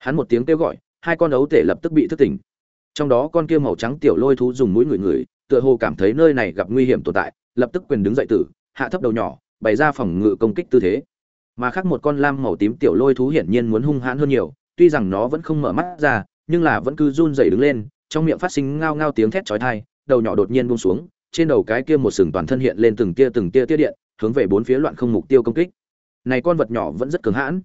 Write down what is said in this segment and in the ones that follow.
hắn một tiếng kêu gọi, hai con ấu tể lập tức bị thức tỉnh. Trong đó con kia màu trắng tiểu lôi thú dùng mũi người người tựa hồ cảm thấy nơi này gặp nguy hiểm tồn tại, lập tức quyền đứng dậy tử, hạ thấp đầu nhỏ, bày ra phòng ngự công kích tư thế. Mà khác một con lam màu tím tiểu lôi thú hiển nhiên muốn hung hãn hơn nhiều, tuy rằng nó vẫn không mở mắt ra, nhưng là vẫn cứ run rẩy đứng lên, trong miệng phát sinh ngao ngao tiếng thét chói tai, đầu nhỏ đột nhiên buông xuống, trên đầu cái kia một sừng toàn thân hiện lên từng tia từng tia tia điện, hướng về bốn phía loạn không mục tiêu công kích. Này con vật nhỏ vẫn rất cứng hãn.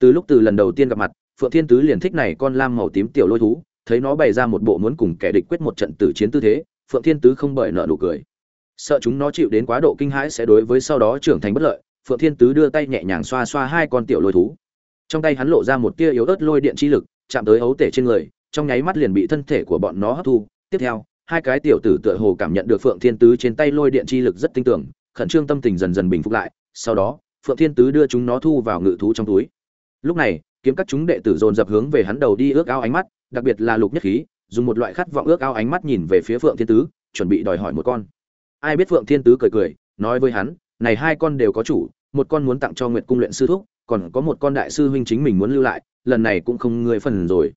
Từ lúc từ lần đầu tiên gặp mặt phượng thiên tứ liền thích này con lam màu tím tiểu lôi thú, thấy nó bày ra một bộ muốn cùng kẻ địch quyết một trận tử chiến tư thế, phượng thiên tứ không bởi nợ nụ cười. Sợ chúng nó chịu đến quá độ kinh hãi sẽ đối với sau đó trưởng thành bất lợi, phượng thiên tứ đưa tay nhẹ nhàng xoa xoa hai con tiểu lôi thú. Trong tay hắn lộ ra một tia yếu ớt lôi điện chi lực, chạm tới ấu tể trên người, trong nháy mắt liền bị thân thể của bọn nó hấp thu. Tiếp theo, hai cái tiểu tử tựa hồ cảm nhận được phượng thiên tứ trên tay lôi điện chi lực rất tinh tưởng khẩn trương tâm tình dần dần bình phục lại. Sau đó, phượng thiên tứ đưa chúng nó thu vào ngự thú trong túi. Lúc này kiếm các chúng đệ tử dồn dập hướng về hắn đầu đi ước ao ánh mắt, đặc biệt là lục nhất khí, dùng một loại khát vọng ước ao ánh mắt nhìn về phía phượng thiên tứ, chuẩn bị đòi hỏi một con. Ai biết phượng thiên tứ cười cười, nói với hắn, này hai con đều có chủ, một con muốn tặng cho nguyệt cung luyện sư thúc, còn có một con đại sư huynh chính mình muốn lưu lại, lần này cũng không người phần rồi.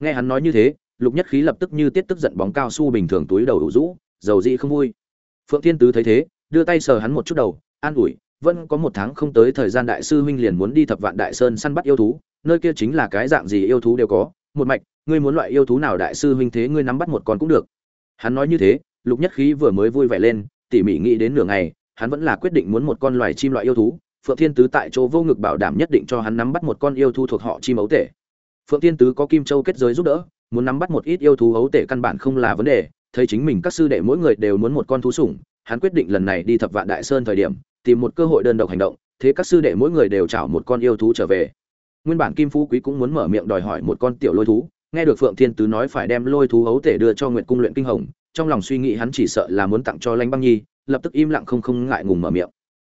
Nghe hắn nói như thế, lục nhất khí lập tức như tiết tức giận bóng cao su bình thường túi đầu đủ rũ, dầu dị không vui. Phượng thiên tứ thấy thế, đưa tay sờ hắn một chút đầu, an ủi, vẫn có một tháng không tới thời gian đại sư huynh liền muốn đi thập vạn đại sơn săn bắt yêu thú nơi kia chính là cái dạng gì yêu thú đều có, một mạch, ngươi muốn loại yêu thú nào đại sư huynh thế ngươi nắm bắt một con cũng được. Hắn nói như thế, lục nhất khí vừa mới vui vẻ lên, tỉ mỉ nghĩ đến nửa ngày, hắn vẫn là quyết định muốn một con loài chim loại yêu thú. Phượng thiên tứ tại chỗ vô ngực bảo đảm nhất định cho hắn nắm bắt một con yêu thú thuộc họ chim ấu tể. Phượng thiên tứ có kim châu kết giới giúp đỡ, muốn nắm bắt một ít yêu thú ấu tể căn bản không là vấn đề, thấy chính mình các sư đệ mỗi người đều muốn một con thú sủng, hắn quyết định lần này đi thập vạn đại sơn thời điểm, tìm một cơ hội đơn độc hành động, thế các sư đệ mỗi người đều chảo một con yêu thú trở về nguyên bản kim phú quý cũng muốn mở miệng đòi hỏi một con tiểu lôi thú. Nghe được phượng thiên tứ nói phải đem lôi thú ấu tể đưa cho nguyệt cung luyện kinh hồng, trong lòng suy nghĩ hắn chỉ sợ là muốn tặng cho lãnh băng nhi, lập tức im lặng không không ngại ngùng mở miệng.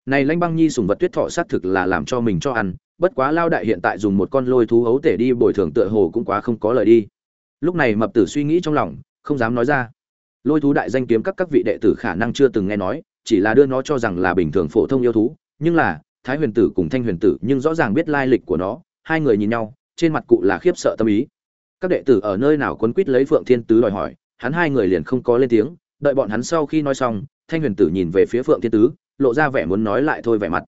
Này lãnh băng nhi sùng vật tuyết thọ xác thực là làm cho mình cho ăn, bất quá lao đại hiện tại dùng một con lôi thú ấu tể đi bồi thường tựa hồ cũng quá không có lời đi. Lúc này mập tử suy nghĩ trong lòng, không dám nói ra. Lôi thú đại danh kiếm các các vị đệ tử khả năng chưa từng nghe nói, chỉ là đưa nó cho rằng là bình thường phổ thông yêu thú, nhưng là thái huyền tử cùng thanh huyền tử nhưng rõ ràng biết lai lịch của nó hai người nhìn nhau, trên mặt cụ là khiếp sợ tâm ý. Các đệ tử ở nơi nào quấn quýt lấy phượng thiên tứ đòi hỏi, hắn hai người liền không có lên tiếng, đợi bọn hắn sau khi nói xong, thanh huyền tử nhìn về phía phượng thiên tứ, lộ ra vẻ muốn nói lại thôi vẻ mặt.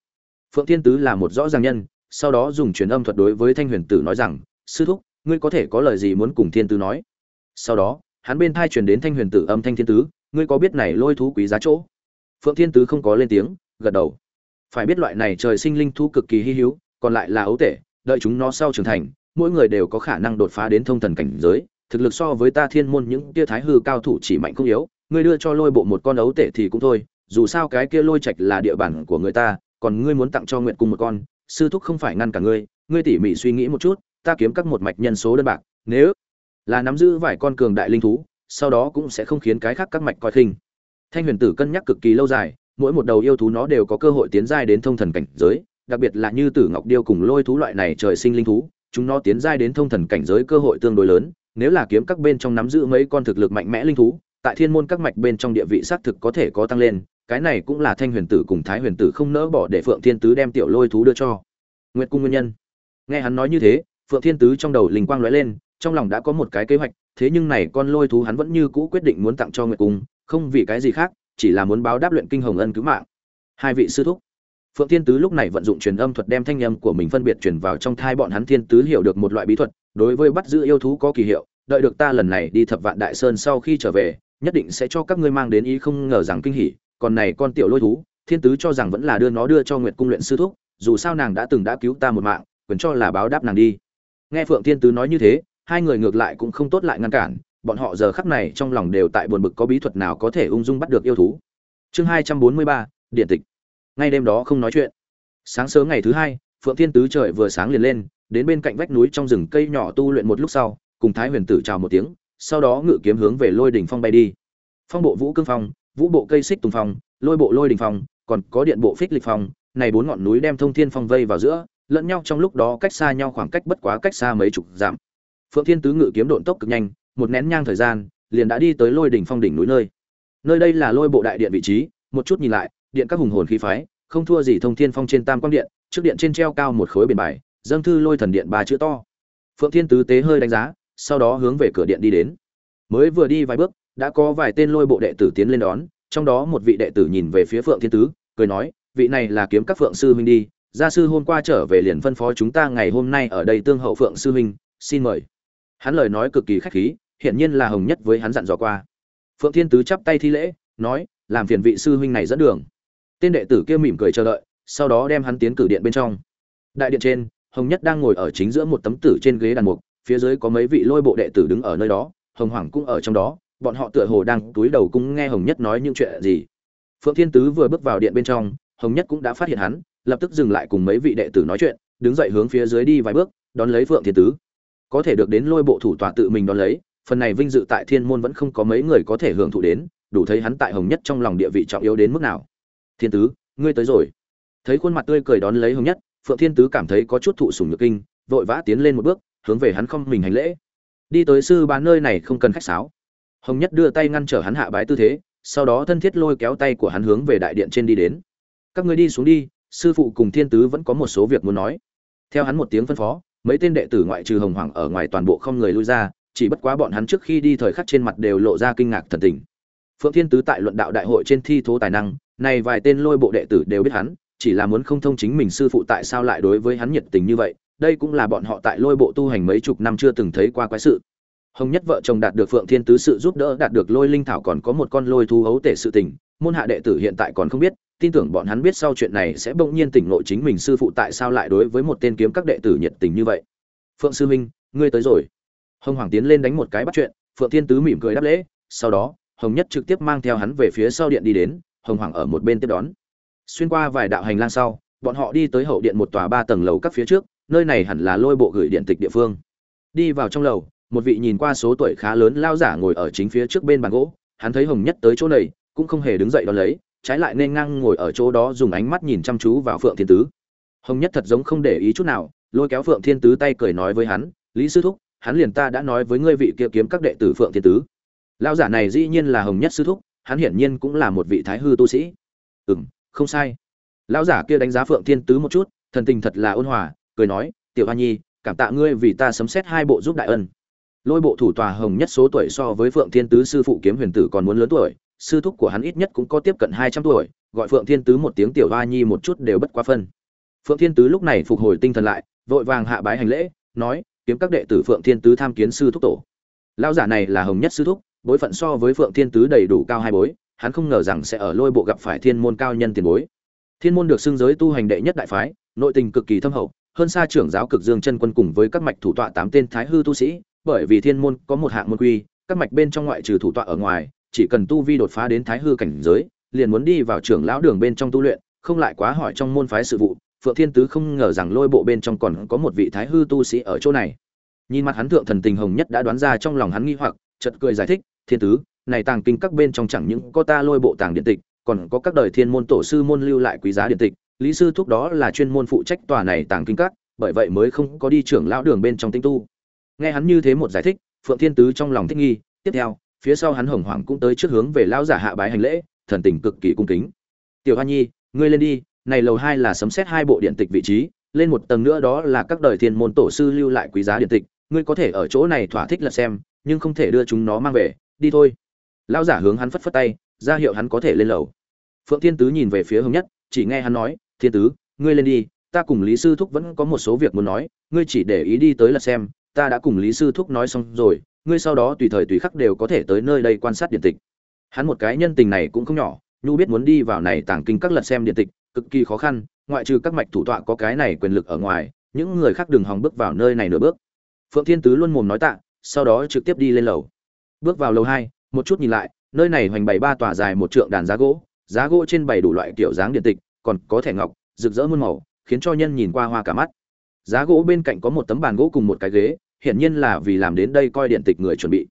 Phượng thiên tứ là một rõ ràng nhân, sau đó dùng truyền âm thuật đối với thanh huyền tử nói rằng, sư thúc, ngươi có thể có lời gì muốn cùng thiên tứ nói? Sau đó, hắn bên thai truyền đến thanh huyền tử âm thanh thiên tứ, ngươi có biết này lôi thú quý giá chỗ? Phượng thiên tứ không có lên tiếng, gật đầu. Phải biết loại này trời sinh linh thú cực kỳ hy hữu, còn lại là ấu tể đợi chúng nó sau trưởng thành, mỗi người đều có khả năng đột phá đến thông thần cảnh giới. Thực lực so với ta thiên môn những tia thái hư cao thủ chỉ mạnh không yếu, ngươi đưa cho lôi bộ một con ấu tể thì cũng thôi, dù sao cái kia lôi trạch là địa bàn của người ta, còn ngươi muốn tặng cho nguyện cùng một con, sư thúc không phải ngăn cả ngươi ngươi tỉ mỉ suy nghĩ một chút, ta kiếm các một mạch nhân số đơn bạc, nếu là nắm giữ vài con cường đại linh thú, sau đó cũng sẽ không khiến cái khác các mạch coi khinh. Thanh huyền tử cân nhắc cực kỳ lâu dài, mỗi một đầu yêu thú nó đều có cơ hội tiến giai đến thông thần cảnh giới đặc biệt là như tử ngọc điêu cùng lôi thú loại này trời sinh linh thú, chúng nó tiến giai đến thông thần cảnh giới cơ hội tương đối lớn, nếu là kiếm các bên trong nắm giữ mấy con thực lực mạnh mẽ linh thú, tại thiên môn các mạch bên trong địa vị xác thực có thể có tăng lên, cái này cũng là thanh huyền tử cùng thái huyền tử không nỡ bỏ để phượng thiên tứ đem tiểu lôi thú đưa cho. Nguyệt cung nguyên nhân. Nghe hắn nói như thế, phượng thiên tứ trong đầu linh quang lóe lên, trong lòng đã có một cái kế hoạch, thế nhưng này con lôi thú hắn vẫn như cũ quyết định muốn tặng cho nguyệt cung, không vì cái gì khác, chỉ là muốn báo đáp luyện kinh hồng ân cứu mạng. Hai vị sư thúc phượng thiên tứ lúc này vận dụng truyền âm thuật đem thanh âm của mình phân biệt truyền vào trong thai bọn hắn thiên tứ hiểu được một loại bí thuật, đối với bắt giữ yêu thú có kỳ hiệu, đợi được ta lần này đi thập vạn đại sơn sau khi trở về, nhất định sẽ cho các ngươi mang đến ý không ngờ rằng kinh hỉ, còn này con tiểu lôi thú, thiên tứ cho rằng vẫn là đưa nó đưa cho nguyệt cung luyện sư thúc, dù sao nàng đã từng đã cứu ta một mạng, quyền cho là báo đáp nàng đi. Nghe phượng thiên tứ nói như thế, hai người ngược lại cũng không tốt lại ngăn cản, bọn họ giờ khắc này trong lòng đều tại buồn bực có bí thuật nào có thể ung dung bắt được yêu thú. Chương hai trăm bốn mươi ba, điện tịch ngay đêm đó không nói chuyện. Sáng sớm ngày thứ hai, phượng thiên tứ trời vừa sáng liền lên, đến bên cạnh vách núi trong rừng cây nhỏ tu luyện một lúc sau, cùng thái huyền tử chào một tiếng, sau đó ngự kiếm hướng về lôi đỉnh phong bay đi. Phong bộ vũ cương phong, vũ bộ cây xích tùng phong, lôi bộ lôi đỉnh phong, còn có điện bộ phích lịch phong, này bốn ngọn núi đem thông thiên phong vây vào giữa, lẫn nhau trong lúc đó cách xa nhau khoảng cách bất quá cách xa mấy chục dặm. Phượng thiên tứ ngự kiếm độn tốc cực nhanh, một nén nhang thời gian, liền đã đi tới lôi đỉnh phong đỉnh núi nơi. Nơi đây là lôi bộ đại điện vị trí, một chút nhìn lại điện các hùng hồn khí phái, không thua gì thông thiên phong trên tam quang điện, trước điện trên treo cao một khối biển bài, dâng thư lôi thần điện ba chữ to. Phượng thiên tứ tế hơi đánh giá, sau đó hướng về cửa điện đi đến. Mới vừa đi vài bước, đã có vài tên lôi bộ đệ tử tiến lên đón, trong đó một vị đệ tử nhìn về phía phượng thiên tứ, cười nói, vị này là kiếm các phượng sư huynh đi, gia sư hôm qua trở về liền phân phó chúng ta ngày hôm nay ở đây tương hậu phượng sư huynh, xin mời. Hắn lời nói cực kỳ khách khí, hiển nhiên là hồng nhất với hắn dặn dò qua. Phượng thiên tứ chắp tay thi lễ, nói, làm phiền vị sư huynh này dẫn đường tên đệ tử kia mỉm cười chờ đợi, sau đó đem hắn tiến cử điện bên trong. Đại điện trên, hồng nhất đang ngồi ở chính giữa một tấm tử trên ghế đàn mục, phía dưới có mấy vị lôi bộ đệ tử đứng ở nơi đó, hồng hoàng cũng ở trong đó, bọn họ tựa hồ đang túi đầu cung nghe hồng nhất nói những chuyện gì. Phượng thiên tứ vừa bước vào điện bên trong, hồng nhất cũng đã phát hiện hắn, lập tức dừng lại cùng mấy vị đệ tử nói chuyện, đứng dậy hướng phía dưới đi vài bước, đón lấy phượng thiên tứ. Có thể được đến lôi bộ thủ tọa tự mình đón lấy, phần này vinh dự tại thiên môn vẫn không có mấy người có thể hưởng thụ đến, đủ thấy hắn tại hồng nhất trong lòng địa vị trọng yếu đến mức nào thiên tứ, ngươi tới rồi. Thấy khuôn mặt tươi cười đón lấy hồng nhất, phượng thiên tứ cảm thấy có chút thụ sủng nhược kinh, vội vã tiến lên một bước, hướng về hắn không mình hành lễ. Đi tới sư bán nơi này không cần khách sáo. Hồng nhất đưa tay ngăn trở hắn hạ bái tư thế, sau đó thân thiết lôi kéo tay của hắn hướng về đại điện trên đi đến. Các ngươi đi xuống đi, sư phụ cùng thiên tứ vẫn có một số việc muốn nói. Theo hắn một tiếng phân phó, mấy tên đệ tử ngoại trừ hồng hoàng ở ngoài toàn bộ không người lui ra, chỉ bất quá bọn hắn trước khi đi thời khắc trên mặt đều lộ ra kinh ngạc thần tình. Phượng thiên tứ tại luận đạo đại hội trên thi thố tài năng này vài tên lôi bộ đệ tử đều biết hắn, chỉ là muốn không thông chính mình sư phụ tại sao lại đối với hắn nhiệt tình như vậy, đây cũng là bọn họ tại lôi bộ tu hành mấy chục năm chưa từng thấy qua quái sự. Hồng nhất vợ chồng đạt được phượng thiên tứ sự giúp đỡ, đạt được lôi linh thảo còn có một con lôi thu hấu tể sự tình, môn hạ đệ tử hiện tại còn không biết, tin tưởng bọn hắn biết sau chuyện này sẽ bỗng nhiên tỉnh ngộ chính mình sư phụ tại sao lại đối với một tên kiếm các đệ tử nhiệt tình như vậy. Phượng sư minh ngươi tới rồi. Hồng hoàng tiến lên đánh một cái bắt chuyện, phượng thiên tứ mỉm cười đáp lễ, sau đó, hồng nhất trực tiếp mang theo hắn về phía sau điện đi đến hồng hoàng ở một bên tiếp đón. Xuyên qua vài đạo hành lang sau, bọn họ đi tới hậu điện một tòa ba tầng lầu các phía trước, nơi này hẳn là lôi bộ gửi điện tịch địa phương. Đi vào trong lầu, một vị nhìn qua số tuổi khá lớn lao giả ngồi ở chính phía trước bên bàn gỗ, hắn thấy hồng nhất tới chỗ này, cũng không hề đứng dậy đón lấy, trái lại nên ngang ngồi ở chỗ đó dùng ánh mắt nhìn chăm chú vào phượng thiên tứ. Hồng nhất thật giống không để ý chút nào, lôi kéo phượng thiên tứ tay cười nói với hắn, lý sư thúc, hắn liền ta đã nói với ngươi vị kia kiếm các đệ tử phượng thiên tứ. Lao giả này dĩ nhiên là hồng nhất sư thúc hắn hiển nhiên cũng là một vị thái hư tu sĩ. Ừ m không sai. Lão giả kia đánh giá phượng thiên tứ một chút, thần tình thật là ôn hòa, cười nói, tiểu hoa nhi, cảm tạ ngươi vì ta sấm xét hai bộ giúp đại ân. Lôi bộ thủ tòa hồng nhất số tuổi so với phượng thiên tứ sư phụ kiếm huyền tử còn muốn lớn tuổi, sư thúc của hắn ít nhất cũng có tiếp cận hai trăm tuổi, gọi phượng thiên tứ một tiếng tiểu hoa nhi một chút đều bất quá phân. Phượng thiên tứ lúc này phục hồi tinh thần lại, vội vàng hạ bái hành lễ, nói, kiếm các đệ tử phượng thiên tứ tham kiến sư thúc tổ. Lão giả này là hồng nhất sư thúc bối phận so với phượng thiên tứ đầy đủ cao hai bối, hắn không ngờ rằng sẽ ở lôi bộ gặp phải thiên môn cao nhân tiền bối. Thiên môn được xưng giới tu hành đệ nhất đại phái, nội tình cực kỳ thâm hậu, hơn xa trưởng giáo cực dương chân quân cùng với các mạch thủ tọa tám tên thái hư tu sĩ, bởi vì thiên môn có một hạng môn quy, các mạch bên trong ngoại trừ thủ tọa ở ngoài, chỉ cần tu vi đột phá đến thái hư cảnh giới, liền muốn đi vào trưởng lão đường bên trong tu luyện, không lại quá hỏi trong môn phái sự vụ, phượng thiên tứ không ngờ rằng lôi bộ bên trong còn có một vị thái hư tu sĩ ở chỗ này. Nhìn mặt hắn thượng thần tình hồng nhất đã đoán ra trong lòng hắn nghi hoặc, chợt cười giải thích thiên tứ, này tàng kinh các bên trong chẳng những có ta lôi bộ tàng điện tịch, còn có các đời thiên môn tổ sư môn lưu lại quý giá điện tịch. Lý sư thúc đó là chuyên môn phụ trách tòa này tàng kinh các, bởi vậy mới không có đi trưởng lão đường bên trong tinh tu. Nghe hắn như thế một giải thích, phượng thiên tứ trong lòng thích nghi. Tiếp theo, phía sau hắn hồng hoàng cũng tới trước hướng về lão giả hạ bái hành lễ, thần tình cực kỳ cung kính. Tiểu hoa nhi, ngươi lên đi, này lầu hai là sấm xét hai bộ điện tịch vị trí, lên một tầng nữa đó là các đời thiên môn tổ sư lưu lại quý giá điện tịch. Ngươi có thể ở chỗ này thỏa thích là xem, nhưng không thể đưa chúng nó mang về đi thôi. Lão giả hướng hắn phất phất tay, ra hiệu hắn có thể lên lầu. Phượng thiên tứ nhìn về phía hồng nhất, chỉ nghe hắn nói, thiên tứ, ngươi lên đi, ta cùng lý sư thúc vẫn có một số việc muốn nói, ngươi chỉ để ý đi tới là xem, ta đã cùng lý sư thúc nói xong rồi, ngươi sau đó tùy thời tùy khắc đều có thể tới nơi đây quan sát điện tịch. Hắn một cái nhân tình này cũng không nhỏ, nhu biết muốn đi vào này tàng kinh các lật xem điện tịch, cực kỳ khó khăn, ngoại trừ các mạch thủ tọa có cái này quyền lực ở ngoài, những người khác đừng hòng bước vào nơi này nửa bước. Phượng thiên tứ luôn mồm nói tạ, sau đó trực tiếp đi lên lầu bước vào lầu hai, một chút nhìn lại, nơi này hoành bày ba tòa dài một trượng đàn giá gỗ giá gỗ trên bày đủ loại kiểu dáng điện tịch, còn có thẻ ngọc, rực rỡ muôn màu, khiến cho nhân nhìn qua hoa cả mắt. Giá gỗ bên cạnh có một tấm bàn gỗ cùng một cái ghế, hiển nhiên là vì làm đến đây coi điện tịch người chuẩn bị.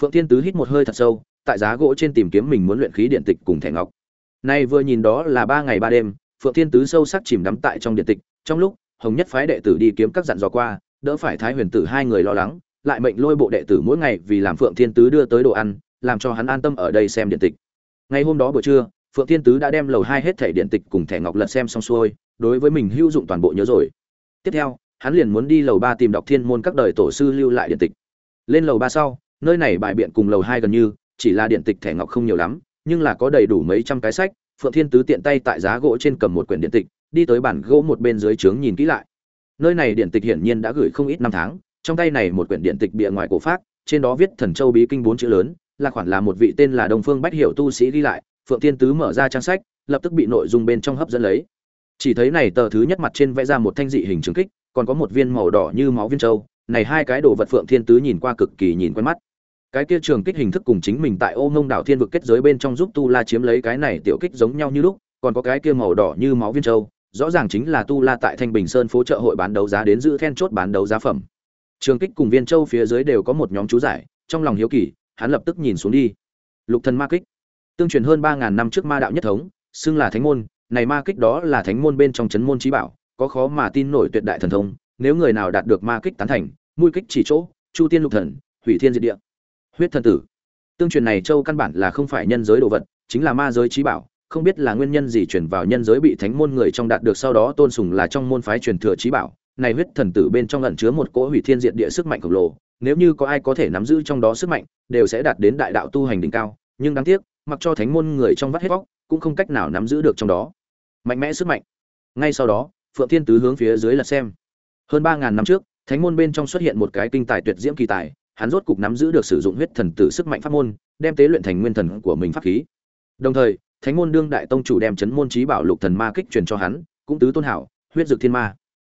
Phượng thiên tứ hít một hơi thật sâu, tại giá gỗ trên tìm kiếm mình muốn luyện khí điện tịch cùng thẻ ngọc. Nay vừa nhìn đó là ba ngày ba đêm, phượng thiên tứ sâu sắc chìm đắm tại trong điện tịch, trong lúc, hồng nhất phái đệ tử đi kiếm các dặn dò qua, đỡ phải thái huyền tử hai người lo lắng lại mệnh lôi bộ đệ tử mỗi ngày vì làm phượng thiên tứ đưa tới đồ ăn, làm cho hắn an tâm ở đây xem điện tịch. Ngày hôm đó buổi trưa, phượng thiên tứ đã đem lầu hai hết thẻ điện tịch cùng thẻ ngọc lật xem xong xuôi, đối với mình hữu dụng toàn bộ nhớ rồi. Tiếp theo, hắn liền muốn đi lầu ba tìm đọc thiên môn các đời tổ sư lưu lại điện tịch. Lên lầu ba sau, nơi này bài biện cùng lầu hai gần như, chỉ là điện tịch thẻ ngọc không nhiều lắm, nhưng là có đầy đủ mấy trăm cái sách, phượng thiên tứ tiện tay tại giá gỗ trên cầm một quyển điện tịch, đi tới bản gỗ một bên dưới trướng nhìn kỹ lại. Nơi này điện tịch hiển nhiên đã gửi không ít năm tháng trong tay này một quyển điện tịch bìa ngoài cổ pháp trên đó viết thần châu bí kinh bốn chữ lớn, là khoản là một vị tên là đông phương bách hiểu tu sĩ ghi lại, phượng tiên tứ mở ra trang sách, lập tức bị nội dung bên trong hấp dẫn lấy. Chỉ thấy này tờ thứ nhất mặt trên vẽ ra một thanh dị hình trường kích, còn có một viên màu đỏ như máu viên châu, này hai cái đồ vật phượng thiên tứ nhìn qua cực kỳ nhìn quen mắt. Cái kia trường kích hình thức cùng chính mình tại ô ngông đảo thiên vực kết giới bên trong giúp tu la chiếm lấy cái này tiểu kích giống nhau như lúc, còn có cái kia màu đỏ như máu viên châu, rõ ràng chính là tu la tại thanh bình sơn phố chợ hội bán đấu giá đến giữ then chốt bán đấu giá phẩm trường kích cùng viên châu phía dưới đều có một nhóm chú giải, trong lòng hiếu kỳ, hắn lập tức nhìn xuống đi. Lục thần ma kích. Tương truyền hơn ba ngàn năm trước ma đạo nhất thống, xưng là thánh môn, này ma kích đó là thánh môn bên trong chấn môn trí bảo, có khó mà tin nổi tuyệt đại thần thông, nếu người nào đạt được ma kích tán thành, mũi kích chỉ chỗ, chu tiên lục thần, hủy thiên diệt địa. Huyết thần tử. Tương truyền này châu căn bản là không phải nhân giới đồ vật, chính là ma giới trí bảo, không biết là nguyên nhân gì chuyển vào nhân giới bị thánh môn người trong đạt được sau đó tôn sùng là trong môn phái truyền thừa trí bảo này huyết thần tử bên trong ẩn chứa một cỗ hủy thiên diệt địa sức mạnh khổng lồ, nếu như có ai có thể nắm giữ trong đó sức mạnh, đều sẽ đạt đến đại đạo tu hành đỉnh cao. Nhưng đáng tiếc, mặc cho thánh môn người trong vắt hết vóc cũng không cách nào nắm giữ được trong đó. Mạnh mẽ sức mạnh. Ngay sau đó, phượng thiên tứ hướng phía dưới là xem. Hơn ba ngàn năm trước, thánh môn bên trong xuất hiện một cái kinh tài tuyệt diễm kỳ tài, hắn rốt cục nắm giữ được sử dụng huyết thần tử sức mạnh pháp môn, đem tế luyện thành nguyên thần của mình pháp khí. Đồng thời, thánh môn đương đại tông chủ đem chấn môn trí bảo lục thần ma kích truyền cho hắn, cũng tứ tôn hảo, huyết dược thiên ma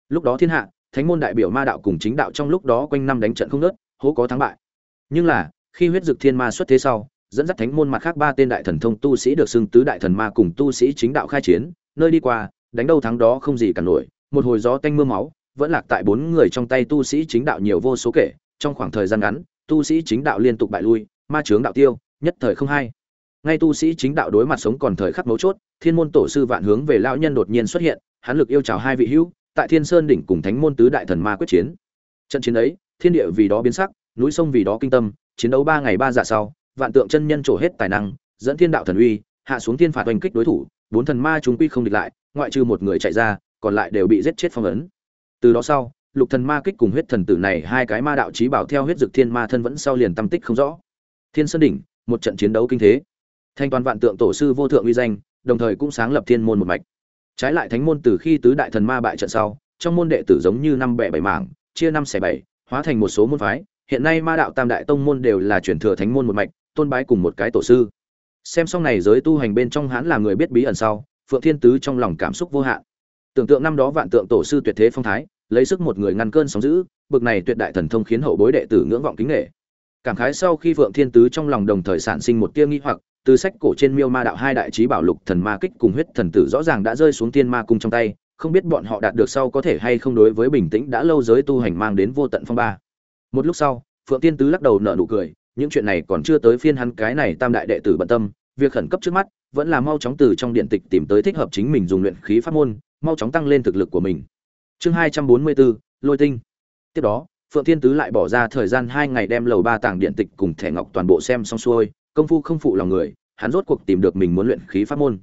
lúc đó thiên hạ, thánh môn đại biểu ma đạo cùng chính đạo trong lúc đó quanh năm đánh trận không nớt hố có thắng bại. Nhưng là, khi huyết dực thiên ma xuất thế sau, dẫn dắt thánh môn mặt khác ba tên đại thần thông tu sĩ được xưng tứ đại thần ma cùng tu sĩ chính đạo khai chiến, nơi đi qua, đánh đâu thắng đó không gì cả nổi, một hồi gió tanh mưa máu, vẫn lạc tại bốn người trong tay tu sĩ chính đạo nhiều vô số kể, trong khoảng thời gian ngắn, tu sĩ chính đạo liên tục bại lui, ma chướng đạo tiêu, nhất thời không hay. Ngay tu sĩ chính đạo đối mặt sống còn thời khắc mấu chốt, thiên môn tổ sư vạn hướng về lão nhân đột nhiên xuất hiện, hắn lực yêu chào hai vị hữu tại thiên sơn đỉnh cùng thánh môn tứ đại thần ma quyết chiến. Trận chiến ấy, thiên địa vì đó biến sắc, núi sông vì đó kinh tâm, chiến đấu ba ngày ba dạ sau, vạn tượng chân nhân trổ hết tài năng, dẫn thiên đạo thần uy, hạ xuống thiên phạt oanh kích đối thủ, bốn thần ma chúng quy không địch lại, ngoại trừ một người chạy ra, còn lại đều bị giết chết phong ấn. Từ đó sau, lục thần ma kích cùng huyết thần tử này hai cái ma đạo trí bảo theo huyết dực thiên ma thân vẫn sau liền tâm tích không rõ. Thiên sơn đỉnh, một trận chiến đấu kinh thế. Thanh toàn vạn tượng tổ sư vô thượng uy danh, đồng thời cũng sáng lập thiên môn một mạch trái lại thánh môn từ khi tứ đại thần ma bại trận sau, trong môn đệ tử giống như năm bẻ bảy mảng, chia năm xẻ bảy, hóa thành một số môn phái. Hiện nay ma đạo tam đại tông môn đều là chuyển thừa thánh môn một mạch, tôn bái cùng một cái tổ sư. Xem xong này giới tu hành bên trong hắn là người biết bí ẩn sau, phượng thiên tứ trong lòng cảm xúc vô hạn. Tưởng tượng năm đó vạn tượng tổ sư tuyệt thế phong thái, lấy sức một người ngăn cơn sóng dữ, bực này tuyệt đại thần thông khiến hậu bối đệ tử ngưỡng vọng kính nghệ cảm khái sau khi phượng thiên tứ trong lòng đồng thời sản sinh một tia nghi hoặc từ sách cổ trên miêu ma đạo hai đại trí bảo lục thần ma kích cùng huyết thần tử rõ ràng đã rơi xuống tiên ma cung trong tay, không biết bọn họ đạt được sau có thể hay không đối với bình tĩnh đã lâu giới tu hành mang đến vô tận phong ba. Một lúc sau, phượng tiên tứ lắc đầu nở nụ cười, những chuyện này còn chưa tới phiên hắn cái này tam đại đệ tử bận tâm, việc khẩn cấp trước mắt, vẫn là mau chóng từ trong điện tịch tìm tới thích hợp chính mình dùng luyện khí pháp môn, mau chóng tăng lên thực lực của mình. Chương hai trăm bốn mươi bốn, lôi tinh. Tiếp đó, phượng thiên tứ lại bỏ ra thời gian hai ngày đem lầu ba tàng điện tịch cùng thẻ ngọc toàn bộ xem xong xuôi công phu không phụ lòng người, hắn rốt cuộc tìm được mình muốn luyện khí pháp môn.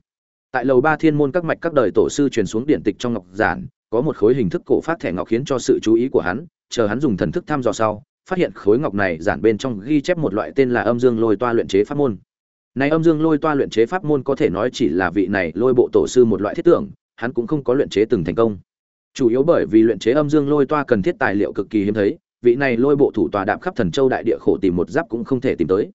Tại lầu ba thiên môn các mạch các đời tổ sư truyền xuống điện tịch trong ngọc giản, có một khối hình thức cổ phát thẻ ngọc khiến cho sự chú ý của hắn, chờ hắn dùng thần thức thăm dò sau, phát hiện khối ngọc này giản bên trong ghi chép một loại tên là âm dương lôi toa luyện chế pháp môn. Này âm dương lôi toa luyện chế pháp môn có thể nói chỉ là vị này lôi bộ tổ sư một loại thiết tưởng, hắn cũng không có luyện chế từng thành công. Chủ yếu bởi vì luyện chế âm dương lôi toa cần thiết tài liệu cực kỳ hiếm thấy, vị này lôi bộ thủ tòa đạm khắp thần châu đại địa khổ tìm một giáp cũng không thể tìm tới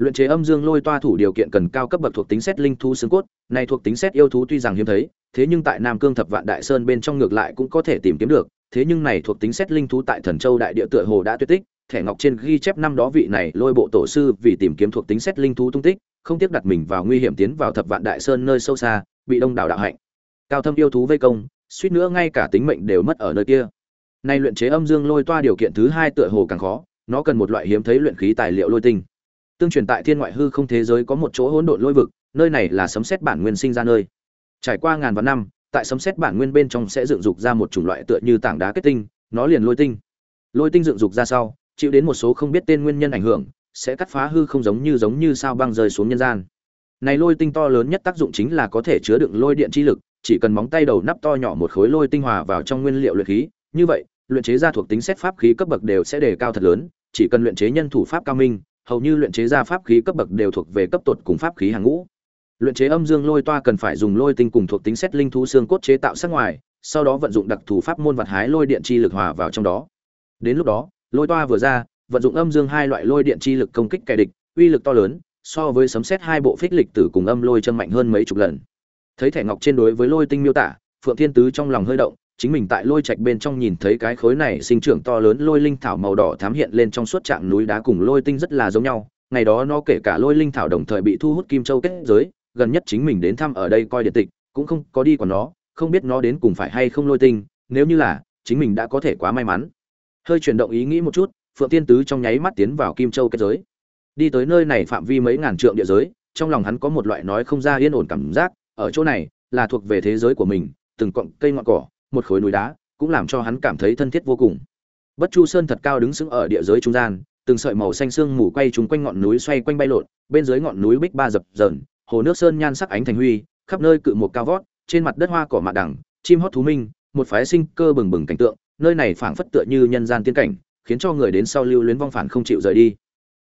luyện chế âm dương lôi toa thủ điều kiện cần cao cấp bậc thuộc tính xét linh thú xương cốt, này thuộc tính xét yêu thú tuy rằng hiếm thấy, thế nhưng tại nam cương thập vạn đại sơn bên trong ngược lại cũng có thể tìm kiếm được, thế nhưng này thuộc tính xét linh thú tại thần châu đại địa tựa hồ đã tuyệt tích, thẻ ngọc trên ghi chép năm đó vị này lôi bộ tổ sư vì tìm kiếm thuộc tính xét linh thú tung tích, không tiếc đặt mình vào nguy hiểm tiến vào thập vạn đại sơn nơi sâu xa, bị đông đảo đạo hạnh. Cao thâm yêu thú vây công, suýt nữa ngay cả tính mệnh đều mất ở nơi kia. Nay luyện chế âm dương lôi toa điều kiện thứ hai tựa hồ càng khó, nó cần một loại hiếm thấy luyện khí tài liệu lôi tinh tương truyền tại thiên ngoại hư không thế giới có một chỗ hỗn độn lôi vực, nơi này là sấm xét bản nguyên sinh ra nơi. Trải qua ngàn vạn năm, tại sấm xét bản nguyên bên trong sẽ dựng dục ra một chủng loại tựa như tảng đá kết tinh, nó liền lôi tinh. Lôi tinh dựng dục ra sau, chịu đến một số không biết tên nguyên nhân ảnh hưởng, sẽ cắt phá hư không giống như giống như sao băng rơi xuống nhân gian. Này lôi tinh to lớn nhất tác dụng chính là có thể chứa đựng lôi điện chi lực, chỉ cần móng tay đầu nắp to nhỏ một khối lôi tinh hòa vào trong nguyên liệu luyện khí, như vậy, luyện chế ra thuộc tính xét pháp khí cấp bậc đều sẽ đề cao thật lớn, chỉ cần luyện chế nhân thủ pháp cao minh hầu như luyện chế ra pháp khí cấp bậc đều thuộc về cấp tột cùng pháp khí hàng ngũ. Luyện chế âm dương lôi toa cần phải dùng lôi tinh cùng thuộc tính xét linh thú xương cốt chế tạo sắc ngoài, sau đó vận dụng đặc thù pháp môn vật hái lôi điện chi lực hòa vào trong đó. Đến lúc đó, lôi toa vừa ra, vận dụng âm dương hai loại lôi điện chi lực công kích kẻ địch, uy lực to lớn, so với sấm xét hai bộ phích lịch tử cùng âm lôi chân mạnh hơn mấy chục lần. Thấy thẻ ngọc trên đối với lôi tinh miêu tả, phượng thiên tứ trong lòng hơi động chính mình tại lôi trạch bên trong nhìn thấy cái khối này sinh trưởng to lớn lôi linh thảo màu đỏ thám hiện lên trong suốt trạng núi đá cùng lôi tinh rất là giống nhau. Ngày đó nó kể cả lôi linh thảo đồng thời bị thu hút kim châu kết giới, gần nhất chính mình đến thăm ở đây coi điện tịch, cũng không có đi còn nó, không biết nó đến cùng phải hay không lôi tinh, nếu như là, chính mình đã có thể quá may mắn. Hơi chuyển động ý nghĩ một chút, phượng tiên tứ trong nháy mắt tiến vào kim châu kết giới. Đi tới nơi này phạm vi mấy ngàn trượng địa giới, trong lòng hắn có một loại nói không ra yên ổn cảm giác, ở chỗ này là thuộc về thế giới của mình, từng cọng cây ngọn cỏ một khối núi đá, cũng làm cho hắn cảm thấy thân thiết vô cùng. Bất chu sơn thật cao đứng sững ở địa giới trung gian, từng sợi màu xanh sương mù quay trúng quanh ngọn núi xoay quanh bay lộn, bên dưới ngọn núi bích ba dập dờn, hồ nước sơn nhan sắc ánh thành huy, khắp nơi cự một cao vót, trên mặt đất hoa cỏ mạ đẳng, chim hót thú minh, một phái sinh cơ bừng bừng cảnh tượng, nơi này phảng phất tựa như nhân gian tiên cảnh, khiến cho người đến sau lưu luyến vong phản không chịu rời đi.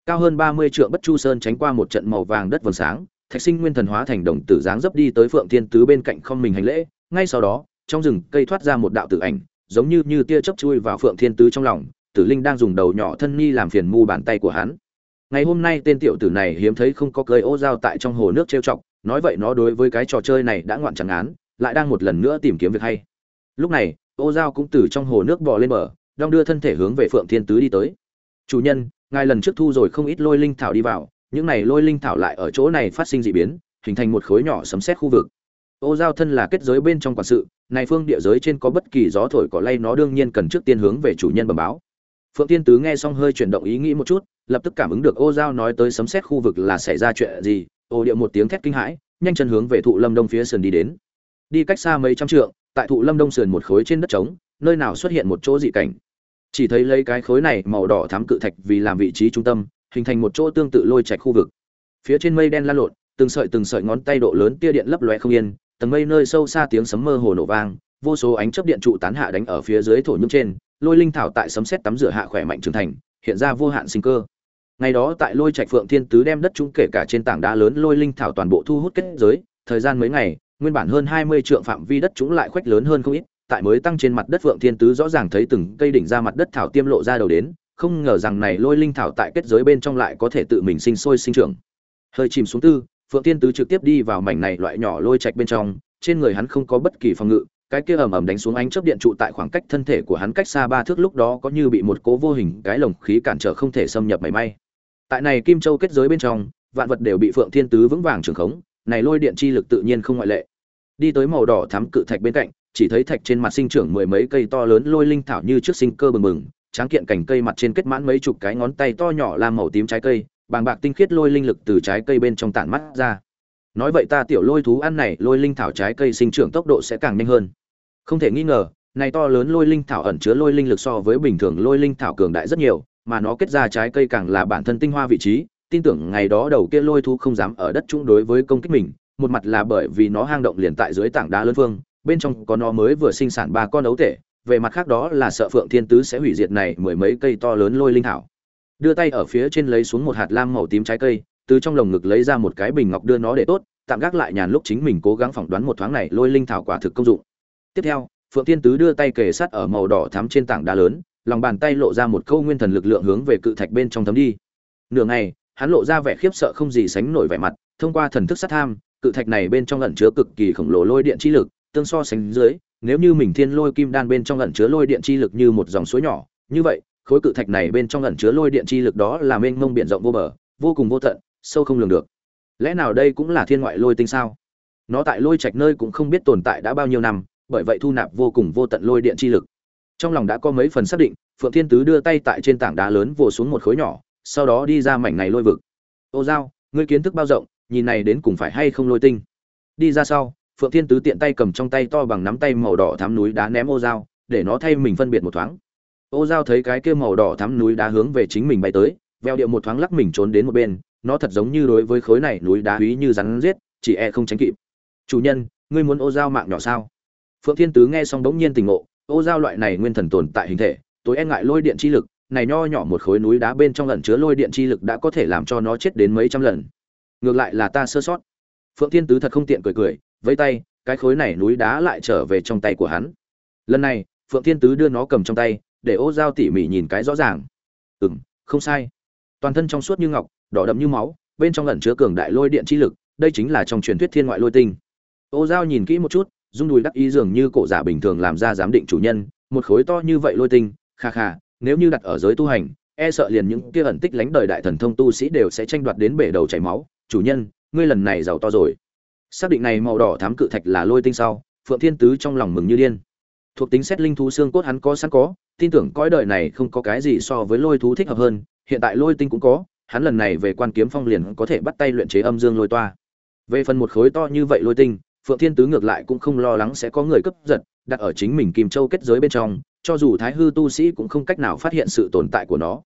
Cao hơn ba mươi trượng bất chu sơn tránh qua một trận màu vàng đất vầng sáng, thạch sinh nguyên thần hóa thành đồng tử dáng dấp đi tới phượng thiên tứ bên cạnh không mình hành lễ, ngay sau đó trong rừng cây thoát ra một đạo tử ảnh, giống như như tia chớp chui vào phượng thiên tứ trong lòng, tử linh đang dùng đầu nhỏ thân nhi làm phiền mu bàn tay của hắn. Ngày hôm nay tên tiểu tử này hiếm thấy không có cười ô dao tại trong hồ nước trêu chọc, nói vậy nó đối với cái trò chơi này đã ngoạn chẳng án, lại đang một lần nữa tìm kiếm việc hay. Lúc này, ô dao cũng từ trong hồ nước bò lên bờ, đong đưa thân thể hướng về phượng thiên tứ đi tới. Chủ nhân, ngài lần trước thu rồi không ít lôi linh thảo đi vào, những này lôi linh thảo lại ở chỗ này phát sinh dị biến, hình thành một khối nhỏ sấm xét khu vực. Ô giao thân là kết giới bên trong quản sự này phương địa giới trên có bất kỳ gió thổi cỏ lay, nó đương nhiên cần trước tiên hướng về chủ nhân bẩm báo. Phượng tiên tứ nghe xong hơi chuyển động ý nghĩ một chút, lập tức cảm ứng được ô giao nói tới sấm xét khu vực là xảy ra chuyện gì, ô điệu một tiếng thét kinh hãi, nhanh chân hướng về thụ lâm đông phía sườn đi đến. Đi cách xa mấy trăm trượng, tại thụ lâm đông sườn một khối trên đất trống, nơi nào xuất hiện một chỗ dị cảnh. Chỉ thấy lấy cái khối này màu đỏ thắm cự thạch vì làm vị trí trung tâm, hình thành một chỗ tương tự lôi trạch khu vực. Phía trên mây đen lan lộn, từng sợi từng sợi ngón tay độ lớn tia điện lấp loé không yên tầng mây nơi sâu xa tiếng sấm mơ hồ nổ vang, vô số ánh chớp điện trụ tán hạ đánh ở phía dưới thổ nhung trên, lôi linh thảo tại sấm sét tắm rửa hạ khỏe mạnh trưởng thành, hiện ra vô hạn sinh cơ. Ngày đó tại lôi trạch phượng thiên tứ đem đất chúng kể cả trên tảng đá lớn lôi linh thảo toàn bộ thu hút kết giới, thời gian mấy ngày, nguyên bản hơn hai mươi trượng phạm vi đất chúng lại khuếch lớn hơn không ít, tại mới tăng trên mặt đất phượng thiên tứ rõ ràng thấy từng cây đỉnh ra mặt đất thảo tiêm lộ ra đầu đến, không ngờ rằng này lôi linh thảo tại kết giới bên trong lại có thể tự mình sinh sôi sinh trưởng. Hơi chìm xuống tư phượng thiên tứ trực tiếp đi vào mảnh này loại nhỏ lôi trạch bên trong, trên người hắn không có bất kỳ phòng ngự, cái kia ầm ầm đánh xuống ánh chớp điện trụ tại khoảng cách thân thể của hắn cách xa ba thước lúc đó có như bị một cố vô hình cái lồng khí cản trở không thể xâm nhập mảy may. Tại này kim châu kết giới bên trong, vạn vật đều bị phượng thiên tứ vững vàng trường khống, này lôi điện chi lực tự nhiên không ngoại lệ. Đi tới màu đỏ thắm cự thạch bên cạnh, chỉ thấy thạch trên mặt sinh trưởng mười mấy cây to lớn lôi linh thảo như trước sinh cơ bừng bừng, tráng kiện cành cây mặt trên kết mãn mấy chục cái ngón tay to nhỏ làm màu tím trái cây bàng bạc tinh khiết lôi linh lực từ trái cây bên trong tản mắt ra. Nói vậy ta tiểu lôi thú ăn này, lôi linh thảo trái cây sinh trưởng tốc độ sẽ càng nhanh hơn. Không thể nghi ngờ, này to lớn lôi linh thảo ẩn chứa lôi linh lực so với bình thường lôi linh thảo cường đại rất nhiều, mà nó kết ra trái cây càng là bản thân tinh hoa vị trí. Tin tưởng ngày đó đầu kia lôi thú không dám ở đất trung đối với công kích mình, một mặt là bởi vì nó hang động liền tại dưới tảng đá lớn phương, bên trong có nó mới vừa sinh sản ba con ấu tể, về mặt khác đó là sợ phượng thiên tứ sẽ hủy diệt này mười mấy cây to lớn lôi linh thảo đưa tay ở phía trên lấy xuống một hạt lam màu tím trái cây, từ trong lồng ngực lấy ra một cái bình ngọc đưa nó để tốt, tạm gác lại nhàn lúc chính mình cố gắng phỏng đoán một thoáng này lôi linh thảo quả thực công dụng. Tiếp theo, phượng thiên tứ đưa tay kề sát ở màu đỏ thắm trên tảng đá lớn, lòng bàn tay lộ ra một câu nguyên thần lực lượng hướng về cự thạch bên trong thấm đi. Nửa ngày, hắn lộ ra vẻ khiếp sợ không gì sánh nổi vẻ mặt, thông qua thần thức sát tham, cự thạch này bên trong ẩn chứa cực kỳ khổng lồ lôi điện chi lực, tương so sánh dưới, nếu như mình thiên lôi kim đan bên trong ẩn chứa lôi điện chi lực như một dòng suối nhỏ, như vậy khối cự thạch này bên trong ẩn chứa lôi điện chi lực đó là mênh mông biển rộng vô bờ, vô cùng vô tận, sâu không lường được. Lẽ nào đây cũng là thiên ngoại lôi tinh sao? Nó tại lôi trạch nơi cũng không biết tồn tại đã bao nhiêu năm, bởi vậy thu nạp vô cùng vô tận lôi điện chi lực. Trong lòng đã có mấy phần xác định, phượng thiên tứ đưa tay tại trên tảng đá lớn vồ xuống một khối nhỏ, sau đó đi ra mảnh này lôi vực. Ô giao, ngươi kiến thức bao rộng, nhìn này đến cùng phải hay không lôi tinh? Đi ra sau, phượng thiên tứ tiện tay cầm trong tay to bằng nắm tay màu đỏ thắm núi đá ném ô giao, để nó thay mình phân biệt một thoáng ô giao thấy cái kia màu đỏ thắm núi đá hướng về chính mình bay tới, veo điệu một thoáng lắc mình trốn đến một bên, nó thật giống như đối với khối này núi đá húy như rắn giết, chỉ e không tránh kịp. Chủ nhân, ngươi muốn ô giao mạng nhỏ sao? Phượng thiên tứ nghe xong đống nhiên tình ngộ, ô giao loại này nguyên thần tồn tại hình thể, tối e ngại lôi điện chi lực, này nho nhỏ một khối núi đá bên trong lẩn chứa lôi điện chi lực đã có thể làm cho nó chết đến mấy trăm lần. Ngược lại là ta sơ sót. Phượng thiên tứ thật không tiện cười cười với tay, cái khối này núi đá lại trở về trong tay của hắn. Lần này, phượng thiên tứ đưa nó cầm trong tay để ô giao tỉ mỉ nhìn cái rõ ràng. Ừm, không sai. Toàn thân trong suốt như ngọc, đỏ đậm như máu, bên trong lẩn chứa cường đại lôi điện chi lực, đây chính là trong truyền thuyết thiên ngoại lôi tinh. Ô giao nhìn kỹ một chút, rung đùi đắc ý dường như cổ giả bình thường làm ra giám định chủ nhân, một khối to như vậy lôi tinh, kha kha, nếu như đặt ở giới tu hành e sợ liền những kia ẩn tích lánh đời đại thần thông tu sĩ đều sẽ tranh đoạt đến bể đầu chảy máu. Chủ nhân, ngươi lần này giàu to rồi. Xác định này màu đỏ thám cự thạch là lôi tinh sau, phượng thiên tứ trong lòng mừng như điên thuộc tính xét linh thú xương cốt hắn có sẵn có, tin tưởng cõi đời này không có cái gì so với lôi thú thích hợp hơn, hiện tại lôi tinh cũng có, hắn lần này về quan kiếm phong liền có thể bắt tay luyện chế âm dương lôi toa. Về phần một khối to như vậy lôi tinh, phượng thiên tứ ngược lại cũng không lo lắng sẽ có người cướp giật, đặt ở chính mình kim châu kết giới bên trong, cho dù thái hư tu sĩ cũng không cách nào phát hiện sự tồn tại của nó.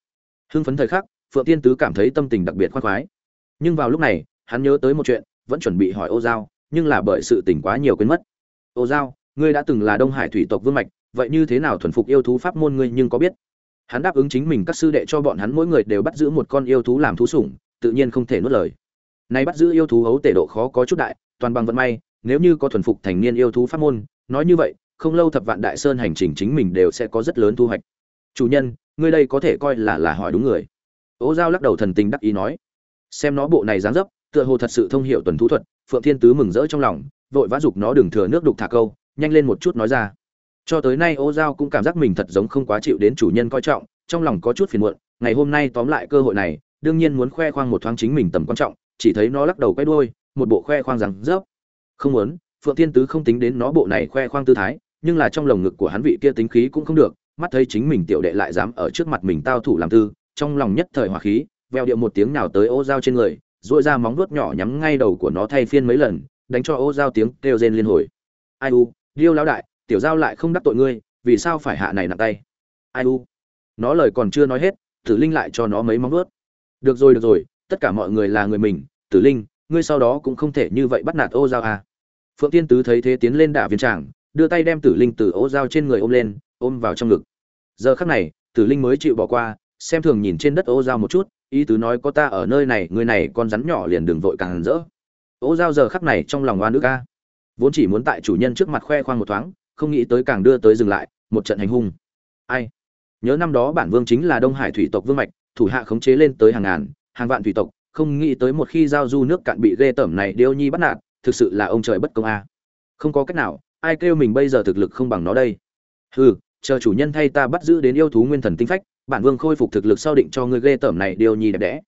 Hưng phấn thời khắc, phượng thiên tứ cảm thấy tâm tình đặc biệt khoan khoái. Nhưng vào lúc này, hắn nhớ tới một chuyện, vẫn chuẩn bị hỏi ô giao, nhưng là bởi sự tình quá nhiều quên mất. Ô giao ngươi đã từng là đông hải thủy tộc vương mạch, vậy như thế nào thuần phục yêu thú pháp môn ngươi nhưng có biết? Hắn đáp ứng chính mình các sư đệ cho bọn hắn mỗi người đều bắt giữ một con yêu thú làm thú sủng, tự nhiên không thể nuốt lời. Nay bắt giữ yêu thú hấu tể độ khó có chút đại, toàn bằng vận may, nếu như có thuần phục thành niên yêu thú pháp môn, nói như vậy, không lâu thập vạn đại sơn hành trình chính mình đều sẽ có rất lớn thu hoạch. Chủ nhân, ngươi đây có thể coi là là hỏi đúng người. Ố giao lắc đầu thần tình đắc ý nói. Xem nó bộ này dáng dấp, tựa hồ thật sự thông hiệu tuần thú thuật, phượng thiên tứ mừng rỡ trong lòng, vội vã giục nó đừng thừa nước đục thả câu nhanh lên một chút nói ra. Cho tới nay ô giao cũng cảm giác mình thật giống không quá chịu đến chủ nhân coi trọng, trong lòng có chút phiền muộn, ngày hôm nay tóm lại cơ hội này, đương nhiên muốn khoe khoang một thoáng chính mình tầm quan trọng, chỉ thấy nó lắc đầu quay đuôi, một bộ khoe khoang rằng rớp không muốn, phượng thiên tứ không tính đến nó bộ này khoe khoang tư thái, nhưng là trong lồng ngực của hắn vị kia tính khí cũng không được, mắt thấy chính mình tiểu đệ lại dám ở trước mặt mình tao thủ làm tư, trong lòng nhất thời hỏa khí veo điệu một tiếng nào tới ô dao trên người dội ra móng vuốt nhỏ nhắm ngay đầu của nó thay phiên mấy lần, đánh cho ô dao tiếng kêu rên liên hồi. Ai u điêu lão đại, tiểu giao lại không đắc tội ngươi, vì sao phải hạ này nặng tay? Ai u? Nó lời còn chưa nói hết, tử linh lại cho nó mấy móng vuốt. Được rồi được rồi, tất cả mọi người là người mình, tử linh, ngươi sau đó cũng không thể như vậy bắt nạt ô giao à. phượng tiên tứ thấy thế tiến lên đả viên tràng, đưa tay đem tử linh từ ô giao trên người ôm lên, ôm vào trong ngực. Giờ khắc này, tử linh mới chịu bỏ qua, xem thường nhìn trên đất ô giao một chút, ý tứ nói có ta ở nơi này, người này con rắn nhỏ liền đừng vội càng rỡ. Ô giao giờ khắc này trong lòng oan nước ca vốn chỉ muốn tại chủ nhân trước mặt khoe khoang một thoáng, không nghĩ tới càng đưa tới dừng lại, một trận hành hung. Ai? Nhớ năm đó bản vương chính là đông hải thủy tộc vương mạch, thủ hạ khống chế lên tới hàng ngàn, hàng vạn thủy tộc, không nghĩ tới một khi giao du nước cạn bị ghê tởm này điêu nhi bắt nạt, thực sự là ông trời bất công a. Không có cách nào, ai kêu mình bây giờ thực lực không bằng nó đây? Hừ, chờ chủ nhân thay ta bắt giữ đến yêu thú nguyên thần tinh phách, bản vương khôi phục thực lực sau định cho ngươi ghê tởm này điêu nhi đẹp đẽ.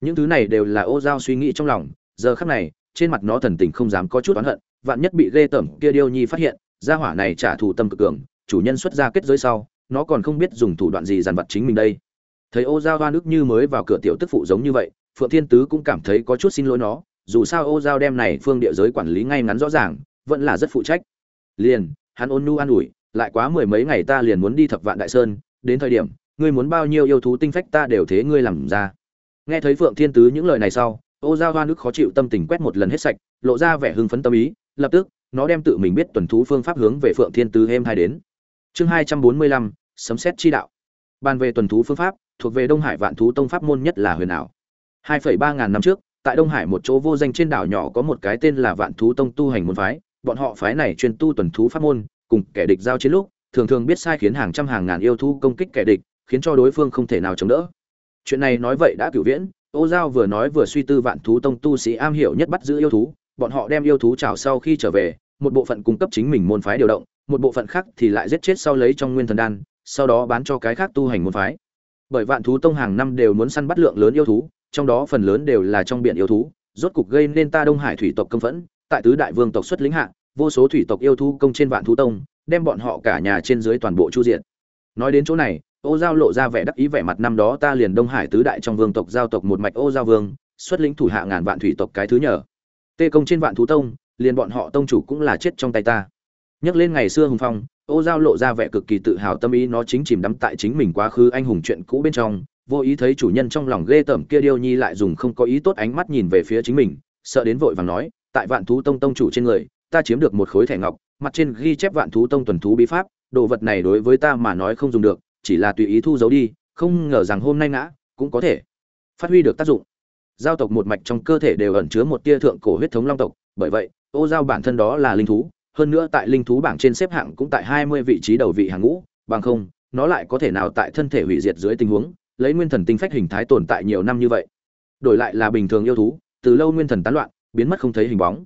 Những thứ này đều là ô giao suy nghĩ trong lòng, giờ khắc này, trên mặt nó thần tình không dám có chút oán hận vạn nhất bị ghê tởm kia điêu nhi phát hiện, gia hỏa này trả thù tâm cực cường, chủ nhân xuất ra kết giới sau, nó còn không biết dùng thủ đoạn gì dàn vật chính mình đây. Thấy ô giao hoa nước như mới vào cửa tiểu tức phụ giống như vậy, phượng thiên tứ cũng cảm thấy có chút xin lỗi nó, dù sao ô giao đem này phương địa giới quản lý ngay ngắn rõ ràng, vẫn là rất phụ trách. Liền, hắn ôn nu an ủi, lại quá mười mấy ngày ta liền muốn đi thập vạn đại sơn, đến thời điểm, ngươi muốn bao nhiêu yêu thú tinh phách ta đều thế ngươi làm ra. Nghe thấy phượng thiên tứ những lời này sau, ô giao hoa nước khó chịu tâm tình quét một lần hết sạch, lộ ra vẻ hưng phấn tâm ý lập tức, nó đem tự mình biết tuần thú phương pháp hướng về phượng thiên tứ êm hai đến. Chương hai trăm bốn mươi lăm, sấm xét chi đạo. Bàn về tuần thú phương pháp, thuộc về đông hải vạn thú tông pháp môn nhất là huyền ảo. hai phẩy ba ngàn năm trước, tại đông hải một chỗ vô danh trên đảo nhỏ có một cái tên là vạn thú tông tu hành môn phái. Bọn họ phái này chuyên tu tuần thú pháp môn, cùng kẻ địch giao chiến lúc, thường thường biết sai khiến hàng trăm hàng ngàn yêu thú công kích kẻ địch, khiến cho đối phương không thể nào chống đỡ. Chuyện này nói vậy đã cửu viễn, ô giao vừa nói vừa suy tư vạn thú tông tu sĩ am hiểu nhất bắt giữ yêu thú bọn họ đem yêu thú chảo sau khi trở về, một bộ phận cung cấp chính mình môn phái điều động, một bộ phận khác thì lại giết chết sau lấy trong nguyên thần đan, sau đó bán cho cái khác tu hành môn phái. Bởi vạn thú tông hàng năm đều muốn săn bắt lượng lớn yêu thú, trong đó phần lớn đều là trong biển yêu thú, rốt cục gây nên ta đông hải thủy tộc công phẫn, tại tứ đại vương tộc xuất lĩnh hạ, vô số thủy tộc yêu thú công trên vạn thú tông, đem bọn họ cả nhà trên dưới toàn bộ chu diện nói đến chỗ này, ô giao lộ ra vẻ đắc ý vẻ mặt năm đó ta liền đông hải tứ đại trong vương tộc giao tộc một mạch ô giao vương, xuất lĩnh thủ hạ ngàn vạn thủy tộc cái thứ nhờ tê công trên vạn thú tông, liền bọn họ tông chủ cũng là chết trong tay ta. Nhắc lên ngày xưa hùng phong, ô giao lộ ra vẻ cực kỳ tự hào tâm ý, nó chính chìm đắm tại chính mình quá khứ anh hùng chuyện cũ bên trong, vô ý thấy chủ nhân trong lòng ghê tởm kia điêu nhi lại dùng không có ý tốt ánh mắt nhìn về phía chính mình, sợ đến vội vàng nói, tại vạn thú tông tông chủ trên người, ta chiếm được một khối thẻ ngọc, mặt trên ghi chép vạn thú tông tuần thú bí pháp, đồ vật này đối với ta mà nói không dùng được, chỉ là tùy ý thu giấu đi, không ngờ rằng hôm nay ngã, cũng có thể phát huy được tác dụng giao tộc một mạch trong cơ thể đều ẩn chứa một tia thượng cổ huyết thống long tộc, bởi vậy, ô giao bản thân đó là linh thú, hơn nữa tại linh thú bảng trên xếp hạng cũng tại hai mươi vị trí đầu vị hàng ngũ, bằng không, nó lại có thể nào tại thân thể hủy diệt dưới tình huống, lấy nguyên thần tinh phách hình thái tồn tại nhiều năm như vậy. Đổi lại là bình thường yêu thú, từ lâu nguyên thần tán loạn, biến mất không thấy hình bóng.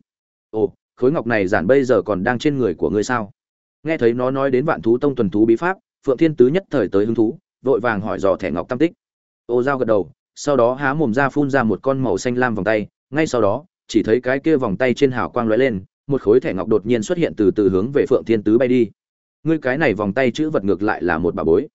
Ồ, khối ngọc này giản bây giờ còn đang trên người của ngươi sao? Nghe thấy nó nói đến vạn thú tông tuần thú bí pháp, phượng thiên tứ nhất thời tới hứng thú, vội vàng hỏi dò thẻ ngọc tam tích. Ô giao gật đầu sau đó há mồm ra phun ra một con màu xanh lam vòng tay, ngay sau đó, chỉ thấy cái kia vòng tay trên hào quang lóe lên, một khối thẻ ngọc đột nhiên xuất hiện từ từ hướng về phượng thiên tứ bay đi. Ngươi cái này vòng tay chữ vật ngược lại là một bà bối.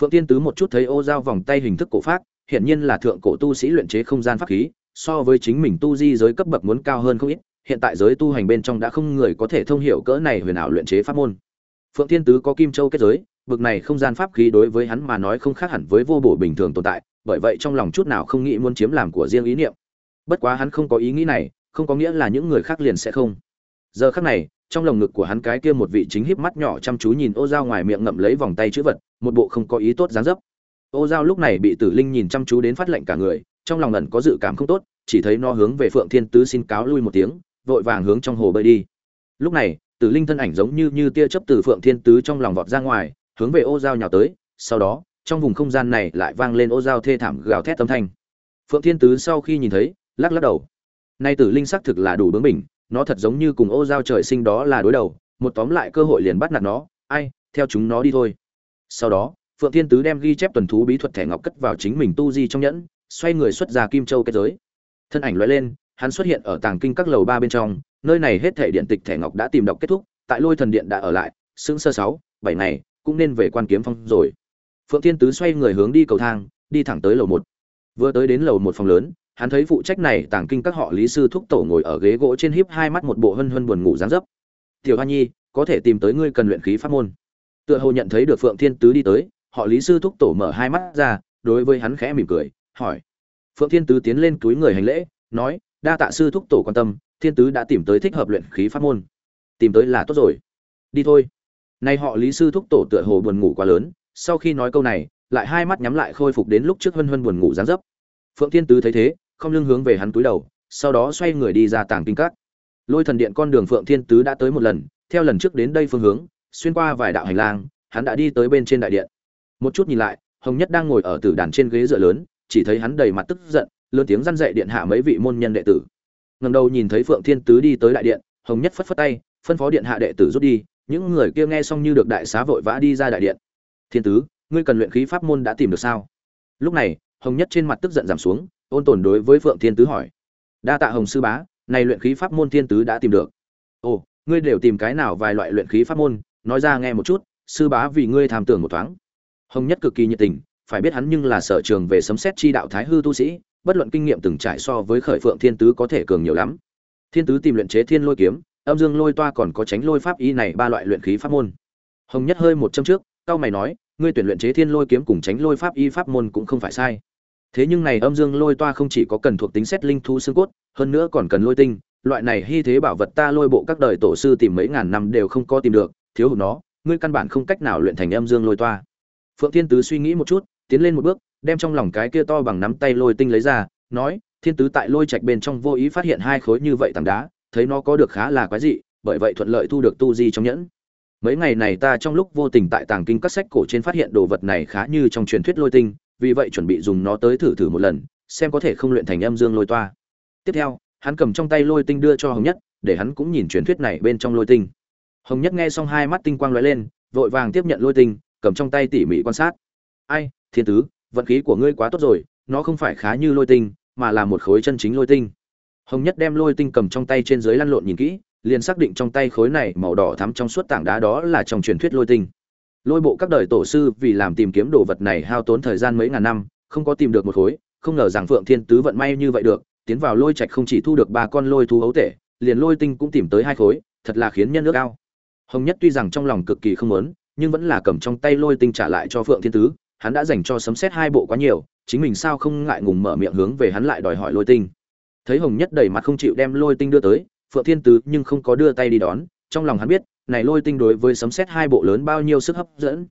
Phượng thiên tứ một chút thấy ô giao vòng tay hình thức cổ pháp hiện nhiên là thượng cổ tu sĩ luyện chế không gian pháp khí, so với chính mình tu di giới cấp bậc muốn cao hơn không ít, hiện tại giới tu hành bên trong đã không người có thể thông hiểu cỡ này huyền ảo luyện chế pháp môn. Phượng thiên tứ có kim châu kết giới, bực này không gian pháp khí đối với hắn mà nói không khác hẳn với vô bổ bình thường tồn tại bởi vậy trong lòng chút nào không nghĩ muốn chiếm làm của riêng ý niệm. Bất quá hắn không có ý nghĩ này, không có nghĩa là những người khác liền sẽ không. Giờ khắc này, trong lồng ngực của hắn cái kia một vị chính híp mắt nhỏ chăm chú nhìn ô dao ngoài miệng ngậm lấy vòng tay chữ vật, một bộ không có ý tốt dáng dấp. Ô dao lúc này bị tử linh nhìn chăm chú đến phát lệnh cả người, trong lòng ẩn có dự cảm không tốt, chỉ thấy nó hướng về phượng thiên tứ xin cáo lui một tiếng, vội vàng hướng trong hồ bơi đi. Lúc này, tử linh thân ảnh giống như như tia chớp từ phượng thiên tứ trong lòng vọt ra ngoài, hướng về ô dao nhào tới, sau đó trong vùng không gian này lại vang lên ô dao thê thảm gào thét âm thanh. Phượng thiên tứ sau khi nhìn thấy, lắc lắc đầu. Nay tử linh xác thực là đủ bướng bỉnh, nó thật giống như cùng ô dao trời sinh đó là đối đầu, một tóm lại cơ hội liền bắt nạt nó, ai, theo chúng nó đi thôi. Sau đó, phượng thiên tứ đem ghi chép tuần thú bí thuật thẻ ngọc cất vào chính mình tu di trong nhẫn, xoay người xuất ra kim châu kết giới. Thân ảnh lóe lên, hắn xuất hiện ở tàng kinh các lầu ba bên trong, nơi này hết thể điện tịch thẻ ngọc đã tìm đọc kết thúc, tại lôi thần điện đã ở lại, sững sơ sáu, bảy ngày, cũng nên về quan kiếm phong rồi phượng thiên tứ xoay người hướng đi cầu thang, đi thẳng tới lầu một. Vừa tới đến lầu một phòng lớn, hắn thấy phụ trách này tàng kinh các họ lý sư thúc tổ ngồi ở ghế gỗ trên híp hai mắt một bộ hân hân buồn ngủ dáng dấp. Tiểu hoa nhi, có thể tìm tới ngươi cần luyện khí pháp môn. Tựa hồ nhận thấy được phượng thiên tứ đi tới, họ lý sư thúc tổ mở hai mắt ra, đối với hắn khẽ mỉm cười, hỏi. Phượng thiên tứ tiến lên túi người hành lễ, nói, đa tạ sư thúc tổ quan tâm, thiên tứ đã tìm tới thích hợp luyện khí pháp môn. Tìm tới là tốt rồi. Đi thôi. Nay họ lý sư thúc tổ tựa hồ buồn ngủ quá lớn sau khi nói câu này, lại hai mắt nhắm lại khôi phục đến lúc trước hân hân buồn ngủ dáng dấp. Phượng thiên tứ thấy thế, không lưng hướng về hắn túi đầu, sau đó xoay người đi ra tàng kinh các. Lôi thần điện con đường phượng thiên tứ đã tới một lần, theo lần trước đến đây phương hướng, xuyên qua vài đạo hành lang, hắn đã đi tới bên trên đại điện. Một chút nhìn lại, hồng nhất đang ngồi ở tử đàn trên ghế dựa lớn, chỉ thấy hắn đầy mặt tức giận, lớn tiếng răn dậy điện hạ mấy vị môn nhân đệ tử. Ngầm đầu nhìn thấy phượng thiên tứ đi tới đại điện, hồng nhất phất phất tay, phân phó điện hạ đệ tử rút đi, những người kia nghe xong như được đại xá vội vã đi ra đại điện thiên tứ, ngươi cần luyện khí pháp môn đã tìm được sao? Lúc này, hồng nhất trên mặt tức giận giảm xuống, ôn tồn đối với phượng thiên tứ hỏi. Đa tạ hồng sư bá, này luyện khí pháp môn thiên tứ đã tìm được. Ồ, ngươi đều tìm cái nào vài loại luyện khí pháp môn? Nói ra nghe một chút, sư bá vì ngươi tham tưởng một thoáng. Hồng nhất cực kỳ nhiệt tình, phải biết hắn nhưng là sở trường về sấm xét chi đạo thái hư tu sĩ, bất luận kinh nghiệm từng trải so với khởi phượng thiên tứ có thể cường nhiều lắm. Thiên tứ tìm luyện chế thiên lôi kiếm, âm dương lôi toa còn có tránh lôi pháp y này ba loại luyện khí pháp môn. Hồng nhất hơi một châm trước cao mày nói ngươi tuyển luyện chế thiên lôi kiếm cùng tránh lôi pháp y pháp môn cũng không phải sai. Thế nhưng này âm dương lôi toa không chỉ có cần thuộc tính xét linh thu xương cốt, hơn nữa còn cần lôi tinh. Loại này hy thế bảo vật ta lôi bộ các đời tổ sư tìm mấy ngàn năm đều không có tìm được, thiếu hụt nó, ngươi căn bản không cách nào luyện thành âm dương lôi toa. Phượng thiên tứ suy nghĩ một chút, tiến lên một bước, đem trong lòng cái kia to bằng nắm tay lôi tinh lấy ra, nói, thiên tứ tại lôi trạch bên trong vô ý phát hiện hai khối như vậy tảng đá, thấy nó có được khá là quái dị, bởi vậy thuận lợi thu được tu di trong nhẫn mấy ngày này ta trong lúc vô tình tại tàng kinh các sách cổ trên phát hiện đồ vật này khá như trong truyền thuyết lôi tinh, vì vậy chuẩn bị dùng nó tới thử thử một lần, xem có thể không luyện thành âm dương lôi toa. Tiếp theo, hắn cầm trong tay lôi tinh đưa cho hồng nhất, để hắn cũng nhìn truyền thuyết này bên trong lôi tinh. Hồng nhất nghe xong hai mắt tinh quang lóe lên, vội vàng tiếp nhận lôi tinh, cầm trong tay tỉ mỉ quan sát. Ai, thiên tứ, vận khí của ngươi quá tốt rồi, nó không phải khá như lôi tinh, mà là một khối chân chính lôi tinh. Hồng nhất đem lôi tinh cầm trong tay trên dưới lăn lộn nhìn kỹ liền xác định trong tay khối này màu đỏ thắm trong suốt tảng đá đó là trong truyền thuyết lôi tinh. Lôi bộ các đời tổ sư vì làm tìm kiếm đồ vật này hao tốn thời gian mấy ngàn năm, không có tìm được một khối, không ngờ rằng phượng thiên tứ vận may như vậy được, tiến vào lôi trạch không chỉ thu được ba con lôi thú ấu tể, liền lôi tinh cũng tìm tới hai khối, thật là khiến nhân nước ao. Hồng nhất tuy rằng trong lòng cực kỳ không muốn, nhưng vẫn là cầm trong tay lôi tinh trả lại cho phượng thiên tứ, hắn đã dành cho sấm xét hai bộ quá nhiều, chính mình sao không ngại ngùng mở miệng hướng về hắn lại đòi hỏi lôi tinh. Thấy hồng nhất đầy mặt không chịu đem lôi tinh đưa tới phượng thiên tứ nhưng không có đưa tay đi đón, trong lòng hắn biết, này lôi tinh đối với sấm xét hai bộ lớn bao nhiêu sức hấp dẫn.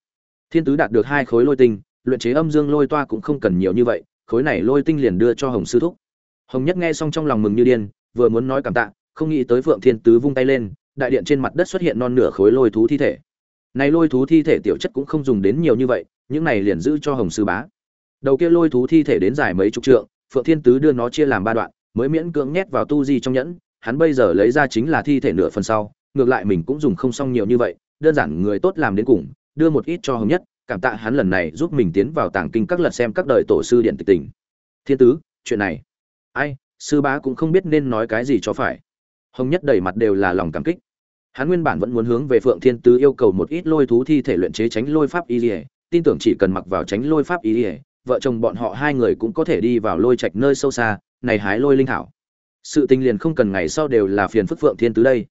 Thiên tứ đạt được hai khối lôi tinh, luyện chế âm dương lôi toa cũng không cần nhiều như vậy, khối này lôi tinh liền đưa cho hồng sư thúc. Hồng nhất nghe xong trong lòng mừng như điên, vừa muốn nói cảm tạ, không nghĩ tới phượng thiên tứ vung tay lên, đại điện trên mặt đất xuất hiện non nửa khối lôi thú thi thể. Này lôi thú thi thể tiểu chất cũng không dùng đến nhiều như vậy, những này liền giữ cho hồng sư bá. Đầu kia lôi thú thi thể đến dài mấy chục trượng, phượng thiên tứ đưa nó chia làm ba đoạn, mới miễn cưỡng nhét vào tu di trong nhẫn hắn bây giờ lấy ra chính là thi thể nửa phần sau, ngược lại mình cũng dùng không xong nhiều như vậy, đơn giản người tốt làm đến cùng, đưa một ít cho hồng nhất, cảm tạ hắn lần này giúp mình tiến vào tàng kinh các lật xem các đời tổ sư điện tịch tình thiên tứ, chuyện này. Ai, sư bá cũng không biết nên nói cái gì cho phải. Hồng nhất đầy mặt đều là lòng cảm kích. Hắn nguyên bản vẫn muốn hướng về phượng thiên tứ yêu cầu một ít lôi thú thi thể luyện chế tránh lôi pháp y ỉa tin tưởng chỉ cần mặc vào tránh lôi pháp y ỉa vợ chồng bọn họ hai người cũng có thể đi vào lôi trạch nơi sâu xa, này hái lôi linh thảo sự tình liền không cần ngày sau đều là phiền phức phượng thiên tứ đây.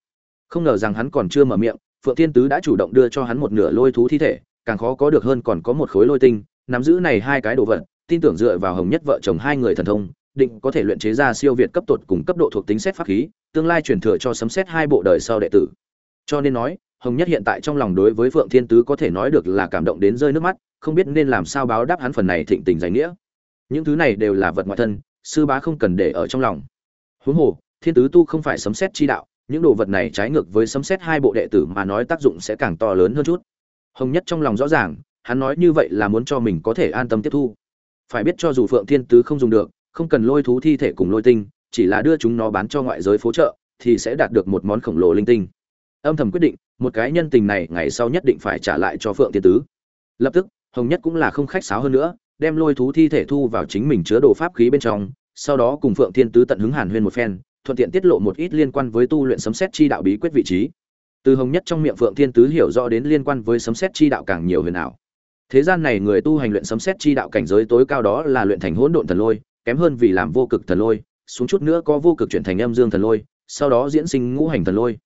Không ngờ rằng hắn còn chưa mở miệng, phượng thiên tứ đã chủ động đưa cho hắn một nửa lôi thú thi thể, càng khó có được hơn còn có một khối lôi tinh, nắm giữ này hai cái đồ vật, tin tưởng dựa vào hồng nhất vợ chồng hai người thần thông, định có thể luyện chế ra siêu việt cấp tột cùng cấp độ thuộc tính xét pháp khí, tương lai truyền thừa cho sấm xét hai bộ đời sau đệ tử. Cho nên nói, hồng nhất hiện tại trong lòng đối với phượng thiên tứ có thể nói được là cảm động đến rơi nước mắt, không biết nên làm sao báo đáp hắn phần này thịnh tình giải nghĩa. Những thứ này đều là vật ngoại thân, sư bá không cần để ở trong lòng huống hồ, thiên tứ tu không phải sấm xét chi đạo, những đồ vật này trái ngược với sấm xét hai bộ đệ tử mà nói tác dụng sẽ càng to lớn hơn chút. Hồng nhất trong lòng rõ ràng, hắn nói như vậy là muốn cho mình có thể an tâm tiếp thu. Phải biết cho dù phượng thiên tứ không dùng được, không cần lôi thú thi thể cùng lôi tinh, chỉ là đưa chúng nó bán cho ngoại giới phố trợ, thì sẽ đạt được một món khổng lồ linh tinh. Âm thầm quyết định, một cái nhân tình này ngày sau nhất định phải trả lại cho phượng thiên tứ. Lập tức, hồng nhất cũng là không khách sáo hơn nữa, đem lôi thú thi thể thu vào chính mình chứa đồ pháp khí bên trong sau đó cùng phượng thiên tứ tận hứng hàn huyên một phen, thuận tiện tiết lộ một ít liên quan với tu luyện sấm xét chi đạo bí quyết vị trí. Từ hồng nhất trong miệng phượng thiên tứ hiểu rõ đến liên quan với sấm xét chi đạo càng nhiều huyền ảo. Thế gian này người tu hành luyện sấm xét chi đạo cảnh giới tối cao đó là luyện thành hỗn độn thần lôi, kém hơn vì làm vô cực thần lôi, xuống chút nữa có vô cực chuyển thành âm dương thần lôi, sau đó diễn sinh ngũ hành thần lôi.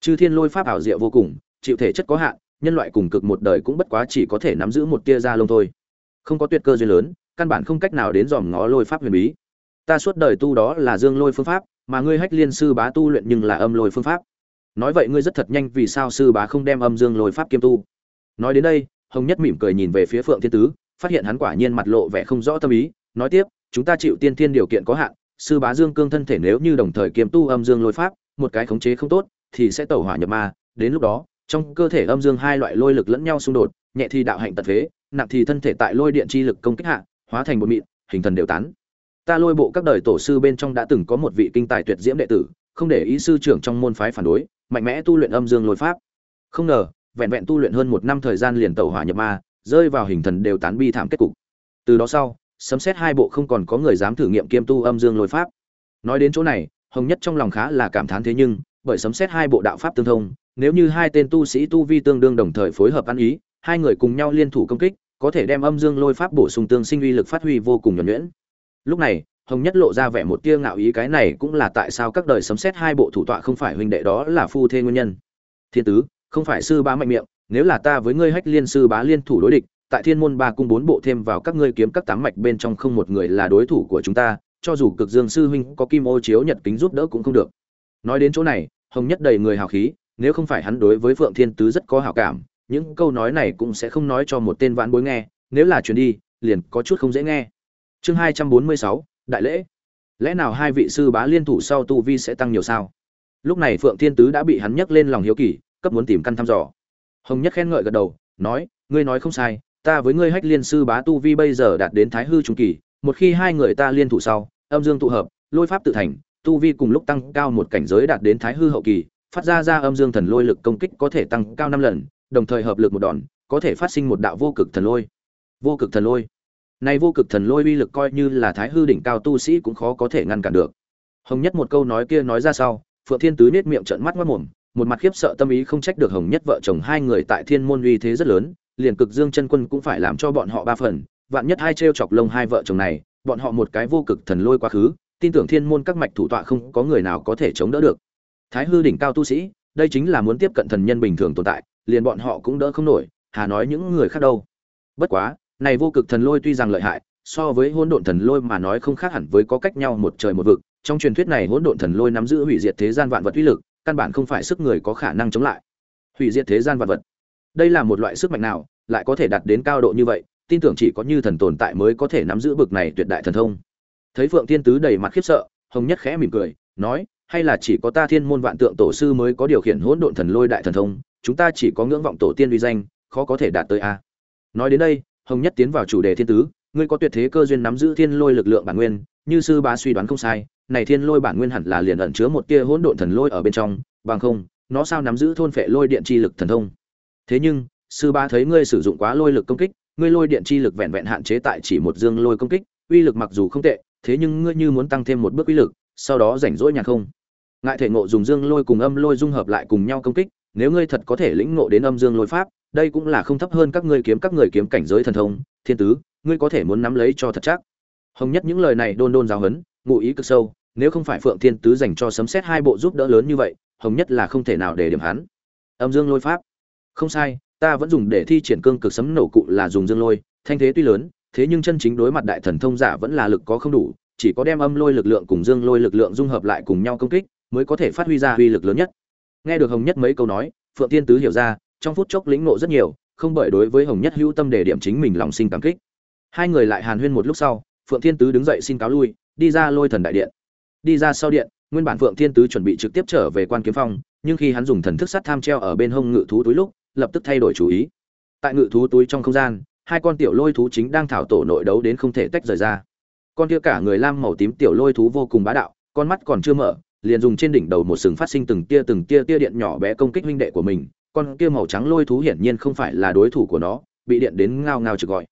Chư thiên lôi pháp ảo diệu vô cùng, chịu thể chất có hạn, nhân loại cùng cực một đời cũng bất quá chỉ có thể nắm giữ một tia da lông thôi. Không có tuyệt cơ duyên lớn, căn bản không cách nào đến dòm ngó lôi pháp huyền bí ta suốt đời tu đó là dương lôi phương pháp, mà ngươi hách liên sư bá tu luyện nhưng là âm lôi phương pháp. Nói vậy ngươi rất thật nhanh vì sao sư bá không đem âm dương lôi pháp kiêm tu. Nói đến đây, hồng nhất mỉm cười nhìn về phía phượng thiên tứ, phát hiện hắn quả nhiên mặt lộ vẻ không rõ tâm ý, nói tiếp, chúng ta chịu tiên thiên điều kiện có hạn, sư bá dương cương thân thể nếu như đồng thời kiêm tu âm dương lôi pháp, một cái khống chế không tốt, thì sẽ tẩu hỏa nhập ma. Đến lúc đó, trong cơ thể âm dương hai loại lôi lực lẫn nhau xung đột, nhẹ thì đạo hạnh tật phế, nặng thì thân thể tại lôi điện chi lực công kích hạ, hóa thành một mịn, hình thần đều tán ta lôi bộ các đời tổ sư bên trong đã từng có một vị kinh tài tuyệt diễm đệ tử, không để ý sư trưởng trong môn phái phản đối, mạnh mẽ tu luyện âm dương lôi pháp. Không ngờ, vẹn vẹn tu luyện hơn một năm thời gian liền tẩu hỏa nhập ma, rơi vào hình thần đều tán bi thảm kết cục. Từ đó sau, sấm xét hai bộ không còn có người dám thử nghiệm kiêm tu âm dương lôi pháp. Nói đến chỗ này, hồng nhất trong lòng khá là cảm thán thế nhưng, bởi sấm xét hai bộ đạo pháp tương thông, nếu như hai tên tu sĩ tu vi tương đương đồng thời phối hợp ăn ý, hai người cùng nhau liên thủ công kích, có thể đem âm dương lôi pháp bổ sung tương sinh uy lực phát huy vô cùng nhuẩn nhuyễn lúc này, hồng nhất lộ ra vẻ một tia ngạo ý, cái này cũng là tại sao các đời sấm xét hai bộ thủ tọa không phải huynh đệ đó là phu thê nguyên nhân. Thiên tứ, không phải sư bá mạnh miệng, nếu là ta với ngươi hách liên sư bá liên thủ đối địch, tại thiên môn ba cung bốn bộ thêm vào các ngươi kiếm các tám mạch bên trong không một người là đối thủ của chúng ta, cho dù cực dương sư huynh có kim ô chiếu nhật kính giúp đỡ cũng không được. Nói đến chỗ này, hồng nhất đầy người hào khí, nếu không phải hắn đối với phượng thiên tứ rất có hảo cảm, những câu nói này cũng sẽ không nói cho một tên vãn bối nghe, nếu là truyền đi, liền có chút không dễ nghe chương hai trăm bốn mươi sáu, đại lễ. Lẽ nào hai vị sư bá liên thủ sau tu vi sẽ tăng nhiều sao? Lúc này phượng thiên tứ đã bị hắn nhấc lên lòng hiếu kỳ, cấp muốn tìm căn thăm dò. Hồng nhất khen ngợi gật đầu, nói, ngươi nói không sai, ta với ngươi hách liên sư bá tu vi bây giờ đạt đến thái hư trung kỳ, một khi hai người ta liên thủ sau, âm dương tụ hợp, lôi pháp tự thành, tu vi cùng lúc tăng cao một cảnh giới đạt đến thái hư hậu kỳ, phát ra ra âm dương thần lôi lực công kích có thể tăng cao năm lần, đồng thời hợp lực một đòn, có thể phát sinh một đạo vô cực thần lôi. Vô cực thần lôi nay vô cực thần lôi uy lực coi như là thái hư đỉnh cao tu sĩ cũng khó có thể ngăn cản được. Hồng nhất một câu nói kia nói ra sau, phượng thiên tứ nết miệng trợn mắt mắt mồm, một mặt khiếp sợ tâm ý không trách được hồng nhất vợ chồng hai người tại thiên môn uy thế rất lớn, liền cực dương chân quân cũng phải làm cho bọn họ ba phần, vạn nhất hai treo chọc lông hai vợ chồng này, bọn họ một cái vô cực thần lôi quá khứ, tin tưởng thiên môn các mạch thủ tọa không có người nào có thể chống đỡ được. Thái hư đỉnh cao tu sĩ, đây chính là muốn tiếp cận thần nhân bình thường tồn tại, liền bọn họ cũng đỡ không nổi, hà nói những người khác đâu. Bất quá này vô cực thần lôi tuy rằng lợi hại, so với hỗn độn thần lôi mà nói không khác hẳn với có cách nhau một trời một vực. Trong truyền thuyết này hỗn độn thần lôi nắm giữ hủy diệt thế gian vạn vật uy lực, căn bản không phải sức người có khả năng chống lại. Hủy diệt thế gian vạn vật. Đây là một loại sức mạnh nào, lại có thể đạt đến cao độ như vậy, tin tưởng chỉ có như thần tồn tại mới có thể nắm giữ bực này tuyệt đại thần thông. Thấy phượng thiên tứ đầy mặt khiếp sợ, hồng nhất khẽ mỉm cười, nói, hay là chỉ có ta thiên môn vạn tượng tổ sư mới có điều khiển hỗn độn thần lôi đại thần thông, chúng ta chỉ có ngưỡng vọng tổ tiên uy danh, khó có thể đạt tới a. Nói đến đây hồng nhất tiến vào chủ đề thiên tứ, ngươi có tuyệt thế cơ duyên nắm giữ thiên lôi lực lượng bản nguyên, như sư bá suy đoán không sai, này thiên lôi bản nguyên hẳn là liền ẩn chứa một tia hỗn độn thần lôi ở bên trong, bằng không, nó sao nắm giữ thôn phệ lôi điện chi lực thần thông? Thế nhưng, sư bá thấy ngươi sử dụng quá lôi lực công kích, ngươi lôi điện chi lực vẹn vẹn hạn chế tại chỉ một dương lôi công kích, uy lực mặc dù không tệ, thế nhưng ngươi như muốn tăng thêm một bước uy lực, sau đó rảnh rỗi nhàn không? Ngại thể ngộ dùng dương lôi cùng âm lôi dung hợp lại cùng nhau công kích nếu ngươi thật có thể lĩnh ngộ đến âm dương lôi pháp, đây cũng là không thấp hơn các ngươi kiếm các người kiếm cảnh giới thần thông, thiên tứ, ngươi có thể muốn nắm lấy cho thật chắc. Hồng nhất những lời này đôn đôn giáo huấn, ngụ ý cực sâu, nếu không phải phượng thiên tứ dành cho sấm xét hai bộ giúp đỡ lớn như vậy, hồng nhất là không thể nào để điểm hắn. Âm dương lôi pháp. Không sai, ta vẫn dùng để thi triển cương cực sấm nổ cụ là dùng dương lôi, thanh thế tuy lớn, thế nhưng chân chính đối mặt đại thần thông giả vẫn là lực có không đủ, chỉ có đem âm lôi lực lượng cùng dương lôi lực lượng dung hợp lại cùng nhau công kích, mới có thể phát huy ra uy lực lớn nhất nghe được hồng nhất mấy câu nói, phượng Thiên tứ hiểu ra, trong phút chốc lĩnh ngộ rất nhiều, không bởi đối với hồng nhất hữu tâm để điểm chính mình lòng sinh cảm kích. Hai người lại hàn huyên một lúc sau, phượng thiên tứ đứng dậy xin cáo lui, đi ra lôi thần đại điện. Đi ra sau điện, nguyên bản phượng thiên tứ chuẩn bị trực tiếp trở về quan kiếm phong, nhưng khi hắn dùng thần thức sắt tham treo ở bên hông ngự thú túi lúc, lập tức thay đổi chủ ý. Tại ngự thú túi trong không gian, hai con tiểu lôi thú chính đang thảo tổ nội đấu đến không thể tách rời ra. Con kia cả người lam màu tím tiểu lôi thú vô cùng bá đạo, con mắt còn chưa mở liền dùng trên đỉnh đầu một sừng phát sinh từng tia từng tia tia điện nhỏ bé công kích huynh đệ của mình, con kia màu trắng lôi thú hiển nhiên không phải là đối thủ của nó, bị điện đến ngao ngao trực gọi.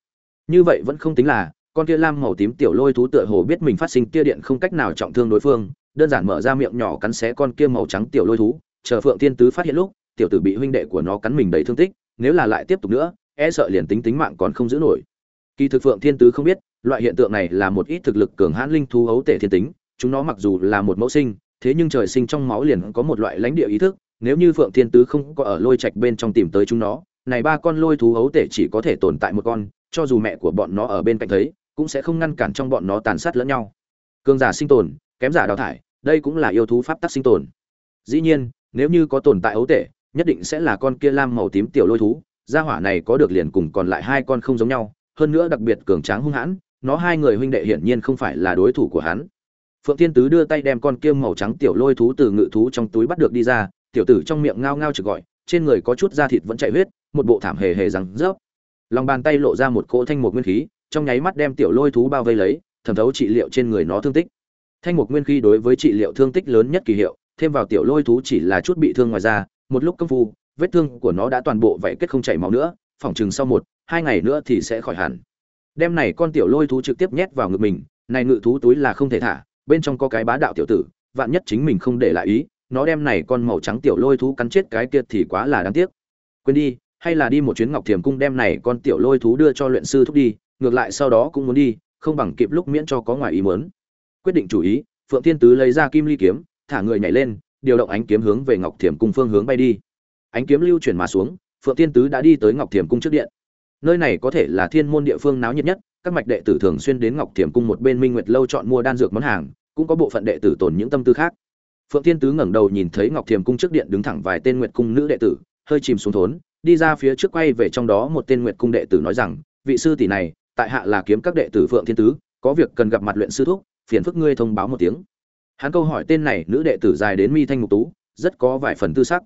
Như vậy vẫn không tính là, con kia lam màu tím tiểu lôi thú tựa hồ biết mình phát sinh tia điện không cách nào trọng thương đối phương, đơn giản mở ra miệng nhỏ cắn xé con kia màu trắng tiểu lôi thú, chờ phượng thiên tứ phát hiện lúc, tiểu tử bị huynh đệ của nó cắn mình đầy thương tích, nếu là lại tiếp tục nữa e sợ liền tính tính mạng còn không giữ nổi. Kỳ thực phượng thiên tứ không biết, loại hiện tượng này là một ít thực lực cường hãn linh thú hấu tể thiên tính, chúng nó mặc dù là một mẫu sinh thế nhưng trời sinh trong máu liền có một loại lãnh địa ý thức, nếu như phượng thiên tứ không có ở lôi trạch bên trong tìm tới chúng nó, này ba con lôi thú hấu tể chỉ có thể tồn tại một con, cho dù mẹ của bọn nó ở bên cạnh thấy, cũng sẽ không ngăn cản trong bọn nó tàn sát lẫn nhau. Cường giả sinh tồn, kém giả đào thải, đây cũng là yêu thú pháp tắc sinh tồn. Dĩ nhiên, nếu như có tồn tại ấu tể, nhất định sẽ là con kia lam màu tím tiểu lôi thú, gia hỏa này có được liền cùng còn lại hai con không giống nhau, hơn nữa đặc biệt cường tráng hung hãn, nó hai người huynh đệ hiển nhiên không phải là đối thủ của hắn phượng thiên tứ đưa tay đem con kiêm màu trắng tiểu lôi thú từ ngự thú trong túi bắt được đi ra tiểu tử trong miệng ngao ngao trực gọi trên người có chút da thịt vẫn chảy huyết một bộ thảm hề hề rằng, rớp. Lòng bàn tay lộ ra một cỗ thanh một nguyên khí trong nháy mắt đem tiểu lôi thú bao vây lấy thẩm thấu trị liệu trên người nó thương tích. Thanh một nguyên khí đối với trị liệu thương tích lớn nhất kỳ hiệu thêm vào tiểu lôi thú chỉ là chút bị thương ngoài da một lúc công phu vết thương của nó đã toàn bộ vảy kết không chảy máu nữa phỏng chừng sau một hai ngày nữa thì sẽ khỏi hẳn. Đem này con tiểu lôi thú trực tiếp nhét vào ngực mình này ngự thú túi là không thể thả bên trong có cái bá đạo tiểu tử, vạn nhất chính mình không để lại ý, nó đem này con màu trắng tiểu lôi thú cắn chết cái kia thì quá là đáng tiếc. Quên đi, hay là đi một chuyến ngọc thiềm cung đem này con tiểu lôi thú đưa cho luyện sư thúc đi, ngược lại sau đó cũng muốn đi, không bằng kịp lúc miễn cho có ngoài ý muốn. Quyết định chủ ý, phượng tiên tứ lấy ra kim ly kiếm, thả người nhảy lên, điều động ánh kiếm hướng về ngọc thiềm cung phương hướng bay đi. Ánh kiếm lưu chuyển mà xuống, phượng tiên tứ đã đi tới ngọc thiềm cung trước điện. Nơi này có thể là thiên môn địa phương náo nhiệt nhất các mạch đệ tử thường xuyên đến ngọc thiềm cung một bên minh nguyệt lâu chọn mua đan dược món hàng, cũng có bộ phận đệ tử tồn những tâm tư khác. Phượng thiên tứ ngẩng đầu nhìn thấy ngọc thiềm cung trước điện đứng thẳng vài tên nguyệt cung nữ đệ tử, hơi chìm xuống thốn, đi ra phía trước quay về trong đó một tên nguyệt cung đệ tử nói rằng, vị sư tỷ này, tại hạ là kiếm các đệ tử phượng thiên tứ, có việc cần gặp mặt luyện sư thúc, phiền phức ngươi thông báo một tiếng. Hắn câu hỏi tên này nữ đệ tử dài đến mi thanh mục tú, rất có vài phần tư sắc.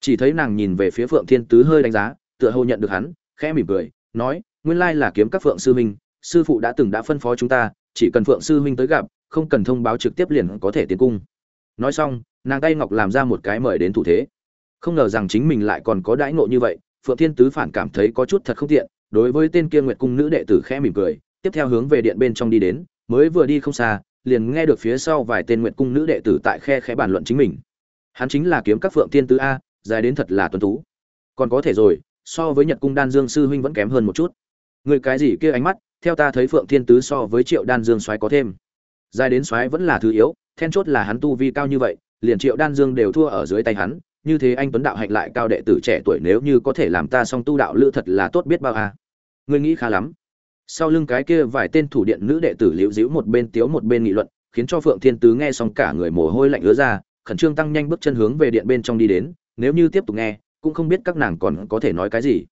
Chỉ thấy nàng nhìn về phía phượng thiên tứ hơi đánh giá, tựa hồ nhận được hắn, khẽ mỉm cười, nói, nguyên lai là kiếm các phượng sư huynh sư phụ đã từng đã phân phó chúng ta, chỉ cần phượng sư huynh tới gặp, không cần thông báo trực tiếp liền có thể tiến cung. Nói xong, nàng tay ngọc làm ra một cái mời đến thủ thế. Không ngờ rằng chính mình lại còn có đãi ngộ như vậy, phượng thiên tứ phản cảm thấy có chút thật không tiện, đối với tên kia nguyệt cung nữ đệ tử khẽ mỉm cười, tiếp theo hướng về điện bên trong đi đến, mới vừa đi không xa, liền nghe được phía sau vài tên nguyệt cung nữ đệ tử tại khe khẽ bàn luận chính mình. Hắn chính là kiếm các phượng thiên tứ a, dài đến thật là tuấn tú. Còn có thể rồi, so với nhật cung đan dương sư huynh vẫn kém hơn một chút. Người cái gì kia ánh mắt theo ta thấy phượng thiên tứ so với triệu đan dương soái có thêm. Dài đến soái vẫn là thứ yếu, then chốt là hắn tu vi cao như vậy, liền triệu đan dương đều thua ở dưới tay hắn, như thế anh tuấn đạo hạnh lại cao đệ tử trẻ tuổi nếu như có thể làm ta song tu đạo lữ thật là tốt biết bao à. ngươi nghĩ khá lắm. Sau lưng cái kia vài tên thủ điện nữ đệ tử liễu díu một bên tiếu một bên nghị luận, khiến cho phượng thiên tứ nghe xong cả người mồ hôi lạnh ứa ra, khẩn trương tăng nhanh bước chân hướng về điện bên trong đi đến, nếu như tiếp tục nghe, cũng không biết các nàng còn có thể nói cái gì.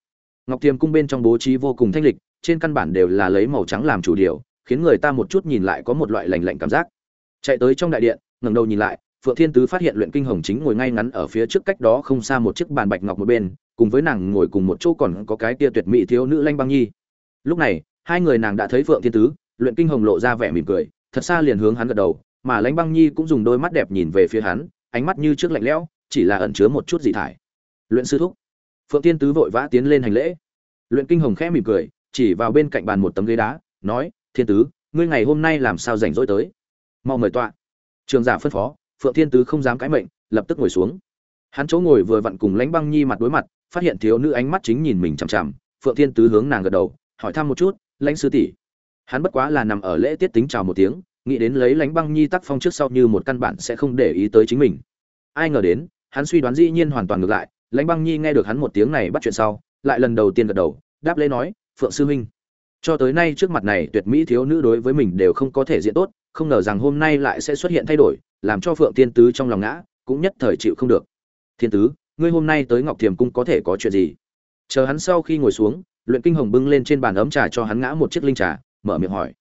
Ngọc thiềm cung bên trong bố trí vô cùng thanh lịch trên căn bản đều là lấy màu trắng làm chủ điều, khiến người ta một chút nhìn lại có một loại lành lạnh cảm giác. Chạy tới trong đại điện, ngẩng đầu nhìn lại, phượng thiên tứ phát hiện luyện kinh hồng chính ngồi ngay ngắn ở phía trước cách đó không xa một chiếc bàn bạch ngọc một bên, cùng với nàng ngồi cùng một chỗ còn có cái tia tuyệt mỹ thiếu nữ lanh băng nhi. Lúc này, hai người nàng đã thấy phượng thiên tứ, luyện kinh hồng lộ ra vẻ mỉm cười, thật xa liền hướng hắn gật đầu, mà lãnh băng nhi cũng dùng đôi mắt đẹp nhìn về phía hắn, ánh mắt như trước lạnh lẽo, chỉ là ẩn chứa một chút dị thải. Luyện sư thúc. Phượng thiên tứ vội vã tiến lên hành lễ. Luyện kinh hồng khẽ mỉm cười chỉ vào bên cạnh bàn một tấm ghế đá, nói, thiên tứ, ngươi ngày hôm nay làm sao rảnh rỗi tới? Mau mời tọa. Trường giả phân phó, phượng thiên tứ không dám cãi mệnh, lập tức ngồi xuống. Hắn chỗ ngồi vừa vặn cùng lãnh băng nhi mặt đối mặt, phát hiện thiếu nữ ánh mắt chính nhìn mình chằm chằm. Phượng thiên tứ hướng nàng gật đầu, hỏi thăm một chút, lãnh sư tỷ? Hắn bất quá là nằm ở lễ tiết tính chào một tiếng, nghĩ đến lấy lãnh băng nhi tác phong trước sau như một căn bản sẽ không để ý tới chính mình. Ai ngờ đến, hắn suy đoán dĩ nhiên hoàn toàn ngược lại, lãnh băng nhi nghe được hắn một tiếng này bắt chuyện sau, lại lần đầu tiên gật đầu, đáp lễ nói phượng sư huynh. Cho tới nay trước mặt này tuyệt mỹ thiếu nữ đối với mình đều không có thể diễn tốt, không ngờ rằng hôm nay lại sẽ xuất hiện thay đổi, làm cho phượng tiên tứ trong lòng ngã, cũng nhất thời chịu không được. Thiên tứ, ngươi hôm nay tới ngọc thiềm cung có thể có chuyện gì? Chờ hắn sau khi ngồi xuống, luyện kinh hồng bưng lên trên bàn ấm trà cho hắn ngã một chiếc linh trà, mở miệng hỏi.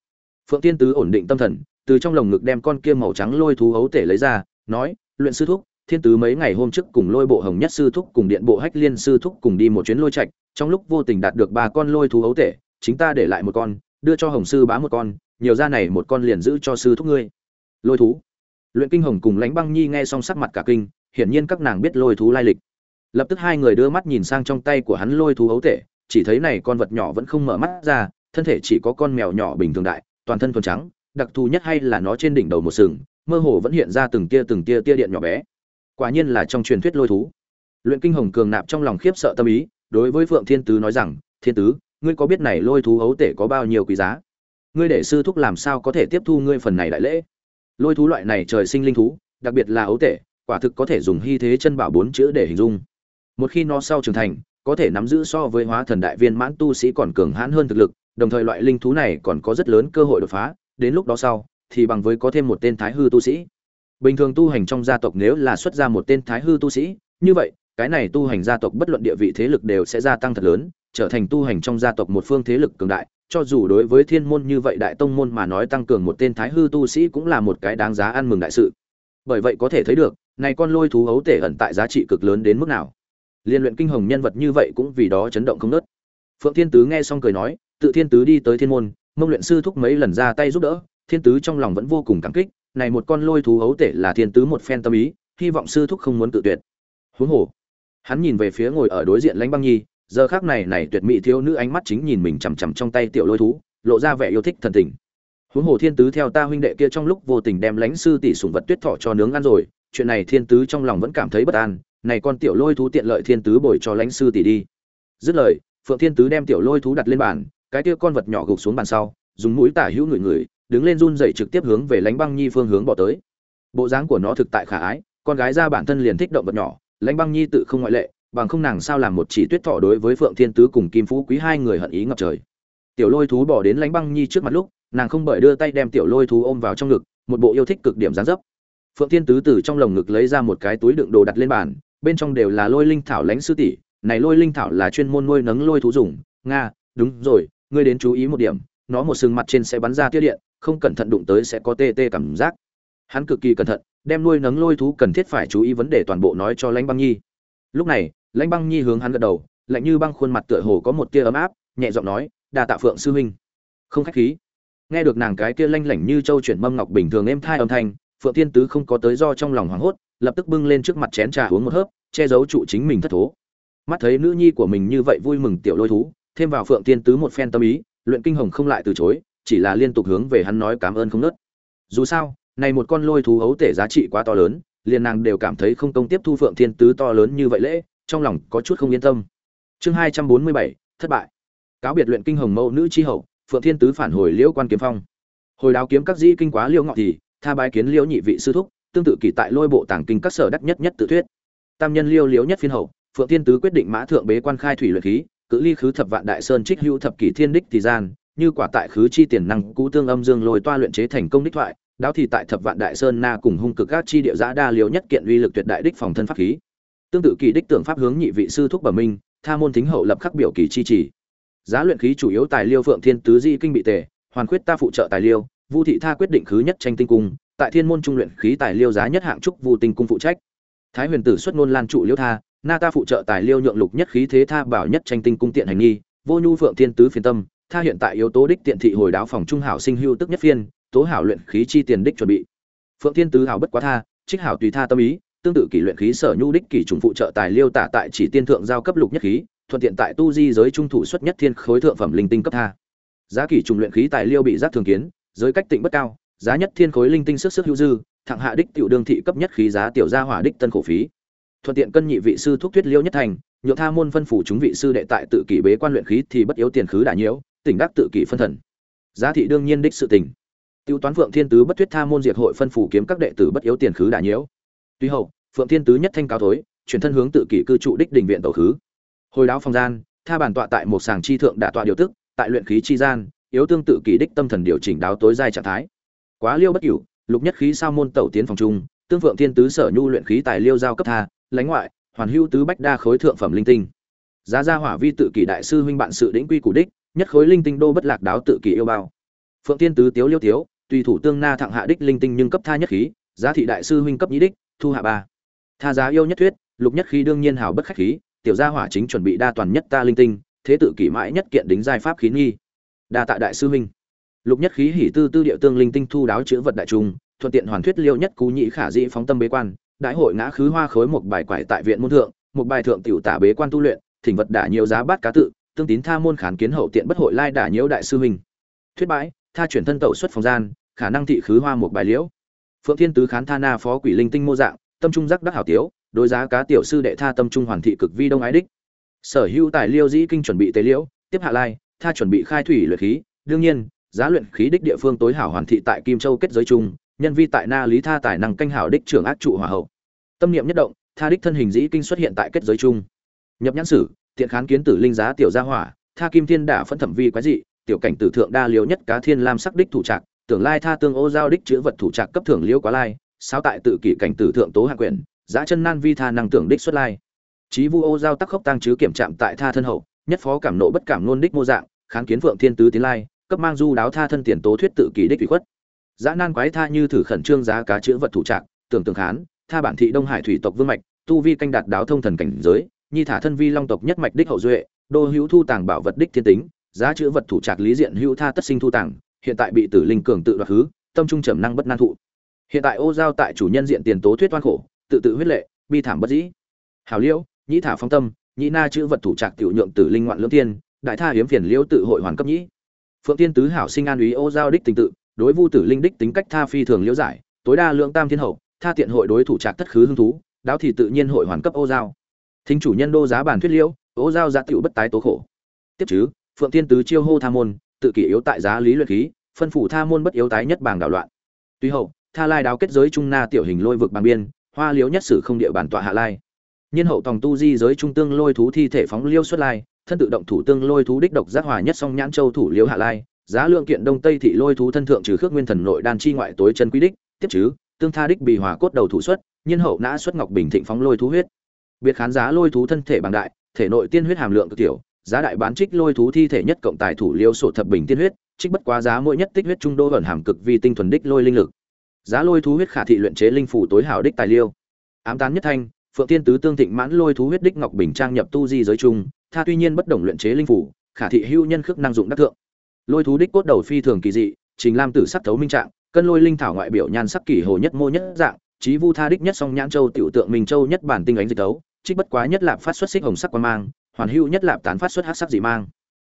Phượng tiên tứ ổn định tâm thần, từ trong lồng ngực đem con kia màu trắng lôi thú hấu tể lấy ra, nói, luyện sư thúc, thiên tứ mấy ngày hôm trước cùng lôi bộ hồng nhất sư thúc cùng điện bộ hách liên sư thúc cùng đi một chuyến lôi trạch trong lúc vô tình đạt được ba con lôi thú ấu tể, chính ta để lại một con, đưa cho hồng sư bá một con, nhiều ra này một con liền giữ cho sư thúc ngươi. Lôi thú. Luyện kinh hồng cùng lãnh băng nhi nghe xong sắc mặt cả kinh, hiển nhiên các nàng biết lôi thú lai lịch. Lập tức hai người đưa mắt nhìn sang trong tay của hắn lôi thú ấu tể, chỉ thấy này con vật nhỏ vẫn không mở mắt ra, thân thể chỉ có con mèo nhỏ bình thường đại, toàn thân thuần trắng, đặc thù nhất hay là nó trên đỉnh đầu một sừng, mơ hồ vẫn hiện ra từng tia từng tia tia điện nhỏ bé. Quả nhiên là trong truyền thuyết lôi thú. Luyện kinh hồng cường nạp trong lòng khiếp sợ tâm ý đối với phượng thiên tứ nói rằng, thiên tứ, ngươi có biết này lôi thú hấu tể có bao nhiêu quý giá? Ngươi để sư thúc làm sao có thể tiếp thu ngươi phần này đại lễ? Lôi thú loại này trời sinh linh thú, đặc biệt là ấu tể, quả thực có thể dùng hy thế chân bảo bốn chữ để hình dung. Một khi nó sau trưởng thành, có thể nắm giữ so với hóa thần đại viên mãn tu sĩ còn cường hãn hơn thực lực, đồng thời loại linh thú này còn có rất lớn cơ hội đột phá, đến lúc đó sau, thì bằng với có thêm một tên thái hư tu sĩ. Bình thường tu hành trong gia tộc nếu là xuất ra một tên thái hư tu sĩ, như vậy cái này tu hành gia tộc bất luận địa vị thế lực đều sẽ gia tăng thật lớn, trở thành tu hành trong gia tộc một phương thế lực cường đại, cho dù đối với thiên môn như vậy đại tông môn mà nói tăng cường một tên thái hư tu sĩ cũng là một cái đáng giá ăn mừng đại sự. Bởi vậy có thể thấy được, này con lôi thú hấu tể ẩn tại giá trị cực lớn đến mức nào. Liên luyện kinh hồng nhân vật như vậy cũng vì đó chấn động không ngớt. phượng thiên tứ nghe xong cười nói, tự thiên tứ đi tới thiên môn, mông luyện sư thúc mấy lần ra tay giúp đỡ, thiên tứ trong lòng vẫn vô cùng cảm kích, này một con lôi thú hấu tể là thiên tứ một phen tâm ý, hy vọng sư thúc không muốn tự tuyệt. Huống hồ hắn nhìn về phía ngồi ở đối diện lãnh băng nhi, giờ khác này này tuyệt mỹ thiếu nữ ánh mắt chính nhìn mình chằm chằm trong tay tiểu lôi thú, lộ ra vẻ yêu thích thần tình. Huống hồ thiên tứ theo ta huynh đệ kia trong lúc vô tình đem lãnh sư tỷ sủng vật tuyết thọ cho nướng ăn rồi, chuyện này thiên tứ trong lòng vẫn cảm thấy bất an, này con tiểu lôi thú tiện lợi thiên tứ bồi cho lãnh sư tỷ đi. Dứt lời, phượng thiên tứ đem tiểu lôi thú đặt lên bàn, cái kia con vật nhỏ gục xuống bàn sau, dùng mũi tả hữu người người đứng lên run dậy trực tiếp hướng về lãnh băng nhi phương hướng bỏ tới. Bộ dáng của nó thực tại khả ái, con gái ra bản thân liền thích động vật nhỏ lãnh băng nhi tự không ngoại lệ, bằng không nàng sao làm một chỉ tuyết thọ đối với phượng thiên tứ cùng kim phú quý hai người hận ý ngập trời. Tiểu lôi thú bỏ đến lãnh băng nhi trước mặt lúc, nàng không bởi đưa tay đem tiểu lôi thú ôm vào trong ngực, một bộ yêu thích cực điểm gián dấp. Phượng thiên tứ từ trong lồng ngực lấy ra một cái túi đựng đồ đặt lên bàn, bên trong đều là lôi linh thảo lãnh sư tỷ, này lôi linh thảo là chuyên môn nuôi nấng lôi thú dùng. Nga, đúng rồi, ngươi đến chú ý một điểm, nó một sừng mặt trên sẽ bắn ra tia điện, không cẩn thận đụng tới sẽ có tê tê cảm giác. Hắn cực kỳ cẩn thận đem nuôi nấng lôi thú cần thiết phải chú ý vấn đề toàn bộ nói cho lãnh băng nhi. Lúc này, lãnh băng nhi hướng hắn gật đầu, lạnh như băng khuôn mặt tựa hồ có một tia ấm áp, nhẹ giọng nói đà tạ phượng sư huynh. Không khách khí. Nghe được nàng cái kia lanh lảnh như châu chuyển mâm ngọc bình thường êm thai âm thanh, phượng thiên tứ không có tới do trong lòng hoảng hốt, lập tức bưng lên trước mặt chén trà uống một hớp, che giấu trụ chính mình thất thố. Mắt thấy nữ nhi của mình như vậy vui mừng tiểu lôi thú, thêm vào phượng thiên tứ một phen tâm ý, luyện kinh hồng không lại từ chối, chỉ là liên tục hướng về hắn nói cảm ơn không nớt. Dù sao này một con lôi thú hấu tể giá trị quá to lớn, liền nàng đều cảm thấy không công tiếp thu phượng thiên tứ to lớn như vậy lễ, trong lòng có chút không yên tâm. Chương hai trăm bốn mươi bảy, thất bại. Cáo biệt luyện kinh hồng mẫu nữ chi hậu, phượng thiên tứ phản hồi liễu quan kiếm phong. Hồi đáo kiếm các dĩ kinh quá liễu ngọ thì, tha bái kiến liễu nhị vị sư thúc, tương tự kỳ tại lôi bộ tàng kinh các sở đắc nhất nhất tự thuyết. Tam nhân liêu liễu nhất phiên hậu, phượng thiên tứ quyết định mã thượng bế quan khai thủy luyện khí, cự ly khứ thập vạn đại sơn trích hữu thập kỷ thiên đích thì gian, như quả tại khứ chi tiền năng cũ tương âm dương lôi toa luyện chế thành công đích thoại đáo thì tại thập vạn đại sơn na cùng hung cực các chi địa giã đa liều nhất kiện uy lực tuyệt đại đích phòng thân pháp khí. Tương tự kỳ đích tưởng pháp hướng nhị vị sư thúc bẩm minh, tha môn thính hậu lập khắc biểu kỳ chi trì. Giá luyện khí chủ yếu tài liêu phượng thiên tứ di kinh bị tề, hoàn quyết ta phụ trợ tài liêu, vu thị tha quyết định khứ nhất tranh tinh cung, tại thiên môn trung luyện khí tài liêu giá nhất hạng trúc vu tinh cung phụ trách. Thái huyền tử xuất ngôn lan trụ liêu tha, na ta phụ trợ tài liêu nhượng lục nhất khí thế tha bảo nhất tranh tinh cung tiện hành nghi, vô nhu phượng thiên tứ phiền tâm, tha hiện tại yếu tố đích tiện thị hồi đáo phòng trung hảo sinh hưu tức nhất phiên tố hảo luyện khí chi tiền đích chuẩn bị. Phượng thiên tứ hảo bất quá tha, trích hảo tùy tha tâm ý, tương tự kỷ luyện khí sở nhu đích kỷ trùng phụ trợ tài liêu tả tại chỉ tiên thượng giao cấp lục nhất khí, thuận tiện tại tu di giới trung thủ xuất nhất thiên khối thượng phẩm linh tinh cấp tha. Giá kỷ trùng luyện khí tài liêu bị giác thường kiến, giới cách tịnh bất cao, giá nhất thiên khối linh tinh sức sức hữu dư, thẳng hạ đích tiểu đương thị cấp nhất khí giá tiểu gia hỏa đích tân khổ phí. Thuận tiện cân nhị vị sư thuốc thuyết liêu nhất thành, nhượng tha môn phân phủ chúng vị sư đệ tại tự kỷ bế quan luyện khí thì bất yếu tiền khứ đả nhiễu, tỉnh đắc tự kỷ phân thần. Giá thị đương nhiên đích sự tình tiêu toán phượng thiên tứ bất thuyết tha môn diệt hội phân phủ kiếm các đệ tử bất yếu tiền khứ đả nhiễu. Tuy hậu, phượng thiên tứ nhất thanh cáo thối, chuyển thân hướng tự kỷ cư trụ đích đình viện tẩu khứ. Hồi đáo phòng gian, tha bản tọa tại một sàng chi thượng đả tọa điều tức, tại luyện khí chi gian, yếu tương tự kỷ đích tâm thần điều chỉnh đáo tối giai trạng thái. Quá liêu bất cửu, lục nhất khí sao môn tẩu tiến phòng trung, tương phượng thiên tứ sở nhu luyện khí tài liêu giao cấp tha, lãnh ngoại, hoàn hữu tứ bách đa khối thượng phẩm linh tinh. Giá gia hỏa vi tự kỷ đại sư huynh bạn sự đỉnh quy củ đích, nhất khối linh tinh đô bất lạc đáo tự kỷ yêu bao. Phượng thiên tứ tiếu liêu tiếu tùy thủ tương na thặng hạ đích linh tinh nhưng cấp tha nhất khí, giá thị đại sư huynh cấp nhĩ đích, thu hạ ba. Tha giá yêu nhất thuyết, lục nhất khí đương nhiên hảo bất khách khí, tiểu gia hỏa chính chuẩn bị đa toàn nhất ta linh tinh, thế tự kỷ mãi nhất kiện đính giai pháp khí nghi. Đa tạ đại sư huynh. Lục nhất khí hỉ tư tư địa tương linh tinh thu đáo chữ vật đại trung, thuận tiện hoàn thuyết liêu nhất cú nhị khả dĩ phóng tâm bế quan, đại hội ngã khứ hoa khối một bài quải tại viện môn thượng, một bài thượng tiểu tả bế quan tu luyện, thỉnh vật đả nhiều giá bát cá tự, tương tín tha môn khán kiến hậu tiện bất hội lai đả nhiễu đại sư huynh. Thuyết bãi, tha chuyển thân tẩu xuất phòng gian khả năng thị khứ hoa một bài liễu. Phượng thiên tứ khán tha na phó quỷ linh tinh mô dạng, tâm trung giác đắc hảo tiếu, đối giá cá tiểu sư đệ tha tâm trung hoàn thị cực vi đông ái đích. Sở hữu tài liêu dĩ kinh chuẩn bị tế liễu, tiếp hạ lai, tha chuẩn bị khai thủy luyện khí. Đương nhiên, giá luyện khí đích địa phương tối hảo hoàn thị tại kim châu kết giới chung, nhân vi tại na lý tha tài năng canh hảo đích trưởng ác trụ hỏa hậu. Tâm niệm nhất động, tha đích thân hình dĩ kinh xuất hiện tại kết giới chung. Nhập nhãn sử, thiện kháng kiến tử linh giá tiểu gia hỏa, tha kim thiên đả phân thẩm vi quái dị, tiểu cảnh tử thượng đa liễu nhất cá thiên lam sắc đích thủ trạc tưởng lai tha tương ô giao đích chữ vật thủ trạc cấp thưởng liễu quá lai sao tại tự kỷ cảnh tử thượng tố hạ quyển giá chân nan vi tha năng tưởng đích xuất lai. Chí vu ô giao tắc khốc tăng chứ kiểm trạm tại tha thân hậu, nhất phó cảm nộ bất cảm nôn đích mô dạng, kháng kiến phượng thiên tứ tiến lai, cấp mang du đáo tha thân tiền tố thuyết tự kỷ đích ủy khuất. Giá nan quái tha như thử khẩn trương giá cá chữ vật thủ trạc, tưởng tưởng khán, tha bản thị đông hải thủy tộc vương mạch, tu vi canh đạt đáo thông thần cảnh giới, nhi thả thân vi long tộc nhất mạch đích hậu duệ, đô hữu thu tàng bảo vật đích thiên tính, giá chữ vật thủ trạc lý diện hữu tha tất sinh thu tàng hiện tại bị tử linh cường tự đoạt hứ, tâm trung trầm năng bất nan thụ. Hiện tại ô giao tại chủ nhân diện tiền tố thuyết toan khổ, tự tự huyết lệ, bi thảm bất dĩ. Hảo liễu, nhĩ thả phong tâm, nhĩ na chữ vật thủ trạc tiểu nhượng tử linh ngoạn lưỡng tiên, đại tha hiếm phiền liễu tự hội hoàn cấp nhĩ. Phượng tiên tứ hảo sinh an úy ô giao đích tình tự, đối vu tử linh đích tính cách tha phi thường liễu giải, tối đa lượng tam thiên hậu, tha tiện hội đối thủ trạc tất khứ hứng thú, đáo thì tự nhiên hội hoàn cấp ô giao. Thính chủ nhân đô giá bản thuyết liễu, ô giao giá tiểu bất tái tố khổ. Tiếp chứ, phượng tiên tứ chiêu hô tha môn tự kỷ yếu tại giá lý luyện khí, phân phủ tha môn bất yếu tái nhất bảng đảo loạn. Tuy hậu, tha lai đáo kết giới trung na tiểu hình lôi vực bằng biên, hoa liếu nhất sử không địa bản tọa hạ lai. Nhiên hậu tòng tu di giới trung tương lôi thú thi thể phóng liêu xuất lai, thân tự động thủ tương lôi thú đích độc giác hòa nhất song nhãn châu thủ liếu hạ lai, giá lượng kiện đông tây thị lôi thú thân thượng trừ khước nguyên thần nội đan chi ngoại tối chân quý đích, tiếp chứ, tương tha đích bì hòa cốt đầu thủ xuất, nhiên hậu nã xuất ngọc bình thịnh phóng lôi thú huyết. Biệt khán giá lôi thú thân thể bằng đại, thể nội tiên huyết hàm lượng cực tiểu giá đại bán trích lôi thú thi thể nhất cộng tài thủ liêu sổ thập bình tiên huyết trích bất quá giá mỗi nhất tích huyết trung đô ẩn hàm cực vi tinh thuần đích lôi linh lực. Giá lôi thú huyết khả thị luyện chế linh phủ tối hảo đích tài liêu. Ám tán nhất thanh phượng tiên tứ tương thịnh mãn lôi thú huyết đích ngọc bình trang nhập tu di giới trung, tha tuy nhiên bất đồng luyện chế linh phủ khả thị hưu nhân khước năng dụng đắc thượng. Lôi thú đích cốt đầu phi thường kỳ dị trình lam tử sắc thấu minh trạng cân lôi linh thảo ngoại biểu nhan sắc kỳ hồ nhất mô nhất dạng trí vu tha đích nhất song nhãn châu tiểu tượng minh châu nhất bản tinh ánh dịch tấu trích bất quá nhất lạp phát xuất xích hồng sắc quan mang hoàn hữu nhất lạp tán phát xuất hắc sắc dị mang.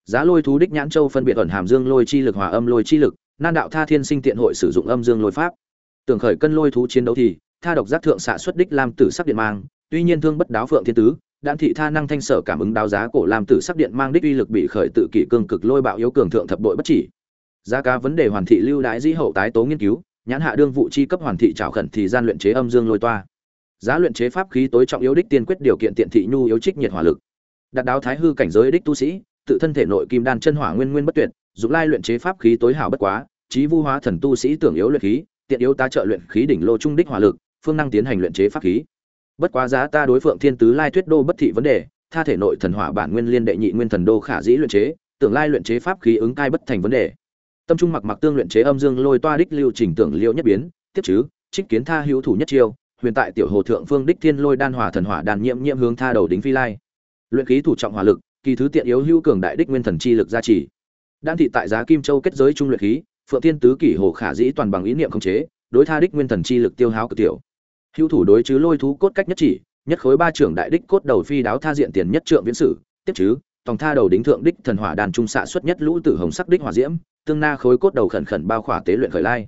Giá lôi thú đích nhãn châu phân biệt ẩn hàm dương lôi chi lực, hòa âm lôi chi lực, nan đạo tha thiên sinh tiện hội sử dụng âm dương lôi pháp. Tưởng khởi cân lôi thú chiến đấu thì, tha độc giác thượng xạ xuất đích lam tử sắc điện mang, tuy nhiên thương bất đáo phượng thiên tứ đạn thị tha năng thanh sở cảm ứng đáo giá cổ lam tử sắc điện mang đích uy lực bị khởi tự kỷ cương cực lôi bạo yếu cường thượng thập bội bất chỉ. Giá cá vấn đề hoàn thị lưu đái dĩ hậu tái tố nghiên cứu, nhãn hạ đương vụ chi cấp hoàn thị trảo khẩn thì gian luyện chế âm dương lôi toa. Giá luyện chế pháp khí tối trọng yếu đích tiên quyết điều kiện tiện thị nhu yếu trích nhiệt hỏa lực đạt đáo thái hư cảnh giới đích tu sĩ, tự thân thể nội kim đan chân hỏa nguyên nguyên bất tuyệt dùng lai luyện chế pháp khí tối hảo bất quá trí vu hóa thần tu sĩ tưởng yếu luyện khí, tiện yếu ta trợ luyện khí đỉnh lô trung đích hỏa lực, phương năng tiến hành luyện chế pháp khí. Bất quá giá ta đối phượng thiên tứ lai thuyết đô bất thị vấn đề, tha thể nội thần hỏa bản nguyên liên đệ nhị nguyên thần đô khả dĩ luyện chế, tưởng lai luyện chế pháp khí ứng cai bất thành vấn đề. Tâm trung mặc mặc tương luyện chế âm dương lôi toa đích lưu trình tưởng liêu nhất biến, tiếp chứ, trích kiến tha hữu thủ nhất chiêu, huyền tại tiểu hồ thượng phương đích thiên lôi đan hỏa thần hỏa đan nhiễm nhiễm hướng tha đầu đính phi lai luyện khí thủ trọng hỏa lực, kỳ thứ tiện yếu hữu cường đại đích nguyên thần chi lực gia trì. Đan thị tại giá kim châu kết giới trung luyện khí, phượng thiên tứ kỷ hồ khả dĩ toàn bằng ý niệm khống chế, đối tha đích nguyên thần chi lực tiêu hao cực tiểu. Hữu thủ đối chứ lôi thú cốt cách nhất chỉ, nhất khối ba trưởng đại đích cốt đầu phi đáo tha diện tiền nhất trượng viễn sử, tiếp chứ, tòng tha đầu đính thượng đích thần hỏa đàn trung xạ xuất nhất lũ tử hồng sắc đích hỏa diễm, tương na khối cốt đầu khẩn khẩn bao khỏa tế luyện khởi lai.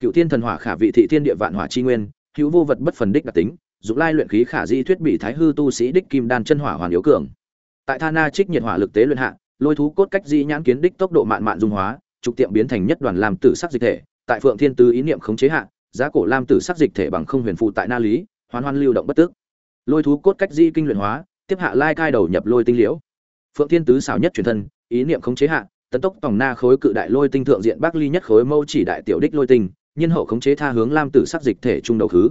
Cựu thiên thần hỏa khả vị thị thiên địa vạn hỏa chi nguyên, hữu vô vật bất phần đích đặc tính dụng lai luyện khí khả di thuyết bị thái hư tu sĩ đích kim đan chân hỏa hoàn yếu cường. Tại tha na trích nhiệt hỏa lực tế luyện hạ, lôi thú cốt cách di nhãn kiến đích tốc độ mạn mạn dung hóa, trục tiệm biến thành nhất đoàn làm tử sắc dịch thể. Tại phượng thiên tứ ý niệm khống chế hạ, giá cổ lam tử sắc dịch thể bằng không huyền phụ tại na lý hoán hoan lưu động bất tức lôi thú cốt cách di kinh luyện hóa, tiếp hạ lai cai đầu nhập lôi tinh liễu. Phượng thiên tứ xảo nhất truyền thân, ý niệm khống chế hạ, tấn tốc tổng na khối cự đại lôi tinh thượng diện bắc ly nhất khối mâu chỉ đại tiểu đích lôi tinh nhân hậu khống chế tha hướng lam tử sắc dịch thể trung đầu khứ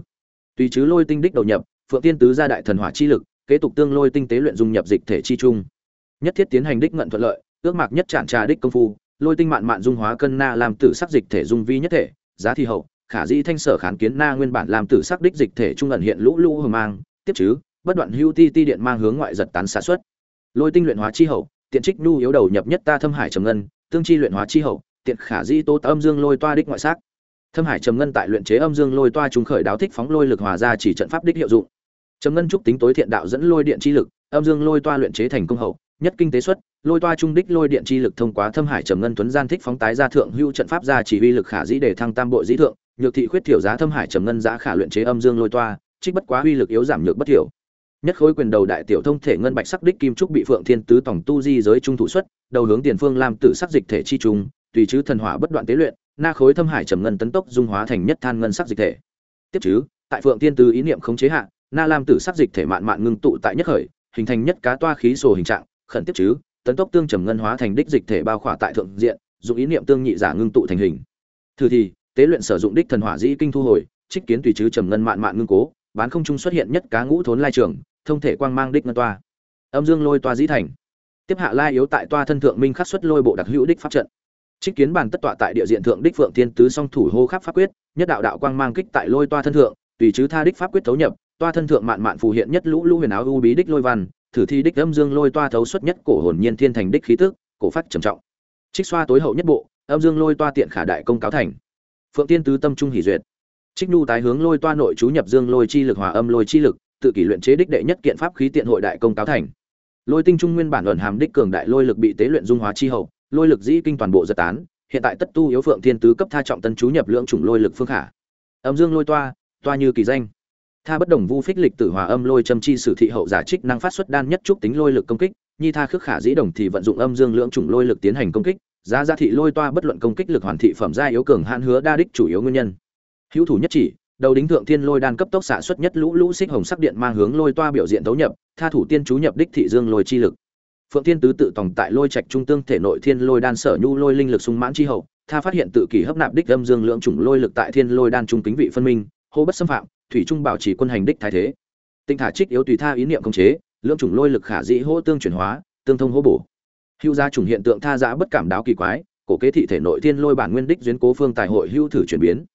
tùy chứ lôi tinh đích đầu nhập, phượng tiên tứ ra đại thần hỏa chi lực, kế tục tương lôi tinh tế luyện dung nhập dịch thể chi trung. Nhất thiết tiến hành đích ngận thuận lợi, ước mạc nhất trạng trà đích công phu, lôi tinh mạn mạn dung hóa cân na làm tử sắc dịch thể dung vi nhất thể, giá thi hậu, khả dĩ thanh sở kháng kiến na nguyên bản làm tử sắc đích dịch thể trung ẩn hiện lũ lũ hờ mang, tiếp chứ, bất đoạn hưu ti ti điện mang hướng ngoại giật tán xả xuất. Lôi tinh luyện hóa chi hậu, tiện trích nhu yếu đầu nhập nhất ta thâm hải trầm ngân, tương chi luyện hóa chi hậu, tiện khả dĩ tô âm dương lôi toa đích ngoại sắc thâm hải trầm ngân tại luyện chế âm dương lôi toa trung khởi đáo thích phóng lôi lực hòa ra chỉ trận pháp đích hiệu dụng. Trầm ngân trúc tính tối thiện đạo dẫn lôi điện chi lực, âm dương lôi toa luyện chế thành công hậu, nhất kinh tế xuất, lôi toa trung đích lôi điện chi lực thông qua thâm hải trầm ngân tuấn gian thích phóng tái ra thượng hưu trận pháp ra chỉ huy lực khả dĩ để thăng tam bộ dĩ thượng, nhược thị khuyết thiểu giá thâm hải trầm ngân giá khả luyện chế âm dương lôi toa, trích bất quá uy lực yếu giảm nhược bất thiểu. Nhất khối quyền đầu đại tiểu thông thể ngân bạch sắc đích kim trúc bị phượng thiên tứ tổng tu di giới trung thủ xuất, đầu hướng tiền phương làm tử sắc dịch thể chi trung tùy chứ thần hỏa bất đoạn tế luyện na khối thâm hải trầm ngân tấn tốc dung hóa thành nhất than ngân sắc dịch thể. Tiếp chứ, tại phượng tiên từ ý niệm khống chế hạ, na lam tử sắc dịch thể mạn mạn ngưng tụ tại nhất khởi, hình thành nhất cá toa khí sổ hình trạng, khẩn tiếp chứ, tấn tốc tương trầm ngân hóa thành đích dịch thể bao khỏa tại thượng diện, dùng ý niệm tương nhị giả ngưng tụ thành hình. Thử thì, tế luyện sử dụng đích thần hỏa dĩ kinh thu hồi, trích kiến tùy chứ trầm ngân mạn mạn ngưng cố, bán không trung xuất hiện nhất cá ngũ thốn lai trường, thông thể quang mang đích ngân toa. Âm dương lôi toa dĩ thành. Tiếp hạ lai yếu tại toa thân thượng minh khắc xuất lôi bộ đặc hữu đích pháp trận trích kiến bàn tất tọa tại địa diện thượng đích phượng thiên tứ song thủ hô khắp pháp quyết, nhất đạo đạo quang mang kích tại lôi toa thân thượng, tùy chứ tha đích pháp quyết thấu nhập, toa thân thượng mạn mạn phù hiện nhất lũ lũ huyền áo u bí đích lôi văn, thử thi đích âm dương lôi toa thấu xuất nhất cổ hồn nhiên thiên thành đích khí tức, cổ phát trầm trọng. Trích xoa tối hậu nhất bộ, âm dương lôi toa tiện khả đại công cáo thành. Phượng tiên tứ tâm trung hỉ duyệt. Trích nhu tái hướng lôi toa nội chú nhập dương lôi chi lực hòa âm lôi chi lực, tự kỷ luyện chế đích đệ nhất kiện pháp khí tiện hội đại công cáo thành. Lôi tinh trung nguyên bản luận hàm đích cường đại lôi lực bị tế luyện dung hóa chi hậu lôi lực dĩ kinh toàn bộ giật tán, hiện tại tất tu yếu phượng thiên tứ cấp tha trọng tân chú nhập lượng chủng lôi lực phương khả. Âm dương lôi toa toa như kỳ danh. Tha bất đồng vu phích lịch tử hòa âm lôi châm chi sử thị hậu giả trích năng phát xuất đan nhất trúc tính lôi lực công kích, nhi tha khước khả dĩ đồng thì vận dụng âm dương lượng chủng lôi lực tiến hành công kích, giá giá thị lôi toa bất luận công kích lực hoàn thị phẩm gia yếu cường hạn hứa đa đích chủ yếu nguyên nhân. Hữu thủ nhất chỉ, đầu đính thượng thiên lôi đan cấp tốc xạ xuất nhất lũ lũ xích hồng sắc điện mang hướng lôi toa biểu diện tấu nhập, tha thủ tiên chú nhập đích thị dương lôi chi lực phượng thiên tứ tự tòng tại lôi trạch trung tương thể nội thiên lôi đan sở nhu lôi linh lực sung mãn chi hậu, tha phát hiện tự kỷ hấp nạp đích âm dương lượng chủng lôi lực tại thiên lôi đan trung kính vị phân minh, hô bất xâm phạm, thủy trung bảo trì quân hành đích thái thế. Tinh thả trích yếu tùy tha ý niệm công chế, lượng chủng lôi lực khả dĩ hô tương chuyển hóa, tương thông hô bổ. Hữu gia chủng hiện tượng tha giã bất cảm đáo kỳ quái, cổ kế thị thể nội thiên lôi bản nguyên đích duyên cố phương tài hội hữu thử chuyển biến.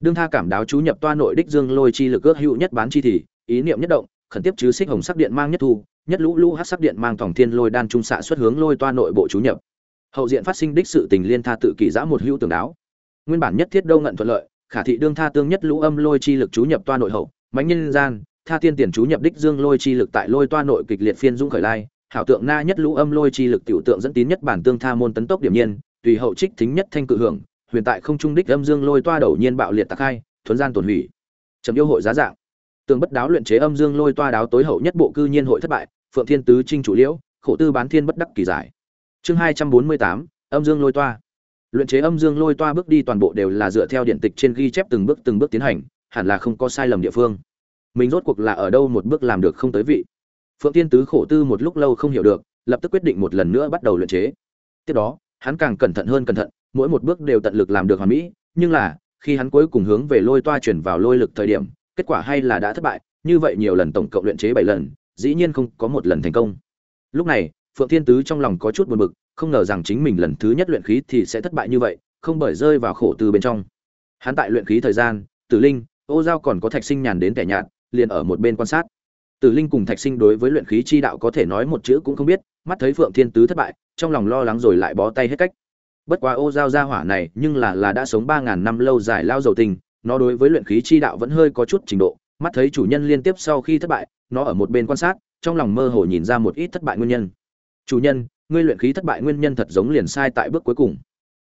Đương tha cảm đáo chú nhập toa nội đích dương lôi chi lực ước hữu nhất bán chi thì, ý niệm nhất động, khẩn tiếp chứ xích hồng sắc điện mang nhất thu nhất lũ lũ hát sắc điện mang thòng thiên lôi đan trung xạ xuất hướng lôi toa nội bộ chú nhập. Hậu diện phát sinh đích sự tình liên tha tự kỷ giã một hữu tường đáo. Nguyên bản nhất thiết đâu ngận thuận lợi, khả thị đương tha tương nhất lũ âm lôi chi lực chú nhập toa nội hậu, mãnh nhân gian, tha tiên tiền chú nhập đích dương lôi chi lực tại lôi toa nội kịch liệt phiên dũng khởi lai, hảo tượng na nhất lũ âm lôi chi lực tiểu tượng dẫn tín nhất bản tương tha môn tấn tốc điểm nhiên, tùy hậu trích thính nhất thanh cự hưởng, huyền tại không trung đích âm dương lôi toa đầu nhiên bạo liệt tạc hai, thuấn gian tổn hủy. Chấm yêu hội giá dạng tường bất đáo luyện chế âm dương lôi toa đáo tối hậu nhất bộ cư nhiên hội thất bại, phượng thiên tứ trinh chủ liễu, khổ tư bán thiên bất đắc kỳ giải. Chương hai trăm bốn mươi tám, âm dương lôi toa. Luyện chế âm dương lôi toa bước đi toàn bộ đều là dựa theo điện tịch trên ghi chép từng bước từng bước tiến hành, hẳn là không có sai lầm địa phương. Mình rốt cuộc là ở đâu một bước làm được không tới vị? Phượng thiên tứ khổ tư một lúc lâu không hiểu được, lập tức quyết định một lần nữa bắt đầu luyện chế. Tiếp đó, hắn càng cẩn thận hơn cẩn thận, mỗi một bước đều tận lực làm được hoàn mỹ, nhưng là, khi hắn cuối cùng hướng về lôi toa chuyển vào lôi lực thời điểm kết quả hay là đã thất bại, như vậy nhiều lần tổng cộng luyện chế bảy lần, dĩ nhiên không có một lần thành công. Lúc này, phượng thiên tứ trong lòng có chút buồn bực, không ngờ rằng chính mình lần thứ nhất luyện khí thì sẽ thất bại như vậy, không bởi rơi vào khổ từ bên trong. Hắn tại luyện khí thời gian, tử linh, ô giao còn có thạch sinh nhàn đến tẻ nhạt, liền ở một bên quan sát. Tử linh cùng thạch sinh đối với luyện khí chi đạo có thể nói một chữ cũng không biết, mắt thấy phượng thiên tứ thất bại, trong lòng lo lắng rồi lại bó tay hết cách. Bất quá ô giao gia hỏa này nhưng là là đã sống ba ngàn năm lâu dài lao dầu tình nó đối với luyện khí chi đạo vẫn hơi có chút trình độ, mắt thấy chủ nhân liên tiếp sau khi thất bại, nó ở một bên quan sát, trong lòng mơ hồ nhìn ra một ít thất bại nguyên nhân. Chủ nhân, ngươi luyện khí thất bại nguyên nhân thật giống liền sai tại bước cuối cùng.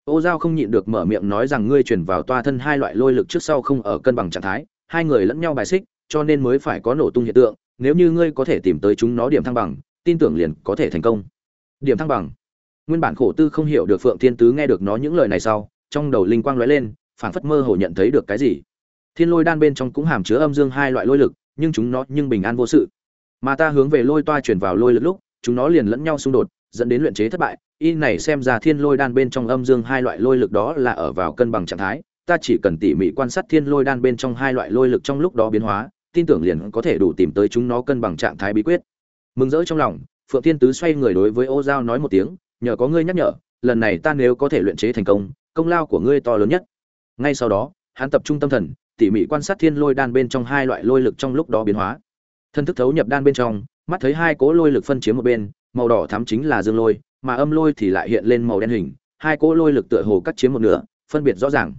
Ô giao không nhịn được mở miệng nói rằng ngươi chuyển vào toa thân hai loại lôi lực trước sau không ở cân bằng trạng thái, hai người lẫn nhau bài xích, cho nên mới phải có nổ tung hiện tượng, nếu như ngươi có thể tìm tới chúng nó điểm thăng bằng, tin tưởng liền có thể thành công. Điểm thăng bằng. Nguyên bản khổ tư không hiểu được phượng thiên tứ nghe được nó những lời này sau, trong đầu linh quang lóe lên phảng phất mơ hồ nhận thấy được cái gì. Thiên lôi đan bên trong cũng hàm chứa âm dương hai loại lôi lực, nhưng chúng nó nhưng bình an vô sự. Mà ta hướng về lôi toa chuyển vào lôi lực lúc, chúng nó liền lẫn nhau xung đột, dẫn đến luyện chế thất bại. Y này xem ra thiên lôi đan bên trong âm dương hai loại lôi lực đó là ở vào cân bằng trạng thái. Ta chỉ cần tỉ mỉ quan sát thiên lôi đan bên trong hai loại lôi lực trong lúc đó biến hóa, tin tưởng liền có thể đủ tìm tới chúng nó cân bằng trạng thái bí quyết. Mừng rỡ trong lòng, phượng thiên tứ xoay người đối với ô giao nói một tiếng, nhờ có ngươi nhắc nhở, lần này ta nếu có thể luyện chế thành công công lao của ngươi to lớn nhất ngay sau đó, hắn tập trung tâm thần, tỉ mỉ quan sát thiên lôi đan bên trong hai loại lôi lực trong lúc đó biến hóa. Thân thức thấu nhập đan bên trong, mắt thấy hai cỗ lôi lực phân chiếm một bên, màu đỏ thắm chính là dương lôi, mà âm lôi thì lại hiện lên màu đen hình, hai cỗ lôi lực tựa hồ cắt chiếm một nửa, phân biệt rõ ràng.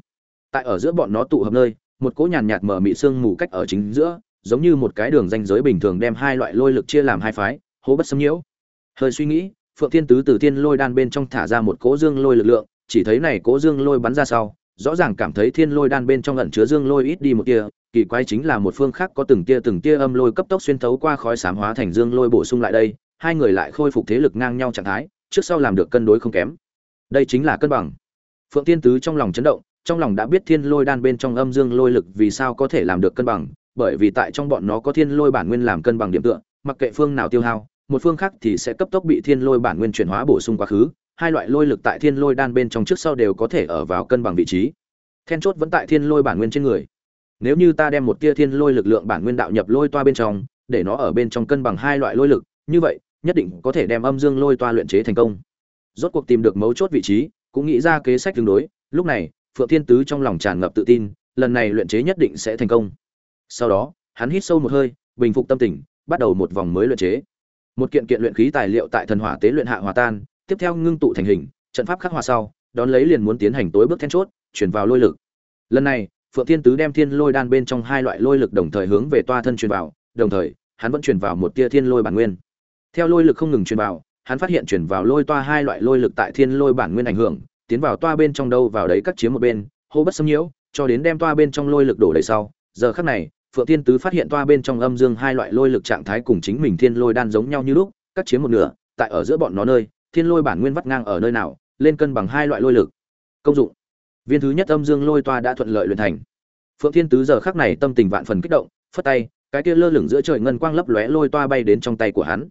Tại ở giữa bọn nó tụ hợp nơi, một cỗ nhàn nhạt mở mị sương mù cách ở chính giữa, giống như một cái đường ranh giới bình thường đem hai loại lôi lực chia làm hai phái hố bất xâm nhiễu. Hơi suy nghĩ, phượng thiên tứ từ thiên lôi đan bên trong thả ra một cỗ dương lôi lực lượng, chỉ thấy này cỗ dương lôi bắn ra sau rõ ràng cảm thấy thiên lôi đan bên trong ẩn chứa dương lôi ít đi một tia, kỳ quái chính là một phương khác có từng tia từng tia âm lôi cấp tốc xuyên thấu qua khói sám hóa thành dương lôi bổ sung lại đây, hai người lại khôi phục thế lực ngang nhau trạng thái, trước sau làm được cân đối không kém. Đây chính là cân bằng. Phượng tiên tứ trong lòng chấn động, trong lòng đã biết thiên lôi đan bên trong âm dương lôi lực vì sao có thể làm được cân bằng, bởi vì tại trong bọn nó có thiên lôi bản nguyên làm cân bằng điểm tựa, mặc kệ phương nào tiêu hao, một phương khác thì sẽ cấp tốc bị thiên lôi bản nguyên chuyển hóa bổ sung quá khứ hai loại lôi lực tại thiên lôi đan bên trong trước sau đều có thể ở vào cân bằng vị trí. Then chốt vẫn tại thiên lôi bản nguyên trên người. Nếu như ta đem một tia thiên lôi lực lượng bản nguyên đạo nhập lôi toa bên trong, để nó ở bên trong cân bằng hai loại lôi lực, như vậy, nhất định có thể đem âm dương lôi toa luyện chế thành công. Rốt cuộc tìm được mấu chốt vị trí, cũng nghĩ ra kế sách tương đối, lúc này, phượng thiên tứ trong lòng tràn ngập tự tin, lần này luyện chế nhất định sẽ thành công. Sau đó, hắn hít sâu một hơi, bình phục tâm tình, bắt đầu một vòng mới luyện chế. Một kiện kiện luyện khí tài liệu tại thần hỏa tế luyện hạ hòa tan tiếp theo ngưng tụ thành hình, trận pháp khắc hòa sau, đón lấy liền muốn tiến hành tối bước then chốt, chuyển vào lôi lực. Lần này, phượng thiên tứ đem thiên lôi đan bên trong hai loại lôi lực đồng thời hướng về toa thân truyền vào, đồng thời, hắn vẫn truyền vào một tia thiên lôi bản nguyên. Theo lôi lực không ngừng truyền vào, hắn phát hiện truyền vào lôi toa hai loại lôi lực tại thiên lôi bản nguyên ảnh hưởng, tiến vào toa bên trong đâu vào đấy cắt chiếm một bên, hô bất xâm nhiễu, cho đến đem toa bên trong lôi lực đổ đầy sau, giờ khắc này, phượng thiên tứ phát hiện toa bên trong âm dương hai loại lôi lực trạng thái cùng chính mình thiên lôi đan giống nhau như lúc, cắt chiếm một nửa, tại ở giữa bọn nó nơi thiên lôi bản nguyên vắt ngang ở nơi nào, lên cân bằng hai loại lôi lực. Công dụng. Viên thứ nhất âm dương lôi toa đã thuận lợi luyện thành. Phượng thiên tứ giờ khắc này tâm tình vạn phần kích động, phất tay, cái kia lơ lửng giữa trời ngân quang lấp lóe lôi toa bay đến trong tay của hắn.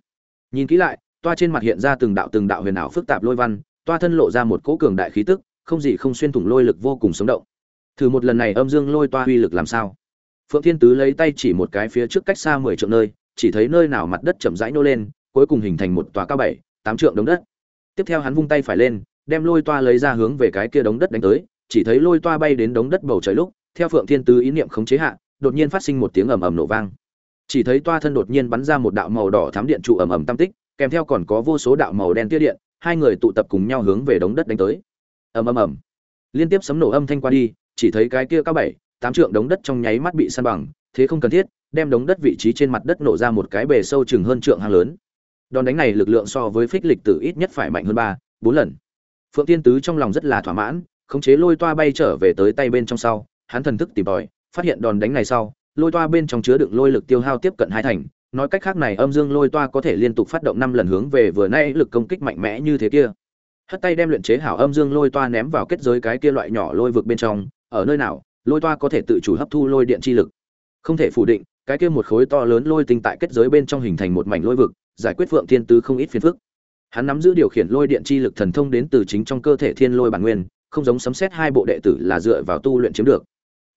Nhìn kỹ lại, toa trên mặt hiện ra từng đạo từng đạo huyền ảo phức tạp lôi văn, toa thân lộ ra một cỗ cường đại khí tức, không gì không xuyên thủng lôi lực vô cùng sống động. Thử một lần này âm dương lôi toa uy lực làm sao? Phượng thiên tứ lấy tay chỉ một cái phía trước cách xa mười trượng nơi, chỉ thấy nơi nào mặt đất chậm rãi nô lên, cuối cùng hình thành một tòa cao bảy, tám trượng đống đất tiếp theo hắn vung tay phải lên, đem lôi toa lấy ra hướng về cái kia đống đất đánh tới, chỉ thấy lôi toa bay đến đống đất bầu trời lúc, theo phượng thiên tứ ý niệm khống chế hạ, đột nhiên phát sinh một tiếng ầm ầm nổ vang. Chỉ thấy toa thân đột nhiên bắn ra một đạo màu đỏ thám điện trụ ầm ầm tam tích, kèm theo còn có vô số đạo màu đen tia điện, hai người tụ tập cùng nhau hướng về đống đất đánh tới. Ầm ầm ầm. Liên tiếp sấm nổ âm thanh qua đi, chỉ thấy cái kia cao bảy, tám trượng đống đất trong nháy mắt bị san bằng, thế không cần thiết, đem đống đất vị trí trên mặt đất nổ ra một cái bề sâu chừng hơn trượng hang lớn đòn đánh này lực lượng so với phích lịch tử ít nhất phải mạnh hơn ba, bốn lần. Phượng tiên tứ trong lòng rất là thỏa mãn, khống chế lôi toa bay trở về tới tay bên trong sau, hắn thần thức tìm tòi, phát hiện đòn đánh này sau, lôi toa bên trong chứa đựng lôi lực tiêu hao tiếp cận hai thành. Nói cách khác này âm dương lôi toa có thể liên tục phát động năm lần hướng về vừa nay lực công kích mạnh mẽ như thế kia. Hất tay đem luyện chế hảo âm dương lôi toa ném vào kết giới cái kia loại nhỏ lôi vực bên trong, ở nơi nào, lôi toa có thể tự chủ hấp thu lôi điện chi lực. Không thể phủ định cái kia một khối to lớn lôi tinh tại kết giới bên trong hình thành một mảnh lôi vực, giải quyết phượng thiên tứ không ít phiền phức. Hắn nắm giữ điều khiển lôi điện chi lực thần thông đến từ chính trong cơ thể thiên lôi bản nguyên, không giống sấm xét hai bộ đệ tử là dựa vào tu luyện chiếm được.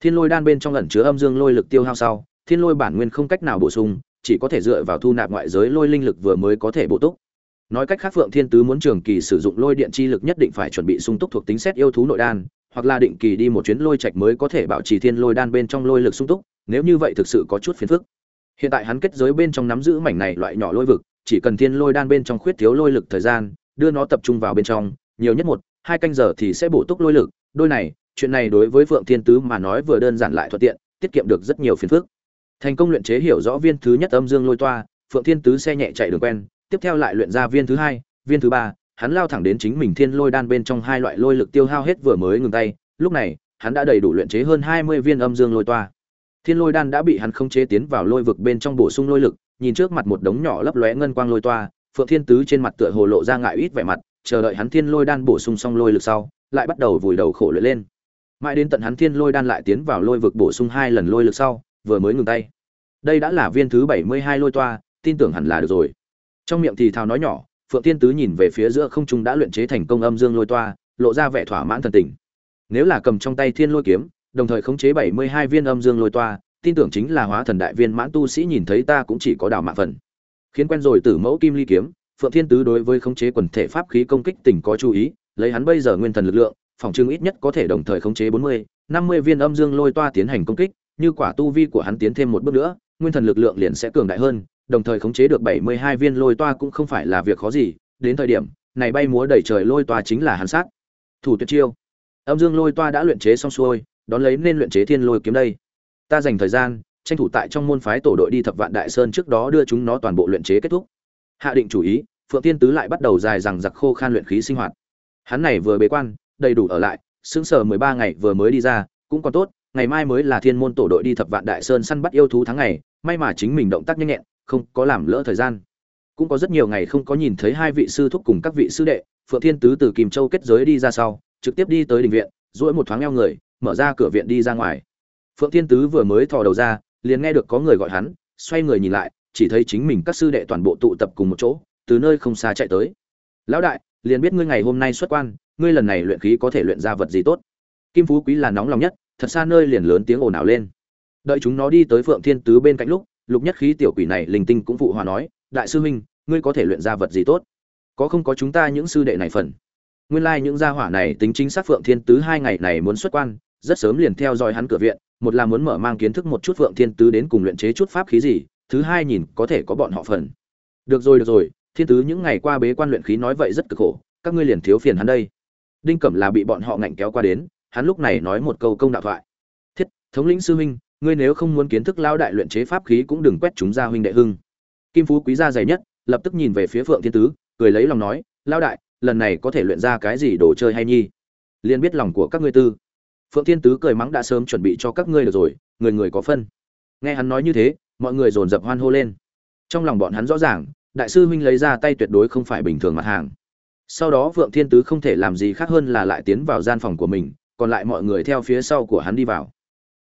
Thiên lôi đan bên trong ẩn chứa âm dương lôi lực tiêu hao sau, thiên lôi bản nguyên không cách nào bổ sung, chỉ có thể dựa vào thu nạp ngoại giới lôi linh lực vừa mới có thể bổ túc. Nói cách khác, phượng thiên tứ muốn trường kỳ sử dụng lôi điện chi lực nhất định phải chuẩn bị sung túc thuộc tính xét yêu thú nội đan, hoặc là định kỳ đi một chuyến lôi trạch mới có thể bảo trì thiên lôi đan bên trong lôi lực sung túc nếu như vậy thực sự có chút phiền phức. Hiện tại hắn kết giới bên trong nắm giữ mảnh này loại nhỏ lôi vực, chỉ cần thiên lôi đan bên trong khuyết thiếu lôi lực thời gian, đưa nó tập trung vào bên trong, nhiều nhất một, hai canh giờ thì sẽ bổ túc lôi lực. Đôi này, chuyện này đối với phượng thiên tứ mà nói vừa đơn giản lại thuận tiện, tiết kiệm được rất nhiều phiền phức. Thành công luyện chế hiểu rõ viên thứ nhất âm dương lôi toa, phượng thiên tứ xe nhẹ chạy đường quen, tiếp theo lại luyện ra viên thứ hai, viên thứ ba, hắn lao thẳng đến chính mình thiên lôi đan bên trong hai loại lôi lực tiêu hao hết vừa mới ngừng tay. Lúc này, hắn đã đầy đủ luyện chế hơn hai mươi viên âm dương lôi toa thiên lôi đan đã bị hắn không chế tiến vào lôi vực bên trong bổ sung lôi lực, nhìn trước mặt một đống nhỏ lấp lóe ngân quang lôi toa, phượng thiên tứ trên mặt tựa hồ lộ ra ngại ít vẻ mặt, chờ đợi hắn thiên lôi đan bổ sung xong lôi lực sau, lại bắt đầu vùi đầu khổ luyện lên. Mãi đến tận hắn thiên lôi đan lại tiến vào lôi vực bổ sung hai lần lôi lực sau, vừa mới ngừng tay. Đây đã là viên thứ bảy mươi hai lôi toa, tin tưởng hẳn là được rồi. Trong miệng thì thào nói nhỏ, phượng Thiên tứ nhìn về phía giữa không trung đã luyện chế thành công âm dương lôi toa, lộ ra vẻ thỏa mãn thần tình. Nếu là cầm trong tay thiên lôi kiếm đồng thời khống chế bảy mươi hai viên âm dương lôi toa, tin tưởng chính là hóa thần đại viên mãn tu sĩ nhìn thấy ta cũng chỉ có đảo mạng phần. Khiến quen rồi tử mẫu kim ly kiếm, phượng thiên tứ đối với khống chế quần thể pháp khí công kích tỉnh có chú ý, lấy hắn bây giờ nguyên thần lực lượng, phòng trưng ít nhất có thể đồng thời khống chế bốn mươi, năm mươi viên âm dương lôi toa tiến hành công kích, như quả tu vi của hắn tiến thêm một bước nữa, nguyên thần lực lượng liền sẽ cường đại hơn, đồng thời khống chế được bảy mươi hai viên lôi toa cũng không phải là việc khó gì, đến thời điểm, này bay múa đầy trời lôi toa chính là hắn sát. Thủ tuyệt chiêu. Âm dương lôi toa đã luyện chế xong xuôi đón lấy nên luyện chế thiên lôi kiếm đây. Ta dành thời gian, tranh thủ tại trong môn phái tổ đội đi thập vạn đại sơn trước đó đưa chúng nó toàn bộ luyện chế kết thúc. Hạ định chủ ý, phượng tiên tứ lại bắt đầu dài rằng giặc khô khan luyện khí sinh hoạt. Hắn này vừa bế quan, đầy đủ ở lại, sững sờ mười ba ngày vừa mới đi ra, cũng còn tốt, ngày mai mới là thiên môn tổ đội đi thập vạn đại sơn săn bắt yêu thú tháng ngày, may mà chính mình động tác nhanh nhẹn, không có làm lỡ thời gian. Cũng có rất nhiều ngày không có nhìn thấy hai vị sư thúc cùng các vị sư đệ, phượng thiên tứ từ kìm châu kết giới đi ra sau, trực tiếp đi tới đình viện, duỗi một thoáng eo người mở ra cửa viện đi ra ngoài. Phượng thiên tứ vừa mới thò đầu ra, liền nghe được có người gọi hắn, xoay người nhìn lại, chỉ thấy chính mình các sư đệ toàn bộ tụ tập cùng một chỗ, từ nơi không xa chạy tới. Lão đại, liền biết ngươi ngày hôm nay xuất quan, ngươi lần này luyện khí có thể luyện ra vật gì tốt? Kim phú quý là nóng lòng nhất, thật xa nơi liền lớn tiếng ồn ào lên. Đợi chúng nó đi tới phượng thiên tứ bên cạnh lúc, lục nhất khí tiểu quỷ này linh tinh cũng phụ hòa nói, đại sư huynh, ngươi có thể luyện ra vật gì tốt? Có không có chúng ta những sư đệ này phần? Nguyên lai like những gia hỏa này tính chính xác phượng thiên tứ hai ngày này muốn xuất quan rất sớm liền theo dõi hắn cửa viện, một là muốn mở mang kiến thức một chút phượng thiên tứ đến cùng luyện chế chút pháp khí gì, thứ hai nhìn có thể có bọn họ phần. Được rồi được rồi, thiên tứ những ngày qua bế quan luyện khí nói vậy rất cực khổ, các ngươi liền thiếu phiền hắn đây. Đinh cẩm là bị bọn họ ngạnh kéo qua đến, hắn lúc này nói một câu công đạo thoại. Thiết, thống lĩnh sư huynh, ngươi nếu không muốn kiến thức lao đại luyện chế pháp khí cũng đừng quét chúng ra huynh đệ hưng. Kim phú quý gia dày nhất, lập tức nhìn về phía phượng thiên tứ, cười lấy lòng nói lao đại, lần này có thể luyện ra cái gì đồ chơi hay nhi? Liên biết lòng của các ngươi tư phượng thiên tứ cười mắng đã sớm chuẩn bị cho các ngươi được rồi, người người có phân. Nghe hắn nói như thế, mọi người dồn dập hoan hô lên. Trong lòng bọn hắn rõ ràng, đại sư huynh lấy ra tay tuyệt đối không phải bình thường mặt hàng. Sau đó phượng thiên tứ không thể làm gì khác hơn là lại tiến vào gian phòng của mình, còn lại mọi người theo phía sau của hắn đi vào.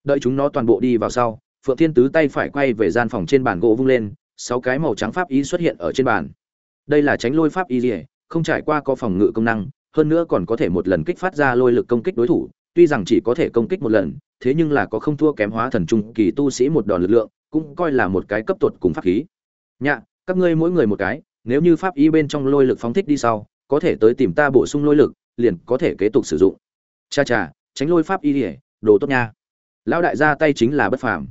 Đợi chúng nó toàn bộ đi vào sau, phượng thiên tứ tay phải quay về gian phòng trên bàn gỗ vung lên, sáu cái màu trắng pháp y xuất hiện ở trên bàn. Đây là tránh lôi pháp y dỉa không trải qua có phòng ngự công năng, hơn nữa còn có thể một lần kích phát ra lôi lực công kích đối thủ tuy rằng chỉ có thể công kích một lần, thế nhưng là có không thua kém hóa thần trung kỳ tu sĩ một đòn lực lượng, cũng coi là một cái cấp tuột cùng pháp khí. Nhạ, các ngươi mỗi người một cái, nếu như pháp y bên trong lôi lực phóng thích đi sau, có thể tới tìm ta bổ sung lôi lực, liền có thể kế tục sử dụng. Cha cha, tránh lôi pháp y ỉa đồ tốt nha. Lão đại gia tay chính là bất phàm.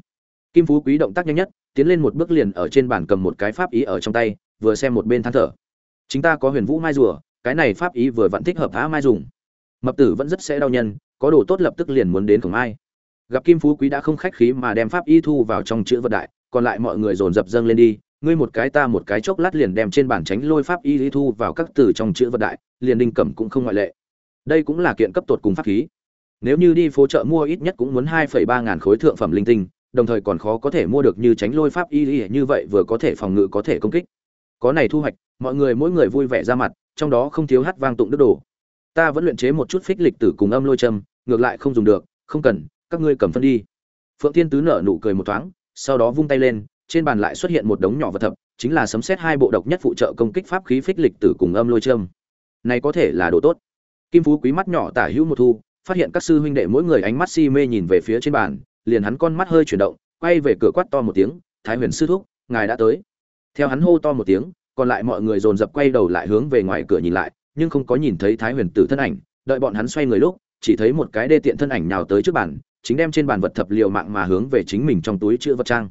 Kim phú quý động tác nhanh nhất, tiến lên một bước liền ở trên bàn cầm một cái pháp ý ở trong tay, vừa xem một bên than thở. Chính ta có huyền vũ mai rùa, cái này pháp ý vừa vẫn thích hợp á mai dùng. Mập tử vẫn rất sẽ đau nhân có đồ tốt lập tức liền muốn đến cùng ai gặp kim phú quý đã không khách khí mà đem pháp y thu vào trong chữ vật đại, còn lại mọi người dồn dập dâng lên đi, ngươi một cái ta một cái chốc lát liền đem trên bản tránh lôi pháp y thu vào các từ trong chữ vật đại, liền đinh cẩm cũng không ngoại lệ. Đây cũng là kiện cấp tột cùng pháp khí. Nếu như đi phố chợ mua ít nhất cũng muốn hai phẩy ba ngàn khối thượng phẩm linh tinh, đồng thời còn khó có thể mua được như tránh lôi pháp y y như vậy vừa có thể phòng ngự có thể công kích. Có này thu hoạch, mọi người mỗi người vui vẻ ra mặt, trong đó không thiếu hát vang tụng đức đồ. Ta vẫn luyện chế một chút phích lịch tử cùng âm lôi châm ngược lại không dùng được, không cần, các ngươi cầm phân đi. Phượng thiên tứ nở nụ cười một thoáng, sau đó vung tay lên, trên bàn lại xuất hiện một đống nhỏ vật thập, chính là sấm xét hai bộ độc nhất phụ trợ công kích pháp khí phích lịch tử cùng âm lôi trơm này có thể là đồ tốt. Kim phú quý mắt nhỏ tả hữu một thu, phát hiện các sư huynh đệ mỗi người ánh mắt si mê nhìn về phía trên bàn, liền hắn con mắt hơi chuyển động, quay về cửa quát to một tiếng, thái huyền sư thúc, ngài đã tới. Theo hắn hô to một tiếng, còn lại mọi người dồn dập quay đầu lại hướng về ngoài cửa nhìn lại, nhưng không có nhìn thấy thái huyền tử thân ảnh, đợi bọn hắn xoay người lúc chỉ thấy một cái đê tiện thân ảnh nào tới trước bàn, chính đem trên bàn vật thập liều mạng mà hướng về chính mình trong túi chữ vật trang.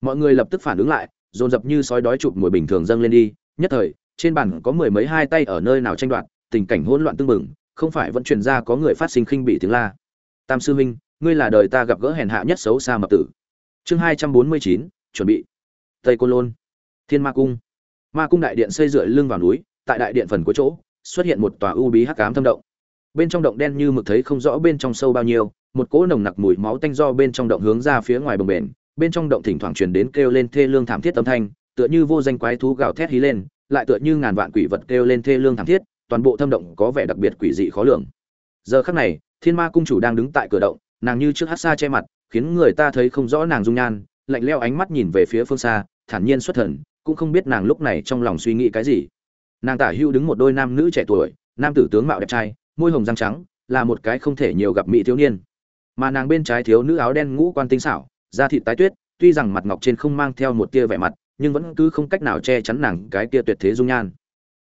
Mọi người lập tức phản ứng lại, dồn dập như sói đói chụp mùi bình thường dâng lên đi, nhất thời, trên bàn có mười mấy hai tay ở nơi nào tranh đoạt, tình cảnh hỗn loạn tương mừng không phải vẫn truyền ra có người phát sinh khinh bị tiếng la. Tam sư huynh, ngươi là đời ta gặp gỡ hèn hạ nhất xấu xa mập tử. Chương hai trăm bốn mươi chín, chuẩn bị. Tây côn lôn, thiên ma cung. Ma cung đại điện xây dựa lưng vào núi, tại đại điện phần cuối chỗ, xuất hiện một tòa u bí hắc ám thâm động bên trong động đen như mực thấy không rõ bên trong sâu bao nhiêu, một cỗ nồng nặc mùi máu tanh do bên trong động hướng ra phía ngoài bồng bền bên trong động thỉnh thoảng truyền đến kêu lên thê lương thảm thiết âm thanh, tựa như vô danh quái thú gào thét hí lên, lại tựa như ngàn vạn quỷ vật kêu lên thê lương thảm thiết, toàn bộ thâm động có vẻ đặc biệt quỷ dị khó lường. Giờ khắc này, thiên ma cung chủ đang đứng tại cửa động, nàng như trước hát xa che mặt, khiến người ta thấy không rõ nàng dung nhan, lạnh leo ánh mắt nhìn về phía phương xa, thản nhiên xuất thần, cũng không biết nàng lúc này trong lòng suy nghĩ cái gì. Nàng tả hưu đứng một đôi nam nữ trẻ tuổi, nam tử tướng mạo đẹp trai môi hồng răng trắng, là một cái không thể nhiều gặp mỹ thiếu niên. Mà nàng bên trái thiếu nữ áo đen ngũ quan tinh xảo, da thịt tái tuyết, tuy rằng mặt ngọc trên không mang theo một tia vẻ mặt, nhưng vẫn cứ không cách nào che chắn nàng cái tia tuyệt thế dung nhan.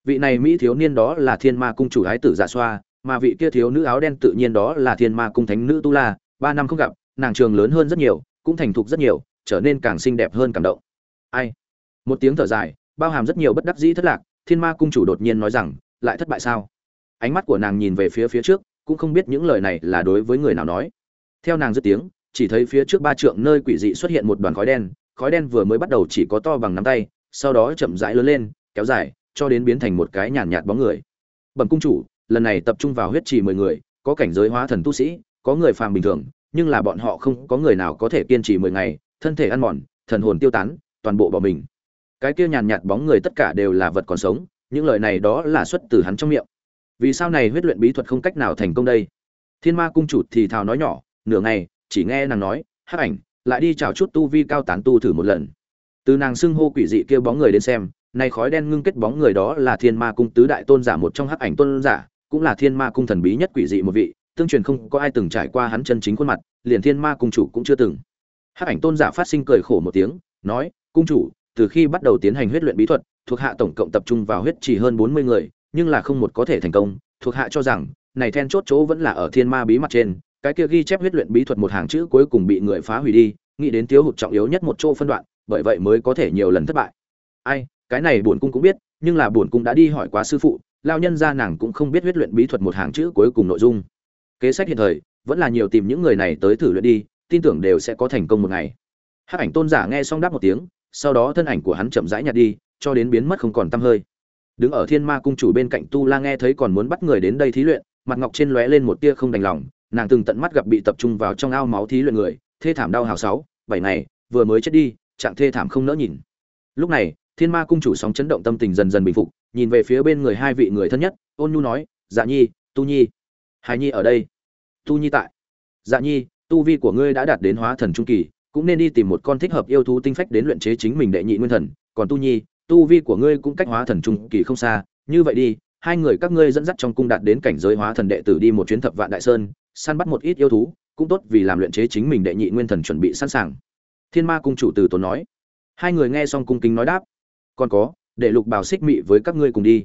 Vị này mỹ thiếu niên đó là thiên ma cung chủ ái tử dạ xoa, mà vị kia thiếu nữ áo đen tự nhiên đó là thiên ma cung thánh nữ tu la, ba năm không gặp, nàng trường lớn hơn rất nhiều, cũng thành thục rất nhiều, trở nên càng xinh đẹp hơn cảm động. Ai? Một tiếng thở dài, bao hàm rất nhiều bất đắc dĩ thất lạc, thiên ma cung chủ đột nhiên nói rằng, lại thất bại sao? Ánh mắt của nàng nhìn về phía phía trước cũng không biết những lời này là đối với người nào nói. Theo nàng dứt tiếng chỉ thấy phía trước ba trượng nơi quỷ dị xuất hiện một đoàn khói đen khói đen vừa mới bắt đầu chỉ có to bằng nắm tay sau đó chậm rãi lớn lên kéo dài cho đến biến thành một cái nhàn nhạt, bóng người. Bẩm cung chủ lần này tập trung vào huyết trì mười người có cảnh giới hóa thần tu sĩ có người phàm bình thường nhưng là bọn họ không có người nào có thể kiên trì mười ngày thân thể ăn mòn thần hồn tiêu tán toàn bộ bỏ mình. Cái kia nhàn nhạt bóng người tất cả đều là vật còn sống những lời này đó là xuất từ hắn trong miệng vì sao này huyết luyện bí thuật không cách nào thành công đây? Thiên ma cung chủ thì thào nói nhỏ, nửa ngày, chỉ nghe nàng nói, hắc ảnh, lại đi chào chút tu vi cao tán tu thử một lần. Từ nàng xưng hô quỷ dị kêu bóng người đến xem này khói đen ngưng kết bóng người đó là thiên ma cung tứ đại tôn giả một trong hắc ảnh tôn giả, cũng là thiên ma cung thần bí nhất quỷ dị một vị, tương truyền không có ai từng trải qua hắn chân chính khuôn mặt, liền thiên ma cung chủ cũng chưa từng. Hắc ảnh tôn giả phát sinh cười khổ một tiếng, nói, cung chủ, từ khi bắt đầu tiến hành huyết luyện bí thuật, thuộc hạ tổng cộng tập trung vào huyết chỉ hơn bốn mươi người nhưng là không một có thể thành công, thuộc hạ cho rằng, này then chốt chỗ vẫn là ở thiên ma bí mặt trên, cái kia ghi chép huyết luyện bí thuật một hàng chữ cuối cùng bị người phá hủy đi, nghĩ đến thiếu hụt trọng yếu nhất một chỗ phân đoạn, bởi vậy mới có thể nhiều lần thất bại. Ai, cái này bổn cung cũng biết, nhưng là bổn cung đã đi hỏi quá sư phụ lao nhân ra nàng cũng không biết huyết luyện bí thuật một hàng chữ cuối cùng nội dung. Kế sách hiện thời, vẫn là nhiều tìm những người này tới thử luyện đi, tin tưởng đều sẽ có thành công một ngày. Hắc ảnh tôn giả nghe xong đáp một tiếng, sau đó thân ảnh của hắn chậm rãi nhạt đi, cho đến biến mất không còn tăm hơi đứng ở thiên ma cung chủ bên cạnh tu la nghe thấy còn muốn bắt người đến đây thí luyện, mặt ngọc trên lóe lên một tia không đành lòng, nàng từng tận mắt gặp bị tập trung vào trong ao máu thí luyện người, thê thảm đau hào sáu, bảy ngày, vừa mới chết đi, trạng thê thảm không nỡ nhìn. Lúc này, thiên ma cung chủ sóng chấn động tâm tình dần dần bình phục, nhìn về phía bên người hai vị người thân nhất, ôn nhu nói dạ nhi, tu nhi. Hài nhi ở đây. Tu nhi tại. Dạ nhi, tu vi của ngươi đã đạt đến hóa thần trung kỳ, cũng nên đi tìm một con thích hợp yêu thú tinh phách đến luyện chế chính mình đệ nhị nguyên thần, còn tu nhi tu vi của ngươi cũng cách hóa thần trung kỳ không xa, như vậy đi, hai người các ngươi dẫn dắt trong cung đạt đến cảnh giới hóa thần đệ tử đi một chuyến thập vạn đại sơn, săn bắt một ít yêu thú, cũng tốt vì làm luyện chế chính mình đệ nhị nguyên thần chuẩn bị sẵn sàng. Thiên ma cung chủ từ tốn nói. Hai người nghe xong cung kính nói đáp. Còn có, để lục bảo xích mị với các ngươi cùng đi.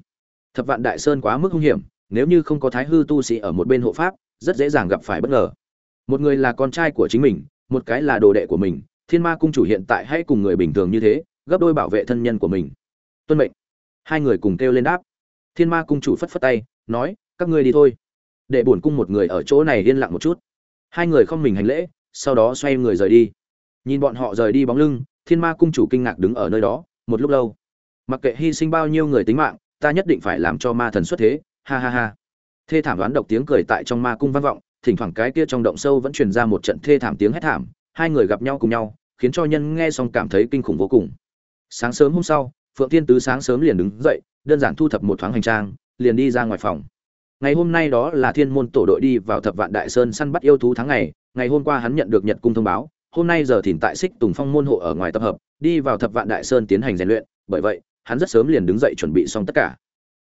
Thập vạn đại sơn quá mức hung hiểm, nếu như không có thái hư tu sĩ ở một bên hộ pháp, rất dễ dàng gặp phải bất ngờ. Một người là con trai của chính mình, một cái là đồ đệ của mình. Thiên ma cung chủ hiện tại hãy cùng người bình thường như thế gấp đôi bảo vệ thân nhân của mình. Tuân mệnh. Hai người cùng kêu lên đáp. Thiên ma cung chủ phất phất tay, nói, các ngươi đi thôi. Để bổn cung một người ở chỗ này yên lặng một chút. Hai người không mình hành lễ, sau đó xoay người rời đi. Nhìn bọn họ rời đi bóng lưng, thiên ma cung chủ kinh ngạc đứng ở nơi đó, một lúc lâu. Mặc kệ hy sinh bao nhiêu người tính mạng, ta nhất định phải làm cho ma thần xuất thế. Ha ha ha. Thê thảm đoán độc tiếng cười tại trong ma cung vang vọng, thỉnh thoảng cái kia trong động sâu vẫn truyền ra một trận thê thảm tiếng hét thảm. Hai người gặp nhau cùng nhau, khiến cho nhân nghe xong cảm thấy kinh khủng vô cùng sáng sớm hôm sau, phượng thiên tứ sáng sớm liền đứng dậy, đơn giản thu thập một thoáng hành trang, liền đi ra ngoài phòng. Ngày hôm nay đó là thiên môn tổ đội đi vào thập vạn đại sơn săn bắt yêu thú tháng ngày ngày hôm qua hắn nhận được nhật cung thông báo, hôm nay giờ thìn tại xích tùng phong môn hộ ở ngoài tập hợp, đi vào thập vạn đại sơn tiến hành rèn luyện, bởi vậy, hắn rất sớm liền đứng dậy chuẩn bị xong tất cả.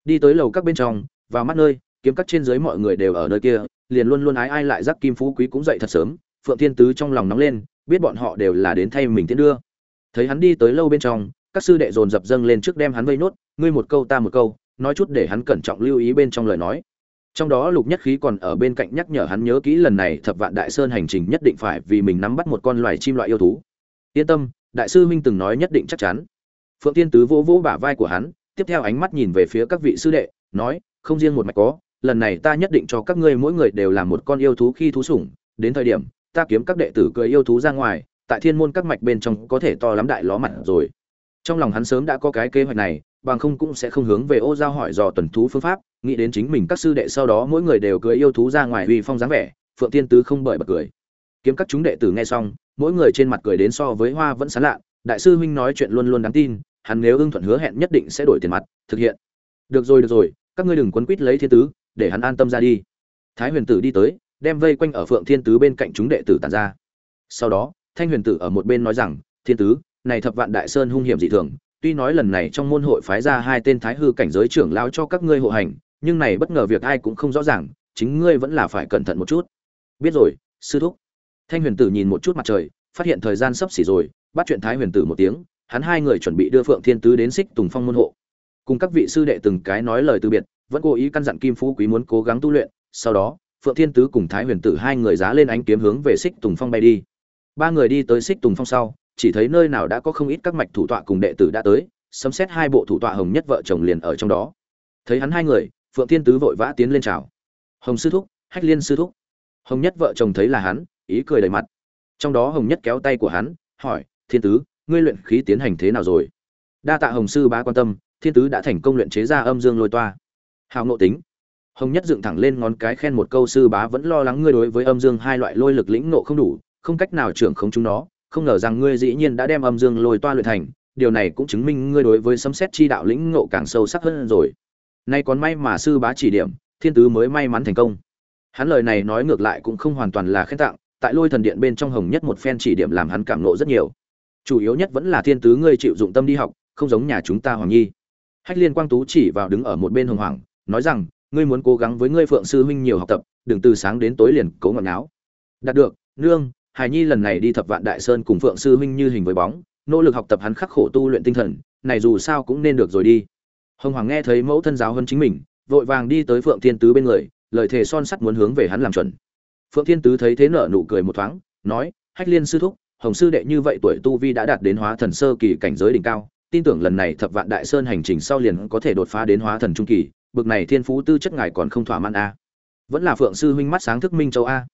Đi tới lầu các bên trong, vào mắt nơi, kiếm các trên dưới mọi người đều ở nơi kia, liền luôn luôn ái ai lại giác kim phú quý cũng dậy thật sớm, phượng thiên tứ trong lòng nóng lên, biết bọn họ đều là đến thay mình tiến đưa. Thấy hắn đi tới lâu bên trong các sư đệ dồn dập dâng lên trước đem hắn vây nốt, ngươi một câu ta một câu, nói chút để hắn cẩn trọng lưu ý bên trong lời nói. Trong đó lục nhất khí còn ở bên cạnh nhắc nhở hắn nhớ kỹ lần này thập vạn đại sơn hành trình nhất định phải vì mình nắm bắt một con loài chim loại yêu thú. Yên tâm, đại sư minh từng nói nhất định chắc chắn. Phượng tiên tứ vỗ vỗ bả vai của hắn, tiếp theo ánh mắt nhìn về phía các vị sư đệ, nói, không riêng một mạch có, lần này ta nhất định cho các ngươi mỗi người đều là một con yêu thú khi thú sủng, đến thời điểm, ta kiếm các đệ tử cười yêu thú ra ngoài, tại thiên môn các mạch bên trong có thể to lắm đại ló mặt rồi trong lòng hắn sớm đã có cái kế hoạch này, bằng không cũng sẽ không hướng về ô giao hỏi dò tuần thú phương pháp, nghĩ đến chính mình các sư đệ sau đó mỗi người đều cưới yêu thú ra ngoài uy phong dáng vẻ, phượng tiên tứ không bởi bật cười. Kiếm các chúng đệ tử nghe xong, mỗi người trên mặt cười đến so với hoa vẫn sán lạ, đại sư huynh nói chuyện luôn luôn đáng tin, hắn nếu ưng thuận hứa hẹn nhất định sẽ đổi tiền mặt, thực hiện. Được rồi được rồi, các ngươi đừng quấn quýt lấy thiên tứ, để hắn an tâm ra đi. Thái huyền tử đi tới, đem vây quanh ở phượng thiên tứ bên cạnh chúng đệ tử tàn ra. Sau đó, thanh huyền tử ở một bên nói rằng, thiên tứ này thập vạn đại sơn hung hiểm dị thường, tuy nói lần này trong môn hội phái ra hai tên thái hư cảnh giới trưởng lão cho các ngươi hộ hành, nhưng này bất ngờ việc ai cũng không rõ ràng, chính ngươi vẫn là phải cẩn thận một chút. Biết rồi, sư thúc. Thanh huyền tử nhìn một chút mặt trời, phát hiện thời gian sắp xỉ rồi, bắt chuyện thái huyền tử một tiếng, hắn hai người chuẩn bị đưa phượng thiên tứ đến xích tùng phong môn hộ. Cùng các vị sư đệ từng cái nói lời từ biệt, vẫn cố ý căn dặn kim phú quý muốn cố gắng tu luyện, sau đó, phượng thiên tứ cùng thái huyền tử hai người giá lên ánh kiếm hướng về xích tùng phong bay đi. Ba người đi tới xích tùng phong sau chỉ thấy nơi nào đã có không ít các mạch thủ tọa cùng đệ tử đã tới, sấm xét hai bộ thủ tọa hồng nhất vợ chồng liền ở trong đó. Thấy hắn hai người, phượng thiên tứ vội vã tiến lên chào. Hồng sư thúc, hách liên sư thúc. Hồng nhất vợ chồng thấy là hắn, ý cười đầy mặt. Trong đó hồng nhất kéo tay của hắn, hỏi, thiên tứ, ngươi luyện khí tiến hành thế nào rồi? Đa tạ hồng sư bá quan tâm, thiên tứ đã thành công luyện chế ra âm dương lôi toa. Hào ngộ tính. Hồng nhất dựng thẳng lên ngón cái khen một câu, sư bá vẫn lo lắng ngươi đối với âm dương hai loại lôi lực lĩnh ngộ không đủ, không cách nào trưởng không chúng nó không ngờ rằng ngươi dĩ nhiên đã đem âm dương lôi toa luyện thành, điều này cũng chứng minh ngươi đối với sấm xét chi đạo lĩnh ngộ càng sâu sắc hơn rồi. Nay còn may mà sư bá chỉ điểm, thiên tứ mới may mắn thành công. Hắn lời này nói ngược lại cũng không hoàn toàn là khen tặng, tại lôi thần điện bên trong hồng nhất một phen chỉ điểm làm hắn cảm nộ rất nhiều. Chủ yếu nhất vẫn là thiên tứ ngươi chịu dụng tâm đi học, không giống nhà chúng ta hoàng nhi. Hách liên quang tú chỉ vào đứng ở một bên hồng hoàng, nói rằng, ngươi muốn cố gắng với ngươi phượng sư huynh nhiều học tập, đừng từ sáng đến tối liền cố ngọn áo đạt được, nương Hải nhi lần này đi thập vạn đại sơn cùng phượng sư huynh như hình với bóng, nỗ lực học tập hắn khắc khổ tu luyện tinh thần, này dù sao cũng nên được rồi đi. Hồng hoàng nghe thấy mẫu thân giáo hơn chính mình, vội vàng đi tới phượng thiên tứ bên người, lời thề son sắt muốn hướng về hắn làm chuẩn. Phượng thiên tứ thấy thế nở nụ cười một thoáng, nói, hách liên sư thúc, hồng sư đệ như vậy tuổi tu vi đã đạt đến hóa thần sơ kỳ cảnh giới đỉnh cao, tin tưởng lần này thập vạn đại sơn hành trình sau liền có thể đột phá đến hóa thần trung kỳ, bực này thiên phú tư chất ngài còn không thỏa mãn a. Vẫn là phượng sư huynh mắt sáng thức minh châu a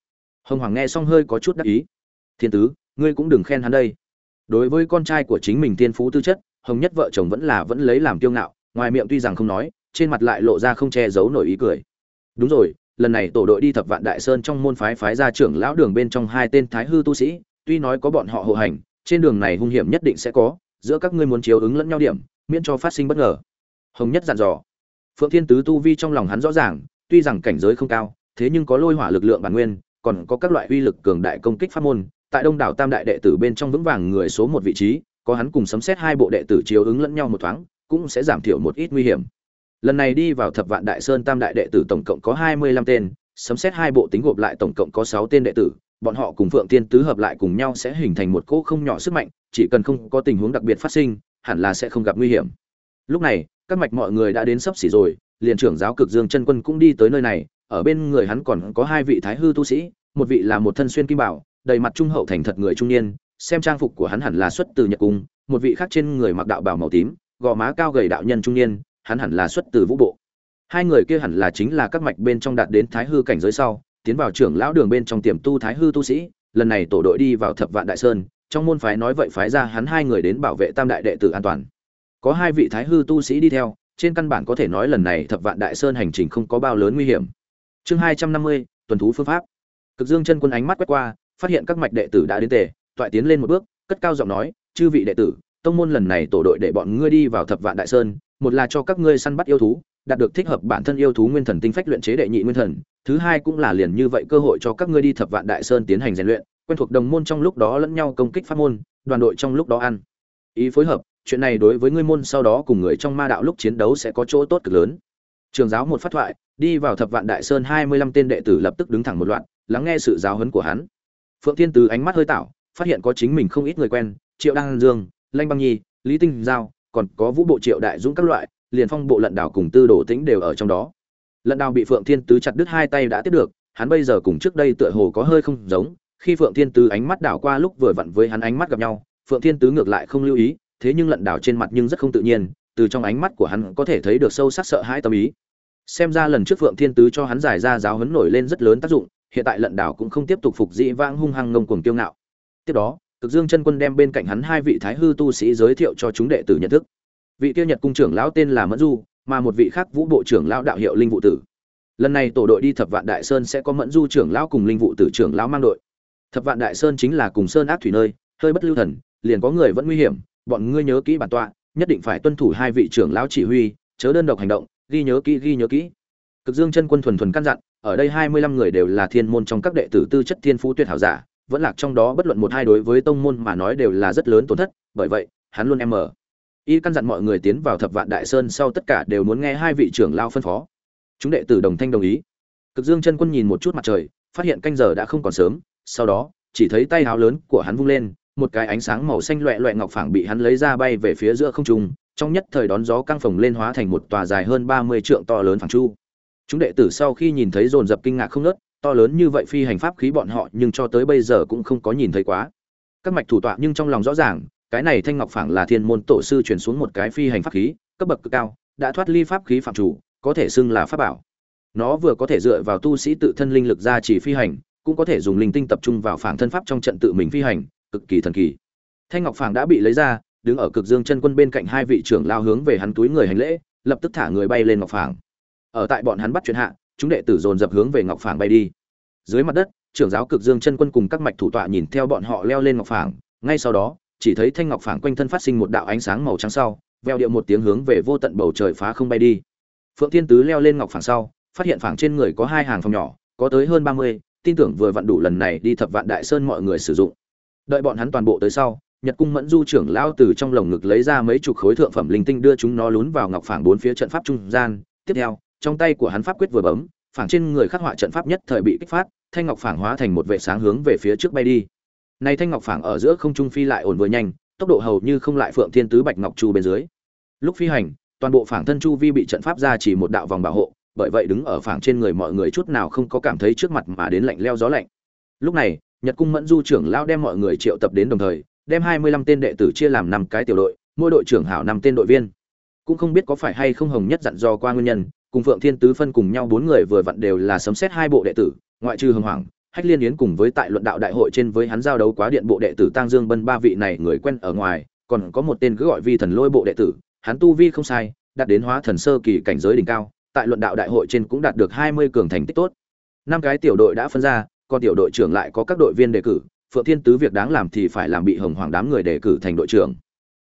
hồng hoàng nghe xong hơi có chút đắc ý. Thiên tứ, ngươi cũng đừng khen hắn đây. Đối với con trai của chính mình thiên phú tư chất, hồng nhất vợ chồng vẫn là vẫn lấy làm kiêu ngạo, ngoài miệng tuy rằng không nói, trên mặt lại lộ ra không che giấu nổi ý cười. Đúng rồi, lần này tổ đội đi thập vạn đại sơn trong môn phái phái ra trưởng lão đường bên trong hai tên thái hư tu sĩ, tuy nói có bọn họ hộ hành, trên đường này hung hiểm nhất định sẽ có, giữa các ngươi muốn chiếu ứng lẫn nhau điểm, miễn cho phát sinh bất ngờ. Hồng nhất dặn dò. Phượng thiên tứ tu vi trong lòng hắn rõ ràng, tuy rằng cảnh giới không cao, thế nhưng có lôi hỏa lực lượng bản nguyên còn có các loại uy lực cường đại công kích pháp môn, tại đông đảo tam đại đệ tử bên trong vững vàng người số một vị trí, có hắn cùng sấm xét hai bộ đệ tử chiếu ứng lẫn nhau một thoáng, cũng sẽ giảm thiểu một ít nguy hiểm. Lần này đi vào thập vạn đại sơn tam đại đệ tử tổng cộng có hai mươi lăm tên, sấm xét hai bộ tính gộp lại tổng cộng có sáu tên đệ tử, bọn họ cùng phượng tiên tứ hợp lại cùng nhau sẽ hình thành một cỗ không nhỏ sức mạnh, chỉ cần không có tình huống đặc biệt phát sinh, hẳn là sẽ không gặp nguy hiểm. Lúc này, các mạch mọi người đã đến sắp xỉ rồi, liền trưởng giáo cực dương chân quân cũng đi tới nơi này ở bên người hắn còn có hai vị thái hư tu sĩ, một vị là một thân xuyên kim bảo, đầy mặt trung hậu thành thật người trung niên, xem trang phục của hắn hẳn là xuất từ nhật cung, một vị khác trên người mặc đạo bào màu tím, gò má cao gầy đạo nhân trung niên, hắn hẳn là xuất từ vũ bộ. Hai người kia hẳn là chính là các mạch bên trong đạt đến thái hư cảnh giới sau, tiến vào trưởng lão đường bên trong tiềm tu thái hư tu sĩ, lần này tổ đội đi vào thập vạn đại sơn, trong môn phái nói vậy phái ra hắn hai người đến bảo vệ tam đại đệ tử an toàn. Có hai vị thái hư tu sĩ đi theo, trên căn bản có thể nói lần này thập vạn đại sơn hành trình không có bao lớn nguy hiểm chương hai trăm năm mươi, tuần thú phương pháp. Cực dương chân quân ánh mắt quét qua, phát hiện các mạch đệ tử đã đến tề, toại tiến lên một bước, cất cao giọng nói, chư vị đệ tử, tông môn lần này tổ đội để bọn ngươi đi vào thập vạn đại sơn, một là cho các ngươi săn bắt yêu thú, đạt được thích hợp bản thân yêu thú nguyên thần tinh phách luyện chế đệ nhị nguyên thần, thứ hai cũng là liền như vậy cơ hội cho các ngươi đi thập vạn đại sơn tiến hành rèn luyện, quen thuộc đồng môn trong lúc đó lẫn nhau công kích pháp môn, đoàn đội trong lúc đó ăn. Ý phối hợp, chuyện này đối với ngươi môn sau đó cùng người trong ma đạo lúc chiến đấu sẽ có chỗ tốt cực lớn trường giáo một phát thoại đi vào thập vạn đại sơn hai mươi lăm tên đệ tử lập tức đứng thẳng một loạt lắng nghe sự giáo huấn của hắn. Phượng thiên tứ ánh mắt hơi tảo, phát hiện có chính mình không ít người quen triệu đăng dương lanh băng nhi lý tinh giao còn có vũ bộ triệu đại dũng các loại liền phong bộ lận đảo cùng tư đồ tĩnh đều ở trong đó. Lận đảo bị phượng thiên tứ chặt đứt hai tay đã tiếp được hắn bây giờ cùng trước đây tựa hồ có hơi không giống khi phượng thiên tứ ánh mắt đảo qua lúc vừa vặn với hắn ánh mắt gặp nhau phượng thiên tứ ngược lại không lưu ý thế nhưng lận đảo trên mặt nhưng rất không tự nhiên từ trong ánh mắt của hắn có thể thấy được sâu sắc sợ hãi tâm ý. Xem ra lần trước phượng thiên tứ cho hắn giải ra giáo huấn nổi lên rất lớn tác dụng, hiện tại lận đảo cũng không tiếp tục phục dị vãng hung hăng ngông cuồng kiêu ngạo. Tiếp đó, cực dương chân quân đem bên cạnh hắn hai vị thái hư tu sĩ giới thiệu cho chúng đệ tử nhận thức. Vị kia nhật cung trưởng lão tên là mẫn du, mà một vị khác vũ bộ trưởng lão đạo hiệu linh vụ tử. Lần này tổ đội đi thập vạn đại sơn sẽ có mẫn du trưởng lão cùng linh vụ tử trưởng lão mang đội. Thập vạn đại sơn chính là cùng sơn ác thủy nơi, hơi bất lưu thần, liền có người vẫn nguy hiểm, bọn ngươi nhớ kỹ bản tọa nhất định phải tuân thủ hai vị trưởng lão chỉ huy, chớ đơn độc hành động, ghi nhớ kỹ, ghi nhớ kỹ. Cực dương chân quân thuần thuần căn dặn, ở đây hai mươi lăm người đều là thiên môn trong các đệ tử tư chất thiên phú tuyệt hảo giả, vẫn lạc trong đó bất luận một hai đối với tông môn mà nói đều là rất lớn tổn thất, bởi vậy, hắn luôn em mở y căn dặn mọi người tiến vào thập vạn đại sơn sau tất cả đều muốn nghe hai vị trưởng lao phân phó. Chúng đệ tử đồng thanh đồng ý. Cực dương chân quân nhìn một chút mặt trời, phát hiện canh giờ đã không còn sớm, sau đó, chỉ thấy tay áo lớn của hắn vung lên một cái ánh sáng màu xanh loẹ loẹ ngọc phảng bị hắn lấy ra bay về phía giữa không trung, trong nhất thời đón gió căng phồng lên hóa thành một tòa dài hơn ba mươi trượng to lớn phảng chu. Chúng đệ tử sau khi nhìn thấy dồn dập kinh ngạc không nớt to lớn như vậy phi hành pháp khí bọn họ nhưng cho tới bây giờ cũng không có nhìn thấy quá. Các mạch thủ tọa nhưng trong lòng rõ ràng, cái này thanh ngọc phảng là thiên môn tổ sư truyền xuống một cái phi hành pháp khí, cấp bậc cực cao, đã thoát ly pháp khí phạm chủ, có thể xưng là pháp bảo. Nó vừa có thể dựa vào tu sĩ tự thân linh lực ra chỉ phi hành, cũng có thể dùng linh tinh tập trung vào phảng thân pháp trong trận tự mình phi hành cực kỳ thần kỳ. Thanh ngọc phảng đã bị lấy ra, đứng ở cực dương chân quân bên cạnh hai vị trưởng lao hướng về hắn túi người hành lễ, lập tức thả người bay lên ngọc phảng ở tại bọn hắn bắt chuyện hạ, chúng đệ tử dồn dập hướng về ngọc phảng bay đi. Dưới mặt đất, trưởng giáo cực dương chân quân cùng các mạch thủ tọa nhìn theo bọn họ leo lên ngọc phảng ngay sau đó, chỉ thấy thanh ngọc phảng quanh thân phát sinh một đạo ánh sáng màu trắng sau, veo điệu một tiếng hướng về vô tận bầu trời phá không bay đi. Phượng thiên tứ leo lên ngọc phảng sau, phát hiện phảng trên người có hai hàng phòng nhỏ, có tới hơn ba mươi, tin tưởng vừa vặn đủ lần này đi thập vạn đại sơn mọi người sử dụng đợi bọn hắn toàn bộ tới sau, nhật cung mẫn du trưởng lao từ trong lồng ngực lấy ra mấy chục khối thượng phẩm linh tinh đưa chúng nó lún vào ngọc phảng bốn phía trận pháp trung gian. Tiếp theo, trong tay của hắn pháp quyết vừa bấm, phảng trên người khắc họa trận pháp nhất thời bị kích phát, thanh ngọc phảng hóa thành một vệ sáng hướng về phía trước bay đi. Nay thanh ngọc phảng ở giữa không trung phi lại ổn vừa nhanh, tốc độ hầu như không lại phượng thiên tứ bạch ngọc chu bên dưới. Lúc phi hành, toàn bộ phảng thân chu vi bị trận pháp ra chỉ một đạo vòng bảo hộ, bởi vậy đứng ở phảng trên người mọi người chút nào không có cảm thấy trước mặt mà đến lạnh leo gió lạnh. Lúc này nhật cung mẫn du trưởng lão đem mọi người triệu tập đến đồng thời, đem hai mươi lăm tên đệ tử chia làm năm cái tiểu đội, mỗi đội trưởng hảo năm tên đội viên. Cũng không biết có phải hay không hồng nhất dặn dò qua nguyên nhân, cùng phượng thiên tứ phân cùng nhau bốn người vừa vặn đều là sấm xét hai bộ đệ tử, ngoại trừ hưng hoàng hách liên yến cùng với tại luận đạo đại hội trên với hắn giao đấu quá điện bộ đệ tử tăng dương bân ba vị này người quen ở ngoài, còn có một tên cứ gọi vi thần lôi bộ đệ tử, hắn tu vi không sai, đạt đến hóa thần sơ kỳ cảnh giới đỉnh cao, tại luận đạo đại hội trên cũng đạt được hai mươi cường thành tích tốt. Năm cái tiểu đội đã phân ra còn tiểu đội trưởng lại có các đội viên đề cử, phượng thiên tứ việc đáng làm thì phải làm bị hồng hoàng đám người đề cử thành đội trưởng.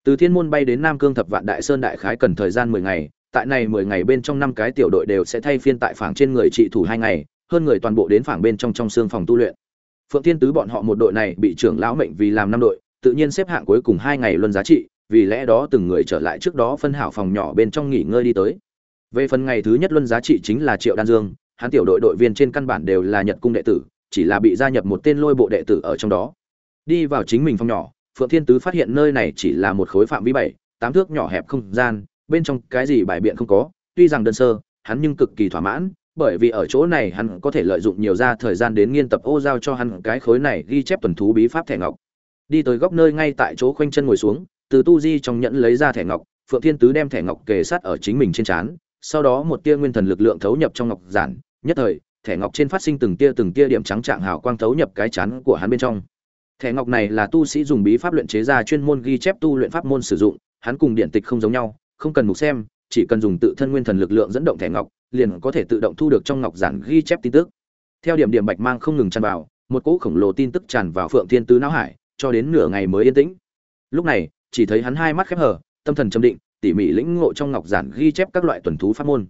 Từ thiên môn bay đến nam cương thập vạn đại sơn đại khái cần thời gian mười ngày, tại này mười ngày bên trong năm cái tiểu đội đều sẽ thay phiên tại phảng trên người trị thủ hai ngày, hơn người toàn bộ đến phảng bên trong trong xương phòng tu luyện. Phượng thiên tứ bọn họ một đội này bị trưởng lão mệnh vì làm năm đội, tự nhiên xếp hạng cuối cùng hai ngày luân giá trị, vì lẽ đó từng người trở lại trước đó phân hảo phòng nhỏ bên trong nghỉ ngơi đi tới. Về phần ngày thứ nhất luân giá trị chính là triệu đan dương, hắn tiểu đội đội viên trên căn bản đều là nhật cung đệ tử chỉ là bị gia nhập một tên lôi bộ đệ tử ở trong đó. Đi vào chính mình phòng nhỏ, phượng thiên tứ phát hiện nơi này chỉ là một khối phạm vi bảy, tám thước nhỏ hẹp không gian, bên trong cái gì bài biện không có, tuy rằng đơn sơ, hắn nhưng cực kỳ thỏa mãn, bởi vì ở chỗ này hắn có thể lợi dụng nhiều ra thời gian đến nghiên tập ô giao cho hắn cái khối này ghi chép tuần thú bí pháp thẻ ngọc. Đi tới góc nơi ngay tại chỗ khoanh chân ngồi xuống, từ tu di trong nhẫn lấy ra thẻ ngọc, phượng thiên tứ đem thẻ ngọc kề sát ở chính mình trên trán, sau đó một tia nguyên thần lực lượng thấu nhập trong ngọc giản, nhất thời thẻ ngọc trên phát sinh từng tia từng tia điểm trắng trạng hào quang thấu nhập cái chán của hắn bên trong. Thẻ ngọc này là tu sĩ dùng bí pháp luyện chế ra chuyên môn ghi chép tu luyện pháp môn sử dụng, hắn cùng điện tịch không giống nhau, không cần mục xem, chỉ cần dùng tự thân nguyên thần lực lượng dẫn động thẻ ngọc, liền có thể tự động thu được trong ngọc giản ghi chép tin tức. Theo điểm điểm bạch mang không ngừng tràn vào, một cỗ khổng lồ tin tức tràn vào phượng thiên tứ não hải, cho đến nửa ngày mới yên tĩnh. Lúc này, chỉ thấy hắn hai mắt khép hờ, tâm thần trầm định, tỉ mỉ lĩnh ngộ trong ngọc giản ghi chép các loại tuần thú pháp môn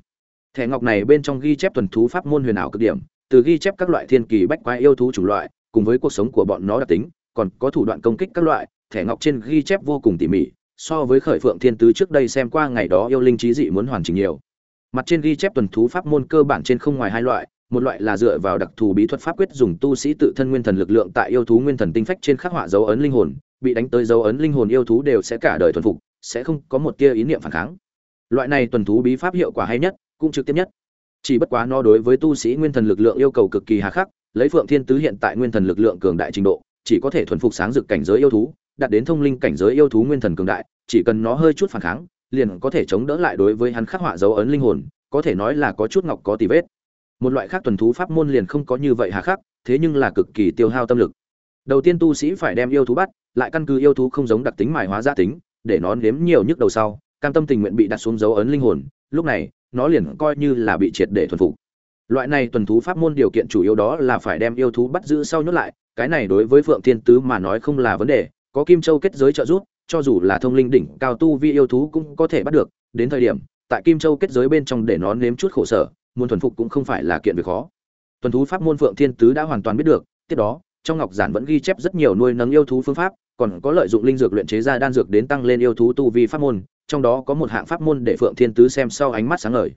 thẻ ngọc này bên trong ghi chép tuần thú pháp môn huyền ảo cực điểm, từ ghi chép các loại thiên kỳ bách quái yêu thú chủng loại, cùng với cuộc sống của bọn nó đặc tính, còn có thủ đoạn công kích các loại, thẻ ngọc trên ghi chép vô cùng tỉ mỉ, so với khởi phượng thiên tứ trước đây xem qua ngày đó yêu linh trí dị muốn hoàn chỉnh nhiều. Mặt trên ghi chép tuần thú pháp môn cơ bản trên không ngoài hai loại, một loại là dựa vào đặc thù bí thuật pháp quyết dùng tu sĩ tự thân nguyên thần lực lượng tại yêu thú nguyên thần tinh phách trên khắc họa dấu ấn linh hồn, bị đánh tới dấu ấn linh hồn yêu thú đều sẽ cả đời thuần phục, sẽ không có một tia ý niệm phản kháng. Loại này tuần thú bí pháp hiệu quả hay nhất cũng trực tiếp nhất. Chỉ bất quá nó đối với tu sĩ nguyên thần lực lượng yêu cầu cực kỳ hà khắc, lấy phượng thiên tứ hiện tại nguyên thần lực lượng cường đại trình độ, chỉ có thể thuần phục sáng dực cảnh giới yêu thú, đạt đến thông linh cảnh giới yêu thú nguyên thần cường đại, chỉ cần nó hơi chút phản kháng, liền có thể chống đỡ lại đối với hắn khắc họa dấu ấn linh hồn, có thể nói là có chút ngọc có tì vết. Một loại khác tuần thú pháp môn liền không có như vậy hà khắc, thế nhưng là cực kỳ tiêu hao tâm lực. Đầu tiên tu sĩ phải đem yêu thú bắt, lại căn cứ yêu thú không giống đặc tính mài hóa gia tính, để nó nếm nhiều nhức đầu sau, cam tâm tình nguyện bị đặt xuống dấu ấn linh hồn, lúc này nó liền coi như là bị triệt để thuần phục. Loại này tuần thú pháp môn điều kiện chủ yếu đó là phải đem yêu thú bắt giữ sau nhốt lại, cái này đối với phượng thiên tứ mà nói không là vấn đề, có kim châu kết giới trợ giúp, cho dù là thông linh đỉnh cao tu vi yêu thú cũng có thể bắt được, đến thời điểm, tại kim châu kết giới bên trong để nó nếm chút khổ sở, muốn thuần phục cũng không phải là kiện việc khó. Tuần thú pháp môn phượng thiên tứ đã hoàn toàn biết được, tiếp đó, trong ngọc giản vẫn ghi chép rất nhiều nuôi nấng yêu thú phương pháp, còn có lợi dụng linh dược luyện chế ra đan dược đến tăng lên yêu thú tu vi pháp môn trong đó có một hạng pháp môn để phượng thiên tứ xem sau ánh mắt sáng ngời.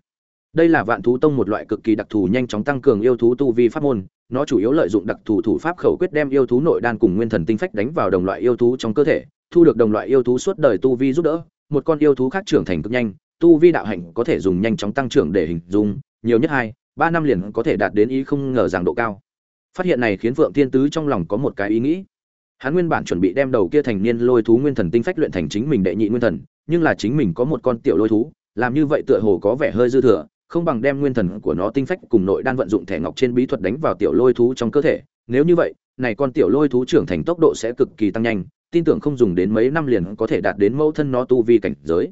Đây là vạn thú tông một loại cực kỳ đặc thù nhanh chóng tăng cường yêu thú tu vi pháp môn, nó chủ yếu lợi dụng đặc thù thủ pháp khẩu quyết đem yêu thú nội đan cùng nguyên thần tinh phách đánh vào đồng loại yêu thú trong cơ thể, thu được đồng loại yêu thú suốt đời tu vi giúp đỡ, một con yêu thú khác trưởng thành cực nhanh, tu vi đạo hạnh có thể dùng nhanh chóng tăng trưởng để hình dung, nhiều nhất hai, ba năm liền có thể đạt đến ý không ngờ rằng độ cao. Phát hiện này khiến phượng thiên tứ trong lòng có một cái ý nghĩ. Hắn nguyên bản chuẩn bị đem đầu kia thành niên lôi thú nguyên thần tinh phách luyện thành chính mình đệ nhị nguyên thần nhưng là chính mình có một con tiểu lôi thú, làm như vậy tựa hồ có vẻ hơi dư thừa, không bằng đem nguyên thần của nó tinh phách cùng nội đan vận dụng thẻ ngọc trên bí thuật đánh vào tiểu lôi thú trong cơ thể. Nếu như vậy, này con tiểu lôi thú trưởng thành tốc độ sẽ cực kỳ tăng nhanh, tin tưởng không dùng đến mấy năm liền có thể đạt đến mẫu thân nó tu vi cảnh giới.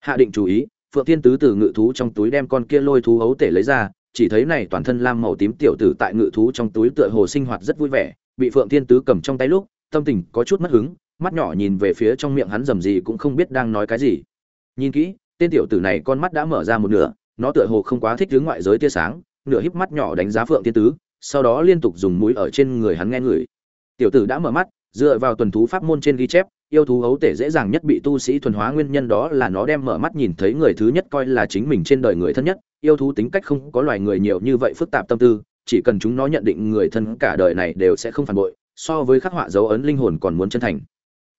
Hạ định chú ý, phượng tiên tứ từ ngự thú trong túi đem con kia lôi thú ấu tể lấy ra, chỉ thấy này toàn thân lam màu tím tiểu tử tại ngự thú trong túi tựa hồ sinh hoạt rất vui vẻ, bị phượng tiên tứ cầm trong tay lúc tâm tình có chút mất hứng, mắt nhỏ nhìn về phía trong miệng hắn rầm gì cũng không biết đang nói cái gì. Nhìn kỹ, tên tiểu tử này con mắt đã mở ra một nửa, nó tựa hồ không quá thích hướng ngoại giới tia sáng, nửa híp mắt nhỏ đánh giá phượng tiên tứ, sau đó liên tục dùng mũi ở trên người hắn nghe ngửi. Tiểu tử đã mở mắt, dựa vào tuần thú pháp môn trên ghi chép, yêu thú hấu tể dễ dàng nhất bị tu sĩ thuần hóa nguyên nhân đó là nó đem mở mắt nhìn thấy người thứ nhất coi là chính mình trên đời người thân nhất, yêu thú tính cách không có loài người nhiều như vậy phức tạp tâm tư, chỉ cần chúng nó nhận định người thân cả đời này đều sẽ không phản bội so với khắc họa dấu ấn linh hồn còn muốn chân thành.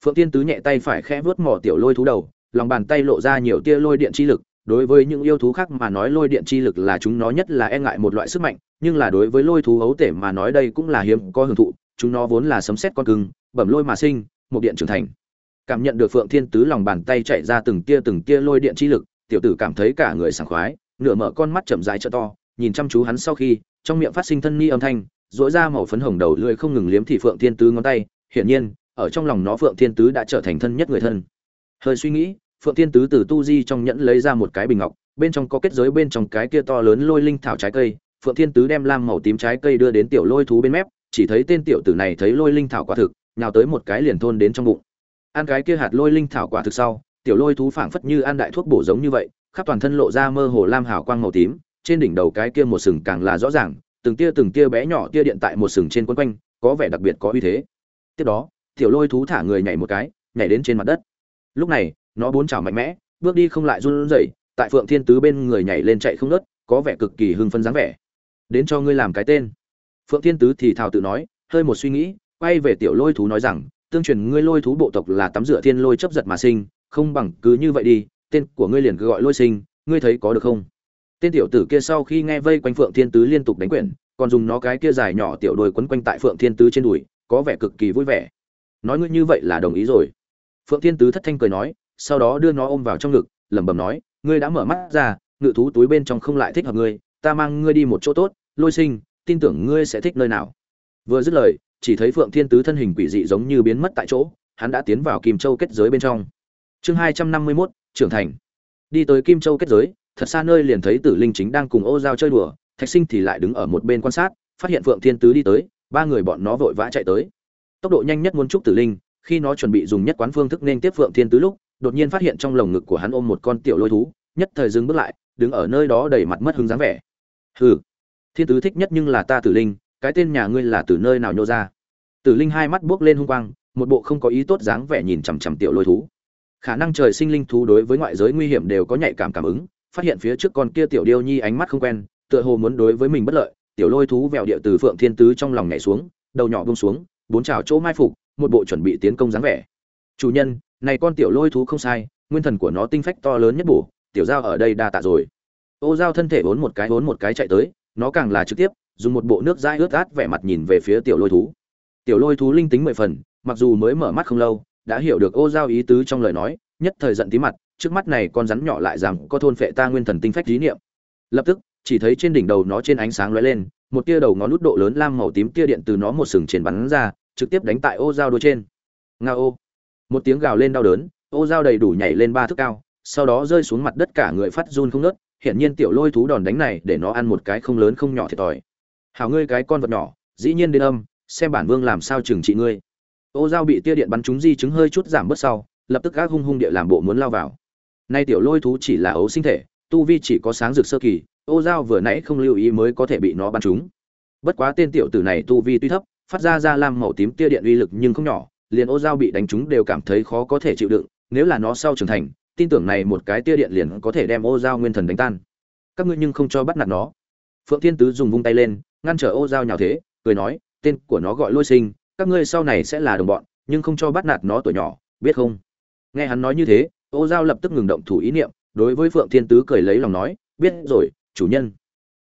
Phượng tiên tứ nhẹ tay phải khẽ vớt mỏ tiểu lôi thú đầu, lòng bàn tay lộ ra nhiều tia lôi điện chi lực. Đối với những yêu thú khác mà nói lôi điện chi lực là chúng nó nhất là e ngại một loại sức mạnh, nhưng là đối với lôi thú ấu tể mà nói đây cũng là hiếm có hưởng thụ, chúng nó vốn là sấm xét con cưng, bẩm lôi mà sinh một điện trưởng thành. Cảm nhận được phượng thiên tứ lòng bàn tay chạy ra từng tia từng tia lôi điện chi lực, tiểu tử cảm thấy cả người sảng khoái, nửa mở con mắt chậm rãi trợ to, nhìn chăm chú hắn sau khi, trong miệng phát sinh thân ni âm thanh dỗi ra màu phấn hồng đầu lưỡi không ngừng liếm thì phượng thiên tứ ngón tay, hiển nhiên, ở trong lòng nó phượng thiên tứ đã trở thành thân nhất người thân. Hơi suy nghĩ, phượng thiên tứ từ tu di trong nhẫn lấy ra một cái bình ngọc, bên trong có kết giới bên trong cái kia to lớn lôi linh thảo trái cây. Phượng thiên tứ đem lam màu tím trái cây đưa đến tiểu lôi thú bên mép, chỉ thấy tên tiểu tử này thấy lôi linh thảo quả thực, nhào tới một cái liền thôn đến trong bụng. Ăn cái kia hạt lôi linh thảo quả thực sau, tiểu lôi thú phảng phất như ăn đại thuốc bổ giống như vậy, khắp toàn thân lộ ra mơ hồ lam hào quang màu tím, trên đỉnh đầu cái kia một sừng càng là rõ ràng từng tia từng tia bé nhỏ tia điện tại một sừng trên quấn quanh có vẻ đặc biệt có uy thế. Tiếp đó tiểu lôi thú thả người nhảy một cái nhảy đến trên mặt đất. Lúc này nó bốn chảo mạnh mẽ bước đi không lại run rẩy tại phượng thiên tứ bên người nhảy lên chạy không ngớt, có vẻ cực kỳ hưng phấn dáng vẻ. Đến cho ngươi làm cái tên. Phượng thiên tứ thì thào tự nói hơi một suy nghĩ quay về tiểu lôi thú nói rằng tương truyền ngươi lôi thú bộ tộc là tắm rửa thiên lôi chấp giật mà sinh không bằng cứ như vậy đi tên của ngươi liền cứ gọi lôi sinh ngươi thấy có được không? Tên tiểu tử kia sau khi nghe vây quanh phượng thiên tứ liên tục đánh quyển còn dùng nó cái kia dài nhỏ tiểu đôi quấn quanh tại phượng thiên tứ trên đùi, có vẻ cực kỳ vui vẻ. Nói ngươi như vậy là đồng ý rồi. Phượng thiên tứ thất thanh cười nói, sau đó đưa nó ôm vào trong ngực, lẩm bẩm nói, ngươi đã mở mắt ra, ngự thú túi bên trong không lại thích hợp ngươi, ta mang ngươi đi một chỗ tốt, lôi sinh, tin tưởng ngươi sẽ thích nơi nào. Vừa dứt lời, chỉ thấy phượng thiên tứ thân hình quỷ dị giống như biến mất tại chỗ, hắn đã tiến vào kim châu kết giới bên trong. Chương hai trăm năm mươi mốt, trưởng thành. Đi tới kim châu kết giới thật xa nơi liền thấy tử linh chính đang cùng ô giao chơi đùa, thạch sinh thì lại đứng ở một bên quan sát, phát hiện phượng thiên tứ đi tới, ba người bọn nó vội vã chạy tới. Tốc độ nhanh nhất muốn chúc tử linh, khi nó chuẩn bị dùng nhất quán phương thức nên tiếp phượng thiên tứ lúc, đột nhiên phát hiện trong lồng ngực của hắn ôm một con tiểu lôi thú, nhất thời dừng bước lại, đứng ở nơi đó đầy mặt mất hứng dáng vẻ. Hừ, thiên tứ thích nhất nhưng là ta tử linh, cái tên nhà ngươi là từ nơi nào nhô ra? Tử linh hai mắt buốc lên hung quang, một bộ không có ý tốt dáng vẻ nhìn chằm chằm tiểu lôi thú. Khả năng trời sinh linh thú đối với ngoại giới nguy hiểm đều có nhạy cảm cảm ứng phát hiện phía trước con kia tiểu điêu nhi ánh mắt không quen, tựa hồ muốn đối với mình bất lợi, tiểu lôi thú vẹo địa từ phượng thiên tứ trong lòng nhảy xuống, đầu nhỏ buông xuống, bốn trào chỗ mai phục, một bộ chuẩn bị tiến công dáng vẻ. Chủ nhân, này con tiểu lôi thú không sai, nguyên thần của nó tinh phách to lớn nhất bổ, tiểu giao ở đây đa tạ rồi. Ô giao thân thể vốn một cái vốn một cái chạy tới, nó càng là trực tiếp, dùng một bộ nước dãi ướt át vẻ mặt nhìn về phía tiểu lôi thú. Tiểu lôi thú linh tính mười phần, mặc dù mới mở mắt không lâu, đã hiểu được ô giao ý tứ trong lời nói, nhất thời giận tí mặt trước mắt này con rắn nhỏ lại rằng có thôn phệ ta nguyên thần tinh phách lý niệm. Lập tức, chỉ thấy trên đỉnh đầu nó trên ánh sáng lóe lên, một tia đầu ngón nút độ lớn lam màu tím tia điện từ nó một sừng trên bắn ra, trực tiếp đánh tại ô giao đuôi trên. Nga ô. Một tiếng gào lên đau đớn, ô giao đầy đủ nhảy lên ba thước cao, sau đó rơi xuống mặt đất cả người phát run không nớt hiển nhiên tiểu lôi thú đòn đánh này để nó ăn một cái không lớn không nhỏ thiệt thòi. Hảo ngươi cái con vật nhỏ, dĩ nhiên đến âm, xem bản vương làm sao trừng trị ngươi. Ô giao bị tia điện bắn trúng di chứng hơi chút giảm bớt sau, lập tức gác hung hung địa làm bộ muốn lao vào nay tiểu lôi thú chỉ là ấu sinh thể, tu vi chỉ có sáng rực sơ kỳ, ô giao vừa nãy không lưu ý mới có thể bị nó bắn trúng. Bất quá tên tiểu tử này tu vi tuy thấp, phát ra ra lam màu tím tia điện uy lực nhưng không nhỏ, liền ô giao bị đánh trúng đều cảm thấy khó có thể chịu đựng, nếu là nó sau trưởng thành, tin tưởng này một cái tia điện liền có thể đem ô giao nguyên thần đánh tan. Các ngươi nhưng không cho bắt nạt nó. Phượng thiên tứ dùng vung tay lên, ngăn trở ô giao nhào thế, cười nói, tên của nó gọi lôi sinh, các ngươi sau này sẽ là đồng bọn, nhưng không cho bắt nạt nó tuổi nhỏ, biết không? Nghe hắn nói như thế ô giao lập tức ngừng động thủ ý niệm, đối với phượng thiên tứ cười lấy lòng nói, biết rồi, chủ nhân.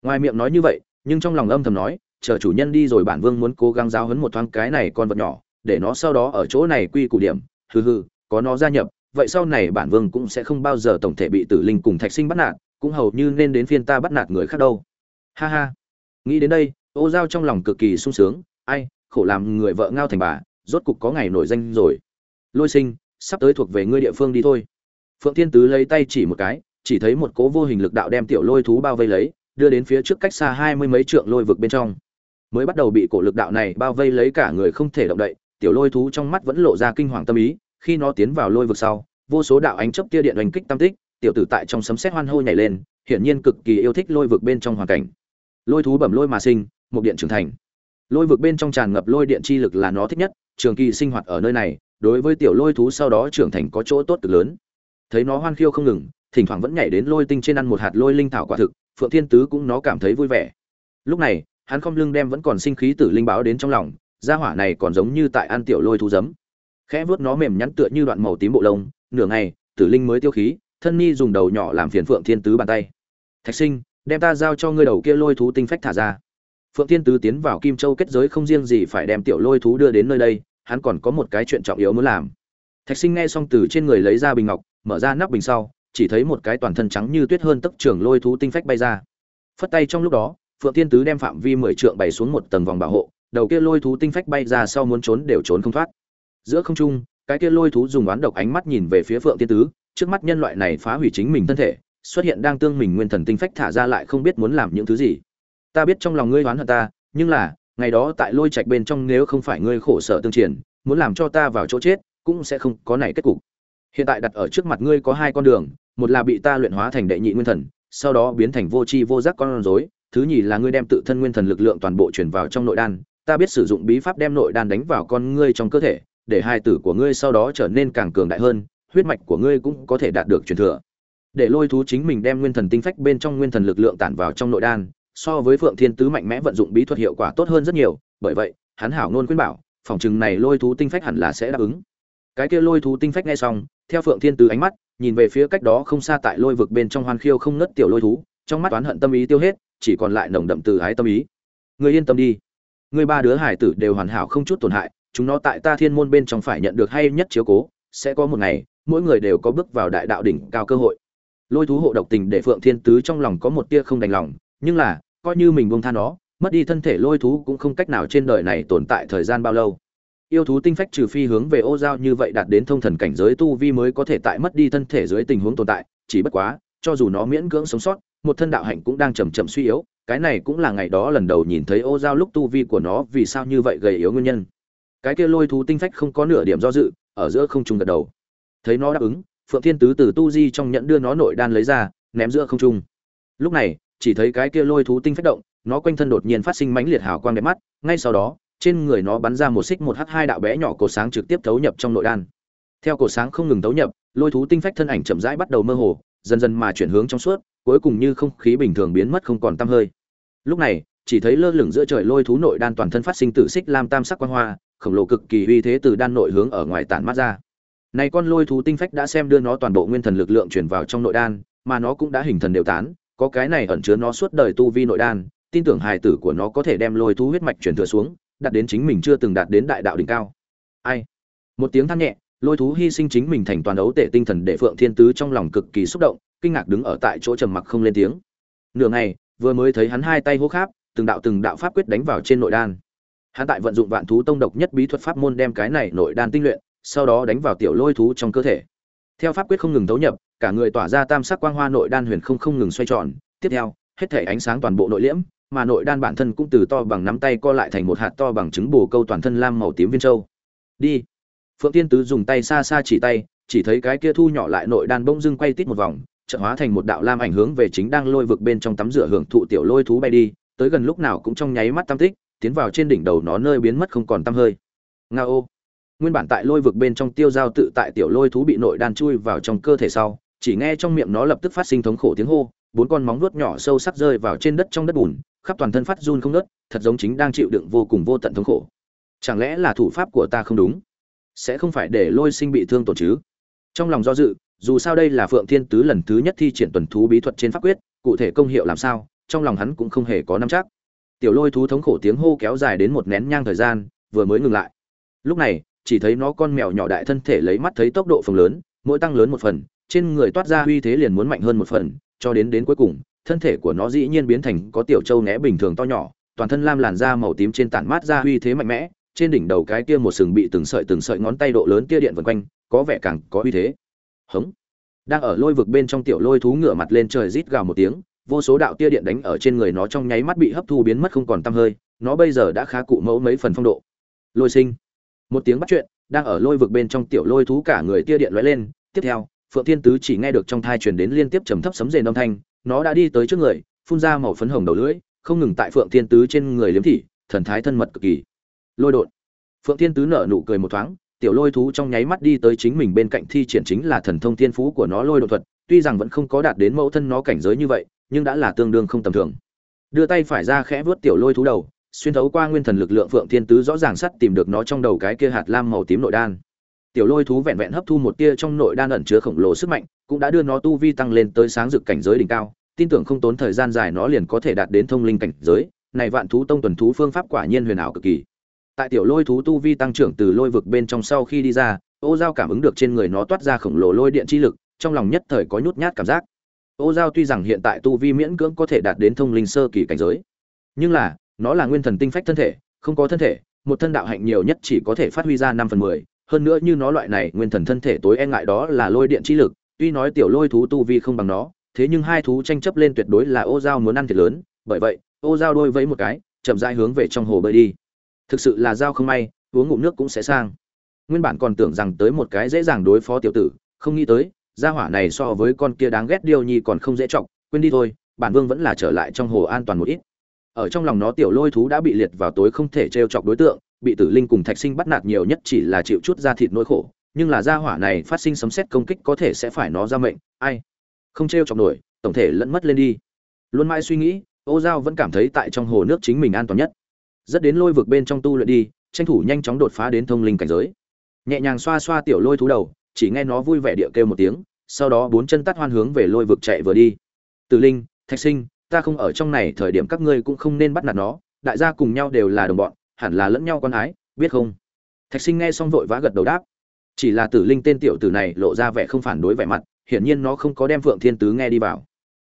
Ngoài miệng nói như vậy, nhưng trong lòng âm thầm nói, chờ chủ nhân đi rồi bản vương muốn cố gắng giáo hấn một thoáng cái này con vật nhỏ, để nó sau đó ở chỗ này quy củ điểm. Hừ hừ, có nó gia nhập, vậy sau này bản vương cũng sẽ không bao giờ tổng thể bị tử linh cùng thạch sinh bắt nạt, cũng hầu như nên đến phiên ta bắt nạt người khác đâu. Ha ha. Nghĩ đến đây, ô giao trong lòng cực kỳ sung sướng, ai, khổ làm người vợ ngao thành bà, rốt cục có ngày nổi danh rồi. Lôi sinh, sắp tới thuộc về ngươi địa phương đi thôi phượng thiên tứ lấy tay chỉ một cái, chỉ thấy một cố vô hình lực đạo đem tiểu lôi thú bao vây lấy, đưa đến phía trước cách xa hai mươi mấy trượng lôi vực bên trong. Mới bắt đầu bị cổ lực đạo này bao vây lấy cả người không thể động đậy, tiểu lôi thú trong mắt vẫn lộ ra kinh hoàng tâm ý, khi nó tiến vào lôi vực sau, vô số đạo ánh chớp tia điện đánh kích tam tích, tiểu tử tại trong sấm sét hoan hô nhảy lên, hiển nhiên cực kỳ yêu thích lôi vực bên trong hoàn cảnh. Lôi thú bẩm lôi mà sinh, một điện trưởng thành. Lôi vực bên trong tràn ngập lôi điện chi lực là nó thích nhất, trường kỳ sinh hoạt ở nơi này, đối với tiểu lôi thú sau đó trưởng thành có chỗ tốt cực lớn thấy nó hoan khiêu không ngừng, thỉnh thoảng vẫn nhảy đến lôi tinh trên ăn một hạt lôi linh thảo quả thực, phượng thiên tứ cũng nó cảm thấy vui vẻ. Lúc này, hắn không lưng đem vẫn còn sinh khí tử linh báo đến trong lòng, gia hỏa này còn giống như tại ăn tiểu lôi thú giấm. Khẽ vuốt nó mềm nhắn tựa như đoạn màu tím bộ lông, nửa ngày, tử linh mới tiêu khí, thân ni dùng đầu nhỏ làm phiền phượng thiên tứ bàn tay. Thạch sinh, đem ta giao cho ngươi đầu kia lôi thú tinh phách thả ra. Phượng thiên tứ tiến vào kim châu kết giới không riêng gì phải đem tiểu lôi thú đưa đến nơi đây, hắn còn có một cái chuyện trọng yếu muốn làm. Thạch sinh nghe xong từ trên người lấy ra bình ngọc mở ra nắp bình sau, chỉ thấy một cái toàn thân trắng như tuyết hơn tấc trường lôi thú tinh phách bay ra. Phất tay trong lúc đó, phượng thiên tứ đem phạm vi mười trượng bày xuống một tầng vòng bảo hộ, đầu kia lôi thú tinh phách bay ra sau muốn trốn đều trốn không thoát. Giữa không trung, cái kia lôi thú dùng oán độc ánh mắt nhìn về phía phượng thiên tứ, trước mắt nhân loại này phá hủy chính mình thân thể, xuất hiện đang tương mình nguyên thần tinh phách thả ra lại không biết muốn làm những thứ gì. Ta biết trong lòng ngươi oán hận ta, nhưng là, ngày đó tại lôi trạch bên trong nếu không phải ngươi khổ sở tương triển, muốn làm cho ta vào chỗ chết, cũng sẽ không có này kết cục hiện tại đặt ở trước mặt ngươi có hai con đường, một là bị ta luyện hóa thành đệ nhị nguyên thần, sau đó biến thành vô tri vô giác con rối, thứ nhì là ngươi đem tự thân nguyên thần lực lượng toàn bộ chuyển vào trong nội đan, ta biết sử dụng bí pháp đem nội đan đánh vào con ngươi trong cơ thể, để hai tử của ngươi sau đó trở nên càng cường đại hơn, huyết mạch của ngươi cũng có thể đạt được truyền thừa. Để lôi thú chính mình đem nguyên thần tinh phách bên trong nguyên thần lực lượng tản vào trong nội đan, so với phượng thiên tứ mạnh mẽ vận dụng bí thuật hiệu quả tốt hơn rất nhiều, bởi vậy, hắn hảo nôn khuyên bảo, phòng chừng này lôi thú tinh phách hẳn là sẽ đáp ứng. Cái kia lôi thú tinh phách nghe xong theo phượng thiên tứ ánh mắt, nhìn về phía cách đó không xa tại lôi vực bên trong hoan khiêu không nứt tiểu lôi thú, trong mắt oán hận tâm ý tiêu hết, chỉ còn lại nồng đậm từ ái tâm ý. Người yên tâm đi. Người ba đứa hải tử đều hoàn hảo không chút tổn hại, chúng nó tại ta thiên môn bên trong phải nhận được hay nhất chiếu cố, sẽ có một ngày, mỗi người đều có bước vào đại đạo đỉnh cao cơ hội. Lôi thú hộ độc tình để phượng thiên tứ trong lòng có một tia không đành lòng, nhưng là, coi như mình buông tha nó, mất đi thân thể lôi thú cũng không cách nào trên đời này tồn tại thời gian bao lâu yêu thú tinh phách trừ phi hướng về ô giao như vậy đạt đến thông thần cảnh giới tu vi mới có thể tại mất đi thân thể dưới tình huống tồn tại, chỉ bất quá, cho dù nó miễn cưỡng sống sót, một thân đạo hạnh cũng đang chầm chậm suy yếu, cái này cũng là ngày đó lần đầu nhìn thấy ô giao lúc tu vi của nó vì sao như vậy gầy yếu nguyên nhân. Cái kia lôi thú tinh phách không có nửa điểm do dự, ở giữa không trung gật đầu. Thấy nó đáp ứng, phượng thiên tứ từ tu di trong nhận đưa nó nội đan lấy ra, ném giữa không trung. Lúc này, chỉ thấy cái kia lôi thú tinh phách động, nó quanh thân đột nhiên phát sinh mãnh liệt hào quang đẹp mắt, ngay sau đó trên người nó bắn ra một xích một h hai đạo bé nhỏ cột sáng trực tiếp thấu nhập trong nội đan. Theo cột sáng không ngừng thấu nhập, lôi thú tinh phách thân ảnh chậm rãi bắt đầu mơ hồ, dần dần mà chuyển hướng trong suốt, cuối cùng như không khí bình thường biến mất không còn tăm hơi. Lúc này, chỉ thấy lơ lửng giữa trời lôi thú nội đan toàn thân phát sinh tử xích lam tam sắc quang hoa, khổng lồ cực kỳ uy thế từ đan nội hướng ở ngoài tản mát ra. Này con lôi thú tinh phách đã xem đưa nó toàn bộ nguyên thần lực lượng chuyển vào trong nội đan, mà nó cũng đã hình thần đều tán, có cái này ẩn chứa nó suốt đời tu vi nội đan, tin tưởng hài tử của nó có thể đem lôi thú huyết mạch chuyển thừa xuống đạt đến chính mình chưa từng đạt đến đại đạo đỉnh cao. Ai? Một tiếng than nhẹ, lôi thú hy sinh chính mình thành toàn đấu tể tinh thần để phượng thiên tứ trong lòng cực kỳ xúc động, kinh ngạc đứng ở tại chỗ trầm mặc không lên tiếng. Nửa ngày, vừa mới thấy hắn hai tay hô kháp, từng đạo từng đạo pháp quyết đánh vào trên nội đan. Hắn tại vận dụng vạn thú tông độc nhất bí thuật pháp môn đem cái này nội đan tinh luyện, sau đó đánh vào tiểu lôi thú trong cơ thể. Theo pháp quyết không ngừng thấu nhập, cả người tỏa ra tam sắc quang hoa nội đan huyền không không ngừng xoay tròn. Tiếp theo, hết thể ánh sáng toàn bộ nội liễm mà nội đan bản thân cũng từ to bằng nắm tay co lại thành một hạt to bằng trứng bồ câu toàn thân lam màu tím viên châu. Đi. Phượng tiên tứ dùng tay xa xa chỉ tay, chỉ thấy cái kia thu nhỏ lại nội đan bỗng dưng quay tít một vòng, chợt hóa thành một đạo lam ảnh hướng về chính đang lôi vực bên trong tắm rửa hưởng thụ tiểu lôi thú bay đi, tới gần lúc nào cũng trong nháy mắt tam tích, tiến vào trên đỉnh đầu nó nơi biến mất không còn tăm hơi. Nga ô. Nguyên bản tại lôi vực bên trong tiêu giao tự tại tiểu lôi thú bị nội đan chui vào trong cơ thể sau, chỉ nghe trong miệng nó lập tức phát sinh thống khổ tiếng hô bốn con móng vuốt nhỏ sâu sắc rơi vào trên đất trong đất bùn, khắp toàn thân phát run không nớt thật giống chính đang chịu đựng vô cùng vô tận thống khổ. Chẳng lẽ là thủ pháp của ta không đúng? Sẽ không phải để lôi sinh bị thương tổn chứ? Trong lòng do dự, dù sao đây là phượng thiên tứ lần thứ nhất thi triển tuần thú bí thuật trên pháp quyết, cụ thể công hiệu làm sao, trong lòng hắn cũng không hề có nắm chắc. Tiểu lôi thú thống khổ tiếng hô kéo dài đến một nén nhang thời gian, vừa mới ngừng lại. Lúc này, chỉ thấy nó con mèo nhỏ đại thân thể lấy mắt thấy tốc độ phồng lớn, mỗi tăng lớn một phần, trên người toát ra uy thế liền muốn mạnh hơn một phần cho đến đến cuối cùng, thân thể của nó dĩ nhiên biến thành có tiểu châu né bình thường to nhỏ, toàn thân lam làn da màu tím trên tản mát ra uy thế mạnh mẽ, trên đỉnh đầu cái kia một sừng bị từng sợi từng sợi ngón tay độ lớn kia điện vần quanh, có vẻ càng có uy thế. Hống. Đang ở lôi vực bên trong tiểu lôi thú ngửa mặt lên trời rít gào một tiếng, vô số đạo tia điện đánh ở trên người nó trong nháy mắt bị hấp thu biến mất không còn tăm hơi, nó bây giờ đã khá cụ mẫu mấy phần phong độ. Lôi sinh. Một tiếng bắt chuyện, đang ở lôi vực bên trong tiểu lôi thú cả người tia điện lóe lên, tiếp theo phượng thiên tứ chỉ nghe được trong thai truyền đến liên tiếp trầm thấp sấm rền âm thanh, nó đã đi tới trước người, phun ra màu phấn hồng đầu lưỡi, không ngừng tại phượng thiên tứ trên người liếm thị, thần thái thân mật cực kỳ. Lôi đột. Phượng thiên tứ nở nụ cười một thoáng, tiểu lôi thú trong nháy mắt đi tới chính mình bên cạnh thi triển chính là thần thông thiên phú của nó lôi đột thuật, tuy rằng vẫn không có đạt đến mẫu thân nó cảnh giới như vậy, nhưng đã là tương đương không tầm thường. Đưa tay phải ra khẽ vuốt tiểu lôi thú đầu, xuyên thấu qua nguyên thần lực lượng phượng thiên tứ rõ ràng sắt tìm được nó trong đầu cái kia hạt lam màu tím nội đan tiểu lôi thú vẹn vẹn hấp thu một tia trong nội đan ẩn chứa khổng lồ sức mạnh, cũng đã đưa nó tu vi tăng lên tới sáng dực cảnh giới đỉnh cao, tin tưởng không tốn thời gian dài nó liền có thể đạt đến thông linh cảnh giới. Này vạn thú tông tuần thú phương pháp quả nhiên huyền ảo cực kỳ. Tại tiểu lôi thú tu vi tăng trưởng từ lôi vực bên trong sau khi đi ra, ô giao cảm ứng được trên người nó toát ra khổng lồ lôi điện chi lực, trong lòng nhất thời có nhút nhát cảm giác. Ô giao tuy rằng hiện tại tu vi miễn cưỡng có thể đạt đến thông linh sơ kỳ cảnh giới, nhưng là, nó là nguyên thần tinh phách thân thể, không có thân thể, một thân đạo hạnh nhiều nhất chỉ có thể phát huy ra năm phần mười hơn nữa như nó loại này nguyên thần thân thể tối e ngại đó là lôi điện chi lực, tuy nói tiểu lôi thú tu vi không bằng nó, thế nhưng hai thú tranh chấp lên tuyệt đối là ô giao muốn ăn thiệt lớn, bởi vậy, ô giao đôi vẫy một cái, chậm rãi hướng về trong hồ bơi đi. Thực sự là giao không may, uống ngụm nước cũng sẽ sang. Nguyên bản còn tưởng rằng tới một cái dễ dàng đối phó tiểu tử, không nghĩ tới, gia hỏa này so với con kia đáng ghét điêu nhi còn không dễ chọc, quên đi thôi, bản vương vẫn là trở lại trong hồ an toàn một ít. Ở trong lòng nó tiểu lôi thú đã bị liệt vào tối không thể t chọc đối tượng bị tử linh cùng thạch sinh bắt nạt nhiều nhất chỉ là chịu chút ra thịt nỗi khổ, nhưng là gia hỏa này phát sinh sấm xét công kích có thể sẽ phải nó ra mệnh, ai? Không t chọc nổi, tổng thể lẫn mất lên đi. Luôn mãi suy nghĩ, ô giao vẫn cảm thấy tại trong hồ nước chính mình an toàn nhất. Rất đến lôi vực bên trong tu luyện đi, tranh thủ nhanh chóng đột phá đến thông linh cảnh giới. Nhẹ nhàng xoa xoa tiểu lôi thú đầu, chỉ nghe nó vui vẻ địa kêu một tiếng, sau đó bốn chân tắt hoan hướng về lôi vực chạy vừa đi. Tử linh, thạch sinh, ta không ở trong này, thời điểm các ngươi cũng không nên bắt nạt nó, đại gia cùng nhau đều là đồng bọn hẳn là lẫn nhau con ái, biết không? Thạch sinh nghe xong vội vã gật đầu đáp. Chỉ là tử linh tên tiểu tử này lộ ra vẻ không phản đối vẻ mặt, hiển nhiên nó không có đem phượng thiên tứ nghe đi vào.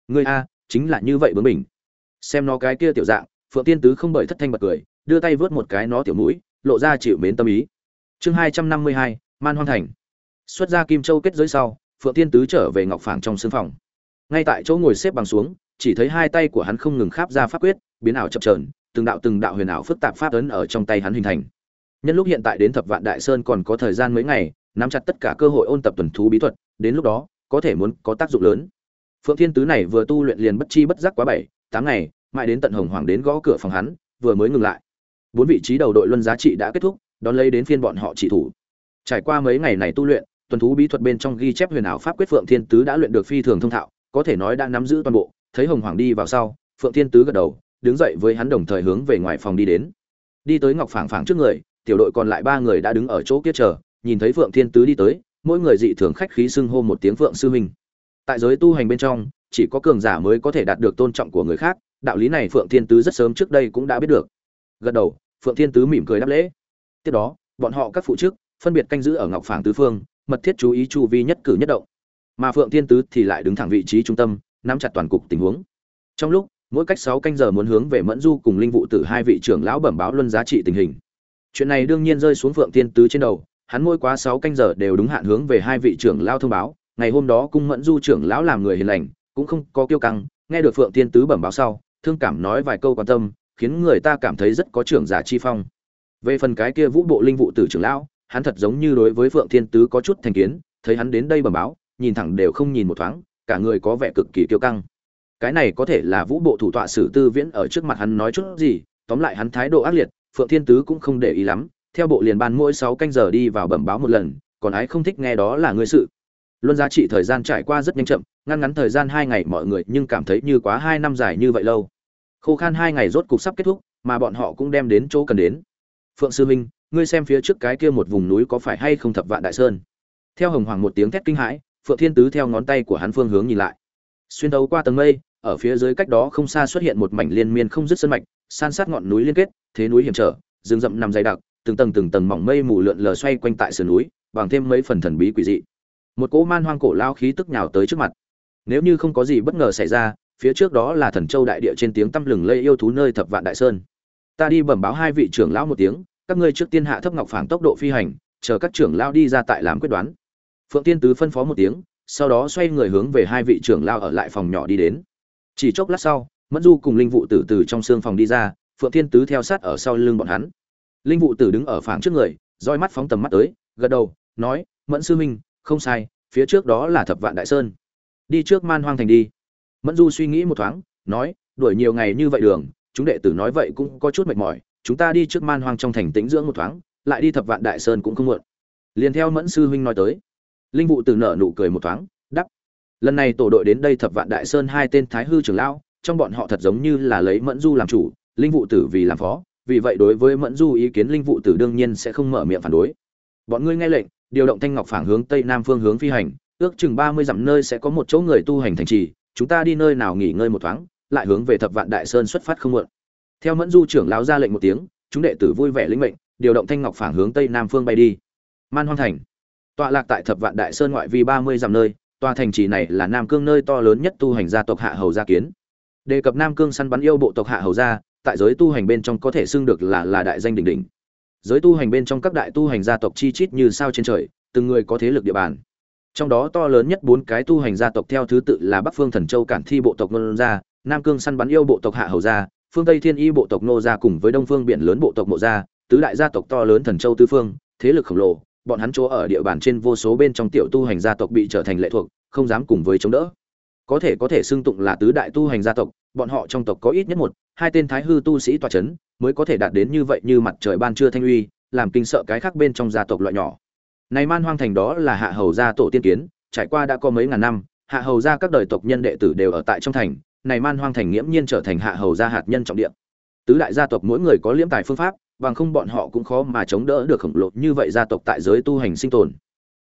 Ngươi a, chính là như vậy bướng mình xem nó cái kia tiểu dạng, phượng thiên tứ không bởi thất thanh bật cười, đưa tay vớt một cái nó tiểu mũi, lộ ra chịu mến tâm ý. Chương hai trăm năm mươi hai, man hoang thành. Xuất ra kim châu kết giới sau, phượng thiên tứ trở về ngọc phảng trong sương phòng. Ngay tại chỗ ngồi xếp bằng xuống, chỉ thấy hai tay của hắn không ngừng kháp ra pháp quyết, biến ảo chập trờn từng đạo từng đạo huyền ảo phức tạp pháp ấn ở trong tay hắn hình thành. Nhân lúc hiện tại đến thập vạn đại sơn còn có thời gian mấy ngày, nắm chặt tất cả cơ hội ôn tập tuần thú bí thuật, đến lúc đó, có thể muốn có tác dụng lớn. Phượng thiên tứ này vừa tu luyện liền bất chi bất giác quá bảy, tám ngày, mãi đến tận hồng hoàng đến gõ cửa phòng hắn, vừa mới ngừng lại. Bốn vị trí đầu đội luân giá trị đã kết thúc, đón lấy đến phiên bọn họ chỉ thủ. Trải qua mấy ngày này tu luyện, tuần thú bí thuật bên trong ghi chép huyền ảo pháp quyết phượng thiên tứ đã luyện được phi thường thông thạo, có thể nói đã nắm giữ toàn bộ. Thấy hồng hoàng đi vào sau, phượng thiên tứ gật đầu đứng dậy với hắn đồng thời hướng về ngoài phòng đi đến. Đi tới ngọc phảng phảng trước người, tiểu đội còn lại ba người đã đứng ở chỗ kia chờ, nhìn thấy phượng thiên tứ đi tới, mỗi người dị thường khách khí xưng hô một tiếng phượng sư huynh tại giới tu hành bên trong, chỉ có cường giả mới có thể đạt được tôn trọng của người khác, đạo lý này phượng thiên tứ rất sớm trước đây cũng đã biết được. Gật đầu, phượng thiên tứ mỉm cười đáp lễ. Tiếp đó, bọn họ các phụ chức, phân biệt canh giữ ở ngọc phảng tứ phương, mật thiết chú ý chu vi nhất cử nhất động. Mà phượng thiên tứ thì lại đứng thẳng vị trí trung tâm, nắm chặt toàn cục tình huống. Trong lúc mỗi cách sáu canh giờ muốn hướng về mẫn du cùng linh vụ tử hai vị trưởng lão bẩm báo luân giá trị tình hình. Chuyện này đương nhiên rơi xuống phượng thiên tứ trên đầu, hắn mỗi quá sáu canh giờ đều đúng hạn hướng về hai vị trưởng lão thông báo. Ngày hôm đó cung mẫn du trưởng lão làm người hiền lành, cũng không có kiêu căng, nghe được phượng thiên tứ bẩm báo sau, thương cảm nói vài câu quan tâm, khiến người ta cảm thấy rất có trưởng giả chi phong. Về phần cái kia vũ bộ linh vụ tử trưởng lão, hắn thật giống như đối với phượng thiên tứ có chút thành kiến, thấy hắn đến đây bẩm báo, nhìn thẳng đều không nhìn một thoáng, cả người có vẻ cực kỳ kiêu căng cái này có thể là vũ bộ thủ tọa sử tư viễn ở trước mặt hắn nói chút gì, tóm lại hắn thái độ ác liệt, phượng thiên tứ cũng không để ý lắm, theo bộ liền ban mỗi sáu canh giờ đi vào bẩm báo một lần, còn ái không thích nghe đó là người sự. Luân giá trị thời gian trải qua rất nhanh chậm, ngăn ngắn thời gian hai ngày mọi người nhưng cảm thấy như quá hai năm dài như vậy lâu. Khô khan hai ngày rốt cục sắp kết thúc, mà bọn họ cũng đem đến chỗ cần đến. Phượng sư minh, ngươi xem phía trước cái kia một vùng núi có phải hay không thập vạn đại sơn? Theo hồng hoàng một tiếng thét kinh hãi, phượng thiên tứ theo ngón tay của hắn phương hướng nhìn lại. Xuyên đấu qua tầng mây ở phía dưới cách đó không xa xuất hiện một mảnh liên miên không dứt sơn mạch, san sát ngọn núi liên kết, thế núi hiểm trở, rừng rậm nằm dày đặc, từng tầng từng tầng mỏng mây mù lượn lờ xoay quanh tại sườn núi, bằng thêm mấy phần thần bí quỷ dị. Một cỗ man hoang cổ lao khí tức nhào tới trước mặt. Nếu như không có gì bất ngờ xảy ra, phía trước đó là thần châu đại địa trên tiếng tăm lừng lây yêu thú nơi thập vạn đại sơn. Ta đi bẩm báo hai vị trưởng lão một tiếng, các ngươi trước tiên hạ thấp ngọc phảng tốc độ phi hành, chờ các trưởng lão đi ra tại làm quyết đoán. Phượng tiên tứ phân phó một tiếng, sau đó xoay người hướng về hai vị trưởng lão ở lại phòng nhỏ đi đến chỉ chốc lát sau, mẫn du cùng linh vụ tử từ trong xương phòng đi ra, phượng Thiên tứ theo sát ở sau lưng bọn hắn. Linh vụ tử đứng ở phảng trước người, roi mắt phóng tầm mắt tới, gật đầu, nói, mẫn sư minh, không sai, phía trước đó là thập vạn đại sơn. Đi trước man hoang thành đi. Mẫn du suy nghĩ một thoáng, nói, đuổi nhiều ngày như vậy đường, chúng đệ tử nói vậy cũng có chút mệt mỏi, chúng ta đi trước man hoang trong thành tĩnh dưỡng một thoáng, lại đi thập vạn đại sơn cũng không muộn. Liền theo mẫn sư huynh nói tới. Linh vụ từ nở nụ cười một thoáng đắp lần này tổ đội đến đây thập vạn đại sơn hai tên thái hư trưởng lão, trong bọn họ thật giống như là lấy mẫn du làm chủ, linh vụ tử vì làm phó, vì vậy đối với mẫn du ý kiến linh vụ tử đương nhiên sẽ không mở miệng phản đối. Bọn ngươi nghe lệnh, điều động thanh ngọc phảng hướng tây nam phương hướng phi hành, ước chừng ba mươi dặm nơi sẽ có một chỗ người tu hành thành trì, chúng ta đi nơi nào nghỉ ngơi một thoáng, lại hướng về thập vạn đại sơn xuất phát không muộn. Theo mẫn du trưởng lão ra lệnh một tiếng, chúng đệ tử vui vẻ lĩnh mệnh, điều động thanh ngọc phảng hướng tây nam phương bay đi. Man hoang thành. Tọa lạc tại thập vạn đại sơn ngoại vi ba mươi dặm nơi tòa thành trì này là nam cương nơi to lớn nhất tu hành gia tộc hạ hầu gia kiến. Đề cập nam cương săn bắn yêu bộ tộc hạ hầu gia, tại giới tu hành bên trong có thể xưng được là là đại danh đỉnh đỉnh. Giới tu hành bên trong các đại tu hành gia tộc chi chít như sao trên trời, từng người có thế lực địa bàn. Trong đó to lớn nhất bốn cái tu hành gia tộc theo thứ tự là bắc phương thần châu cản thi bộ tộc nôn gia, nam cương săn bắn yêu bộ tộc hạ hầu gia, phương tây thiên y bộ tộc nô gia cùng với đông phương biển lớn bộ tộc mộ gia, tứ đại gia tộc to lớn thần châu tứ phương, thế lực khổng lồ bọn hắn chỗ ở địa bàn trên vô số bên trong tiểu tu hành gia tộc bị trở thành lệ thuộc, không dám cùng với chống đỡ. Có thể có thể xưng tụng là tứ đại tu hành gia tộc, bọn họ trong tộc có ít nhất một, hai tên thái hư tu sĩ tọa chấn, mới có thể đạt đến như vậy như mặt trời ban trưa thanh uy, làm kinh sợ cái khác bên trong gia tộc loại nhỏ. Này man hoang thành đó là hạ hầu gia tổ tiên kiến, trải qua đã có mấy ngàn năm, hạ hầu gia các đời tộc nhân đệ tử đều ở tại trong thành, này man hoang thành nghiễm nhiên trở thành hạ hầu gia hạt nhân trọng địa. Tứ đại gia tộc mỗi người có liễm tài phương pháp bằng không bọn họ cũng khó mà chống đỡ được khổng lồ như vậy gia tộc tại giới tu hành sinh tồn.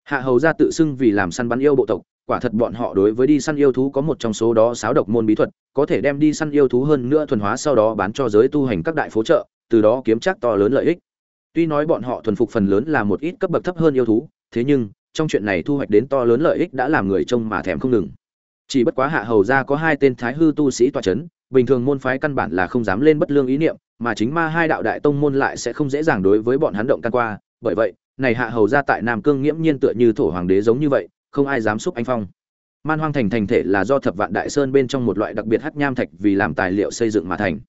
Hạ hầu gia tự xưng vì làm săn bắn yêu bộ tộc, quả thật bọn họ đối với đi săn yêu thú có một trong số đó sáu độc môn bí thuật, có thể đem đi săn yêu thú hơn nữa thuần hóa sau đó bán cho giới tu hành các đại phố trợ từ đó kiếm chắc to lớn lợi ích. Tuy nói bọn họ thuần phục phần lớn là một ít cấp bậc thấp hơn yêu thú, thế nhưng, trong chuyện này thu hoạch đến to lớn lợi ích đã làm người trông mà thèm không ngừng. Chỉ bất quá hạ hầu gia có hai tên thái hư tu sĩ tọa chấn, bình thường môn phái căn bản là không dám lên bất lương ý niệm mà chính ma hai đạo đại tông môn lại sẽ không dễ dàng đối với bọn hắn động can qua. Bởi vậy, này hạ hầu gia tại nam cương nghiễm nhiên tựa như thổ hoàng đế giống như vậy, không ai dám xúc anh phong. Man hoang thành thành thể là do thập vạn đại sơn bên trong một loại đặc biệt hắc nham thạch vì làm tài liệu xây dựng mà thành.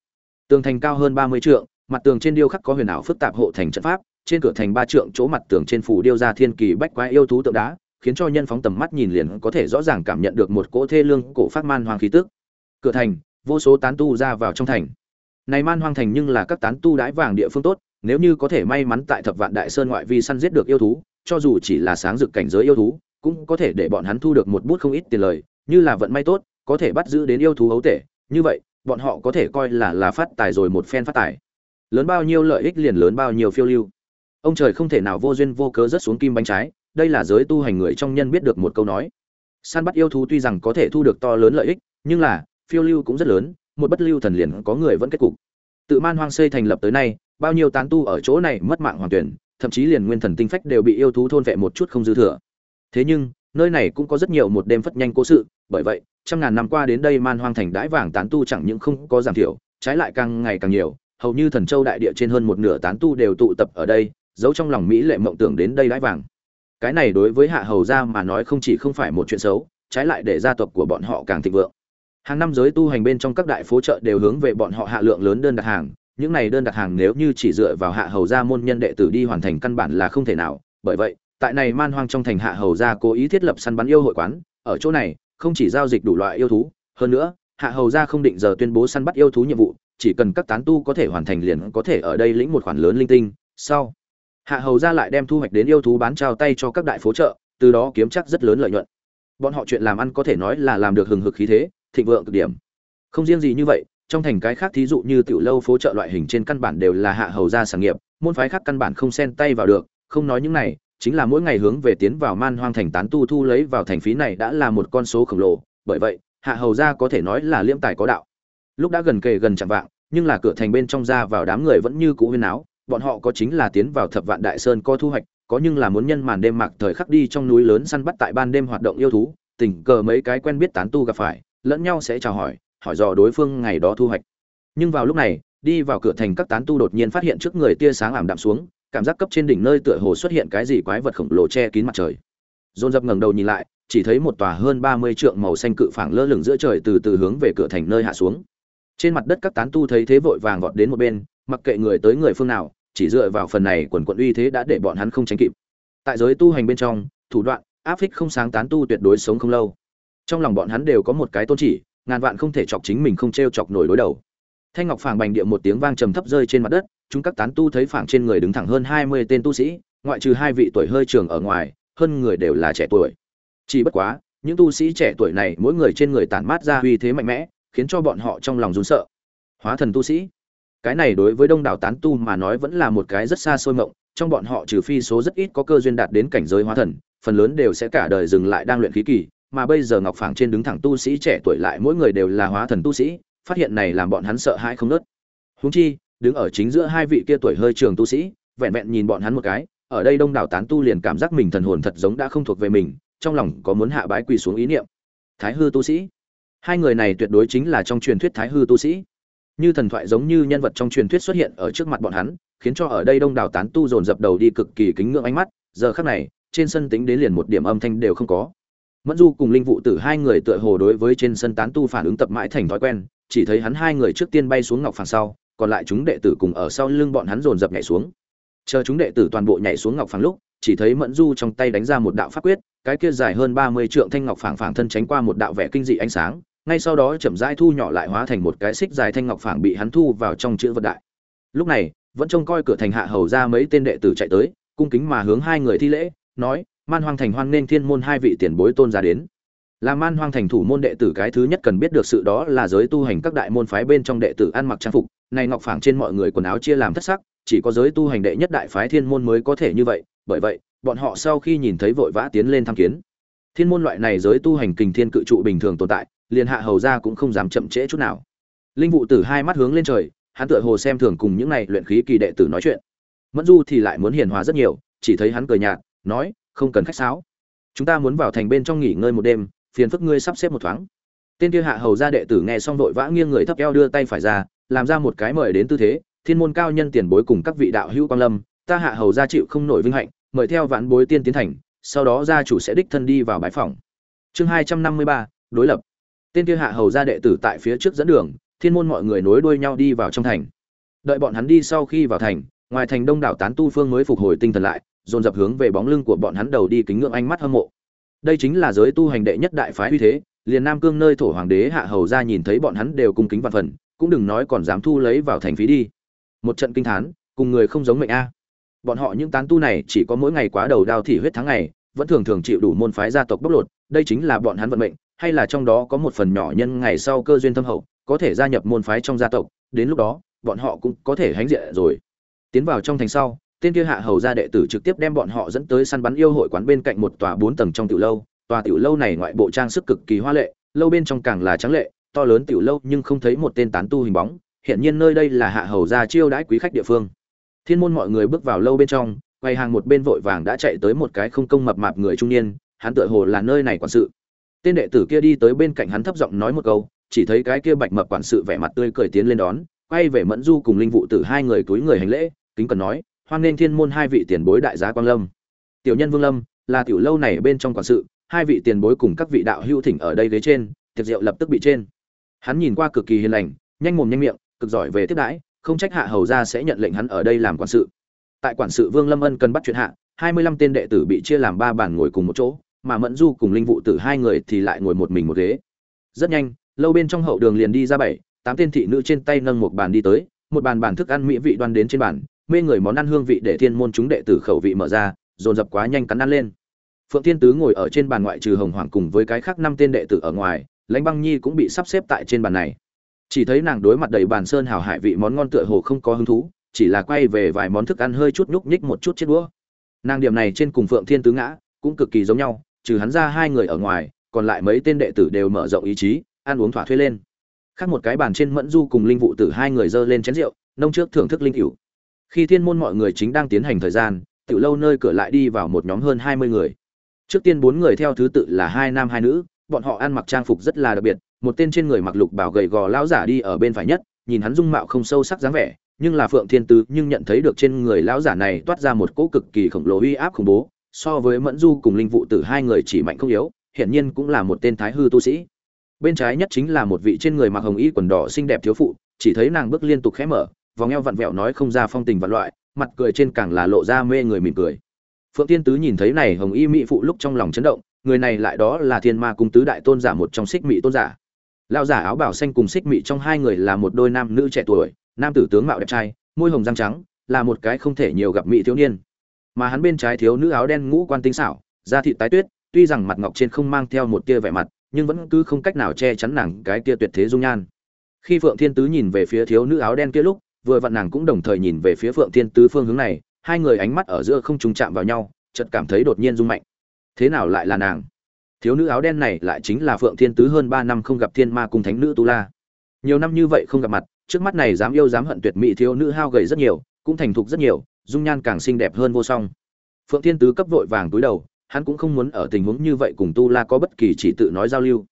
Tường thành cao hơn ba mươi trượng, mặt tường trên điêu khắc có huyền ảo phức tạp hộ thành trận pháp, trên cửa thành ba trượng chỗ mặt tường trên phủ điêu ra thiên kỳ bách quái yêu thú tượng đá, khiến cho nhân phóng tầm mắt nhìn liền có thể rõ ràng cảm nhận được một cỗ thê lương cổ phát man hoang khí tức. Cửa thành, vô số tán tu ra vào trong thành này man hoang thành nhưng là các tán tu đái vàng địa phương tốt, nếu như có thể may mắn tại thập vạn đại sơn ngoại vi săn giết được yêu thú, cho dù chỉ là sáng dực cảnh giới yêu thú, cũng có thể để bọn hắn thu được một bút không ít tiền lời, như là vận may tốt, có thể bắt giữ đến yêu thú ấu tể. Như vậy, bọn họ có thể coi là là phát tài rồi một phen phát tài. Lớn bao nhiêu lợi ích liền lớn bao nhiêu phiêu lưu. Ông trời không thể nào vô duyên vô cớ rớt xuống kim bánh trái, đây là giới tu hành người trong nhân biết được một câu nói. Săn bắt yêu thú tuy rằng có thể thu được to lớn lợi ích, nhưng là, phiêu lưu cũng rất lớn một bất lưu thần liền có người vẫn kết cục. Tự man hoang xây thành lập tới nay, bao nhiêu tán tu ở chỗ này mất mạng hoàn tuyển, thậm chí liền nguyên thần tinh phách đều bị yêu thú thôn vệ một chút không dư thừa. Thế nhưng, nơi này cũng có rất nhiều một đêm phất nhanh cố sự, bởi vậy, trăm ngàn năm qua đến đây man hoang thành đãi vàng tán tu chẳng những không có giảm thiểu, trái lại càng ngày càng nhiều, hầu như thần châu đại địa trên hơn một nửa tán tu đều tụ tập ở đây, giấu trong lòng mỹ lệ mộng tưởng đến đây đãi vàng. Cái này đối với hạ hầu gia mà nói không chỉ không phải một chuyện xấu, trái lại để gia tộc của bọn họ càng thịnh vượng hàng năm giới tu hành bên trong các đại phố chợ đều hướng về bọn họ hạ lượng lớn đơn đặt hàng. Những này đơn đặt hàng nếu như chỉ dựa vào hạ hầu gia môn nhân đệ tử đi hoàn thành căn bản là không thể nào. Bởi vậy, tại này man hoang trong thành hạ hầu gia cố ý thiết lập săn bắn yêu hội quán. Ở chỗ này, không chỉ giao dịch đủ loại yêu thú, hơn nữa, hạ hầu gia không định giờ tuyên bố săn bắt yêu thú nhiệm vụ, chỉ cần các tán tu có thể hoàn thành liền có thể ở đây lĩnh một khoản lớn linh tinh. Sau, hạ hầu gia lại đem thu hoạch đến yêu thú bán trao tay cho các đại phố chợ, từ đó kiếm chắc rất lớn lợi nhuận. Bọn họ chuyện làm ăn có thể nói là làm được hừng hực khí thế thịnh vượng cực điểm. Không riêng gì như vậy, trong thành cái khác thí dụ như tiểu lâu phố chợ loại hình trên căn bản đều là hạ hầu gia sản nghiệp, môn phái khác căn bản không xen tay vào được. Không nói những này, chính là mỗi ngày hướng về tiến vào man hoang thành tán tu thu lấy vào thành phí này đã là một con số khổng lồ. Bởi vậy, hạ hầu gia có thể nói là liễm tài có đạo. Lúc đã gần kề gần chạm vạng, nhưng là cửa thành bên trong ra vào đám người vẫn như cũ huyên áo bọn họ có chính là tiến vào thập vạn đại sơn có thu hoạch, có nhưng là muốn nhân màn đêm mặc thời khắc đi trong núi lớn săn bắt tại ban đêm hoạt động yêu thú, tình cờ mấy cái quen biết tán tu gặp phải lẫn nhau sẽ chào hỏi hỏi dò đối phương ngày đó thu hoạch. Nhưng vào lúc này, đi vào cửa thành các tán tu đột nhiên phát hiện trước người tia sáng ảm đạm xuống, cảm giác cấp trên đỉnh nơi tựa hồ xuất hiện cái gì quái vật khổng lồ che kín mặt trời. Dồn dập ngẩng đầu nhìn lại, chỉ thấy một tòa hơn ba mươi trượng màu xanh cự phảng lơ lửng giữa trời từ từ hướng về cửa thành nơi hạ xuống. Trên mặt đất các tán tu thấy thế vội vàng vọt đến một bên, mặc kệ người tới người phương nào, chỉ dựa vào phần này quần quận uy thế đã để bọn hắn không tránh kịp. Tại giới tu hành bên trong, thủ đoạn, áp phích không sáng tán tu tuyệt đối sống không lâu trong lòng bọn hắn đều có một cái tôn chỉ, ngàn vạn không thể chọc chính mình không t r e o chọc nổi đối đầu. Thanh ngọc phảng bành địa một tiếng vang trầm thấp rơi trên mặt đất, chúng các tán tu thấy phảng trên người đứng thẳng hơn hai mươi tên tu sĩ, ngoại trừ hai vị tuổi hơi trường ở ngoài, hơn người đều là trẻ tuổi. Chỉ bất quá, những tu sĩ trẻ tuổi này mỗi người trên người tản mát ra uy thế mạnh mẽ, khiến cho bọn họ trong lòng run sợ. Hóa thần tu sĩ. Cái này đối với đông đảo tán tu mà nói vẫn là một cái rất xa xôi mộng, trong bọn họ trừ phi số rất ít có cơ duyên đạt đến cảnh giới hóa thần, phần lớn đều sẽ cả đời dừng lại đang luyện khí kỳ mà bây giờ ngọc phảng trên đứng thẳng tu sĩ trẻ tuổi lại mỗi người đều là hóa thần tu sĩ, phát hiện này làm bọn hắn sợ hãi không nớt. Húng chi, đứng ở chính giữa hai vị kia tuổi hơi trường tu sĩ, vẹn vẹn nhìn bọn hắn một cái, ở đây đông đảo tán tu liền cảm giác mình thần hồn thật giống đã không thuộc về mình, trong lòng có muốn hạ bái quỳ xuống ý niệm. Thái hư tu sĩ. Hai người này tuyệt đối chính là trong truyền thuyết thái hư tu sĩ. Như thần thoại giống như nhân vật trong truyền thuyết xuất hiện ở trước mặt bọn hắn, khiến cho ở đây đông đảo tán tu dồn dập đầu đi cực kỳ kính ngưỡng ánh mắt. Giờ khắc này, trên sân tính đến liền một điểm âm thanh đều không có mẫn du cùng linh vụ tử hai người tựa hồ đối với trên sân tán tu phản ứng tập mãi thành thói quen, chỉ thấy hắn hai người trước tiên bay xuống ngọc phẳng sau, còn lại chúng đệ tử cùng ở sau lưng bọn hắn dồn dập nhảy xuống. Chờ chúng đệ tử toàn bộ nhảy xuống ngọc phẳng lúc, chỉ thấy mẫn du trong tay đánh ra một đạo pháp quyết, cái kia dài hơn ba mươi trượng thanh ngọc phảng phảng thân tránh qua một đạo vẻ kinh dị ánh sáng, ngay sau đó chậm rãi thu nhỏ lại hóa thành một cái xích dài thanh ngọc phảng bị hắn thu vào trong chữ vật đại. Lúc này, vẫn trông coi cửa thành hạ hầu ra mấy tên đệ tử chạy tới, cung kính mà hướng hai người thi lễ, nói man hoang thành hoang nên thiên môn hai vị tiền bối tôn ra đến. Là man hoang thành thủ môn đệ tử cái thứ nhất cần biết được sự đó là giới tu hành các đại môn phái bên trong đệ tử ăn mặc trang phục. Này ngọc phảng trên mọi người quần áo chia làm thất sắc, chỉ có giới tu hành đệ nhất đại phái thiên môn mới có thể như vậy. Bởi vậy, bọn họ sau khi nhìn thấy vội vã tiến lên tham kiến. Thiên môn loại này giới tu hành kình thiên cự trụ bình thường tồn tại, liền hạ hầu ra cũng không dám chậm trễ chút nào. Linh vụ tử hai mắt hướng lên trời, hắn tựa hồ xem thường cùng những này luyện khí kỳ đệ tử nói chuyện. Mẫn du thì lại muốn hiền hòa rất nhiều, chỉ thấy hắn cười nhạt, nói không cần khách sáo. Chúng ta muốn vào thành bên trong nghỉ ngơi một đêm, phiền phức ngươi sắp xếp một thoáng. Tên kia hạ hầu gia đệ tử nghe xong vội vã nghiêng người thấp eo đưa tay phải ra, làm ra một cái mời đến tư thế, thiên môn cao nhân tiền bối cùng các vị đạo hữu quang lâm, ta hạ hầu gia chịu không nổi vinh hạnh, mời theo vãn bối tiên tiến thành, sau đó gia chủ sẽ đích thân đi vào bãi phòng chương hai trăm năm mươi ba, đối lập. Tên kia hạ hầu gia đệ tử tại phía trước dẫn đường, thiên môn mọi người nối đuôi nhau đi vào trong thành. Đợi bọn hắn đi sau khi vào thành, ngoài thành đông đảo tán tu phương mới phục hồi tinh thần lại dồn dập hướng về bóng lưng của bọn hắn đầu đi kính ngưỡng ánh mắt hâm mộ. Đây chính là giới tu hành đệ nhất đại phái uy thế, liền nam cương nơi thổ hoàng đế hạ hầu ra nhìn thấy bọn hắn đều cung kính vạn phần, cũng đừng nói còn dám thu lấy vào thành phí đi. Một trận kinh thán, cùng người không giống mệnh a. Bọn họ những tán tu này chỉ có mỗi ngày quá đầu đao thị huyết tháng ngày, vẫn thường thường chịu đủ môn phái gia tộc bóc lột, đây chính là bọn hắn vận mệnh, hay là trong đó có một phần nhỏ nhân ngày sau cơ duyên thâm hậu, có thể gia nhập môn phái trong gia tộc, đến lúc đó, bọn họ cũng có thể hãnh diện rồi. Tiến vào trong thành sau tên kia hạ hầu gia đệ tử trực tiếp đem bọn họ dẫn tới săn bắn yêu hội quán bên cạnh một tòa bốn tầng trong tiểu lâu. Tòa tiểu lâu này ngoại bộ trang sức cực kỳ hoa lệ, lâu bên trong càng là trắng lệ, to lớn tiểu lâu nhưng không thấy một tên tán tu hình bóng. Hiện nhiên nơi đây là hạ hầu gia chiêu đãi quý khách địa phương. Thiên môn mọi người bước vào lâu bên trong, quay hàng một bên vội vàng đã chạy tới một cái không công mập mạp người trung niên, hắn tựa hồ là nơi này quản sự. Tên đệ tử kia đi tới bên cạnh hắn thấp giọng nói một câu, chỉ thấy cái kia bạch mập quản sự vẻ mặt tươi cười tiến lên đón, quay về mẫn du cùng linh vụ tử hai người túi người hành lễ, kính cần nói hoan nghênh thiên môn hai vị tiền bối đại giá quang lâm. Tiểu nhân vương lâm, là tiểu lâu này bên trong quản sự, hai vị tiền bối cùng các vị đạo hữu thỉnh ở đây ghế trên, tiệc rượu lập tức bị trên. Hắn nhìn qua cực kỳ hiền lành, nhanh mồm nhanh miệng, cực giỏi về tiếp đãi, không trách hạ hầu ra sẽ nhận lệnh hắn ở đây làm quản sự. Tại quản sự vương lâm ân cần bắt chuyện hạ, hai mươi lăm tên đệ tử bị chia làm ba bàn ngồi cùng một chỗ, mà mẫn du cùng linh vụ tử hai người thì lại ngồi một mình một ghế. Rất nhanh, lâu bên trong hậu đường liền đi ra bảy, tám tên thị nữ trên tay nâng một bàn đi tới, một bàn bàn thức ăn mỹ vị đoan đến trên bàn mê người món ăn hương vị để thiên môn chúng đệ tử khẩu vị mở ra, dồn dập quá nhanh cắn ăn lên. Phượng thiên tứ ngồi ở trên bàn ngoại trừ hồng hoàng cùng với cái khác năm tên đệ tử ở ngoài, lãnh băng nhi cũng bị sắp xếp tại trên bàn này. Chỉ thấy nàng đối mặt đầy bàn sơn hào hải vị món ngon tựa hồ không có hứng thú, chỉ là quay về vài món thức ăn hơi chút nhúc nhích một chút chết đũa. Nàng điểm này trên cùng phượng thiên tứ ngã, cũng cực kỳ giống nhau, trừ hắn ra hai người ở ngoài, còn lại mấy tên đệ tử đều mở rộng ý chí, ăn uống thỏa thuê lên. Khác một cái bàn trên mẫn du cùng linh vụ tử hai người dơ lên chén rượu, nông trước thưởng thức linh cửu khi thiên môn mọi người chính đang tiến hành thời gian, tiểu lâu nơi cửa lại đi vào một nhóm hơn hai mươi người. Trước tiên bốn người theo thứ tự là hai nam hai nữ, bọn họ ăn mặc trang phục rất là đặc biệt, một tên trên người mặc lục bảo gầy gò lão giả đi ở bên phải nhất, nhìn hắn dung mạo không sâu sắc dáng vẻ, nhưng là phượng thiên tứ nhưng nhận thấy được trên người lão giả này toát ra một cỗ cực kỳ khổng lồ uy áp khủng bố, so với mẫn du cùng linh vụ tử hai người chỉ mạnh không yếu, hiển nhiên cũng là một tên thái hư tu sĩ. Bên trái nhất chính là một vị trên người mặc hồng y quần đỏ xinh đẹp thiếu phụ, chỉ thấy nàng bước liên tục khẽ mở vòng eo vặn vẹo nói không ra phong tình vạn loại, mặt cười trên càng là lộ ra mê người mỉm cười. Phượng tiên tứ nhìn thấy này hồng y mỹ phụ lúc trong lòng chấn động, người này lại đó là thiên ma cung tứ đại tôn giả một trong xích mỹ tôn giả. Lão giả áo bảo xanh cùng xích mỹ trong hai người là một đôi nam nữ trẻ tuổi, nam tử tướng mạo đẹp trai, môi hồng răng trắng, là một cái không thể nhiều gặp mỹ thiếu niên. Mà hắn bên trái thiếu nữ áo đen ngũ quan tinh xảo, da thịt tái tuyết, tuy rằng mặt ngọc trên không mang theo một tia vẻ mặt, nhưng vẫn cứ không cách nào che chắn nàng cái tia tuyệt thế dung nhan. Khi phượng thiên tứ nhìn về phía thiếu nữ áo đen kia lúc vừa vặn nàng cũng đồng thời nhìn về phía phượng thiên tứ phương hướng này, hai người ánh mắt ở giữa không trùng chạm vào nhau, chợt cảm thấy đột nhiên rung mạnh. Thế nào lại là nàng? Thiếu nữ áo đen này lại chính là phượng thiên tứ hơn ba năm không gặp thiên ma cùng thánh nữ tu la. Nhiều năm như vậy không gặp mặt, trước mắt này dám yêu dám hận tuyệt mỹ thiếu nữ hao gầy rất nhiều, cũng thành thục rất nhiều, dung nhan càng xinh đẹp hơn vô song. Phượng thiên tứ cấp vội vàng túi đầu, hắn cũng không muốn ở tình huống như vậy cùng tu la có bất kỳ chỉ tự nói giao lưu.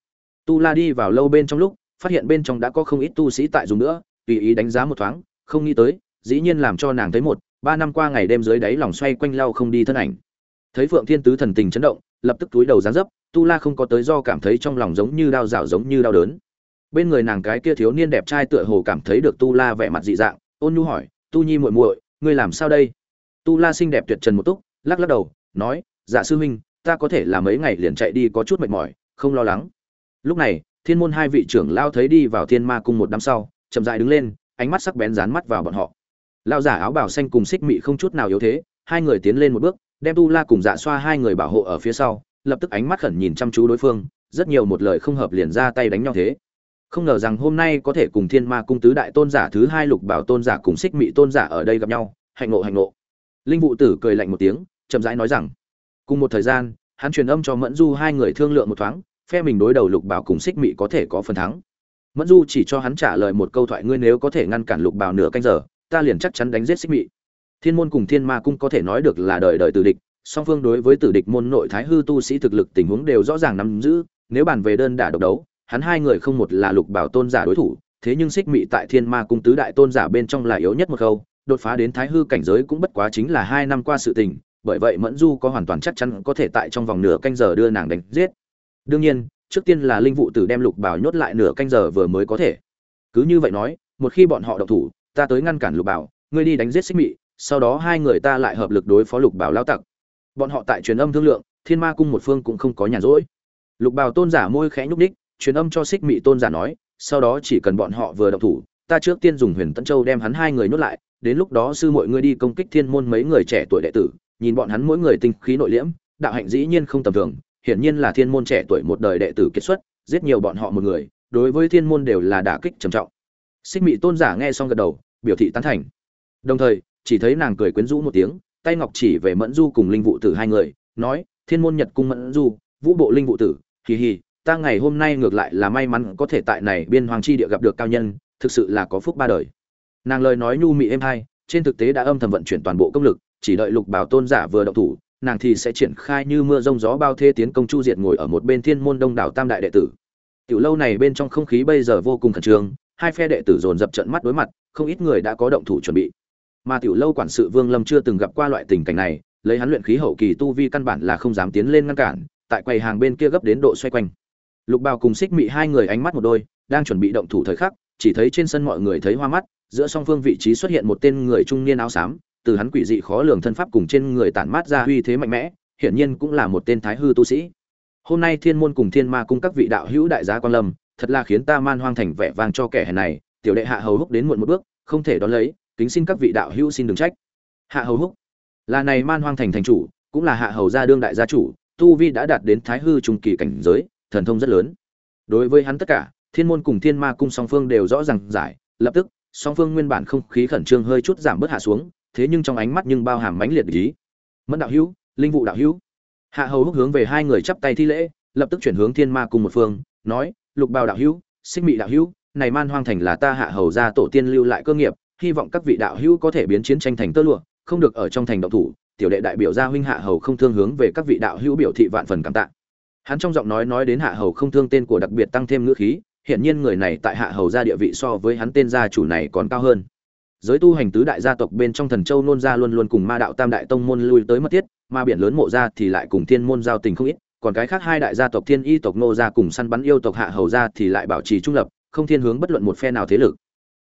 Tu la đi vào lâu bên trong lúc, phát hiện bên trong đã có không ít tu sĩ tại dùng nữa, tùy ý đánh giá một thoáng không nghĩ tới, dĩ nhiên làm cho nàng thấy một, ba năm qua ngày đêm dưới đáy lòng xoay quanh lau không đi thân ảnh. Thấy phượng thiên tứ thần tình chấn động, lập tức túi đầu gián dấp, tu la không có tới do cảm thấy trong lòng giống như đau rạo giống như đau đớn. Bên người nàng cái kia thiếu niên đẹp trai tựa hồ cảm thấy được tu la vẻ mặt dị dạng, ôn nhu hỏi, tu nhi muội muội, ngươi làm sao đây? Tu la xinh đẹp tuyệt trần một túc, lắc lắc đầu, nói dạ sư huynh, ta có thể là mấy ngày liền chạy đi có chút mệt mỏi, không lo lắng. Lúc này, thiên môn hai vị trưởng lao thấy đi vào thiên ma cung một năm sau, chậm dại đứng lên ánh mắt sắc bén dán mắt vào bọn họ. Lao giả áo bảo xanh cùng xích mị không chút nào yếu thế, hai người tiến lên một bước, đem tu la cùng dạ xoa hai người bảo hộ ở phía sau, lập tức ánh mắt khẩn nhìn chăm chú đối phương, rất nhiều một lời không hợp liền ra tay đánh nhau thế. Không ngờ rằng hôm nay có thể cùng thiên ma cung tứ đại tôn giả thứ hai lục bảo tôn giả cùng xích mị tôn giả ở đây gặp nhau, hạnh ngộ hạnh ngộ. Linh vụ tử cười lạnh một tiếng, chậm rãi nói rằng, cùng một thời gian, hắn truyền âm cho mẫn du hai người thương lượng một thoáng, phe mình đối đầu lục bảo cùng xích mị có thể có phần thắng mẫn du chỉ cho hắn trả lời một câu thoại, ngươi nếu có thể ngăn cản lục bảo nửa canh giờ, ta liền chắc chắn đánh giết xích mị. Thiên môn cùng thiên ma cung có thể nói được là đời đời tử địch, song phương đối với tử địch môn nội thái hư tu sĩ thực lực tình huống đều rõ ràng nắm giữ, nếu bàn về đơn đả độc đấu, hắn hai người không một là lục bảo tôn giả đối thủ, thế nhưng xích mị tại thiên ma cung tứ đại tôn giả bên trong là yếu nhất một khâu đột phá đến thái hư cảnh giới cũng bất quá chính là hai năm qua sự tình, bởi vậy mẫn du có hoàn toàn chắc chắn có thể tại trong vòng nửa canh giờ đưa nàng đánh giết. Đương nhiên trước tiên là linh vụ tử đem lục bảo nhốt lại nửa canh giờ vừa mới có thể. Cứ như vậy nói, một khi bọn họ độc thủ, ta tới ngăn cản lục bảo, ngươi đi đánh giết xích mị, sau đó hai người ta lại hợp lực đối phó lục bảo lao tặc. Bọn họ tại truyền âm thương lượng, thiên ma cung một phương cũng không có nhàn rỗi. Lục bảo tôn giả môi khẽ nhúc ních truyền âm cho xích mị tôn giả nói, sau đó chỉ cần bọn họ vừa động thủ, ta trước tiên dùng huyền tấn châu đem hắn hai người nhốt lại, đến lúc đó sư mọi người đi công kích thiên môn mấy người trẻ tuổi đệ tử, nhìn bọn hắn mỗi người tinh khí nội liễm, đạo hạnh dĩ nhiên không tầm thường hiển nhiên là thiên môn trẻ tuổi một đời đệ tử kết xuất, giết nhiều bọn họ một người, đối với thiên môn đều là đả kích trầm trọng. Xích mị tôn giả nghe xong gật đầu, biểu thị tán thành. Đồng thời, chỉ thấy nàng cười quyến rũ một tiếng, tay ngọc chỉ về mẫn du cùng linh vụ tử hai người, nói, thiên môn nhật cung mẫn du, vũ bộ linh vụ tử, hì hì, ta ngày hôm nay ngược lại là may mắn có thể tại này biên hoàng chi địa gặp được cao nhân, thực sự là có phúc ba đời. Nàng lời nói nhu mị êm hai, trên thực tế đã âm thầm vận chuyển toàn bộ công lực, chỉ đợi lục bảo tôn giả vừa động thủ nàng thì sẽ triển khai như mưa rông gió bao thê tiến công chu diệt ngồi ở một bên thiên môn đông đảo tam đại đệ tử. Tiểu lâu này bên trong không khí bây giờ vô cùng khẩn trương, hai phe đệ tử dồn dập trận mắt đối mặt, không ít người đã có động thủ chuẩn bị. Mà tiểu lâu quản sự vương lâm chưa từng gặp qua loại tình cảnh này, lấy hắn luyện khí hậu kỳ tu vi căn bản là không dám tiến lên ngăn cản, tại quầy hàng bên kia gấp đến độ xoay quanh. Lục bào cùng xích mị hai người ánh mắt một đôi, đang chuẩn bị động thủ thời khắc, chỉ thấy trên sân mọi người thấy hoa mắt, giữa song phương vị trí xuất hiện một tên người trung niên áo xám từ hắn quỷ dị khó lường thân pháp cùng trên người tản mát ra uy thế mạnh mẽ, hiển nhiên cũng là một tên thái hư tu sĩ. Hôm nay thiên môn cùng thiên ma cung các vị đạo hữu đại gia quan lâm, thật là khiến ta man hoang thành vẻ vang cho kẻ hèn này, tiểu đệ hạ hầu húc đến muộn một bước, không thể đón lấy, kính xin các vị đạo hữu xin đừng trách. Hạ hầu húc, là này man hoang thành thành chủ, cũng là hạ hầu gia đương đại gia chủ, tu vi đã đạt đến thái hư trung kỳ cảnh giới, thần thông rất lớn. Đối với hắn tất cả, thiên môn cùng thiên ma cung song phương đều rõ ràng giải, lập tức, song phương nguyên bản không khí khẩn trương hơi chút giảm bớt hạ xuống thế nhưng trong ánh mắt nhưng bao hàm mãnh liệt ý. Mẫn đạo hữu, linh vụ đạo hữu. Hạ hầu húc hướng về hai người chắp tay thi lễ, lập tức chuyển hướng thiên ma cùng một phương, nói, lục bào đạo hữu sinh mị đạo hữu, này man hoang thành là ta hạ hầu gia tổ tiên lưu lại cơ nghiệp, hy vọng các vị đạo hữu có thể biến chiến tranh thành tơ lụa, không được ở trong thành động thủ, tiểu đệ đại biểu gia huynh hạ hầu không thương hướng về các vị đạo hữu biểu thị vạn phần cảm tạ. Hắn trong giọng nói nói đến hạ hầu không thương tên của đặc biệt tăng thêm ngữ khí, hiển nhiên người này tại hạ hầu gia địa vị so với hắn tên gia chủ này còn cao hơn giới tu hành tứ đại gia tộc bên trong thần châu nôn gia luôn luôn cùng ma đạo tam đại tông môn lui tới mất tiết, ma biển lớn mộ gia thì lại cùng thiên môn giao tình không ít còn cái khác hai đại gia tộc thiên y tộc nô gia cùng săn bắn yêu tộc hạ hầu gia thì lại bảo trì trung lập không thiên hướng bất luận một phe nào thế lực.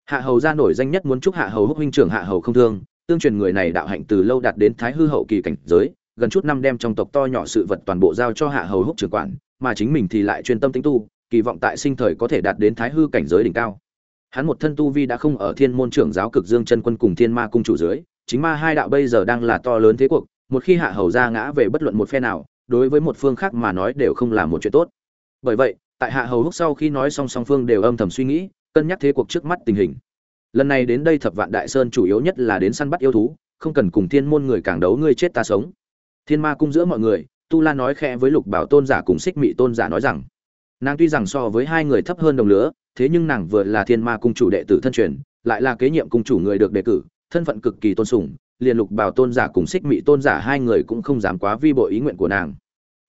Hạ hầu gia nổi danh nhất muốn chúc hạ hầu húc huynh trưởng hạ hầu không thương tương truyền người này đạo hạnh từ lâu đạt đến thái hư hậu kỳ cảnh giới gần chút năm đem trong tộc to nhỏ sự vật toàn bộ giao cho hạ hầu húc trưởng quản mà chính mình thì lại chuyên tâm tính tu kỳ vọng tại sinh thời có thể đạt đến thái hư cảnh giới đỉnh cao hắn một thân tu vi đã không ở thiên môn trưởng giáo cực dương chân quân cùng thiên ma cung chủ dưới, chính ma hai đạo bây giờ đang là to lớn thế cuộc, một khi hạ hầu ra ngã về bất luận một phe nào, đối với một phương khác mà nói đều không là một chuyện tốt. Bởi vậy, tại hạ hầu húc sau khi nói xong song phương đều âm thầm suy nghĩ, cân nhắc thế cuộc trước mắt tình hình. Lần này đến đây thập vạn đại sơn chủ yếu nhất là đến săn bắt yêu thú, không cần cùng thiên môn người càng đấu ngươi chết ta sống. Thiên ma cung giữa mọi người, tu la nói khẽ với lục bảo tôn giả cùng xích mị tôn giả nói rằng, nàng tuy rằng so với hai người thấp hơn đồng lứa thế nhưng nàng vừa là thiên ma cung chủ đệ tử thân truyền, lại là kế nhiệm cung chủ người được đề cử, thân phận cực kỳ tôn sùng, liền lục bảo tôn giả cùng xích mị tôn giả hai người cũng không dám quá vi bội ý nguyện của nàng.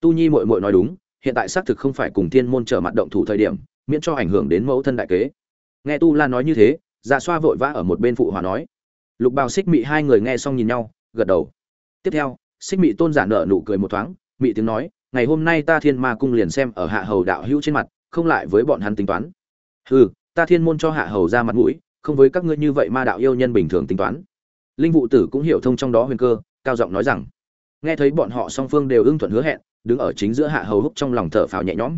Tu nhi mội mội nói đúng, hiện tại xác thực không phải cùng thiên môn trở mặt động thủ thời điểm, miễn cho ảnh hưởng đến mẫu thân đại kế. Nghe tu la nói như thế dạ xoa vội vã ở một bên phụ hòa nói. Lục bào xích mị hai người nghe xong nhìn nhau, gật đầu. Tiếp theo, xích mị tôn giả nợ nụ cười một thoáng, mị tiếng nói, ngày hôm nay ta thiên ma cung liền xem ở hạ hầu đạo hữu trên mặt, không lại với bọn hắn tính toán hừ, ta thiên môn cho hạ hầu ra mặt mũi, không với các ngươi như vậy ma đạo yêu nhân bình thường tính toán. Linh vụ tử cũng hiểu thông trong đó huyền cơ, cao giọng nói rằng, nghe thấy bọn họ song phương đều ưng thuận hứa hẹn, đứng ở chính giữa hạ hầu húc trong lòng thở phào nhẹ nhõm.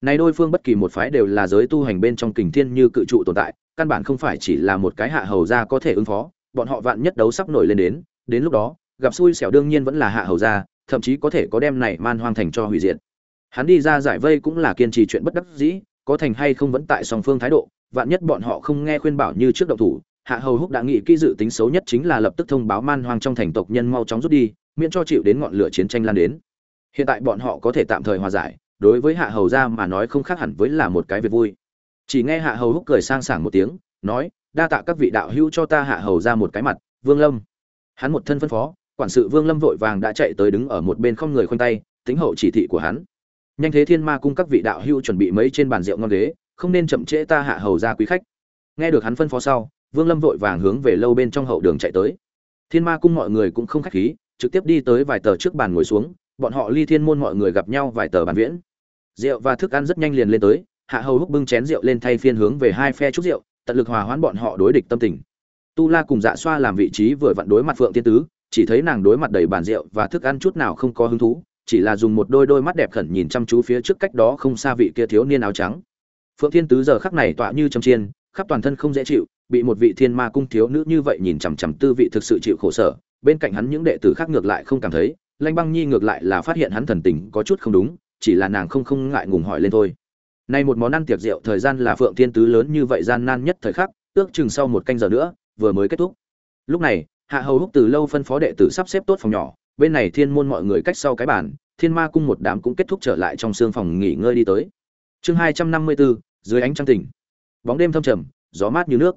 Này đôi phương bất kỳ một phái đều là giới tu hành bên trong kình thiên như cự trụ tồn tại, căn bản không phải chỉ là một cái hạ hầu gia có thể ứng phó, bọn họ vạn nhất đấu sắp nổi lên đến đến lúc đó, gặp xui xẻo đương nhiên vẫn là hạ hầu gia thậm chí có thể có đem này man hoang thành cho hủy diệt. Hắn đi ra giải vây cũng là kiên trì chuyện bất đắc dĩ có thành hay không vẫn tại song phương thái độ, vạn nhất bọn họ không nghe khuyên bảo như trước động thủ, hạ hầu húc đã nghĩ kỹ dự tính xấu nhất chính là lập tức thông báo man hoang trong thành tộc nhân mau chóng rút đi, miễn cho chịu đến ngọn lửa chiến tranh lan đến. Hiện tại bọn họ có thể tạm thời hòa giải, đối với hạ hầu ra mà nói không khác hẳn với là một cái việc vui. Chỉ nghe hạ hầu húc cười sang sảng một tiếng, nói, đa tạ các vị đạo hữu cho ta hạ hầu ra một cái mặt, vương lâm. Hắn một thân phân phó, quản sự vương lâm vội vàng đã chạy tới đứng ở một bên không người khoanh tay, tính hậu chỉ thị của hắn nhanh thế thiên ma cung các vị đạo hữu chuẩn bị mấy trên bàn rượu ngon ghế, không nên chậm trễ ta hạ hầu ra quý khách. Nghe được hắn phân phó sau, vương lâm vội vàng hướng về lâu bên trong hậu đường chạy tới. Thiên ma cung mọi người cũng không khách khí, trực tiếp đi tới vài tờ trước bàn ngồi xuống, bọn họ ly thiên môn mọi người gặp nhau vài tờ bàn viễn. Rượu và thức ăn rất nhanh liền lên tới, hạ hầu húc bưng chén rượu lên thay phiên hướng về hai phe chúc rượu, tận lực hòa hoãn bọn họ đối địch tâm tình. Tu la cùng dạ xoa làm vị trí vừa vặn đối mặt phượng tiên tứ, chỉ thấy nàng đối mặt đầy bàn rượu và thức ăn chút nào không có hứng thú chỉ là dùng một đôi đôi mắt đẹp khẩn nhìn chăm chú phía trước cách đó không xa vị kia thiếu niên áo trắng phượng thiên tứ giờ khắc này tọa như châm chiên khắp toàn thân không dễ chịu bị một vị thiên ma cung thiếu nữ như vậy nhìn chằm chằm tư vị thực sự chịu khổ sở bên cạnh hắn những đệ tử khác ngược lại không cảm thấy lanh băng nhi ngược lại là phát hiện hắn thần tình có chút không đúng chỉ là nàng không không ngại ngùng hỏi lên thôi Nay một món ăn tiệc rượu thời gian là Phượng Thiên Tứ lớn như vậy gian nan nhất thời khắc, ước chừng sau một canh giờ nữa, vừa mới kết thúc. Lúc này, Hạ Hầu Húc từ lâu phân phó đệ tử sắp xếp tốt phòng nhỏ, bên này Thiên môn mọi người cách sau cái bàn, Thiên Ma cung một đám cũng kết thúc trở lại trong xương phòng nghỉ ngơi đi tới. Chương 254, dưới ánh trăng tỉnh. Bóng đêm thâm trầm, gió mát như nước.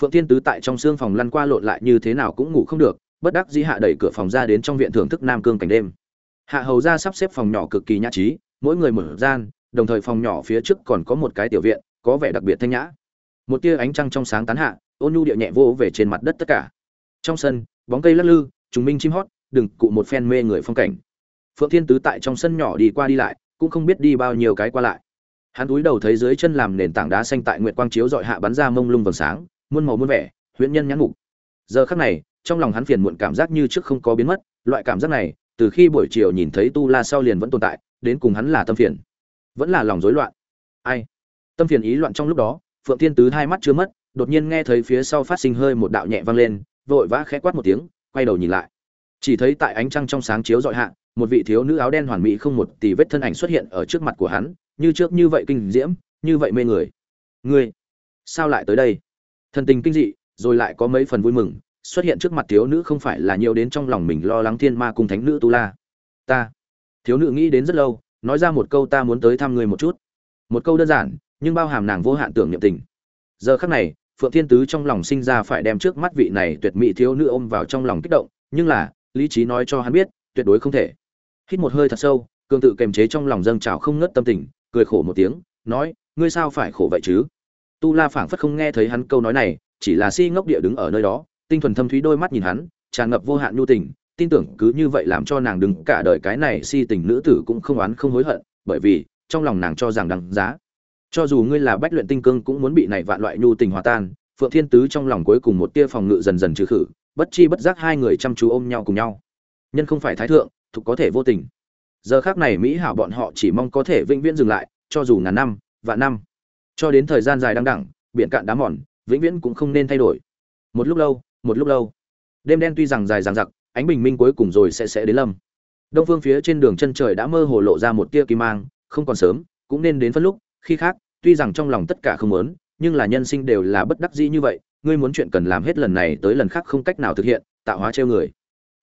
Phượng Thiên Tứ tại trong xương phòng lăn qua lộn lại như thế nào cũng ngủ không được, bất đắc dĩ hạ đẩy cửa phòng ra đến trong viện thưởng thức nam cương cảnh đêm. Hạ Hầu gia sắp xếp phòng nhỏ cực kỳ nhã trí, mỗi người mở gian, đồng thời phòng nhỏ phía trước còn có một cái tiểu viện, có vẻ đặc biệt thanh nhã. Một tia ánh trăng trong sáng tán hạ, ôn nhu địa nhẹ vô về trên mặt đất tất cả. Trong sân, bóng cây lắc lư, trùng minh chim hót, đừng cụ một phen mê người phong cảnh. Phượng Thiên Tứ tại trong sân nhỏ đi qua đi lại, cũng không biết đi bao nhiêu cái qua lại. Hắn cúi đầu thấy dưới chân làm nền tảng đá xanh tại nguyệt quang chiếu dọi hạ bắn ra mông lung vầng sáng, muôn màu muôn vẻ, huyễn nhân nhãn mục. Giờ khắc này, trong lòng hắn phiền muộn cảm giác như trước không có biến mất, loại cảm giác này, từ khi buổi chiều nhìn thấy Tu La sau liền vẫn tồn tại, đến cùng hắn là tâm phiền, vẫn là lòng rối loạn. Ai? Tâm phiền ý loạn trong lúc đó, Phượng Thiên Tứ hai mắt chưa mất, đột nhiên nghe thấy phía sau phát sinh hơi một đạo nhẹ vang lên, vội vã khẽ quát một tiếng, quay đầu nhìn lại. Chỉ thấy tại ánh trăng trong sáng chiếu dọi hạ, một vị thiếu nữ áo đen hoàn mỹ không một tì vết thân ảnh xuất hiện ở trước mặt của hắn, như trước như vậy kinh diễm, như vậy mê người. Ngươi, sao lại tới đây? thần tình kinh dị, rồi lại có mấy phần vui mừng, xuất hiện trước mặt thiếu nữ không phải là nhiều đến trong lòng mình lo lắng thiên ma cung thánh nữ tu la ta thiếu nữ nghĩ đến rất lâu nói ra một câu ta muốn tới thăm người một chút một câu đơn giản nhưng bao hàm nàng vô hạn tưởng niệm tình giờ khắc này phượng thiên tứ trong lòng sinh ra phải đem trước mắt vị này tuyệt mỹ thiếu nữ ôm vào trong lòng kích động nhưng là lý trí nói cho hắn biết, tuyệt đối không thể. Hít một hơi thật sâu, cường tự kềm chế trong lòng dâng trào không ngớt tâm tình, cười khổ một tiếng, nói, ngươi sao phải khổ vậy chứ? Tu la phảng phất không nghe thấy hắn câu nói này, chỉ là si ngốc địa đứng ở nơi đó, tinh thuần thâm thúy đôi mắt nhìn hắn, tràn ngập vô hạn nhu tình, tin tưởng cứ như vậy làm cho nàng đứng cả đời cái này si tình nữ tử cũng không oán không hối hận, bởi vì, trong lòng nàng cho rằng đằng giá. Cho dù ngươi là bách luyện tinh cương cũng muốn bị này vạn loại nhu tình hòa tan, phượng thiên tứ trong lòng cuối cùng một tia phòng ngự dần dần trừ khử bất chi bất giác hai người chăm chú ôm nhau cùng nhau. Nhân không phải thái thượng, thục có thể vô tình. Giờ khác này mỹ hảo bọn họ chỉ mong có thể vĩnh viễn dừng lại, cho dù ngàn năm, vạn năm. Cho đến thời gian dài đăng đẳng, biển cạn đá mòn, vĩnh viễn cũng không nên thay đổi. Một lúc lâu, một lúc lâu. Đêm đen tuy rằng dài dằng dặc, ánh bình minh cuối cùng rồi sẽ sẽ đến lâm. Đông phương phía trên đường chân trời đã mơ hồ lộ ra một tia kim mang, không còn sớm, cũng nên đến phân lúc. Khi khác, tuy rằng trong lòng tất cả không muốn, nhưng là nhân sinh đều là bất đắc dĩ như vậy ngươi muốn chuyện cần làm hết lần này tới lần khác không cách nào thực hiện, tạo hóa treo người.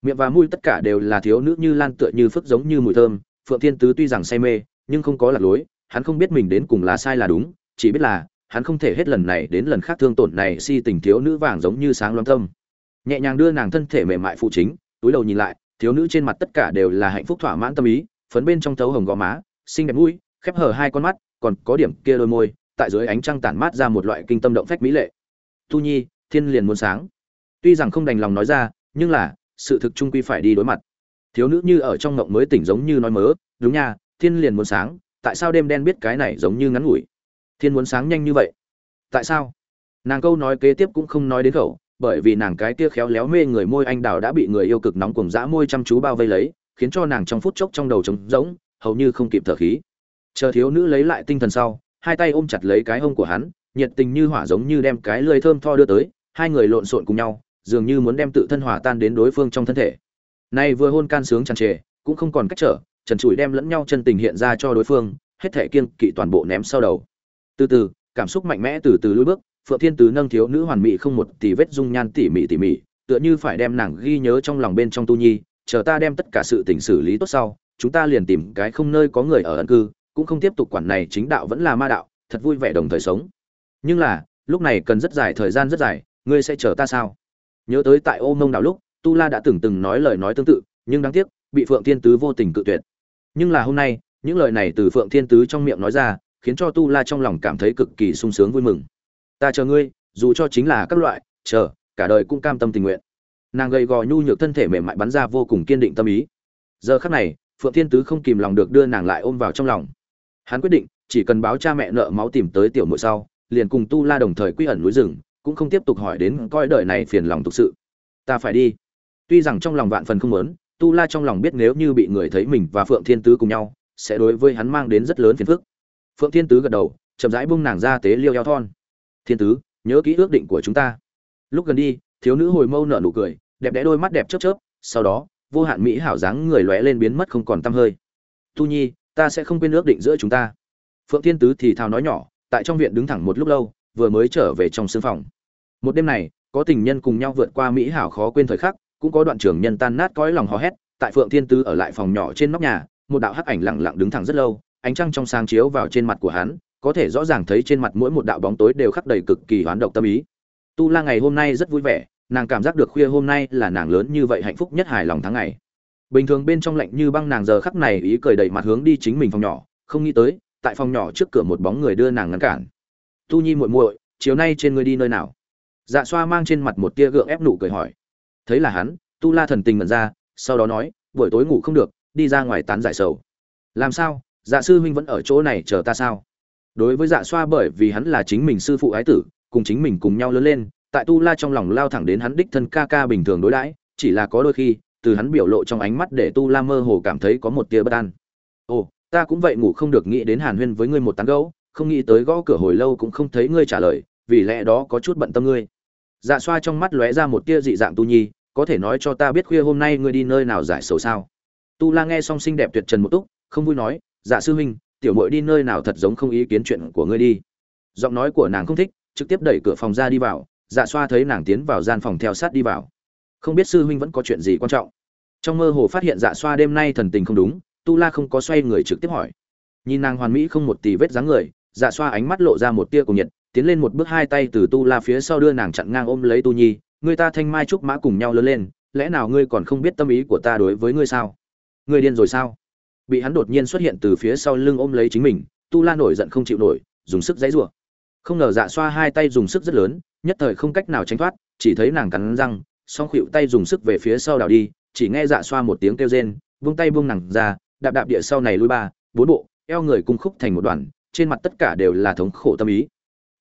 Miệng và mũi tất cả đều là thiếu nữ như lan tựa như phức giống như mùi thơm, phượng thiên tứ tuy rằng say mê, nhưng không có lạc lối, hắn không biết mình đến cùng là sai là đúng, chỉ biết là, hắn không thể hết lần này đến lần khác thương tổn này si tình thiếu nữ vàng giống như sáng loáng tâm nhẹ nhàng đưa nàng thân thể mềm mại phụ chính, túi đầu nhìn lại, thiếu nữ trên mặt tất cả đều là hạnh phúc thỏa mãn tâm ý, phấn bên trong thấu hồng gò má, xinh đẹp mũi, khép hờ hai con mắt, còn có điểm kia đôi môi, tại dưới ánh trăng tản mát ra một loại kinh tâm động phách mỹ lệ tu nhi, thiên liền muốn sáng. Tuy rằng không đành lòng nói ra, nhưng là, sự thực trung quy phải đi đối mặt. Thiếu nữ như ở trong ngộng mới tỉnh giống như nói mớ, đúng nha, thiên liền muốn sáng, tại sao đêm đen biết cái này giống như ngắn ngủi? Thiên muốn sáng nhanh như vậy. Tại sao? Nàng câu nói kế tiếp cũng không nói đến khẩu, bởi vì nàng cái kia khéo léo mê người môi anh đào đã bị người yêu cực nóng cùng dã môi chăm chú bao vây lấy, khiến cho nàng trong phút chốc trong đầu trống rỗng, hầu như không kịp thở khí. Chờ thiếu nữ lấy lại tinh thần sau, hai tay ôm chặt lấy cái hông của hắn nhiệt tình như hỏa giống như đem cái lưỡi thơm tho đưa tới, hai người lộn xộn cùng nhau, dường như muốn đem tự thân hòa tan đến đối phương trong thân thể. Nay vừa hôn can sướng tràn trề, cũng không còn cách trở, trần trụi đem lẫn nhau chân tình hiện ra cho đối phương, hết thể kiên kỵ toàn bộ ném sau đầu. Từ từ, cảm xúc mạnh mẽ từ từ lùi bước, phượng thiên tứ nâng thiếu nữ hoàn mỹ không một tỷ vết dung nhan tỉ mỉ tỉ mỉ, tựa như phải đem nàng ghi nhớ trong lòng bên trong tu nhi, chờ ta đem tất cả sự tình xử lý tốt sau, chúng ta liền tìm cái không nơi có người ở ẩn cư, cũng không tiếp tục quản này chính đạo vẫn là ma đạo, thật vui vẻ đồng thời sống nhưng là, lúc này cần rất dài thời gian rất dài, ngươi sẽ chờ ta sao? Nhớ tới tại ô mông đảo lúc, tu la đã từng từng nói lời nói tương tự, nhưng đáng tiếc, bị phượng thiên tứ vô tình cự tuyệt. Nhưng là hôm nay, những lời này từ phượng thiên tứ trong miệng nói ra, khiến cho tu la trong lòng cảm thấy cực kỳ sung sướng vui mừng. Ta chờ ngươi, dù cho chính là các loại, chờ, cả đời cũng cam tâm tình nguyện. Nàng gầy gò nhu nhược thân thể mềm mại bắn ra vô cùng kiên định tâm ý. Giờ khắc này, phượng thiên tứ không kìm lòng được đưa nàng lại ôm vào trong lòng. Hắn quyết định, chỉ cần báo cha mẹ nợ máu tìm tới tiểu mội sau liền cùng tu la đồng thời quy ẩn núi rừng, cũng không tiếp tục hỏi đến coi đời này phiền lòng thực sự. Ta phải đi. Tuy rằng trong lòng vạn phần không muốn, tu la trong lòng biết nếu như bị người thấy mình và phượng thiên tứ cùng nhau, sẽ đối với hắn mang đến rất lớn phiền phức. Phượng thiên tứ gật đầu, chậm rãi bung nàng ra tế liêu eo thon. Thiên tứ, nhớ kỹ ước định của chúng ta. Lúc gần đi, thiếu nữ hồi mâu nở nụ cười, đẹp đẽ đôi mắt đẹp chớp chớp, sau đó, vô hạn mỹ hảo dáng người lóe lên biến mất không còn tăm hơi. Tu nhi, ta sẽ không quên ước định giữa chúng ta. Phượng thiên tứ thì thào nói nhỏ tại trong viện đứng thẳng một lúc lâu, vừa mới trở về trong sương phòng. Một đêm này, có tình nhân cùng nhau vượt qua mỹ hảo khó quên thời khắc, cũng có đoạn trường nhân tan nát cõi lòng hò hét, tại phượng thiên tứ ở lại phòng nhỏ trên nóc nhà, một đạo hắc ảnh lặng lặng đứng thẳng rất lâu, ánh trăng trong sáng chiếu vào trên mặt của hắn, có thể rõ ràng thấy trên mặt mỗi một đạo bóng tối đều khắc đầy cực kỳ hoán độc tâm ý. Tu la ngày hôm nay rất vui vẻ, nàng cảm giác được khuya hôm nay là nàng lớn như vậy hạnh phúc nhất hài lòng tháng ngày. Bình thường bên trong lạnh như băng nàng giờ khắc này ý cười đầy mặt hướng đi chính mình phòng nhỏ, không nghĩ tới tại phòng nhỏ trước cửa một bóng người đưa nàng ngăn cản. Tu nhi muội muội, chiều nay trên ngươi đi nơi nào? Dạ xoa mang trên mặt một tia gượng ép nụ cười hỏi. Thấy là hắn, tu la thần tình mật ra, sau đó nói, buổi tối ngủ không được, đi ra ngoài tán giải sầu. Làm sao? Dạ sư huynh vẫn ở chỗ này chờ ta sao? Đối với dạ xoa bởi vì hắn là chính mình sư phụ ái tử, cùng chính mình cùng nhau lớn lên, tại tu la trong lòng lao thẳng đến hắn đích thân ca ca bình thường đối đãi, chỉ là có đôi khi, từ hắn biểu lộ trong ánh mắt để tu la mơ hồ cảm thấy có một tia bất an. Ồ ta cũng vậy ngủ không được nghĩ đến hàn huyên với ngươi một tán gấu không nghĩ tới gõ cửa hồi lâu cũng không thấy ngươi trả lời, vì lẽ đó có chút bận tâm ngươi. Dạ xoa trong mắt lóe ra một tia dị dạng tu nhi, có thể nói cho ta biết khuya hôm nay ngươi đi nơi nào giải sầu sao? Tu la nghe xong xinh đẹp tuyệt trần một túc, không vui nói dạ sư huynh, tiểu mội đi nơi nào thật giống không ý kiến chuyện của ngươi đi. Giọng nói của nàng không thích, trực tiếp đẩy cửa phòng ra đi vào dạ xoa thấy nàng tiến vào gian phòng theo sát đi vào. Không biết sư huynh vẫn có chuyện gì quan trọng. Trong mơ hồ phát hiện dạ xoa đêm nay thần tình không đúng tu la không có xoay người trực tiếp hỏi. Nhìn nàng hoàn mỹ không một tì vết dáng người dạ xoa ánh mắt lộ ra một tia cùng nhiệt, tiến lên một bước hai tay từ tu la phía sau đưa nàng chặn ngang ôm lấy tu nhi người ta thanh mai trúc mã cùng nhau lớn lên, lẽ nào ngươi còn không biết tâm ý của ta đối với ngươi sao? Ngươi điên rồi sao? Bị hắn đột nhiên xuất hiện từ phía sau lưng ôm lấy chính mình, tu la nổi giận không chịu nổi, dùng sức dãy rủa. Không ngờ dạ xoa hai tay dùng sức rất lớn, nhất thời không cách nào tránh thoát, chỉ thấy nàng cắn răng, song khuỵu tay dùng sức về phía sau đảo đi, chỉ nghe dạ xoa một tiếng kêu rên, vung tay buông nàng ra đạp đạp địa sau này lui ba, bốn bộ, eo người cung khúc thành một đoàn, trên mặt tất cả đều là thống khổ tâm ý.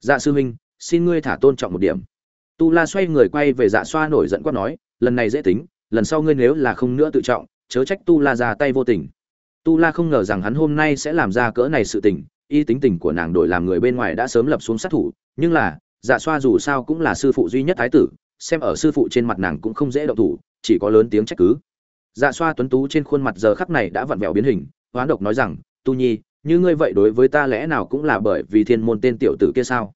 Dạ sư huynh, xin ngươi thả tôn trọng một điểm. Tu la xoay người quay về dạ xoa nổi giận quát nói, lần này dễ tính, lần sau ngươi nếu là không nữa tự trọng, chớ trách tu la ra tay vô tình. Tu la không ngờ rằng hắn hôm nay sẽ làm ra cỡ này sự tình, y tính tình của nàng đổi làm người bên ngoài đã sớm lập xuống sát thủ, nhưng là dạ xoa dù sao cũng là sư phụ duy nhất thái tử, xem ở sư phụ trên mặt nàng cũng không dễ động thủ, chỉ có lớn tiếng trách cứ dạ xoa tuấn tú trên khuôn mặt giờ khắc này đã vặn vẹo biến hình, hoán độc nói rằng, tu nhi, như ngươi vậy đối với ta lẽ nào cũng là bởi vì thiên môn tên tiểu tử kia sao?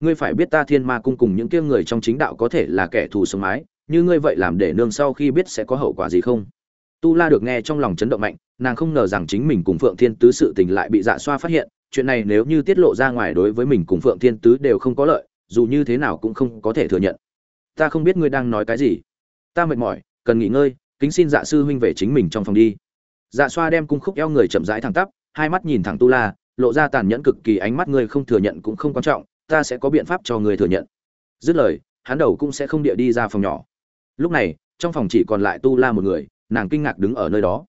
Ngươi phải biết ta thiên ma cung cùng những kia người trong chính đạo có thể là kẻ thù sống mái, như ngươi vậy làm để nương sau khi biết sẽ có hậu quả gì không? Tu la được nghe trong lòng chấn động mạnh, nàng không ngờ rằng chính mình cùng phượng thiên tứ sự tình lại bị dạ xoa phát hiện, chuyện này nếu như tiết lộ ra ngoài đối với mình cùng phượng thiên tứ đều không có lợi, dù như thế nào cũng không có thể thừa nhận. Ta không biết ngươi đang nói cái gì. Ta mệt mỏi, cần nghỉ ngơi kính xin dạ sư huynh về chính mình trong phòng đi. Dạ xoa đem cung khúc eo người chậm rãi thẳng tắp, hai mắt nhìn thẳng tu la, lộ ra tàn nhẫn cực kỳ ánh mắt ngươi không thừa nhận cũng không quan trọng, ta sẽ có biện pháp cho người thừa nhận. Dứt lời, hắn đầu cũng sẽ không địa đi ra phòng nhỏ. Lúc này, trong phòng chỉ còn lại tu la một người, nàng kinh ngạc đứng ở nơi đó.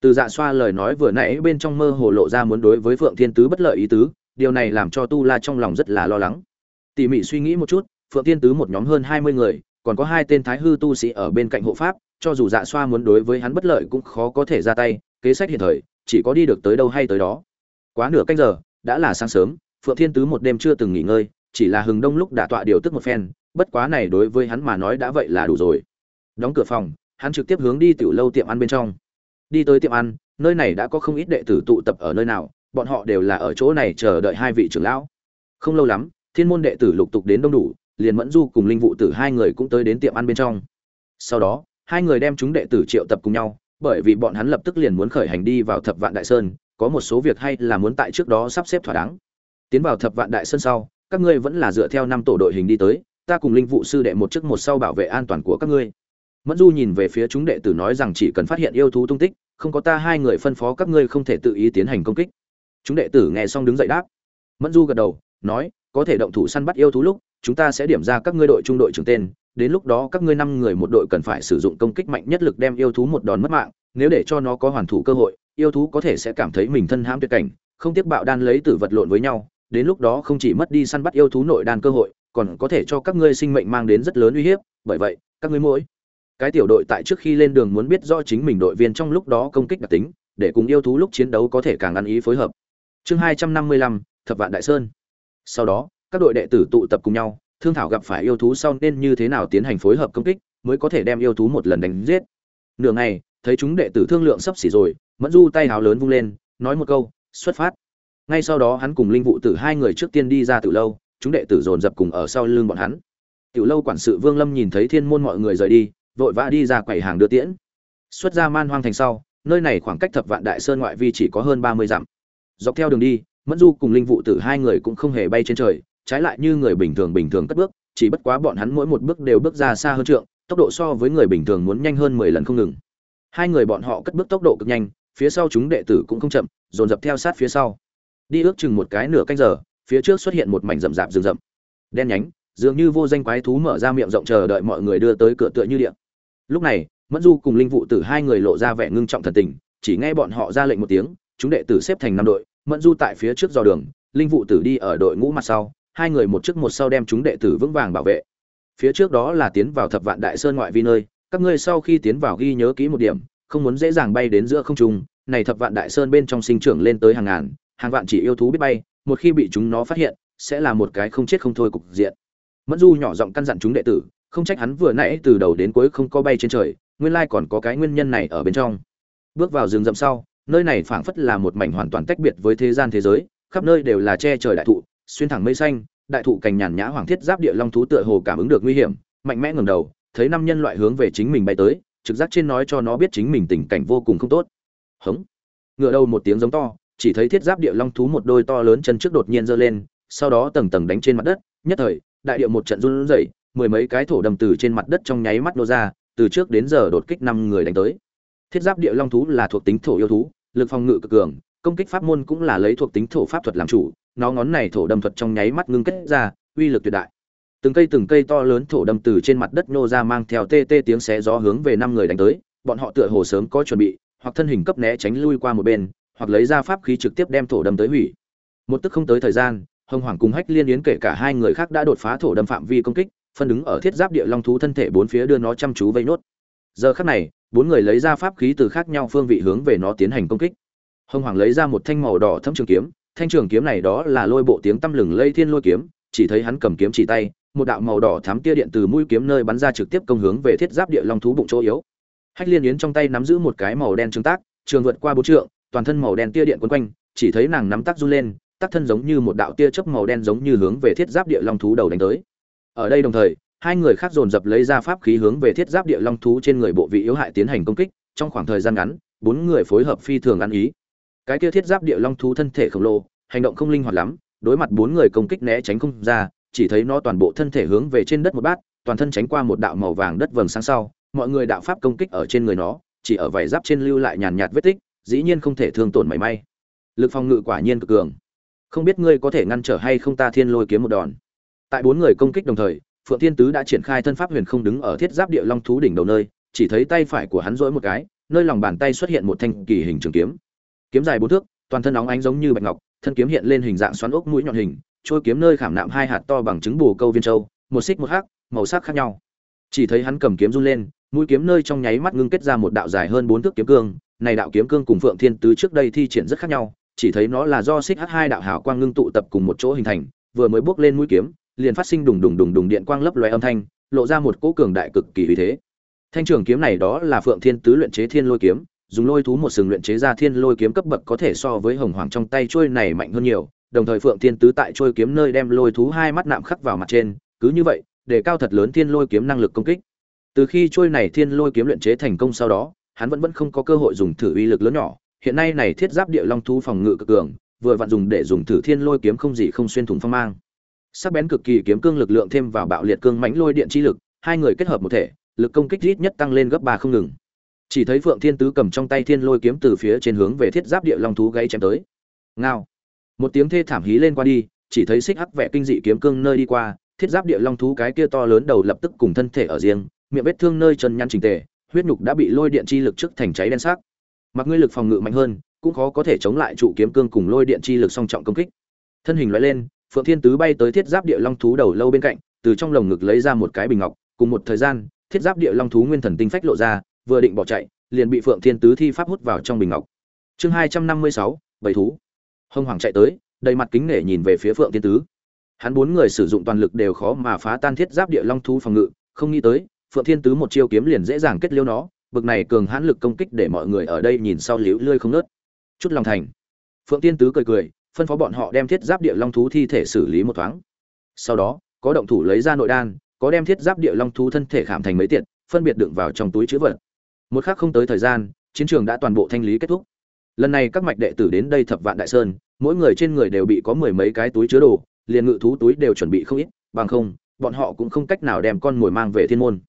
Từ dạ xoa lời nói vừa nãy bên trong mơ hồ lộ ra muốn đối với phượng thiên tứ bất lợi ý tứ, điều này làm cho tu la trong lòng rất là lo lắng. Tỉ mỉ suy nghĩ một chút, phượng thiên tứ một nhóm hơn hai mươi người, còn có hai tên thái hư tu sĩ ở bên cạnh hộ pháp cho dù dạ xoa muốn đối với hắn bất lợi cũng khó có thể ra tay, kế sách hiện thời, chỉ có đi được tới đâu hay tới đó. Quá nửa canh giờ, đã là sáng sớm, phượng thiên tứ một đêm chưa từng nghỉ ngơi, chỉ là hừng đông lúc đã tọa điều tức một phen, bất quá này đối với hắn mà nói đã vậy là đủ rồi. Đóng cửa phòng, hắn trực tiếp hướng đi tiểu lâu tiệm ăn bên trong. Đi tới tiệm ăn, nơi này đã có không ít đệ tử tụ tập ở nơi nào, bọn họ đều là ở chỗ này chờ đợi hai vị trưởng lão. Không lâu lắm, thiên môn đệ tử lục tục đến đông đủ, liền mẫn du cùng linh vụ tử hai người cũng tới đến tiệm ăn bên trong. Sau đó hai người đem chúng đệ tử triệu tập cùng nhau, bởi vì bọn hắn lập tức liền muốn khởi hành đi vào thập vạn đại sơn, có một số việc hay là muốn tại trước đó sắp xếp thỏa đáng. Tiến vào thập vạn đại sơn sau, các ngươi vẫn là dựa theo năm tổ đội hình đi tới, ta cùng linh vụ sư đệ một trước một sau bảo vệ an toàn của các ngươi. Mẫn du nhìn về phía chúng đệ tử nói rằng chỉ cần phát hiện yêu thú tung tích, không có ta hai người phân phó các ngươi không thể tự ý tiến hành công kích. Chúng đệ tử nghe xong đứng dậy đáp. Mẫn du gật đầu, nói, có thể động thủ săn bắt yêu thú lúc, chúng ta sẽ điểm ra các ngươi đội trung đội trưởng tên đến lúc đó các ngươi năm người một đội cần phải sử dụng công kích mạnh nhất lực đem yêu thú một đòn mất mạng, nếu để cho nó có hoàn thủ cơ hội, yêu thú có thể sẽ cảm thấy mình thân hãm tuyệt cảnh, không tiếc bạo đan lấy tử vật lộn với nhau, đến lúc đó không chỉ mất đi săn bắt yêu thú nội đan cơ hội, còn có thể cho các ngươi sinh mệnh mang đến rất lớn uy hiếp, bởi vậy, các ngươi mỗi cái tiểu đội tại trước khi lên đường muốn biết rõ chính mình đội viên trong lúc đó công kích đặc tính, để cùng yêu thú lúc chiến đấu có thể càng ăn ý phối hợp. Chương hai trăm năm mươi lăm, thập vạn đại sơn. Sau đó, các đội đệ tử tụ tập cùng nhau thương thảo gặp phải yêu thú sau nên như thế nào tiến hành phối hợp công kích, mới có thể đem yêu thú một lần đánh giết. Nửa ngày, thấy chúng đệ tử thương lượng sắp xỉ rồi, mẫn du tay hào lớn vung lên, nói một câu, xuất phát. Ngay sau đó hắn cùng linh vụ tử hai người trước tiên đi ra từ lâu, chúng đệ tử dồn dập cùng ở sau lưng bọn hắn. Tiểu lâu quản sự vương lâm nhìn thấy thiên môn mọi người rời đi, vội vã đi ra quầy hàng đưa tiễn. Xuất ra man hoang thành sau, nơi này khoảng cách thập vạn đại sơn ngoại vi chỉ có hơn ba mươi dặm. Dọc theo đường đi, mẫn du cùng linh vụ tử hai người cũng không hề bay trên trời trái lại như người bình thường bình thường cất bước, chỉ bất quá bọn hắn mỗi một bước đều bước ra xa hơn trượng, tốc độ so với người bình thường muốn nhanh hơn mười lần không ngừng. Hai người bọn họ cất bước tốc độ cực nhanh, phía sau chúng đệ tử cũng không chậm, dồn dập theo sát phía sau. Đi ước chừng một cái nửa canh giờ, phía trước xuất hiện một mảnh rậm rạp rừng rậm. Đen nhánh, dường như vô danh quái thú mở ra miệng rộng chờ đợi mọi người đưa tới cửa tựa như địa. lúc này, mẫn du cùng linh vụ tử hai người lộ ra vẻ ngưng trọng thần tình, chỉ nghe bọn họ ra lệnh một tiếng, chúng đệ tử xếp thành năm đội, mẫn du tại phía trước dò đường, linh vụ tử đi ở đội ngũ mặt sau hai người một trước một sau đem chúng đệ tử vững vàng bảo vệ. Phía trước đó là tiến vào thập vạn đại sơn ngoại vi nơi, các ngươi sau khi tiến vào ghi nhớ kỹ một điểm, không muốn dễ dàng bay đến giữa không trung, này thập vạn đại sơn bên trong sinh trưởng lên tới hàng ngàn, hàng vạn chỉ yêu thú biết bay, một khi bị chúng nó phát hiện, sẽ là một cái không chết không thôi cục diện. Mẫn du nhỏ giọng căn dặn chúng đệ tử, không trách hắn vừa nãy từ đầu đến cuối không có bay trên trời, nguyên lai còn có cái nguyên nhân này ở bên trong. Bước vào rừng rậm sau, nơi này phảng phất là một mảnh hoàn toàn tách biệt với thế gian thế giới, khắp nơi đều là che trời đại thụ xuyên thẳng mây xanh, đại thụ cành nhàn nhã hoàng thiết giáp địa long thú tựa hồ cảm ứng được nguy hiểm, mạnh mẽ ngẩng đầu, thấy năm nhân loại hướng về chính mình bay tới, trực giác trên nói cho nó biết chính mình tình cảnh vô cùng không tốt. Hống. Ngựa đầu một tiếng giống to, chỉ thấy thiết giáp địa long thú một đôi to lớn chân trước đột nhiên giơ lên, sau đó tầng tầng đánh trên mặt đất, nhất thời, đại địa một trận run rẩy, mười mấy cái thổ đầm từ trên mặt đất trong nháy mắt nô ra, từ trước đến giờ đột kích năm người đánh tới. Thiết giáp địa long thú là thuộc tính thổ yêu thú, lực phòng ngự cực cường, công kích pháp môn cũng là lấy thuộc tính thổ pháp thuật làm chủ nó ngón này thổ đâm thuật trong nháy mắt ngưng kết ra, uy lực tuyệt đại. Từng cây từng cây to lớn thổ đâm từ trên mặt đất nô ra mang theo tê tê tiếng xé gió hướng về năm người đánh tới, bọn họ tựa hồ sớm có chuẩn bị, hoặc thân hình cấp né tránh lui qua một bên, hoặc lấy ra pháp khí trực tiếp đem thổ đâm tới hủy. Một tức không tới thời gian, hồng hoàng cùng hách liên yến kể cả hai người khác đã đột phá thổ đâm phạm vi công kích, phân đứng ở thiết giáp địa long thú thân thể bốn phía đưa nó chăm chú vây nốt. Giờ khắc này, bốn người lấy ra pháp khí từ khác nhau phương vị hướng về nó tiến hành công kích. Hồng hoàng lấy ra một thanh màu đỏ thẫm trường kiếm thanh trường kiếm này đó là lôi bộ tiếng tăm lừng lây thiên lôi kiếm, chỉ thấy hắn cầm kiếm chỉ tay, một đạo màu đỏ thắm tia điện từ mũi kiếm nơi bắn ra trực tiếp công hướng về thiết giáp địa long thú bụng chỗ yếu. Hách liên yến trong tay nắm giữ một cái màu đen trứng tác, trường vượt qua bốn trượng, toàn thân màu đen tia điện quấn quanh, chỉ thấy nàng nắm tác run lên, tác thân giống như một đạo tia chớp màu đen giống như hướng về thiết giáp địa long thú đầu đánh tới. Ở đây đồng thời, hai người khác dồn dập lấy ra pháp khí hướng về thiết giáp địa long thú trên người bộ vị yếu hại tiến hành công kích, trong khoảng thời gian ngắn, bốn người phối hợp phi thường ăn ý cái kia thiết giáp địa long thú thân thể khổng lồ, hành động không linh hoạt lắm, đối mặt bốn người công kích né tránh không ra, chỉ thấy nó toàn bộ thân thể hướng về trên đất một bát, toàn thân tránh qua một đạo màu vàng đất vầng sáng sau, mọi người đạo pháp công kích ở trên người nó, chỉ ở vảy giáp trên lưu lại nhàn nhạt vết tích, dĩ nhiên không thể thương tổn mảy may. Lực phòng ngự quả nhiên cực cường. Không biết ngươi có thể ngăn trở hay không ta thiên lôi kiếm một đòn. Tại bốn người công kích đồng thời, phượng thiên tứ đã triển khai thân pháp huyền không đứng ở thiết giáp địa long thú đỉnh đầu nơi, chỉ thấy tay phải của hắn rỗi một cái, nơi lòng bàn tay xuất hiện một thanh kỳ hình trường kiếm kiếm dài bốn thước, toàn thân óng ánh giống như bạch ngọc, thân kiếm hiện lên hình dạng xoắn ốc mũi nhọn hình, trôi kiếm nơi khảm nạm hai hạt to bằng trứng bù câu viên châu, một xích một hắc, màu sắc khác nhau. Chỉ thấy hắn cầm kiếm run lên, mũi kiếm nơi trong nháy mắt ngưng kết ra một đạo dài hơn bốn thước kiếm cương, này đạo kiếm cương cùng phượng thiên tứ trước đây thi triển rất khác nhau, chỉ thấy nó là do xích h hai đạo hào quang ngưng tụ tập cùng một chỗ hình thành, vừa mới bước lên mũi kiếm, liền phát sinh đùng đùng đùng đùng điện quang lấp loé âm thanh, lộ ra một cỗ cường đại cực kỳ uy thế. Thanh trường kiếm này đó là phượng thiên tứ luyện chế thiên lôi kiếm dùng lôi thú một sừng luyện chế ra thiên lôi kiếm cấp bậc có thể so với hồng hoàng trong tay trôi này mạnh hơn nhiều, đồng thời phượng thiên tứ tại trôi kiếm nơi đem lôi thú hai mắt nạm khắc vào mặt trên, cứ như vậy, để cao thật lớn thiên lôi kiếm năng lực công kích. Từ khi trôi này thiên lôi kiếm luyện chế thành công sau đó, hắn vẫn vẫn không có cơ hội dùng thử uy lực lớn nhỏ, hiện nay này thiết giáp địa long thú phòng ngự cực cường, vừa vặn dùng để dùng thử thiên lôi kiếm không gì không xuyên thủng phong mang. Sắc bén cực kỳ kiếm cương lực lượng thêm vào bạo liệt cương mãnh lôi điện chi lực, hai người kết hợp một thể, lực công kích ít nhất tăng lên gấp ba không ngừng chỉ thấy phượng thiên tứ cầm trong tay thiên lôi kiếm từ phía trên hướng về thiết giáp địa long thú gáy chém tới. Ngao. Một tiếng thê thảm hí lên qua đi, chỉ thấy xích hắc vẽ kinh dị kiếm cương nơi đi qua, thiết giáp địa long thú cái kia to lớn đầu lập tức cùng thân thể ở riêng, miệng vết thương nơi chân nhăn trình tề, huyết nhục đã bị lôi điện chi lực trước thành cháy đen sắc. Mặc ngươi lực phòng ngự mạnh hơn, cũng khó có thể chống lại trụ kiếm cương cùng lôi điện chi lực song trọng công kích. Thân hình lóe lên, phượng thiên tứ bay tới thiết giáp địa long thú đầu lâu bên cạnh, từ trong lồng ngực lấy ra một cái bình ngọc, cùng một thời gian, thiết giáp địa long thú nguyên thần tinh phách lộ ra vừa định bỏ chạy, liền bị phượng thiên tứ thi pháp hút vào trong bình ngọc. Chương hai trăm năm mươi sáu, bảy thú. Hông hoàng chạy tới, đầy mặt kính nể nhìn về phía phượng thiên tứ. Hắn bốn người sử dụng toàn lực đều khó mà phá tan thiết giáp địa long thú phòng ngự, không nghĩ tới, phượng thiên tứ một chiêu kiếm liền dễ dàng kết liễu nó, bực này cường hãn lực công kích để mọi người ở đây nhìn sau liễu lươi không nớt. Chút lòng thành. Phượng thiên tứ cười cười, phân phó bọn họ đem thiết giáp địa long thú thi thể xử lý một thoáng. Sau đó, có động thủ lấy ra nội đan, có đem thiết giáp địa long thú thân thể khảm thành mấy tiện phân biệt đựng vào trong túi chứa vật một khắc không tới thời gian, chiến trường đã toàn bộ thanh lý kết thúc. Lần này các mạch đệ tử đến đây thập vạn đại sơn, mỗi người trên người đều bị có mười mấy cái túi chứa đồ, liền ngự thú túi đều chuẩn bị không ít, bằng không, bọn họ cũng không cách nào đem con mồi mang về thiên môn.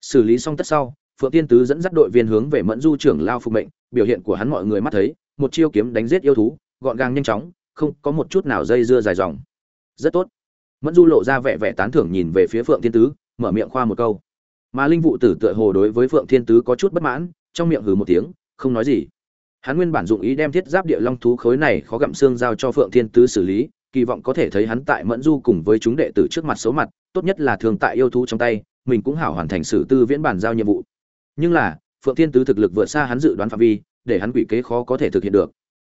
Xử lý xong tất sau, phượng tiên tứ dẫn dắt đội viên hướng về mẫn du trưởng lao phục mệnh, biểu hiện của hắn mọi người mắt thấy, một chiêu kiếm đánh giết yêu thú, gọn gàng nhanh chóng, không có một chút nào dây dưa dài dòng. Rất tốt. Mẫn du lộ ra vẻ vẻ tán thưởng nhìn về phía phượng tiên tứ, mở miệng khoa một câu mà linh vụ tử tựa hồ đối với phượng thiên tứ có chút bất mãn, trong miệng hừ một tiếng, không nói gì. Hắn nguyên bản dụng ý đem thiết giáp địa long thú khối này khó gặm xương giao cho phượng thiên tứ xử lý, kỳ vọng có thể thấy hắn tại mẫn du cùng với chúng đệ tử trước mặt số mặt, tốt nhất là thường tại yêu thú trong tay, mình cũng hảo hoàn thành sử tư viễn bản giao nhiệm vụ. Nhưng là, phượng thiên tứ thực lực vượt xa hắn dự đoán phạm vi, để hắn quỷ kế khó có thể thực hiện được.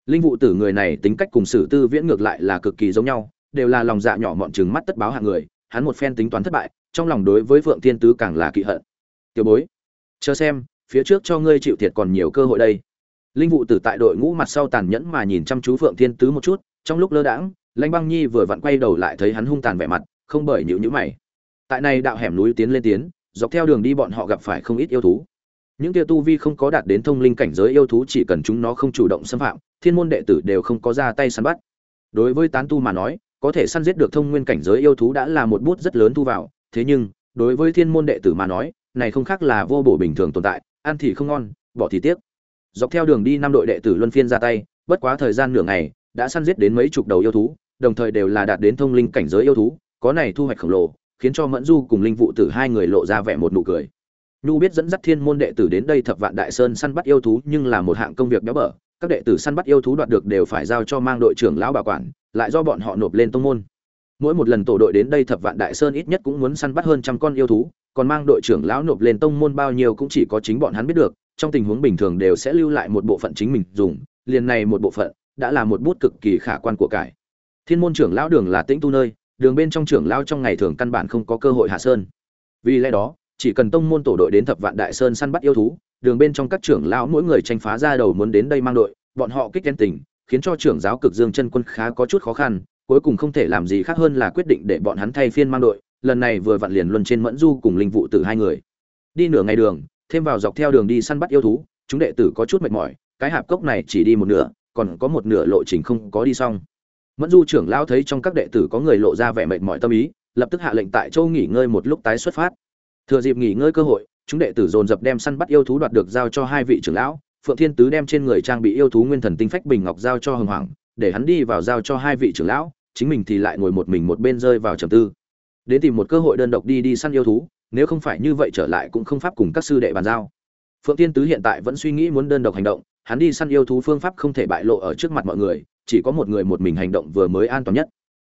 Linh vụ tử người này tính cách cùng sử tư viễn ngược lại là cực kỳ giống nhau, đều là lòng dạ nhỏ mọn chừng mắt tất báo hạng người, hắn một phen tính toán thất bại trong lòng đối với phượng thiên tứ càng là kỵ hận. Tiểu bối, chờ xem, phía trước cho ngươi chịu thiệt còn nhiều cơ hội đây. Linh vụ tử tại đội ngũ mặt sau tàn nhẫn mà nhìn chăm chú phượng thiên tứ một chút, trong lúc lơ đãng, lãnh băng nhi vừa vặn quay đầu lại thấy hắn hung tàn vẻ mặt, không bởi nhíu nhữ mày. Tại này đạo hẻm núi tiến lên tiến, dọc theo đường đi bọn họ gặp phải không ít yêu thú. Những kia tu vi không có đạt đến thông linh cảnh giới yêu thú chỉ cần chúng nó không chủ động xâm phạm, thiên môn đệ tử đều không có ra tay săn bắt. Đối với tán tu mà nói, có thể săn giết được thông nguyên cảnh giới yêu thú đã là một bút rất lớn thu vào thế nhưng, đối với thiên môn đệ tử mà nói, này không khác là vô bổ bình thường tồn tại, ăn thì không ngon, bỏ thì tiếc. Dọc theo đường đi năm đội đệ tử luân phiên ra tay, bất quá thời gian nửa ngày, đã săn giết đến mấy chục đầu yêu thú, đồng thời đều là đạt đến thông linh cảnh giới yêu thú, có này thu hoạch khổng lồ, khiến cho mẫn du cùng linh vụ tử hai người lộ ra vẻ một nụ cười. Nhu biết dẫn dắt thiên môn đệ tử đến đây thập vạn đại sơn săn bắt yêu thú, nhưng là một hạng công việc béo bở, các đệ tử săn bắt yêu thú đoạt được đều phải giao cho mang đội trưởng lão bảo quản, lại do bọn họ nộp lên tông môn mỗi một lần tổ đội đến đây thập vạn đại sơn ít nhất cũng muốn săn bắt hơn trăm con yêu thú, còn mang đội trưởng lão nộp lên tông môn bao nhiêu cũng chỉ có chính bọn hắn biết được, trong tình huống bình thường đều sẽ lưu lại một bộ phận chính mình dùng, liền này một bộ phận đã là một bút cực kỳ khả quan của cải. Thiên môn trưởng lão đường là tĩnh tu nơi, đường bên trong trưởng lão trong ngày thường căn bản không có cơ hội hạ sơn. Vì lẽ đó, chỉ cần tông môn tổ đội đến thập vạn đại sơn săn bắt yêu thú, đường bên trong các trưởng lão mỗi người tranh phá ra đầu muốn đến đây mang đội, bọn họ kích ghen tình, khiến cho trưởng giáo cực dương chân quân khá có chút khó khăn cuối cùng không thể làm gì khác hơn là quyết định để bọn hắn thay phiên mang đội, lần này vừa vặn liền luân trên mẫn du cùng linh vụ tử hai người. Đi nửa ngày đường, thêm vào dọc theo đường đi săn bắt yêu thú, chúng đệ tử có chút mệt mỏi, cái hạp cốc này chỉ đi một nửa, còn có một nửa lộ trình không có đi xong. Mẫn du trưởng lão thấy trong các đệ tử có người lộ ra vẻ mệt mỏi tâm ý, lập tức hạ lệnh tại châu nghỉ ngơi một lúc tái xuất phát. Thừa dịp nghỉ ngơi cơ hội, chúng đệ tử dồn dập đem săn bắt yêu thú đoạt được giao cho hai vị trưởng lão, phượng thiên tứ đem trên người trang bị yêu thú nguyên thần tinh phách bình ngọc giao cho hồng hoàng, để hắn đi vào giao cho hai vị trưởng lão chính mình thì lại ngồi một mình một bên rơi vào trầm tư. Đến tìm một cơ hội đơn độc đi đi săn yêu thú, nếu không phải như vậy trở lại cũng không pháp cùng các sư đệ bàn giao. Phượng thiên tứ hiện tại vẫn suy nghĩ muốn đơn độc hành động, hắn đi săn yêu thú phương pháp không thể bại lộ ở trước mặt mọi người, chỉ có một người một mình hành động vừa mới an toàn nhất.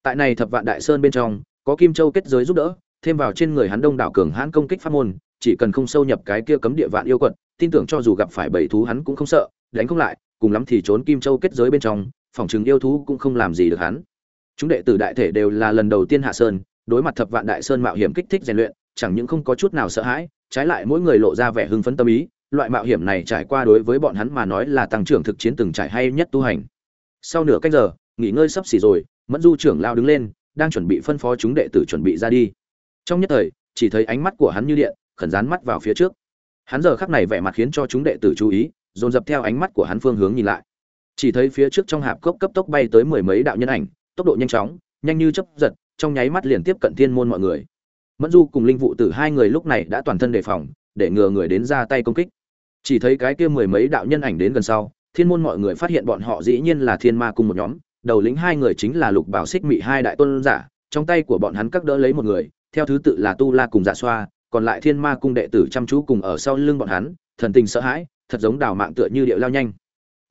Tại này thập vạn đại sơn bên trong, có kim châu kết giới giúp đỡ, thêm vào trên người hắn đông đảo cường hãn công kích pháp môn, chỉ cần không sâu nhập cái kia cấm địa vạn yêu quật tin tưởng cho dù gặp phải bảy thú hắn cũng không sợ, đánh không lại, cùng lắm thì trốn kim châu kết giới bên trong, phòng trường yêu thú cũng không làm gì được hắn chúng đệ tử đại thể đều là lần đầu tiên hạ sơn, đối mặt thập vạn đại sơn mạo hiểm kích thích rèn luyện, chẳng những không có chút nào sợ hãi, trái lại mỗi người lộ ra vẻ hưng phấn tâm ý, loại mạo hiểm này trải qua đối với bọn hắn mà nói là tăng trưởng thực chiến từng trải hay nhất tu hành. Sau nửa cách giờ, nghỉ ngơi sắp xỉ rồi, mẫn du trưởng lao đứng lên, đang chuẩn bị phân phó chúng đệ tử chuẩn bị ra đi. Trong nhất thời, chỉ thấy ánh mắt của hắn như điện, khẩn dán mắt vào phía trước. Hắn giờ khắc này vẻ mặt khiến cho chúng đệ tử chú ý, dồn dập theo ánh mắt của hắn phương hướng nhìn lại. Chỉ thấy phía trước trong hạp cốc cấp tốc bay tới mười mấy đạo nhân ảnh tốc độ nhanh chóng, nhanh như chấp giật, trong nháy mắt liền tiếp cận thiên môn mọi người. Mẫn du cùng linh vụ tử hai người lúc này đã toàn thân đề phòng, để ngừa người đến ra tay công kích. Chỉ thấy cái kia mười mấy đạo nhân ảnh đến gần sau, thiên môn mọi người phát hiện bọn họ dĩ nhiên là thiên ma cùng một nhóm, đầu lĩnh hai người chính là lục bảo xích mị hai đại tôn giả, trong tay của bọn hắn các đỡ lấy một người, theo thứ tự là tu la cùng dạ xoa, còn lại thiên ma cung đệ tử chăm chú cùng ở sau lưng bọn hắn, thần tình sợ hãi, thật giống đào mạng tựa như điệu lao nhanh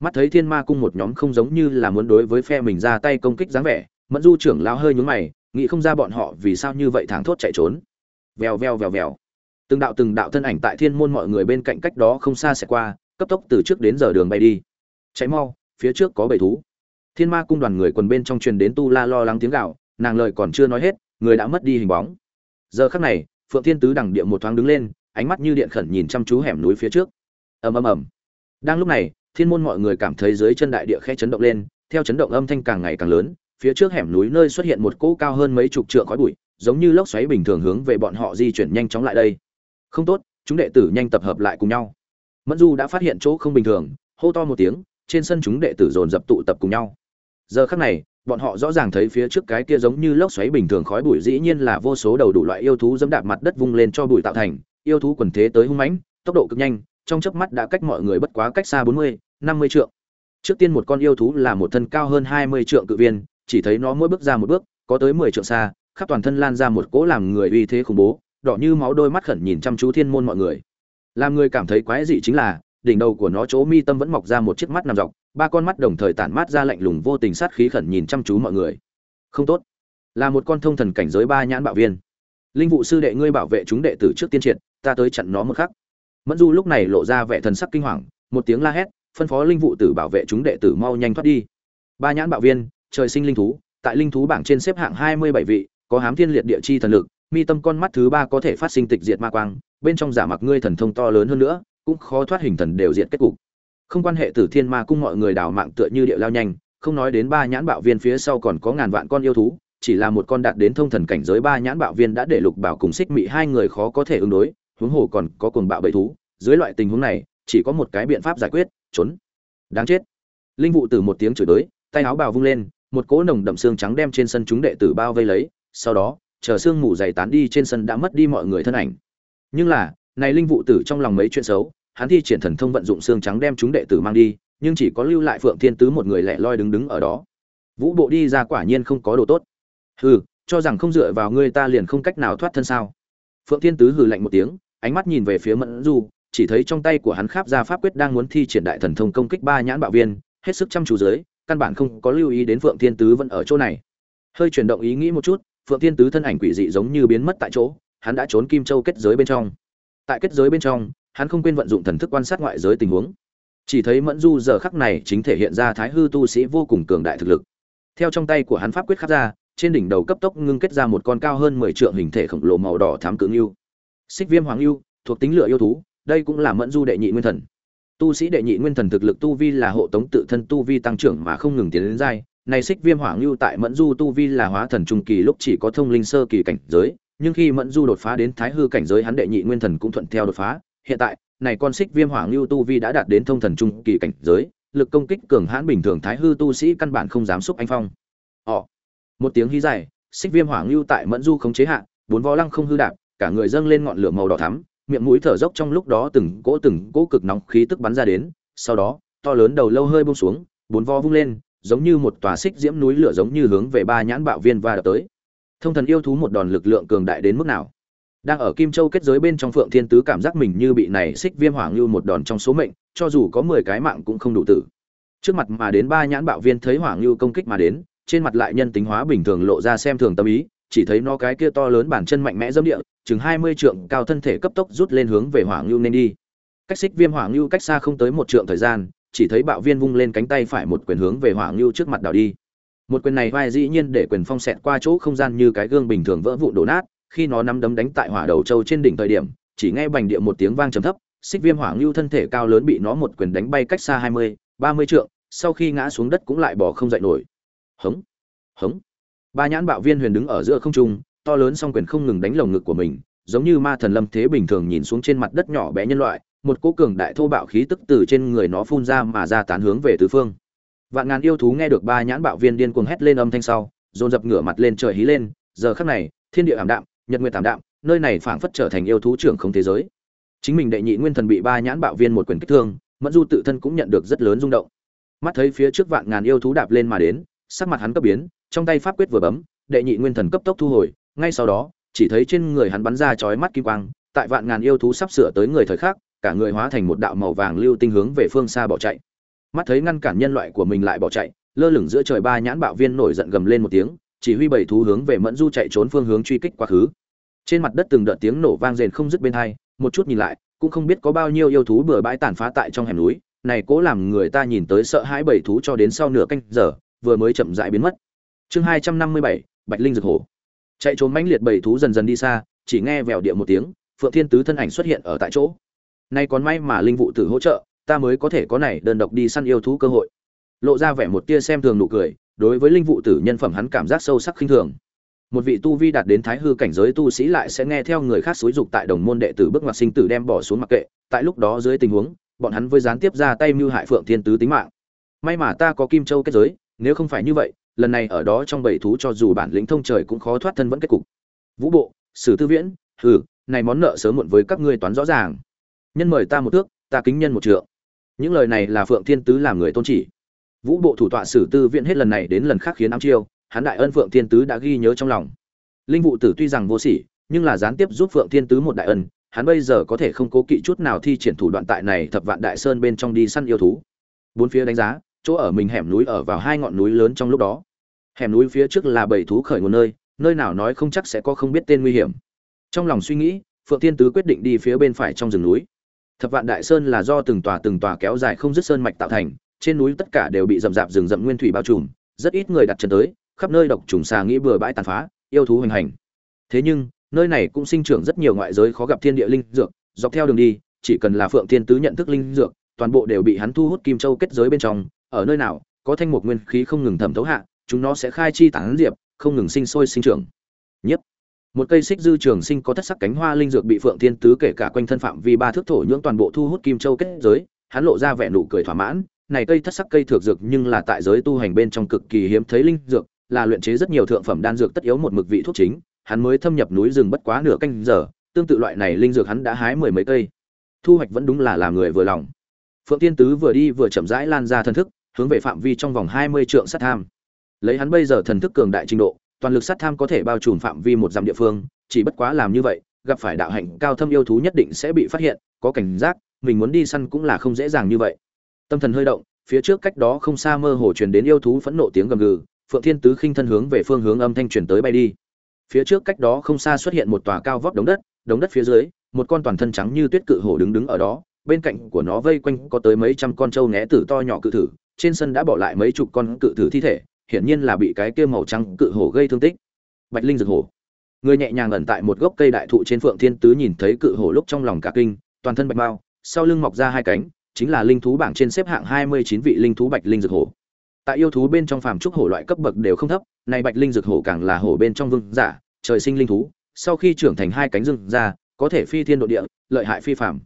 mắt thấy thiên ma cung một nhóm không giống như là muốn đối với phe mình ra tay công kích dáng vẻ, mẫn du trưởng lao hơi nhún mày, nghĩ không ra bọn họ vì sao như vậy thẳng thốt chạy trốn. Vèo vèo vèo vèo. Từng đạo từng đạo thân ảnh tại thiên môn mọi người bên cạnh cách đó không xa sẽ qua, cấp tốc từ trước đến giờ đường bay đi. Cháy mau, phía trước có bầy thú. Thiên ma cung đoàn người quần bên trong truyền đến tu la lo lắng tiếng gạo nàng lời còn chưa nói hết, người đã mất đi hình bóng. Giờ khắc này, phượng thiên tứ đằng địa một thoáng đứng lên, ánh mắt như điện khẩn nhìn chăm chú hẻm núi phía trước. Ầm ầm ầm. Đang lúc này thiên môn mọi người cảm thấy dưới chân đại địa khe chấn động lên, theo chấn động âm thanh càng ngày càng lớn, phía trước hẻm núi nơi xuất hiện một cỗ cao hơn mấy chục trượng khói bụi, giống như lốc xoáy bình thường hướng về bọn họ di chuyển nhanh chóng lại đây. Không tốt, chúng đệ tử nhanh tập hợp lại cùng nhau. Mẫn du đã phát hiện chỗ không bình thường, hô to một tiếng, trên sân chúng đệ tử dồn dập tụ tập cùng nhau. Giờ khắc này, bọn họ rõ ràng thấy phía trước cái kia giống như lốc xoáy bình thường khói bụi dĩ nhiên là vô số đầu đủ loại yêu thú dẫm đạp mặt đất vung lên cho bụi tạo thành, yêu thú quần thế tới hung mãnh, tốc độ cực nhanh trong chớp mắt đã cách mọi người bất quá cách xa bốn mươi, năm mươi trượng. Trước tiên một con yêu thú là một thân cao hơn hai mươi trượng cự viên chỉ thấy nó mỗi bước ra một bước có tới mười trượng xa khắp toàn thân lan ra một cỗ làm người uy thế khủng bố đỏ như máu đôi mắt khẩn nhìn chăm chú thiên môn mọi người. Làm người cảm thấy quái dị chính là đỉnh đầu của nó chỗ mi tâm vẫn mọc ra một chiếc mắt nằm dọc ba con mắt đồng thời tản mát ra lạnh lùng vô tình sát khí khẩn nhìn chăm chú mọi người. Không tốt. Là một con thông thần cảnh giới ba nhãn bạo viên. Linh vụ sư đệ ngươi bảo vệ chúng đệ tử trước tiên triệt ta tới chặn nó một khắc mẫn du lúc này lộ ra vẻ thần sắc kinh hoàng, một tiếng la hét, phân phó linh vụ tử bảo vệ chúng đệ tử mau nhanh thoát đi. Ba nhãn bạo viên, trời sinh linh thú, tại linh thú bảng trên xếp hạng hai mươi bảy vị, có hám thiên liệt địa chi thần lực, mi tâm con mắt thứ ba có thể phát sinh tịch diệt ma quang, bên trong giả mặc ngươi thần thông to lớn hơn nữa, cũng khó thoát hình thần đều diệt kết cục. Không quan hệ tử thiên ma cung mọi người đào mạng tựa như địa lao nhanh, không nói đến ba nhãn bạo viên phía sau còn có ngàn vạn con yêu thú, chỉ là một con đạt đến thông thần cảnh giới ba nhãn bạo viên đã để lục bảo cùng xích mị hai người khó có thể ứng đối huống hồ còn có cuồng bạo bầy thú, dưới loại tình huống này, chỉ có một cái biện pháp giải quyết, trốn. Đáng chết. Linh vụ từ một tiếng chửi tới tay áo bào vung lên, một cỗ nồng đậm xương trắng đem trên sân chúng đệ tử bao vây lấy, sau đó, chờ xương mù dày tán đi trên sân đã mất đi mọi người thân ảnh. Nhưng là, này linh vụ tử trong lòng mấy chuyện xấu, hắn thi triển thần thông vận dụng xương trắng đem chúng đệ tử mang đi, nhưng chỉ có lưu lại phượng thiên tứ một người lẻ loi đứng đứng ở đó. Vũ bộ đi ra quả nhiên không có đồ tốt. Hừ, cho rằng không dựa vào ngươi ta liền không cách nào thoát thân sao? Phượng thiên tứ hừ lạnh một tiếng ánh mắt nhìn về phía mẫn du, chỉ thấy trong tay của hắn kháp ra pháp quyết đang muốn thi triển đại thần thông công kích ba nhãn bạo viên, hết sức chăm chú dưới, căn bản không có lưu ý đến phượng thiên tứ vẫn ở chỗ này. Hơi chuyển động ý nghĩ một chút, phượng thiên tứ thân ảnh quỷ dị giống như biến mất tại chỗ, hắn đã trốn kim châu kết giới bên trong. Tại kết giới bên trong, hắn không quên vận dụng thần thức quan sát ngoại giới tình huống. Chỉ thấy mẫn du giờ khắc này chính thể hiện ra thái hư tu sĩ vô cùng cường đại thực lực. Theo trong tay của hắn pháp quyết khắc ra trên đỉnh đầu cấp tốc ngưng kết ra một con cao hơn mười trượng hình thể khổng lồ màu đỏ thám cứng yêu xích viêm hoàng yêu thuộc tính lửa yêu thú, đây cũng là mẫn du đệ nhị nguyên thần. Tu sĩ đệ nhị nguyên thần thực lực tu vi là hộ tống tự thân tu vi tăng trưởng mà không ngừng tiến đến giai. Này xích viêm hoàng lưu tại mẫn du tu vi là hóa thần trung kỳ lúc chỉ có thông linh sơ kỳ cảnh giới, nhưng khi mẫn du đột phá đến thái hư cảnh giới hắn đệ nhị nguyên thần cũng thuận theo đột phá. Hiện tại, này con xích viêm hoàng lưu tu vi đã đạt đến thông thần trung kỳ cảnh giới, lực công kích cường hãn bình thường thái hư tu sĩ căn bản không dám xúc anh phong. Ỏ một tiếng hí dài, xích viêm hoàng lưu tại mẫn du không chế hạ, bốn vó lăng không hư đạp cả người dâng lên ngọn lửa màu đỏ thắm, miệng mũi thở dốc trong lúc đó từng cỗ từng cỗ cực nóng khí tức bắn ra đến, sau đó, to lớn đầu lâu hơi buông xuống, bốn vó vung lên, giống như một tòa xích diễm núi lửa giống như hướng về ba nhãn bạo viên và đập tới. Thông thần yêu thú một đòn lực lượng cường đại đến mức nào? Đang ở kim châu kết giới bên trong phượng thiên tứ cảm giác mình như bị này xích viêm hoàng lưu một đòn trong số mệnh, cho dù có mười cái mạng cũng không đủ tử. Trước mặt mà đến ba nhãn bạo viên thấy hoàng lưu công kích mà đến, trên mặt lại nhân tính hóa bình thường lộ ra xem thường tâm ý chỉ thấy nó cái kia to lớn bản chân mạnh mẽ dâm địa, chừng hai mươi trượng cao thân thể cấp tốc rút lên hướng về hỏa ngưu nên đi. Cách xích viêm hỏa ngưu cách xa không tới một trượng thời gian, chỉ thấy bạo viên vung lên cánh tay phải một quyền hướng về hỏa ngưu trước mặt đảo đi. Một quyền này vai dĩ nhiên để quyền phong xẹt qua chỗ không gian như cái gương bình thường vỡ vụn đổ nát, khi nó nắm đấm đánh tại hỏa đầu châu trên đỉnh thời điểm, chỉ nghe bành địa một tiếng vang trầm thấp, xích viêm hỏa ngưu thân thể cao lớn bị nó một quyền đánh bay cách xa hai mươi, ba mươi trượng, sau khi ngã xuống đất cũng lại bỏ không dậy nổi. Hống hống ba nhãn bạo viên huyền đứng ở giữa không trung, to lớn song quyền không ngừng đánh lồng ngực của mình, giống như ma thần lâm thế bình thường nhìn xuống trên mặt đất nhỏ bé nhân loại, một cỗ cường đại thô bạo khí tức từ trên người nó phun ra mà ra tán hướng về tứ phương. Vạn ngàn yêu thú nghe được ba nhãn bạo viên điên cuồng hét lên âm thanh sau, dồn dập ngửa mặt lên trời hí lên, giờ khắc này, thiên địa ảm đạm, nhật nguyệt ảm đạm, nơi này phảng phất trở thành yêu thú trưởng không thế giới. Chính mình đệ nhị nguyên thần bị ba nhãn bạo viên một quyền kích thương, mẫn du tự thân cũng nhận được rất lớn rung động. Mắt thấy phía trước vạn ngàn yêu thú đạp lên mà đến, sắc mặt hắn cấp biến trong tay pháp quyết vừa bấm, đệ nhị nguyên thần cấp tốc thu hồi, ngay sau đó, chỉ thấy trên người hắn bắn ra chói mắt kim quang, tại vạn ngàn yêu thú sắp sửa tới người thời khắc, cả người hóa thành một đạo màu vàng lưu tinh hướng về phương xa bỏ chạy. Mắt thấy ngăn cản nhân loại của mình lại bỏ chạy, lơ lửng giữa trời ba nhãn bạo viên nổi giận gầm lên một tiếng, chỉ huy bảy thú hướng về mẫn du chạy trốn phương hướng truy kích quá khứ. Trên mặt đất từng đợt tiếng nổ vang rền không dứt bên hai, một chút nhìn lại, cũng không biết có bao nhiêu yêu thú bừa bãi tàn phá tại trong hẻm núi, này cố làm người ta nhìn tới sợ hãi bảy thú cho đến sau nửa canh giờ, vừa mới chậm rãi biến mất chương hai trăm năm mươi bảy, bạch linh rực hổ. Chạy trốn mãnh liệt bảy thú dần dần đi xa, chỉ nghe vèo địa một tiếng, phượng thiên tứ thân ảnh xuất hiện ở tại chỗ. Nay còn may mà linh vụ tử hỗ trợ, ta mới có thể có này đơn độc đi săn yêu thú cơ hội. Lộ ra vẻ một tia xem thường nụ cười, đối với linh vụ tử nhân phẩm hắn cảm giác sâu sắc khinh thường. Một vị tu vi đạt đến thái hư cảnh giới tu sĩ lại sẽ nghe theo người khác xúi dục tại đồng môn đệ tử bước ngoặt sinh tử đem bỏ xuống mặc kệ, tại lúc đó dưới tình huống, bọn hắn với gián tiếp ra tay mưu hại phượng thiên tứ tính mạng. May mà ta có kim châu kết giới, nếu không phải như vậy lần này ở đó trong bảy thú cho dù bản lĩnh thông trời cũng khó thoát thân vẫn kết cục. Vũ bộ, sử tư viễn, hừ, này món nợ sớm muộn với các ngươi toán rõ ràng. Nhân mời ta một thước, ta kính nhân một trượng. Những lời này là phượng thiên tứ làm người tôn chỉ. Vũ bộ thủ tọa sử tư viễn hết lần này đến lần khác khiến ám chiêu, hắn đại ân phượng thiên tứ đã ghi nhớ trong lòng. Linh vụ tử tuy rằng vô sỉ, nhưng là gián tiếp giúp phượng thiên tứ một đại ân, hắn bây giờ có thể không cố kỵ chút nào thi triển thủ đoạn tại này thập vạn đại sơn bên trong đi săn yêu thú. Bốn phía đánh giá chỗ ở mình hẻm núi ở vào hai ngọn núi lớn trong lúc đó. Hẻm núi phía trước là bảy thú khởi nguồn nơi nơi nào nói không chắc sẽ có không biết tên nguy hiểm. Trong lòng suy nghĩ, phượng thiên tứ quyết định đi phía bên phải trong rừng núi. Thập vạn đại sơn là do từng tòa từng tòa kéo dài không dứt sơn mạch tạo thành, trên núi tất cả đều bị rậm rạp rừng rậm nguyên thủy bao trùm, rất ít người đặt chân tới, khắp nơi độc trùng xà nghĩ bừa bãi tàn phá, yêu thú hoành hành. Thế nhưng, nơi này cũng sinh trưởng rất nhiều ngoại giới khó gặp thiên địa linh dược, dọc theo đường đi, chỉ cần là phượng thiên tứ nhận thức linh dược, toàn bộ đều bị hắn thu hút kim châu kết giới bên trong ở nơi nào, có thanh mục nguyên khí không ngừng thẩm thấu hạ, chúng nó sẽ khai chi tán diệp, không ngừng sinh sôi sinh trưởng. Nhất, một cây xích dư trường sinh có thất sắc cánh hoa linh dược bị phượng thiên tứ kể cả quanh thân phạm vi ba thước thổ nhưỡng toàn bộ thu hút kim châu kết giới, hắn lộ ra vẻ nụ cười thỏa mãn, này cây thất sắc cây thược dược nhưng là tại giới tu hành bên trong cực kỳ hiếm thấy linh dược, là luyện chế rất nhiều thượng phẩm đan dược tất yếu một mực vị thuốc chính, hắn mới thâm nhập núi rừng bất quá nửa canh giờ, tương tự loại này linh dược hắn đã hái mười mấy cây. Thu hoạch vẫn đúng là làm người vừa lòng. Phượng thiên tứ vừa đi vừa chậm rãi lan ra thần thức hướng về phạm vi trong vòng hai mươi trượng sát tham. Lấy hắn bây giờ thần thức cường đại trình độ, toàn lực sát tham có thể bao trùm phạm vi một dặm địa phương, chỉ bất quá làm như vậy, gặp phải đạo hạnh cao thâm yêu thú nhất định sẽ bị phát hiện, có cảnh giác, mình muốn đi săn cũng là không dễ dàng như vậy. Tâm thần hơi động, phía trước cách đó không xa mơ hồ truyền đến yêu thú phẫn nộ tiếng gầm gừ, phượng thiên tứ khinh thân hướng về phương hướng âm thanh truyền tới bay đi. Phía trước cách đó không xa xuất hiện một tòa cao vóc đống đất đống đất phía dưới, một con toàn thân trắng như tuyết cự hổ đứng đứng ở đó, bên cạnh của nó vây quanh có tới mấy trăm con trâu né tử to nhỏ cự thử trên sân đã bỏ lại mấy chục con cự thử thi thể, hiển nhiên là bị cái kia màu trắng cự hổ gây thương tích. Bạch linh rực hổ. Người nhẹ nhàng ẩn tại một gốc cây đại thụ trên phượng thiên tứ nhìn thấy cự hổ lúc trong lòng cả kinh, toàn thân bạch bao sau lưng mọc ra hai cánh, chính là linh thú bảng trên xếp hạng hai mươi chín vị linh thú bạch linh rực hổ. Tại yêu thú bên trong phàm trúc hổ loại cấp bậc đều không thấp, nay bạch linh rực hổ càng là hổ bên trong vương giả, trời sinh linh thú, sau khi trưởng thành hai cánh rừng ra, có thể phi thiên độ địa, lợi hại phi phàm.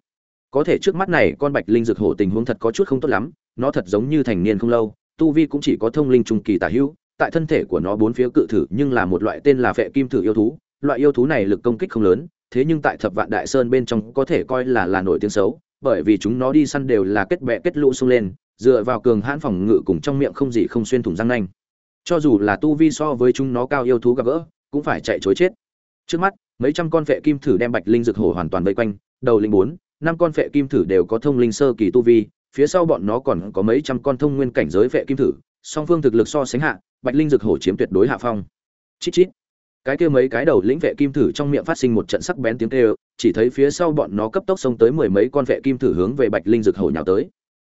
Có thể trước mắt này con bạch linh rực hổ tình huống thật có chút không tốt lắm nó thật giống như thành niên không lâu, tu vi cũng chỉ có thông linh trung kỳ tả hữu, tại thân thể của nó bốn phía cự thử nhưng là một loại tên là phệ kim thử yêu thú. Loại yêu thú này lực công kích không lớn, thế nhưng tại thập vạn đại sơn bên trong có thể coi là là nổi tiếng xấu, bởi vì chúng nó đi săn đều là kết bè kết lũ xung lên, dựa vào cường hãn phòng ngự cùng trong miệng không gì không xuyên thủng răng nanh. Cho dù là tu vi so với chúng nó cao yêu thú gặp gỡ, cũng phải chạy chối chết. Trước mắt, mấy trăm con phệ kim thử đem bạch linh dược hổ hoàn toàn vây quanh, đầu linh bốn, năm con phệ kim thử đều có thông linh sơ kỳ tu vi phía sau bọn nó còn có mấy trăm con thông nguyên cảnh giới vệ kim thử, song phương thực lực so sánh hạ, bạch linh dược hổ chiếm tuyệt đối hạ phong. Chít chít. Cái kia mấy cái đầu lĩnh vệ kim thử trong miệng phát sinh một trận sắc bén tiếng kêu, chỉ thấy phía sau bọn nó cấp tốc xông tới mười mấy con vệ kim thử hướng về bạch linh dược hổ nhào tới.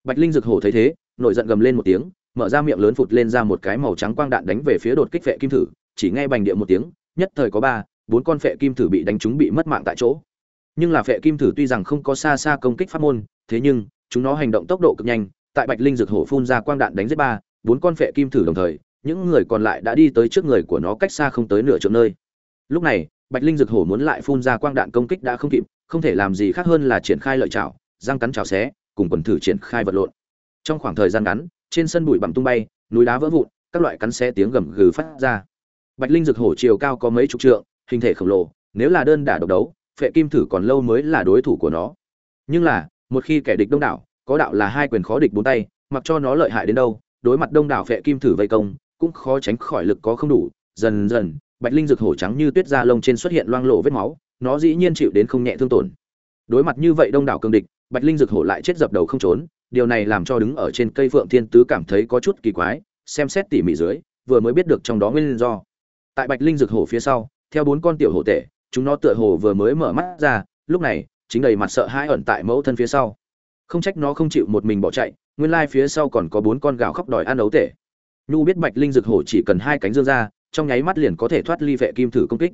Bạch linh dược hổ thấy thế, nổi giận gầm lên một tiếng, mở ra miệng lớn phụt lên ra một cái màu trắng quang đạn đánh về phía đột kích vệ kim thử, chỉ nghe bành địa một tiếng, nhất thời có ba, bốn con vệ kim thử bị đánh trúng bị mất mạng tại chỗ. Nhưng là vệ kim thử tuy rằng không có xa xa công kích pháp môn, thế nhưng chúng nó hành động tốc độ cực nhanh, tại bạch linh dược hổ phun ra quang đạn đánh giết ba, bốn con phệ kim thử đồng thời, những người còn lại đã đi tới trước người của nó cách xa không tới nửa chỗ nơi. Lúc này, bạch linh dược hổ muốn lại phun ra quang đạn công kích đã không kịp, không thể làm gì khác hơn là triển khai lợi chảo răng cắn chảo xé, cùng quần thử triển khai vật lộn. Trong khoảng thời gian ngắn, trên sân bụi bặm tung bay, núi đá vỡ vụn, các loại cắn xé tiếng gầm gừ phát ra. Bạch linh dược hổ chiều cao có mấy chục trượng, hình thể khổng lồ, nếu là đơn đả độc đấu, phệ kim thử còn lâu mới là đối thủ của nó. Nhưng là một khi kẻ địch đông đảo, có đạo là hai quyền khó địch bốn tay, mặc cho nó lợi hại đến đâu, đối mặt đông đảo phệ kim thử vây công, cũng khó tránh khỏi lực có không đủ. Dần dần, bạch linh rực hổ trắng như tuyết da lông trên xuất hiện loang lộ vết máu, nó dĩ nhiên chịu đến không nhẹ thương tổn. Đối mặt như vậy đông đảo cương địch, bạch linh rực hổ lại chết dập đầu không trốn, điều này làm cho đứng ở trên cây phượng thiên tứ cảm thấy có chút kỳ quái, xem xét tỉ mỉ dưới, vừa mới biết được trong đó nguyên do. Tại bạch linh rực hổ phía sau, theo bốn con tiểu hổ tể, chúng nó tựa hồ vừa mới mở mắt ra, lúc này chính đầy mặt sợ hãi ẩn tại mẫu thân phía sau. Không trách nó không chịu một mình bỏ chạy, nguyên lai phía sau còn có bốn con gào khóc đòi ăn ấu tể. Nhu biết bạch linh rực hổ chỉ cần hai cánh dương ra, trong nháy mắt liền có thể thoát ly vệ kim thử công kích.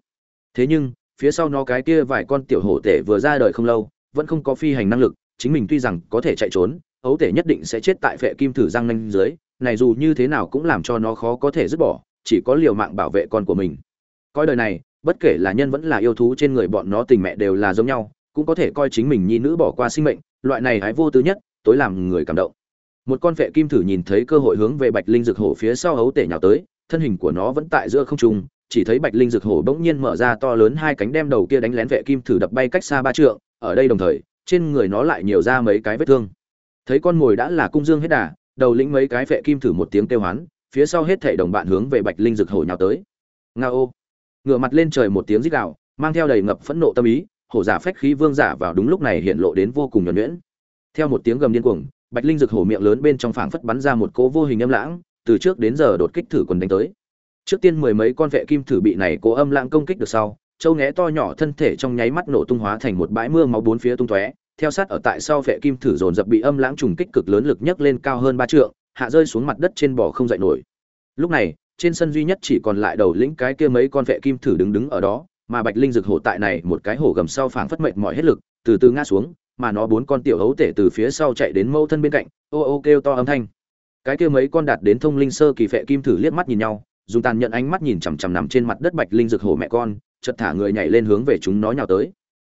Thế nhưng, phía sau nó cái kia vài con tiểu hổ tể vừa ra đời không lâu, vẫn không có phi hành năng lực, chính mình tuy rằng có thể chạy trốn, ấu tể nhất định sẽ chết tại vệ kim thử răng nanh dưới, này dù như thế nào cũng làm cho nó khó có thể dứt bỏ, chỉ có liều mạng bảo vệ con của mình. Coi đời này, bất kể là nhân vẫn là yêu thú trên người bọn nó tình mẹ đều là giống nhau cũng có thể coi chính mình nhi nữ bỏ qua sinh mệnh, loại này hái vô tư nhất, tối làm người cảm động. Một con vệ kim thử nhìn thấy cơ hội hướng về bạch linh dược hổ phía sau hấu tể nhào tới, thân hình của nó vẫn tại giữa không trung, chỉ thấy bạch linh dược hổ bỗng nhiên mở ra to lớn hai cánh đem đầu kia đánh lén vệ kim thử đập bay cách xa ba trượng, ở đây đồng thời, trên người nó lại nhiều ra mấy cái vết thương. Thấy con mồi đã là cung dương hết đà, đầu lĩnh mấy cái vệ kim thử một tiếng kêu hoán, phía sau hết thảy đồng bạn hướng về bạch linh dược hổ nhào tới. Nga ô ngửa mặt lên trời một tiếng rít gào, mang theo đầy ngập phẫn nộ tâm ý hổ giả phách khí vương giả vào đúng lúc này hiện lộ đến vô cùng nhuẩn nhuyễn. Theo một tiếng gầm điên cuồng, bạch linh rực hổ miệng lớn bên trong phảng phất bắn ra một cỗ vô hình âm lãng, từ trước đến giờ đột kích thử quần đánh tới. Trước tiên mười mấy con vệ kim thử bị này cố âm lãng công kích được sau, châu nghé to nhỏ thân thể trong nháy mắt nổ tung hóa thành một bãi mưa máu bốn phía tung tóe, theo sát ở tại sau vệ kim thử dồn dập bị âm lãng trùng kích cực lớn lực nhấc lên cao hơn ba trượng, hạ rơi xuống mặt đất trên bò không dậy nổi. Lúc này, trên sân duy nhất chỉ còn lại đầu lĩnh cái kia mấy con vệ kim thử đứng đứng ở đó mà bạch linh rực hổ tại này một cái hổ gầm sau phảng phất mệnh mọi hết lực, từ từ ngã xuống, mà nó bốn con tiểu hấu tể từ phía sau chạy đến mâu thân bên cạnh, ô ô kêu to âm thanh. Cái kia mấy con đạt đến thông linh sơ kỳ phệ kim thử liếc mắt nhìn nhau, dùng tàn nhận ánh mắt nhìn chằm chằm nằm trên mặt đất bạch linh rực hổ mẹ con, chợt thả người nhảy lên hướng về chúng nó nhào tới.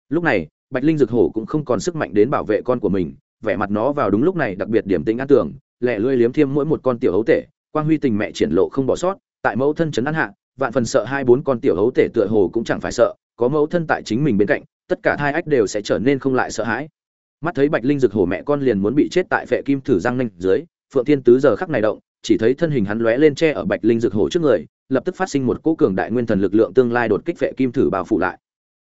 Lúc này, bạch linh rực hổ cũng không còn sức mạnh đến bảo vệ con của mình, vẻ mặt nó vào đúng lúc này đặc biệt điểm tính an tưởng lẹ lưỡi liếm thiêm mỗi một con tiểu hấu tể, quang huy tình mẹ triển lộ không bỏ sót, tại mẫu thân trấn an hạ vạn phần sợ hai bốn con tiểu hấu tể tựa hồ cũng chẳng phải sợ, có mẫu thân tại chính mình bên cạnh, tất cả hai ách đều sẽ trở nên không lại sợ hãi. Mắt thấy bạch linh rực hổ mẹ con liền muốn bị chết tại phệ kim thử răng nanh dưới, phượng thiên tứ giờ khắc này động, chỉ thấy thân hình hắn lóe lên che ở bạch linh rực hổ trước người, lập tức phát sinh một cỗ cường đại nguyên thần lực lượng tương lai đột kích phệ kim thử bao phủ lại.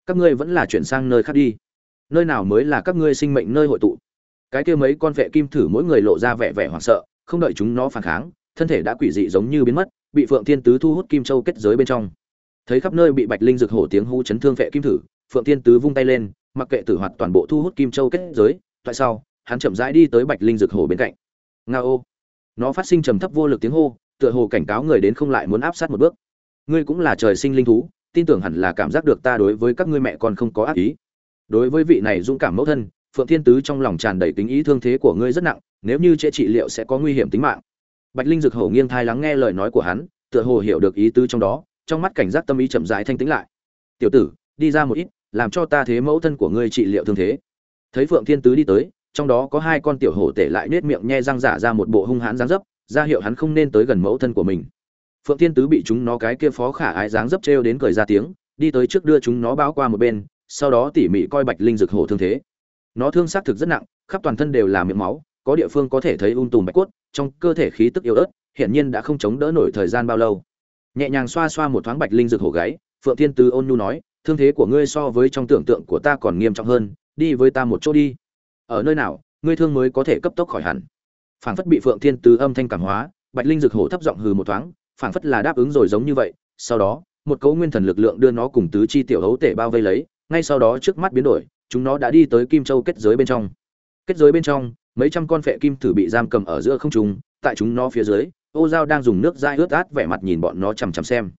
Các ngươi vẫn là chuyển sang nơi khác đi. Nơi nào mới là các ngươi sinh mệnh nơi hội tụ? Cái kia mấy con vệ kim thử mỗi người lộ ra vẻ vẻ hoảng sợ, không đợi chúng nó phản kháng, thân thể đã quỷ dị giống như biến mất bị phượng thiên tứ thu hút kim châu kết giới bên trong. Thấy khắp nơi bị bạch linh rực hổ tiếng hú chấn thương vệ kim thử, phượng thiên tứ vung tay lên, mặc kệ tử hoạt toàn bộ thu hút kim châu kết giới, tại sao, hắn chậm rãi đi tới bạch linh rực hổ bên cạnh. Nga ô. Nó phát sinh trầm thấp vô lực tiếng hô, tựa hồ cảnh cáo người đến không lại muốn áp sát một bước. Ngươi cũng là trời sinh linh thú, tin tưởng hẳn là cảm giác được ta đối với các ngươi mẹ con không có ác ý. Đối với vị này dũng cảm mẫu thân, phượng thiên tứ trong lòng tràn đầy tính ý thương thế của ngươi rất nặng, nếu như chữa trị liệu sẽ có nguy hiểm tính mạng bạch linh Dực hổ nghiêng thai lắng nghe lời nói của hắn, tựa hồ hiểu được ý tứ trong đó, trong mắt cảnh giác tâm ý chậm rãi thanh tĩnh lại. Tiểu tử, đi ra một ít, làm cho ta thế mẫu thân của ngươi trị liệu thương thế. Thấy phượng thiên tứ đi tới, trong đó có hai con tiểu hổ tể lại nết miệng nhe răng giả ra một bộ hung hãn dáng dấp, ra hiệu hắn không nên tới gần mẫu thân của mình. Phượng thiên tứ bị chúng nó cái kia phó khả ái dáng dấp trêu đến cười ra tiếng, đi tới trước đưa chúng nó báo qua một bên, sau đó tỉ mỉ coi bạch linh Dực hổ thương thế. Nó thương xác thực rất nặng, khắp toàn thân đều là miệng máu có địa phương có thể thấy un tùm bạch cốt, trong cơ thể khí tức yếu ớt, hiển nhiên đã không chống đỡ nổi thời gian bao lâu. Nhẹ nhàng xoa xoa một thoáng bạch linh rực hổ gáy, phượng thiên tứ ôn nhu nói, thương thế của ngươi so với trong tưởng tượng của ta còn nghiêm trọng hơn, đi với ta một chỗ đi. Ở nơi nào, ngươi thương mới có thể cấp tốc khỏi hẳn. Phảng phất bị phượng thiên tứ âm thanh cảm hóa, bạch linh rực hổ thấp giọng hừ một thoáng, phảng phất là đáp ứng rồi giống như vậy. Sau đó, một cấu nguyên thần lực lượng đưa nó cùng tứ chi tiểu hấu tể bao vây lấy, ngay sau đó trước mắt biến đổi, chúng nó đã đi tới kim châu kết giới bên trong. Kết giới bên trong mấy trăm con phệ kim thử bị giam cầm ở giữa không trung, tại chúng nó phía dưới, ô dao đang dùng nước dai ướt át vẻ mặt nhìn bọn nó chằm chằm xem.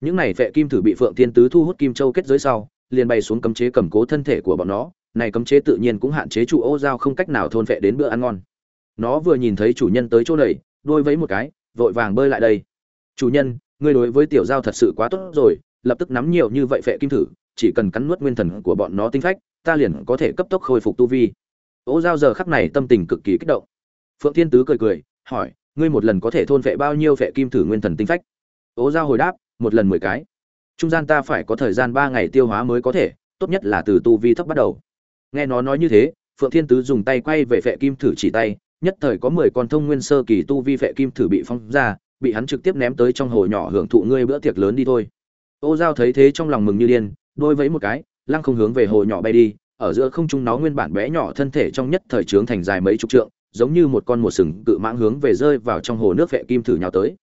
Những này phệ kim thử bị phượng thiên tứ thu hút kim châu kết giới sau, liền bay xuống cấm chế cầm cố thân thể của bọn nó. Này cấm chế tự nhiên cũng hạn chế chủ ô dao không cách nào thôn phệ đến bữa ăn ngon. Nó vừa nhìn thấy chủ nhân tới chỗ này, đôi vẫy một cái, vội vàng bơi lại đây. Chủ nhân, ngươi đối với tiểu giao thật sự quá tốt rồi, lập tức nắm nhiều như vậy phệ kim thử, chỉ cần cắn nuốt nguyên thần của bọn nó tinh phách, ta liền có thể cấp tốc khôi phục tu vi ô giao giờ khắc này tâm tình cực kỳ kích động. Phượng thiên tứ cười cười, hỏi, ngươi một lần có thể thôn vệ bao nhiêu vệ kim thử nguyên thần tinh phách? Ô giao hồi đáp, một lần mười cái. Trung gian ta phải có thời gian ba ngày tiêu hóa mới có thể, tốt nhất là từ tu vi thấp bắt đầu. Nghe nó nói như thế, phượng thiên tứ dùng tay quay về vệ kim thử chỉ tay, nhất thời có mười con thông nguyên sơ kỳ tu vi vệ kim thử bị phong ra, bị hắn trực tiếp ném tới trong hồ nhỏ hưởng thụ ngươi bữa tiệc lớn đi thôi. Ô giao thấy thế trong lòng mừng như điên, đôi vẫy một cái, lăng không hướng về hồ nhỏ bay đi ở giữa không trung nó nguyên bản bé nhỏ thân thể trong nhất thời trướng thành dài mấy chục trượng, giống như một con một sừng cự mãng hướng về rơi vào trong hồ nước vệ kim thử nhào tới.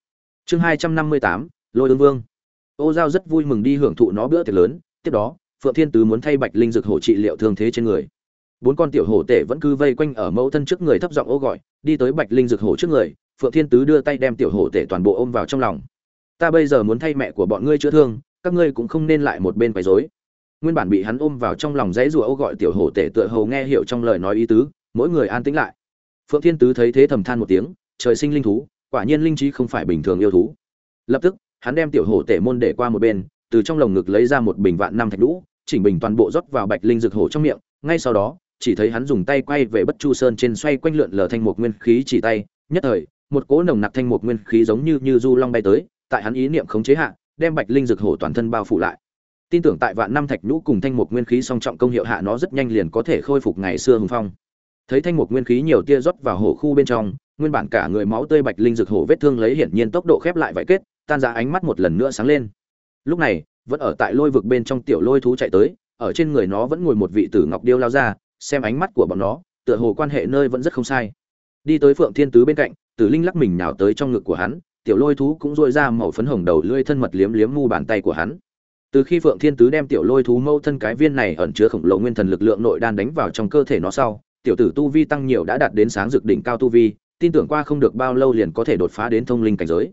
Chương hai trăm năm mươi tám, lôi Ưng vương. Ô giao rất vui mừng đi hưởng thụ nó bữa tiệc lớn, tiếp đó, phượng thiên tứ muốn thay bạch linh dược hổ trị liệu thương thế trên người. Bốn con tiểu hổ tể vẫn cứ vây quanh ở mẫu thân trước người thấp giọng ô gọi, đi tới bạch linh dược hổ trước người, phượng thiên tứ đưa tay đem tiểu hổ tể toàn bộ ôm vào trong lòng. Ta bây giờ muốn thay mẹ của bọn ngươi chữa thương, các ngươi cũng không nên lại một bên quấy rối nguyên bản bị hắn ôm vào trong lòng dãy rùa ô gọi tiểu hổ tể tựa hầu nghe hiểu trong lời nói ý tứ, mỗi người an tĩnh lại. Phượng thiên tứ thấy thế thầm than một tiếng, trời sinh linh thú, quả nhiên linh trí không phải bình thường yêu thú. Lập tức, hắn đem tiểu hổ tể môn để qua một bên, từ trong lồng ngực lấy ra một bình vạn năm thạch lũ chỉnh bình toàn bộ rót vào bạch linh dược hổ trong miệng, ngay sau đó, chỉ thấy hắn dùng tay quay về bất chu sơn trên xoay quanh lượn lờ thanh một nguyên khí chỉ tay, nhất thời, một cỗ nồng nặc thanh một nguyên khí giống như như du long bay tới, tại hắn ý niệm khống chế hạ, đem bạch linh dược hổ toàn thân bao phủ lại tin tưởng tại vạn năm thạch nhũ cùng thanh mục nguyên khí song trọng công hiệu hạ nó rất nhanh liền có thể khôi phục ngày xưa hùng phong. Thấy thanh mục nguyên khí nhiều tia rót vào hổ khu bên trong, nguyên bản cả người máu tươi bạch linh dược hổ vết thương lấy hiển nhiên tốc độ khép lại vải kết, tan ra ánh mắt một lần nữa sáng lên. Lúc này, vẫn ở tại lôi vực bên trong tiểu lôi thú chạy tới, ở trên người nó vẫn ngồi một vị tử ngọc điêu lao ra, xem ánh mắt của bọn nó, tựa hồ quan hệ nơi vẫn rất không sai. Đi tới phượng thiên tứ bên cạnh, tử linh lắc mình nhào tới trong ngực của hắn, tiểu lôi thú cũng dội ra màu phấn hồng đầu lưỡi thân mật liếm liếm mu bàn tay của hắn từ khi phượng thiên tứ đem tiểu lôi thú mâu thân cái viên này ẩn chứa khổng lồ nguyên thần lực lượng nội đan đánh vào trong cơ thể nó sau, tiểu tử tu vi tăng nhiều đã đạt đến sáng dực đỉnh cao tu vi, tin tưởng qua không được bao lâu liền có thể đột phá đến thông linh cảnh giới.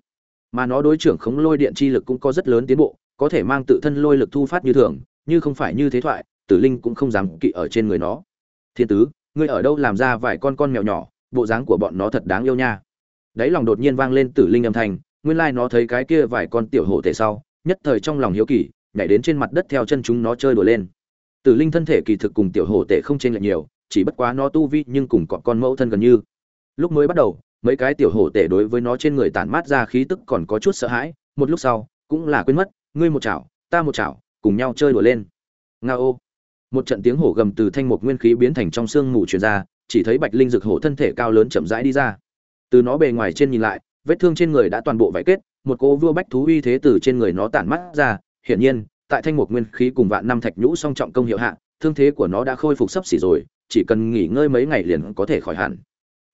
Mà nó đối trưởng khống lôi điện chi lực cũng có rất lớn tiến bộ, có thể mang tự thân lôi lực thu phát như thường, như không phải như thế thoại, tử linh cũng không dám kỵ ở trên người nó. Thiên tứ, ngươi ở đâu làm ra vài con con mèo nhỏ, bộ dáng của bọn nó thật đáng yêu nha. Đáy lòng đột nhiên vang lên tử linh âm thanh, nguyên lai nó thấy cái kia vài con tiểu hổ thể sau, nhất thời trong lòng hiếu kỳ nhảy đến trên mặt đất theo chân chúng nó chơi đùa lên. Tử linh thân thể kỳ thực cùng tiểu hổ tể không chênh lệch nhiều, chỉ bất quá nó tu vi nhưng cùng cọp con mẫu thân gần như. Lúc mới bắt đầu, mấy cái tiểu hổ tể đối với nó trên người tản mát ra khí tức còn có chút sợ hãi, một lúc sau, cũng là quên mất, ngươi một chảo, ta một chảo, cùng nhau chơi đùa lên. Nga ô. Một trận tiếng hổ gầm từ thanh mục nguyên khí biến thành trong xương mù truyền ra, chỉ thấy bạch linh rực hổ thân thể cao lớn chậm rãi đi ra. Từ nó bề ngoài trên nhìn lại, vết thương trên người đã toàn bộ vải kết, một cô vua bách thú uy thế từ trên người nó tản mắt ra hiển nhiên, tại thanh mục nguyên khí cùng vạn năm thạch nhũ song trọng công hiệu hạ, thương thế của nó đã khôi phục sấp xỉ rồi, chỉ cần nghỉ ngơi mấy ngày liền có thể khỏi hẳn.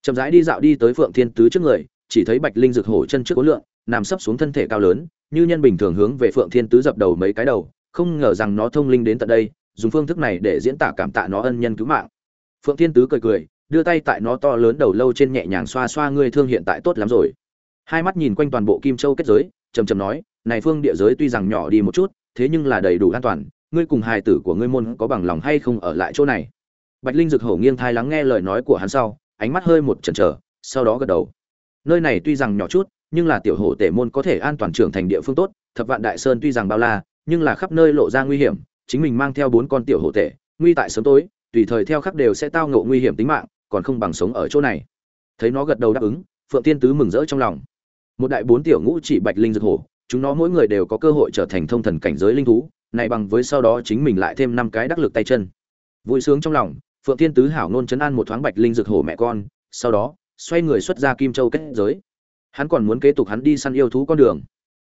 Chậm rãi đi dạo đi tới phượng thiên tứ trước người, chỉ thấy bạch linh rực hổ chân trước cố lượng nằm sấp xuống thân thể cao lớn, như nhân bình thường hướng về phượng thiên tứ dập đầu mấy cái đầu, không ngờ rằng nó thông linh đến tận đây, dùng phương thức này để diễn tả cảm tạ nó ân nhân cứu mạng. Phượng thiên tứ cười cười, đưa tay tại nó to lớn đầu lâu trên nhẹ nhàng xoa xoa ngươi thương hiện tại tốt lắm rồi. Hai mắt nhìn quanh toàn bộ kim châu kết giới trầm trầm nói này phương địa giới tuy rằng nhỏ đi một chút, thế nhưng là đầy đủ an toàn, ngươi cùng hài tử của ngươi môn có bằng lòng hay không ở lại chỗ này? Bạch linh dực hổ nghiêng thai lắng nghe lời nói của hắn sau, ánh mắt hơi một chần chờ, sau đó gật đầu. Nơi này tuy rằng nhỏ chút, nhưng là tiểu hổ tể môn có thể an toàn trưởng thành địa phương tốt, thập vạn đại sơn tuy rằng bao la, nhưng là khắp nơi lộ ra nguy hiểm, chính mình mang theo bốn con tiểu hổ tể, nguy tại sớm tối, tùy thời theo khắc đều sẽ tao ngộ nguy hiểm tính mạng, còn không bằng sống ở chỗ này. Thấy nó gật đầu đáp ứng, phượng tiên tứ mừng rỡ trong lòng. Một đại bốn tiểu ngũ chỉ bạch linh dược hổ chúng nó mỗi người đều có cơ hội trở thành thông thần cảnh giới linh thú, này bằng với sau đó chính mình lại thêm năm cái đắc lực tay chân. Vui sướng trong lòng, phượng thiên tứ hảo nôn chấn an một thoáng bạch linh dược hổ mẹ con, sau đó, xoay người xuất ra kim châu kết giới. Hắn còn muốn kế tục hắn đi săn yêu thú con đường.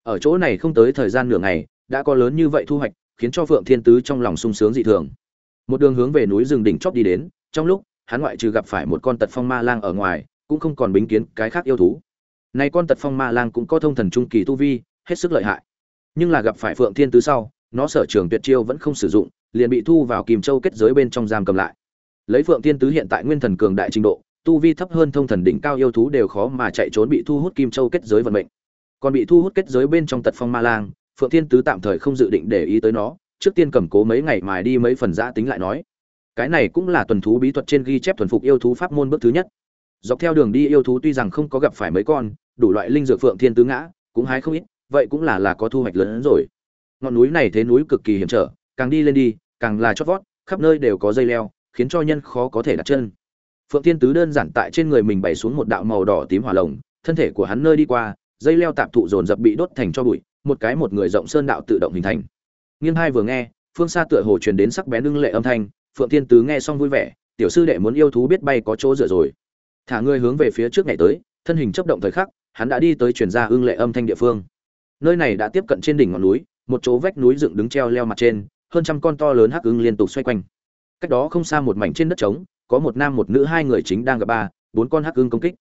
Ở chỗ này không tới thời gian nửa ngày, đã có lớn như vậy thu hoạch, khiến cho phượng thiên tứ trong lòng sung sướng dị thường. Một đường hướng về núi rừng đỉnh chóp đi đến, trong lúc, hắn ngoại trừ gặp phải một con tật phong ma lang ở ngoài, cũng không còn bính kiến cái khác yêu thú. Này con tật phong ma lang cũng có thông thần trung kỳ tu vi hết sức lợi hại. Nhưng là gặp phải phượng thiên tứ sau, nó sở trường tuyệt chiêu vẫn không sử dụng, liền bị thu vào kìm châu kết giới bên trong giam cầm lại. Lấy phượng thiên tứ hiện tại nguyên thần cường đại trình độ, tu vi thấp hơn thông thần đỉnh cao yêu thú đều khó mà chạy trốn bị thu hút kim châu kết giới vận mệnh. Còn bị thu hút kết giới bên trong tật phong ma lang, phượng thiên tứ tạm thời không dự định để ý tới nó, trước tiên cầm cố mấy ngày mài đi mấy phần giã tính lại nói. Cái này cũng là tuần thú bí thuật trên ghi chép thuần phục yêu thú pháp môn bước thứ nhất. Dọc theo đường đi yêu thú tuy rằng không có gặp phải mấy con, đủ loại linh dược phượng thiên tứ ngã, cũng hái không ít vậy cũng là là có thu hoạch lớn hơn rồi. Ngọn núi này thế núi cực kỳ hiểm trở, càng đi lên đi, càng là chót vót, khắp nơi đều có dây leo, khiến cho nhân khó có thể đặt chân. Phượng thiên tứ đơn giản tại trên người mình bày xuống một đạo màu đỏ tím hỏa lồng, thân thể của hắn nơi đi qua, dây leo tạp thụ dồn dập bị đốt thành cho bụi, một cái một người rộng sơn đạo tự động hình thành. Nghiêng hai vừa nghe, phương xa tựa hồ truyền đến sắc bén ưng lệ âm thanh, phượng thiên tứ nghe xong vui vẻ, tiểu sư đệ muốn yêu thú biết bay có chỗ dựa rồi. Thả người hướng về phía trước ngày tới, thân hình chấp động thời khắc, hắn đã đi tới truyền ra ưng lệ âm thanh địa phương nơi này đã tiếp cận trên đỉnh ngọn núi, một chỗ vách núi dựng đứng treo leo mặt trên, hơn trăm con to lớn hắc ưng liên tục xoay quanh. Cách đó không xa một mảnh trên đất trống, có một nam một nữ hai người chính đang gặp ba, bốn con hắc ưng công kích.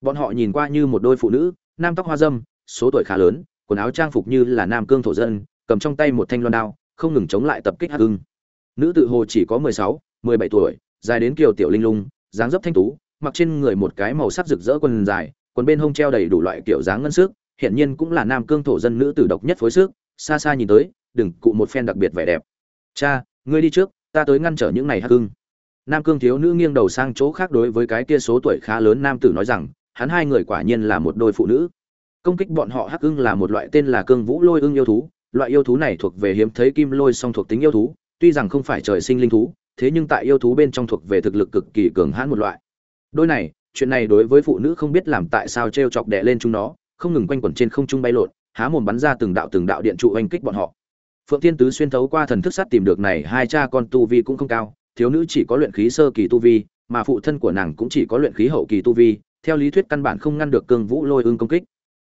Bọn họ nhìn qua như một đôi phụ nữ, nam tóc hoa dâm, số tuổi khá lớn, quần áo trang phục như là nam cương thổ dân, cầm trong tay một thanh loan đao, không ngừng chống lại tập kích hắc ưng. Nữ tự hồ chỉ có mười sáu, mười bảy tuổi, dài đến kiều tiểu linh lung, dáng dấp thanh tú, mặc trên người một cái màu sắc rực rỡ quần dài, quần bên hông treo đầy đủ loại kiểu dáng ngân sức hiện nhiên cũng là nam cương thổ dân nữ tử độc nhất phối sức, xa xa nhìn tới, đừng cụ một phen đặc biệt vẻ đẹp. Cha, ngươi đi trước, ta tới ngăn trở những này hắc hưng nam cương thiếu nữ nghiêng đầu sang chỗ khác đối với cái kia số tuổi khá lớn nam tử nói rằng, hắn hai người quả nhiên là một đôi phụ nữ. Công kích bọn họ hắc ưng là một loại tên là cương vũ lôi ưng yêu thú, loại yêu thú này thuộc về hiếm thấy kim lôi song thuộc tính yêu thú, tuy rằng không phải trời sinh linh thú, thế nhưng tại yêu thú bên trong thuộc về thực lực cực kỳ cường hãn một loại. Đôi này, chuyện này đối với phụ nữ không biết làm tại sao t r e o chọc đẻ lên chúng nó không ngừng quanh quẩn trên không trung bay lộn, há mồm bắn ra từng đạo từng đạo điện trụ oanh kích bọn họ. Phượng thiên tứ xuyên thấu qua thần thức sắt tìm được này hai cha con tu vi cũng không cao, thiếu nữ chỉ có luyện khí sơ kỳ tu vi, mà phụ thân của nàng cũng chỉ có luyện khí hậu kỳ tu vi, theo lý thuyết căn bản không ngăn được cương vũ lôi ương công kích.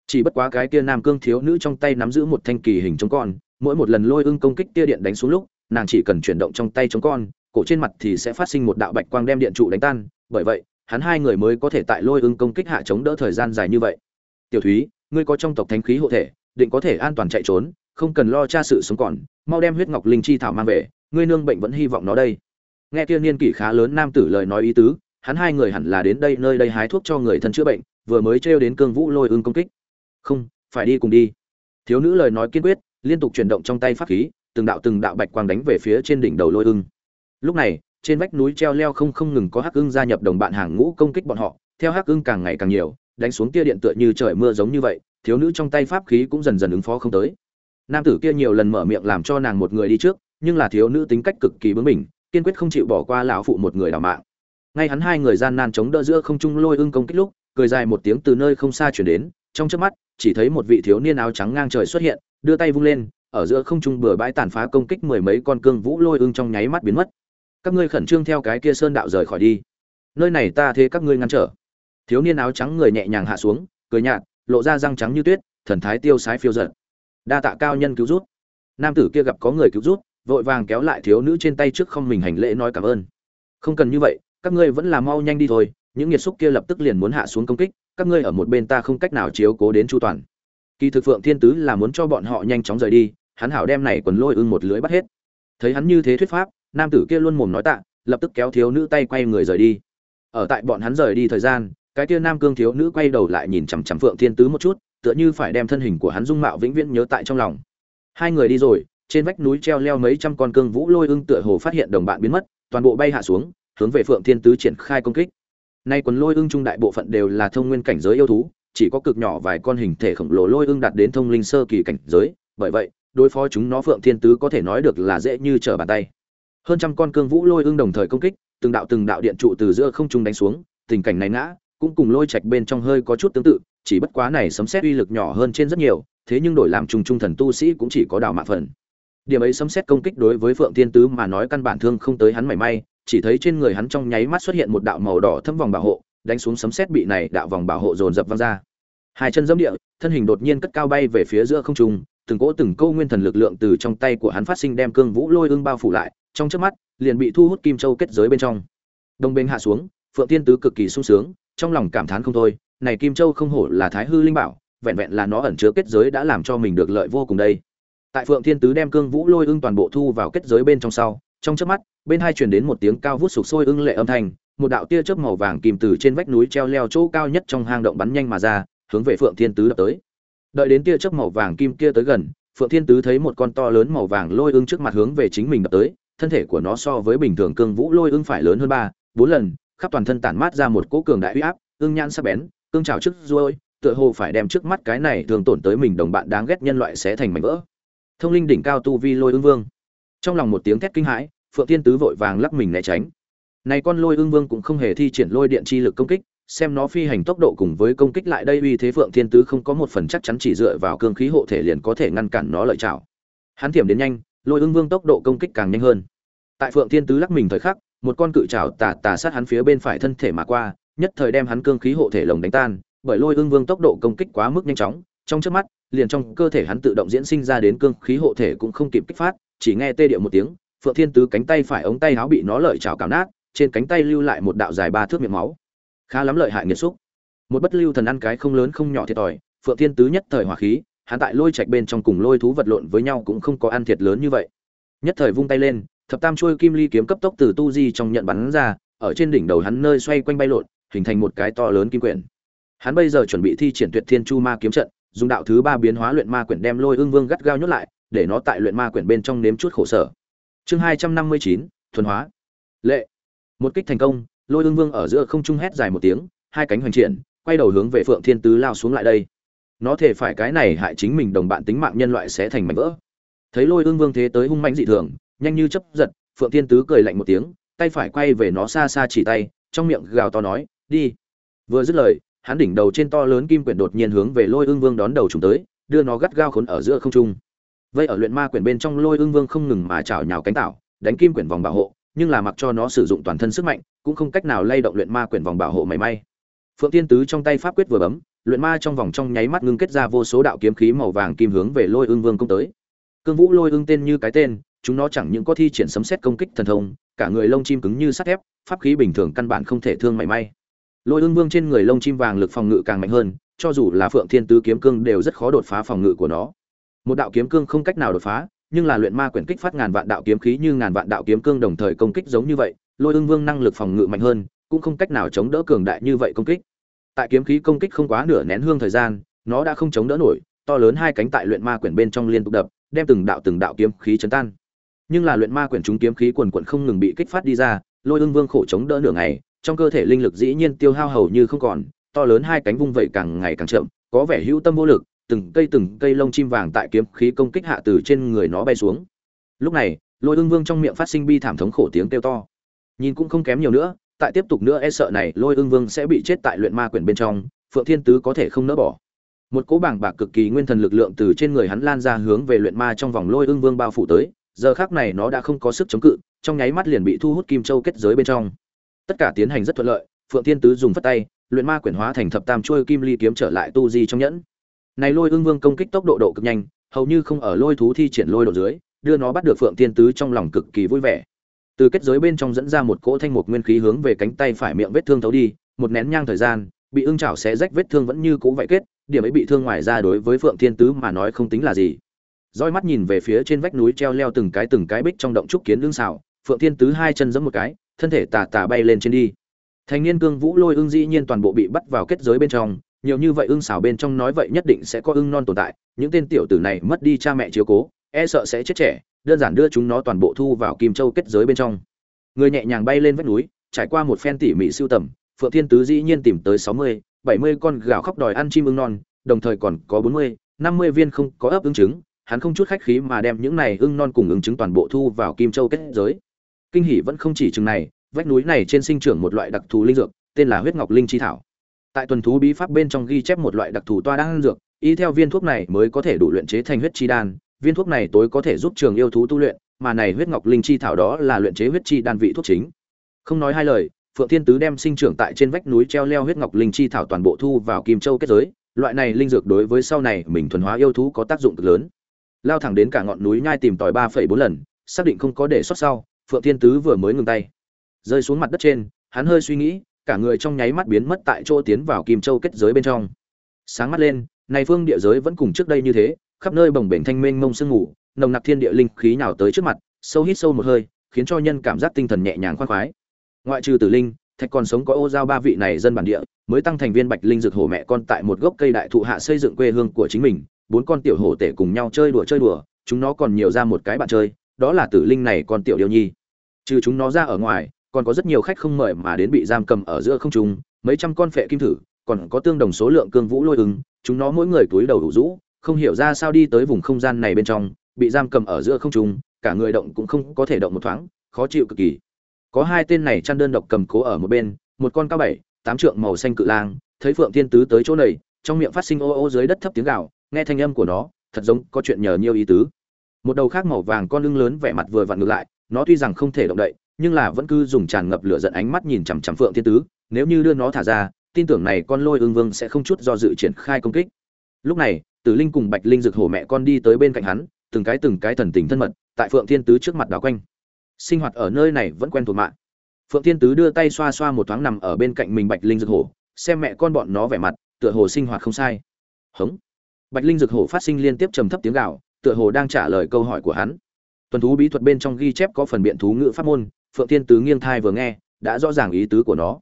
Chỉ bất quá cái kia nam cương thiếu nữ trong tay nắm giữ một thanh kỳ hình chống con, mỗi một lần lôi ương công kích tia điện đánh xuống lúc, nàng chỉ cần chuyển động trong tay chống con, cổ trên mặt thì sẽ phát sinh một đạo bạch quang đem điện trụ đánh tan, bởi vậy, hắn hai người mới có thể tại lôi ương công kích hạ chống đỡ thời gian dài như vậy tiểu thúy, ngươi có trong tộc thánh khí hộ thể, định có thể an toàn chạy trốn, không cần lo cha sự sống còn, mau đem huyết ngọc linh chi thảo mang về, ngươi nương bệnh vẫn hy vọng nó đây. Nghe tiên niên kỷ khá lớn nam tử lời nói ý tứ, hắn hai người hẳn là đến đây nơi đây hái thuốc cho người thân chữa bệnh, vừa mới trêu đến cương vũ lôi ương công kích. Không, phải đi cùng đi. Thiếu nữ lời nói kiên quyết, liên tục chuyển động trong tay pháp khí, từng đạo từng đạo bạch quang đánh về phía trên đỉnh đầu lôi ưng lúc này, trên vách núi treo leo không không ngừng có hắc ưng gia nhập đồng bạn hàng ngũ công kích bọn họ, theo hắc ưng càng ngày càng nhiều đánh xuống tia điện tựa như trời mưa giống như vậy, thiếu nữ trong tay pháp khí cũng dần dần ứng phó không tới. Nam tử kia nhiều lần mở miệng làm cho nàng một người đi trước, nhưng là thiếu nữ tính cách cực kỳ bướng bỉnh, kiên quyết không chịu bỏ qua lão phụ một người đào mạng. Ngay hắn hai người gian nan chống đỡ giữa không trung lôi ưng công kích lúc, cười dài một tiếng từ nơi không xa chuyển đến, trong chớp mắt, chỉ thấy một vị thiếu niên áo trắng ngang trời xuất hiện, đưa tay vung lên, ở giữa không trung bừa bãi tàn phá công kích mười mấy con cương vũ lôi ưng trong nháy mắt biến mất. Các ngươi khẩn trương theo cái kia sơn đạo rời khỏi đi. Nơi này ta thế các ngươi ngăn trở thiếu niên áo trắng người nhẹ nhàng hạ xuống, cười nhạt, lộ ra răng trắng như tuyết, thần thái tiêu sái phiêu giật đa tạ cao nhân cứu rút nam tử kia gặp có người cứu rút vội vàng kéo lại thiếu nữ trên tay trước không mình hành lễ nói cảm ơn. Không cần như vậy, các ngươi vẫn là mau nhanh đi thôi, những nghiệt xúc kia lập tức liền muốn hạ xuống công kích, các ngươi ở một bên ta không cách nào chiếu cố đến chu toàn. Kỳ thực phượng thiên tứ là muốn cho bọn họ nhanh chóng rời đi, hắn hảo đem này quần lôi ưng một lưới bắt hết. Thấy hắn như thế thuyết pháp, nam tử kia luôn mồm nói tạ, lập tức kéo thiếu nữ tay quay người rời đi. Ở tại bọn hắn rời đi thời gian cái kia nam cương thiếu nữ quay đầu lại nhìn chằm chằm phượng thiên tứ một chút, tựa như phải đem thân hình của hắn dung mạo vĩnh viễn nhớ tại trong lòng. Hai người đi rồi, trên vách núi treo leo mấy trăm con cương vũ lôi ưng tựa hồ phát hiện đồng bạn biến mất, toàn bộ bay hạ xuống, hướng về phượng thiên tứ triển khai công kích. Nay quần lôi ưng trung đại bộ phận đều là thông nguyên cảnh giới yêu thú, chỉ có cực nhỏ vài con hình thể khổng lồ lôi ưng đạt đến thông linh sơ kỳ cảnh giới, bởi vậy, đối phó chúng nó phượng thiên tứ có thể nói được là dễ như trở bàn tay. Hơn trăm con cương vũ lôi ưng đồng thời công kích, từng đạo từng đạo điện trụ từ giữa không trung đánh xuống, tình cảnh này ngã cũng cùng lôi trạch bên trong hơi có chút tương tự, chỉ bất quá này sấm xét uy lực nhỏ hơn trên rất nhiều, thế nhưng đổi làm trùng trung thần tu sĩ cũng chỉ có đào mạ phần. Điểm ấy sấm xét công kích đối với phượng thiên tứ mà nói căn bản thương không tới hắn mảy may, chỉ thấy trên người hắn trong nháy mắt xuất hiện một đạo màu đỏ thâm vòng bảo hộ, đánh xuống sấm xét bị này đạo vòng bảo hộ dồn dập văng ra. Hai chân dẫm địa, thân hình đột nhiên cất cao bay về phía giữa không trung, từng cỗ từng câu nguyên thần lực lượng từ trong tay của hắn phát sinh đem cương vũ lôi ương bao phủ lại, trong chớp mắt, liền bị thu hút kim châu kết giới bên trong. Đông bên hạ xuống, phượng tiên tứ cực kỳ sung sướng trong lòng cảm thán không thôi, này kim châu không hổ là thái hư linh bảo, vẹn vẹn là nó ẩn chứa kết giới đã làm cho mình được lợi vô cùng đây. Tại phượng thiên tứ đem cương vũ lôi ưng toàn bộ thu vào kết giới bên trong sau, trong chớp mắt, bên hai truyền đến một tiếng cao vút sục sôi ưng lệ âm thanh, một đạo tia chớp màu vàng kìm từ trên vách núi treo leo chỗ cao nhất trong hang động bắn nhanh mà ra, hướng về phượng thiên tứ đập tới. Đợi đến tia chớp màu vàng kim kia tới gần, phượng thiên tứ thấy một con to lớn màu vàng lôi ưng trước mặt hướng về chính mình đập tới, thân thể của nó so với bình thường cương vũ lôi ưng phải lớn hơn ba, bốn lần khắp toàn thân tản mát ra một cỗ cường đại uy áp ương nhãn sắc bén, cương trào trước ruôi, tựa hồ phải đem trước mắt cái này thường tổn tới mình đồng bạn đáng ghét nhân loại sẽ thành mảnh vỡ. Thông linh đỉnh cao tu vi lôi ương vương. Trong lòng một tiếng thét kinh hãi, phượng thiên tứ vội vàng lắc mình né tránh. Này con lôi ương vương cũng không hề thi triển lôi điện chi lực công kích, xem nó phi hành tốc độ cùng với công kích lại đây uy thế phượng thiên tứ không có một phần chắc chắn chỉ dựa vào cương khí hộ thể liền có thể ngăn cản nó lợi chảo hắn thiểm đến nhanh, lôi ương vương tốc độ công kích càng nhanh hơn. Tại phượng thiên tứ lắc mình thời khắc một con cự trảo tà tà sát hắn phía bên phải thân thể mà qua, nhất thời đem hắn cương khí hộ thể lồng đánh tan, bởi lôi ưng vương tốc độ công kích quá mức nhanh chóng, trong chớp mắt, liền trong cơ thể hắn tự động diễn sinh ra đến cương khí hộ thể cũng không kịp kích phát, chỉ nghe tê điệu một tiếng, phượng thiên tứ cánh tay phải ống tay áo bị nó lợi chảo cào nát, trên cánh tay lưu lại một đạo dài ba thước miệng máu. Khá lắm lợi hại nghiệt xúc. Một bất lưu thần ăn cái không lớn không nhỏ thiệt thòi, phượng thiên tứ nhất thời hỏa khí, hắn tại lôi trạch bên trong cùng lôi thú vật lộn với nhau cũng không có ăn thiệt lớn như vậy. Nhất thời vung tay lên thập tam chuôi kim ly kiếm cấp tốc từ tu di trong nhận bắn ra, ở trên đỉnh đầu hắn nơi xoay quanh bay lộn, hình thành một cái to lớn kim quyển. Hắn bây giờ chuẩn bị thi triển tuyệt thiên chu ma kiếm trận, dùng đạo thứ ba biến hóa luyện ma quyển đem lôi ương vương gắt gao nhốt lại, để nó tại luyện ma quyển bên trong nếm chút khổ sở. Chương hai trăm năm mươi chín, thuần hóa. Lệ. Một kích thành công, lôi ương vương ở giữa không trung hét dài một tiếng, hai cánh hoành triển, quay đầu hướng về phượng thiên tứ lao xuống lại đây. Nó thể phải cái này hại chính mình đồng bạn tính mạng nhân loại sẽ thành mảnh vỡ. Thấy lôi ương vương thế tới hung mạnh dị thường nhanh như chấp giật, phượng thiên tứ cười lạnh một tiếng, tay phải quay về nó xa xa chỉ tay, trong miệng gào to nói, đi. Vừa dứt lời, hắn đỉnh đầu trên to lớn kim quyển đột nhiên hướng về lôi ương vương đón đầu trùng tới, đưa nó gắt gao khốn ở giữa không trung. Vây ở luyện ma quyển bên trong, lôi ương vương không ngừng mà chảo nhào cánh tạo, đánh kim quyển vòng bảo hộ, nhưng là mặc cho nó sử dụng toàn thân sức mạnh, cũng không cách nào lay động luyện ma quyển vòng bảo hộ mảy may. Phượng tiên tứ trong tay pháp quyết vừa bấm, luyện ma trong vòng trong nháy mắt ngưng kết ra vô số đạo kiếm khí màu vàng kim hướng về lôi ương vương công tới. Cương vũ lôi ương tên như cái tên chúng nó chẳng những có thi triển sấm xét công kích thần thông, cả người lông chim cứng như sắt thép, pháp khí bình thường căn bản không thể thương mảy may. Lôi ương vương trên người lông chim vàng lực phòng ngự càng mạnh hơn, cho dù là phượng thiên tứ kiếm cương đều rất khó đột phá phòng ngự của nó. Một đạo kiếm cương không cách nào đột phá, nhưng là luyện ma quyển kích phát ngàn vạn đạo kiếm khí như ngàn vạn đạo kiếm cương đồng thời công kích giống như vậy, lôi ương vương năng lực phòng ngự mạnh hơn, cũng không cách nào chống đỡ cường đại như vậy công kích. Tại kiếm khí công kích không quá nửa nén hương thời gian, nó đã không chống đỡ nổi, to lớn hai cánh tại luyện ma quyển bên trong liên tục đập, đem từng đạo từng đạo kiếm khí chấn tan nhưng là luyện ma quyển chúng kiếm khí quần quần không ngừng bị kích phát đi ra, lôi ương vương khổ chống đỡ nửa ngày, trong cơ thể linh lực dĩ nhiên tiêu hao hầu như không còn, to lớn hai cánh vung vẩy càng ngày càng chậm, có vẻ hữu tâm vô lực, từng cây từng cây lông chim vàng tại kiếm khí công kích hạ từ trên người nó bay xuống. Lúc này, lôi ương vương trong miệng phát sinh bi thảm thống khổ tiếng kêu to. Nhìn cũng không kém nhiều nữa, tại tiếp tục nữa e sợ này, lôi ương vương sẽ bị chết tại luyện ma quyển bên trong, phượng thiên tứ có thể không nỡ bỏ. Một cỗ bảng bạc cực kỳ nguyên thần lực lượng từ trên người hắn lan ra hướng về luyện ma trong vòng lôi ương vương bao phủ tới giờ khác này nó đã không có sức chống cự, trong nháy mắt liền bị thu hút kim châu kết giới bên trong. Tất cả tiến hành rất thuận lợi, phượng thiên tứ dùng phất tay, luyện ma quyển hóa thành thập tam chuôi kim ly kiếm trở lại tu di trong nhẫn. Này lôi ương vương công kích tốc độ độ cực nhanh, hầu như không ở lôi thú thi triển lôi độ dưới, đưa nó bắt được phượng thiên tứ trong lòng cực kỳ vui vẻ. Từ kết giới bên trong dẫn ra một cỗ thanh mục nguyên khí hướng về cánh tay phải miệng vết thương thấu đi, một nén nhang thời gian, bị ưng chảo xé rách vết thương vẫn như cũ vậy kết, điểm ấy bị thương ngoài ra đối với phượng thiên tứ mà nói không tính là gì roi mắt nhìn về phía trên vách núi treo leo từng cái từng cái bích trong động trúc kiến lương xảo phượng thiên tứ hai chân giẫm một cái thân thể tà tà bay lên trên đi. Thành niên cương vũ lôi ưng dĩ nhiên toàn bộ bị bắt vào kết giới bên trong nhiều như vậy ưng xảo bên trong nói vậy nhất định sẽ có ưng non tồn tại những tên tiểu tử này mất đi cha mẹ chiếu cố e sợ sẽ chết trẻ đơn giản đưa chúng nó toàn bộ thu vào kim châu kết giới bên trong. Người nhẹ nhàng bay lên vách núi trải qua một phen tỉ mỉ siêu tầm phượng thiên tứ dĩ nhiên tìm tới sáu mươi, bảy mươi con gào khóc đòi ăn chim ưng non đồng thời còn có bốn mươi, năm mươi viên không có ấp ưng trứng hắn không chút khách khí mà đem những này ưng non cùng ứng trứng toàn bộ thu vào kim châu kết giới. Kinh hỉ vẫn không chỉ chừng này, vách núi này trên sinh trưởng một loại đặc thù linh dược, tên là huyết ngọc linh chi thảo. Tại tuần thú bí pháp bên trong ghi chép một loại đặc thù toa đan dược, y theo viên thuốc này mới có thể đủ luyện chế thành huyết chi đan, viên thuốc này tối có thể giúp trường yêu thú tu luyện, mà này huyết ngọc linh chi thảo đó là luyện chế huyết chi đan vị thuốc chính. Không nói hai lời, phượng thiên tứ đem sinh trưởng tại trên vách núi treo leo huyết ngọc linh chi thảo toàn bộ thu vào kim châu kết giới, loại này linh dược đối với sau này mình thuần hóa yêu thú có tác dụng cực lớn lao thẳng đến cả ngọn núi nhai tìm tòi ba phẩy bốn lần, xác định không có để xuất sau, phượng thiên tứ vừa mới ngừng tay. Rơi xuống mặt đất trên, hắn hơi suy nghĩ, cả người trong nháy mắt biến mất tại chỗ tiến vào kim châu kết giới bên trong. Sáng mắt lên, này phương địa giới vẫn cùng trước đây như thế, khắp nơi bồng bềnh thanh mênh mông sương ngủ nồng nặc thiên địa linh khí nào tới trước mặt, sâu hít sâu một hơi, khiến cho nhân cảm giác tinh thần nhẹ nhàng khoan khoái. Ngoại trừ tử linh, thạch còn sống có ô giao ba vị này dân bản địa, mới tăng thành viên bạch linh dược hổ mẹ con tại một gốc cây đại thụ hạ xây dựng quê hương của chính mình bốn con tiểu hổ tể cùng nhau chơi đùa chơi đùa, chúng nó còn nhiều ra một cái bạn chơi, đó là tử linh này con tiểu điêu nhi. Trừ chúng nó ra ở ngoài, còn có rất nhiều khách không mời mà đến bị giam cầm ở giữa không trung, mấy trăm con phệ kim thử, còn có tương đồng số lượng cương vũ lôi ứng, chúng nó mỗi người túi đầu đủ rũ, không hiểu ra sao đi tới vùng không gian này bên trong, bị giam cầm ở giữa không trung, cả người động cũng không có thể động một thoáng, khó chịu cực kỳ. Có hai tên này chăn đơn độc cầm cố ở một bên, một con cao bảy, tám trượng màu xanh cự lang, thấy phượng thiên tứ tới chỗ này, trong miệng phát sinh ô ô dưới đất thấp tiếng gạo nghe thanh âm của nó, thật giống có chuyện nhờ nhiều ý tứ. Một đầu khác màu vàng con lưng lớn vẻ mặt vừa vặn ngược lại, nó tuy rằng không thể động đậy, nhưng là vẫn cứ dùng tràn ngập lửa giận ánh mắt nhìn chằm chằm phượng thiên tứ, nếu như đưa nó thả ra, tin tưởng này con lôi ương vương sẽ không chút do dự triển khai công kích. Lúc này, tử linh cùng bạch linh rực hổ mẹ con đi tới bên cạnh hắn, từng cái từng cái thần tình thân mật, tại phượng thiên tứ trước mặt đảo quanh. Sinh hoạt ở nơi này vẫn quen thuộc mạng. Phượng thiên tứ đưa tay xoa xoa một thoáng nằm ở bên cạnh mình bạch linh rực hổ, xem mẹ con bọn nó vẻ mặt, tựa hồ sinh hoạt không sai. Hống bạch linh rực hổ phát sinh liên tiếp trầm thấp tiếng gạo, tựa hồ đang trả lời câu hỏi của hắn. Tuần thú bí thuật bên trong ghi chép có phần biện thú ngữ pháp môn phượng thiên tứ nghiêng thai vừa nghe đã rõ ràng ý tứ của nó.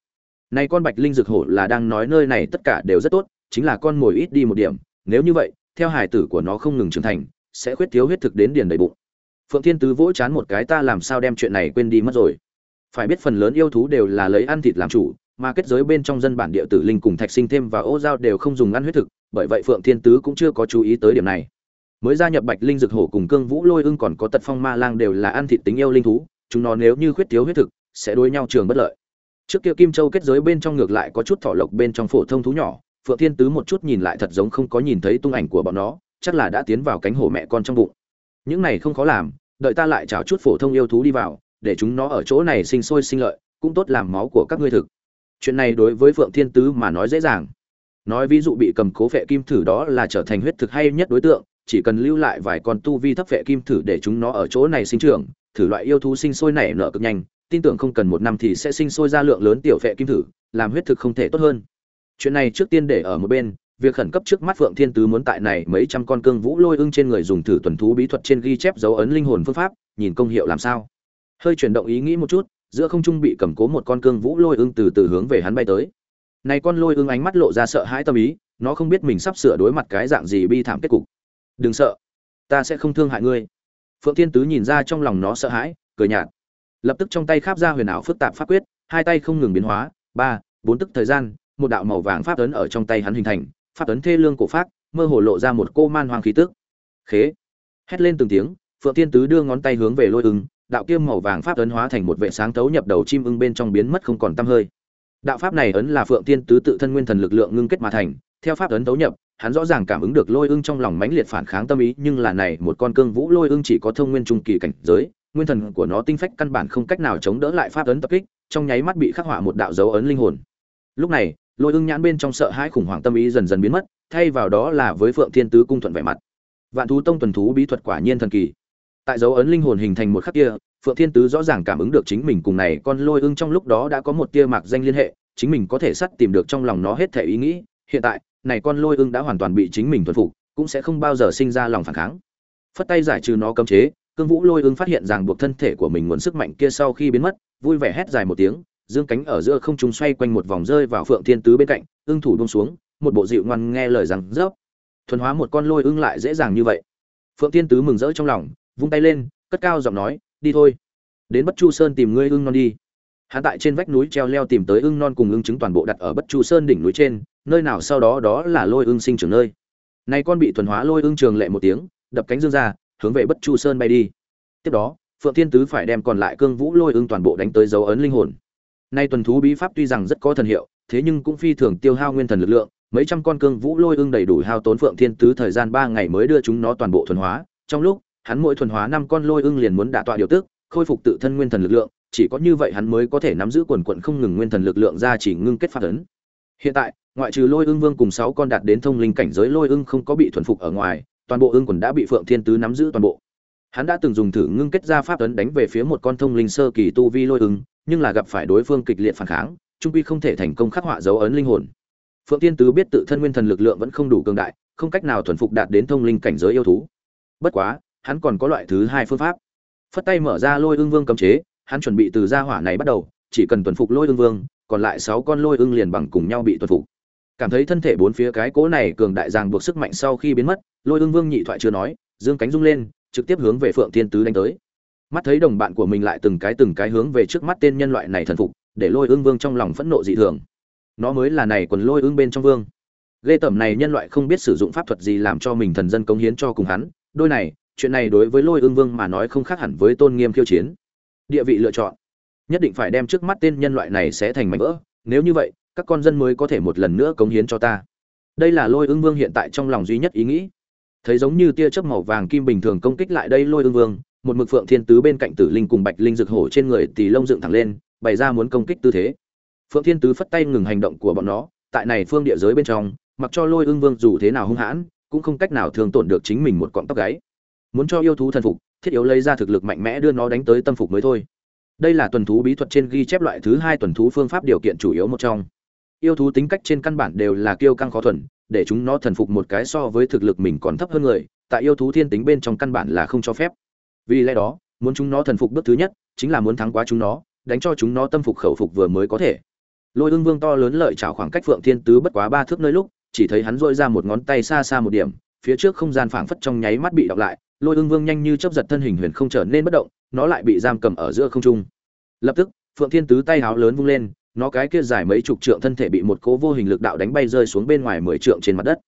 Này con bạch linh rực hổ là đang nói nơi này tất cả đều rất tốt chính là con mồi ít đi một điểm nếu như vậy theo hải tử của nó không ngừng trưởng thành sẽ khuyết thiếu huyết thực đến điền đầy bụng. Phượng thiên tứ vỗ chán một cái ta làm sao đem chuyện này quên đi mất rồi? Phải biết phần lớn yêu thú đều là lấy ăn thịt làm chủ mà kết giới bên trong dân bản địa tử linh cùng thạch sinh thêm và ô giao đều không dùng ăn huyết thực, bởi vậy phượng thiên tứ cũng chưa có chú ý tới điểm này. Mới gia nhập bạch linh dược hổ cùng cương vũ lôi ưng còn có tật phong ma lang đều là ăn thịt tính yêu linh thú, chúng nó nếu như khuyết thiếu huyết thực, sẽ đối nhau trường bất lợi. Trước kia kim châu kết giới bên trong ngược lại có chút thỏ lộc bên trong phổ thông thú nhỏ, phượng thiên tứ một chút nhìn lại thật giống không có nhìn thấy tung ảnh của bọn nó, chắc là đã tiến vào cánh hổ mẹ con trong bụng. Những này không khó làm, đợi ta lại chào chút phổ thông yêu thú đi vào, để chúng nó ở chỗ này sinh sôi sinh lợi, cũng tốt làm máu của các ngươi thực chuyện này đối với phượng thiên tứ mà nói dễ dàng. Nói ví dụ bị cầm cố vệ kim thử đó là trở thành huyết thực hay nhất đối tượng, chỉ cần lưu lại vài con tu vi thấp vệ kim thử để chúng nó ở chỗ này sinh trưởng, thử loại yêu thú sinh sôi nảy nở cực nhanh, tin tưởng không cần một năm thì sẽ sinh sôi ra lượng lớn tiểu vệ kim thử, làm huyết thực không thể tốt hơn. Chuyện này trước tiên để ở một bên, việc khẩn cấp trước mắt phượng thiên tứ muốn tại này mấy trăm con cương vũ lôi ưng trên người dùng thử tuần thú bí thuật trên ghi chép dấu ấn linh hồn phương pháp, nhìn công hiệu làm sao. Hơi chuyển động ý nghĩ một chút giữa không trung bị cầm cố một con cương vũ lôi ưng từ từ hướng về hắn bay tới. Này con lôi ưng ánh mắt lộ ra sợ hãi tâm ý, nó không biết mình sắp sửa đối mặt cái dạng gì bi thảm kết cục. Đừng sợ, ta sẽ không thương hại ngươi. Phượng thiên tứ nhìn ra trong lòng nó sợ hãi, cười nhạt. Lập tức trong tay kháp ra huyền ảo phức tạp pháp quyết, hai tay không ngừng biến hóa, ba, bốn tức thời gian, một đạo màu vàng pháp ấn ở trong tay hắn hình thành, pháp ấn thê lương cổ phát mơ hồ lộ ra một cô man hoang khí tức. Khế! Hét lên từng tiếng, phượng thiên tứ đưa ngón tay hướng về lôi ưng đạo kiêm màu vàng pháp ấn hóa thành một vệ sáng tấu nhập đầu chim ưng bên trong biến mất không còn tăm hơi. Đạo pháp này ấn là phượng tiên tứ tự thân nguyên thần lực lượng ngưng kết mà thành, theo pháp ấn tấu nhập, hắn rõ ràng cảm ứng được lôi ưng trong lòng mãnh liệt phản kháng tâm ý, nhưng là này một con cương vũ lôi ưng chỉ có thông nguyên trung kỳ cảnh giới, nguyên thần của nó tinh phách căn bản không cách nào chống đỡ lại pháp ấn tập kích, trong nháy mắt bị khắc họa một đạo dấu ấn linh hồn. Lúc này, lôi ưng nhãn bên trong sợ hãi khủng hoảng tâm ý dần dần biến mất, thay vào đó là với phượng thiên tứ cung thuận vẻ mặt. Vạn thú tông tuần thú bí thuật quả nhiên thần kỳ tại dấu ấn linh hồn hình thành một khắc kia, phượng thiên tứ rõ ràng cảm ứng được chính mình cùng này con lôi ưng trong lúc đó đã có một tia mạc danh liên hệ, chính mình có thể sắt tìm được trong lòng nó hết thể ý nghĩ. Hiện tại, này con lôi ưng đã hoàn toàn bị chính mình thuần phục, cũng sẽ không bao giờ sinh ra lòng phản kháng. Phất tay giải trừ nó cấm chế, cương vũ lôi ưng phát hiện rằng buộc thân thể của mình nguồn sức mạnh kia sau khi biến mất, vui vẻ hét dài một tiếng, dương cánh ở giữa không trung xoay quanh một vòng rơi vào phượng thiên tứ bên cạnh, ưng thủ buông xuống, một bộ dịu ngoan nghe lời rằng, rớp. Thuần hóa một con lôi ưng lại dễ dàng như vậy. Phượng thiên tứ mừng rỡ trong lòng vung tay lên, cất cao giọng nói, đi thôi. Đến bất chu sơn tìm ngươi ưng non đi. Hắn tại trên vách núi treo leo tìm tới ưng non cùng ưng trứng toàn bộ đặt ở bất chu sơn đỉnh núi trên, nơi nào sau đó đó là lôi ưng sinh trưởng nơi. Nay con bị thuần hóa lôi ưng trường lệ một tiếng, đập cánh dương ra, hướng về bất chu sơn bay đi. Tiếp đó, phượng thiên tứ phải đem còn lại cương vũ lôi ưng toàn bộ đánh tới dấu ấn linh hồn. Nay tuần thú bí pháp tuy rằng rất có thần hiệu, thế nhưng cũng phi thường tiêu hao nguyên thần lực lượng, mấy trăm con cương vũ lôi ưng đầy đủ hao tốn phượng thiên tứ thời gian ba ngày mới đưa chúng nó toàn bộ thuần hóa, trong lúc hắn mỗi thuần hóa năm con lôi ưng liền muốn đả tọa điều tức, khôi phục tự thân nguyên thần lực lượng, chỉ có như vậy hắn mới có thể nắm giữ quần quận không ngừng nguyên thần lực lượng ra chỉ ngưng kết phát ấn. Hiện tại, ngoại trừ lôi ưng vương cùng sáu con đạt đến thông linh cảnh giới lôi ưng không có bị thuần phục ở ngoài, toàn bộ ưng quần đã bị phượng thiên tứ nắm giữ toàn bộ. Hắn đã từng dùng thử ngưng kết ra pháp ấn đánh về phía một con thông linh sơ kỳ tu vi lôi ưng, nhưng là gặp phải đối phương kịch liệt phản kháng, trung quy không thể thành công khắc họa dấu ấn linh hồn. Phượng thiên tứ biết tự thân nguyên thần lực lượng vẫn không đủ cường đại, không cách nào thuần phục đạt đến thông linh cảnh giới yêu thú. Bất quá hắn còn có loại thứ hai phương pháp. Phất tay mở ra lôi ương vương cấm chế, hắn chuẩn bị từ gia hỏa này bắt đầu, chỉ cần tuần phục lôi ương vương, còn lại sáu con lôi ương liền bằng cùng nhau bị tuần phục. Cảm thấy thân thể bốn phía cái cỗ này cường đại ràng buộc sức mạnh sau khi biến mất, lôi ương vương nhị thoại chưa nói, dương cánh rung lên, trực tiếp hướng về phượng thiên tứ đánh tới. Mắt thấy đồng bạn của mình lại từng cái từng cái hướng về trước mắt tên nhân loại này thần phục, để lôi ương vương trong lòng phẫn nộ dị thường. Nó mới là này quần lôi ương bên trong vương. Ghê tẩm này nhân loại không biết sử dụng pháp thuật gì làm cho mình thần dân cống hiến cho cùng hắn. Đôi này chuyện này đối với lôi ương vương mà nói không khác hẳn với tôn nghiêm khiêu chiến. Địa vị lựa chọn. Nhất định phải đem trước mắt tên nhân loại này sẽ thành mảnh vỡ. Nếu như vậy, các con dân mới có thể một lần nữa cống hiến cho ta. Đây là lôi ương vương hiện tại trong lòng duy nhất ý nghĩ. Thấy giống như tia chớp màu vàng kim bình thường công kích lại đây lôi ương vương, một mực phượng thiên tứ bên cạnh tử linh cùng bạch linh rực hổ trên người tỳ lông dựng thẳng lên, bày ra muốn công kích tư thế. Phượng thiên tứ phất tay ngừng hành động của bọn nó, tại này phương địa giới bên trong, mặc cho lôi ương vương dù thế nào hung hãn, cũng không cách nào thường tổn được chính mình một cọng tóc gáy muốn cho yêu thú thần phục, thiết yếu lấy ra thực lực mạnh mẽ đưa nó đánh tới tâm phục mới thôi. Đây là tuần thú bí thuật trên ghi chép loại thứ hai tuần thú phương pháp điều kiện chủ yếu một trong. Yêu thú tính cách trên căn bản đều là kiêu căng khó thuần, để chúng nó thần phục một cái so với thực lực mình còn thấp hơn người, tại yêu thú thiên tính bên trong căn bản là không cho phép. Vì lẽ đó, muốn chúng nó thần phục bước thứ nhất, chính là muốn thắng quá chúng nó, đánh cho chúng nó tâm phục khẩu phục vừa mới có thể. Lôi ương vương to lớn lợi chảo khoảng cách phượng thiên tứ bất quá ba thước nơi lúc, chỉ thấy hắn dội ra một ngón tay xa xa một điểm, phía trước không gian phảng phất trong nháy mắt bị đọc lại lôi ương vương nhanh như chấp giật thân hình huyền không trở nên bất động, nó lại bị giam cầm ở giữa không trung. Lập tức, phượng thiên tứ tay háo lớn vung lên, nó cái kia dài mấy chục trượng thân thể bị một cố vô hình lực đạo đánh bay rơi xuống bên ngoài mười trượng trên mặt đất.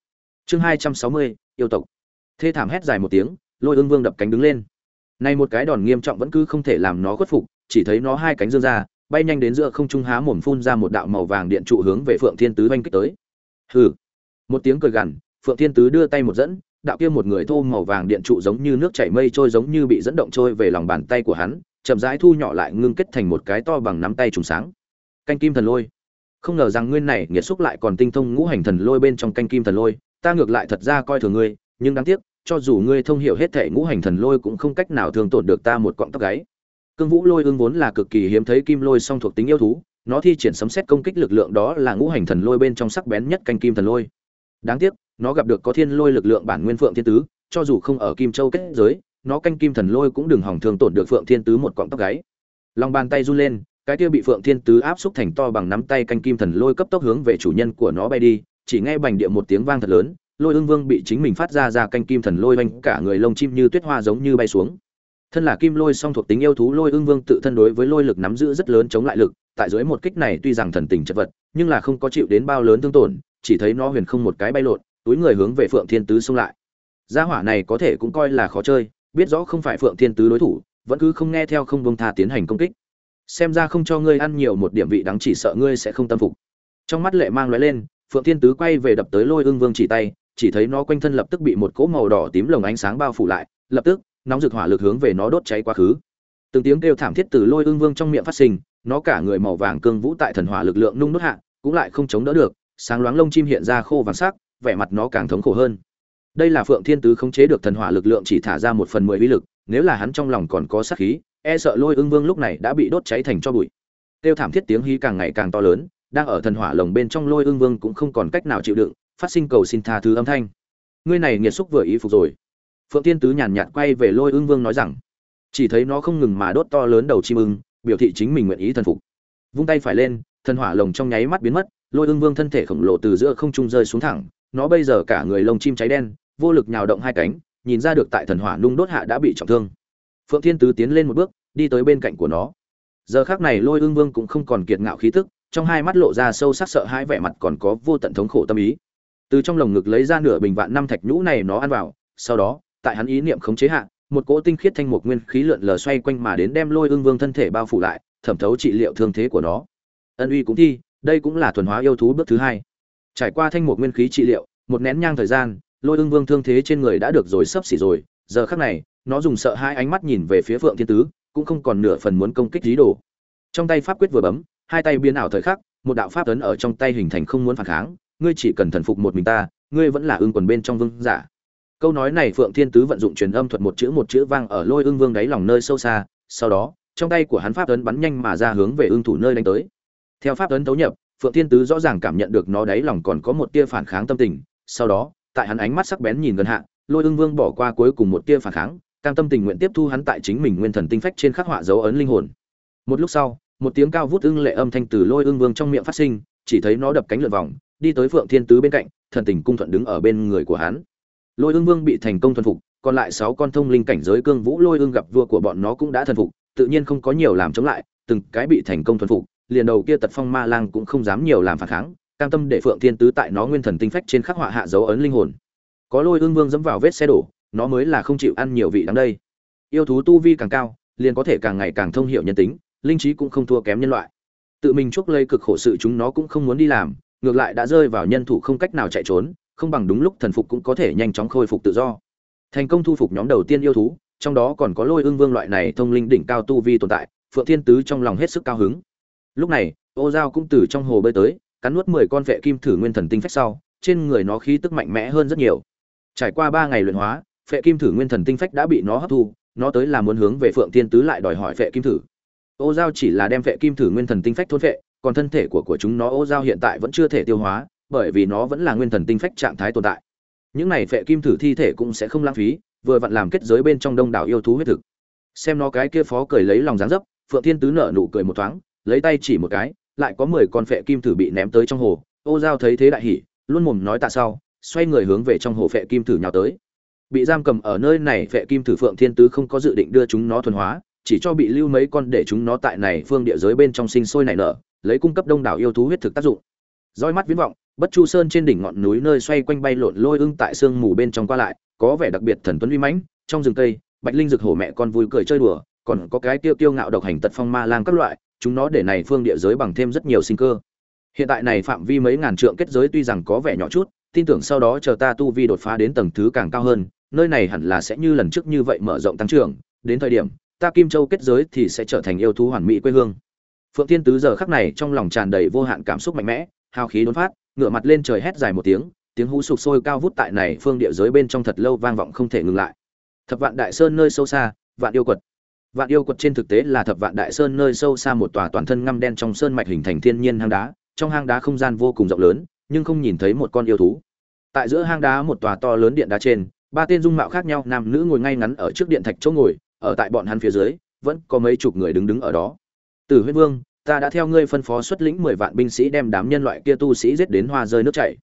Chương hai trăm sáu mươi, yêu tộc. Thê thảm hét dài một tiếng, lôi ương vương đập cánh đứng lên. Nay một cái đòn nghiêm trọng vẫn cứ không thể làm nó khuất phục, chỉ thấy nó hai cánh dương ra, bay nhanh đến giữa không trung há mồm phun ra một đạo màu vàng điện trụ hướng về phượng thiên tứ oanh kích tới. Hừ. Một tiếng cười gằn, phượng thiên tứ đưa tay một dẫn đạo kia một người thô màu vàng điện trụ giống như nước chảy mây trôi giống như bị dẫn động trôi về lòng bàn tay của hắn, chậm rãi thu nhỏ lại ngưng kết thành một cái to bằng nắm tay trùng sáng. Canh kim thần lôi. Không ngờ rằng nguyên này nghiệt xúc lại còn tinh thông ngũ hành thần lôi bên trong canh kim thần lôi, ta ngược lại thật ra coi thường ngươi, nhưng đáng tiếc, cho dù ngươi thông hiểu hết thể ngũ hành thần lôi cũng không cách nào thường tổn được ta một cọng tóc gáy. Cương vũ lôi ương vốn là cực kỳ hiếm thấy kim lôi song thuộc tính yêu thú, nó thi triển sấm xét công kích lực lượng đó là ngũ hành thần lôi bên trong sắc bén nhất canh kim thần lôi. Đáng tiếc nó gặp được có thiên lôi lực lượng bản nguyên phượng thiên tứ, cho dù không ở kim châu kết giới, nó canh kim thần lôi cũng đừng hỏng thương tổn được phượng thiên tứ một cọng tóc gáy. Lòng bàn tay run lên, cái kia bị phượng thiên tứ áp xúc thành to bằng nắm tay canh kim thần lôi cấp tốc hướng về chủ nhân của nó bay đi, chỉ nghe bành địa một tiếng vang thật lớn, lôi ương vương bị chính mình phát ra ra canh kim thần lôi oanh cả người lông chim như tuyết hoa giống như bay xuống. Thân là kim lôi song thuộc tính yêu thú, lôi ương vương tự thân đối với lôi lực nắm giữ rất lớn chống lại lực, tại dưới một kích này tuy rằng thần tình chật vật, nhưng là không có chịu đến bao lớn thương tổn, chỉ thấy nó huyền không một cái bay lộn túi người hướng về phượng thiên tứ xông lại. Gia hỏa này có thể cũng coi là khó chơi, biết rõ không phải phượng thiên tứ đối thủ, vẫn cứ không nghe theo không bông tha tiến hành công kích. Xem ra không cho ngươi ăn nhiều một điểm vị đáng chỉ sợ ngươi sẽ không tâm phục. Trong mắt lệ mang lóe lên, phượng thiên tứ quay về đập tới lôi ương vương chỉ tay, chỉ thấy nó quanh thân lập tức bị một cỗ màu đỏ tím lồng ánh sáng bao phủ lại, lập tức, nóng rực hỏa lực hướng về nó đốt cháy quá khứ. Từng tiếng kêu thảm thiết từ lôi ương vương trong miệng phát sinh, nó cả người màu vàng cương vũ tại thần hỏa lực lượng nung đốt hạ, cũng lại không chống đỡ được, sáng loáng lông chim hiện ra khô vàng sắc vẻ mặt nó càng thống khổ hơn. Đây là phượng thiên tứ khống chế được thần hỏa lực lượng chỉ thả ra một phần mười uy lực, nếu là hắn trong lòng còn có sát khí e sợ lôi ương vương lúc này đã bị đốt cháy thành cho bụi. Tiêu thảm thiết tiếng hí càng ngày càng to lớn, đang ở thần hỏa lồng bên trong lôi ương vương cũng không còn cách nào chịu đựng, phát sinh cầu xin tha thứ âm thanh. Ngươi này nghiệt xúc vừa ý phục rồi. Phượng tiên tứ nhàn nhạt quay về lôi ương vương nói rằng, chỉ thấy nó không ngừng mà đốt to lớn đầu chim ưng, biểu thị chính mình nguyện ý thần phục. Vung tay phải lên, thần hỏa lồng trong nháy mắt biến mất, lôi ương vương thân thể khổng lồ từ giữa không trung rơi xuống thẳng nó bây giờ cả người lông chim cháy đen, vô lực nhào động hai cánh, nhìn ra được tại thần hỏa nung đốt hạ đã bị trọng thương. Phượng thiên tứ tiến lên một bước, đi tới bên cạnh của nó. Giờ khác này lôi ương vương cũng không còn kiệt ngạo khí tức, trong hai mắt lộ ra sâu sắc sợ hãi vẻ mặt còn có vô tận thống khổ tâm ý. Từ trong lồng ngực lấy ra nửa bình vạn năm thạch nhũ này nó ăn vào, sau đó, tại hắn ý niệm khống chế hạ, một cỗ tinh khiết thanh mục nguyên khí lượn lờ xoay quanh mà đến đem lôi ương vương thân thể bao phủ lại, thẩm thấu trị liệu thương thế của nó. Ân uy cũng thi, đây cũng là thuần hóa yêu thú bước thứ hai trải qua thanh một nguyên khí trị liệu, một nén nhang thời gian, lôi ương vương thương thế trên người đã được rồi sấp xỉ rồi, giờ khắc này, nó dùng sợ hai ánh mắt nhìn về phía phượng thiên tứ, cũng không còn nửa phần muốn công kích dí đồ. Trong tay pháp quyết vừa bấm, hai tay biến ảo thời khắc, một đạo pháp tấn ở trong tay hình thành không muốn phản kháng, ngươi chỉ cần thần phục một mình ta, ngươi vẫn là ương quần bên trong vương giả. Câu nói này phượng thiên tứ vận dụng truyền âm thuật một chữ một chữ vang ở lôi ương vương đáy lòng nơi sâu xa, sau đó, trong tay của hắn pháp tấn bắn nhanh mà ra hướng về ương thủ nơi đánh tới. Theo pháp tấn tấu nhập phượng thiên tứ rõ ràng cảm nhận được nó đáy lòng còn có một tia phản kháng tâm tình, sau đó, tại hắn ánh mắt sắc bén nhìn gần hạ, lôi ưng vương bỏ qua cuối cùng một tia phản kháng, cam tâm tình nguyện tiếp thu hắn tại chính mình nguyên thần tinh phách trên khắc họa dấu ấn linh hồn. Một lúc sau, một tiếng cao vút ưng lệ âm thanh từ lôi ưng vương trong miệng phát sinh, chỉ thấy nó đập cánh lượn vòng, đi tới phượng thiên tứ bên cạnh, thần tình cung thuận đứng ở bên người của hắn. Lôi ưng vương bị thành công thuần phục, còn lại sáu con thông linh cảnh giới cương vũ lôi ưng gặp vua của bọn nó cũng đã thần phục, tự nhiên không có nhiều làm chống lại, từng cái bị thành công thuần phục liền đầu kia tật phong ma lang cũng không dám nhiều làm phản kháng, cam tâm để phượng thiên tứ tại nó nguyên thần tinh phách trên khắc họa hạ dấu ấn linh hồn. Có lôi ương vương dẫm vào vết xe đổ, nó mới là không chịu ăn nhiều vị đắng đây. Yêu thú tu vi càng cao, liền có thể càng ngày càng thông hiểu nhân tính, linh trí cũng không thua kém nhân loại. Tự mình chuốc lây cực khổ sự chúng nó cũng không muốn đi làm, ngược lại đã rơi vào nhân thủ không cách nào chạy trốn, không bằng đúng lúc thần phục cũng có thể nhanh chóng khôi phục tự do. Thành công thu phục nhóm đầu tiên yêu thú, trong đó còn có lôi ương vương loại này thông linh đỉnh cao tu vi tồn tại, phượng thiên tứ trong lòng hết sức cao hứng lúc này, ô giao cũng từ trong hồ bơi tới, cắn nuốt mười con vệ kim thử nguyên thần tinh phách sau, trên người nó khí tức mạnh mẽ hơn rất nhiều. Trải qua ba ngày luyện hóa phệ kim thử nguyên thần tinh phách đã bị nó hấp thu, nó tới là muốn hướng về phượng thiên tứ lại đòi hỏi phệ kim thử. Ô giao chỉ là đem phệ kim thử nguyên thần tinh phách thôn phệ còn thân thể của của chúng nó ô giao hiện tại vẫn chưa thể tiêu hóa, bởi vì nó vẫn là nguyên thần tinh phách trạng thái tồn tại. Những này phệ kim thử thi thể cũng sẽ không lãng phí, vừa vặn làm kết giới bên trong đông đảo yêu thú huyết thực. Xem nó cái kia phó cười lấy lòng dáng dấp, phượng thiên tứ nở nụ cười một thoáng lấy tay chỉ một cái, lại có mười con phệ kim thử bị ném tới trong hồ. Ô giao thấy thế đại hỉ, luôn mồm nói tạ sau, xoay người hướng về trong hồ phệ kim thử nhào tới. Bị giam cầm ở nơi này, phệ kim thử phượng thiên tứ không có dự định đưa chúng nó thuần hóa, chỉ cho bị lưu mấy con để chúng nó tại này phương địa giới bên trong sinh sôi nảy nở, lấy cung cấp đông đảo yêu thú huyết thực tác dụng. Roi mắt viễn vọng, bất chu sơn trên đỉnh ngọn núi nơi xoay quanh bay lộn lôi ưng tại sương mù bên trong qua lại, có vẻ đặc biệt thần tuấn uy mãnh, trong rừng cây, bạch linh rực hổ mẹ con vui cười chơi đùa, còn có cái tiêu tiêu ngạo độc hành tật phong ma lang các loại chúng nó để này phương địa giới bằng thêm rất nhiều sinh cơ. Hiện tại này phạm vi mấy ngàn trượng kết giới tuy rằng có vẻ nhỏ chút, tin tưởng sau đó chờ ta tu vi đột phá đến tầng thứ càng cao hơn, nơi này hẳn là sẽ như lần trước như vậy mở rộng tăng trưởng, đến thời điểm, ta kim châu kết giới thì sẽ trở thành yêu thú hoàn mỹ quê hương. Phượng thiên tứ giờ khắc này trong lòng tràn đầy vô hạn cảm xúc mạnh mẽ, hào khí đốn phát, ngửa mặt lên trời hét dài một tiếng tiếng hú sục sôi cao vút tại này phương địa giới bên trong thật lâu vang vọng không thể ngừng lại. Thập vạn đại sơn nơi sâu xa, vạn yêu quật vạn yêu quật trên thực tế là thập vạn đại sơn nơi sâu xa một tòa toàn thân ngăm đen trong sơn mạch hình thành thiên nhiên hang đá. Trong hang đá không gian vô cùng rộng lớn, nhưng không nhìn thấy một con yêu thú. Tại giữa hang đá một tòa to lớn điện đá trên, ba tên dung mạo khác nhau nam nữ ngồi ngay ngắn ở trước điện thạch chỗ ngồi, ở tại bọn hắn phía dưới, vẫn có mấy chục người đứng đứng ở đó. Từ huyết vương, ta đã theo ngươi phân phó xuất lĩnh mười vạn binh sĩ đem đám nhân loại kia tu sĩ giết đến hoa rơi nước chảy.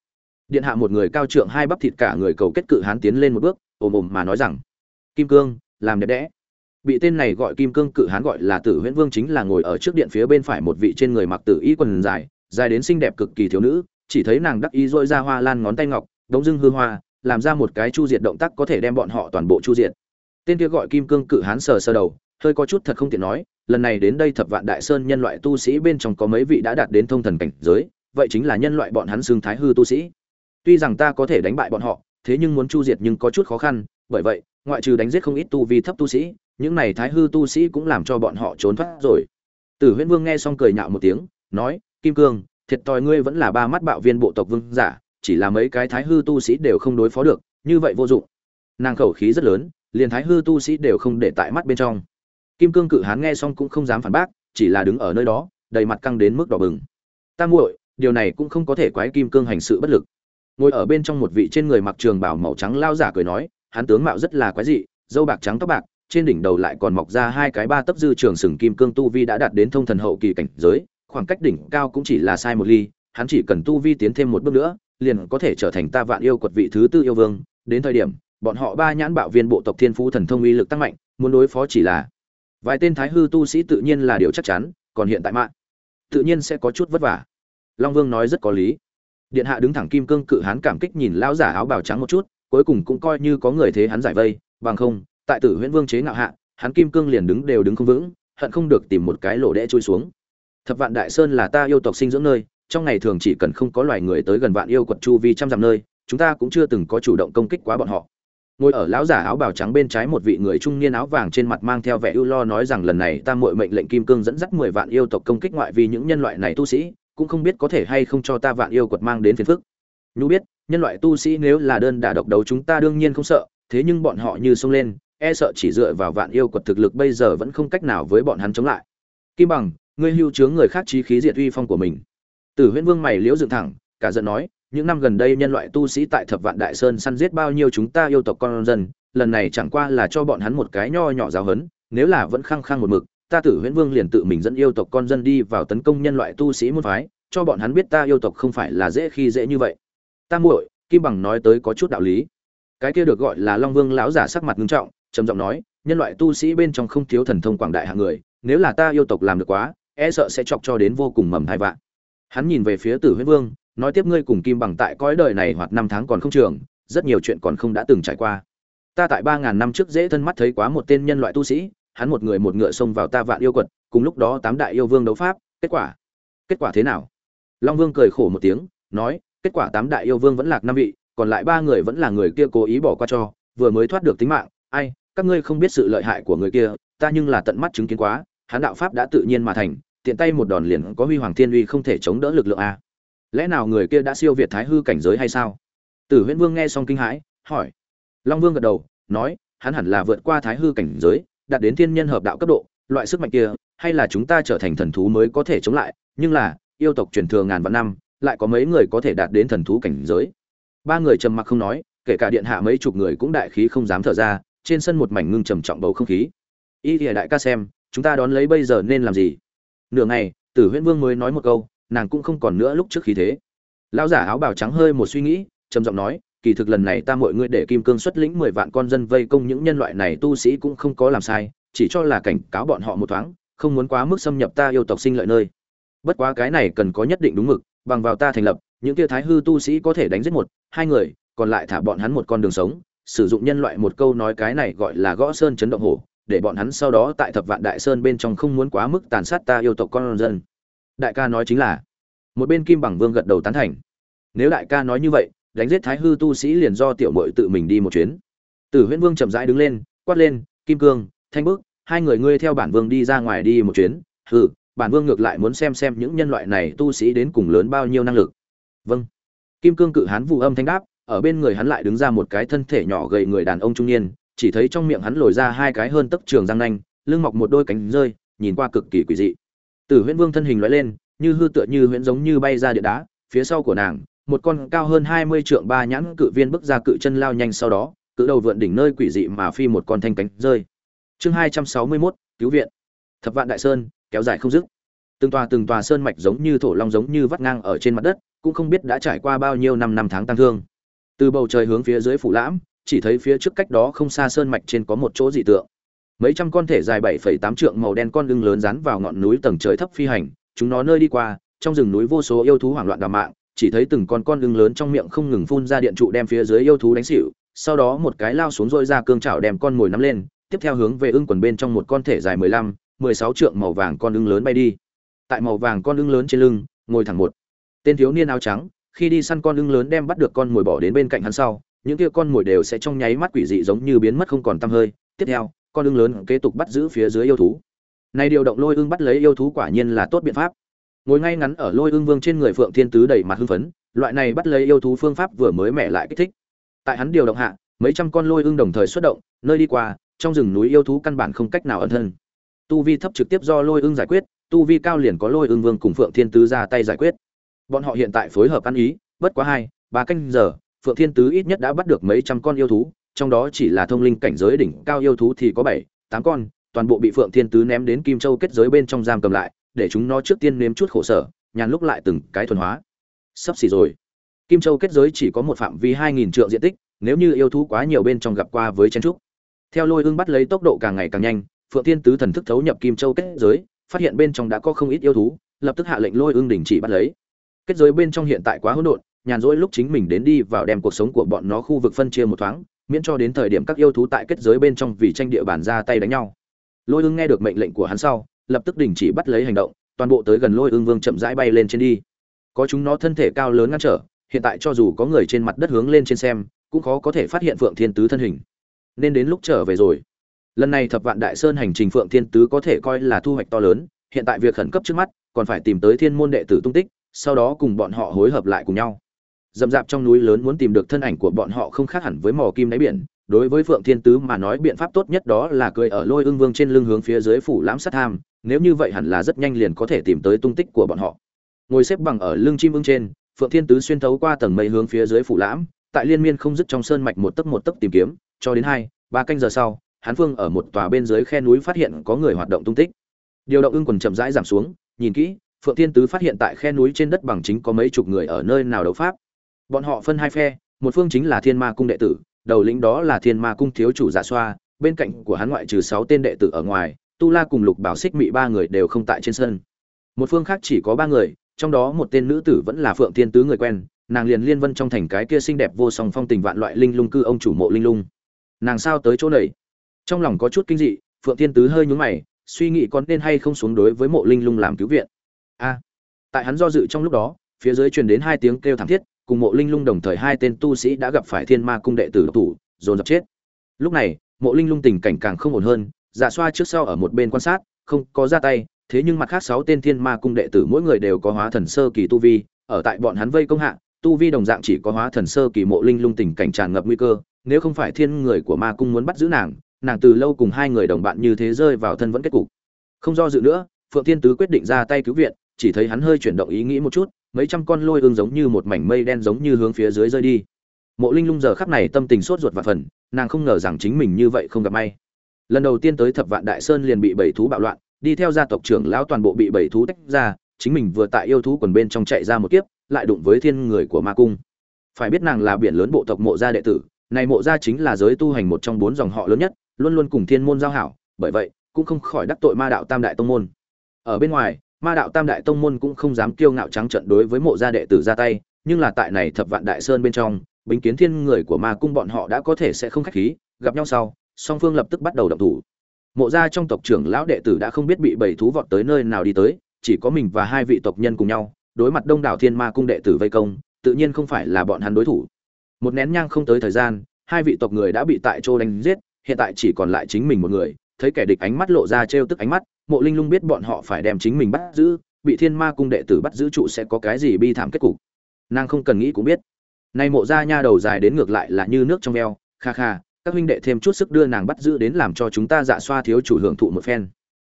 Điện hạ một người cao trượng hai bắp thịt cả người cầu kết cự hán tiến lên một bước, ồm ồm mà nói rằng, kim cương, làm đẹp đẽ bị tên này gọi kim cương cự hán gọi là tử huyễn vương chính là ngồi ở trước điện phía bên phải một vị trên người mặc tử y quần dài dài đến xinh đẹp cực kỳ thiếu nữ, chỉ thấy nàng đắc ý dội ra hoa lan ngón tay ngọc, đống dưng hư hoa, làm ra một cái chu diệt động tác có thể đem bọn họ toàn bộ chu diệt. Tên kia gọi kim cương cự hán sờ sơ đầu, hơi có chút thật không tiện nói, lần này đến đây thập vạn đại sơn nhân loại tu sĩ bên trong có mấy vị đã đạt đến thông thần cảnh giới, vậy chính là nhân loại bọn hắn xương thái hư tu sĩ. Tuy rằng ta có thể đánh bại bọn họ, thế nhưng muốn chu diệt nhưng có chút khó khăn, bởi vậy, ngoại trừ đánh giết không ít tu vi thấp tu sĩ những này thái hư tu sĩ cũng làm cho bọn họ trốn thoát rồi. Tử huyễn vương nghe xong cười nhạo một tiếng, nói, kim cương, thiệt thòi ngươi vẫn là ba mắt bạo viên bộ tộc vương giả, chỉ là mấy cái thái hư tu sĩ đều không đối phó được, như vậy vô dụng. Nàng khẩu khí rất lớn, liền thái hư tu sĩ đều không để tại mắt bên trong. Kim cương cự hán nghe xong cũng không dám phản bác, chỉ là đứng ở nơi đó, đầy mặt căng đến mức đỏ bừng. Ta muội, điều này cũng không có thể quái kim cương hành sự bất lực. Ngồi ở bên trong một vị trên người mặc trường bảo màu trắng lao giả cười nói, hắn tướng mạo rất là quái dị, dâu bạc trắng tóc bạc trên đỉnh đầu lại còn mọc ra hai cái ba tấc dư trường sừng kim cương tu vi đã đạt đến thông thần hậu kỳ cảnh giới, khoảng cách đỉnh cao cũng chỉ là sai một ly, hắn chỉ cần tu vi tiến thêm một bước nữa, liền có thể trở thành ta vạn yêu quật vị thứ tư yêu vương. Đến thời điểm, bọn họ ba nhãn bạo viên bộ tộc thiên phú thần thông uy lực tăng mạnh, muốn đối phó chỉ là vài tên thái hư tu sĩ tự nhiên là điều chắc chắn, còn hiện tại mạng tự nhiên sẽ có chút vất vả. Long vương nói rất có lý. Điện hạ đứng thẳng kim cương cự hán cảm kích nhìn lão giả áo bào trắng một chút, cuối cùng cũng coi như có người thế hắn giải vây, bằng không tại tử huyễn vương chế ngạo hạ, hắn kim cương liền đứng đều đứng không vững, hận không được tìm một cái lỗ đẽ trôi xuống. Thập vạn đại sơn là ta yêu tộc sinh dưỡng nơi, trong ngày thường chỉ cần không có loài người tới gần vạn yêu quật chu vi trăm dặm nơi, chúng ta cũng chưa từng có chủ động công kích quá bọn họ. Ngồi ở lão giả áo bào trắng bên trái một vị người trung niên áo vàng trên mặt mang theo vẻ ưu lo nói rằng lần này ta muội mệnh lệnh kim cương dẫn dắt mười vạn yêu tộc công kích ngoại vì những nhân loại này tu sĩ, cũng không biết có thể hay không cho ta vạn yêu quật mang đến phiền phức. Nhu biết, nhân loại tu sĩ nếu là đơn đả độc đấu chúng ta đương nhiên không sợ, thế nhưng bọn họ như xông lên e sợ chỉ dựa vào vạn yêu quật thực lực bây giờ vẫn không cách nào với bọn hắn chống lại. Kim bằng, ngươi hưu chướng người khác trí khí diệt uy phong của mình. Tử huyễn vương mày liễu dựng thẳng, cả giận nói, những năm gần đây nhân loại tu sĩ tại thập vạn đại sơn săn giết bao nhiêu chúng ta yêu tộc con dân, lần này chẳng qua là cho bọn hắn một cái nho nhỏ giáo hấn nếu là vẫn khăng khăng một mực, ta tử huyễn vương liền tự mình dẫn yêu tộc con dân đi vào tấn công nhân loại tu sĩ môn phái, cho bọn hắn biết ta yêu tộc không phải là dễ khi dễ như vậy. Ta muội, kim bằng nói tới có chút đạo lý. Cái kia được gọi là long vương lão giả sắc mặt nghiêm trọng trầm giọng nói, nhân loại tu sĩ bên trong không thiếu thần thông quảng đại hạng người, nếu là ta yêu tộc làm được quá e sợ sẽ chọc cho đến vô cùng mầm hai vạn. Hắn nhìn về phía tử huyễn vương, nói tiếp, ngươi cùng kim bằng tại cõi đời này hoặc năm tháng còn không trường, rất nhiều chuyện còn không đã từng trải qua. Ta tại ba ngàn năm trước dễ thân mắt thấy quá một tên nhân loại tu sĩ, hắn một người một ngựa xông vào ta vạn yêu quật, cùng lúc đó tám đại yêu vương đấu pháp, kết quả kết quả thế nào? Long vương cười khổ một tiếng, nói, kết quả tám đại yêu vương vẫn lạc năm vị, còn lại ba người vẫn là người kia cố ý bỏ qua cho, vừa mới thoát được tính mạng ai, các ngươi không biết sự lợi hại của người kia, ta nhưng là tận mắt chứng kiến quá hắn đạo pháp đã tự nhiên mà thành, tiện tay một đòn liền có huy hoàng thiên uy không thể chống đỡ lực lượng a. Lẽ nào người kia đã siêu việt thái hư cảnh giới hay sao? Tử huyễn vương nghe xong kinh hãi, hỏi. Long vương gật đầu, nói, hắn hẳn là vượt qua thái hư cảnh giới, đạt đến thiên nhân hợp đạo cấp độ, loại sức mạnh kia, hay là chúng ta trở thành thần thú mới có thể chống lại, nhưng là, yêu tộc truyền thừa ngàn vạn năm, lại có mấy người có thể đạt đến thần thú cảnh giới? Ba người trầm mặc không nói, kể cả điện hạ mấy chục người cũng đại khí không dám thở ra trên sân một mảnh ngưng trầm trọng bầu không khí. Y thìa đại ca xem, chúng ta đón lấy bây giờ nên làm gì? Nửa ngày, tử huyễn vương mới nói một câu, nàng cũng không còn nữa lúc trước khí thế. Lão giả áo bào trắng hơi một suy nghĩ, trầm giọng nói, kỳ thực lần này ta mọi người để kim cương xuất lĩnh mười vạn con dân vây công những nhân loại này tu sĩ cũng không có làm sai, chỉ cho là cảnh cáo bọn họ một thoáng, không muốn quá mức xâm nhập ta yêu tộc sinh lợi nơi. Bất quá cái này cần có nhất định đúng mực, bằng vào ta thành lập, những kia thái hư tu sĩ có thể đánh giết một, hai người, còn lại thả bọn hắn một con đường sống sử dụng nhân loại một câu nói cái này gọi là gõ sơn chấn động hổ, để bọn hắn sau đó tại thập vạn đại sơn bên trong không muốn quá mức tàn sát ta yêu tộc con dân. Đại ca nói chính là, một bên kim bằng vương gật đầu tán thành. Nếu đại ca nói như vậy, đánh giết thái hư tu sĩ liền do tiểu mội tự mình đi một chuyến. Tử huyễn vương chậm rãi đứng lên, quát lên, kim cương, thanh bức, hai người ngươi theo bản vương đi ra ngoài đi một chuyến. Hừ, bản vương ngược lại muốn xem xem những nhân loại này tu sĩ đến cùng lớn bao nhiêu năng lực. Vâng. Kim cương cự hán vụ âm thanh đáp ở bên người hắn lại đứng ra một cái thân thể nhỏ gầy người đàn ông trung niên chỉ thấy trong miệng hắn lồi ra hai cái hơn tấc trường răng nanh lưng mọc một đôi cánh rơi nhìn qua cực kỳ quỷ dị. Tử huyễn vương thân hình lóe lên như hư tựa như huyễn giống như bay ra địa đá phía sau của nàng một con cao hơn hai mươi trượng ba nhãn cự viên bước ra cự chân lao nhanh sau đó cự đầu vượn đỉnh nơi quỷ dị mà phi một con thanh cánh rơi. Chương hai trăm sáu mươi 261, cứu viện. Thập vạn đại sơn kéo dài không dứt. Từng tòa từng tòa sơn mạch giống như thổ long giống như vắt ngang ở trên mặt đất cũng không biết đã trải qua bao nhiêu năm năm tháng tăng thương từ bầu trời hướng phía dưới phủ lãm, chỉ thấy phía trước cách đó không xa sơn mạch trên có một chỗ dị tượng. Mấy trăm con thể dài bảy phẩy tám trượng màu đen con lưng lớn rán vào ngọn núi tầng trời thấp phi hành, chúng nó nơi đi qua, trong rừng núi vô số yêu thú hoảng loạn đàm mạng, chỉ thấy từng con con lưng lớn trong miệng không ngừng phun ra điện trụ đem phía dưới yêu thú đánh xỉu, sau đó một cái lao xuống dội ra cương chảo đem con mồi nắm lên, tiếp theo hướng về ưng quần bên trong một con thể dài mười lăm, mười sáu trượng màu vàng con ưng lớn bay đi. Tại màu vàng con ưng lớn trên lưng, ngồi thẳng một tên thiếu niên áo trắng khi đi săn con ưng lớn đem bắt được con mồi bỏ đến bên cạnh hắn sau, những kia con mồi đều sẽ trong nháy mắt quỷ dị giống như biến mất không còn tăm hơi. Tiếp theo, con ưng lớn kế tục bắt giữ phía dưới yêu thú. Này điều động lôi ưng bắt lấy yêu thú quả nhiên là tốt biện pháp. Ngồi ngay ngắn ở lôi ưng vương trên người phượng thiên tứ đầy mặt hưng phấn, loại này bắt lấy yêu thú phương pháp vừa mới mẻ lại kích thích. Tại hắn điều động hạ, mấy trăm con lôi ưng đồng thời xuất động, nơi đi qua, trong rừng núi yêu thú căn bản không cách nào ẩn thân. Tu vi thấp trực tiếp do lôi ưng giải quyết, tu vi cao liền có lôi ưng vương cùng phượng thiên tứ ra tay giải quyết bọn họ hiện tại phối hợp ăn ý, bất quá hai, ba canh giờ, phượng thiên tứ ít nhất đã bắt được mấy trăm con yêu thú, trong đó chỉ là thông linh cảnh giới đỉnh cao yêu thú thì có bảy, tám con, toàn bộ bị phượng thiên tứ ném đến kim châu kết giới bên trong giam cầm lại, để chúng nó trước tiên nếm chút khổ sở, nhàn lúc lại từng cái thuần hóa. Sắp xỉ rồi. Kim châu kết giới chỉ có một phạm vi hai nghìn trượng diện tích, nếu như yêu thú quá nhiều bên trong gặp qua với chen trúc. Theo lôi ương bắt lấy tốc độ càng ngày càng nhanh, phượng thiên tứ thần thức thấu nhập kim châu kết giới, phát hiện bên trong đã có không ít yêu thú, lập tức hạ lệnh lôi ương đình chỉ bắt lấy kết giới bên trong hiện tại quá hỗn độn, nhàn rỗi lúc chính mình đến đi vào đem cuộc sống của bọn nó khu vực phân chia một thoáng, miễn cho đến thời điểm các yêu thú tại kết giới bên trong vì tranh địa bàn ra tay đánh nhau. Lôi ưng nghe được mệnh lệnh của hắn sau, lập tức đình chỉ bắt lấy hành động, toàn bộ tới gần lôi ưng vương chậm rãi bay lên trên đi. Có chúng nó thân thể cao lớn ngăn trở, hiện tại cho dù có người trên mặt đất hướng lên trên xem, cũng khó có thể phát hiện phượng thiên tứ thân hình. Nên đến lúc trở về rồi. Lần này thập vạn đại sơn hành trình phượng thiên tứ có thể coi là thu hoạch to lớn, hiện tại việc khẩn cấp trước mắt, còn phải tìm tới thiên môn đệ tử tung tích sau đó cùng bọn họ hối hợp lại cùng nhau. Dầm dạp trong núi lớn muốn tìm được thân ảnh của bọn họ không khác hẳn với mò kim đáy biển, đối với phượng thiên tứ mà nói biện pháp tốt nhất đó là cười ở lôi ương vương trên lưng hướng phía dưới phủ lãm sát tham, nếu như vậy hẳn là rất nhanh liền có thể tìm tới tung tích của bọn họ. Ngồi xếp bằng ở lưng chim ưng trên, phượng thiên tứ xuyên thấu qua tầng mây hướng phía dưới phủ lãm, tại liên miên không dứt trong sơn mạch một tấc một tấc tìm kiếm, cho đến hai, ba canh giờ sau, hán phương ở một tòa bên dưới khe núi phát hiện có người hoạt động tung tích. Điều động ưng quần chậm rãi giảm xuống, nhìn kỹ phượng thiên tứ phát hiện tại khe núi trên đất bằng chính có mấy chục người ở nơi nào đấu pháp. Bọn họ phân hai phe, một phương chính là thiên ma cung đệ tử, đầu lĩnh đó là thiên ma cung thiếu chủ giả xoa, bên cạnh của hắn ngoại trừ sáu tên đệ tử ở ngoài, tu la cùng lục bảo xích mị ba người đều không tại trên sân. Một phương khác chỉ có ba người, trong đó một tên nữ tử vẫn là phượng thiên tứ người quen, nàng liền liên vân trong thành cái kia xinh đẹp vô song phong tình vạn loại linh lung cư ông chủ mộ linh lung. Nàng sao tới chỗ này? Trong lòng có chút kinh dị, phượng thiên tứ hơi nhún mày, suy nghĩ có nên hay không xuống đối với mộ linh lung làm cứu viện a. Tại hắn do dự trong lúc đó, phía dưới truyền đến hai tiếng kêu thảm thiết, cùng mộ linh lung đồng thời hai tên tu sĩ đã gặp phải thiên ma cung đệ tử độc thủ, dồn dập chết. Lúc này, mộ linh lung tình cảnh càng không ổn hơn dạ xoa trước sau ở một bên quan sát, không có ra tay, thế nhưng mặt khác sáu tên thiên ma cung đệ tử mỗi người đều có hóa thần sơ kỳ tu vi, ở tại bọn hắn vây công hạ, tu vi đồng dạng chỉ có hóa thần sơ kỳ mộ linh lung tình cảnh tràn ngập nguy cơ, nếu không phải thiên người của ma cung muốn bắt giữ nàng nàng từ lâu cùng hai người đồng bạn như thế rơi vào thân vẫn kết cục. Không do dự nữa, phượng thiên tứ quyết định ra tay cứu viện chỉ thấy hắn hơi chuyển động ý nghĩ một chút, mấy trăm con lôi ương giống như một mảnh mây đen giống như hướng phía dưới rơi đi. Mộ linh lung giờ khắc này tâm tình sốt ruột và phần, nàng không ngờ rằng chính mình như vậy không gặp may. Lần đầu tiên tới thập vạn đại sơn liền bị bảy thú bạo loạn, đi theo gia tộc trưởng lão toàn bộ bị bảy thú tách ra, chính mình vừa tại yêu thú quần bên trong chạy ra một kiếp, lại đụng với thiên người của ma cung. Phải biết nàng là biển lớn bộ tộc mộ gia đệ tử, này mộ gia chính là giới tu hành một trong bốn dòng họ lớn nhất, luôn luôn cùng thiên môn giao hảo, bởi vậy, cũng không khỏi đắc tội ma đạo tam đại tông môn. Ở bên ngoài ma đạo tam đại tông môn cũng không dám kiêu ngạo trắng trận đối với mộ gia đệ tử ra tay, nhưng là tại này thập vạn đại sơn bên trong, bính kiến thiên người của ma cung bọn họ đã có thể sẽ không khách khí, gặp nhau sau, song phương lập tức bắt đầu động thủ. Mộ gia trong tộc trưởng lão đệ tử đã không biết bị bảy thú vọt tới nơi nào đi tới, chỉ có mình và hai vị tộc nhân cùng nhau, đối mặt đông đảo thiên ma cung đệ tử vây công, tự nhiên không phải là bọn hắn đối thủ. Một nén nhang không tới thời gian, hai vị tộc người đã bị tại chỗ đánh giết, hiện tại chỉ còn lại chính mình một người, thấy kẻ địch ánh mắt lộ ra trêu tức ánh mắt mộ linh lung biết bọn họ phải đem chính mình bắt giữ, bị thiên ma cung đệ tử bắt giữ trụ sẽ có cái gì bi thảm kết cục. Nàng không cần nghĩ cũng biết. Nay mộ ra nha đầu dài đến ngược lại là như nước trong veo, kha kha, các huynh đệ thêm chút sức đưa nàng bắt giữ đến làm cho chúng ta dạ xoa thiếu chủ hưởng thụ một phen.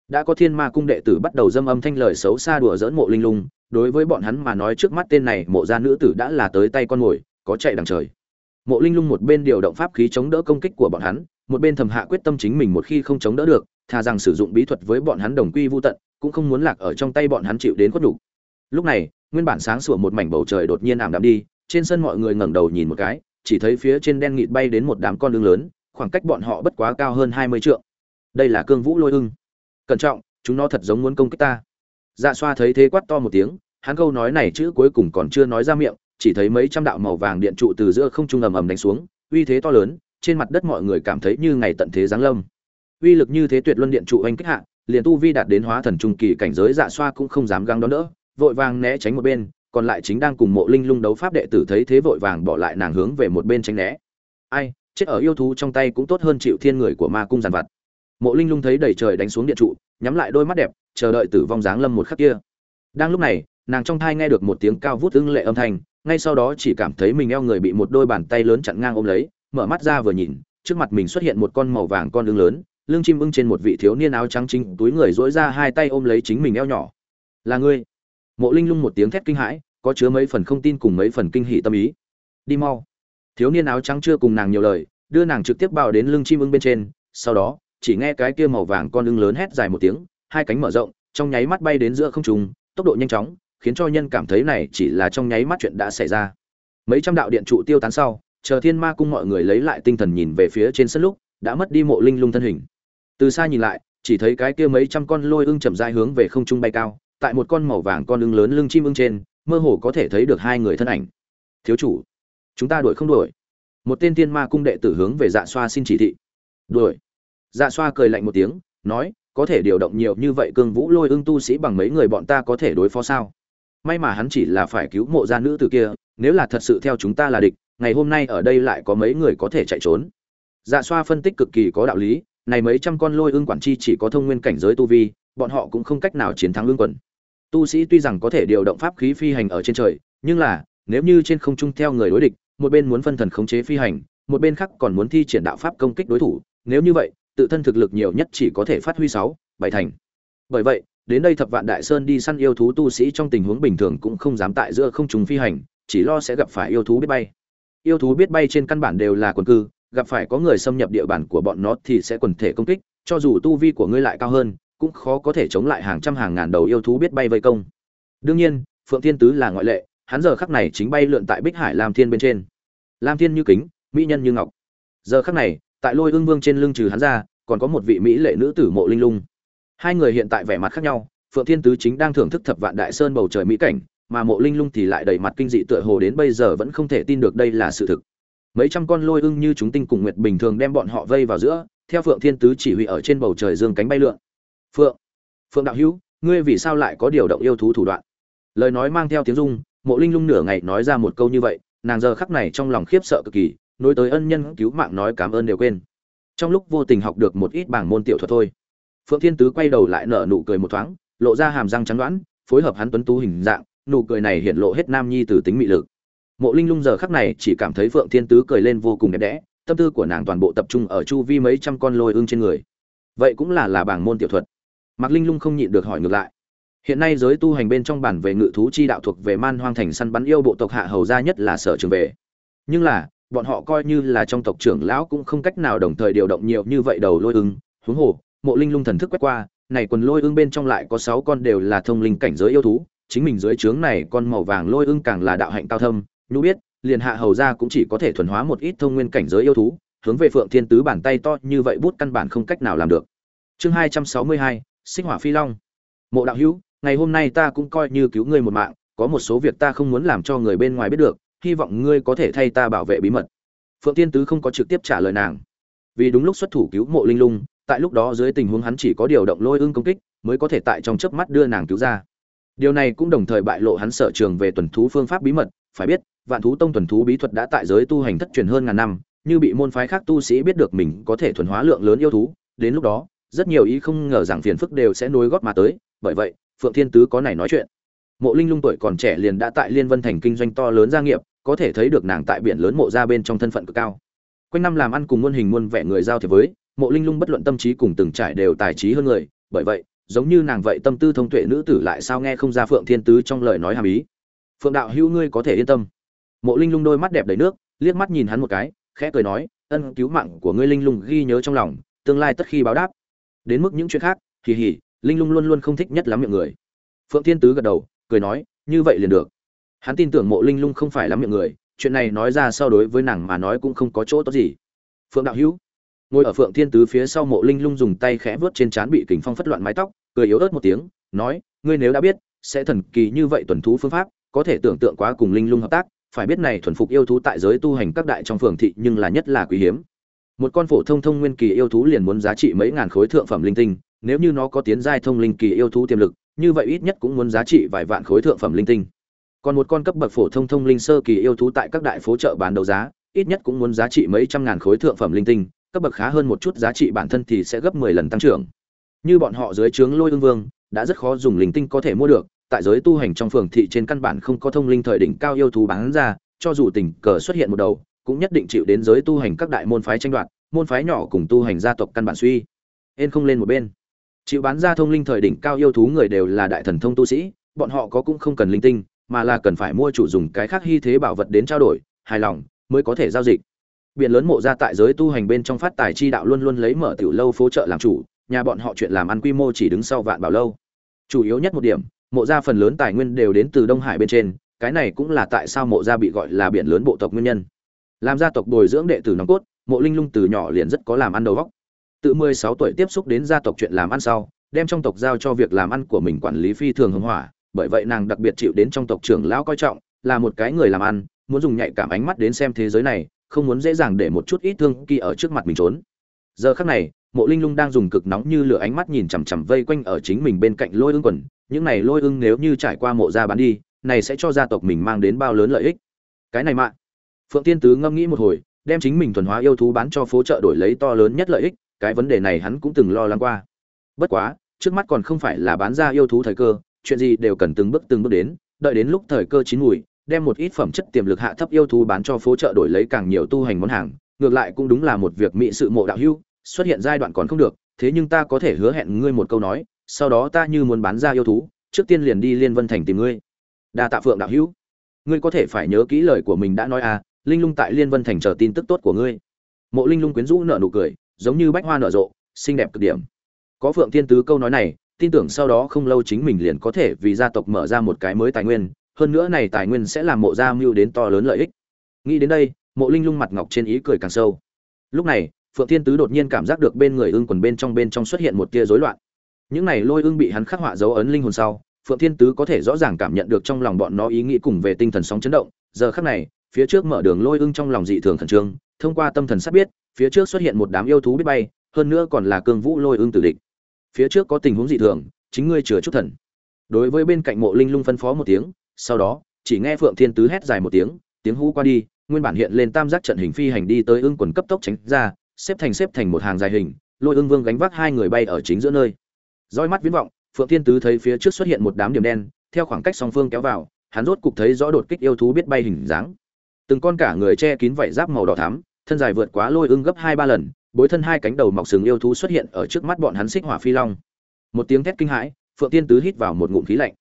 Đã có thiên ma cung đệ tử bắt đầu dâm âm thanh lời xấu xa đùa dỡn mộ linh lung, đối với bọn hắn mà nói trước mắt tên này mộ gia nữ tử đã là tới tay con mồi, có chạy đằng trời. Mộ linh lung một bên điều động pháp khí chống đỡ công kích của bọn hắn, một bên thầm hạ quyết tâm chính mình một khi không chống đỡ được thà rằng sử dụng bí thuật với bọn hắn đồng quy vô tận, cũng không muốn lạc ở trong tay bọn hắn chịu đến khuất đủ. lúc này, nguyên bản sáng sủa một mảnh bầu trời đột nhiên ảm đạm đi, trên sân mọi người ngẩng đầu nhìn một cái, chỉ thấy phía trên đen nghịt bay đến một đám con lưng lớn, khoảng cách bọn họ bất quá cao hơn hai mươi trượng. Đây là cương vũ lôi ưng. Cẩn trọng, chúng nó thật giống muốn công kích ta. Dạ xoa thấy thế quát to một tiếng, hắn câu nói này chữ cuối cùng còn chưa nói ra miệng, chỉ thấy mấy trăm đạo màu vàng điện trụ từ giữa không trung ầm ầm đánh xuống, uy thế to lớn, trên mặt đất mọi người cảm thấy như ngày tận thế giáng lâm uy lực như thế tuyệt luân điện trụ anh kích hạ, liền tu vi đạt đến hóa thần trung kỳ cảnh giới dạ xoa cũng không dám găng đón đỡ, vội vàng né tránh một bên, còn lại chính đang cùng mộ linh lung đấu pháp đệ tử thấy thế vội vàng bỏ lại nàng hướng về một bên tránh né. Ai, chết ở yêu thú trong tay cũng tốt hơn chịu thiên người của ma cung giàn vặt. Mộ linh lung thấy đầy trời đánh xuống điện trụ, nhắm lại đôi mắt đẹp, chờ đợi tử vong dáng lâm một khắc kia. Đang lúc này, nàng trong thai nghe được một tiếng cao vút ưng lệ âm thanh, ngay sau đó chỉ cảm thấy mình eo người bị một đôi bàn tay lớn chặn ngang ôm lấy, mở mắt ra vừa nhìn, trước mặt mình xuất hiện một con màu vàng con ưng lớn lưng chim ưng trên một vị thiếu niên áo trắng chính, túi người dỗi ra hai tay ôm lấy chính mình eo nhỏ. Là ngươi? Mộ linh lung một tiếng thét kinh hãi, có chứa mấy phần không tin cùng mấy phần kinh hỉ tâm ý. Đi mau. Thiếu niên áo trắng chưa cùng nàng nhiều lời, đưa nàng trực tiếp bao đến lưng chim ưng bên trên, sau đó, chỉ nghe cái kia màu vàng con ưng lớn hét dài một tiếng, hai cánh mở rộng, trong nháy mắt bay đến giữa không trung, tốc độ nhanh chóng, khiến cho nhân cảm thấy này chỉ là trong nháy mắt chuyện đã xảy ra. Mấy trăm đạo điện trụ tiêu tán sau, chờ thiên ma cung mọi người lấy lại tinh thần nhìn về phía trên sân lúc, đã mất đi mộ linh lung thân hình từ xa nhìn lại, chỉ thấy cái kia mấy trăm con lôi ưng chậm rãi hướng về không trung bay cao, tại một con màu vàng con ưng lớn lưng chim ưng trên, mơ hồ có thể thấy được hai người thân ảnh. Thiếu chủ, chúng ta đuổi không đuổi. Một tên tiên ma cung đệ tử hướng về dạ xoa xin chỉ thị. Đuổi. Dạ xoa cười lạnh một tiếng, nói, có thể điều động nhiều như vậy cương vũ lôi ưng tu sĩ bằng mấy người bọn ta có thể đối phó sao? May mà hắn chỉ là phải cứu mộ gia nữ từ kia, nếu là thật sự theo chúng ta là địch, ngày hôm nay ở đây lại có mấy người có thể chạy trốn. Dạ xoa phân tích cực kỳ có đạo lý này mấy trăm con lôi ương quản chi chỉ có thông nguyên cảnh giới tu vi, bọn họ cũng không cách nào chiến thắng ương quần. Tu sĩ tuy rằng có thể điều động pháp khí phi hành ở trên trời, nhưng là, nếu như trên không trung theo người đối địch, một bên muốn phân thần khống chế phi hành, một bên khác còn muốn thi triển đạo pháp công kích đối thủ, nếu như vậy, tự thân thực lực nhiều nhất chỉ có thể phát huy sáu, bảy thành. Bởi vậy, đến đây thập vạn đại sơn đi săn yêu thú tu sĩ trong tình huống bình thường cũng không dám tại giữa không trung phi hành, chỉ lo sẽ gặp phải yêu thú biết bay. Yêu thú biết bay trên căn bản đều là quần cư gặp phải có người xâm nhập địa bàn của bọn nó thì sẽ quần thể công kích, cho dù tu vi của ngươi lại cao hơn, cũng khó có thể chống lại hàng trăm hàng ngàn đầu yêu thú biết bay vây công. Đương nhiên, phượng thiên tứ là ngoại lệ, hắn giờ khắc này chính bay lượn tại bích hải lam thiên bên trên. Lam thiên như kính, mỹ nhân như ngọc. Giờ khắc này, tại lôi ương vương trên lưng trừ hắn ra, còn có một vị mỹ lệ nữ tử mộ linh lung. Hai người hiện tại vẻ mặt khác nhau, phượng thiên tứ chính đang thưởng thức thập vạn đại sơn bầu trời mỹ cảnh, mà mộ linh lung thì lại đầy mặt kinh dị tựa hồ đến bây giờ vẫn không thể tin được đây là sự thực mấy trăm con lôi ưng như chúng tinh cùng nguyệt bình thường đem bọn họ vây vào giữa, theo phượng thiên tứ chỉ huy ở trên bầu trời dương cánh bay lượn. Phượng phượng đạo hữu, ngươi vì sao lại có điều động yêu thú thủ đoạn? Lời nói mang theo tiếng dung mộ linh lung nửa ngày nói ra một câu như vậy, nàng giờ khắc này trong lòng khiếp sợ cực kỳ, nối tới ân nhân cứu mạng nói cảm ơn đều quên. Trong lúc vô tình học được một ít bảng môn tiểu thuật thôi. Phượng thiên tứ quay đầu lại nở nụ cười một thoáng, lộ ra hàm răng trắng đoán, phối hợp hắn tuấn tú hình dạng, nụ cười này hiện lộ hết nam nhi từ tính mị lực mộ linh lung giờ khắc này chỉ cảm thấy phượng thiên tứ cười lên vô cùng đẹp đẽ, tâm tư của nàng toàn bộ tập trung ở chu vi mấy trăm con lôi ương trên người. Vậy cũng là là bảng môn tiểu thuật. Mạc linh lung không nhịn được hỏi ngược lại. Hiện nay giới tu hành bên trong bản về ngự thú chi đạo thuộc về man hoang thành săn bắn yêu bộ tộc hạ hầu gia nhất là sở trường về. Nhưng là, bọn họ coi như là trong tộc trưởng lão cũng không cách nào đồng thời điều động nhiều như vậy đầu lôi ưng. Huống hồ, mộ linh lung thần thức quét qua, này quần lôi ưng bên trong lại có sáu con đều là thông linh cảnh giới yêu thú, chính mình dưới trướng này con màu vàng lôi ưng càng là đạo hạnh cao thâm nhu biết, liền hạ hầu ra cũng chỉ có thể thuần hóa một ít thông nguyên cảnh giới yêu thú, hướng về phượng thiên tứ bàn tay to như vậy bút căn bản không cách nào làm được. Chương hai trăm sáu mươi hai, sinh hỏa phi long. Mộ đạo hữu, ngày hôm nay ta cũng coi như cứu ngươi một mạng, có một số việc ta không muốn làm cho người bên ngoài biết được, hy vọng ngươi có thể thay ta bảo vệ bí mật. Phượng tiên tứ không có trực tiếp trả lời nàng. Vì đúng lúc xuất thủ cứu mộ linh lung, tại lúc đó dưới tình huống hắn chỉ có điều động lôi ưng công kích, mới có thể tại trong chớp mắt đưa nàng cứu ra. Điều này cũng đồng thời bại lộ hắn sở trường về tuần thú phương pháp bí mật phải biết, vạn thú tông thuần thú bí thuật đã tại giới tu hành thất truyền hơn ngàn năm, như bị môn phái khác tu sĩ biết được mình có thể thuần hóa lượng lớn yêu thú, đến lúc đó, rất nhiều ý không ngờ rằng phiền phức đều sẽ nối gót mà tới. Bởi vậy, phượng thiên tứ có này nói chuyện. Mộ linh lung tuổi còn trẻ liền đã tại liên vân thành kinh doanh to lớn gia nghiệp, có thể thấy được nàng tại biển lớn mộ ra bên trong thân phận cực cao. Quanh năm làm ăn cùng muôn hình muôn vẻ người giao thiệp với, mộ linh lung bất luận tâm trí cùng từng trải đều tài trí hơn người. Bởi vậy, giống như nàng vậy tâm tư thông tuệ nữ tử lại sao nghe không ra phượng thiên tứ trong lời nói hàm ý phượng đạo hữu ngươi có thể yên tâm. Mộ linh lung đôi mắt đẹp đầy nước, liếc mắt nhìn hắn một cái, khẽ cười nói, ân cứu mạng của ngươi linh lung ghi nhớ trong lòng, tương lai tất khi báo đáp. Đến mức những chuyện khác kỳ hỉ linh lung luôn luôn không thích nhất lắm miệng người. Phượng thiên tứ gật đầu, cười nói, như vậy liền được. Hắn tin tưởng mộ linh lung không phải lắm miệng người, chuyện này nói ra so đối với nàng mà nói cũng không có chỗ tốt gì. Phượng đạo hữu. Ngồi ở phượng thiên tứ phía sau mộ linh lung dùng tay khẽ vớt trên trán bị kình phong phất loạn mái tóc, cười yếu ớt một tiếng, nói, ngươi nếu đã biết, sẽ thần kỳ như vậy tuần thú phương pháp có thể tưởng tượng quá cùng linh lung hợp tác, phải biết này thuần phục yêu thú tại giới tu hành các đại trong phường thị nhưng là nhất là quý hiếm. Một con phổ thông thông nguyên kỳ yêu thú liền muốn giá trị mấy ngàn khối thượng phẩm linh tinh, nếu như nó có tiến giai thông linh kỳ yêu thú tiềm lực, như vậy ít nhất cũng muốn giá trị vài vạn khối thượng phẩm linh tinh. Còn một con cấp bậc phổ thông thông linh sơ kỳ yêu thú tại các đại phố chợ bán đấu giá, ít nhất cũng muốn giá trị mấy trăm ngàn khối thượng phẩm linh tinh, cấp bậc khá hơn một chút giá trị bản thân thì sẽ gấp 10 lần tăng trưởng. Như bọn họ dưới trướng lôi ương vương, đã rất khó dùng linh tinh có thể mua được tại giới tu hành trong phường thị trên căn bản không có thông linh thời đỉnh cao yêu thú bán ra, cho dù tình cờ xuất hiện một đầu, cũng nhất định chịu đến giới tu hành các đại môn phái tranh đoạt, môn phái nhỏ cùng tu hành gia tộc căn bản suy. Ên không lên một bên. Chịu bán ra thông linh thời đỉnh cao yêu thú người đều là đại thần thông tu sĩ, bọn họ có cũng không cần linh tinh, mà là cần phải mua chủ dùng cái khác hy thế bảo vật đến trao đổi, hài lòng, mới có thể giao dịch. Biển lớn mộ ra tại giới tu hành bên trong phát tài chi đạo luôn luôn lấy mở tiểu lâu phố chợ làm chủ, nhà bọn họ chuyện làm ăn quy mô chỉ đứng sau vạn bảo lâu. Chủ yếu nhất một điểm mộ gia phần lớn tài nguyên đều đến từ đông hải bên trên, cái này cũng là tại sao mộ gia bị gọi là biển lớn bộ tộc nguyên nhân. Làm gia tộc bồi dưỡng đệ tử nòng cốt, mộ linh lung từ nhỏ liền rất có làm ăn đầu góc tự 16 tuổi tiếp xúc đến gia tộc chuyện làm ăn sau, đem trong tộc giao cho việc làm ăn của mình quản lý phi thường hưng hỏa, bởi vậy nàng đặc biệt chịu đến trong tộc trưởng lão coi trọng, là một cái người làm ăn, muốn dùng nhạy cảm ánh mắt đến xem thế giới này, không muốn dễ dàng để một chút ít thương kỳ ở trước mặt mình trốn. Giờ khắc này, mộ linh lung đang dùng cực nóng như lửa ánh mắt nhìn chằm chằm vây quanh ở chính mình bên cạnh lôi ương quần những này lôi ưng nếu như trải qua mộ gia bán đi, này sẽ cho gia tộc mình mang đến bao lớn lợi ích. Cái này mạ phượng tiên tứ ngâm nghĩ một hồi, đem chính mình thuần hóa yêu thú bán cho phố chợ đổi lấy to lớn nhất lợi ích, cái vấn đề này hắn cũng từng lo lắng qua. Bất quá, trước mắt còn không phải là bán ra yêu thú thời cơ, chuyện gì đều cần từng bước từng bước đến, đợi đến lúc thời cơ chín mùi, đem một ít phẩm chất tiềm lực hạ thấp yêu thú bán cho phố chợ đổi lấy càng nhiều tu hành món hàng, ngược lại cũng đúng là một việc mỹ sự mộ đạo hưu xuất hiện giai đoạn còn không được, thế nhưng ta có thể hứa hẹn ngươi một câu nói sau đó ta như muốn bán ra yêu thú, trước tiên liền đi liên vân thành tìm ngươi. Đa tạ phượng đạo hữu. Ngươi có thể phải nhớ kỹ lời của mình đã nói à linh lung tại liên vân thành chờ tin tức tốt của ngươi. Mộ linh lung quyến rũ nở nụ cười, giống như bách hoa nở rộ, xinh đẹp cực điểm. Có phượng thiên tứ câu nói này, tin tưởng sau đó không lâu chính mình liền có thể vì gia tộc mở ra một cái mới tài nguyên, hơn nữa này tài nguyên sẽ làm mộ gia mưu đến to lớn lợi ích. Nghĩ đến đây, mộ linh lung mặt ngọc trên ý cười càng sâu. Lúc này, phượng thiên tứ đột nhiên cảm giác được bên người ưng quần bên trong bên trong xuất hiện một tia rối loạn những này lôi ưng bị hắn khắc họa dấu ấn linh hồn sau, phượng thiên tứ có thể rõ ràng cảm nhận được trong lòng bọn nó ý nghĩ cùng về tinh thần sóng chấn động. Giờ khắc này, phía trước mở đường lôi ưng trong lòng dị thường khẩn trương, thông qua tâm thần sắp biết, phía trước xuất hiện một đám yêu thú biết bay, hơn nữa còn là cương vũ lôi ưng tử địch. Phía trước có tình huống dị thường, chính ngươi chừa chút thần. Đối với bên cạnh mộ linh lung phân phó một tiếng, sau đó, chỉ nghe phượng thiên tứ hét dài một tiếng tiếng hú qua đi, nguyên bản hiện lên tam giác trận hình phi hành đi tới ưng quần cấp tốc tránh ra, xếp thành xếp thành một hàng dài hình, lôi ưng vương gánh vác hai người bay ở chính giữa nơi roi mắt viễn vọng, phượng thiên tứ thấy phía trước xuất hiện một đám điểm đen, theo khoảng cách song phương kéo vào, hắn rốt cục thấy rõ đột kích yêu thú biết bay hình dáng. Từng con cả người che kín vảy giáp màu đỏ thắm, thân dài vượt quá lôi ưng gấp hai ba lần, bối thân hai cánh đầu mọc sừng yêu thú xuất hiện ở trước mắt bọn hắn xích hỏa phi long. Một tiếng thét kinh hãi, phượng tiên tứ hít vào một ngụm khí lạnh.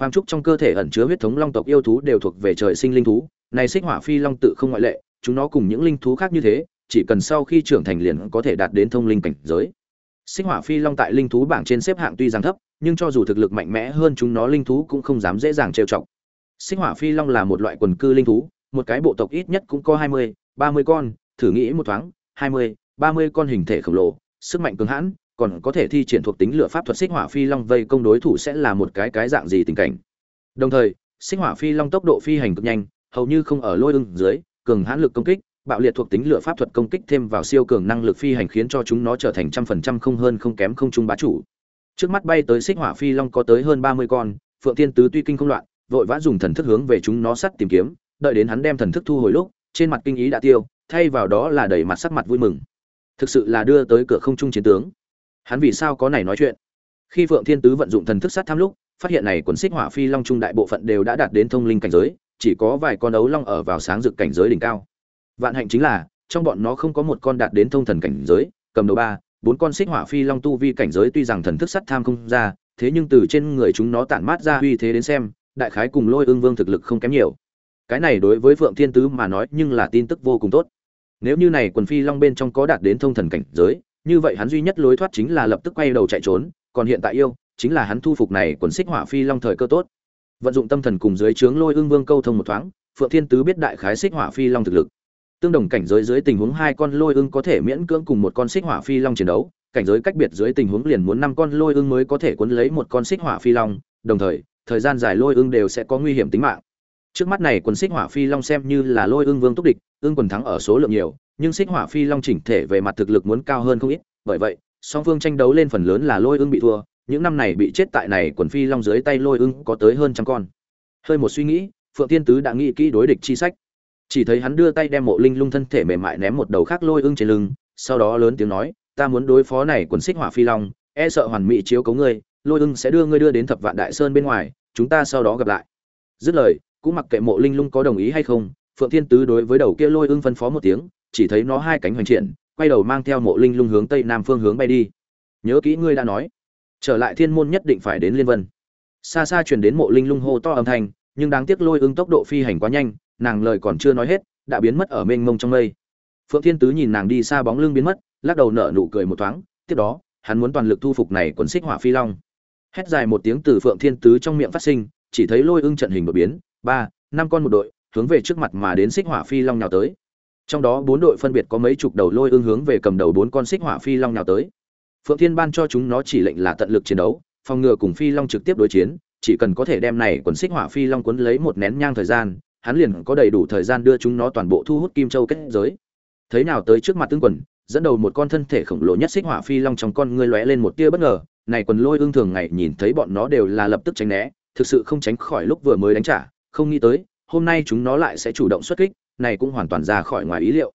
Phàm trúc trong cơ thể ẩn chứa huyết thống long tộc yêu thú đều thuộc về trời sinh linh thú, này xích hỏa phi long tự không ngoại lệ, chúng nó cùng những linh thú khác như thế, chỉ cần sau khi trưởng thành liền có thể đạt đến thông linh cảnh giới xích hỏa phi long tại linh thú bảng trên xếp hạng tuy rằng thấp, nhưng cho dù thực lực mạnh mẽ hơn chúng nó linh thú cũng không dám dễ dàng trêu chọc. Xích hỏa phi long là một loại quần cư linh thú, một cái bộ tộc ít nhất cũng có hai mươi, ba mươi con, thử nghĩ một thoáng, hai mươi, ba mươi con hình thể khổng lồ, sức mạnh cường hãn, còn có thể thi triển thuộc tính lửa pháp thuật xích hỏa phi long vây công đối thủ sẽ là một cái cái dạng gì tình cảnh. Đồng thời xích hỏa phi long tốc độ phi hành cực nhanh, hầu như không ở lôi ưng dưới, cường hãn lực công kích bạo liệt thuộc tính lửa pháp thuật công kích thêm vào siêu cường năng lực phi hành khiến cho chúng nó trở thành trăm phần trăm không hơn không kém không trung bá chủ. Trước mắt bay tới xích hỏa phi long có tới hơn ba mươi con, phượng tiên tứ tuy kinh không loạn, vội vã dùng thần thức hướng về chúng nó sắt tìm kiếm, đợi đến hắn đem thần thức thu hồi lúc, trên mặt kinh ý đã tiêu, thay vào đó là đầy mặt sắc mặt vui mừng. Thực sự là đưa tới cửa không trung chiến tướng. Hắn vì sao có này nói chuyện? Khi phượng thiên tứ vận dụng thần thức sát tham lúc, phát hiện này quần xích hỏa phi long trung đại bộ phận đều đã đạt đến thông linh cảnh giới, chỉ có vài con ấu long ở vào sáng rực cảnh giới đỉnh cao vạn hạnh chính là, trong bọn nó không có một con đạt đến thông thần cảnh giới, cầm đầu ba, bốn con xích hỏa phi long tu vi cảnh giới tuy rằng thần thức sắt tham không ra, thế nhưng từ trên người chúng nó tản mát ra uy thế đến xem, đại khái cùng lôi ương vương thực lực không kém nhiều. Cái này đối với phượng thiên tứ mà nói nhưng là tin tức vô cùng tốt. Nếu như này quần phi long bên trong có đạt đến thông thần cảnh giới, như vậy hắn duy nhất lối thoát chính là lập tức quay đầu chạy trốn, còn hiện tại yêu, chính là hắn thu phục này quần xích hỏa phi long thời cơ tốt. Vận dụng tâm thần cùng dưới trướng lôi ương vương câu thông một thoáng, phượng thiên tứ biết đại khái xích hỏa phi long thực lực tương đồng cảnh giới dưới tình huống hai con lôi ương có thể miễn cưỡng cùng một con xích hỏa phi long chiến đấu, cảnh giới cách biệt dưới tình huống liền muốn năm con lôi ương mới có thể cuốn lấy một con xích hỏa phi long, đồng thời thời gian dài lôi ương đều sẽ có nguy hiểm tính mạng. Trước mắt này quần xích hỏa phi long xem như là lôi ương vương túc địch ương quần thắng ở số lượng nhiều, nhưng xích hỏa phi long chỉnh thể về mặt thực lực muốn cao hơn không ít, bởi vậy, song phương tranh đấu lên phần lớn là lôi ương bị thua, những năm này bị chết tại này quần phi long dưới tay lôi ương có tới hơn trăm con. Hơi một suy nghĩ, phượng tiên tứ đã nghĩ kỹ đối địch chi sách chỉ thấy hắn đưa tay đem mộ linh lung thân thể mềm mại ném một đầu khác lôi ương trên lưng, sau đó lớn tiếng nói, ta muốn đối phó này quần xích hỏa phi long e sợ hoàn mỹ chiếu cấu ngươi, lôi ưng sẽ đưa ngươi đưa đến thập vạn đại sơn bên ngoài, chúng ta sau đó gặp lại. Dứt lời, cũng mặc kệ mộ linh lung có đồng ý hay không, phượng thiên tứ đối với đầu kia lôi ưng phân phó một tiếng, chỉ thấy nó hai cánh hoành triển, quay đầu mang theo mộ linh lung hướng tây nam phương hướng bay đi. Nhớ kỹ ngươi đã nói. Trở lại thiên môn nhất định phải đến liên vân. Xa xa truyền đến mộ linh lung hô to âm thanh, nhưng đáng tiếc lôi ưng tốc độ phi hành quá nhanh nàng lời còn chưa nói hết, đã biến mất ở mênh mông trong mây. Phượng thiên tứ nhìn nàng đi xa bóng lưng biến mất, lắc đầu nở nụ cười một thoáng, tiếp đó, hắn muốn toàn lực thu phục này quần xích hỏa phi long. Hét dài một tiếng từ phượng thiên tứ trong miệng phát sinh, chỉ thấy lôi ưng trận hình đột biến, ba, năm con một đội, hướng về trước mặt mà đến xích hỏa phi long nào tới. Trong đó bốn đội phân biệt có mấy chục đầu lôi ưng hướng về cầm đầu bốn con xích hỏa phi long nào tới. Phượng thiên ban cho chúng nó chỉ lệnh là tận lực chiến đấu, phòng ngừa cùng phi long trực tiếp đối chiến, chỉ cần có thể đem này quần xích hỏa phi long cuốn lấy một nén nhang thời gian hắn liền có đầy đủ thời gian đưa chúng nó toàn bộ thu hút kim châu kết giới. Thấy nào tới trước mặt tương quần, dẫn đầu một con thân thể khổng lồ nhất xích hỏa phi long trong con ngươi lóe lên một tia bất ngờ. Này quần lôi ương thường ngày nhìn thấy bọn nó đều là lập tức tránh né, thực sự không tránh khỏi lúc vừa mới đánh trả. Không nghĩ tới, hôm nay chúng nó lại sẽ chủ động xuất kích, này cũng hoàn toàn ra khỏi ngoài ý liệu.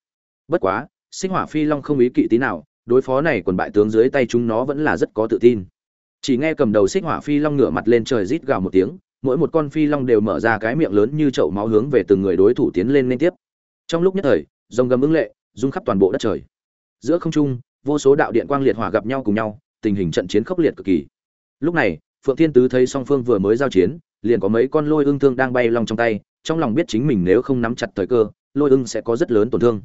Bất quá, xích hỏa phi long không ý kỵ tí nào, đối phó này quần bại tướng dưới tay chúng nó vẫn là rất có tự tin. Chỉ nghe cầm đầu xích hỏa phi long ngửa mặt lên trời rít gào một tiếng mỗi một con phi long đều mở ra cái miệng lớn như chậu máu hướng về từng người đối thủ tiến lên liên tiếp. Trong lúc nhất thời dòng gầm ứng lệ, rung khắp toàn bộ đất trời. Giữa không trung, vô số đạo điện quang liệt hỏa gặp nhau cùng nhau, tình hình trận chiến khốc liệt cực kỳ. Lúc này, phượng thiên tứ thấy song phương vừa mới giao chiến, liền có mấy con lôi ương thương đang bay lòng trong tay, trong lòng biết chính mình nếu không nắm chặt thời cơ, lôi ương sẽ có rất lớn tổn thương.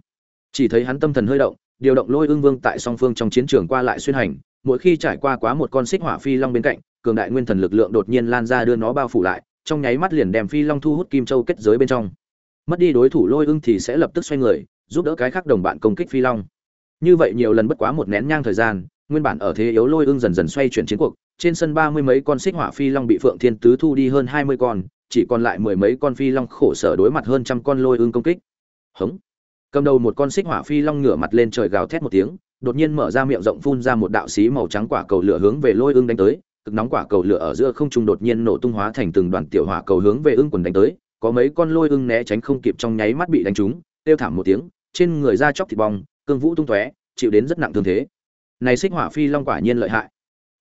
Chỉ thấy hắn tâm thần hơi động, điều động lôi ương vương tại song phương trong chiến trường qua lại xuyên hành, mỗi khi trải qua quá một con xích hỏa phi long bên cạnh cường đại nguyên thần lực lượng đột nhiên lan ra đưa nó bao phủ lại, trong nháy mắt liền đem phi long thu hút kim châu kết giới bên trong. Mất đi đối thủ lôi ưng thì sẽ lập tức xoay người, giúp đỡ cái khác đồng bạn công kích phi long. Như vậy nhiều lần bất quá một nén nhang thời gian, nguyên bản ở thế yếu lôi ưng dần dần xoay chuyển chiến cuộc, trên sân ba mươi mấy con xích hỏa phi long bị phượng thiên tứ thu đi hơn hai mươi con, chỉ còn lại mười mấy con phi long khổ sở đối mặt hơn trăm con lôi ưng công kích. Hống! Cầm đầu một con xích hỏa phi long ngửa mặt lên trời gào thét một tiếng, đột nhiên mở ra miệng rộng phun ra một đạo xí màu trắng quả cầu lửa hướng về lôi ưng đánh tới cực nóng quả cầu lửa ở giữa không trung đột nhiên nổ tung hóa thành từng đoàn tiểu hỏa cầu hướng về ưng quần đánh tới, có mấy con lôi ưng né tránh không kịp trong nháy mắt bị đánh trúng tiêu thảm một tiếng, trên người da chóc thịt bong, cương vũ tung tóe, chịu đến rất nặng thương thế. Này xích hỏa phi long quả nhiên lợi hại.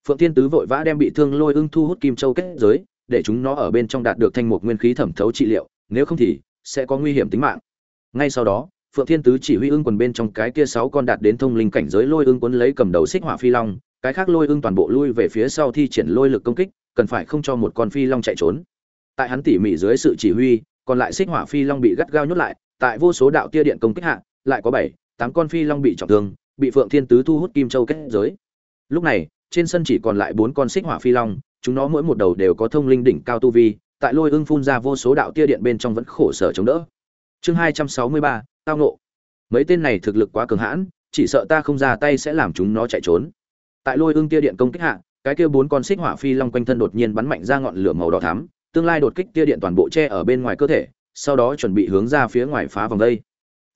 Phượng thiên tứ vội vã đem bị thương lôi ưng thu hút kim châu kết giới, để chúng nó ở bên trong đạt được thanh mục nguyên khí thẩm thấu trị liệu, nếu không thì sẽ có nguy hiểm tính mạng. Ngay sau đó, phượng thiên tứ chỉ huy ưng quần bên trong cái kia sáu con đạt đến thông linh cảnh giới lôi ưng quấn lấy cầm đầu xích hỏa phi long cái khác lôi ưng toàn bộ lui về phía sau thi triển lôi lực công kích, cần phải không cho một con phi long chạy trốn. Tại hắn tỉ mỉ dưới sự chỉ huy, còn lại xích hỏa phi long bị gắt gao nhốt lại, tại vô số đạo tia điện công kích hạ, lại có bảy, tám con phi long bị trọng thương, bị phượng thiên tứ thu hút kim châu kết giới. Lúc này, trên sân chỉ còn lại bốn con xích hỏa phi long, chúng nó mỗi một đầu đều có thông linh đỉnh cao tu vi, tại lôi ưng phun ra vô số đạo tia điện bên trong vẫn khổ sở chống đỡ. Chương hai trăm sáu mươi ba, tao nộ mấy tên này thực lực quá cường hãn, chỉ sợ ta không ra tay sẽ làm chúng nó chạy trốn tại lôi ương tia điện công kích hạ, cái kia bốn con xích hỏa phi long quanh thân đột nhiên bắn mạnh ra ngọn lửa màu đỏ thắm, tương lai đột kích tia điện toàn bộ che ở bên ngoài cơ thể, sau đó chuẩn bị hướng ra phía ngoài phá vòng đây.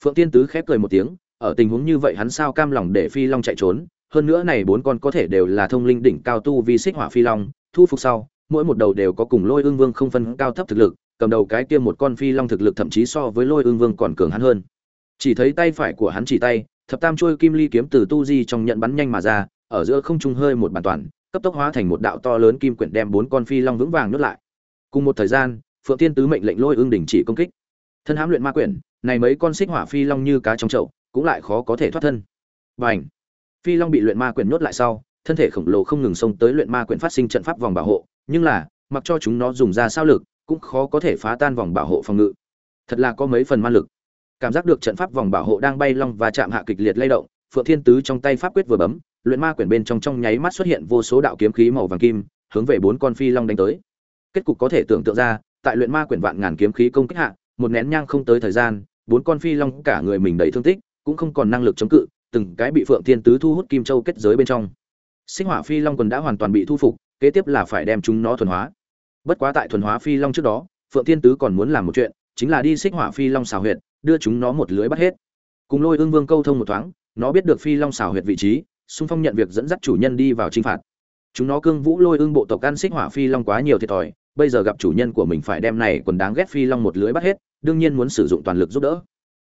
Phượng tiên tứ khép cười một tiếng, ở tình huống như vậy hắn sao cam lòng để phi long chạy trốn, hơn nữa này bốn con có thể đều là thông linh đỉnh cao tu vi xích hỏa phi long, thu phục sau, mỗi một đầu đều có cùng lôi ương vương không phân cao thấp thực lực, cầm đầu cái kia một con phi long thực lực thậm chí so với lôi ương vương còn cường hắn hơn. Chỉ thấy tay phải của hắn chỉ tay, thập tam trôi kim ly kiếm từ tu di trong nhận bắn nhanh mà ra ở giữa không trung hơi một bàn toàn, cấp tốc hóa thành một đạo to lớn kim quyển đem bốn con phi long vững vàng nuốt lại. Cùng một thời gian, phượng tiên tứ mệnh lệnh lôi ương đình chỉ công kích. Thân hãm luyện ma quyển, này mấy con xích hỏa phi long như cá trong chậu, cũng lại khó có thể thoát thân. Và ảnh phi long bị luyện ma quyển nuốt lại sau, thân thể khổng lồ không ngừng xông tới luyện ma quyển phát sinh trận pháp vòng bảo hộ, nhưng là, mặc cho chúng nó dùng ra sao lực, cũng khó có thể phá tan vòng bảo hộ phòng ngự. Thật là có mấy phần ma lực. Cảm giác được trận pháp vòng bảo hộ đang bay long và chạm hạ kịch liệt lay động, phượng thiên tứ trong tay pháp quyết vừa bấm luyện ma quyển bên trong trong nháy mắt xuất hiện vô số đạo kiếm khí màu vàng kim, hướng về bốn con phi long đánh tới. Kết cục có thể tưởng tượng ra, tại luyện ma quyển vạn ngàn kiếm khí công kích hạ, một nén nhang không tới thời gian, bốn con phi long cả người mình đầy thương tích, cũng không còn năng lực chống cự, từng cái bị phượng thiên tứ thu hút kim châu kết giới bên trong. Sinh hỏa phi long quần đã hoàn toàn bị thu phục, kế tiếp là phải đem chúng nó thuần hóa. Bất quá tại thuần hóa phi long trước đó, phượng thiên tứ còn muốn làm một chuyện, chính là đi xích hỏa phi long xào huyệt, đưa chúng nó một lưới bắt hết. Cùng lôi ương vương câu thông một thoáng, nó biết được phi long xào huyệt vị trí xung phong nhận việc dẫn dắt chủ nhân đi vào chinh phạt. Chúng nó cương vũ lôi ương bộ tộc ăn xích hỏa phi long quá nhiều thiệt thòi, bây giờ gặp chủ nhân của mình phải đem này quần đáng ghét phi long một lưới bắt hết, đương nhiên muốn sử dụng toàn lực giúp đỡ.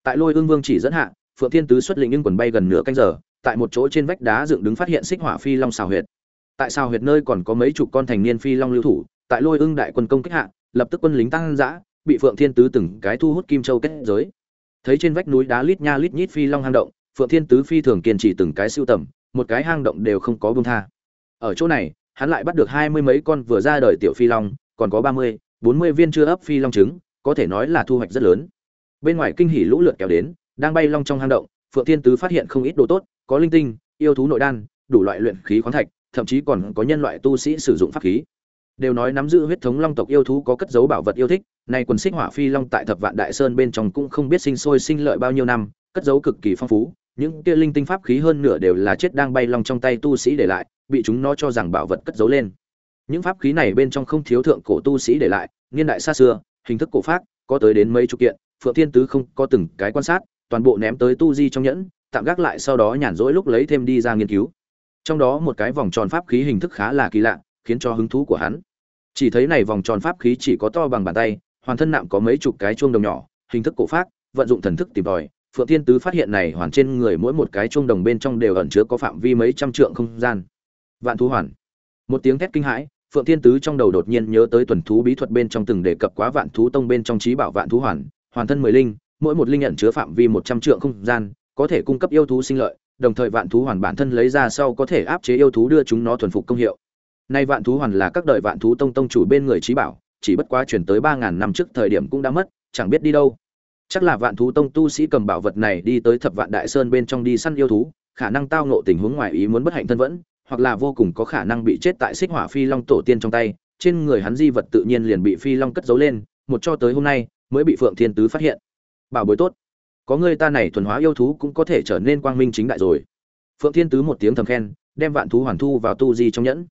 Tại lôi ương vương chỉ dẫn hạ, phượng thiên tứ xuất lĩnh nhưng quần bay gần nửa canh giờ, tại một chỗ trên vách đá dựng đứng phát hiện xích hỏa phi long xào huyệt. Tại sao huyệt nơi còn có mấy chục con thành niên phi long lưu thủ, tại lôi ương đại quân công kích hạ, lập tức quân lính tăng dã, bị phượng thiên tứ từng cái thu hút kim châu kết giới. Thấy trên vách núi đá lít nha lít nhít phi long hang động, phượng thiên tứ phi thường kiên trì từng cái siêu tầm một cái hang động đều không có buông tha. Ở chỗ này, hắn lại bắt được hai mươi mấy con vừa ra đời tiểu phi long, còn có ba mươi, bốn mươi viên chưa ấp phi long trứng, có thể nói là thu hoạch rất lớn. Bên ngoài kinh hỉ lũ lượt kéo đến, đang bay long trong hang động, phượng thiên tứ phát hiện không ít đồ tốt, có linh tinh, yêu thú nội đan, đủ loại luyện khí khoáng thạch, thậm chí còn có nhân loại tu sĩ sử dụng pháp khí. Đều nói nắm giữ huyết thống long tộc yêu thú có cất giấu bảo vật yêu thích, nay quần xích hỏa phi long tại thập vạn đại sơn bên trong cũng không biết sinh sôi sinh lợi bao nhiêu năm, cất giấu cực kỳ phong phú những kia linh tinh pháp khí hơn nửa đều là chết đang bay long trong tay tu sĩ để lại, bị chúng nó cho rằng bảo vật cất giấu lên. Những pháp khí này bên trong không thiếu thượng cổ tu sĩ để lại, niên đại xa xưa, hình thức cổ pháp, có tới đến mấy chục kiện, phượng thiên tứ không có từng cái quan sát, toàn bộ ném tới tu di trong nhẫn, tạm gác lại sau đó nhàn rỗi lúc lấy thêm đi ra nghiên cứu. Trong đó một cái vòng tròn pháp khí hình thức khá là kỳ lạ, khiến cho hứng thú của hắn. Chỉ thấy này vòng tròn pháp khí chỉ có to bằng bàn tay, hoàn thân nạm có mấy chục cái chuông đồng nhỏ, hình thức cổ pháp, vận dụng thần thức tìm tòi phượng thiên tứ phát hiện này hoàn trên người mỗi một cái chuông đồng bên trong đều ẩn chứa có phạm vi mấy trăm trượng không gian. Vạn thú hoàn. Một tiếng thét kinh hãi, phượng thiên tứ trong đầu đột nhiên nhớ tới tuần thú bí thuật bên trong từng đề cập quá vạn thú tông bên trong trí bảo vạn thú hoàn hoàn thân mười linh, mỗi một linh ẩn chứa phạm vi một trăm trượng không gian, có thể cung cấp yêu thú sinh lợi, đồng thời vạn thú hoàn bản thân lấy ra sau có thể áp chế yêu thú đưa chúng nó thuần phục công hiệu. Nay vạn thú hoàn là các đời vạn thú tông tông chủ bên người trí bảo, chỉ bất quá chuyển tới ba ngàn năm trước thời điểm cũng đã mất, chẳng biết đi đâu chắc là vạn thú tông tu sĩ cầm bảo vật này đi tới thập vạn đại sơn bên trong đi săn yêu thú, khả năng tao nộ tình huống ngoài ý muốn bất hạnh thân vẫn, hoặc là vô cùng có khả năng bị chết tại xích hỏa phi long tổ tiên trong tay, trên người hắn di vật tự nhiên liền bị phi long cất giấu lên, một cho tới hôm nay mới bị phượng thiên tứ phát hiện. Bảo bối tốt. Có người ta này thuần hóa yêu thú cũng có thể trở nên quang minh chính đại rồi. Phượng thiên tứ một tiếng thầm khen, đem vạn thú hoàn thu vào tu di trong nhẫn.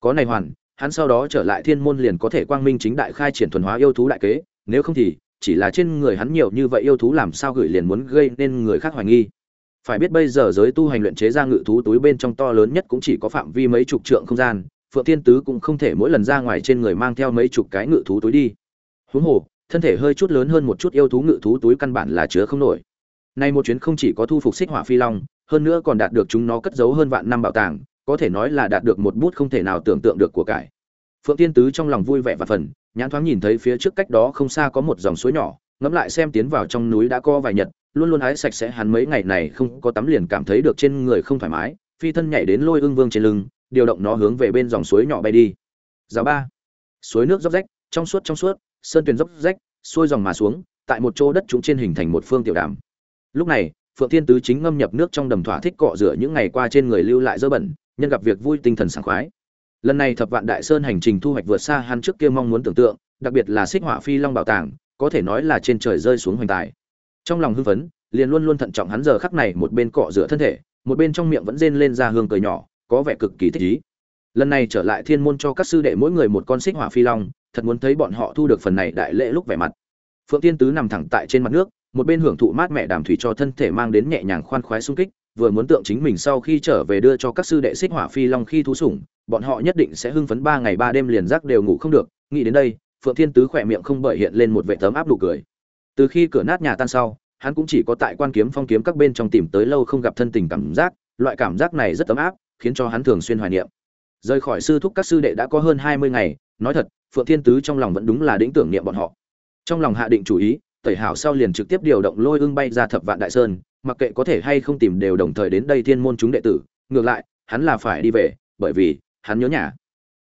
Có này hoàn, hắn sau đó trở lại thiên môn liền có thể quang minh chính đại khai triển thuần hóa yêu thú đại kế, nếu không thì chỉ là trên người hắn nhiều như vậy yêu thú làm sao gửi liền muốn gây nên người khác hoài nghi. Phải biết bây giờ giới tu hành luyện chế ra ngự thú túi bên trong to lớn nhất cũng chỉ có phạm vi mấy chục trượng không gian, phượng thiên tứ cũng không thể mỗi lần ra ngoài trên người mang theo mấy chục cái ngự thú túi đi. Huống hồ, thân thể hơi chút lớn hơn một chút yêu thú ngự thú túi căn bản là chứa không nổi. Nay một chuyến không chỉ có thu phục xích hỏa phi long, hơn nữa còn đạt được chúng nó cất giấu hơn vạn năm bảo tàng, có thể nói là đạt được một bút không thể nào tưởng tượng được của cải. Phượng tiên tứ trong lòng vui vẻ và phần nhãn thoáng nhìn thấy phía trước cách đó không xa có một dòng suối nhỏ, ngẫm lại xem tiến vào trong núi đã co vài nhật, luôn luôn hái sạch sẽ hắn mấy ngày này không có tắm liền cảm thấy được trên người không thoải mái, phi thân nhảy đến lôi ương vương trên lưng, điều động nó hướng về bên dòng suối nhỏ bay đi. Giáo ba. Suối nước dốc rách, trong suốt trong suốt, sơn tuyền dốc rách, xuôi dòng mà xuống, tại một chỗ đất trũng trên hình thành một phương tiểu đàm. Lúc này, phượng thiên tứ chính ngâm nhập nước trong đầm thỏa thích cọ rửa những ngày qua trên người lưu lại dơ bẩn, nhân gặp việc vui tinh thần sảng khoái lần này thập vạn đại sơn hành trình thu hoạch vượt xa hắn trước kia mong muốn tưởng tượng, đặc biệt là xích họa phi long bảo tàng, có thể nói là trên trời rơi xuống hoành tài. Trong lòng hưng phấn, liền luôn luôn thận trọng hắn giờ khắc này một bên cọ rửa thân thể, một bên trong miệng vẫn rên lên ra hương cười nhỏ, có vẻ cực kỳ thích ý. Lần này trở lại thiên môn cho các sư đệ mỗi người một con xích hỏa phi long, thật muốn thấy bọn họ thu được phần này đại lễ lúc vẻ mặt. Phượng tiên tứ nằm thẳng tại trên mặt nước, một bên hưởng thụ mát mẻ đàm thủy cho thân thể mang đến nhẹ nhàng khoan khoái sung kích vừa muốn tượng chính mình sau khi trở về đưa cho các sư đệ xích hỏa phi long khi thú sủng, bọn họ nhất định sẽ hưng phấn ba ngày ba đêm liền rác đều ngủ không được. Nghĩ đến đây, phượng thiên tứ khỏe miệng không bởi hiện lên một vệ tấm áp đủ cười. Từ khi cửa nát nhà tan sau, hắn cũng chỉ có tại quan kiếm phong kiếm các bên trong tìm tới lâu không gặp thân tình cảm giác, loại cảm giác này rất ấm áp, khiến cho hắn thường xuyên hoài niệm. Rời khỏi sư thúc các sư đệ đã có hơn hai mươi ngày, nói thật, phượng thiên tứ trong lòng vẫn đúng là đĩnh tưởng niệm bọn họ. Trong lòng hạ định chủ ý, tẩy hảo sau liền trực tiếp điều động lôi ưng bay ra thập vạn đại sơn mặc kệ có thể hay không tìm đều đồng thời đến đây thiên môn chúng đệ tử, ngược lại, hắn là phải đi về, bởi vì, hắn nhớ nhà.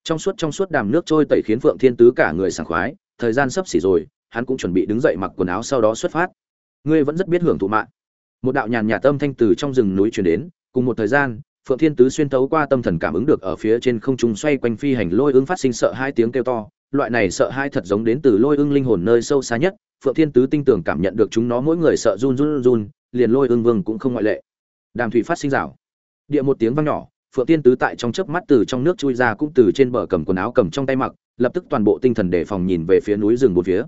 Trong suốt trong suốt đàm nước trôi tẩy khiến phượng thiên tứ cả người sảng khoái, thời gian sắp xỉ rồi, hắn cũng chuẩn bị đứng dậy mặc quần áo sau đó xuất phát. Ngươi vẫn rất biết hưởng thụ mạng. Một đạo nhàn nhạt tâm thanh từ trong rừng núi truyền đến, cùng một thời gian, phượng thiên tứ xuyên tấu qua tâm thần cảm ứng được ở phía trên không trung xoay quanh phi hành lôi ưng phát sinh sợ hai tiếng kêu to, loại này sợ hai thật giống đến từ lôi ưng linh hồn nơi sâu xa nhất, phượng thiên tứ tinh tưởng cảm nhận được chúng nó mỗi người sợ run run run liền lôi ương vương cũng không ngoại lệ. Đàm thủy phát sinh rào địa một tiếng vang nhỏ, phượng thiên tứ tại trong chớp mắt từ trong nước chui ra cũng từ trên bờ cầm quần áo cầm trong tay mặc, lập tức toàn bộ tinh thần đề phòng nhìn về phía núi rừng bốn phía.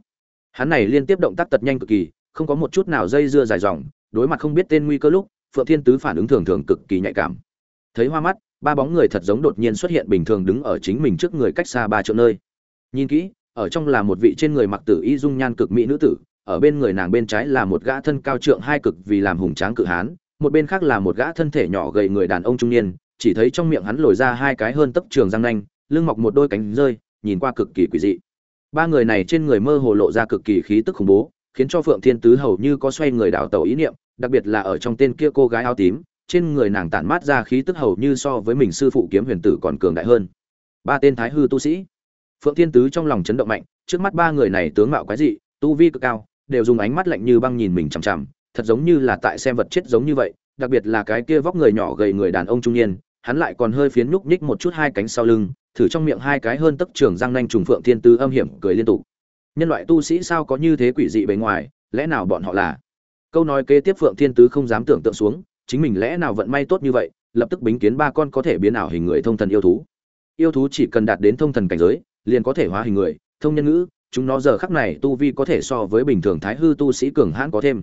Hắn này liên tiếp động tác tật nhanh cực kỳ, không có một chút nào dây dưa dài dòng, đối mặt không biết tên nguy cơ lúc, phượng thiên tứ phản ứng thường thường cực kỳ nhạy cảm. Thấy hoa mắt, ba bóng người thật giống đột nhiên xuất hiện bình thường đứng ở chính mình trước người cách xa ba chỗ nơi. Nhìn kỹ, ở trong là một vị trên người mặc tử y dung nhan cực mỹ nữ tử ở bên người nàng bên trái là một gã thân cao trượng hai cực vì làm hùng tráng cự hán, một bên khác là một gã thân thể nhỏ gầy người đàn ông trung niên, chỉ thấy trong miệng hắn lồi ra hai cái hơn tấc trường răng nanh, lưng mọc một đôi cánh rơi, nhìn qua cực kỳ quỷ dị. Ba người này trên người mơ hồ lộ ra cực kỳ khí tức khủng bố, khiến cho phượng thiên tứ hầu như có xoay người đảo tàu ý niệm, đặc biệt là ở trong tên kia cô gái áo tím, trên người nàng tản mát ra khí tức hầu như so với mình sư phụ kiếm huyền tử còn cường đại hơn. Ba tên thái hư tu sĩ. Phượng thiên tứ trong lòng chấn động mạnh, trước mắt ba người này tướng mạo quái dị, tu vi cực cao đều dùng ánh mắt lạnh như băng nhìn mình chằm chằm, thật giống như là tại xem vật chết giống như vậy, đặc biệt là cái kia vóc người nhỏ gầy người đàn ông trung niên, hắn lại còn hơi phiến nhúc nhích một chút hai cánh sau lưng, thử trong miệng hai cái hơn tấc trường răng nanh trùng phượng thiên tứ âm hiểm cười liên tục. Nhân loại tu sĩ sao có như thế quỷ dị bề ngoài, lẽ nào bọn họ là? Câu nói kế tiếp phượng thiên tứ không dám tưởng tượng xuống, chính mình lẽ nào vận may tốt như vậy, lập tức bính kiến ba con có thể biến ảo hình người thông thần yêu thú. Yêu thú chỉ cần đạt đến thông thần cảnh giới, liền có thể hóa hình người, thông nhân ngữ chúng nó giờ khắc này tu vi có thể so với bình thường thái hư tu sĩ cường hãn có thêm.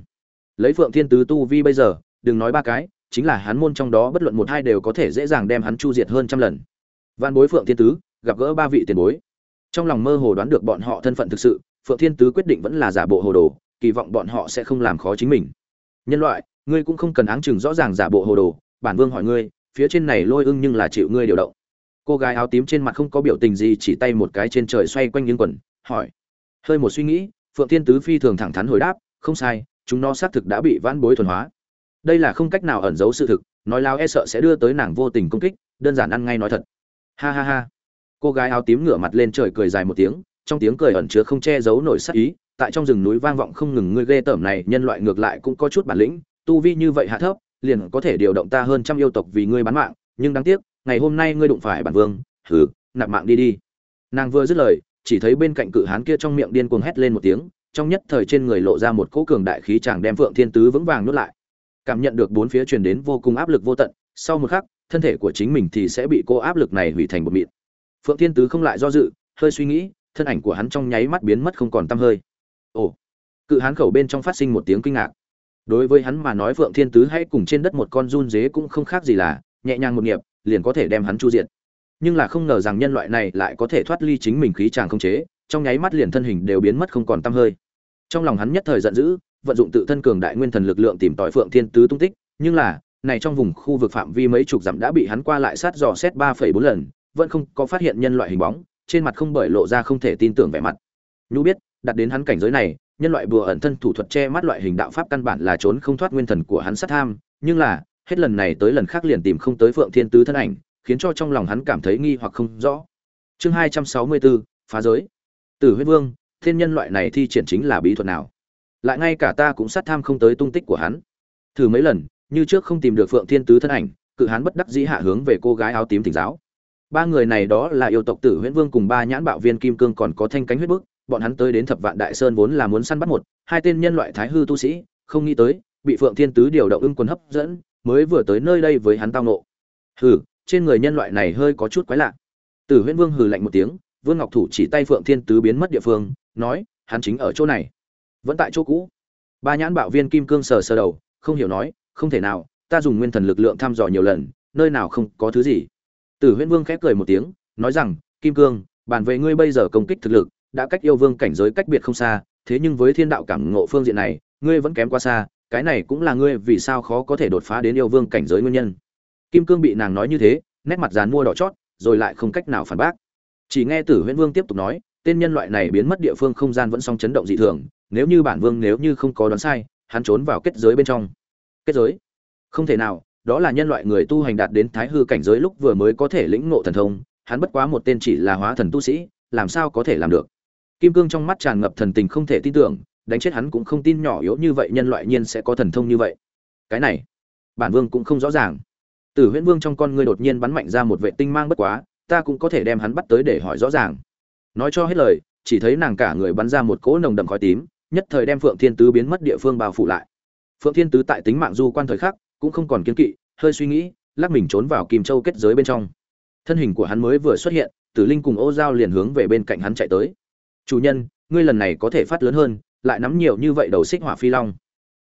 Lấy phượng thiên tứ tu vi bây giờ, đừng nói ba cái, chính là hắn môn trong đó bất luận một hai đều có thể dễ dàng đem hắn chu diệt hơn trăm lần. Văn bối phượng thiên tứ, gặp gỡ ba vị tiền bối. Trong lòng mơ hồ đoán được bọn họ thân phận thực sự, phượng thiên tứ quyết định vẫn là giả bộ hồ đồ, kỳ vọng bọn họ sẽ không làm khó chính mình. Nhân loại, ngươi cũng không cần áng chừng rõ ràng giả bộ hồ đồ, bản vương hỏi ngươi, phía trên này lôi ưng nhưng là chịu ngươi điều động. Cô gái áo tím trên mặt không có biểu tình gì, chỉ tay một cái trên trời xoay quanh những quần hỏi. Hơi một suy nghĩ, phượng thiên tứ phi thường thẳng thắn hồi đáp, không sai, chúng nó xác thực đã bị vãn bối thuần hóa. Đây là không cách nào ẩn giấu sự thực, nói lao e sợ sẽ đưa tới nàng vô tình công kích, đơn giản ăn ngay nói thật. Ha ha ha. Cô gái áo tím ngửa mặt lên trời cười dài một tiếng, trong tiếng cười ẩn chứa không che giấu nổi sắc ý, tại trong rừng núi vang vọng không ngừng ngươi ghê tởm này, nhân loại ngược lại cũng có chút bản lĩnh, tu vi như vậy hạ thấp, liền có thể điều động ta hơn trăm yêu tộc vì ngươi bán mạng, nhưng đáng tiếc, ngày hôm nay ngươi đụng phải bản vương, hừ, nạp mạng đi đi. Nàng vừa dứt lời chỉ thấy bên cạnh cự hán kia trong miệng điên cuồng hét lên một tiếng, trong nhất thời trên người lộ ra một cỗ cường đại khí chàng đem phượng thiên tứ vững vàng nuốt lại. Cảm nhận được bốn phía truyền đến vô cùng áp lực vô tận, sau một khắc, thân thể của chính mình thì sẽ bị cô áp lực này hủy thành một mịn. Phượng thiên tứ không lại do dự, hơi suy nghĩ, thân ảnh của hắn trong nháy mắt biến mất không còn tăm hơi. Ồ! Cự hán khẩu bên trong phát sinh một tiếng kinh ngạc. Đối với hắn mà nói phượng thiên tứ hãy cùng trên đất một con run dế cũng không khác gì là, nhẹ nhàng một nghiệp, liền có thể đem hắn chu diệt nhưng là không ngờ rằng nhân loại này lại có thể thoát ly chính mình khí tràng không chế, trong nháy mắt liền thân hình đều biến mất không còn tăm hơi. Trong lòng hắn nhất thời giận dữ, vận dụng tự thân cường đại nguyên thần lực lượng tìm tòi phượng thiên tứ tung tích, nhưng là, này trong vùng khu vực phạm vi mấy chục dặm đã bị hắn qua lại sát dò xét ba phẩy bốn lần, vẫn không có phát hiện nhân loại hình bóng, trên mặt không bởi lộ ra không thể tin tưởng vẻ mặt. Nhu biết, đặt đến hắn cảnh giới này, nhân loại bùa ẩn thân thủ thuật che mắt loại hình đạo pháp căn bản là trốn không thoát nguyên thần của hắn sát tham, nhưng là, hết lần này tới lần khác liền tìm không tới phượng thiên tứ thân ảnh khiến cho trong lòng hắn cảm thấy nghi hoặc không rõ. Chương hai trăm sáu mươi bốn, phá giới. Tử huyết vương, thiên nhân loại này thi triển chính là bí thuật nào? Lại ngay cả ta cũng sát tham không tới tung tích của hắn. Thử mấy lần, như trước không tìm được phượng thiên tứ thân ảnh, cự hắn bất đắc dĩ hạ hướng về cô gái áo tím thỉnh giáo. Ba người này đó là yêu tộc tử huyễn vương cùng ba nhãn bạo viên kim cương còn có thanh cánh huyết bức, bọn hắn tới đến thập vạn đại sơn vốn là muốn săn bắt một, hai tên nhân loại thái hư tu sĩ, không nghĩ tới, bị phượng thiên tứ điều động ưng quân hấp dẫn, mới vừa tới nơi đây với hắn tao nộ hừ trên người nhân loại này hơi có chút quái lạ. Tử huyễn vương hừ lạnh một tiếng, vương ngọc thủ chỉ tay phượng thiên tứ biến mất địa phương, nói, hắn chính ở chỗ này. Vẫn tại chỗ cũ. Ba nhãn bạo viên kim cương sờ sờ đầu, không hiểu nói, không thể nào, ta dùng nguyên thần lực lượng thăm dò nhiều lần, nơi nào không có thứ gì. Tử huyễn vương khép cười một tiếng, nói rằng, kim cương, bản về ngươi bây giờ công kích thực lực, đã cách yêu vương cảnh giới cách biệt không xa, thế nhưng với thiên đạo cảm ngộ phương diện này, ngươi vẫn kém quá xa, cái này cũng là ngươi vì sao khó có thể đột phá đến yêu vương cảnh giới nguyên nhân kim cương bị nàng nói như thế, nét mặt dàn mua đỏ chót, rồi lại không cách nào phản bác. Chỉ nghe tử huyễn vương tiếp tục nói, tên nhân loại này biến mất địa phương không gian vẫn song chấn động dị thường, nếu như bản vương nếu như không có đoán sai, hắn trốn vào kết giới bên trong. Kết giới? Không thể nào, đó là nhân loại người tu hành đạt đến thái hư cảnh giới lúc vừa mới có thể lĩnh ngộ thần thông, hắn bất quá một tên chỉ là hóa thần tu sĩ, làm sao có thể làm được? Kim cương trong mắt tràn ngập thần tình không thể tin tưởng, đánh chết hắn cũng không tin nhỏ yếu như vậy, nhân loại nhiên sẽ có thần thông như vậy. Cái này, bản vương cũng không rõ ràng tử huyễn vương trong con ngươi đột nhiên bắn mạnh ra một vệ tinh mang bất quá, ta cũng có thể đem hắn bắt tới để hỏi rõ ràng. Nói cho hết lời, chỉ thấy nàng cả người bắn ra một cỗ nồng đậm khói tím, nhất thời đem phượng thiên tứ biến mất địa phương bao phủ lại. Phượng thiên tứ tại tính mạng du quan thời khắc, cũng không còn kiên kỵ, hơi suy nghĩ, lắc mình trốn vào kim châu kết giới bên trong. Thân hình của hắn mới vừa xuất hiện, tử linh cùng ô giao liền hướng về bên cạnh hắn chạy tới. Chủ nhân, ngươi lần này có thể phát lớn hơn, lại nắm nhiều như vậy đầu xích hỏa phi long.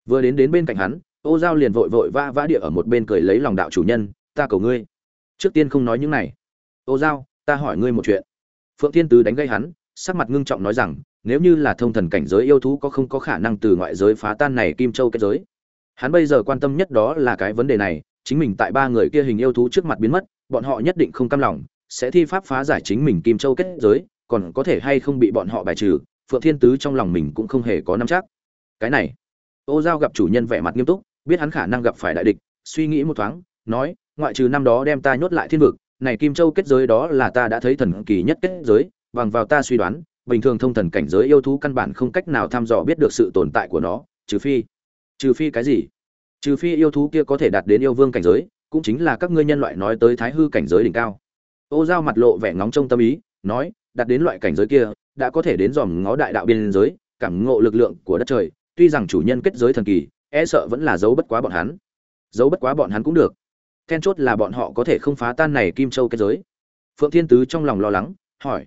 Vừa đến đến bên cạnh hắn ô giao liền vội vội vã vã địa ở một bên cười lấy lòng đạo chủ nhân, ta cầu ngươi. Trước tiên không nói những này. Ô giao, ta hỏi ngươi một chuyện. Phượng thiên tứ đánh gây hắn, sắc mặt ngưng trọng nói rằng, nếu như là thông thần cảnh giới yêu thú có không có khả năng từ ngoại giới phá tan này kim châu kết giới? Hắn bây giờ quan tâm nhất đó là cái vấn đề này, chính mình tại ba người kia hình yêu thú trước mặt biến mất, bọn họ nhất định không cam lòng, sẽ thi pháp phá giải chính mình kim châu kết giới, còn có thể hay không bị bọn họ bài trừ, phượng thiên tứ trong lòng mình cũng không hề có nắm chắc. Cái này, ô giao gặp chủ nhân vẻ mặt nghiêm túc biết hắn khả năng gặp phải đại địch, suy nghĩ một thoáng, nói, ngoại trừ năm đó đem ta nhốt lại thiên vực, này kim châu kết giới đó là ta đã thấy thần kỳ nhất kết giới, bằng vào ta suy đoán, bình thường thông thần cảnh giới yêu thú căn bản không cách nào thăm dò biết được sự tồn tại của nó, trừ phi trừ phi cái gì? Trừ phi yêu thú kia có thể đạt đến yêu vương cảnh giới, cũng chính là các ngươi nhân loại nói tới thái hư cảnh giới đỉnh cao. Ô giao mặt lộ vẻ ngóng trong tâm ý, nói, đạt đến loại cảnh giới kia, đã có thể đến dòm ngó đại đạo biên giới, cảm ngộ lực lượng của đất trời, tuy rằng chủ nhân kết giới thần kỳ e sợ vẫn là giấu bất quá bọn hắn. Giấu bất quá bọn hắn cũng được. Then chốt là bọn họ có thể không phá tan này kim châu kết giới. Phượng thiên tứ trong lòng lo lắng, hỏi.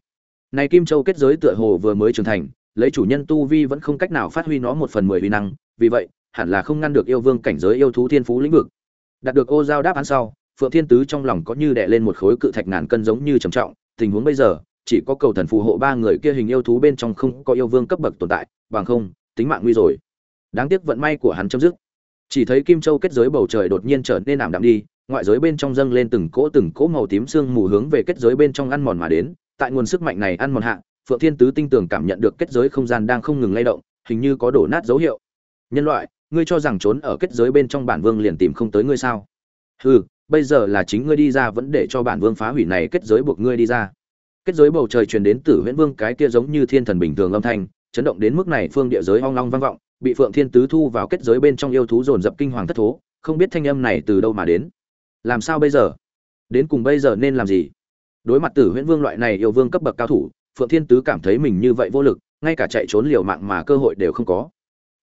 Này kim châu kết giới tựa hồ vừa mới trưởng thành, lấy chủ nhân tu vi vẫn không cách nào phát huy nó một phần mười huy năng, vì vậy, hẳn là không ngăn được yêu vương cảnh giới yêu thú thiên phú lĩnh vực. Đạt được ô giao đáp án sau, phượng thiên tứ trong lòng có như đè lên một khối cự thạch ngàn cân giống như trầm trọng, tình huống bây giờ, chỉ có cầu thần phù hộ ba người kia hình yêu thú bên trong không có yêu vương cấp bậc tồn tại, bằng không, tính mạng nguy rồi đáng tiếc vận may của hắn chấm dứt. Chỉ thấy kim châu kết giới bầu trời đột nhiên trở nên ảm đạm đi, ngoại giới bên trong dâng lên từng cỗ từng cỗ màu tím sương mù hướng về kết giới bên trong ăn mòn mà đến. Tại nguồn sức mạnh này ăn mòn hạ, phượng thiên tứ tinh tường cảm nhận được kết giới không gian đang không ngừng lay động, hình như có đổ nát dấu hiệu. Nhân loại, ngươi cho rằng trốn ở kết giới bên trong bản vương liền tìm không tới ngươi sao? Hừ, bây giờ là chính ngươi đi ra vẫn để cho bản vương phá hủy này, kết giới buộc ngươi đi ra. Kết giới bầu trời truyền đến tử huyễn vương cái kia giống như thiên thần bình thường âm thanh, chấn động đến mức này phương địa giới hoang long vang vọng bị phượng thiên tứ thu vào kết giới bên trong yêu thú dồn dập kinh hoàng thất thố, không biết thanh âm này từ đâu mà đến. Làm sao bây giờ? Đến cùng bây giờ nên làm gì? Đối mặt tử huyễn vương loại này yêu vương cấp bậc cao thủ, phượng thiên tứ cảm thấy mình như vậy vô lực, ngay cả chạy trốn liều mạng mà cơ hội đều không có.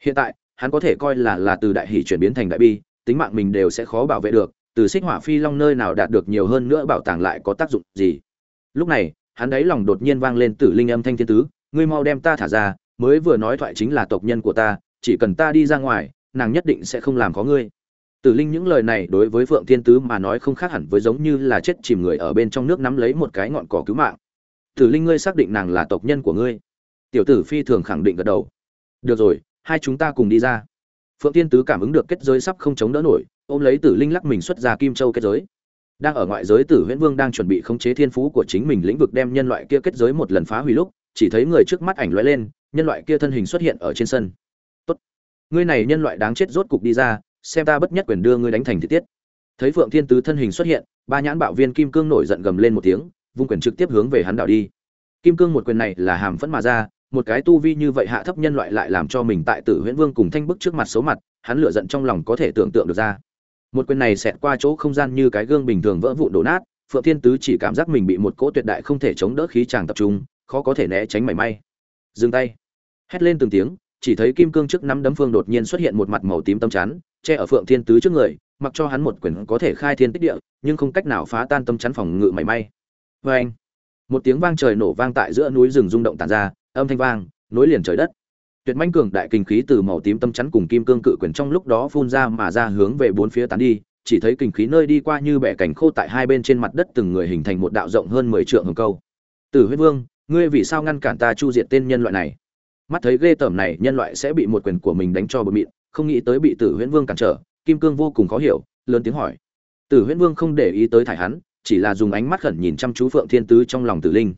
Hiện tại, hắn có thể coi là là từ đại hỷ chuyển biến thành đại bi, tính mạng mình đều sẽ khó bảo vệ được, từ xích hỏa phi long nơi nào đạt được nhiều hơn nữa bảo tàng lại có tác dụng gì? Lúc này, hắn đáy lòng đột nhiên vang lên tử linh âm thanh thiên tứ, ngươi mau đem ta thả ra mới vừa nói thoại chính là tộc nhân của ta, chỉ cần ta đi ra ngoài, nàng nhất định sẽ không làm có ngươi. Tử linh những lời này đối với phượng thiên tứ mà nói không khác hẳn với giống như là chết chìm người ở bên trong nước nắm lấy một cái ngọn cỏ cứu mạng. Tử linh ngươi xác định nàng là tộc nhân của ngươi. Tiểu tử phi thường khẳng định gật đầu. Được rồi, hai chúng ta cùng đi ra. Phượng thiên tứ cảm ứng được kết giới sắp không chống đỡ nổi, ôm lấy tử linh lắc mình xuất ra kim châu kết giới. Đang ở ngoại giới, tử huyễn vương đang chuẩn bị khống chế thiên phú của chính mình lĩnh vực đem nhân loại kia kết giới một lần phá hủy lúc, chỉ thấy người trước mắt ảnh lóe lên nhân loại kia thân hình xuất hiện ở trên sân. Tốt. Ngươi này nhân loại đáng chết rốt cục đi ra, xem ta bất nhất quyền đưa ngươi đánh thành thị tiết. Thấy phượng thiên tứ thân hình xuất hiện, ba nhãn bạo viên kim cương nổi giận gầm lên một tiếng, vung quyền trực tiếp hướng về hắn đảo đi. Kim cương một quyền này là hàm phẫn mà ra, một cái tu vi như vậy hạ thấp nhân loại lại làm cho mình tại tử huyễn vương cùng thanh bức trước mặt xấu mặt, hắn lửa giận trong lòng có thể tưởng tượng được ra. Một quyền này xẹt qua chỗ không gian như cái gương bình thường vỡ vụn đổ nát, phượng thiên tứ chỉ cảm giác mình bị một cỗ tuyệt đại không thể chống đỡ khí tràng tập trung, khó có thể né tránh mảy may dừng tay. Hét lên từng tiếng, chỉ thấy kim cương trước năm đấm phương đột nhiên xuất hiện một mặt màu tím tâm chắn, che ở phượng thiên tứ trước người, mặc cho hắn một quyền có thể khai thiên tích địa, nhưng không cách nào phá tan tâm chắn phòng ngự mảy may. Vê anh, một tiếng vang trời nổ vang tại giữa núi rừng rung động tàn ra, âm thanh vang, nối liền trời đất. Tuyệt manh cường đại kinh khí từ màu tím tâm chắn cùng kim cương cự quyền trong lúc đó phun ra mà ra hướng về bốn phía tán đi, chỉ thấy kinh khí nơi đi qua như bẻ cảnh khô tại hai bên trên mặt đất từng người hình thành một đạo rộng hơn mười trượng hồng câu. Tử huyết vương ngươi vì sao ngăn cản ta chu diệt tên nhân loại này? Mắt thấy ghê tởm này, nhân loại sẽ bị một quyền của mình đánh cho bờ mịn, không nghĩ tới bị tử huyễn vương cản trở, kim cương vô cùng khó hiểu, lớn tiếng hỏi. Tử huyễn vương không để ý tới thải hắn, chỉ là dùng ánh mắt khẩn nhìn chăm chú phượng thiên tứ trong lòng tử linh.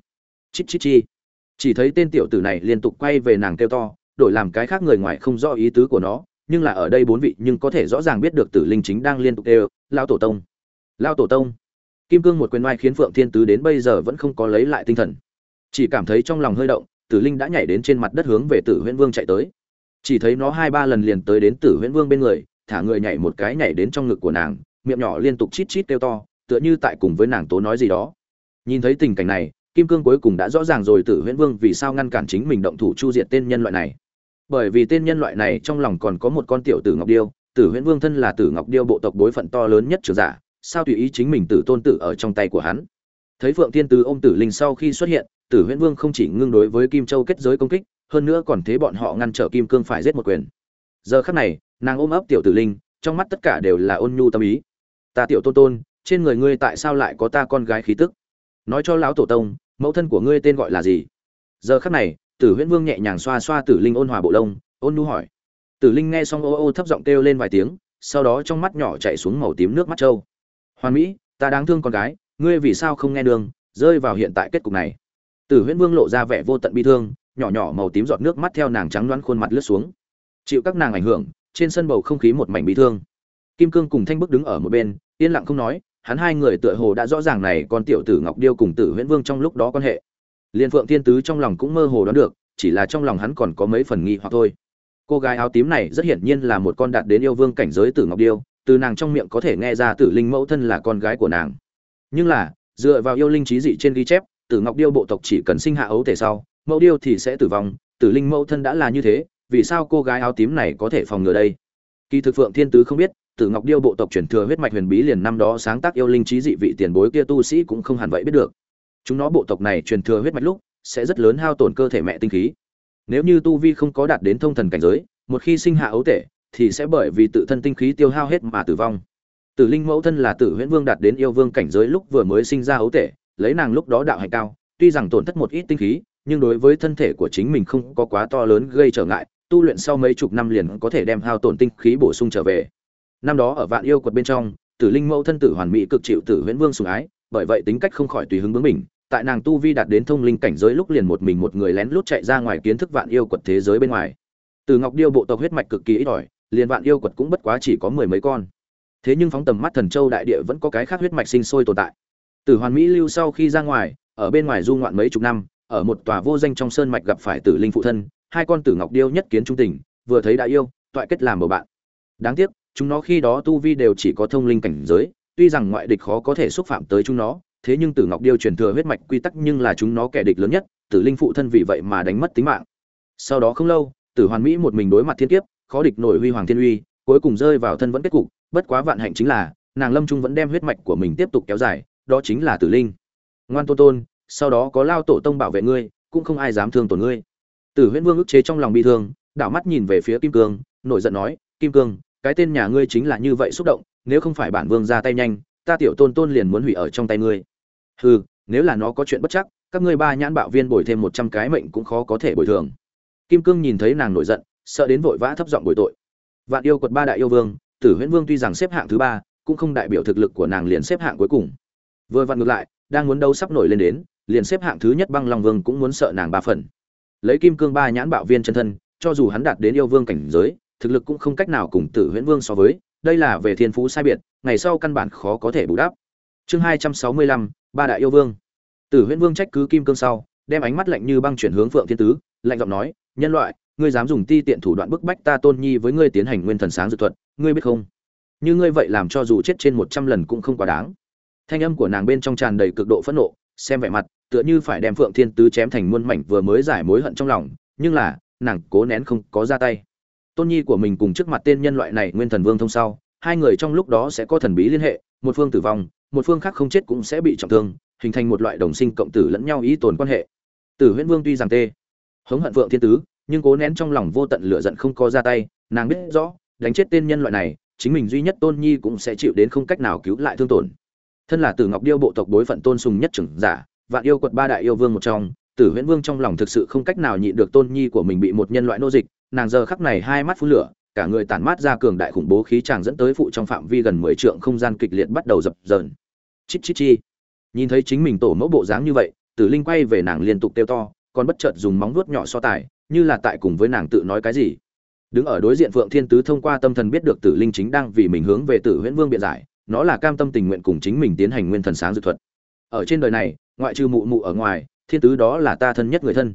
Chít chít chi. Chỉ thấy tên tiểu tử này liên tục quay về nàng kêu to, đổi làm cái khác người ngoài không rõ ý tứ của nó, nhưng là ở đây bốn vị nhưng có thể rõ ràng biết được tử linh chính đang liên tục kêu lao tổ tông! Lao tổ tông! Kim cương một quyền oai khiến phượng thiên tứ đến bây giờ vẫn không có lấy lại tinh thần chỉ cảm thấy trong lòng hơi động, tử linh đã nhảy đến trên mặt đất hướng về tử huyễn vương chạy tới. Chỉ thấy nó hai ba lần liền tới đến tử huyễn vương bên người, thả người nhảy một cái nhảy đến trong ngực của nàng, miệng nhỏ liên tục chít chít kêu to, tựa như tại cùng với nàng tố nói gì đó. Nhìn thấy tình cảnh này, kim cương cuối cùng đã rõ ràng rồi tử huyễn vương vì sao ngăn cản chính mình động thủ chu diệt tên nhân loại này. Bởi vì tên nhân loại này trong lòng còn có một con tiểu tử ngọc điêu, tử huyễn vương thân là tử ngọc điêu bộ tộc bối phận to lớn nhất trường giả, sao tùy ý chính mình tử tôn tử ở trong tay của hắn. Thấy phượng thiên tứ ôm tử linh sau khi xuất hiện tử huyễn vương không chỉ ngưng đối với kim châu kết giới công kích, hơn nữa còn thế bọn họ ngăn trở kim cương phải giết một quyền. Giờ khắc này, nàng ôm ấp tiểu tử linh, trong mắt tất cả đều là ôn nhu tâm ý. Ta tiểu tôn tôn, trên người ngươi tại sao lại có ta con gái khí tức? Nói cho lão tổ tông, mẫu thân của ngươi tên gọi là gì? Giờ khắc này, tử huyễn vương nhẹ nhàng xoa xoa tử linh ôn hòa bộ lông, ôn nhu hỏi. Tử linh nghe xong ô ô thấp giọng kêu lên vài tiếng, sau đó trong mắt nhỏ chảy xuống màu tím nước mắt trâu. Hoàn mỹ, ta đáng thương con gái, ngươi vì sao không nghe đường, rơi vào hiện tại kết cục này? Tử huyễn vương lộ ra vẻ vô tận bi thương, nhỏ nhỏ màu tím giọt nước mắt theo nàng trắng đoán khuôn mặt lướt xuống. Chịu các nàng ảnh hưởng, trên sân bầu không khí một mảnh bi thương. Kim cương cùng thanh bức đứng ở một bên, yên lặng không nói, hắn hai người tựa hồ đã rõ ràng này con tiểu tử ngọc điêu cùng tử huyễn vương trong lúc đó quan hệ. Liên phượng thiên tứ trong lòng cũng mơ hồ đoán được, chỉ là trong lòng hắn còn có mấy phần nghi hoặc thôi. Cô gái áo tím này rất hiển nhiên là một con đạt đến yêu vương cảnh giới tử ngọc điêu, từ nàng trong miệng có thể nghe ra tử linh mẫu thân là con gái của nàng. Nhưng là, dựa vào yêu linh trí dị trên ghi chép tử ngọc điêu bộ tộc chỉ cần sinh hạ ấu thể sau, mẫu điêu thì sẽ tử vong, tử linh mẫu thân đã là như thế, vì sao cô gái áo tím này có thể phòng ngừa đây? Kỳ thực phượng thiên tứ không biết, tử ngọc điêu bộ tộc truyền thừa huyết mạch huyền bí liền năm đó sáng tác yêu linh trí dị vị tiền bối kia tu sĩ cũng không hẳn vậy biết được. Chúng nó bộ tộc này truyền thừa huyết mạch lúc, sẽ rất lớn hao tổn cơ thể mẹ tinh khí. Nếu như tu vi không có đạt đến thông thần cảnh giới, một khi sinh hạ ấu tể, thì sẽ bởi vì tự thân tinh khí tiêu hao hết mà tử vong. Tử linh mẫu thân là tử huyễn vương đạt đến yêu vương cảnh giới lúc vừa mới sinh ra ấu tể lấy nàng lúc đó đạo hạnh cao, tuy rằng tổn thất một ít tinh khí, nhưng đối với thân thể của chính mình không có quá to lớn gây trở ngại, tu luyện sau mấy chục năm liền có thể đem hao tổn tinh khí bổ sung trở về. Năm đó ở vạn yêu quật bên trong, tử linh mẫu thân tử hoàn mỹ cực chịu tử huyễn vương sủng ái, bởi vậy tính cách không khỏi tùy hứng bướng mình tại nàng tu vi đạt đến thông linh cảnh giới lúc liền một mình một người lén lút chạy ra ngoài kiến thức vạn yêu quật thế giới bên ngoài. Từ ngọc điêu bộ tộc huyết mạch cực kỳ ít ỏi, liền vạn yêu quật cũng bất quá chỉ có mười mấy con. Thế nhưng phóng tầm mắt thần châu đại địa vẫn có cái khác huyết mạch sinh sôi tồn tại. Tử hoàn mỹ lưu sau khi ra ngoài, ở bên ngoài du ngoạn mấy chục năm, ở một tòa vô danh trong sơn mạch gặp phải tử linh phụ thân, hai con tử ngọc điêu nhất kiến trung tình, vừa thấy đã yêu, toại kết làm bầu bạn. Đáng tiếc, chúng nó khi đó tu vi đều chỉ có thông linh cảnh giới, tuy rằng ngoại địch khó có thể xúc phạm tới chúng nó, thế nhưng tử ngọc điêu truyền thừa huyết mạch quy tắc nhưng là chúng nó kẻ địch lớn nhất, tử linh phụ thân vì vậy mà đánh mất tính mạng. Sau đó không lâu, tử hoàn mỹ một mình đối mặt thiên kiếp, khó địch nổi huy hoàng thiên uy, cuối cùng rơi vào thân vẫn kết cục, bất quá vạn hạnh chính là, nàng lâm trung vẫn đem huyết mạch của mình tiếp tục kéo dài đó chính là tử linh. Ngoan tôn tôn, sau đó có lao tổ tông bảo vệ ngươi, cũng không ai dám thương tổn ngươi. Tử huyễn vương ức chế trong lòng bi thương, đảo mắt nhìn về phía kim cương, nổi giận nói, kim cương, cái tên nhà ngươi chính là như vậy xúc động, nếu không phải bản vương ra tay nhanh, ta tiểu tôn tôn liền muốn hủy ở trong tay ngươi. Hừ, nếu là nó có chuyện bất chắc, các ngươi ba nhãn bạo viên bồi thêm một trăm cái mệnh cũng khó có thể bồi thường. Kim cương nhìn thấy nàng nổi giận, sợ đến vội vã thấp giọng bồi tội. Vạn yêu quật ba đại yêu vương, tử huyễn vương tuy rằng xếp hạng thứ ba, cũng không đại biểu thực lực của nàng liền xếp hạng cuối cùng vừa vặn ngược lại, đang muốn đâu sắp nổi lên đến, liền xếp hạng thứ nhất băng long vương cũng muốn sợ nàng ba phần. Lấy kim cương ba nhãn bạo viên chân thân, cho dù hắn đạt đến yêu vương cảnh giới, thực lực cũng không cách nào cùng tử huyễn vương so với, đây là về thiên phú sai biệt, ngày sau căn bản khó có thể bù đắp. Chương hai trăm sáu mươi lăm, ba đại yêu vương. Tử huyễn vương trách cứ kim cương sau, đem ánh mắt lạnh như băng chuyển hướng phượng thiên tứ, lạnh giọng nói, nhân loại, ngươi dám dùng ti tiện thủ đoạn bức bách ta tôn nhi với ngươi tiến hành nguyên thần sáng dự thuật, ngươi biết không? Như ngươi vậy làm cho dù chết trên một trăm lần cũng không quá đáng thanh âm của nàng bên trong tràn đầy cực độ phẫn nộ, xem vẻ mặt, tựa như phải đem phượng thiên tứ chém thành muôn mảnh vừa mới giải mối hận trong lòng, nhưng là, nàng cố nén không có ra tay. Tôn nhi của mình cùng trước mặt tên nhân loại này nguyên thần vương thông sau, hai người trong lúc đó sẽ có thần bí liên hệ, một phương tử vong, một phương khác không chết cũng sẽ bị trọng thương, hình thành một loại đồng sinh cộng tử lẫn nhau ý tồn quan hệ. Tử huyễn vương tuy rằng tê, hống hận vượng thiên tứ, nhưng cố nén trong lòng vô tận lửa giận không có ra tay, nàng biết rõ, đánh chết tên nhân loại này, chính mình duy nhất tôn nhi cũng sẽ chịu đến không cách nào cứu lại thương tổn thân là tử ngọc điêu bộ tộc đối phận tôn sùng nhất trưởng giả, vạn yêu quật ba đại yêu vương một trong, tử huyễn vương trong lòng thực sự không cách nào nhịn được tôn nhi của mình bị một nhân loại nô dịch, nàng giờ khắc này hai mắt phun lửa, cả người tản mát ra cường đại khủng bố khí tràng dẫn tới phụ trong phạm vi gần mười trượng không gian kịch liệt bắt đầu dập dờn. Chít chít chi. Nhìn thấy chính mình tổ mẫu bộ dáng như vậy, tử linh quay về nàng liên tục kêu to, còn bất chợt dùng móng vuốt nhỏ so tài, như là tại cùng với nàng tự nói cái gì. Đứng ở đối diện phượng thiên tứ thông qua tâm thần biết được tử linh chính đang vì mình hướng về tử huyễn vương biện giải nó là cam tâm tình nguyện cùng chính mình tiến hành nguyên thần sáng dược thuật. Ở trên đời này, ngoại trừ mụ mụ ở ngoài, thiên tứ đó là ta thân nhất người thân.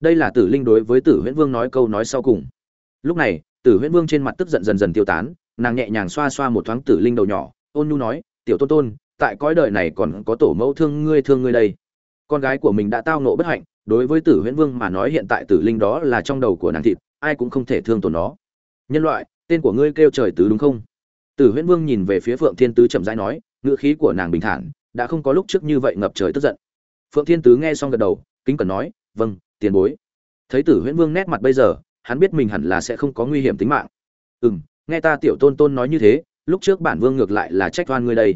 Đây là tử linh đối với tử huyễn vương nói câu nói sau cùng. Lúc này, tử huyễn vương trên mặt tức giận dần dần tiêu tán, nàng nhẹ nhàng xoa xoa một thoáng tử linh đầu nhỏ, ôn nhu nói, tiểu tôn tôn, tại cõi đời này còn có tổ mẫu thương ngươi thương ngươi đây. Con gái của mình đã tao nộ bất hạnh, đối với tử huyễn vương mà nói hiện tại tử linh đó là trong đầu của nàng thịt, ai cũng không thể thương tổn nó. Nhân loại, tên của ngươi kêu trời tứ đúng không? Tử huyễn vương nhìn về phía phượng thiên tứ chậm rãi nói ngữ khí của nàng bình thản đã không có lúc trước như vậy ngập trời tức giận. Phượng thiên tứ nghe xong gật đầu kính cẩn nói vâng tiền bối. Thấy tử huyễn vương nét mặt bây giờ hắn biết mình hẳn là sẽ không có nguy hiểm tính mạng. Ừm, nghe ta tiểu tôn tôn nói như thế lúc trước bản vương ngược lại là trách oan ngươi đây.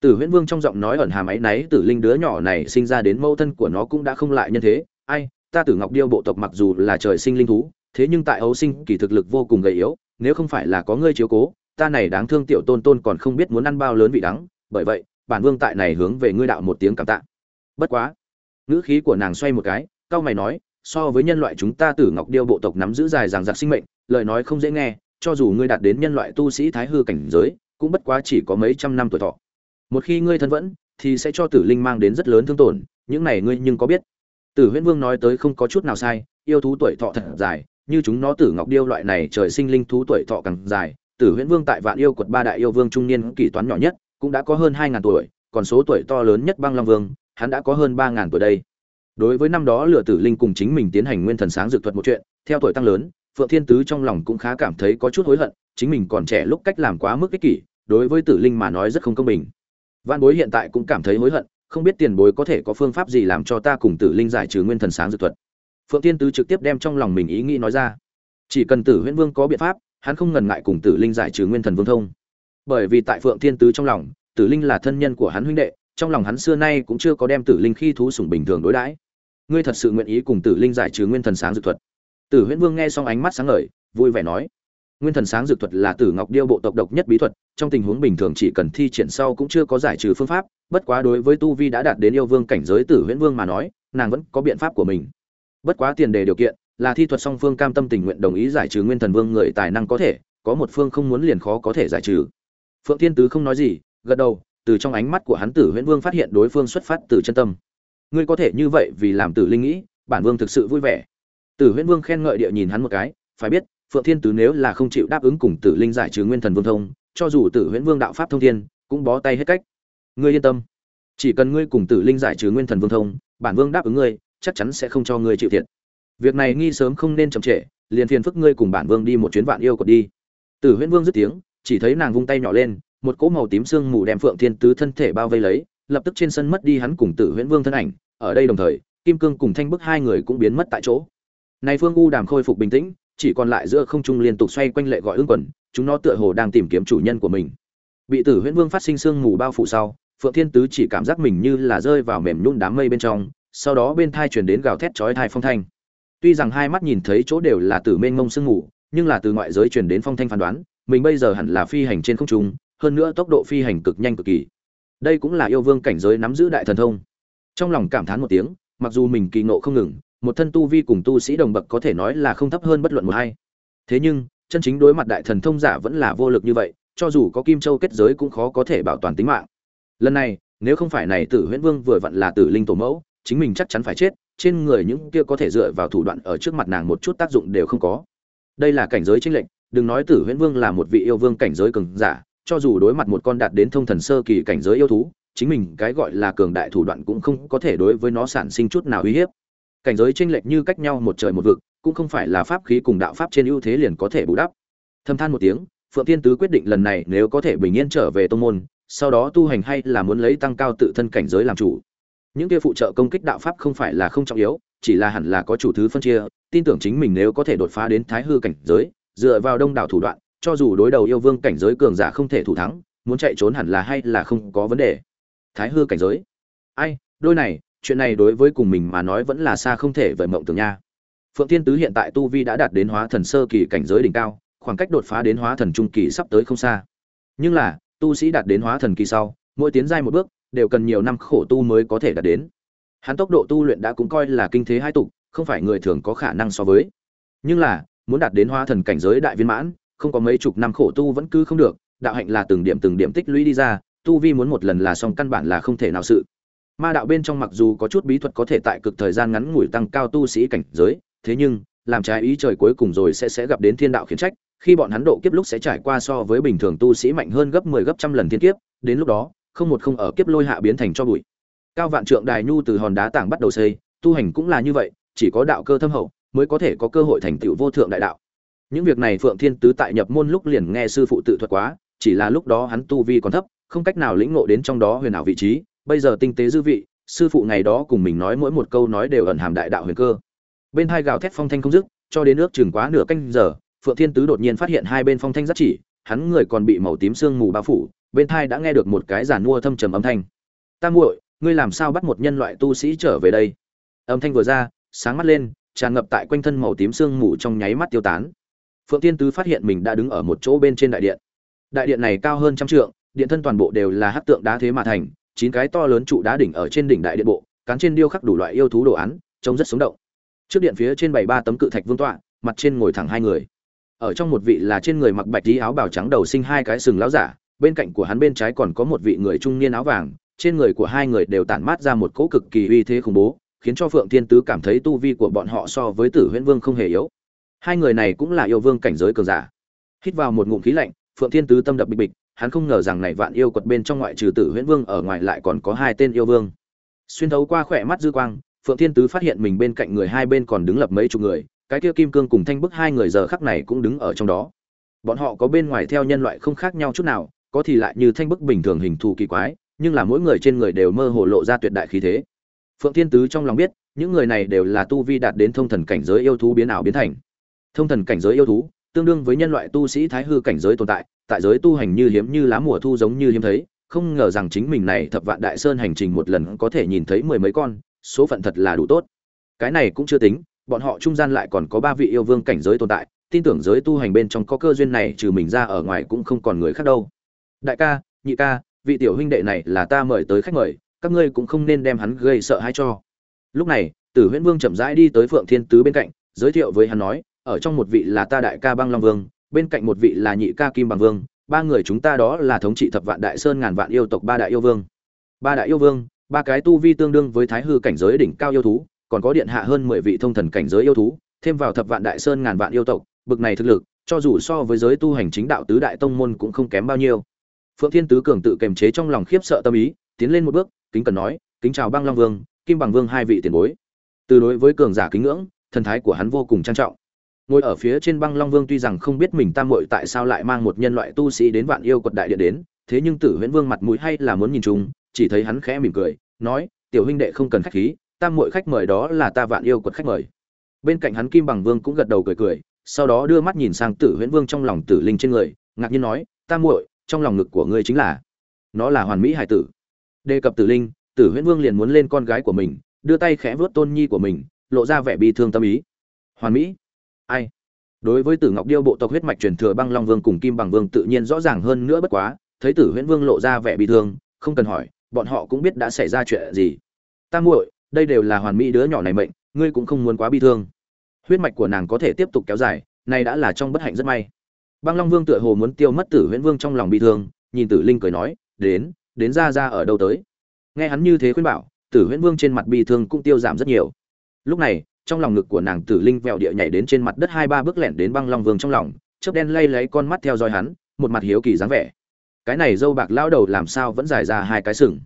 Tử huyễn vương trong giọng nói ẩn hàm ấy náy tử linh đứa nhỏ này sinh ra đến mẫu thân của nó cũng đã không lại nhân thế. Ai ta tử ngọc điêu bộ tộc mặc dù là trời sinh linh thú thế nhưng tại ấu sinh kỳ thực lực vô cùng gầy yếu nếu không phải là có ngươi chiếu cố ta này đáng thương tiểu tôn tôn còn không biết muốn ăn bao lớn vị đắng, bởi vậy, bản vương tại này hướng về ngươi đạo một tiếng cảm tạ. Bất quá, ngữ khí của nàng xoay một cái, cao mày nói, so với nhân loại chúng ta tử ngọc điêu bộ tộc nắm giữ dài dằng dặc sinh mệnh, lời nói không dễ nghe, cho dù ngươi đạt đến nhân loại tu sĩ thái hư cảnh giới, cũng bất quá chỉ có mấy trăm năm tuổi thọ. Một khi ngươi thân vẫn, thì sẽ cho tử linh mang đến rất lớn thương tổn, những này ngươi nhưng có biết. Tử huyễn vương nói tới không có chút nào sai, yêu thú tuổi thọ thật dài, như chúng nó tử ngọc điêu loại này trời sinh linh thú tuổi thọ càng dài tử huyễn vương tại vạn yêu quật ba đại yêu vương trung niên kỷ toán nhỏ nhất, cũng đã có hơn hai ngàn tuổi, còn số tuổi to lớn nhất băng long vương, hắn đã có hơn ba ngàn tuổi đây. Đối với năm đó Lửa tử linh cùng chính mình tiến hành nguyên thần sáng dược thuật một chuyện, theo tuổi tăng lớn, phượng thiên tứ trong lòng cũng khá cảm thấy có chút hối hận, chính mình còn trẻ lúc cách làm quá mức ích kỷ, đối với tử linh mà nói rất không công bình. Vạn bối hiện tại cũng cảm thấy hối hận, không biết tiền bối có thể có phương pháp gì làm cho ta cùng tử linh giải trừ nguyên thần sáng dược thuật. Phượng thiên tứ trực tiếp đem trong lòng mình ý nghĩ nói ra. Chỉ cần tử huyễn vương có biện pháp hắn không ngần ngại cùng tử linh giải trừ nguyên thần vương thông. Bởi vì tại phượng thiên tứ trong lòng, tử linh là thân nhân của hắn huynh đệ, trong lòng hắn xưa nay cũng chưa có đem tử linh khi thú sủng bình thường đối đãi. Ngươi thật sự nguyện ý cùng tử linh giải trừ nguyên thần sáng dược thuật? Tử huyễn vương nghe xong ánh mắt sáng ngời, vui vẻ nói, nguyên thần sáng dược thuật là tử ngọc điêu bộ tộc độc nhất bí thuật, trong tình huống bình thường chỉ cần thi triển sau cũng chưa có giải trừ phương pháp, bất quá đối với tu vi đã đạt đến yêu vương cảnh giới tử huyễn vương mà nói, nàng vẫn có biện pháp của mình. Bất quá tiền đề điều kiện là thi thuật song phương cam tâm tình nguyện đồng ý giải trừ nguyên thần vương người tài năng có thể, có một phương không muốn liền khó có thể giải trừ. Phượng thiên tứ không nói gì, gật đầu, từ trong ánh mắt của hắn tử huyễn vương phát hiện đối phương xuất phát từ chân tâm. Ngươi có thể như vậy vì làm tử linh nghĩ, bản vương thực sự vui vẻ. Tử huyễn vương khen ngợi địa nhìn hắn một cái, phải biết, phượng thiên tứ nếu là không chịu đáp ứng cùng tử linh giải trừ nguyên thần vương thông, cho dù tử huyễn vương đạo pháp thông thiên, cũng bó tay hết cách. Ngươi yên tâm. Chỉ cần ngươi cùng tử linh giải trừ nguyên thần vương thông, bản vương đáp ứng ngươi, chắc chắn sẽ không cho ngươi chịu thiệt việc này nghi sớm không nên chậm trễ, liền phiền phức ngươi cùng bản vương đi một chuyến vạn yêu cột đi. Tử huyễn vương dứt tiếng, chỉ thấy nàng vung tay nhỏ lên, một cỗ màu tím sương mù đem phượng thiên tứ thân thể bao vây lấy, lập tức trên sân mất đi hắn cùng tử huyễn vương thân ảnh. Ở đây đồng thời, kim cương cùng thanh bức hai người cũng biến mất tại chỗ. Này phương u đàm khôi phục bình tĩnh, chỉ còn lại giữa không trung liên tục xoay quanh lệ gọi ương quần, chúng nó tựa hồ đang tìm kiếm chủ nhân của mình. Bị tử huyễn vương phát sinh sương mù bao phủ sau, phượng thiên tứ chỉ cảm giác mình như là rơi vào mềm nhún đám mây bên trong, sau đó bên thai truyền đến gào thét chói thai phong thanh tuy rằng hai mắt nhìn thấy chỗ đều là tử mênh mông sương mù, nhưng là từ ngoại giới truyền đến phong thanh phán đoán, mình bây giờ hẳn là phi hành trên không trung, hơn nữa tốc độ phi hành cực nhanh cực kỳ. Đây cũng là yêu vương cảnh giới nắm giữ đại thần thông. Trong lòng cảm thán một tiếng, mặc dù mình kỳ ngộ không ngừng, một thân tu vi cùng tu sĩ đồng bậc có thể nói là không thấp hơn bất luận một hay thế nhưng, chân chính đối mặt đại thần thông giả vẫn là vô lực như vậy, cho dù có kim châu kết giới cũng khó có thể bảo toàn tính mạng. Lần này, nếu không phải này tử huyễn vương vừa vặn là tử linh tổ mẫu, chính mình chắc chắn phải chết trên người những kia có thể dựa vào thủ đoạn ở trước mặt nàng một chút tác dụng đều không có. Đây là cảnh giới chênh lệnh đừng nói tử huyễn vương là một vị yêu vương cảnh giới cường giả, cho dù đối mặt một con đạt đến thông thần sơ kỳ cảnh giới yêu thú, chính mình cái gọi là cường đại thủ đoạn cũng không có thể đối với nó sản sinh chút nào uy hiếp. Cảnh giới chênh lệch như cách nhau một trời một vực, cũng không phải là pháp khí cùng đạo pháp trên ưu thế liền có thể bù đắp. Thâm than một tiếng, phượng thiên tứ quyết định lần này nếu có thể bình yên trở về tông môn, sau đó tu hành hay là muốn lấy tăng cao tự thân cảnh giới làm chủ những kia phụ trợ công kích đạo pháp không phải là không trọng yếu, chỉ là hẳn là có chủ thứ phân chia, tin tưởng chính mình nếu có thể đột phá đến thái hư cảnh giới, dựa vào đông đảo thủ đoạn, cho dù đối đầu yêu vương cảnh giới cường giả không thể thủ thắng, muốn chạy trốn hẳn là hay là không có vấn đề. Thái hư cảnh giới? Ai, đôi này, chuyện này đối với cùng mình mà nói vẫn là xa không thể vời mộng tưởng nha. Phượng thiên tứ hiện tại tu vi đã đạt đến hóa thần sơ kỳ cảnh giới đỉnh cao, khoảng cách đột phá đến hóa thần trung kỳ sắp tới không xa. Nhưng là, tu sĩ đạt đến hóa thần kỳ sau, mỗi tiến giai một bước đều cần nhiều năm khổ tu mới có thể đạt đến. Hắn tốc độ tu luyện đã cũng coi là kinh thế hai tục, không phải người thường có khả năng so với. Nhưng là, muốn đạt đến hóa thần cảnh giới đại viên mãn, không có mấy chục năm khổ tu vẫn cứ không được, đạo hạnh là từng điểm từng điểm tích lũy đi ra, tu vi muốn một lần là xong căn bản là không thể nào sự. Ma đạo bên trong mặc dù có chút bí thuật có thể tại cực thời gian ngắn ngủi tăng cao tu sĩ cảnh giới, thế nhưng, làm trái ý trời cuối cùng rồi sẽ sẽ gặp đến thiên đạo khiển trách, khi bọn hắn độ kiếp lúc sẽ trải qua so với bình thường tu sĩ mạnh hơn gấp 10 gấp trăm lần thiên kiếp, đến lúc đó không một không ở kiếp lôi hạ biến thành cho bụi. Cao vạn trượng đài nhu từ hòn đá tảng bắt đầu xây, tu hành cũng là như vậy, chỉ có đạo cơ thâm hậu mới có thể có cơ hội thành tựu vô thượng đại đạo. Những việc này phượng thiên tứ tại nhập môn lúc liền nghe sư phụ tự thuật quá, chỉ là lúc đó hắn tu vi còn thấp, không cách nào lĩnh ngộ đến trong đó huyền ảo vị trí, bây giờ tinh tế dư vị, sư phụ ngày đó cùng mình nói mỗi một câu nói đều ẩn hàm đại đạo huyền cơ. Bên hai gào thét phong thanh không dứt, cho đến nước chừng quá nửa canh giờ, phượng thiên tứ đột nhiên phát hiện hai bên phong thanh rất chỉ, hắn người còn bị màu tím sương mù bao phủ bên thai đã nghe được một cái giàn mua thâm trầm âm thanh. Ta muội, ngươi làm sao bắt một nhân loại tu sĩ trở về đây? Âm thanh vừa ra, sáng mắt lên, tràn ngập tại quanh thân màu tím sương mù trong nháy mắt tiêu tán. Phượng tiên tứ phát hiện mình đã đứng ở một chỗ bên trên đại điện. Đại điện này cao hơn trăm trượng, điện thân toàn bộ đều là hát tượng đá thế mà thành, chín cái to lớn trụ đá đỉnh ở trên đỉnh đại điện bộ, cán trên điêu khắc đủ loại yêu thú đồ án, trông rất sống động. Trước điện phía trên bảy ba tấm cự thạch vương tọa, mặt trên ngồi thẳng hai người. Ở trong một vị là trên người mặc bạch tí áo bào trắng đầu sinh hai cái sừng láo giả bên cạnh của hắn bên trái còn có một vị người trung niên áo vàng, trên người của hai người đều tản mát ra một cỗ cực kỳ uy thế khủng bố, khiến cho phượng thiên tứ cảm thấy tu vi của bọn họ so với tử huyễn vương không hề yếu. Hai người này cũng là yêu vương cảnh giới cường giả. Hít vào một ngụm khí lạnh, phượng thiên tứ tâm đập bịch bịch, hắn không ngờ rằng này vạn yêu quật bên trong ngoại trừ tử huyễn vương ở ngoài lại còn có hai tên yêu vương. Xuyên thấu qua khỏe mắt dư quang, phượng thiên tứ phát hiện mình bên cạnh người hai bên còn đứng lập mấy chục người, cái kia kim cương cùng thanh bức hai người giờ khắc này cũng đứng ở trong đó. Bọn họ có bên ngoài theo nhân loại không khác nhau chút nào có thì lại như thanh bức bình thường hình thù kỳ quái, nhưng là mỗi người trên người đều mơ hồ lộ ra tuyệt đại khí thế. Phượng thiên tứ trong lòng biết, những người này đều là tu vi đạt đến thông thần cảnh giới yêu thú biến ảo biến thành. Thông thần cảnh giới yêu thú, tương đương với nhân loại tu sĩ thái hư cảnh giới tồn tại tại giới tu hành như hiếm như lá mùa thu giống như hiếm thấy, không ngờ rằng chính mình này thập vạn đại sơn hành trình một lần có thể nhìn thấy mười mấy con, số phận thật là đủ tốt. Cái này cũng chưa tính, bọn họ trung gian lại còn có ba vị yêu vương cảnh giới tồn tại, tin tưởng giới tu hành bên trong có cơ duyên này trừ mình ra ở ngoài cũng không còn người khác đâu đại ca, nhị ca, vị tiểu huynh đệ này là ta mời tới khách mời, các ngươi cũng không nên đem hắn gây sợ hãi cho. Lúc này, tử huyễn vương chậm rãi đi tới phượng thiên tứ bên cạnh, giới thiệu với hắn nói, ở trong một vị là ta đại ca băng long vương, bên cạnh một vị là nhị ca kim bằng vương, ba người chúng ta đó là thống trị thập vạn đại sơn ngàn vạn yêu tộc ba đại yêu vương. Ba đại yêu vương, ba cái tu vi tương đương với thái hư cảnh giới đỉnh cao yêu thú, còn có điện hạ hơn mười vị thông thần cảnh giới yêu thú, thêm vào thập vạn đại sơn ngàn vạn yêu tộc, bực này thực lực, cho dù so với giới tu hành chính đạo tứ đại tông môn cũng không kém bao nhiêu phượng thiên tứ cường tự kềm chế trong lòng khiếp sợ tâm ý, tiến lên một bước, kính cần nói, kính chào băng long vương, kim bằng vương hai vị tiền bối. Từ đối với cường giả kính ngưỡng, thần thái của hắn vô cùng trang trọng. Ngồi ở phía trên băng long vương tuy rằng không biết mình tam muội tại sao lại mang một nhân loại tu sĩ đến vạn yêu quật đại địa đến, thế nhưng tử huyễn vương mặt mũi hay là muốn nhìn chung chỉ thấy hắn khẽ mỉm cười, nói, tiểu huynh đệ không cần khách khí, tam muội khách mời đó là ta vạn yêu quật khách mời. Bên cạnh hắn kim bằng vương cũng gật đầu cười cười, sau đó đưa mắt nhìn sang tử huyễn vương trong lòng tử linh trên người, ngạc nhiên nói, tam muội trong lòng ngực của ngươi chính là, nó là hoàn mỹ hải tử. Đề cập tử linh, tử huyễn vương liền muốn lên con gái của mình, đưa tay khẽ vớt tôn nhi của mình, lộ ra vẻ bi thương tâm ý. Hoàn mỹ? Ai? Đối với tử ngọc điêu bộ tộc huyết mạch truyền thừa băng long vương cùng kim bằng vương tự nhiên rõ ràng hơn nữa bất quá, thấy tử huyễn vương lộ ra vẻ bi thương, không cần hỏi, bọn họ cũng biết đã xảy ra chuyện gì. Ta muội, đây đều là hoàn mỹ đứa nhỏ này mệnh, ngươi cũng không muốn quá bi thương. Huyết mạch của nàng có thể tiếp tục kéo dài này đã là trong bất hạnh rất may băng long vương tựa hồ muốn tiêu mất tử huyễn vương trong lòng bi thương, nhìn tử linh cười nói, đến đến ra ra ở đâu tới? Nghe hắn như thế khuyên bảo, tử huyễn vương trên mặt bi thương cũng tiêu giảm rất nhiều. Lúc này, trong lòng ngực của nàng tử linh vẹo địa nhảy đến trên mặt đất hai ba bước lẻn đến băng long vương trong lòng, chớp đen lay lấy con mắt theo dõi hắn, một mặt hiếu kỳ dáng vẻ. Cái này dâu bạc lão đầu làm sao vẫn dài ra hai cái sừng?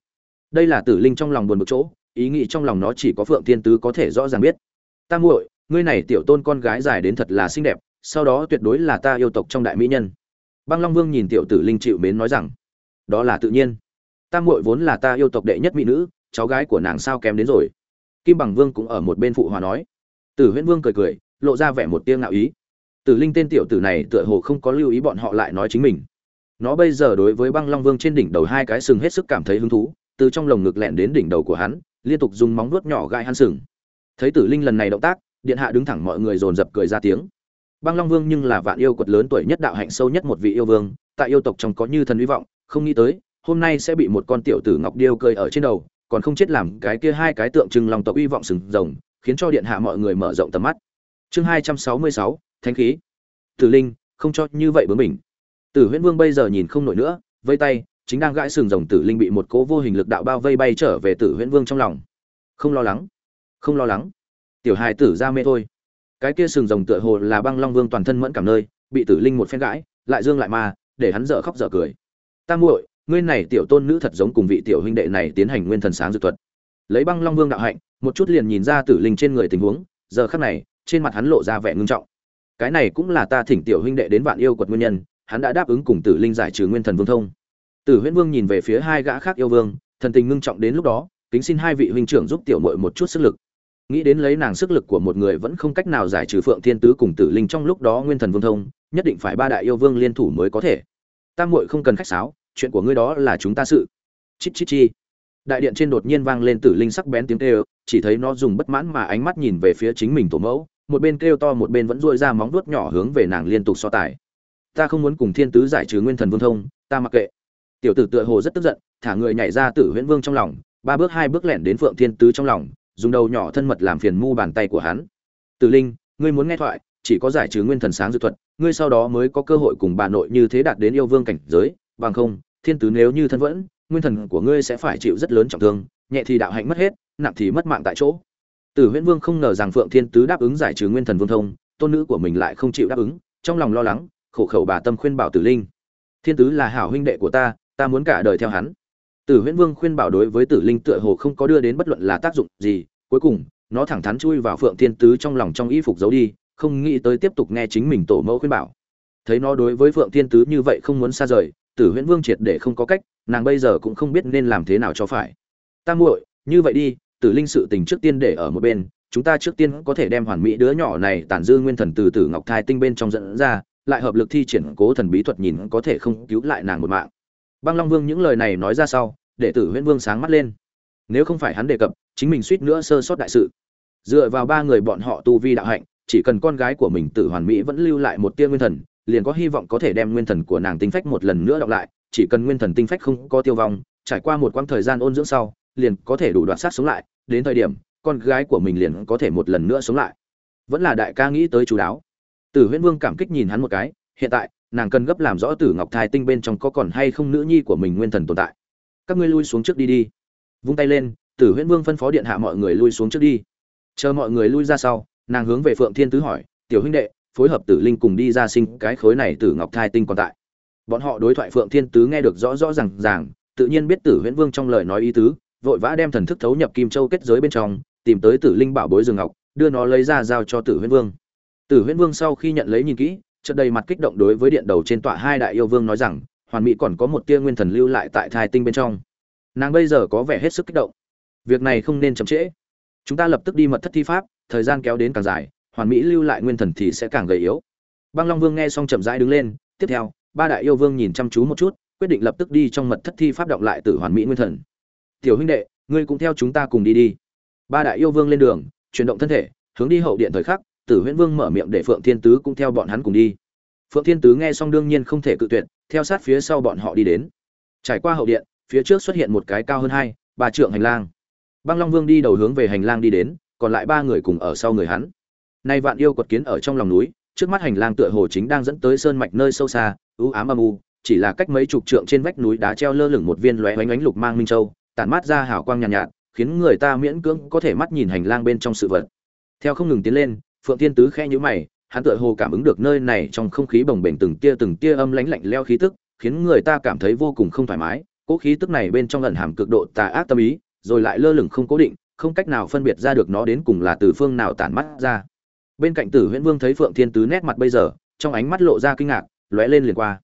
Đây là tử linh trong lòng buồn bực chỗ, ý nghĩ trong lòng nó chỉ có phượng thiên tứ có thể rõ ràng biết. Ta muội, ngươi này tiểu tôn con gái dài đến thật là xinh đẹp sau đó tuyệt đối là ta yêu tộc trong đại mỹ nhân. Băng long vương nhìn tiểu tử linh chịu mến nói rằng, đó là tự nhiên. Tam muội vốn là ta yêu tộc đệ nhất mỹ nữ, cháu gái của nàng sao kém đến rồi? Kim bằng vương cũng ở một bên phụ hòa nói. Tử huyễn vương cười cười, lộ ra vẻ một tiếng ngạo ý. Tử linh tên tiểu tử này tựa hồ không có lưu ý bọn họ lại nói chính mình. Nó bây giờ đối với băng long vương trên đỉnh đầu hai cái sừng hết sức cảm thấy hứng thú, từ trong lồng ngực lẹn đến đỉnh đầu của hắn, liên tục dùng móng vuốt nhỏ gai hắn sừng. Thấy tử linh lần này động tác, điện hạ đứng thẳng mọi người dồn dập cười ra tiếng băng long vương nhưng là vạn yêu quật lớn tuổi nhất đạo hạnh sâu nhất một vị yêu vương, tại yêu tộc trong có như thần hy vọng, không nghĩ tới, hôm nay sẽ bị một con tiểu tử ngọc điêu cơi ở trên đầu, còn không chết làm cái kia hai cái tượng trưng lòng tộc uy vọng sừng rồng, khiến cho điện hạ mọi người mở rộng tầm mắt. Chương hai trăm sáu mươi sáu, thánh khí. Tử linh, không cho như vậy bướng mình tử huyễn vương bây giờ nhìn không nổi nữa, vây tay, chính đang gãi sừng rồng tử linh bị một cố vô hình lực đạo bao vây bay trở về tử huyễn vương trong lòng. Không lo lắng, không lo lắng. Tiểu hài tử ra mê thôi cái kia sừng rồng tựa hồ là băng long vương toàn thân mẫn cảm nơi, bị tử linh một phen gãi, lại dương lại ma để hắn dở khóc dở cười. Ta muội, ngươi này tiểu tôn nữ thật giống cùng vị tiểu huynh đệ này tiến hành nguyên thần sáng dược thuật. Lấy băng long vương đạo hạnh, một chút liền nhìn ra tử linh trên người tình huống, giờ khắc này, trên mặt hắn lộ ra vẻ ngưng trọng. Cái này cũng là ta thỉnh tiểu huynh đệ đến vạn yêu quật nguyên nhân, hắn đã đáp ứng cùng tử linh giải trừ nguyên thần vương thông. Tử huyễn vương nhìn về phía hai gã khác yêu vương, thần tình ngưng trọng đến lúc đó, kính xin hai vị huynh trưởng giúp tiểu muội một chút sức lực nghĩ đến lấy nàng sức lực của một người vẫn không cách nào giải trừ phượng thiên tứ cùng tử linh trong lúc đó nguyên thần vương thông, nhất định phải ba đại yêu vương liên thủ mới có thể. Tam muội không cần khách sáo, chuyện của ngươi đó là chúng ta sự. Chít chít chi. Đại điện trên đột nhiên vang lên tử linh sắc bén tiếng kêu, chỉ thấy nó dùng bất mãn mà ánh mắt nhìn về phía chính mình tổ mẫu, một bên kêu to một bên vẫn duỗi ra móng vuốt nhỏ hướng về nàng liên tục so tài. Ta không muốn cùng thiên tứ giải trừ nguyên thần vương thông, ta mặc kệ. Tiểu tử tựa hồ rất tức giận, thả người nhảy ra tử huyễn vương trong lòng, ba bước hai bước lẻn đến phượng thiên tứ trong lòng dùng đầu nhỏ thân mật làm phiền mu bàn tay của hắn. Tử linh, ngươi muốn nghe thoại, chỉ có giải trừ nguyên thần sáng dược thuật, ngươi sau đó mới có cơ hội cùng bà nội như thế đạt đến yêu vương cảnh giới, bằng không, thiên tứ nếu như thân vẫn, nguyên thần của ngươi sẽ phải chịu rất lớn trọng thương, nhẹ thì đạo hạnh mất hết, nặng thì mất mạng tại chỗ. Tử huyễn vương không ngờ rằng phượng thiên tứ đáp ứng giải trừ nguyên thần vương thông, tôn nữ của mình lại không chịu đáp ứng, trong lòng lo lắng, khổ khẩu bà tâm khuyên bảo tử linh. Thiên tứ là hảo huynh đệ của ta ta muốn cả đời theo hắn tử huyễn vương khuyên bảo đối với tử linh tựa hồ không có đưa đến bất luận là tác dụng gì, cuối cùng, nó thẳng thắn chui vào phượng thiên tứ trong lòng trong y phục giấu đi, không nghĩ tới tiếp tục nghe chính mình tổ mẫu khuyên bảo. Thấy nó đối với phượng thiên tứ như vậy không muốn xa rời, tử huyễn vương triệt để không có cách, nàng bây giờ cũng không biết nên làm thế nào cho phải. Ta muội, như vậy đi, tử linh sự tình trước tiên để ở một bên, chúng ta trước tiên có thể đem hoàn mỹ đứa nhỏ này tản dư nguyên thần từ tử ngọc thai tinh bên trong dẫn ra, lại hợp lực thi triển cố thần bí thuật nhìn có thể không cứu lại nàng một mạng băng long vương những lời này nói ra sau để tử huyễn vương sáng mắt lên. Nếu không phải hắn đề cập, chính mình suýt nữa sơ sót đại sự. Dựa vào ba người bọn họ tu vi đạo hạnh, chỉ cần con gái của mình tử hoàn mỹ vẫn lưu lại một tia nguyên thần, liền có hy vọng có thể đem nguyên thần của nàng tinh phách một lần nữa đọc lại, chỉ cần nguyên thần tinh phách không có tiêu vong, trải qua một quãng thời gian ôn dưỡng sau, liền có thể đủ đoạt sát sống lại, đến thời điểm, con gái của mình liền có thể một lần nữa sống lại. Vẫn là đại ca nghĩ tới chú đáo. Tử huyễn vương cảm kích nhìn hắn một cái, hiện tại nàng cần gấp làm rõ tử ngọc thai tinh bên trong có còn hay không nữ nhi của mình nguyên thần tồn tại. Các ngươi lui xuống trước đi đi. Vung tay lên, tử huyễn vương phân phó điện hạ mọi người lui xuống trước đi. Chờ mọi người lui ra sau, nàng hướng về phượng thiên tứ hỏi, tiểu huynh đệ, phối hợp tử linh cùng đi ra sinh cái khối này tử ngọc thai tinh còn tại? Bọn họ đối thoại phượng thiên tứ nghe được rõ rõ ràng ràng, tự nhiên biết tử huyễn vương trong lời nói ý tứ, vội vã đem thần thức thấu nhập kim châu kết giới bên trong, tìm tới tử linh bảo bối rừng ngọc, đưa nó lấy ra giao cho tử huyễn vương. Tử huyễn vương sau khi nhận lấy nhìn kỹ chợt đầy mặt kích động đối với điện đầu trên tọa hai đại yêu vương nói rằng, hoàn mỹ còn có một tia nguyên thần lưu lại tại thai tinh bên trong. Nàng bây giờ có vẻ hết sức kích động. Việc này không nên chậm trễ. Chúng ta lập tức đi mật thất thi pháp, thời gian kéo đến càng dài, hoàn mỹ lưu lại nguyên thần thì sẽ càng gầy yếu. Băng long vương nghe xong chậm rãi đứng lên, tiếp theo, ba đại yêu vương nhìn chăm chú một chút, quyết định lập tức đi trong mật thất thi pháp động lại tử hoàn mỹ nguyên thần. Tiểu huynh đệ, ngươi cũng theo chúng ta cùng đi đi. Ba đại yêu vương lên đường, chuyển động thân thể, hướng đi hậu điện thời khắc tử huyễn vương mở miệng để phượng thiên tứ cũng theo bọn hắn cùng đi. Phượng thiên tứ nghe xong đương nhiên không thể cự tuyệt theo sát phía sau bọn họ đi đến. Trải qua hậu điện phía trước xuất hiện một cái cao hơn hai ba trượng hành lang. Băng long vương đi đầu hướng về hành lang đi đến còn lại ba người cùng ở sau người hắn. Nay vạn yêu quật kiến ở trong lòng núi trước mắt hành lang tựa hồ chính đang dẫn tới sơn mạch nơi sâu xa u ám âm u chỉ là cách mấy chục trượng trên vách núi đá treo lơ lửng một viên lóe ánh ánh lục mang minh châu tản mát ra hào quang nhàn nhạt, nhạt khiến người ta miễn cưỡng có thể mắt nhìn hành lang bên trong sự vật. Theo không ngừng tiến lên phượng Thiên tứ khẽ nhíu mày, hắn tựa hồ cảm ứng được nơi này trong không khí bồng bềnh từng tia từng tia âm lãnh lạnh leo khí tức, khiến người ta cảm thấy vô cùng không thoải mái. Cỗ khí tức này bên trong ẩn hàm cực độ tà ác tâm ý, rồi lại lơ lửng không cố định, không cách nào phân biệt ra được nó đến cùng là từ phương nào tản mắt ra. Bên cạnh tử huyễn vương thấy phượng thiên tứ nét mặt bây giờ, trong ánh mắt lộ ra kinh ngạc, lóe lên liền qua.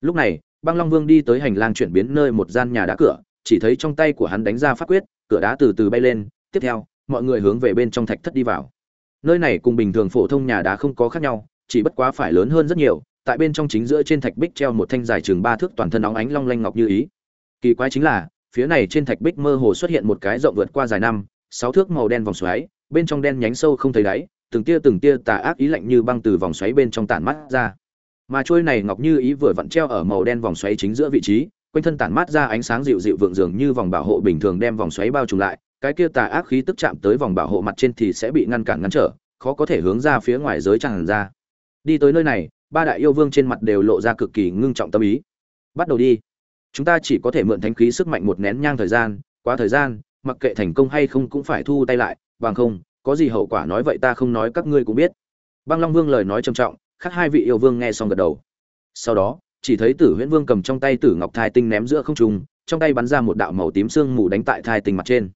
Lúc này, băng long vương đi tới hành lang chuyển biến nơi một gian nhà đá cửa, chỉ thấy trong tay của hắn đánh ra pháp quyết, cửa đá từ từ bay lên, tiếp theo, mọi người hướng về bên trong thạch thất đi vào nơi này cùng bình thường phổ thông nhà đá không có khác nhau, chỉ bất quá phải lớn hơn rất nhiều, tại bên trong chính giữa trên thạch bích treo một thanh dài chừng ba thước toàn thân óng ánh long lanh ngọc như ý. Kỳ quái chính là, phía này trên thạch bích mơ hồ xuất hiện một cái rộng vượt qua dài năm, sáu thước màu đen vòng xoáy, bên trong đen nhánh sâu không thấy đáy, từng tia từng tia tà ác ý lạnh như băng từ vòng xoáy bên trong tản mắt ra. Mà trôi này ngọc như ý vừa vặn treo ở màu đen vòng xoáy chính giữa vị trí, quanh thân tản mát ra ánh sáng dịu dịu vượng dường như vòng bảo hộ bình thường đem vòng xoáy bao trùm lại cái kia tà ác khí tức chạm tới vòng bảo hộ mặt trên thì sẽ bị ngăn cản ngăn trở, khó có thể hướng ra phía ngoài giới tràn ra. Đi tới nơi này, ba đại yêu vương trên mặt đều lộ ra cực kỳ ngưng trọng tâm ý. Bắt đầu đi. Chúng ta chỉ có thể mượn thánh khí sức mạnh một nén nhang thời gian, quá thời gian, mặc kệ thành công hay không cũng phải thu tay lại, bằng không, có gì hậu quả nói vậy ta không nói các ngươi cũng biết. Băng long vương lời nói trầm trọng, khác hai vị yêu vương nghe xong gật đầu. Sau đó, chỉ thấy tử huyễn vương cầm trong tay tử ngọc thai tinh ném giữa không trung, trong tay bắn ra một đạo màu tím sương mù đánh tại thai tinh mặt trên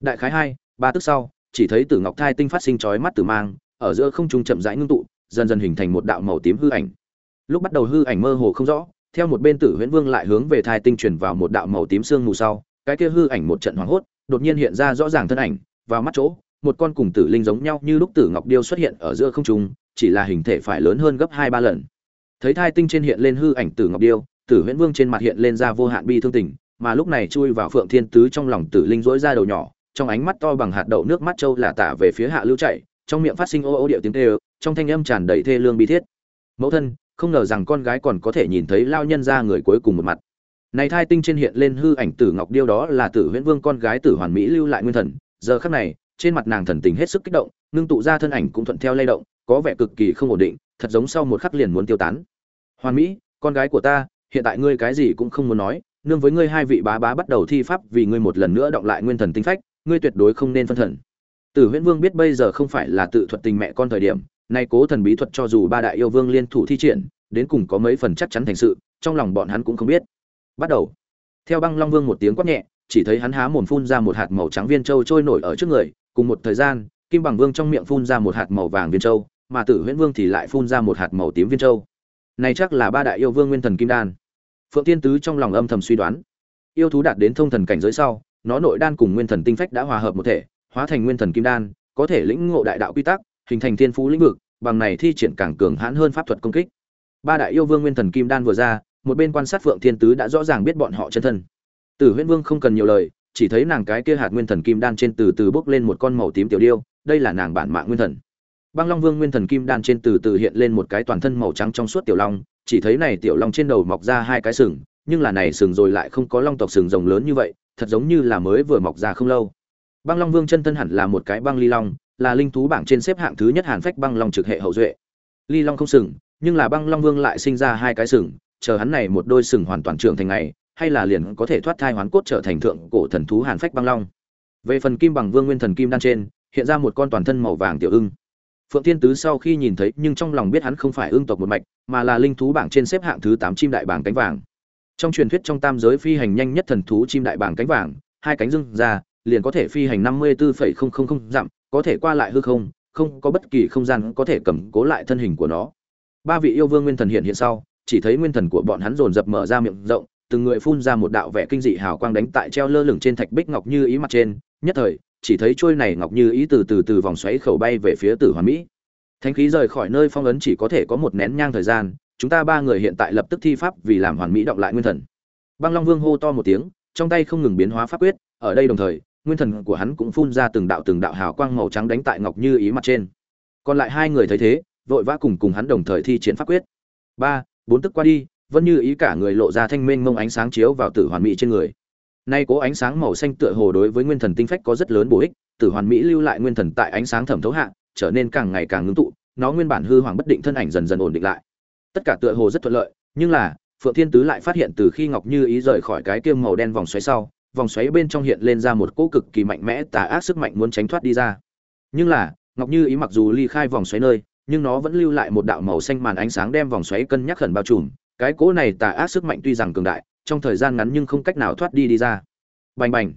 đại khái hai, ba tức sau, chỉ thấy tử ngọc thai tinh phát sinh chói mắt tử mang, ở giữa không trung chậm rãi ngưng tụ, dần dần hình thành một đạo màu tím hư ảnh. Lúc bắt đầu hư ảnh mơ hồ không rõ, theo một bên tử huyễn vương lại hướng về thai tinh chuyển vào một đạo màu tím sương mù sau, cái kia hư ảnh một trận hoảng hốt, đột nhiên hiện ra rõ ràng thân ảnh, vào mắt chỗ, một con cùng tử linh giống nhau như lúc tử ngọc điêu xuất hiện ở giữa không trung, chỉ là hình thể phải lớn hơn gấp hai ba lần. Thấy thai tinh trên hiện lên hư ảnh tử ngọc điêu, tử huyễn vương trên mặt hiện lên ra vô hạn bi thương tình, mà lúc này chui vào phượng thiên tứ trong lòng tử linh dỗi ra đầu nhỏ trong ánh mắt to bằng hạt đậu nước mắt châu là tả về phía hạ lưu chạy, trong miệng phát sinh ô ô điệu tiếng tê ơ trong thanh âm tràn đầy thê lương bi thiết. Mẫu thân, không ngờ rằng con gái còn có thể nhìn thấy lao nhân ra người cuối cùng một mặt. Này thai tinh trên hiện lên hư ảnh tử ngọc điêu đó là tử huyễn vương con gái tử hoàn mỹ lưu lại nguyên thần. Giờ khắc này, trên mặt nàng thần tình hết sức kích động, ngưng tụ ra thân ảnh cũng thuận theo lay động, có vẻ cực kỳ không ổn định, thật giống sau một khắc liền muốn tiêu tán. Hoàn mỹ, con gái của ta, hiện tại ngươi cái gì cũng không muốn nói, nương với ngươi hai vị bá bá bắt đầu thi pháp vì ngươi một lần nữa động lại nguyên thần tinh phách ngươi tuyệt đối không nên phân thần. Tử huyễn vương biết bây giờ không phải là tự thuật tình mẹ con thời điểm, nay cố thần bí thuật cho dù ba đại yêu vương liên thủ thi triển, đến cùng có mấy phần chắc chắn thành sự, trong lòng bọn hắn cũng không biết. Bắt đầu. Theo băng long vương một tiếng quát nhẹ, chỉ thấy hắn há mồm phun ra một hạt màu trắng viên châu trôi nổi ở trước người, cùng một thời gian, kim bằng vương trong miệng phun ra một hạt màu vàng viên châu, mà tử huyễn vương thì lại phun ra một hạt màu tím viên châu. Này chắc là ba đại yêu vương nguyên thần kim đan. Phượng tiên tứ trong lòng âm thầm suy đoán. Yêu thú đạt đến thông thần cảnh giới sau nó nội đan cùng nguyên thần tinh phách đã hòa hợp một thể, hóa thành nguyên thần kim đan, có thể lĩnh ngộ đại đạo quy tắc, hình thành thiên phú lĩnh vực, bằng này thi triển càng cường hãn hơn pháp thuật công kích. Ba đại yêu vương nguyên thần kim đan vừa ra, một bên quan sát phượng thiên tứ đã rõ ràng biết bọn họ chân thân. Tử huyễn vương không cần nhiều lời, chỉ thấy nàng cái kia hạt nguyên thần kim đan trên từ từ bốc lên một con màu tím tiểu điêu, đây là nàng bản mạng nguyên thần. Băng long vương nguyên thần kim đan trên từ từ hiện lên một cái toàn thân màu trắng trong suốt tiểu long, chỉ thấy này tiểu long trên đầu mọc ra hai cái sừng, nhưng là này sừng rồi lại không có long tộc sừng rồng lớn như vậy thật giống như là mới vừa mọc ra không lâu. Băng long vương chân thân hẳn là một cái băng ly long, là linh thú bảng trên xếp hạng thứ nhất hàn phách băng long trực hệ hậu duệ. Ly long không sừng, nhưng là băng long vương lại sinh ra hai cái sừng, chờ hắn này một đôi sừng hoàn toàn trưởng thành ngày, hay là liền có thể thoát thai hoán cốt trở thành thượng cổ thần thú hàn phách băng long. Về phần kim bằng vương nguyên thần kim đan trên, hiện ra một con toàn thân màu vàng tiểu ưng. Phượng thiên tứ sau khi nhìn thấy, nhưng trong lòng biết hắn không phải ưng tộc một mạch, mà là linh thú bảng trên xếp hạng thứ tám chim đại bảng cánh vàng trong truyền thuyết trong tam giới phi hành nhanh nhất thần thú chim đại bảng cánh vàng, hai cánh dưng ra, liền có thể phi hành năm mươi bốn dặm, có thể qua lại hư không không có bất kỳ không gian có thể cầm cố lại thân hình của nó. Ba vị yêu vương nguyên thần hiện hiện sau, chỉ thấy nguyên thần của bọn hắn dồn dập mở ra miệng rộng, từng người phun ra một đạo vẻ kinh dị hào quang đánh tại treo lơ lửng trên thạch bích ngọc như ý mặt trên. Nhất thời, chỉ thấy trôi này ngọc như ý từ từ từ vòng xoáy khẩu bay về phía tử hoàn mỹ. Thánh khí rời khỏi nơi phong ấn chỉ có thể có một nén nhang thời gian chúng ta ba người hiện tại lập tức thi pháp vì làm hoàn mỹ động lại nguyên thần. Băng long vương hô to một tiếng, trong tay không ngừng biến hóa pháp quyết, ở đây đồng thời, nguyên thần của hắn cũng phun ra từng đạo từng đạo hào quang màu trắng đánh tại ngọc như ý mặt trên. Còn lại hai người thấy thế, vội vã cùng cùng hắn đồng thời thi chiến pháp quyết. Ba, bốn tức qua đi, vẫn như ý cả người lộ ra thanh minh mông ánh sáng chiếu vào tử hoàn mỹ trên người. Nay cố ánh sáng màu xanh tựa hồ đối với nguyên thần tinh phách có rất lớn bổ ích, tử hoàn mỹ lưu lại nguyên thần tại ánh sáng thẩm thấu hạ, trở nên càng ngày càng ngưng tụ, nó nguyên bản hư hoàng bất định thân ảnh dần dần ổn định lại tất cả tựa hồ rất thuận lợi, nhưng là, phượng thiên tứ lại phát hiện từ khi ngọc như ý rời khỏi cái kiêm màu đen vòng xoáy sau, vòng xoáy bên trong hiện lên ra một cỗ cực kỳ mạnh mẽ tà ác sức mạnh muốn tránh thoát đi ra. Nhưng là, ngọc như ý mặc dù ly khai vòng xoáy nơi, nhưng nó vẫn lưu lại một đạo màu xanh màn ánh sáng đem vòng xoáy cân nhắc khẩn bao trùm. Cái cỗ này tà ác sức mạnh tuy rằng cường đại, trong thời gian ngắn nhưng không cách nào thoát đi đi ra. Bành bành.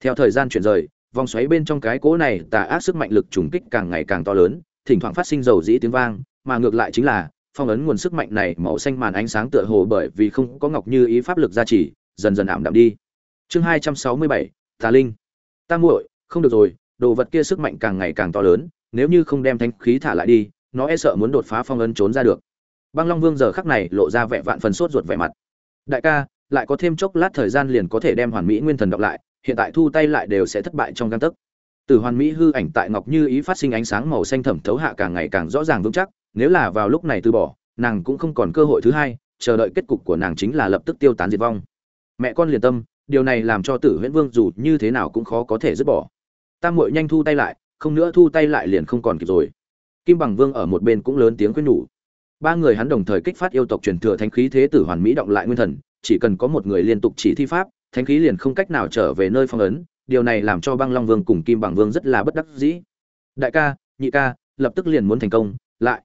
Theo thời gian chuyển rời, vòng xoáy bên trong cái cỗ này tà ác sức mạnh lực trùng kích càng ngày càng to lớn, thỉnh thoảng phát sinh dầu dĩ tiếng vang, mà ngược lại chính là phong ấn nguồn sức mạnh này màu xanh màn ánh sáng tựa hồ bởi vì không có ngọc như ý pháp lực gia trì, dần dần ảm đạm đi. Chương hai trăm sáu mươi bảy, tà linh. Ta muội, không được rồi, đồ vật kia sức mạnh càng ngày càng to lớn, nếu như không đem thanh khí thả lại đi, nó e sợ muốn đột phá phong ấn trốn ra được. Băng long vương giờ khắc này lộ ra vẻ vạn phần sốt ruột vẻ mặt. Đại ca, lại có thêm chốc lát thời gian liền có thể đem hoàn mỹ nguyên thần đọc lại, hiện tại thu tay lại đều sẽ thất bại trong găng tấc. Từ hoàn mỹ hư ảnh tại ngọc như ý phát sinh ánh sáng màu xanh thẩm thấu hạ càng ngày càng rõ ràng vững chắc nếu là vào lúc này từ bỏ, nàng cũng không còn cơ hội thứ hai, chờ đợi kết cục của nàng chính là lập tức tiêu tán diệt vong. Mẹ con liền tâm, điều này làm cho tử huyễn vương dù như thế nào cũng khó có thể dứt bỏ. Tam muội nhanh thu tay lại, không nữa thu tay lại liền không còn kịp rồi. Kim bằng vương ở một bên cũng lớn tiếng khuyên nhủ. Ba người hắn đồng thời kích phát yêu tộc truyền thừa thánh khí thế tử hoàn mỹ động lại nguyên thần, chỉ cần có một người liên tục chỉ thi pháp, thánh khí liền không cách nào trở về nơi phong ấn, điều này làm cho băng long vương cùng kim bằng vương rất là bất đắc dĩ. Đại ca, nhị ca, lập tức liền muốn thành công, lại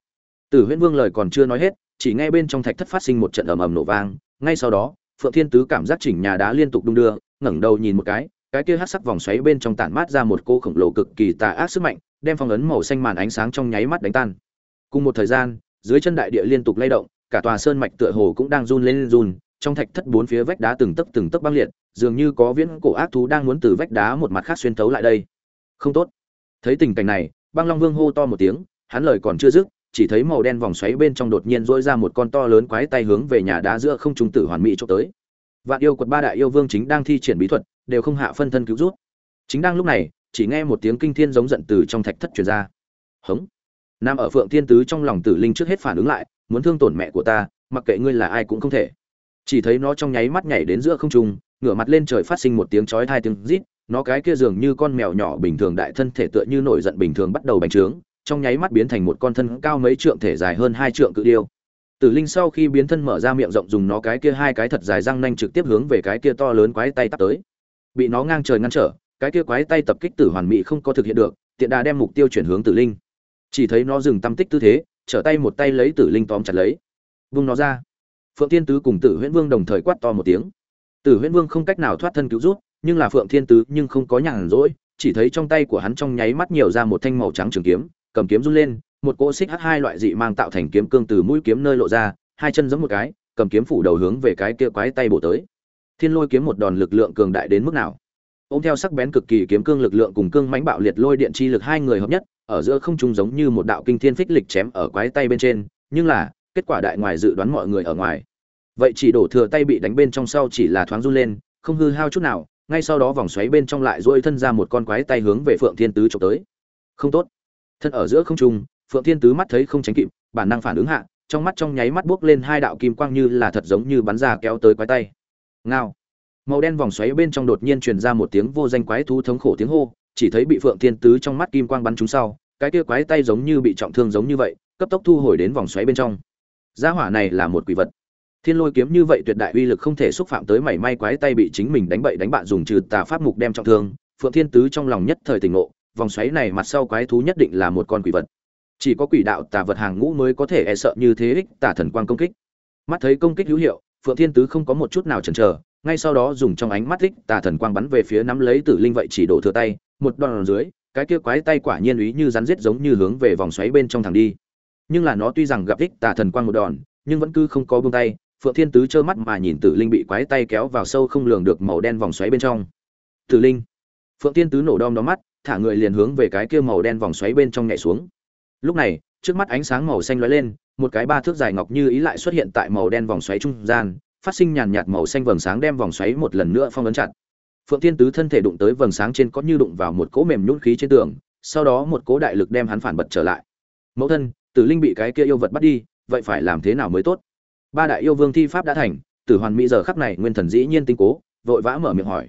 tử huyễn vương lời còn chưa nói hết, chỉ nghe bên trong thạch thất phát sinh một trận ầm ầm nổ vang, ngay sau đó, phượng thiên tứ cảm giác chỉnh nhà đá liên tục đung đưa, ngẩng đầu nhìn một cái cái kia hắc sắc vòng xoáy bên trong tản mát ra một cô khổng lồ cực kỳ tà ác sức mạnh, đem phong ấn màu xanh màn ánh sáng trong nháy mắt đánh tan. Cùng một thời gian, dưới chân đại địa liên tục lay động, cả tòa sơn mạch tựa hồ cũng đang run lên run, trong thạch thất bốn phía vách đá từng tấc từng tấc băng liệt, dường như có viễn cổ ác thú đang muốn từ vách đá một mặt khác xuyên thấu lại đây. Không tốt. Thấy tình cảnh này, băng long vương hô to một tiếng, hắn lời còn chưa dứt chỉ thấy màu đen vòng xoáy bên trong đột nhiên dỗi ra một con to lớn quái tay hướng về nhà đá giữa không trung tử hoàn mỹ trộm tới. Vạn yêu quật ba đại yêu vương chính đang thi triển bí thuật, đều không hạ phân thân cứu rút. Chính đang lúc này, chỉ nghe một tiếng kinh thiên giống giận từ trong thạch thất truyền ra. Hống. Nam ở phượng thiên tứ trong lòng tử linh trước hết phản ứng lại, muốn thương tổn mẹ của ta, mặc kệ ngươi là ai cũng không thể. Chỉ thấy nó trong nháy mắt nhảy đến giữa không trung, ngửa mặt lên trời phát sinh một tiếng chói tai tiếng rít, nó cái kia dường như con mèo nhỏ bình thường đại thân thể tựa như nổi giận bình thường bắt đầu bành trướng trong nháy mắt biến thành một con thân cao mấy trượng thể dài hơn hai trượng cự điêu. Tử linh sau khi biến thân mở ra miệng rộng dùng nó cái kia hai cái thật dài răng nanh trực tiếp hướng về cái kia to lớn quái tay tắt tới. Bị nó ngang trời ngăn trở, cái kia quái tay tập kích tử hoàn mỹ không có thực hiện được, tiện đà đem mục tiêu chuyển hướng tử linh. Chỉ thấy nó dừng tâm tích tư thế, trở tay một tay lấy tử linh tóm chặt lấy. Vung nó ra. Phượng thiên tứ cùng tử huyễn vương đồng thời quát to một tiếng. Tử huyễn vương không cách nào thoát thân cứu rút, nhưng là phượng thiên tứ nhưng không có nhàn rỗi, chỉ thấy trong tay của hắn trong nháy mắt nhiều ra một thanh màu trắng trường kiếm cầm kiếm run lên, một cỗ xích h hai loại dị mang tạo thành kiếm cương từ mũi kiếm nơi lộ ra, hai chân giống một cái, cầm kiếm phủ đầu hướng về cái kia quái tay bổ tới. Thiên lôi kiếm một đòn lực lượng cường đại đến mức nào? Ôm theo sắc bén cực kỳ kiếm cương lực lượng cùng cương mãnh bạo liệt lôi điện chi lực hai người hợp nhất, ở giữa không trung giống như một đạo kinh thiên phích lịch chém ở quái tay bên trên, nhưng là, kết quả đại ngoài dự đoán mọi người ở ngoài. Vậy chỉ đổ thừa tay bị đánh bên trong sau chỉ là thoáng run lên, không hư hao chút nào, ngay sau đó vòng xoáy bên trong lại duỗi thân ra một con quái tay hướng về phượng thiên tứ chụp tới. Không tốt thân ở giữa không trung, phượng thiên tứ mắt thấy không tránh kịp, bản năng phản ứng hạ, trong mắt trong nháy mắt buốc lên hai đạo kim quang như là thật giống như bắn ra kéo tới quái tay. Ngao! Màu đen vòng xoáy bên trong đột nhiên truyền ra một tiếng vô danh quái thú thống khổ tiếng hô, chỉ thấy bị phượng thiên tứ trong mắt kim quang bắn trúng sau, cái kia quái tay giống như bị trọng thương giống như vậy, cấp tốc thu hồi đến vòng xoáy bên trong. Gia hỏa này là một quỷ vật. Thiên lôi kiếm như vậy tuyệt đại uy lực không thể xúc phạm tới mảy may quái tay bị chính mình đánh bậy đánh bạ dùng trừ tà pháp mục đem trọng thương, phượng thiên tứ trong lòng nhất thời tỉnh ngộ vòng xoáy này mặt sau quái thú nhất định là một con quỷ vật. Chỉ có quỷ đạo tà vật hàng ngũ mới có thể e sợ như thế ích tà thần quang công kích. Mắt thấy công kích hữu hiệu, phượng thiên tứ không có một chút nào chần chờ, ngay sau đó dùng trong ánh mắt ích tà thần quang bắn về phía nắm lấy tử linh vậy chỉ đổ thừa tay, một đòn dưới, cái kia quái tay quả nhiên ý như rắn giết giống như hướng về vòng xoáy bên trong thẳng đi. Nhưng là nó tuy rằng gặp ích tà thần quang một đòn, nhưng vẫn cứ không có buông tay, phượng thiên tứ trơ mắt mà nhìn tử linh bị quái tay kéo vào sâu không lường được màu đen vòng xoáy bên trong. Tử linh. Phượng thiên tứ nổ đom đóm mắt thả người liền hướng về cái kia màu đen vòng xoáy bên trong nhảy xuống. Lúc này, trước mắt ánh sáng màu xanh lóe lên, một cái ba thước dài ngọc như ý lại xuất hiện tại màu đen vòng xoáy trung gian, phát sinh nhàn nhạt màu xanh vầng sáng đem vòng xoáy một lần nữa phong ấn chặt. Phượng thiên tứ thân thể đụng tới vầng sáng trên có như đụng vào một cỗ mềm nhũn khí trên tường, sau đó một cỗ đại lực đem hắn phản bật trở lại. Mẫu thân, tử linh bị cái kia yêu vật bắt đi, vậy phải làm thế nào mới tốt? Ba đại yêu vương thi pháp đã thành, tử hoàn mỹ giờ khắc này nguyên thần dĩ nhiên tinh cố, vội vã mở miệng hỏi.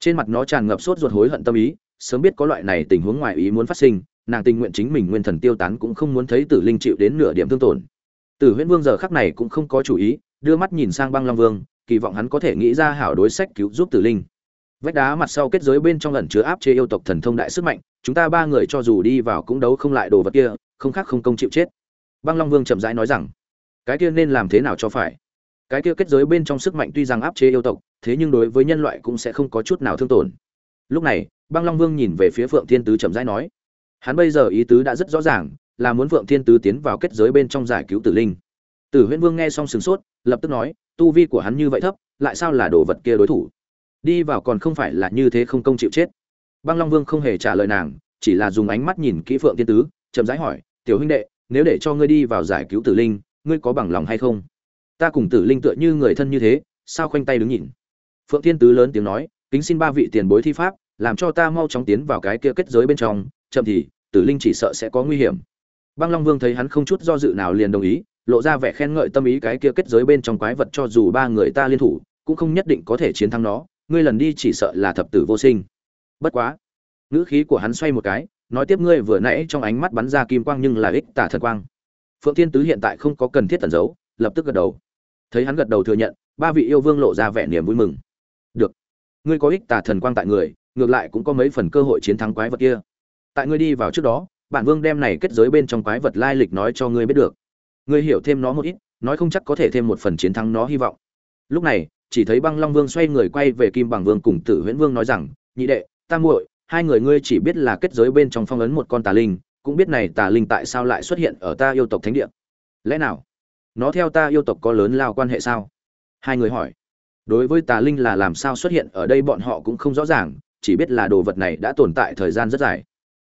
Trên mặt nó tràn ngập sốt ruột hối hận tâm ý sớm biết có loại này tình huống ngoài ý muốn phát sinh, nàng tình nguyện chính mình nguyên thần tiêu tán cũng không muốn thấy tử linh chịu đến nửa điểm thương tổn. Tử huyễn vương giờ khắc này cũng không có chủ ý, đưa mắt nhìn sang băng long vương, kỳ vọng hắn có thể nghĩ ra hảo đối sách cứu giúp tử linh. Vách đá mặt sau kết giới bên trong ẩn chứa áp chế yêu tộc thần thông đại sức mạnh, chúng ta ba người cho dù đi vào cũng đấu không lại đồ vật kia, không khác không công chịu chết. Băng long vương chậm rãi nói rằng, cái kia nên làm thế nào cho phải? Cái kia kết giới bên trong sức mạnh tuy rằng áp chế yêu tộc, thế nhưng đối với nhân loại cũng sẽ không có chút nào thương tổn lúc này, băng long vương nhìn về phía phượng thiên tứ chậm rãi nói, hắn bây giờ ý tứ đã rất rõ ràng, là muốn phượng thiên tứ tiến vào kết giới bên trong giải cứu tử linh. Tử huyễn vương nghe xong sửng sốt, lập tức nói, tu vi của hắn như vậy thấp, lại sao là đồ vật kia đối thủ? Đi vào còn không phải là như thế không công chịu chết. Băng long vương không hề trả lời nàng, chỉ là dùng ánh mắt nhìn kỹ phượng thiên tứ, chậm rãi hỏi, tiểu huynh đệ, nếu để cho ngươi đi vào giải cứu tử linh, ngươi có bằng lòng hay không? Ta cùng tử linh tựa như người thân như thế, sao khoanh tay đứng nhìn? Phượng thiên tứ lớn tiếng nói, kính xin ba vị tiền bối thi pháp làm cho ta mau chóng tiến vào cái kia kết giới bên trong, chậm thì, tử linh chỉ sợ sẽ có nguy hiểm. Băng long vương thấy hắn không chút do dự nào liền đồng ý, lộ ra vẻ khen ngợi tâm ý cái kia kết giới bên trong quái vật cho dù ba người ta liên thủ, cũng không nhất định có thể chiến thắng nó, ngươi lần đi chỉ sợ là thập tử vô sinh. Bất quá, ngữ khí của hắn xoay một cái, nói tiếp ngươi vừa nãy trong ánh mắt bắn ra kim quang nhưng là ích tả thần quang. Phượng thiên tứ hiện tại không có cần thiết tẩn giấu, lập tức gật đầu. Thấy hắn gật đầu thừa nhận, ba vị yêu vương lộ ra vẻ niềm vui mừng. Được, ngươi có ích tả thần quang tại người ngược lại cũng có mấy phần cơ hội chiến thắng quái vật kia. Tại ngươi đi vào trước đó, bản vương đem này kết giới bên trong quái vật lai lịch nói cho ngươi biết được. Ngươi hiểu thêm nó một ít, nói không chắc có thể thêm một phần chiến thắng nó hy vọng. Lúc này, chỉ thấy băng long vương xoay người quay về kim bằng vương cùng tử huyễn vương nói rằng, nhị đệ, ta muội, hai người ngươi chỉ biết là kết giới bên trong phong ấn một con tà linh, cũng biết này tà linh tại sao lại xuất hiện ở ta yêu tộc thánh địa. Lẽ nào, nó theo ta yêu tộc có lớn lao quan hệ sao? Hai người hỏi. Đối với tà linh là làm sao xuất hiện ở đây bọn họ cũng không rõ ràng chỉ biết là đồ vật này đã tồn tại thời gian rất dài.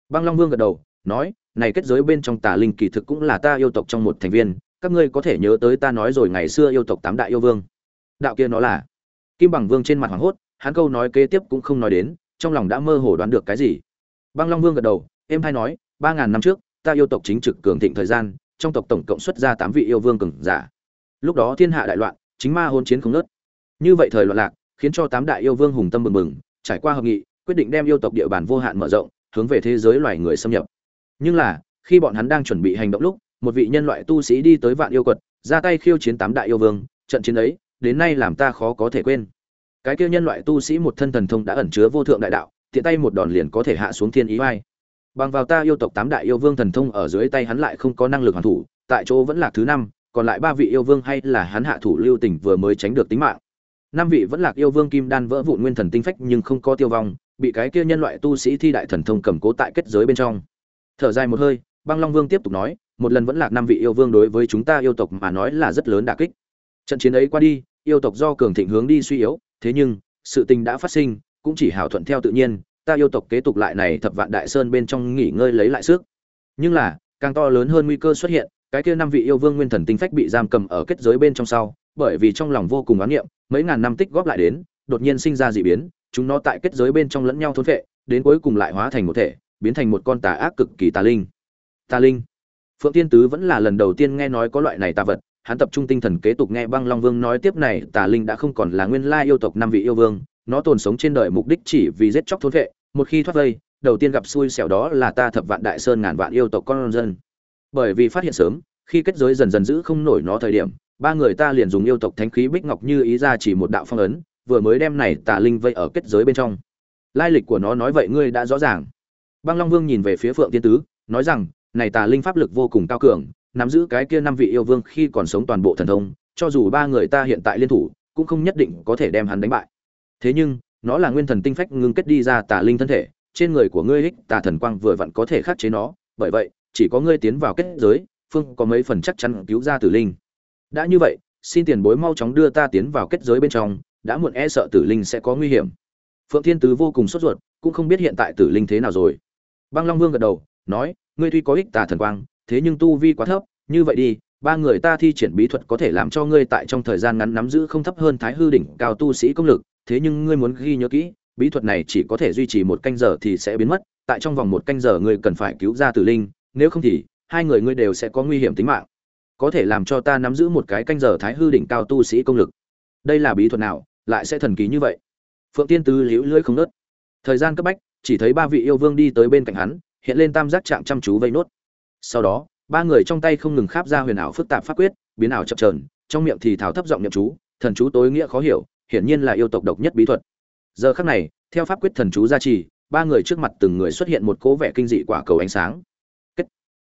Băng long vương gật đầu, nói, này kết giới bên trong tà linh kỳ thực cũng là ta yêu tộc trong một thành viên, các ngươi có thể nhớ tới ta nói rồi ngày xưa yêu tộc tám đại yêu vương. Đạo kia nó là kim bằng vương trên mặt hoảng hốt, hắn câu nói kế tiếp cũng không nói đến, trong lòng đã mơ hồ đoán được cái gì. Băng long vương gật đầu em thay nói, ba ngàn năm trước, ta yêu tộc chính trực cường thịnh thời gian, trong tộc tổng cộng xuất ra tám vị yêu vương cường giả. Lúc đó thiên hạ đại loạn, chính ma hôn chiến không nớt như vậy thời loạn lạc, khiến cho tám đại yêu vương hùng tâm mừng mừng trải qua hợp nghị, quyết định đem yêu tộc địa bàn vô hạn mở rộng, hướng về thế giới loài người xâm nhập. Nhưng là, khi bọn hắn đang chuẩn bị hành động lúc, một vị nhân loại tu sĩ đi tới vạn yêu quật, ra tay khiêu chiến tám đại yêu vương, trận chiến ấy, đến nay làm ta khó có thể quên. Cái kia nhân loại tu sĩ một thân thần thông đã ẩn chứa vô thượng đại đạo, tiện tay một đòn liền có thể hạ xuống thiên ý vai. Bằng vào ta yêu tộc tám đại yêu vương thần thông ở dưới tay hắn lại không có năng lực hoàn thủ, tại chỗ vẫn là thứ năm, còn lại ba vị yêu vương hay là hắn hạ thủ lưu tình vừa mới tránh được tính mạng năm vị vẫn là yêu vương kim đan vỡ vụn nguyên thần tinh phách nhưng không có tiêu vong, bị cái kia nhân loại tu sĩ thi đại thần thông cầm cố tại kết giới bên trong. Thở dài một hơi, băng long vương tiếp tục nói, một lần vẫn là năm vị yêu vương đối với chúng ta yêu tộc mà nói là rất lớn đả kích. Trận chiến ấy qua đi, yêu tộc do cường thịnh hướng đi suy yếu, thế nhưng, sự tình đã phát sinh, cũng chỉ hảo thuận theo tự nhiên, ta yêu tộc kế tục lại này thập vạn đại sơn bên trong nghỉ ngơi lấy lại sức. Nhưng là, càng to lớn hơn nguy cơ xuất hiện, cái kia năm vị yêu vương nguyên thần tinh phách bị giam cầm ở kết giới bên trong sau, bởi vì trong lòng vô cùng oán niệm mấy ngàn năm tích góp lại đến, đột nhiên sinh ra dị biến, chúng nó tại kết giới bên trong lẫn nhau thôn vệ đến cuối cùng lại hóa thành một thể, biến thành một con tà ác cực kỳ tà linh. Tà linh. Phượng tiên tứ vẫn là lần đầu tiên nghe nói có loại này tà vật, hắn tập trung tinh thần kế tục nghe băng long vương nói tiếp này, tà linh đã không còn là nguyên lai yêu tộc năm vị yêu vương, nó tồn sống trên đời mục đích chỉ vì giết chóc thôn vệ một khi thoát vây, đầu tiên gặp xui xẻo đó là ta thập vạn đại sơn ngàn vạn yêu tộc con dân. Bởi vì phát hiện sớm, khi kết giới dần dần giữ không nổi nó thời điểm ba người ta liền dùng yêu tộc thánh khí bích ngọc như ý ra chỉ một đạo phong ấn, vừa mới đem này tà linh vây ở kết giới bên trong. Lai lịch của nó nói vậy ngươi đã rõ ràng. Băng long vương nhìn về phía phượng tiên tứ, nói rằng, này tà linh pháp lực vô cùng cao cường, nắm giữ cái kia năm vị yêu vương khi còn sống toàn bộ thần thông, cho dù ba người ta hiện tại liên thủ, cũng không nhất định có thể đem hắn đánh bại. Thế nhưng, nó là nguyên thần tinh phách ngưng kết đi ra tà linh thân thể, trên người của ngươi ích tà thần quang vừa vặn có thể khắc chế nó, bởi vậy, chỉ có ngươi tiến vào kết giới, phương có mấy phần chắc chắn cứu ra tử linh đã như vậy, xin tiền bối mau chóng đưa ta tiến vào kết giới bên trong, đã muộn e sợ tử linh sẽ có nguy hiểm. Phượng thiên tứ vô cùng sốt ruột, cũng không biết hiện tại tử linh thế nào rồi. Băng long vương gật đầu, nói, ngươi tuy có ích tà thần quang, thế nhưng tu vi quá thấp, như vậy đi, ba người ta thi triển bí thuật có thể làm cho ngươi tại trong thời gian ngắn nắm giữ không thấp hơn thái hư đỉnh cao tu sĩ công lực, thế nhưng ngươi muốn ghi nhớ kỹ, bí thuật này chỉ có thể duy trì một canh giờ thì sẽ biến mất, tại trong vòng một canh giờ ngươi cần phải cứu ra tử linh, nếu không thì hai người ngươi đều sẽ có nguy hiểm tính mạng có thể làm cho ta nắm giữ một cái canh giờ thái hư đỉnh cao tu sĩ công lực. Đây là bí thuật nào, lại sẽ thần kỳ như vậy? Phượng tiên tứ liễu lưỡi không nớt thời gian cấp bách, chỉ thấy ba vị yêu vương đi tới bên cạnh hắn, hiện lên tam giác trạng chăm chú vây nốt. Sau đó, ba người trong tay không ngừng kháp ra huyền ảo phức tạp pháp quyết, biến ảo chập trờn trong miệng thì thảo thấp giọng nhậm chú, thần chú tối nghĩa khó hiểu, hiển nhiên là yêu tộc độc nhất bí thuật. Giờ khắc này, theo pháp quyết thần chú gia trì, ba người trước mặt từng người xuất hiện một cố vẻ kinh dị quả cầu ánh sáng. Kết.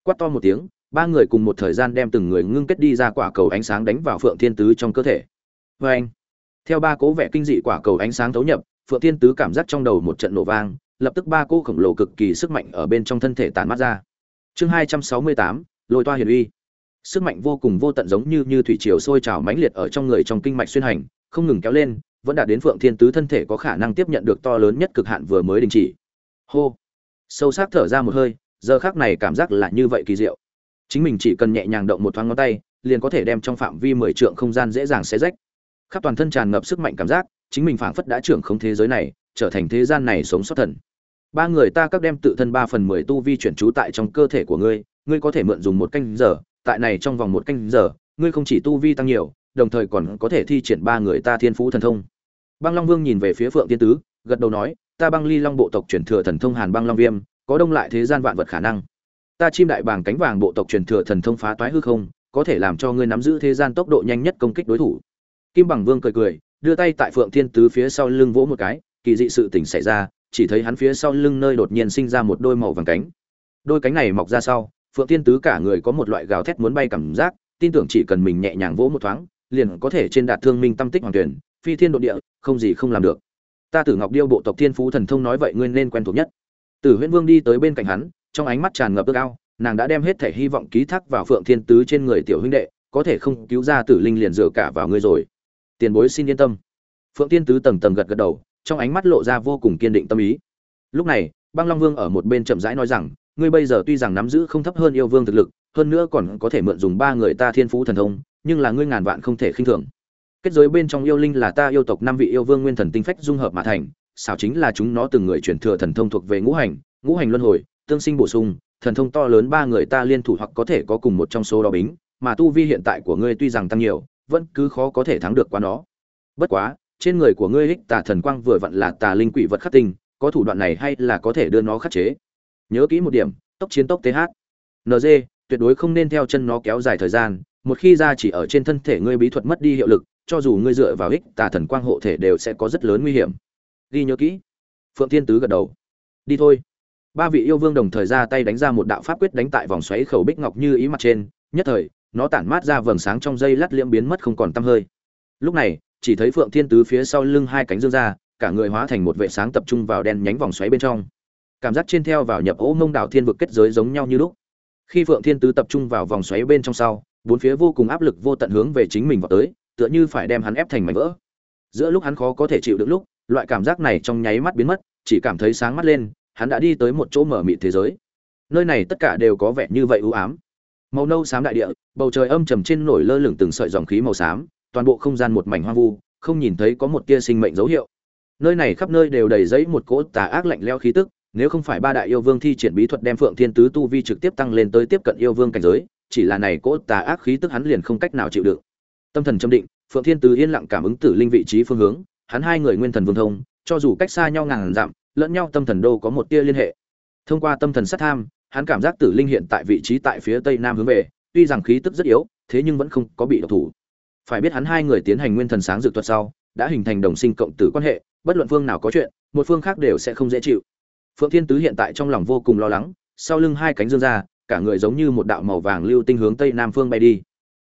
Quát to một tiếng ba người cùng một thời gian đem từng người ngưng kết đi ra quả cầu ánh sáng đánh vào phượng thiên tứ trong cơ thể. Vê anh, theo ba cố vẻ kinh dị quả cầu ánh sáng thấu nhập, phượng thiên tứ cảm giác trong đầu một trận nổ vang, lập tức ba cô khổng lồ cực kỳ sức mạnh ở bên trong thân thể tàn mát ra. Chương hai trăm sáu mươi tám, lôi toa hiền uy. Sức mạnh vô cùng vô tận giống như như thủy triều sôi trào mãnh liệt ở trong người trong kinh mạch xuyên hành, không ngừng kéo lên, vẫn đạt đến phượng thiên tứ thân thể có khả năng tiếp nhận được to lớn nhất cực hạn vừa mới đình chỉ. Hô. Sâu sắc thở ra một hơi, giờ khác này cảm giác là như vậy kỳ diệu chính mình chỉ cần nhẹ nhàng động một thoáng ngón tay, liền có thể đem trong phạm vi mười trượng không gian dễ dàng xé rách. Khắp toàn thân tràn ngập sức mạnh cảm giác, chính mình phảng phất đã trưởng không thế giới này, trở thành thế gian này sống sót thần. Ba người ta các đem tự thân ba phần mười tu vi chuyển trú tại trong cơ thể của ngươi ngươi có thể mượn dùng một canh giờ, tại này trong vòng một canh giờ, ngươi không chỉ tu vi tăng nhiều, đồng thời còn có thể thi triển ba người ta thiên phú thần thông. Băng long vương nhìn về phía phượng tiên tứ, gật đầu nói, ta băng ly long bộ tộc chuyển thừa thần thông hàn băng long viêm, có đông lại thế gian vạn vật khả năng ta chim đại bàng cánh vàng bộ tộc truyền thừa thần thông phá toái hư không, có thể làm cho ngươi nắm giữ thế gian tốc độ nhanh nhất công kích đối thủ. Kim bằng vương cười cười, đưa tay tại phượng thiên tứ phía sau lưng vỗ một cái, kỳ dị sự tình xảy ra, chỉ thấy hắn phía sau lưng nơi đột nhiên sinh ra một đôi màu vàng cánh. Đôi cánh này mọc ra sau, phượng thiên tứ cả người có một loại gào thét muốn bay cảm giác, tin tưởng chỉ cần mình nhẹ nhàng vỗ một thoáng, liền có thể trên đạt thương minh tâm tích hoàng tuyển, phi thiên độ địa, không gì không làm được. Ta tử ngọc điêu bộ tộc thiên phú thần thông nói vậy ngươi nên quen thuộc nhất. Tử huyễn vương đi tới bên cạnh hắn trong ánh mắt tràn ngập ước ao, nàng đã đem hết thể hy vọng ký thác vào phượng thiên tứ trên người tiểu huynh đệ, có thể không cứu ra tử linh liền dựa cả vào ngươi rồi. Tiền bối xin yên tâm. Phượng thiên tứ tầng tầng gật gật đầu, trong ánh mắt lộ ra vô cùng kiên định tâm ý. Lúc này, băng long vương ở một bên chậm rãi nói rằng, ngươi bây giờ tuy rằng nắm giữ không thấp hơn yêu vương thực lực, hơn nữa còn có thể mượn dùng ba người ta thiên phú thần thông, nhưng là ngươi ngàn vạn không thể khinh thường. Kết giới bên trong yêu linh là ta yêu tộc năm vị yêu vương nguyên thần tinh phách dung hợp mà thành, xảo chính là chúng nó từng người chuyển thừa thần thông thuộc về ngũ hành ngũ hành luân hồi tương sinh bổ sung, thần thông to lớn ba người ta liên thủ hoặc có thể có cùng một trong số đó bính, mà tu vi hiện tại của ngươi tuy rằng tăng nhiều, vẫn cứ khó có thể thắng được qua nó bất quá, trên người của ngươi ích tà thần quang vừa vặn là tà linh quỷ vật khắc tinh, có thủ đoạn này hay là có thể đưa nó khắc chế? Nhớ kỹ một điểm, tốc chiến tốc th nd tuyệt đối không nên theo chân nó kéo dài thời gian, một khi ra chỉ ở trên thân thể ngươi bí thuật mất đi hiệu lực, cho dù ngươi dựa vào ích tà thần quang hộ thể đều sẽ có rất lớn nguy hiểm. Ghi nhớ kỹ. Phượng thiên tứ gật đầu. Đi thôi ba vị yêu vương đồng thời ra tay đánh ra một đạo pháp quyết đánh tại vòng xoáy khẩu bích ngọc như ý mặt trên, nhất thời, nó tản mát ra vầng sáng trong dây lát liễm biến mất không còn tăm hơi. Lúc này, chỉ thấy phượng thiên tứ phía sau lưng hai cánh dương ra, cả người hóa thành một vệ sáng tập trung vào đen nhánh vòng xoáy bên trong. Cảm giác trên theo vào nhập ố mông đảo thiên vực kết giới giống nhau như lúc. Khi phượng thiên tứ tập trung vào vòng xoáy bên trong sau, bốn phía vô cùng áp lực vô tận hướng về chính mình vào tới, tựa như phải đem hắn ép thành mảnh vỡ. Giữa lúc hắn khó có thể chịu được lúc, loại cảm giác này trong nháy mắt biến mất, chỉ cảm thấy sáng mắt lên hắn đã đi tới một chỗ mở mịt thế giới. Nơi này tất cả đều có vẻ như vậy u ám. Màu nâu xám đại địa, bầu trời âm trầm trên nổi lơ lửng từng sợi dòng khí màu xám, toàn bộ không gian một mảnh hoang vu, không nhìn thấy có một tia sinh mệnh dấu hiệu. Nơi này khắp nơi đều đầy giấy một cỗ tà ác lạnh lẽo khí tức, nếu không phải ba đại yêu vương thi triển bí thuật đem phượng thiên tứ tu vi trực tiếp tăng lên tới tiếp cận yêu vương cảnh giới, chỉ là này cỗ tà ác khí tức hắn liền không cách nào chịu đựng. Tâm thần châm định, phượng thiên tứ yên lặng cảm ứng tử linh vị trí phương hướng, hắn hai người nguyên thần vương thông, cho dù cách xa nhau ngàn dặm lẫn nhau tâm thần đô có một tia liên hệ. Thông qua tâm thần sát tham, hắn cảm giác tử linh hiện tại vị trí tại phía tây nam hướng về, tuy rằng khí tức rất yếu, thế nhưng vẫn không có bị độc thủ. Phải biết hắn hai người tiến hành nguyên thần sáng dược thuật sau, đã hình thành đồng sinh cộng tử quan hệ, bất luận phương nào có chuyện, một phương khác đều sẽ không dễ chịu. Phượng thiên tứ hiện tại trong lòng vô cùng lo lắng, sau lưng hai cánh dương ra, cả người giống như một đạo màu vàng lưu tinh hướng tây nam phương bay đi.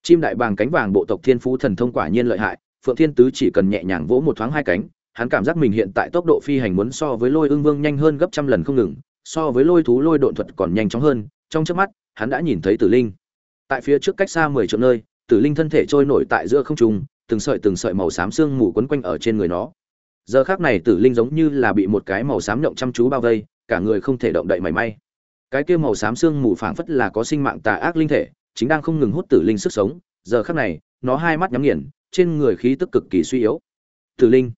Chim đại bàng cánh vàng bộ tộc thiên phú thần thông quả nhiên lợi hại, phượng thiên tứ chỉ cần nhẹ nhàng vỗ một thoáng hai cánh hắn cảm giác mình hiện tại tốc độ phi hành muốn so với lôi ương vương nhanh hơn gấp trăm lần không ngừng, so với lôi thú lôi độn thuật còn nhanh chóng hơn. Trong trước mắt, hắn đã nhìn thấy tử linh. Tại phía trước cách xa mười triệu nơi, tử linh thân thể trôi nổi tại giữa không trung, từng sợi từng sợi màu xám xương mù quấn quanh ở trên người nó. Giờ khác này tử linh giống như là bị một cái màu xám nhộng chăm chú bao vây, cả người không thể động đậy mảy may. Cái kia màu xám xương mù phảng phất là có sinh mạng tà ác linh thể, chính đang không ngừng hút tử linh sức sống. Giờ khác này, nó hai mắt nhắm nghiền, trên người khí tức cực kỳ suy yếu. Tử linh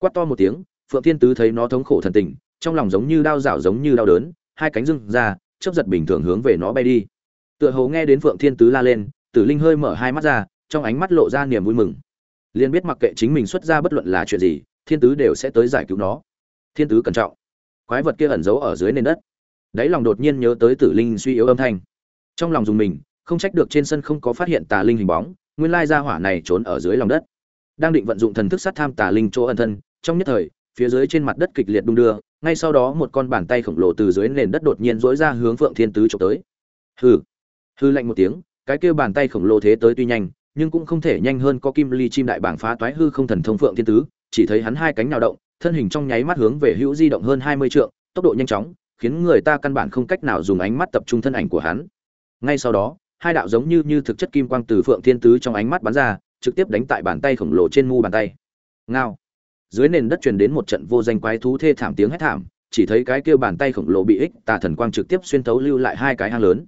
quát to một tiếng, phượng thiên tứ thấy nó thống khổ thần tình, trong lòng giống như đau rảo giống như đau đớn, hai cánh rưng ra, chớp giật bình thường hướng về nó bay đi. Tựa hồ nghe đến phượng thiên tứ la lên, tử linh hơi mở hai mắt ra, trong ánh mắt lộ ra niềm vui mừng. Liền biết mặc kệ chính mình xuất ra bất luận là chuyện gì, thiên tứ đều sẽ tới giải cứu nó. Thiên tứ cẩn trọng. Quái vật kia ẩn giấu ở dưới nền đất. Đáy lòng đột nhiên nhớ tới tử linh suy yếu âm thanh. Trong lòng dùng mình, không trách được trên sân không có phát hiện tà linh hình bóng, nguyên lai gia hỏa này trốn ở dưới lòng đất. Đang định vận dụng thần thức sát tham tà linh chỗ ẩn thân trong nhất thời, phía dưới trên mặt đất kịch liệt đung đưa, ngay sau đó một con bàn tay khổng lồ từ dưới nền đất đột nhiên dỗi ra hướng phượng thiên tứ trộm tới. Hừ hư lạnh một tiếng, cái kia bàn tay khổng lồ thế tới tuy nhanh, nhưng cũng không thể nhanh hơn có kim ly chim đại bảng phá toái hư không thần thông phượng thiên tứ, chỉ thấy hắn hai cánh nào động, thân hình trong nháy mắt hướng về hữu di động hơn hai mươi trượng, tốc độ nhanh chóng, khiến người ta căn bản không cách nào dùng ánh mắt tập trung thân ảnh của hắn. Ngay sau đó, hai đạo giống như như thực chất kim quang từ phượng thiên tứ trong ánh mắt bắn ra, trực tiếp đánh tại bàn tay khổng lồ trên mu bàn tay. Ngao dưới nền đất truyền đến một trận vô danh quái thú thê thảm tiếng hét thảm chỉ thấy cái kia bàn tay khổng lồ bị ích tà thần quang trực tiếp xuyên tấu lưu lại hai cái hang lớn.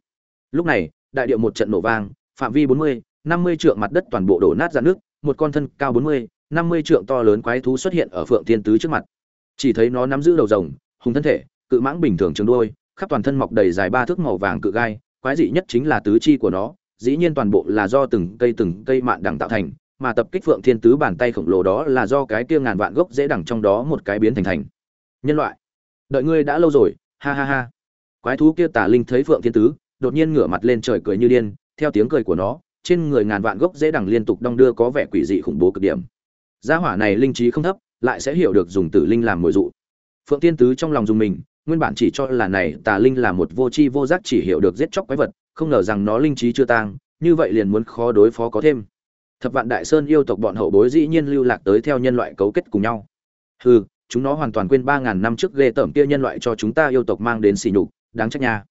Lúc này đại điệu một trận nổ vang phạm vi bốn mươi năm mươi trượng mặt đất toàn bộ đổ nát ra nước một con thân cao bốn mươi năm mươi trượng to lớn quái thú xuất hiện ở phượng thiên tứ trước mặt. Chỉ thấy nó nắm giữ đầu rồng hùng thân thể cự mãng bình thường trường đuôi, khắp toàn thân mọc đầy dài ba thước màu vàng cự gai quái dị nhất chính là tứ chi của nó dĩ nhiên toàn bộ là do từng cây từng cây mạn đằng tạo thành mà tập kích phượng thiên tứ bàn tay khổng lồ đó là do cái kia ngàn vạn gốc dễ đằng trong đó một cái biến thành thành. Nhân loại, đợi ngươi đã lâu rồi, ha ha ha. Quái thú kia tả linh thấy phượng thiên tứ, đột nhiên ngửa mặt lên trời cười như điên, theo tiếng cười của nó, trên người ngàn vạn gốc dễ đằng liên tục đong đưa có vẻ quỷ dị khủng bố cực điểm. Gia hỏa này linh trí không thấp, lại sẽ hiểu được dùng tử linh làm mồi dụ. Phượng thiên tứ trong lòng dùng mình, nguyên bản chỉ cho là này tà linh là một vô tri vô giác chỉ hiểu được giết chóc quái vật, không ngờ rằng nó linh trí chưa tang, như vậy liền muốn khó đối phó có thêm thập vạn đại sơn yêu tộc bọn hậu bối dĩ nhiên lưu lạc tới theo nhân loại cấu kết cùng nhau. Hừ, chúng nó hoàn toàn quên ba ngàn năm trước ghê tởm kia nhân loại cho chúng ta yêu tộc mang đến xỉ nhục, đáng trách nha.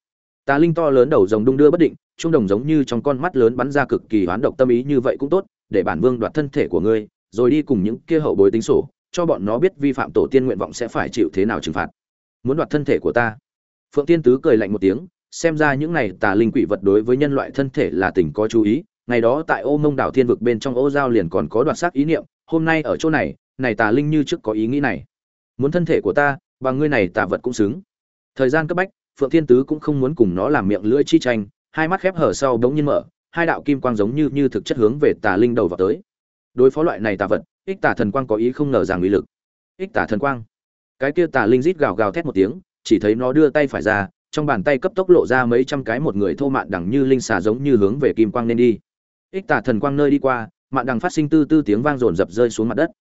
Tà linh to lớn đầu rồng đung đưa bất định trung đồng giống như trong con mắt lớn bắn ra cực kỳ hoán độc tâm ý như vậy cũng tốt, để bản vương đoạt thân thể của ngươi, rồi đi cùng những kia hậu bối tính sổ, cho bọn nó biết vi phạm tổ tiên nguyện vọng sẽ phải chịu thế nào trừng phạt. Muốn đoạt thân thể của ta. Phượng tiên tứ cười lạnh một tiếng, xem ra những này tà linh quỷ vật đối với nhân loại thân thể là tình có chú ý ngày đó tại ô mông đảo thiên vực bên trong ô giao liền còn có đoạt xác ý niệm, hôm nay ở chỗ này này tà linh như trước có ý nghĩ này. Muốn thân thể của ta, và ngươi này tà vật cũng xứng. Thời gian cấp bách, phượng thiên tứ cũng không muốn cùng nó làm miệng lưỡi chi tranh, hai mắt khép hở sau đống nhiên mở, hai đạo kim quang giống như như thực chất hướng về tà linh đầu vào tới. Đối phó loại này tà vật, ích tà thần quang có ý không ngờ rằng uy lực. Ích tà thần quang. Cái kia tà linh rít gào gào thét một tiếng, chỉ thấy nó đưa tay phải ra, trong bàn tay cấp tốc lộ ra mấy trăm cái một người thô mạn đẳng như linh xà giống như hướng về kim quang nên đi ích tà thần quang nơi đi qua, mạn đằng phát sinh tư tư tiếng vang rồn rập rơi xuống mặt đất.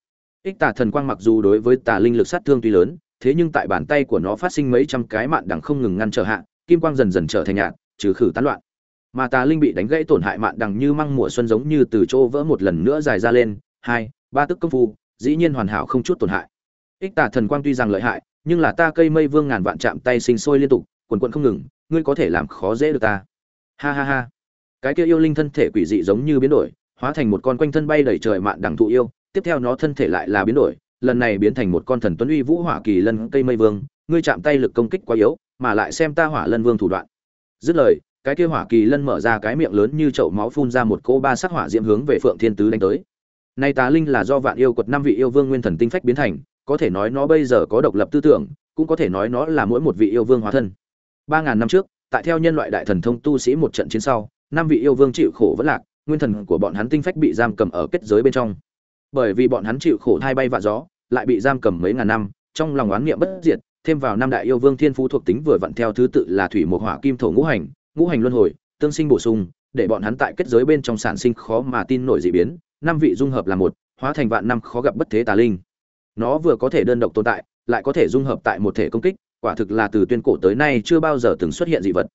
Ích tà thần quang mặc dù đối với tà linh lực sát thương tuy lớn, thế nhưng tại bàn tay của nó phát sinh mấy trăm cái mạn đằng không ngừng ngăn trở hạ, kim quang dần dần trở thành nhạt, trừ khử tán loạn. Mà tà linh bị đánh gãy tổn hại mạn đằng như măng mùa xuân giống như từ chỗ vỡ một lần nữa dài ra lên, hai, ba tức công phu, dĩ nhiên hoàn hảo không chút tổn hại. Ích tà thần quang tuy rằng lợi hại, nhưng là ta cây mây vương ngàn vạn chạm tay sinh sôi liên tục, quần quận không ngừng, ngươi có thể làm khó dễ được ta. Ha ha ha cái kia yêu linh thân thể quỷ dị giống như biến đổi, hóa thành một con quanh thân bay đầy trời mạn đằng thụ yêu, tiếp theo nó thân thể lại là biến đổi, lần này biến thành một con thần tuấn uy vũ hỏa kỳ lân cây mây vương, ngươi chạm tay lực công kích quá yếu, mà lại xem ta hỏa lân vương thủ đoạn. Dứt lời, cái kia hỏa kỳ lân mở ra cái miệng lớn như chậu máu phun ra một cỗ ba sắc hỏa diễm hướng về phượng thiên tứ đánh tới. Nay tá linh là do vạn yêu quật năm vị yêu vương nguyên thần tinh phách biến thành, có thể nói nó bây giờ có độc lập tư tưởng, cũng có thể nói nó là mỗi một vị yêu vương hóa thân. Ba ngàn năm trước, tại theo nhân loại đại thần thông tu sĩ một trận chiến sau năm vị yêu vương chịu khổ vẫn lạc, nguyên thần của bọn hắn tinh phách bị giam cầm ở kết giới bên trong. Bởi vì bọn hắn chịu khổ thai bay vạ gió, lại bị giam cầm mấy ngàn năm, trong lòng oán niệm bất diệt, thêm vào năm đại yêu vương thiên phú thuộc tính vừa vặn theo thứ tự là thủy một hỏa kim thổ ngũ hành ngũ hành luân hồi, tương sinh bổ sung, để bọn hắn tại kết giới bên trong sản sinh khó mà tin nổi dị biến, năm vị dung hợp là một, hóa thành vạn năm khó gặp bất thế tà linh. Nó vừa có thể đơn độc tồn tại, lại có thể dung hợp tại một thể công kích, quả thực là từ tuyên cổ tới nay chưa bao giờ từng xuất hiện dị vật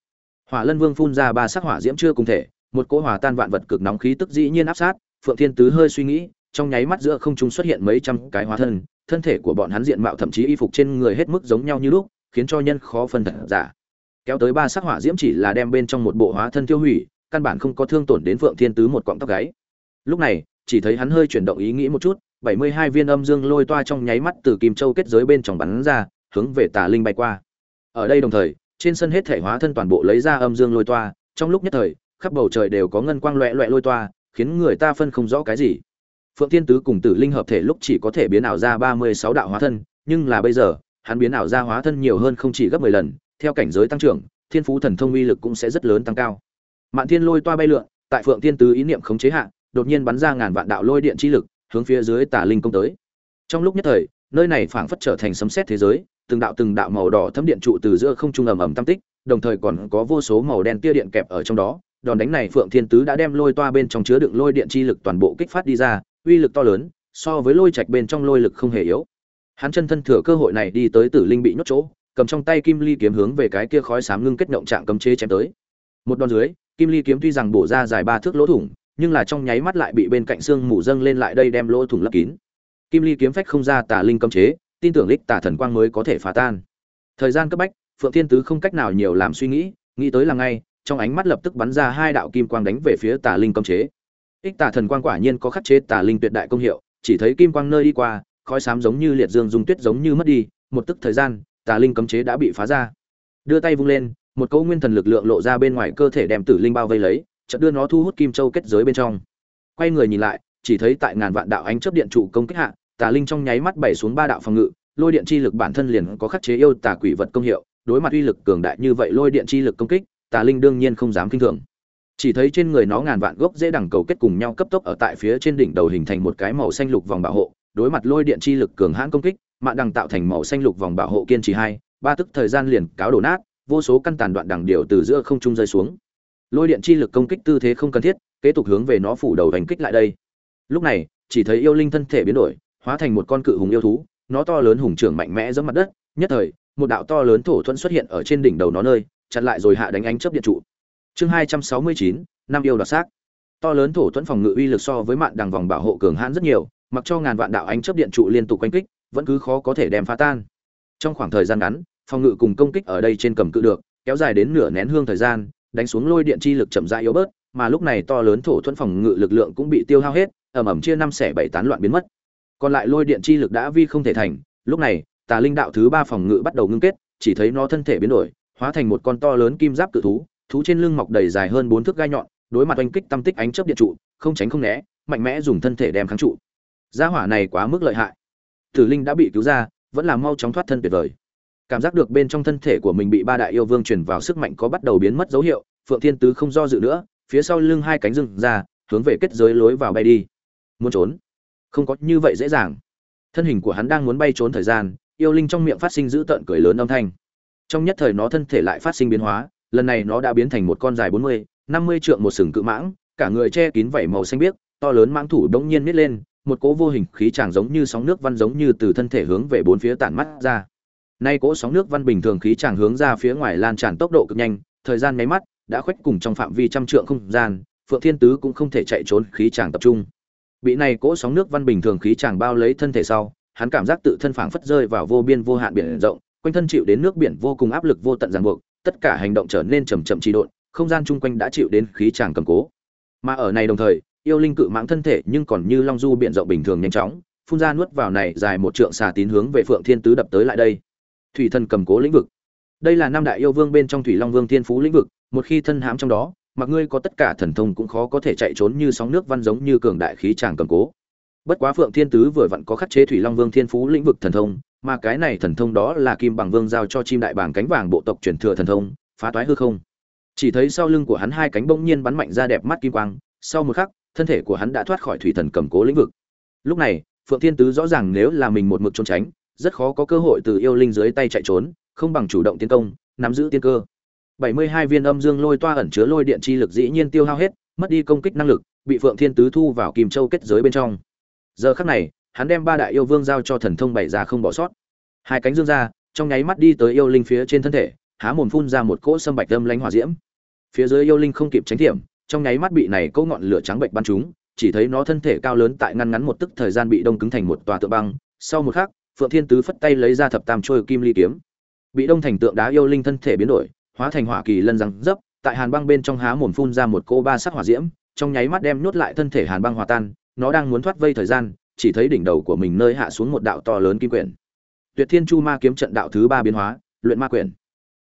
hỏa lân vương phun ra ba sắc hỏa diễm chưa cùng thể, một cỗ hòa tan vạn vật cực nóng khí tức dĩ nhiên áp sát, phượng thiên tứ hơi suy nghĩ, trong nháy mắt giữa không trung xuất hiện mấy trăm cái hóa thân thân thể của bọn hắn diện mạo thậm chí y phục trên người hết mức giống nhau như lúc, khiến cho nhân khó phân thật giả. Kéo tới ba sắc hỏa diễm chỉ là đem bên trong một bộ hóa thân tiêu hủy, căn bản không có thương tổn đến phượng thiên tứ một quọn tóc gáy. Lúc này, chỉ thấy hắn hơi chuyển động ý nghĩ một chút, bảy mươi hai viên âm dương lôi toa trong nháy mắt từ kim châu kết giới bên trong bắn ra, hướng về tà linh bay qua. Ở đây đồng thời trên sân hết thể hóa thân toàn bộ lấy ra âm dương lôi toa, trong lúc nhất thời, khắp bầu trời đều có ngân quang loẹ loẹ lôi toa, khiến người ta phân không rõ cái gì. Phượng thiên tứ cùng tử linh hợp thể lúc chỉ có thể biến ảo ra ba mươi sáu đạo hóa thân, nhưng là bây giờ, hắn biến ảo ra hóa thân nhiều hơn không chỉ gấp mười lần, theo cảnh giới tăng trưởng, thiên phú thần thông uy lực cũng sẽ rất lớn tăng cao. Mạn thiên lôi toa bay lượn, tại phượng thiên tứ ý niệm khống chế hạ, đột nhiên bắn ra ngàn vạn đạo lôi điện chi lực, hướng phía dưới tà linh công tới. Trong lúc nhất thời, nơi này phảng phất trở thành sấm sét thế giới từng đạo từng đạo màu đỏ thấm điện trụ từ giữa không trung ầm ầm tam tích, đồng thời còn có vô số màu đen tia điện kẹp ở trong đó. Đòn đánh này phượng thiên tứ đã đem lôi toa bên trong chứa đựng lôi điện chi lực toàn bộ kích phát đi ra, uy lực to lớn, so với lôi trạch bên trong lôi lực không hề yếu. Hắn chân thân thừa cơ hội này đi tới tử linh bị nhốt chỗ, cầm trong tay kim ly kiếm hướng về cái kia khói sám ngưng kết động trạng cấm chế chém tới. Một đòn dưới, kim ly kiếm tuy rằng bổ ra dài ba thước lỗ thủng, nhưng là trong nháy mắt lại bị bên cạnh xương mù dâng lên lại đây đem lỗ thủng lấp kín. Kim ly kiếm phách không ra tà linh cấm chế tin tưởng lích tà thần quang mới có thể phá tan. Thời gian cấp bách, phượng thiên tứ không cách nào nhiều làm suy nghĩ nghĩ tới là ngay, trong ánh mắt lập tức bắn ra hai đạo kim quang đánh về phía tà linh cấm chế. Ích tà thần quang quả nhiên có khắc chế tà linh tuyệt đại công hiệu, chỉ thấy kim quang nơi đi qua, khói xám giống như liệt dương dung tuyết giống như mất đi, một tức thời gian, tà linh cấm chế đã bị phá ra. Đưa tay vung lên, một câu nguyên thần lực lượng lộ ra bên ngoài cơ thể đem tử linh bao vây lấy, chợt đưa nó thu hút kim châu kết giới bên trong. Quay người nhìn lại, chỉ thấy tại ngàn vạn đạo ánh chớp điện trụ công kích hạ tà linh trong nháy mắt bảy xuống ba đạo phòng ngự, lôi điện chi lực bản thân liền có khắc chế yêu tà quỷ vật công hiệu, đối mặt uy lực cường đại như vậy lôi điện chi lực công kích, tà linh đương nhiên không dám kinh thường. Chỉ thấy trên người nó ngàn vạn gốc dễ đẳng cầu kết cùng nhau cấp tốc ở tại phía trên đỉnh đầu hình thành một cái màu xanh lục vòng bảo hộ, đối mặt lôi điện chi lực cường hãn công kích mạng đằng tạo thành màu xanh lục vòng bảo hộ kiên trì hai, ba tức thời gian liền cáo đổ nát, vô số căn tàn đoạn đằng điều từ giữa không trung rơi xuống. Lôi điện chi lực công kích tư thế không cần thiết, kế tục hướng về nó phủ đầu đánh kích lại đây. Lúc này, chỉ thấy yêu linh thân thể biến đổi hóa thành một con cự hùng yêu thú, nó to lớn hùng trưởng mạnh mẽ giẫm mặt đất, nhất thời, một đạo to lớn thổ thuẫn xuất hiện ở trên đỉnh đầu nó nơi, chặn lại rồi hạ đánh ánh chớp điện trụ. Chương hai trăm sáu mươi chín, năm yêu đoạt xác. To lớn thổ thuẫn phòng ngự uy lực so với mạn đằng vòng bảo hộ cường hãn rất nhiều, mặc cho ngàn vạn đạo ánh chớp điện trụ liên tục quanh kích, vẫn cứ khó có thể đem phá tan. Trong khoảng thời gian ngắn, phòng ngự cùng công kích ở đây trên cầm cự được, kéo dài đến nửa nén hương thời gian, đánh xuống lôi điện chi lực chậm rãi yếu bớt, mà lúc này to lớn thổ thuẫn phòng ngự lực lượng cũng bị tiêu hao hết ẩm ẩm chia năm xẻ bảy tán loạn biến mất còn lại lôi điện chi lực đã vi không thể thành, lúc này, tà linh đạo thứ ba phòng ngự bắt đầu ngưng kết, chỉ thấy nó thân thể biến đổi, hóa thành một con to lớn kim giáp cự thú thú trên lưng mọc đầy dài hơn bốn thước gai nhọn, đối mặt oanh kích tâm tích ánh chớp điện trụ, không tránh không né, mạnh mẽ dùng thân thể đem kháng trụ. Gia hỏa này quá mức lợi hại. Tử linh đã bị cứu ra, vẫn là mau chóng thoát thân tuyệt vời. Cảm giác được bên trong thân thể của mình bị ba đại yêu vương truyền vào sức mạnh có bắt đầu biến mất dấu hiệu, phượng thiên tứ không do dự nữa, phía sau lưng hai cánh rừng ra, hướng về kết giới lối vào bay đi. Muốn trốn không có như vậy dễ dàng. Thân hình của hắn đang muốn bay trốn thời gian, yêu linh trong miệng phát sinh dữ tợn cười lớn âm thanh. Trong nhất thời nó thân thể lại phát sinh biến hóa, lần này nó đã biến thành một con dài bốn mươi, năm mươi trượng một sừng cự mãng, cả người che kín vảy màu xanh biếc, to lớn mãng thủ đống nhiên nít lên, một cỗ vô hình khí tràng giống như sóng nước văn giống như từ thân thể hướng về bốn phía tản mắt ra. Nay cỗ sóng nước văn bình thường khí tràng hướng ra phía ngoài lan tràn tốc độ cực nhanh, thời gian nháy mắt, đã khoách cùng trong phạm vi trăm trượng không gian, phượng thiên tứ cũng không thể chạy trốn, khí tràng tập trung bị này cỗ sóng nước văn bình thường khí tràng bao lấy thân thể sau, hắn cảm giác tự thân phảng phất rơi vào vô biên vô hạn biển rộng, quanh thân chịu đến nước biển vô cùng áp lực vô tận ràng buộc, tất cả hành động trở nên chậm chậm trì độn, không gian chung quanh đã chịu đến khí tràng cầm cố. Mà ở này đồng thời, yêu linh cự mãng thân thể nhưng còn như long du biển rộng bình thường nhanh chóng, phun ra nuốt vào này dài một trượng xà tín hướng về phượng thiên tứ đập tới lại đây. Thủy thần cầm cố lĩnh vực. Đây là năm đại yêu vương bên trong thủy long vương thiên phú lĩnh vực, một khi thân hãm trong đó mặc ngươi có tất cả thần thông cũng khó có thể chạy trốn như sóng nước văn giống như cường đại khí tràng cầm cố. Bất quá phượng thiên tứ vừa vặn có khắc chế thủy long vương thiên phú lĩnh vực thần thông, mà cái này thần thông đó là kim bằng vương giao cho chim đại bàng cánh vàng bộ tộc truyền thừa thần thông, phá toái hư không. Chỉ thấy sau lưng của hắn hai cánh bỗng nhiên bắn mạnh ra đẹp mắt kim quang, sau một khắc, thân thể của hắn đã thoát khỏi thủy thần cầm cố lĩnh vực. Lúc này, phượng thiên tứ rõ ràng nếu là mình một mực trốn tránh, rất khó có cơ hội từ yêu linh dưới tay chạy trốn, không bằng chủ động tiến công, nắm giữ tiên cơ. 72 viên âm dương lôi toa ẩn chứa lôi điện chi lực dĩ nhiên tiêu hao hết, mất đi công kích năng lực, bị phượng thiên tứ thu vào kim châu kết giới bên trong. Giờ khắc này, hắn đem ba đại yêu vương giao cho thần thông bảy ra không bỏ sót. Hai cánh dương ra, trong nháy mắt đi tới yêu linh phía trên thân thể, há mồm phun ra một cỗ sâm bạch âm lánh hỏa diễm. Phía dưới yêu linh không kịp tránh thiểm, trong nháy mắt bị này cỗ ngọn lửa trắng bạch bắn trúng, chỉ thấy nó thân thể cao lớn tại ngăn ngắn một tức thời gian bị đông cứng thành một tòa tượng băng. Sau một khắc, phượng thiên tứ phất tay lấy ra thập tam trôi kim ly kiếm. Bị đông thành tượng đá yêu linh thân thể biến đổi hóa thành hỏa kỳ lân răng dấp, tại hàn băng bên trong há mồm phun ra một cô ba sắc hỏa diễm, trong nháy mắt đem nhốt lại thân thể hàn băng hòa tan, nó đang muốn thoát vây thời gian, chỉ thấy đỉnh đầu của mình nơi hạ xuống một đạo to lớn kim quyển. Tuyệt thiên chu ma kiếm trận đạo thứ ba biến hóa, luyện ma quyển.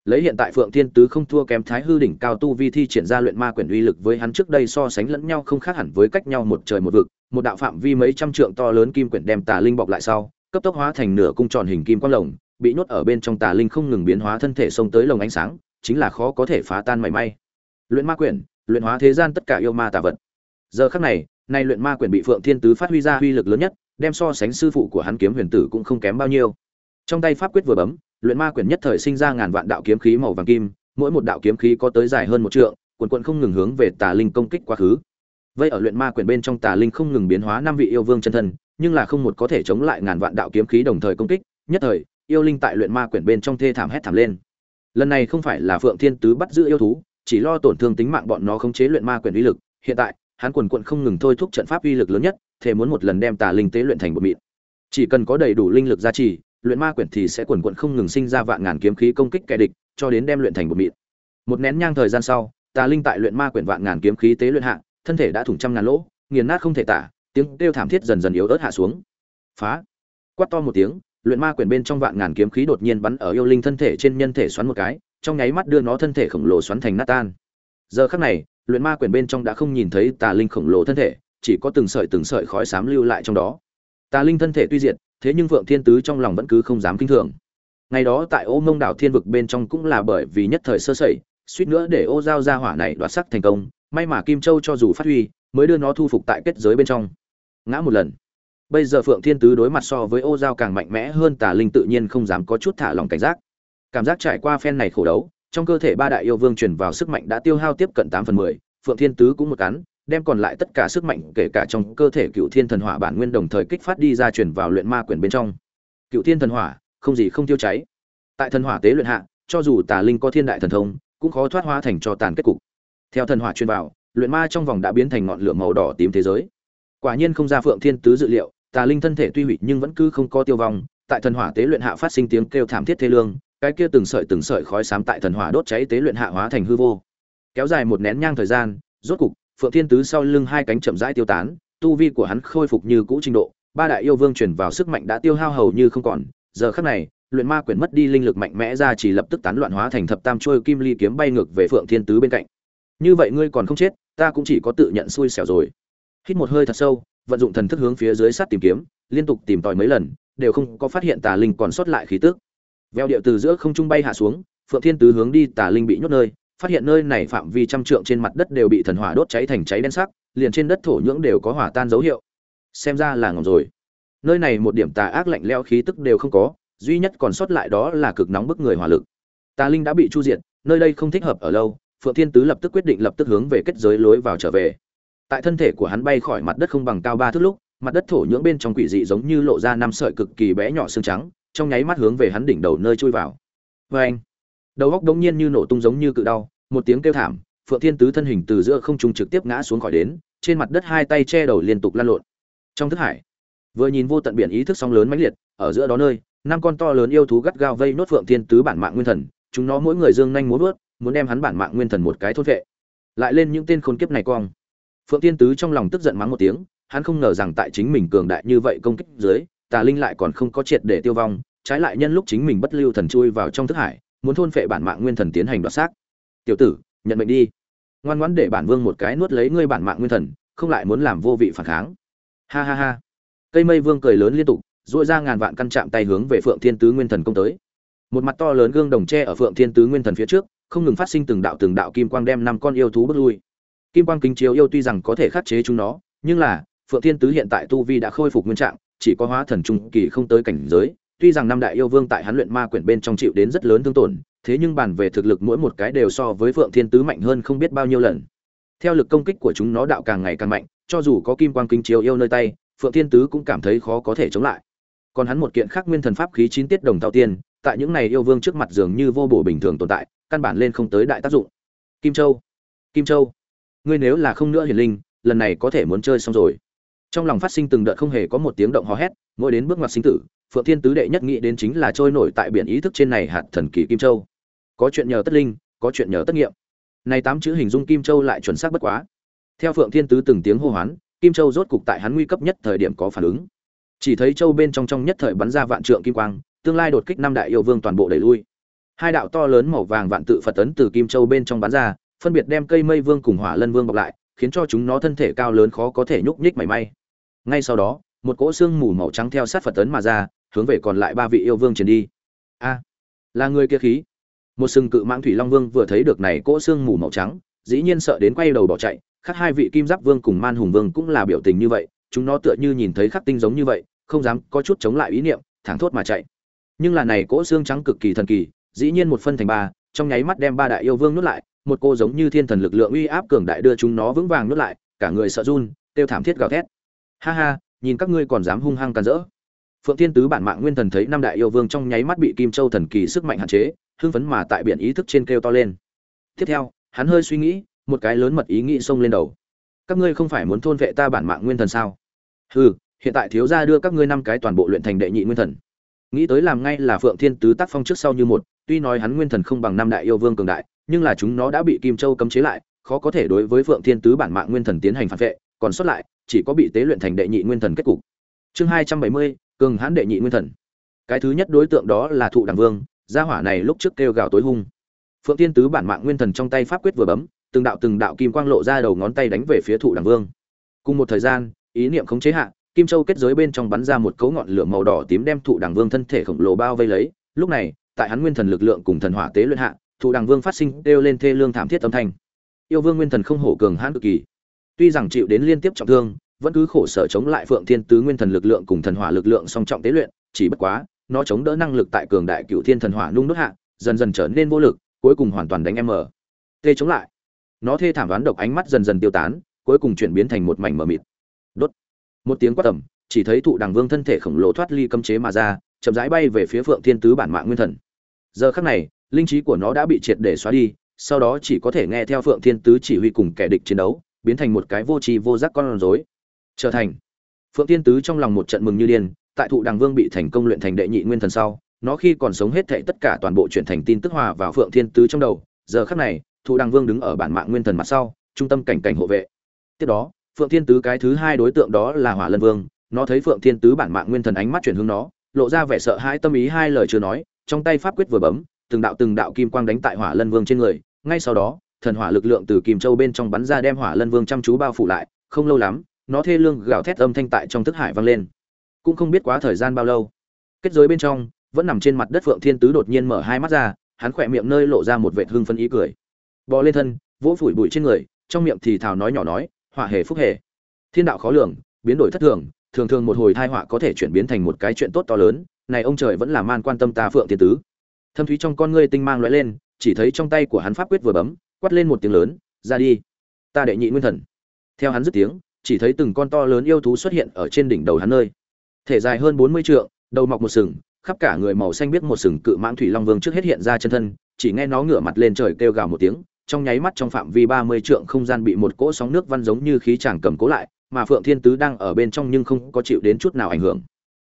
Lấy hiện tại phượng thiên tứ không thua kém thái hư đỉnh cao tu vi thi triển ra luyện ma quyển uy lực với hắn trước đây so sánh lẫn nhau không khác hẳn với cách nhau một trời một vực, một đạo phạm vi mấy trăm trượng to lớn kim quyển đem tà linh bọc lại sau, cấp tốc hóa thành nửa cung tròn hình kim quang lồng, bị nhốt ở bên trong tà linh không ngừng biến hóa thân thể xông tới lồng ánh sáng chính là khó có thể phá tan mảy may. Luyện ma quyển, luyện hóa thế gian tất cả yêu ma tà vật. Giờ khắc này, nay luyện ma quyển bị phượng thiên tứ phát huy ra uy lực lớn nhất, đem so sánh sư phụ của hắn kiếm huyền tử cũng không kém bao nhiêu. Trong tay pháp quyết vừa bấm, luyện ma quyển nhất thời sinh ra ngàn vạn đạo kiếm khí màu vàng kim, mỗi một đạo kiếm khí có tới dài hơn một trượng, quần quận không ngừng hướng về tà linh công kích quá khứ. Vây ở luyện ma quyển bên trong tà linh không ngừng biến hóa năm vị yêu vương chân thân, nhưng là không một có thể chống lại ngàn vạn đạo kiếm khí đồng thời công kích, nhất thời, yêu linh tại luyện ma quyển bên trong thê thảm hét thảm lên lần này không phải là phượng thiên tứ bắt giữ yêu thú, chỉ lo tổn thương tính mạng bọn nó khống chế luyện ma quyển uy lực. Hiện tại, hắn quần quận không ngừng thôi thúc trận pháp uy lực lớn nhất thể muốn một lần đem tà linh tế luyện thành một mịn. Chỉ cần có đầy đủ linh lực gia trì, luyện ma quyển thì sẽ quần quận không ngừng sinh ra vạn ngàn kiếm khí công kích kẻ địch, cho đến đem luyện thành một mịn. Một nén nhang thời gian sau, tà linh tại luyện ma quyển vạn ngàn kiếm khí tế luyện hạ, thân thể đã thủng trăm ngàn lỗ, nghiền nát không thể tả, tiếng kêu thảm thiết dần dần yếu ớt hạ xuống. Phá! Quát to một tiếng luyện ma quyển bên trong vạn ngàn kiếm khí đột nhiên bắn ở yêu linh thân thể trên nhân thể xoắn một cái, trong nháy mắt đưa nó thân thể khổng lồ xoắn thành nát tan. Giờ khắc này, luyện ma quyển bên trong đã không nhìn thấy tà linh khổng lồ thân thể, chỉ có từng sợi từng sợi khói xám lưu lại trong đó. Tà linh thân thể tuy diệt, thế nhưng vượng thiên tứ trong lòng vẫn cứ không dám kinh thường. Ngày đó tại ô mông đảo thiên vực bên trong cũng là bởi vì nhất thời sơ sẩy, suýt nữa để ô giao ra hỏa này đoạt sắc thành công, may mà kim châu cho dù phát huy, mới đưa nó thu phục tại kết giới bên trong. Ngã một lần bây giờ phượng thiên tứ đối mặt so với ô giao càng mạnh mẽ hơn, tà linh tự nhiên không dám có chút thả lòng cảnh giác. Cảm giác trải qua phen này khổ đấu, trong cơ thể ba đại yêu vương truyền vào sức mạnh đã tiêu hao tiếp cận tám phần mười, phượng thiên tứ cũng một cắn, đem còn lại tất cả sức mạnh, kể cả trong cơ thể cựu thiên thần hỏa bản nguyên đồng thời kích phát đi ra truyền vào luyện ma quyển bên trong. Cựu thiên thần hỏa, không gì không tiêu cháy. Tại thần hỏa tế luyện hạ, cho dù tà linh có thiên đại thần thông, cũng khó thoát hóa thành cho tàn kết cục. Theo thần hỏa truyền vào, luyện ma trong vòng đã biến thành ngọn lửa màu đỏ tím thế giới. Quả nhiên không ra phượng thiên tứ dự liệu tà linh thân thể tuy hủy nhưng vẫn cứ không có tiêu vong, tại thần hỏa tế luyện hạ phát sinh tiếng kêu thảm thiết thê lương, cái kia từng sợi từng sợi khói xám tại thần hỏa đốt cháy tế luyện hạ hóa thành hư vô. Kéo dài một nén nhang thời gian, rốt cục, phượng thiên tứ sau lưng hai cánh chậm rãi tiêu tán, tu vi của hắn khôi phục như cũ trình độ, ba đại yêu vương chuyển vào sức mạnh đã tiêu hao hầu như không còn. Giờ khắc này, luyện ma quyển mất đi linh lực mạnh mẽ ra chỉ lập tức tán loạn hóa thành thập tam trôi kim ly kiếm bay ngược về phượng thiên tứ bên cạnh. Như vậy ngươi còn không chết, ta cũng chỉ có tự nhận xui xẻo rồi. Hít một hơi thật sâu vận dụng thần thức hướng phía dưới sát tìm kiếm, liên tục tìm tòi mấy lần, đều không có phát hiện tà linh còn sót lại khí tức. Veo điệu từ giữa không trung bay hạ xuống, phượng thiên tứ hướng đi, tà linh bị nhốt nơi, phát hiện nơi này phạm vi trăm trượng trên mặt đất đều bị thần hỏa đốt cháy thành cháy đen sắc, liền trên đất thổ nhưỡng đều có hỏa tan dấu hiệu. Xem ra là ngầm rồi. Nơi này một điểm tà ác lạnh lẽo khí tức đều không có, duy nhất còn sót lại đó là cực nóng bức người hỏa lực. Tà linh đã bị chu diệt, nơi đây không thích hợp ở lâu, phượng thiên tứ lập tức quyết định lập tức hướng về kết giới lối vào trở về tại thân thể của hắn bay khỏi mặt đất không bằng cao ba thước lúc, mặt đất thổ nhưỡng bên trong quỷ dị giống như lộ ra năm sợi cực kỳ bé nhỏ xương trắng, trong nháy mắt hướng về hắn đỉnh đầu nơi chui vào. Vê anh đầu góc đống nhiên như nổ tung giống như cự đau, một tiếng kêu thảm, phượng thiên tứ thân hình từ giữa không trung trực tiếp ngã xuống khỏi đến, trên mặt đất hai tay che đầu liên tục lăn lộn. Trong thức hải, vừa nhìn vô tận biển ý thức sóng lớn mãnh liệt, ở giữa đó nơi, năm con to lớn yêu thú gắt gao vây nốt phượng thiên tứ bản mạng nguyên thần, chúng nó mỗi người dương nhanh muốn vớt muốn đem hắn bản mạng nguyên thần một cái thôn vệ. Lại lên những tên khốn kiếp này cong phượng thiên tứ trong lòng tức giận mắng một tiếng, hắn không ngờ rằng tại chính mình cường đại như vậy công kích dưới, tà linh lại còn không có triệt để tiêu vong, trái lại nhân lúc chính mình bất lưu thần chui vào trong thức hải, muốn thôn phệ bản mạng nguyên thần tiến hành đoạt xác. Tiểu tử, nhận mệnh đi. Ngoan ngoãn để bản vương một cái nuốt lấy ngươi bản mạng nguyên thần, không lại muốn làm vô vị phản kháng. Ha ha ha. Cây mây vương cười lớn liên tục dội ra ngàn vạn căn chạm tay hướng về phượng thiên tứ nguyên thần công tới. Một mặt to lớn gương đồng tre ở phượng thiên tứ nguyên thần phía trước, không ngừng phát sinh từng đạo từng đạo kim quang đem năm con yêu thú bước lui kim quang kính chiếu yêu tuy rằng có thể khắc chế chúng nó, nhưng là, phượng thiên tứ hiện tại tu vi đã khôi phục nguyên trạng, chỉ có hóa thần trung kỳ không tới cảnh giới. Tuy rằng năm đại yêu vương tại hắn luyện ma quyển bên trong chịu đến rất lớn thương tổn, thế nhưng bàn về thực lực mỗi một cái đều so với phượng thiên tứ mạnh hơn không biết bao nhiêu lần. Theo lực công kích của chúng nó đạo càng ngày càng mạnh, cho dù có kim quang kính chiếu yêu nơi tay, phượng thiên tứ cũng cảm thấy khó có thể chống lại. Còn hắn một kiện khác nguyên thần pháp khí chín tiết đồng thao tiên, tại những này yêu vương trước mặt dường như vô bổ bình thường tồn tại, căn bản lên không tới đại tác dụng. Kim châu kim châu ngươi nếu là không nữa hiển linh, lần này có thể muốn chơi xong rồi. Trong lòng phát sinh từng đợt không hề có một tiếng động hò hét, mỗi đến bước ngoặt sinh tử, phượng thiên tứ đệ nhất nghĩ đến chính là trôi nổi tại biển ý thức trên này hạt thần kỳ kim châu. Có chuyện nhờ tất linh, có chuyện nhờ tất nghiệm. Này tám chữ hình dung kim châu lại chuẩn xác bất quá. Theo phượng thiên tứ từng tiếng hô hoán, kim châu rốt cục tại hắn nguy cấp nhất thời điểm có phản ứng. Chỉ thấy châu bên trong trong nhất thời bắn ra vạn trượng kim quang, tương lai đột kích năm đại yêu vương toàn bộ đẩy lui. Hai đạo to lớn màu vàng vạn tự phật tấn từ kim châu bên trong bắn ra phân biệt đem cây mây vương cùng hỏa lân vương bọc lại, khiến cho chúng nó thân thể cao lớn khó có thể nhúc nhích mảy may. Ngay sau đó, một cỗ xương mù màu trắng theo sát phật tấn mà ra, hướng về còn lại ba vị yêu vương chuyển đi. A, là người kia khí. Một sừng cự mãng thủy long vương vừa thấy được này cỗ xương mù màu trắng, dĩ nhiên sợ đến quay đầu bỏ chạy, khác hai vị kim giáp vương cùng man hùng vương cũng là biểu tình như vậy, chúng nó tựa như nhìn thấy khắc tinh giống như vậy, không dám có chút chống lại ý niệm, thẳng thốt mà chạy. Nhưng là này cỗ xương trắng cực kỳ thần kỳ, dĩ nhiên một phân thành ba, trong nháy mắt đem ba đại yêu vương nuốt lại một cô giống như thiên thần lực lượng uy áp cường đại đưa chúng nó vững vàng nuốt lại, cả người sợ run tiêu thảm thiết gào thét. Ha ha, nhìn các ngươi còn dám hung hăng càn rỡ. Phượng thiên tứ bản mạng nguyên thần thấy năm đại yêu vương trong nháy mắt bị kim châu thần kỳ sức mạnh hạn chế, hưng phấn mà tại biển ý thức trên kêu to lên. Tiếp theo, hắn hơi suy nghĩ, một cái lớn mật ý nghĩ xông lên đầu. Các ngươi không phải muốn thôn vệ ta bản mạng nguyên thần sao? Hừ, hiện tại thiếu gia đưa các ngươi năm cái toàn bộ luyện thành đệ nhị nguyên thần. Nghĩ tới làm ngay là phượng thiên tứ tác phong trước sau như một, tuy nói hắn nguyên thần không bằng năm đại yêu vương cường đại nhưng là chúng nó đã bị kim châu cấm chế lại, khó có thể đối với phượng thiên tứ bản mạng nguyên thần tiến hành phản vệ, còn sót lại, chỉ có bị tế luyện thành đệ nhị nguyên thần kết cục. Chương hai trăm bảy mươi, cường hãn đệ nhị nguyên thần. Cái thứ nhất đối tượng đó là thụ đằng vương, gia hỏa này lúc trước kêu gào tối hung. Phượng thiên tứ bản mạng nguyên thần trong tay pháp quyết vừa bấm, từng đạo từng đạo kim quang lộ ra đầu ngón tay đánh về phía thụ đằng vương. Cùng một thời gian, ý niệm khống chế hạ, kim châu kết giới bên trong bắn ra một cấu ngọn lửa màu đỏ tím đem thụ đằng vương thân thể khổng lồ bao vây lấy. Lúc này, tại hắn nguyên thần lực lượng cùng thần hỏa tế luyện hạ thủ đằng vương phát sinh kêu lên thê lương thảm thiết âm thanh. Yêu vương nguyên thần không hổ cường hãn cực kỳ. Tuy rằng chịu đến liên tiếp trọng thương, vẫn cứ khổ sở chống lại phượng thiên tứ nguyên thần lực lượng cùng thần hỏa lực lượng song trọng tế luyện, chỉ bất quá, nó chống đỡ năng lực tại cường đại cựu thiên thần hỏa nung đốt hạ, dần dần trở nên vô lực, cuối cùng hoàn toàn đánh em mở tê chống lại. Nó thê thảm đoán độc ánh mắt dần dần tiêu tán, cuối cùng chuyển biến thành một mảnh mờ mịt. Đốt. Một tiếng quát tầm, chỉ thấy thụ đằng vương thân thể khổng lồ thoát ly cấm chế mà ra, chậm rãi bay về phía phượng thiên tứ bản mạng nguyên thần. Giờ khắc này linh trí của nó đã bị triệt để xóa đi, sau đó chỉ có thể nghe theo phượng thiên tứ chỉ huy cùng kẻ địch chiến đấu, biến thành một cái vô tri vô giác con rối. Trở thành. Phượng thiên tứ trong lòng một trận mừng như điên, tại thụ đằng vương bị thành công luyện thành đệ nhị nguyên thần sau, nó khi còn sống hết thảy tất cả toàn bộ chuyển thành tin tức hòa vào phượng thiên tứ trong đầu, giờ khắc này, thụ đằng vương đứng ở bản mạng nguyên thần mặt sau, trung tâm cảnh cảnh hộ vệ. Tiếp đó, phượng thiên tứ cái thứ hai đối tượng đó là hỏa lân vương, nó thấy phượng thiên tứ bản mạng nguyên thần ánh mắt chuyển hướng nó, lộ ra vẻ sợ hãi tâm ý hai lời chưa nói, trong tay pháp quyết vừa bấm từng đạo từng đạo kim quang đánh tại hỏa lân vương trên người, ngay sau đó, thần hỏa lực lượng từ kim châu bên trong bắn ra đem hỏa lân vương chăm chú bao phủ lại, không lâu lắm, nó thê lương gào thét âm thanh tại trong thức hải vang lên. Cũng không biết quá thời gian bao lâu, kết giới bên trong, vẫn nằm trên mặt đất phượng thiên tứ đột nhiên mở hai mắt ra, hắn khỏe miệng nơi lộ ra một vệt hương phân ý cười. Bò lên thân, vỗ phủi bụi trên người, trong miệng thì thào nói nhỏ nói, hỏa hề phúc hề. Thiên đạo khó lường, biến đổi thất thường thường thường một hồi thai họa có thể chuyển biến thành một cái chuyện tốt to lớn, này ông trời vẫn là man quan tâm ta phượng thiên tứ thâm thúy trong con ngươi tinh mang lóe lên, chỉ thấy trong tay của hắn pháp quyết vừa bấm, quát lên một tiếng lớn, ra đi, ta đệ nhị nguyên thần. Theo hắn dứt tiếng, chỉ thấy từng con to lớn yêu thú xuất hiện ở trên đỉnh đầu hắn nơi. Thể dài hơn bốn mươi trượng, đầu mọc một sừng, khắp cả người màu xanh biết một sừng cự mãng thủy long vương trước hết hiện ra chân thân, chỉ nghe nó ngửa mặt lên trời kêu gào một tiếng, trong nháy mắt trong phạm vi ba mươi trượng không gian bị một cỗ sóng nước văn giống như khí chàng cầm cố lại, mà phượng thiên tứ đang ở bên trong nhưng không có chịu đến chút nào ảnh hưởng.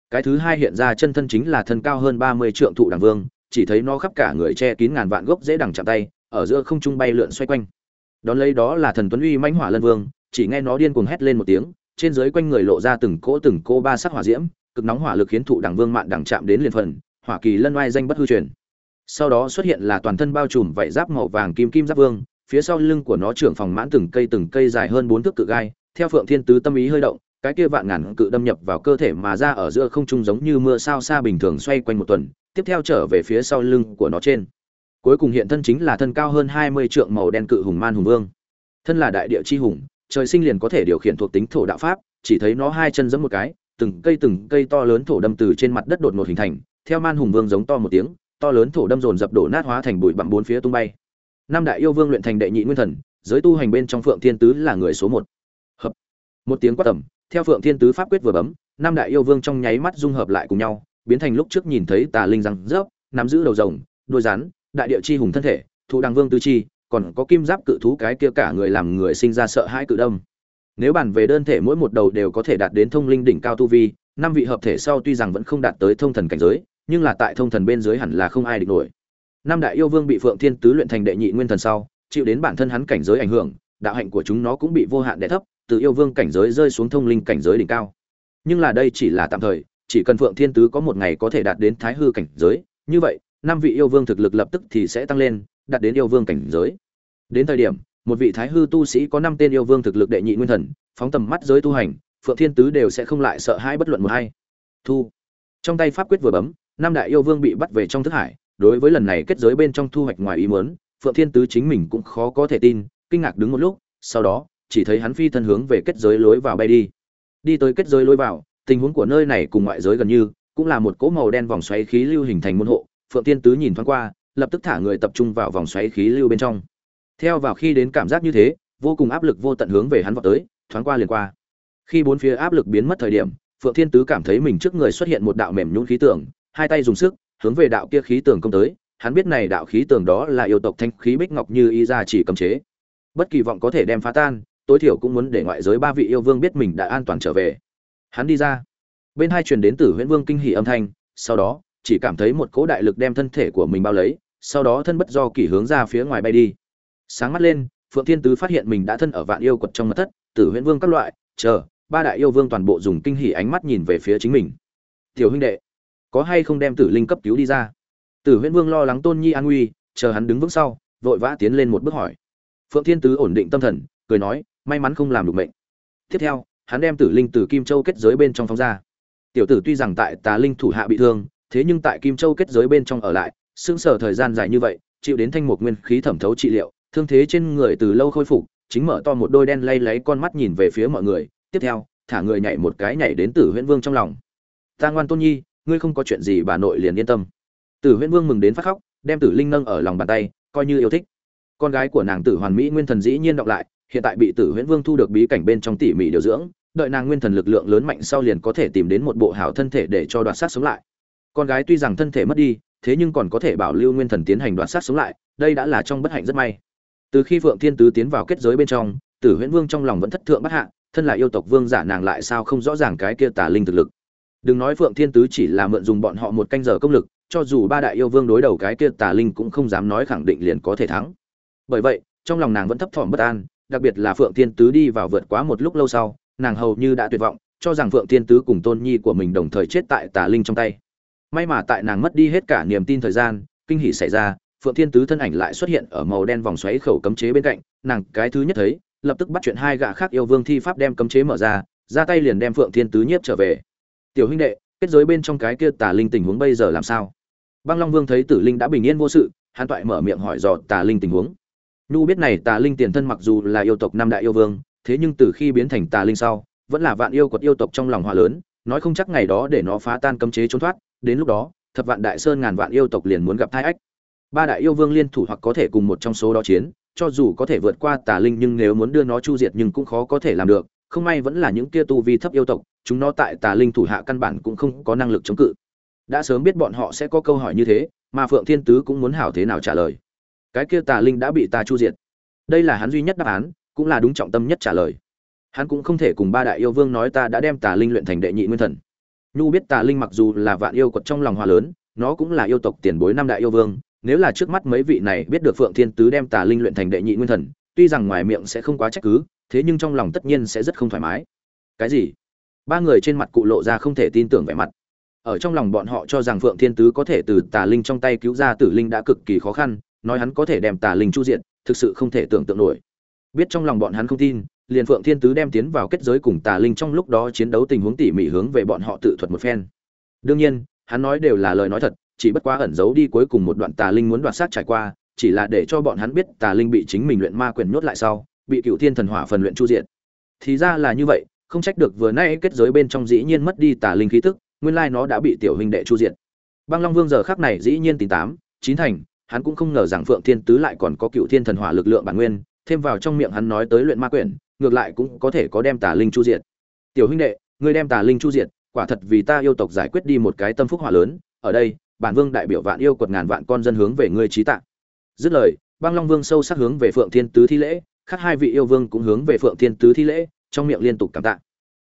Cái thứ hai hiện ra chân thân chính là thân cao hơn ba mươi trượng thụ đằng vương chỉ thấy nó khắp cả người che kín ngàn vạn gốc dễ đằng chạm tay, ở giữa không trung bay lượn xoay quanh. Đón lấy đó là thần tuấn uy mãnh hỏa lân vương, chỉ nghe nó điên cuồng hét lên một tiếng, trên dưới quanh người lộ ra từng cỗ từng cô ba sắc hỏa diễm, cực nóng hỏa lực khiến thụ đẳng vương mạn đẳng chạm đến liền phần, hỏa kỳ lân oai danh bất hư truyền. Sau đó xuất hiện là toàn thân bao trùm vảy giáp màu vàng kim kim giáp vương, phía sau lưng của nó trưởng phòng mãn từng cây từng cây dài hơn bốn thước cự gai, theo phượng thiên tứ tâm ý hơi động, cái kia vạn ngàn cự đâm nhập vào cơ thể mà ra ở giữa không trung giống như mưa sao xa bình thường xoay quanh một tuần tiếp theo trở về phía sau lưng của nó trên. Cuối cùng hiện thân chính là thân cao hơn hai mươi trượng màu đen cự hùng man hùng vương. Thân là đại địa chi hùng, trời sinh liền có thể điều khiển thuộc tính thổ đạo pháp, chỉ thấy nó hai chân giẫm một cái, từng cây từng cây to lớn thổ đâm từ trên mặt đất đột ngột hình thành, theo man hùng vương giống to một tiếng, to lớn thổ đâm dồn dập đổ nát hóa thành bụi bặm bốn phía tung bay. Năm đại yêu vương luyện thành đệ nhị nguyên thần, giới tu hành bên trong phượng thiên tứ là người số một. Hợp. Một tiếng quát tầm, theo phượng thiên tứ pháp quyết vừa bấm, năm đại yêu vương trong nháy mắt dung hợp lại cùng nhau biến thành lúc trước nhìn thấy tà linh răng rớp, nắm giữ đầu rồng đuôi rắn, đại địa chi hùng thân thể, thụ đăng vương tứ chi, còn có kim giáp cự thú cái kia cả người làm người sinh ra sợ hãi cự đông nếu bàn về đơn thể mỗi một đầu đều có thể đạt đến thông linh đỉnh cao tu vi, năm vị hợp thể sau tuy rằng vẫn không đạt tới thông thần cảnh giới, nhưng là tại thông thần bên dưới hẳn là không ai địch nổi. Năm đại yêu vương bị phượng thiên tứ luyện thành đệ nhị nguyên thần sau, chịu đến bản thân hắn cảnh giới ảnh hưởng, đạo hạnh của chúng nó cũng bị vô hạn đè thấp, từ yêu vương cảnh giới rơi xuống thông linh cảnh giới đỉnh cao. Nhưng là đây chỉ là tạm thời chỉ cần phượng thiên tứ có một ngày có thể đạt đến thái hư cảnh giới, như vậy, năm vị yêu vương thực lực lập tức thì sẽ tăng lên, đạt đến yêu vương cảnh giới. Đến thời điểm, một vị thái hư tu sĩ có năm tên yêu vương thực lực đệ nhị nguyên thần, phóng tầm mắt giới tu hành, phượng thiên tứ đều sẽ không lại sợ hãi bất luận một hay thu. Trong tay pháp quyết vừa bấm, năm đại yêu vương bị bắt về trong thức hải, đối với lần này kết giới bên trong thu hoạch ngoài ý muốn, phượng thiên tứ chính mình cũng khó có thể tin, kinh ngạc đứng một lúc, sau đó, chỉ thấy hắn phi thân hướng về kết giới lối vào bay đi. Đi tới kết giới lối vào tình huống của nơi này cùng ngoại giới gần như, cũng là một cỗ màu đen vòng xoáy khí lưu hình thành môn hộ, phượng thiên tứ nhìn thoáng qua, lập tức thả người tập trung vào vòng xoáy khí lưu bên trong. Theo vào khi đến cảm giác như thế, vô cùng áp lực vô tận hướng về hắn vào tới, thoáng qua liền qua. Khi bốn phía áp lực biến mất thời điểm, phượng thiên tứ cảm thấy mình trước người xuất hiện một đạo mềm nhũn khí tường, hai tay dùng sức, hướng về đạo kia khí tường công tới. Hắn biết này đạo khí tường đó là yêu tộc thanh khí bích ngọc như y ra chỉ cấm chế. Bất kỳ vọng có thể đem phá tan, tối thiểu cũng muốn để ngoại giới ba vị yêu vương biết mình đã an toàn trở về hắn đi ra. Bên hai truyền đến từ huyễn vương kinh hỉ âm thanh, sau đó, chỉ cảm thấy một cỗ đại lực đem thân thể của mình bao lấy, sau đó thân bất do kỷ hướng ra phía ngoài bay đi. Sáng mắt lên, phượng thiên tứ phát hiện mình đã thân ở vạn yêu quật trong mật thất tử huyễn vương các loại, chờ, ba đại yêu vương toàn bộ dùng kinh hỉ ánh mắt nhìn về phía chính mình. Tiểu huynh đệ, có hay không đem tử linh cấp cứu đi ra? Tử huyễn vương lo lắng tôn nhi an nguy, chờ hắn đứng vững sau, vội vã tiến lên một bước hỏi. Phượng thiên tứ ổn định tâm thần, cười nói, may mắn không làm được mệnh. Tiếp theo hắn đem tử linh từ kim châu kết giới bên trong phóng ra. Tiểu tử tuy rằng tại tà linh thủ hạ bị thương, thế nhưng tại kim châu kết giới bên trong ở lại, sững sờ thời gian dài như vậy, chịu đến thanh mục nguyên khí thẩm thấu trị liệu, thương thế trên người từ lâu khôi phục, chính mở to một đôi đen lay lấy con mắt nhìn về phía mọi người, tiếp theo, thả người nhảy một cái nhảy đến tử huyễn vương trong lòng. Ta ngoan tôn nhi, ngươi không có chuyện gì bà nội liền yên tâm. Tử huyễn vương mừng đến phát khóc, đem tử linh nâng ở lòng bàn tay, coi như yêu thích. Con gái của nàng tử hoàn mỹ nguyên thần dĩ nhiên đọc lại hiện tại bị tử huyễn vương thu được bí cảnh bên trong tỉ mỉ điều dưỡng, đợi nàng nguyên thần lực lượng lớn mạnh sau liền có thể tìm đến một bộ hảo thân thể để cho đoạt sát sống lại. Con gái tuy rằng thân thể mất đi, thế nhưng còn có thể bảo lưu nguyên thần tiến hành đoạt sát sống lại, đây đã là trong bất hạnh rất may. Từ khi phượng thiên tứ tiến vào kết giới bên trong, tử huyễn vương trong lòng vẫn thất thượng bất hạ, thân là yêu tộc vương giả nàng lại sao không rõ ràng cái kia tà linh thực lực. Đừng nói phượng thiên tứ chỉ là mượn dùng bọn họ một canh giờ công lực, cho dù ba đại yêu vương đối đầu cái kia tà linh cũng không dám nói khẳng định liền có thể thắng. Bởi vậy, trong lòng nàng vẫn thấp thỏm bất an đặc biệt là phượng thiên tứ đi vào vượt quá một lúc lâu sau, nàng hầu như đã tuyệt vọng, cho rằng phượng thiên tứ cùng tôn nhi của mình đồng thời chết tại tà linh trong tay. May mà tại nàng mất đi hết cả niềm tin thời gian, kinh hỉ xảy ra, phượng thiên tứ thân ảnh lại xuất hiện ở màu đen vòng xoáy khẩu cấm chế bên cạnh, nàng cái thứ nhất thấy, lập tức bắt chuyện hai gã khác yêu vương thi pháp đem cấm chế mở ra ra tay liền đem phượng thiên tứ nhiếp trở về. Tiểu huynh đệ, kết giới bên trong cái kia tà linh tình huống bây giờ làm sao? Băng long vương thấy tử linh đã bình yên vô sự, hắn toại mở miệng hỏi dò tà linh tình huống nhu biết này tà linh tiền thân mặc dù là yêu tộc năm đại yêu vương, thế nhưng từ khi biến thành tà linh sau, vẫn là vạn yêu quật yêu tộc trong lòng hòa lớn, nói không chắc ngày đó để nó phá tan cấm chế trốn thoát, đến lúc đó, thập vạn đại sơn ngàn vạn yêu tộc liền muốn gặp thai ách. Ba đại yêu vương liên thủ hoặc có thể cùng một trong số đó chiến, cho dù có thể vượt qua tà linh nhưng nếu muốn đưa nó chu diệt nhưng cũng khó có thể làm được, không may vẫn là những kia tu vi thấp yêu tộc, chúng nó tại tà linh thủ hạ căn bản cũng không có năng lực chống cự. Đã sớm biết bọn họ sẽ có câu hỏi như thế, mà phượng thiên tứ cũng muốn hảo thế nào trả lời cái kia tà linh đã bị ta chu diệt. Đây là hắn duy nhất đáp án, cũng là đúng trọng tâm nhất trả lời. Hắn cũng không thể cùng ba đại yêu vương nói ta đã đem tà linh luyện thành đệ nhị nguyên thần. Nhu biết tà linh mặc dù là vạn yêu quật trong lòng hòa lớn, nó cũng là yêu tộc tiền bối năm đại yêu vương, nếu là trước mắt mấy vị này biết được phượng thiên tứ đem tà linh luyện thành đệ nhị nguyên thần, tuy rằng ngoài miệng sẽ không quá trách cứ, thế nhưng trong lòng tất nhiên sẽ rất không thoải mái. Cái gì? Ba người trên mặt cụ lộ ra không thể tin tưởng vẻ mặt. Ở trong lòng bọn họ cho rằng phượng thiên tứ có thể từ tà linh trong tay cứu ra tử linh đã cực kỳ khó khăn nói hắn có thể đem tà linh chu diện thực sự không thể tưởng tượng nổi. Biết trong lòng bọn hắn không tin, liền phượng thiên tứ đem tiến vào kết giới cùng tà linh trong lúc đó chiến đấu tình huống tỉ mỉ hướng về bọn họ tự thuật một phen. Đương nhiên, hắn nói đều là lời nói thật, chỉ bất quá ẩn giấu đi cuối cùng một đoạn tà linh muốn đoạt sát trải qua, chỉ là để cho bọn hắn biết tà linh bị chính mình luyện ma quyền nhốt lại sau, bị cựu thiên thần hỏa phần luyện chu diện thì ra là như vậy, không trách được vừa nay kết giới bên trong dĩ nhiên mất đi tà linh khí tức, nguyên lai nó đã bị tiểu huynh đệ chu diện băng long vương giờ khắc này dĩ nhiên tín tám chín thành hắn cũng không ngờ rằng phượng thiên tứ lại còn có cựu thiên thần hỏa lực lượng bản nguyên, thêm vào trong miệng hắn nói tới luyện ma quyển, ngược lại cũng có thể có đem tà linh chu diệt. Tiểu huynh đệ, ngươi đem tà linh chu diệt, quả thật vì ta yêu tộc giải quyết đi một cái tâm phúc hỏa lớn, ở đây, bản vương đại biểu vạn yêu quật ngàn vạn con dân hướng về ngươi trí tạ. Dứt lời, băng long vương sâu sắc hướng về phượng thiên tứ thi lễ, khác hai vị yêu vương cũng hướng về phượng thiên tứ thi lễ, trong miệng liên tục cảm tạ.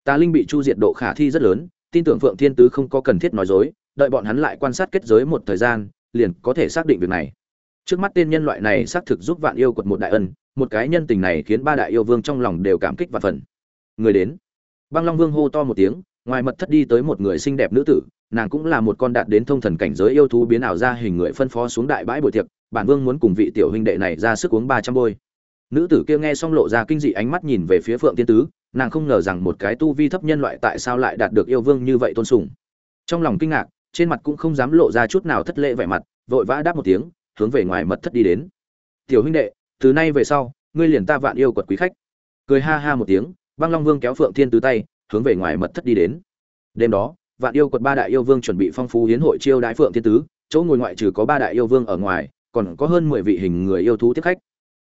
Tà linh bị chu diệt độ khả thi rất lớn, tin tưởng phượng thiên tứ không có cần thiết nói dối, đợi bọn hắn lại quan sát kết giới một thời gian liền có thể xác định việc này. Trước mắt tên nhân loại này xác thực giúp vạn yêu quật một đại ân, một cái nhân tình này khiến ba đại yêu vương trong lòng đều cảm kích và phần. Người đến. Băng long vương hô to một tiếng, ngoài mật thất đi tới một người xinh đẹp nữ tử, nàng cũng là một con đạt đến thông thần cảnh giới yêu thú biến ảo ra hình người phân phó xuống đại bãi buổi tiệc, bản vương muốn cùng vị tiểu huynh đệ này ra sức uống ba trăm bôi. Nữ tử kia nghe xong lộ ra kinh dị ánh mắt nhìn về phía phượng tiên tứ, nàng không ngờ rằng một cái tu vi thấp nhân loại tại sao lại đạt được yêu vương như vậy tôn sùng. Trong lòng kinh ngạc trên mặt cũng không dám lộ ra chút nào thất lễ vẻ mặt, vội vã đáp một tiếng, hướng về ngoài mật thất đi đến. Tiểu huynh đệ, từ nay về sau, ngươi liền ta vạn yêu quật quý khách. Cười ha ha một tiếng, băng long vương kéo phượng thiên tứ tay, hướng về ngoài mật thất đi đến. Đêm đó, vạn yêu quật ba đại yêu vương chuẩn bị phong phú hiến hội chiêu đãi phượng thiên tứ, chỗ ngồi ngoại trừ có ba đại yêu vương ở ngoài, còn có hơn mười vị hình người yêu thú tiếp khách.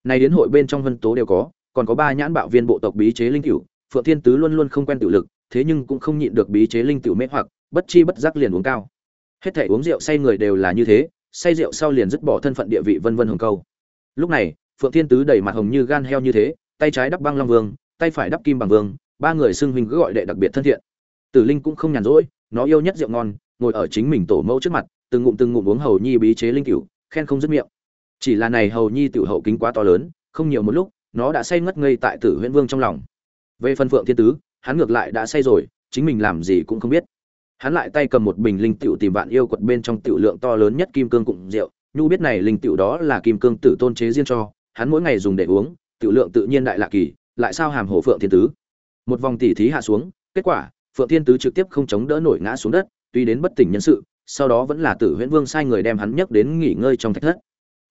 Này đến hội bên trong vân tố đều có, còn có ba nhãn bạo viên bộ tộc bí chế linh cửu, phượng thiên tứ luôn luôn không quen tự lực, thế nhưng cũng không nhịn được bí chế linh tiểu mê hoặc, bất chi bất giác liền uống cao hết thể uống rượu say người đều là như thế, say rượu sau liền dứt bỏ thân phận địa vị vân vân hồng câu. Lúc này, phượng thiên tứ đầy mặt hồng như gan heo như thế, tay trái đắp băng long vương, tay phải đắp kim bằng vương, ba người xưng huynh cứ gọi đệ đặc biệt thân thiện. Tử linh cũng không nhàn rỗi, nó yêu nhất rượu ngon, ngồi ở chính mình tổ mẫu trước mặt, từng ngụm từng ngụm uống hầu nhi bí chế linh cửu, khen không dứt miệng. Chỉ là này hầu nhi tiểu hậu kính quá to lớn, không nhiều một lúc, nó đã say ngất ngây tại tử huyễn vương trong lòng. Về phần phượng thiên tứ, hắn ngược lại đã say rồi, chính mình làm gì cũng không biết hắn lại tay cầm một bình linh tiểu tìm vạn yêu quật bên trong tiểu lượng to lớn nhất kim cương cụm rượu. Nhu biết này linh tiểu đó là kim cương tử tôn chế riêng cho. Hắn mỗi ngày dùng để uống, tiểu lượng tự nhiên đại lạ kỳ, lại sao hàm hổ phượng thiên tứ. Một vòng tỉ thí hạ xuống, kết quả, phượng thiên tứ trực tiếp không chống đỡ nổi ngã xuống đất, tuy đến bất tỉnh nhân sự, sau đó vẫn là tử huyễn vương sai người đem hắn nhấc đến nghỉ ngơi trong thạch thất.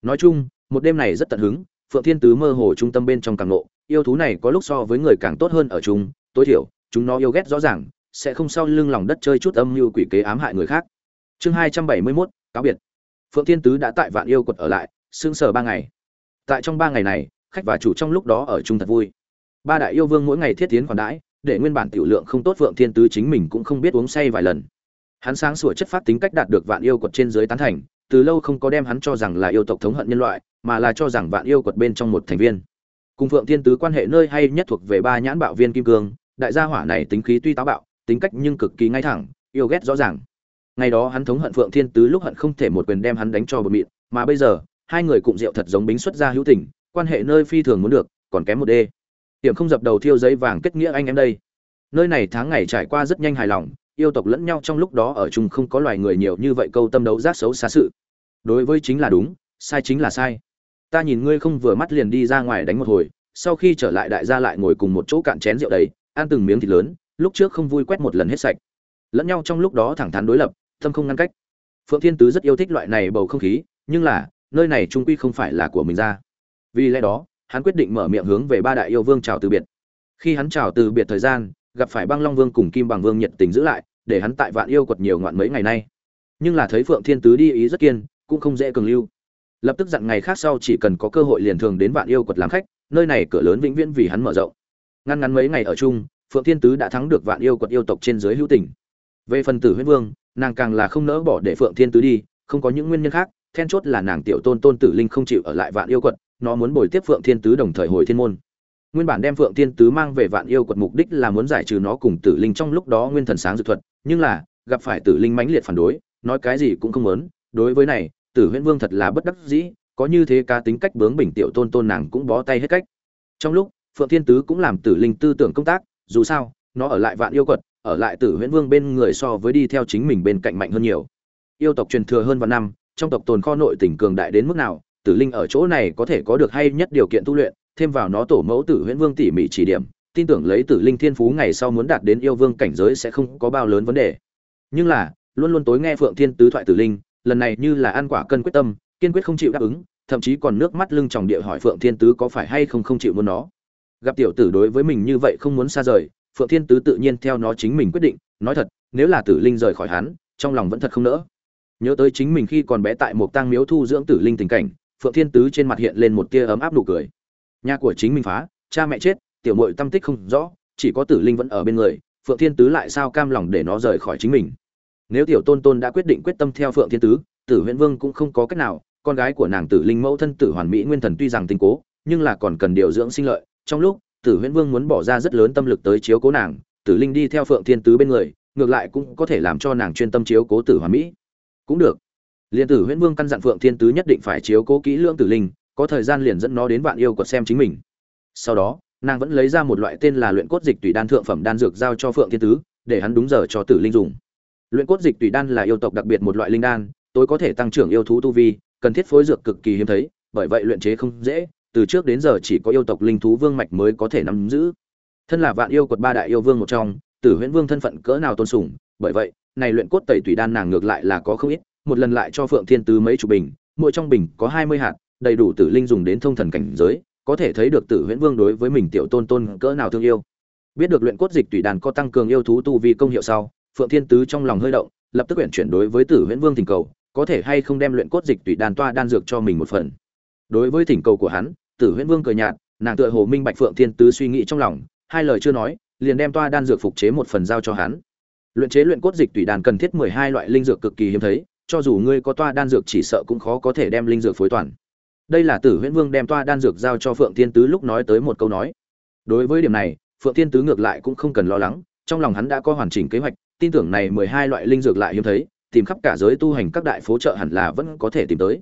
Nói chung, một đêm này rất tận hứng, phượng thiên tứ mơ hồ trung tâm bên trong càng nộ yêu thú này có lúc so với người càng tốt hơn ở chung, tối thiểu, chúng nó yêu ghét rõ ràng sẽ không sau lưng lòng đất chơi chút âm mưu quỷ kế ám hại người khác. Chương hai trăm bảy mươi 271, cáo biệt. Phượng thiên tứ đã tại vạn yêu quật ở lại sương sờ ba ngày. Tại trong ba ngày này khách và chủ trong lúc đó ở chung thật vui. Ba đại yêu vương mỗi ngày thiết tiến khoản đãi để nguyên bản tiểu lượng không tốt phượng thiên tứ chính mình cũng không biết uống say vài lần. Hắn sáng sủa chất phát tính cách đạt được vạn yêu quật trên dưới tán thành từ lâu không có đem hắn cho rằng là yêu tộc thống hận nhân loại mà là cho rằng vạn yêu quật bên trong một thành viên. Cùng phượng thiên tứ quan hệ nơi hay nhất thuộc về ba nhãn bạo viên kim cương đại gia hỏa này tính khí tuy táo bạo tính cách nhưng cực kỳ ngay thẳng, yêu ghét rõ ràng. Ngày đó hắn thống hận phượng thiên tứ lúc hận không thể một quyền đem hắn đánh cho bờ mịn mà bây giờ, hai người cùng rượu thật giống bính xuất ra hữu tình, quan hệ nơi phi thường muốn được, còn kém một đê. Tiệm không dập đầu thiêu giấy vàng kết nghĩa anh em đây. Nơi này tháng ngày trải qua rất nhanh hài lòng, yêu tộc lẫn nhau trong lúc đó ở chung không có loài người nhiều như vậy câu tâm đấu giác xấu xa sự. Đối với chính là đúng, sai chính là sai. Ta nhìn ngươi không vừa mắt liền đi ra ngoài đánh một hồi, sau khi trở lại đại gia lại ngồi cùng một chỗ cạn chén rượu đầy, ăn từng miếng thịt lớn lúc trước không vui quét một lần hết sạch. Lẫn nhau trong lúc đó thẳng thắn đối lập, tâm không ngăn cách. Phượng thiên tứ rất yêu thích loại này bầu không khí, nhưng là, nơi này trung quy không phải là của mình ra. Vì lẽ đó, hắn quyết định mở miệng hướng về ba đại yêu vương chào từ biệt. Khi hắn chào từ biệt thời gian, gặp phải băng long vương cùng kim bằng vương nhiệt tình giữ lại, để hắn tại vạn yêu quật nhiều ngoạn mấy ngày nay. Nhưng là thấy phượng thiên tứ đi ý rất kiên, cũng không dễ cường lưu. Lập tức dặn ngày khác sau chỉ cần có cơ hội liền thường đến vạn yêu quật làm khách, nơi này cửa lớn vĩnh viễn vì hắn mở rộng. Ngăn ngắn mấy ngày ở chung phượng thiên tứ đã thắng được vạn yêu quật yêu tộc trên dưới hữu tình. Về phần tử huyết vương, nàng càng là không nỡ bỏ để phượng thiên tứ đi, không có những nguyên nhân khác, then chốt là nàng tiểu tôn tôn tử linh không chịu ở lại vạn yêu quật, nó muốn bồi tiếp phượng thiên tứ đồng thời hồi thiên môn. Nguyên bản đem phượng thiên tứ mang về vạn yêu quật mục đích là muốn giải trừ nó cùng tử linh trong lúc đó nguyên thần sáng dự thuật, nhưng là, gặp phải tử linh mãnh liệt phản đối, nói cái gì cũng không muốn, đối với này, tử huyễn vương thật là bất đắc dĩ, có như thế cá tính cách bướng bình tiểu tôn tôn nàng cũng bó tay hết cách. Trong lúc, phượng thiên tứ cũng làm tử linh tư tưởng công tác dù sao, nó ở lại vạn yêu quật, ở lại tử huyễn vương bên người so với đi theo chính mình bên cạnh mạnh hơn nhiều. Yêu tộc truyền thừa hơn vạn năm, trong tộc tồn kho nội tỉnh cường đại đến mức nào, tử linh ở chỗ này có thể có được hay nhất điều kiện tu luyện, thêm vào nó tổ mẫu tử huyễn vương tỉ mỉ chỉ điểm, tin tưởng lấy tử linh thiên phú ngày sau muốn đạt đến yêu vương cảnh giới sẽ không có bao lớn vấn đề. Nhưng là, luôn luôn tối nghe phượng thiên tứ thoại tử linh, lần này như là ăn quả cân quyết tâm, kiên quyết không chịu đáp ứng, thậm chí còn nước mắt lưng tròng địa hỏi phượng thiên tứ có phải hay không không chịu muốn nó gặp tiểu tử đối với mình như vậy không muốn xa rời, phượng thiên tứ tự nhiên theo nó chính mình quyết định, nói thật, nếu là tử linh rời khỏi hắn, trong lòng vẫn thật không nỡ. Nhớ tới chính mình khi còn bé tại một tang miếu thu dưỡng tử linh tình cảnh, phượng thiên tứ trên mặt hiện lên một tia ấm áp nụ cười. Nhà của chính mình phá, cha mẹ chết, tiểu muội tâm tích không rõ, chỉ có tử linh vẫn ở bên người, phượng thiên tứ lại sao cam lòng để nó rời khỏi chính mình? Nếu tiểu tôn tôn đã quyết định quyết tâm theo phượng thiên tứ, tử huyễn vương cũng không có cách nào, con gái của nàng tử linh mẫu thân tử hoàn mỹ nguyên thần tuy rằng tinh cố, nhưng là còn cần điều dưỡng sinh lợi trong lúc, tử huyễn vương muốn bỏ ra rất lớn tâm lực tới chiếu cố nàng, tử linh đi theo phượng thiên tứ bên người, ngược lại cũng có thể làm cho nàng chuyên tâm chiếu cố tử hoàn mỹ. Cũng được. Liền tử huyễn vương căn dặn phượng thiên tứ nhất định phải chiếu cố kỹ lưỡng tử linh, có thời gian liền dẫn nó đến vạn yêu của xem chính mình. Sau đó, nàng vẫn lấy ra một loại tên là luyện cốt dịch tùy đan thượng phẩm đan dược giao cho phượng thiên tứ, để hắn đúng giờ cho tử linh dùng. Luyện cốt dịch tùy đan là yêu tộc đặc biệt một loại linh đan, tối có thể tăng trưởng yêu thú tu vi, cần thiết phối dược cực kỳ hiếm thấy, bởi vậy luyện chế không dễ từ trước đến giờ chỉ có yêu tộc linh thú vương mạch mới có thể nắm giữ. Thân là vạn yêu quật ba đại yêu vương một trong tử huyễn vương thân phận cỡ nào tôn sủng, bởi vậy này luyện cốt tẩy tùy đan nàng ngược lại là có không ít một lần lại cho phượng thiên tứ mấy chục bình mỗi trong bình có hai mươi hạt đầy đủ tử linh dùng đến thông thần cảnh giới có thể thấy được tử huyễn vương đối với mình tiểu tôn tôn cỡ nào thương yêu. Biết được luyện cốt dịch tùy đan có tăng cường yêu thú tu vi công hiệu sau phượng thiên tứ trong lòng hơi động lập tức quyển chuyển đối với tử huyễn vương thỉnh cầu có thể hay không đem luyện cốt dịch tùy đan toa đan dược cho mình một phần. Đối với thỉnh cầu của hắn tử huyễn vương cười nhạt, nàng tựa hồ minh bạch phượng thiên tứ suy nghĩ trong lòng, hai lời chưa nói, liền đem toa đan dược phục chế một phần giao cho hắn. Luyện chế luyện cốt dịch tùy đàn cần thiết mười hai loại linh dược cực kỳ hiếm thấy, cho dù ngươi có toa đan dược chỉ sợ cũng khó có thể đem linh dược phối toàn. Đây là tử huyễn vương đem toa đan dược giao cho phượng thiên tứ lúc nói tới một câu nói. Đối với điểm này, phượng thiên tứ ngược lại cũng không cần lo lắng, trong lòng hắn đã có hoàn chỉnh kế hoạch, tin tưởng này mười hai loại linh dược lại hiếm thấy, tìm khắp cả giới tu hành các đại phố chợ hẳn là vẫn có thể tìm tới.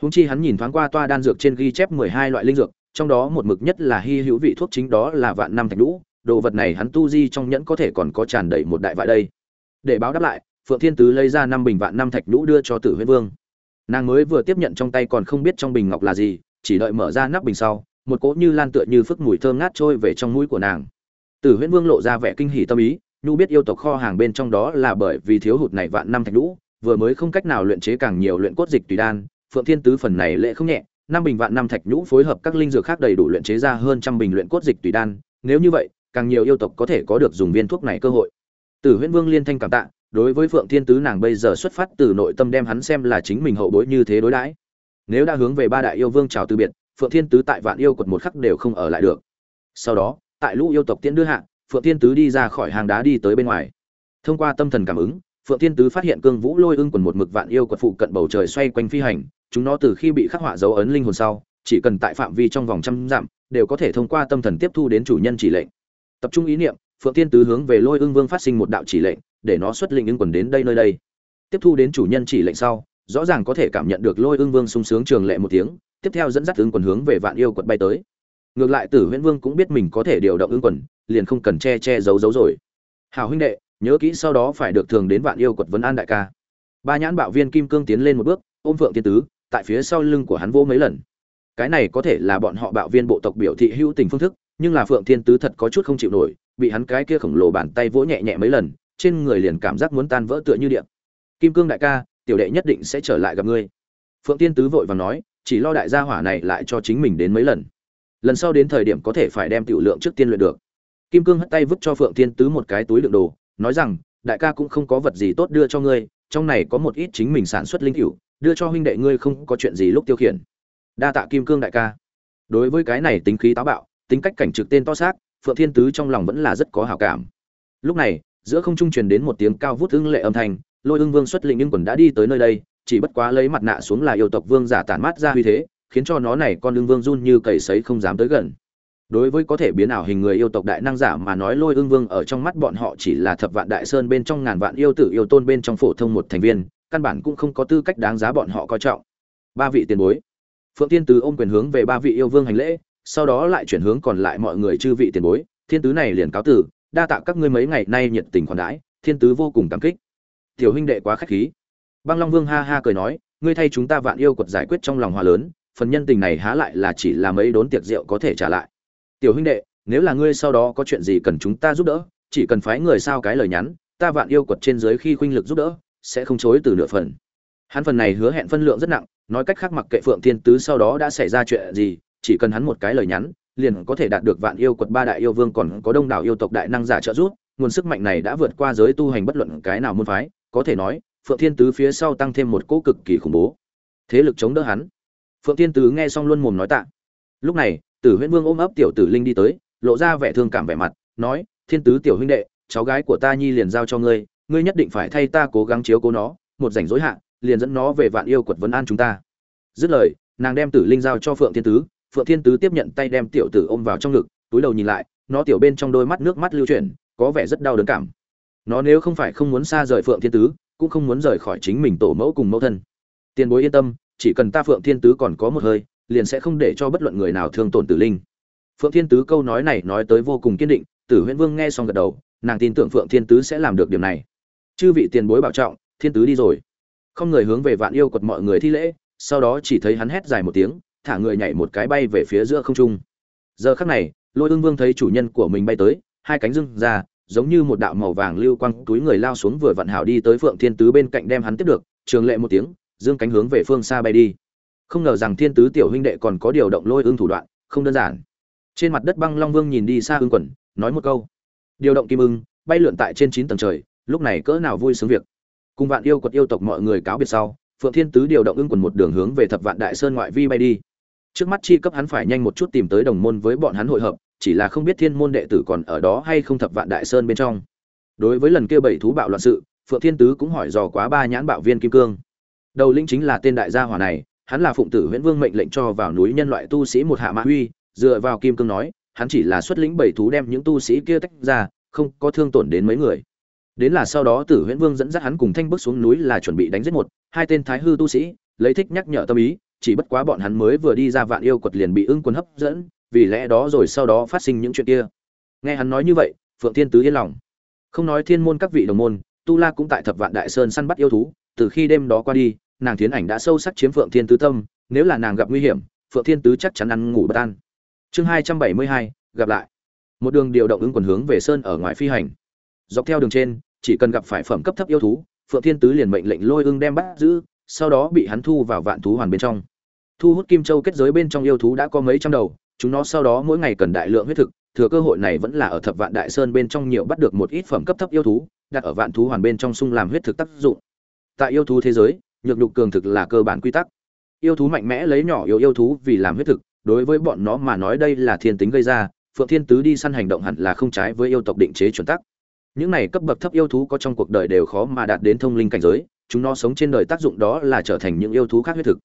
Huống chi hắn nhìn thoáng qua toa đan dược trên ghi chép mười hai loại linh dược, trong đó một mực nhất là hy hữu vị thuốc chính đó là vạn năm thạch lũ đồ vật này hắn tu di trong nhẫn có thể còn có tràn đầy một đại vại đây. Để báo đáp lại, phượng thiên tứ lấy ra năm bình vạn năm thạch lũ đưa cho tử huyên vương. Nàng mới vừa tiếp nhận trong tay còn không biết trong bình ngọc là gì, chỉ đợi mở ra nắp bình sau, một cỗ như lan tựa như phức mùi thơm ngát trôi về trong mũi của nàng. Tử huyên vương lộ ra vẻ kinh hỉ tâm ý, nhu biết yêu tộc kho hàng bên trong đó là bởi vì thiếu hụt này vạn năm thạch lũ vừa mới không cách nào luyện chế càng nhiều luyện cốt dịch tùy đan phượng thiên tứ phần này lệ không nhẹ, năm bình vạn năm thạch nhũ phối hợp các linh dược khác đầy đủ luyện chế ra hơn trăm bình luyện cốt dịch tùy đan, nếu như vậy, càng nhiều yêu tộc có thể có được dùng viên thuốc này cơ hội. Tử huyễn vương liên thanh cảm tạ, đối với phượng thiên tứ nàng bây giờ xuất phát từ nội tâm đem hắn xem là chính mình hậu bối như thế đối đãi. Nếu đã hướng về ba đại yêu vương chào từ biệt, phượng thiên tứ tại vạn yêu quật một khắc đều không ở lại được. Sau đó, tại lũ yêu tộc tiễn đưa hạ, phượng thiên tứ đi ra khỏi hang đá đi tới bên ngoài. Thông qua tâm thần cảm ứng, phượng thiên tứ phát hiện cương vũ lôi ưng quần một mực vạn yêu quật phụ cận bầu trời xoay quanh phi hành chúng nó từ khi bị khắc họa dấu ấn linh hồn sau, chỉ cần tại phạm vi trong vòng trăm dặm, đều có thể thông qua tâm thần tiếp thu đến chủ nhân chỉ lệnh. Tập trung ý niệm, phượng tiên tứ hướng về lôi ưng vương phát sinh một đạo chỉ lệnh, để nó xuất linh ứng quần đến đây nơi đây. Tiếp thu đến chủ nhân chỉ lệnh sau, rõ ràng có thể cảm nhận được lôi ưng vương sung sướng trường lệ một tiếng, tiếp theo dẫn dắt ứng quần hướng về vạn yêu quật bay tới. Ngược lại tử huyễn vương cũng biết mình có thể điều động ứng quần, liền không cần che che giấu giấu rồi. Hảo huynh đệ, nhớ kỹ sau đó phải được thường đến vạn yêu quật vấn an đại ca. Ba nhãn bạo viên kim cương tiến lên một bước, ôm phượng tiên tứ tại phía sau lưng của hắn vỗ mấy lần. Cái này có thể là bọn họ bạo viên bộ tộc biểu thị hữu tình phương thức, nhưng là phượng thiên tứ thật có chút không chịu nổi, bị hắn cái kia khổng lồ bàn tay vỗ nhẹ nhẹ mấy lần, trên người liền cảm giác muốn tan vỡ tựa như điện. Kim cương đại ca, tiểu đệ nhất định sẽ trở lại gặp ngươi. Phượng Thiên tứ vội vàng nói, chỉ lo đại gia hỏa này lại cho chính mình đến mấy lần. Lần sau đến thời điểm có thể phải đem tiểu lượng trước tiên luyện được. Kim cương hất tay vứt cho phượng Thiên tứ một cái túi đựng đồ, nói rằng, đại ca cũng không có vật gì tốt đưa cho ngươi, trong này có một ít chính mình sản xuất linh cựu đưa cho huynh đệ ngươi không có chuyện gì lúc tiêu khiển. Đa tạ kim cương đại ca. Đối với cái này tính khí táo bạo, tính cách cảnh trực tên to xác, phượng thiên tứ trong lòng vẫn là rất có hảo cảm. Lúc này, giữa không trung truyền đến một tiếng cao vút hưng lệ âm thanh, lôi ưng vương xuất lĩnh nhưng quần đã đi tới nơi đây, chỉ bất quá lấy mặt nạ xuống là yêu tộc vương giả tản mát ra uy thế, khiến cho nó này con ưng vương run như cầy sấy không dám tới gần. Đối với có thể biến ảo hình người yêu tộc đại năng giả mà nói, lôi ưng vương ở trong mắt bọn họ chỉ là thập vạn đại sơn bên trong ngàn vạn yêu tử yêu tôn bên trong phổ thông một thành viên căn bản cũng không có tư cách đáng giá bọn họ coi trọng. Ba vị tiền bối. Phượng tiên tứ ôm quyền hướng về ba vị yêu vương hành lễ, sau đó lại chuyển hướng còn lại mọi người chư vị tiền bối. Thiên tứ này liền cáo tử đa tạ các ngươi mấy ngày nay nhiệt tình khoản đãi, thiên tứ vô cùng cảm kích. Tiểu huynh đệ quá khách khí. Băng long vương ha ha cười nói, ngươi thay chúng ta vạn yêu quật giải quyết trong lòng hòa lớn, phần nhân tình này há lại là chỉ là mấy đốn tiệc rượu có thể trả lại. Tiểu huynh đệ, nếu là ngươi sau đó có chuyện gì cần chúng ta giúp đỡ, chỉ cần phái người sao cái lời nhắn, ta vạn yêu quật trên dưới khi khuynh lực giúp đỡ sẽ không chối từ nửa phần. Hắn phần này hứa hẹn phân lượng rất nặng, nói cách khác mặc kệ phượng thiên tứ sau đó đã xảy ra chuyện gì, chỉ cần hắn một cái lời nhắn, liền có thể đạt được vạn yêu quật ba đại yêu vương còn có đông đảo yêu tộc đại năng giả trợ giúp, nguồn sức mạnh này đã vượt qua giới tu hành bất luận cái nào môn phái, có thể nói, phượng thiên tứ phía sau tăng thêm một cỗ cực kỳ khủng bố. Thế lực chống đỡ hắn. Phượng thiên tứ nghe xong luôn mồm nói tạ. Lúc này, tử huyễn vương ôm ấp tiểu tử linh đi tới, lộ ra vẻ thương cảm vẻ mặt, nói, thiên tứ tiểu huynh đệ, cháu gái của ta nhi liền giao cho ngươi ngươi nhất định phải thay ta cố gắng chiếu cố nó, một rảnh rối hạ, liền dẫn nó về vạn yêu quật vấn an chúng ta. Dứt lời, nàng đem tử linh giao cho phượng thiên tứ, phượng thiên tứ tiếp nhận tay đem tiểu tử ôm vào trong ngực, túi đầu nhìn lại, nó tiểu bên trong đôi mắt nước mắt lưu chuyển, có vẻ rất đau đớn cảm. Nó nếu không phải không muốn xa rời phượng thiên tứ, cũng không muốn rời khỏi chính mình tổ mẫu cùng mẫu thân. Tiền bối yên tâm, chỉ cần ta phượng thiên tứ còn có một hơi, liền sẽ không để cho bất luận người nào thương tổn tử linh. Phượng thiên tứ câu nói này nói tới vô cùng kiên định, tử huyễn vương nghe xong gật đầu, nàng tin tưởng phượng thiên tứ sẽ làm được điều này chư vị tiền bối bảo trọng, thiên tứ đi rồi. Không người hướng về vạn yêu quật mọi người thi lễ, sau đó chỉ thấy hắn hét dài một tiếng, thả người nhảy một cái bay về phía giữa không trung. Giờ khắc này, lôi ương vương thấy chủ nhân của mình bay tới, hai cánh dưng ra, giống như một đạo màu vàng lưu quang túi người lao xuống vừa vặn hảo đi tới phượng thiên tứ bên cạnh đem hắn tiếp được, trường lệ một tiếng, dương cánh hướng về phương xa bay đi. Không ngờ rằng thiên tứ tiểu huynh đệ còn có điều động lôi ương thủ đoạn, không đơn giản. Trên mặt đất băng long vương nhìn đi xa ương quẩn, nói một câu. Điều động kim ưng, bay lượn tại trên chín tầng trời lúc này cỡ nào vui sướng việc. Cùng vạn yêu quật yêu tộc mọi người cáo biệt sau, phượng thiên tứ điều động ưng quần một đường hướng về thập vạn đại sơn ngoại vi bay đi. Trước mắt chi cấp hắn phải nhanh một chút tìm tới đồng môn với bọn hắn hội hợp, chỉ là không biết thiên môn đệ tử còn ở đó hay không thập vạn đại sơn bên trong. Đối với lần kia bảy thú bạo loạn sự, phượng thiên tứ cũng hỏi dò quá ba nhãn bạo viên kim cương. Đầu linh chính là tên đại gia hỏa này, hắn là phụng tử huyễn vương mệnh lệnh cho vào núi nhân loại tu sĩ một hạ mã huy dựa vào kim cương nói, hắn chỉ là xuất lĩnh bảy thú đem những tu sĩ kia tách ra, không có thương tổn đến mấy người đến là sau đó tử huyễn vương dẫn dắt hắn cùng thanh bước xuống núi là chuẩn bị đánh giết một, hai tên thái hư tu sĩ, lấy thích nhắc nhở tâm ý, chỉ bất quá bọn hắn mới vừa đi ra vạn yêu quật liền bị ưng quân hấp dẫn, vì lẽ đó rồi sau đó phát sinh những chuyện kia. Nghe hắn nói như vậy, phượng thiên tứ yên lòng. Không nói thiên môn các vị đồng môn, tu la cũng tại thập vạn đại sơn săn bắt yêu thú, từ khi đêm đó qua đi, nàng thiến ảnh đã sâu sắc chiếm phượng thiên tứ tâm, nếu là nàng gặp nguy hiểm, phượng thiên tứ chắc chắn ăn ngủ bất an. Chương hai trăm bảy mươi hai, gặp lại. Một đường điều động ứng quần hướng về sơn ở ngoài phi hành dọc theo đường trên, chỉ cần gặp phải phẩm cấp thấp yêu thú, phượng thiên tứ liền mệnh lệnh lôi ưng đem bắt giữ, sau đó bị hắn thu vào vạn thú hoàn bên trong. Thu hút kim châu kết giới bên trong yêu thú đã có mấy trăm đầu, chúng nó sau đó mỗi ngày cần đại lượng huyết thực, thừa cơ hội này vẫn là ở thập vạn đại sơn bên trong nhiều bắt được một ít phẩm cấp thấp yêu thú, đặt ở vạn thú hoàn bên trong sung làm huyết thực tác dụng. Tại yêu thú thế giới, nhược nhục cường thực là cơ bản quy tắc. Yêu thú mạnh mẽ lấy nhỏ yếu yêu thú vì làm huyết thực, đối với bọn nó mà nói đây là thiên tính gây ra, phượng thiên tứ đi săn hành động hẳn là không trái với yêu tộc định chế chuẩn tắc những này cấp bậc thấp yêu thú có trong cuộc đời đều khó mà đạt đến thông linh cảnh giới, chúng nó sống trên đời tác dụng đó là trở thành những yêu thú khác huyết thực.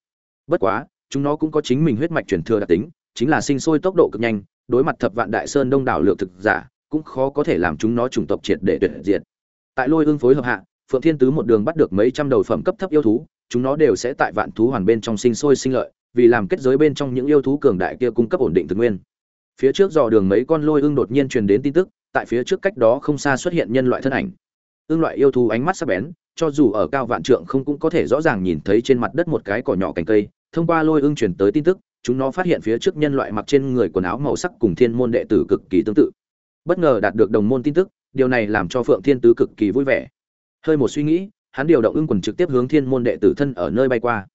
Bất quá, chúng nó cũng có chính mình huyết mạch truyền thừa đặc tính, chính là sinh sôi tốc độ cực nhanh, đối mặt thập vạn đại sơn đông đảo lượng thực giả, cũng khó có thể làm chúng nó chủng tộc triệt để tuyệt diệt. Tại lôi ương phối hợp hạ, phượng thiên tứ một đường bắt được mấy trăm đầu phẩm cấp thấp yêu thú, chúng nó đều sẽ tại vạn thú hoàn bên trong sinh sôi sinh lợi, vì làm kết giới bên trong những yêu thú cường đại kia cung cấp ổn định thực nguyên. Phía trước dò đường mấy con lôi ương đột nhiên truyền đến tin tức tại phía trước cách đó không xa xuất hiện nhân loại thân ảnh. Ương loại yêu thú ánh mắt sắc bén, cho dù ở cao vạn trượng không cũng có thể rõ ràng nhìn thấy trên mặt đất một cái cỏ nhỏ cành cây. Thông qua lôi ương truyền tới tin tức, chúng nó phát hiện phía trước nhân loại mặc trên người quần áo màu sắc cùng thiên môn đệ tử cực kỳ tương tự. Bất ngờ đạt được đồng môn tin tức, điều này làm cho phượng thiên tứ cực kỳ vui vẻ. Hơi một suy nghĩ, hắn điều động ưng quần trực tiếp hướng thiên môn đệ tử thân ở nơi bay qua.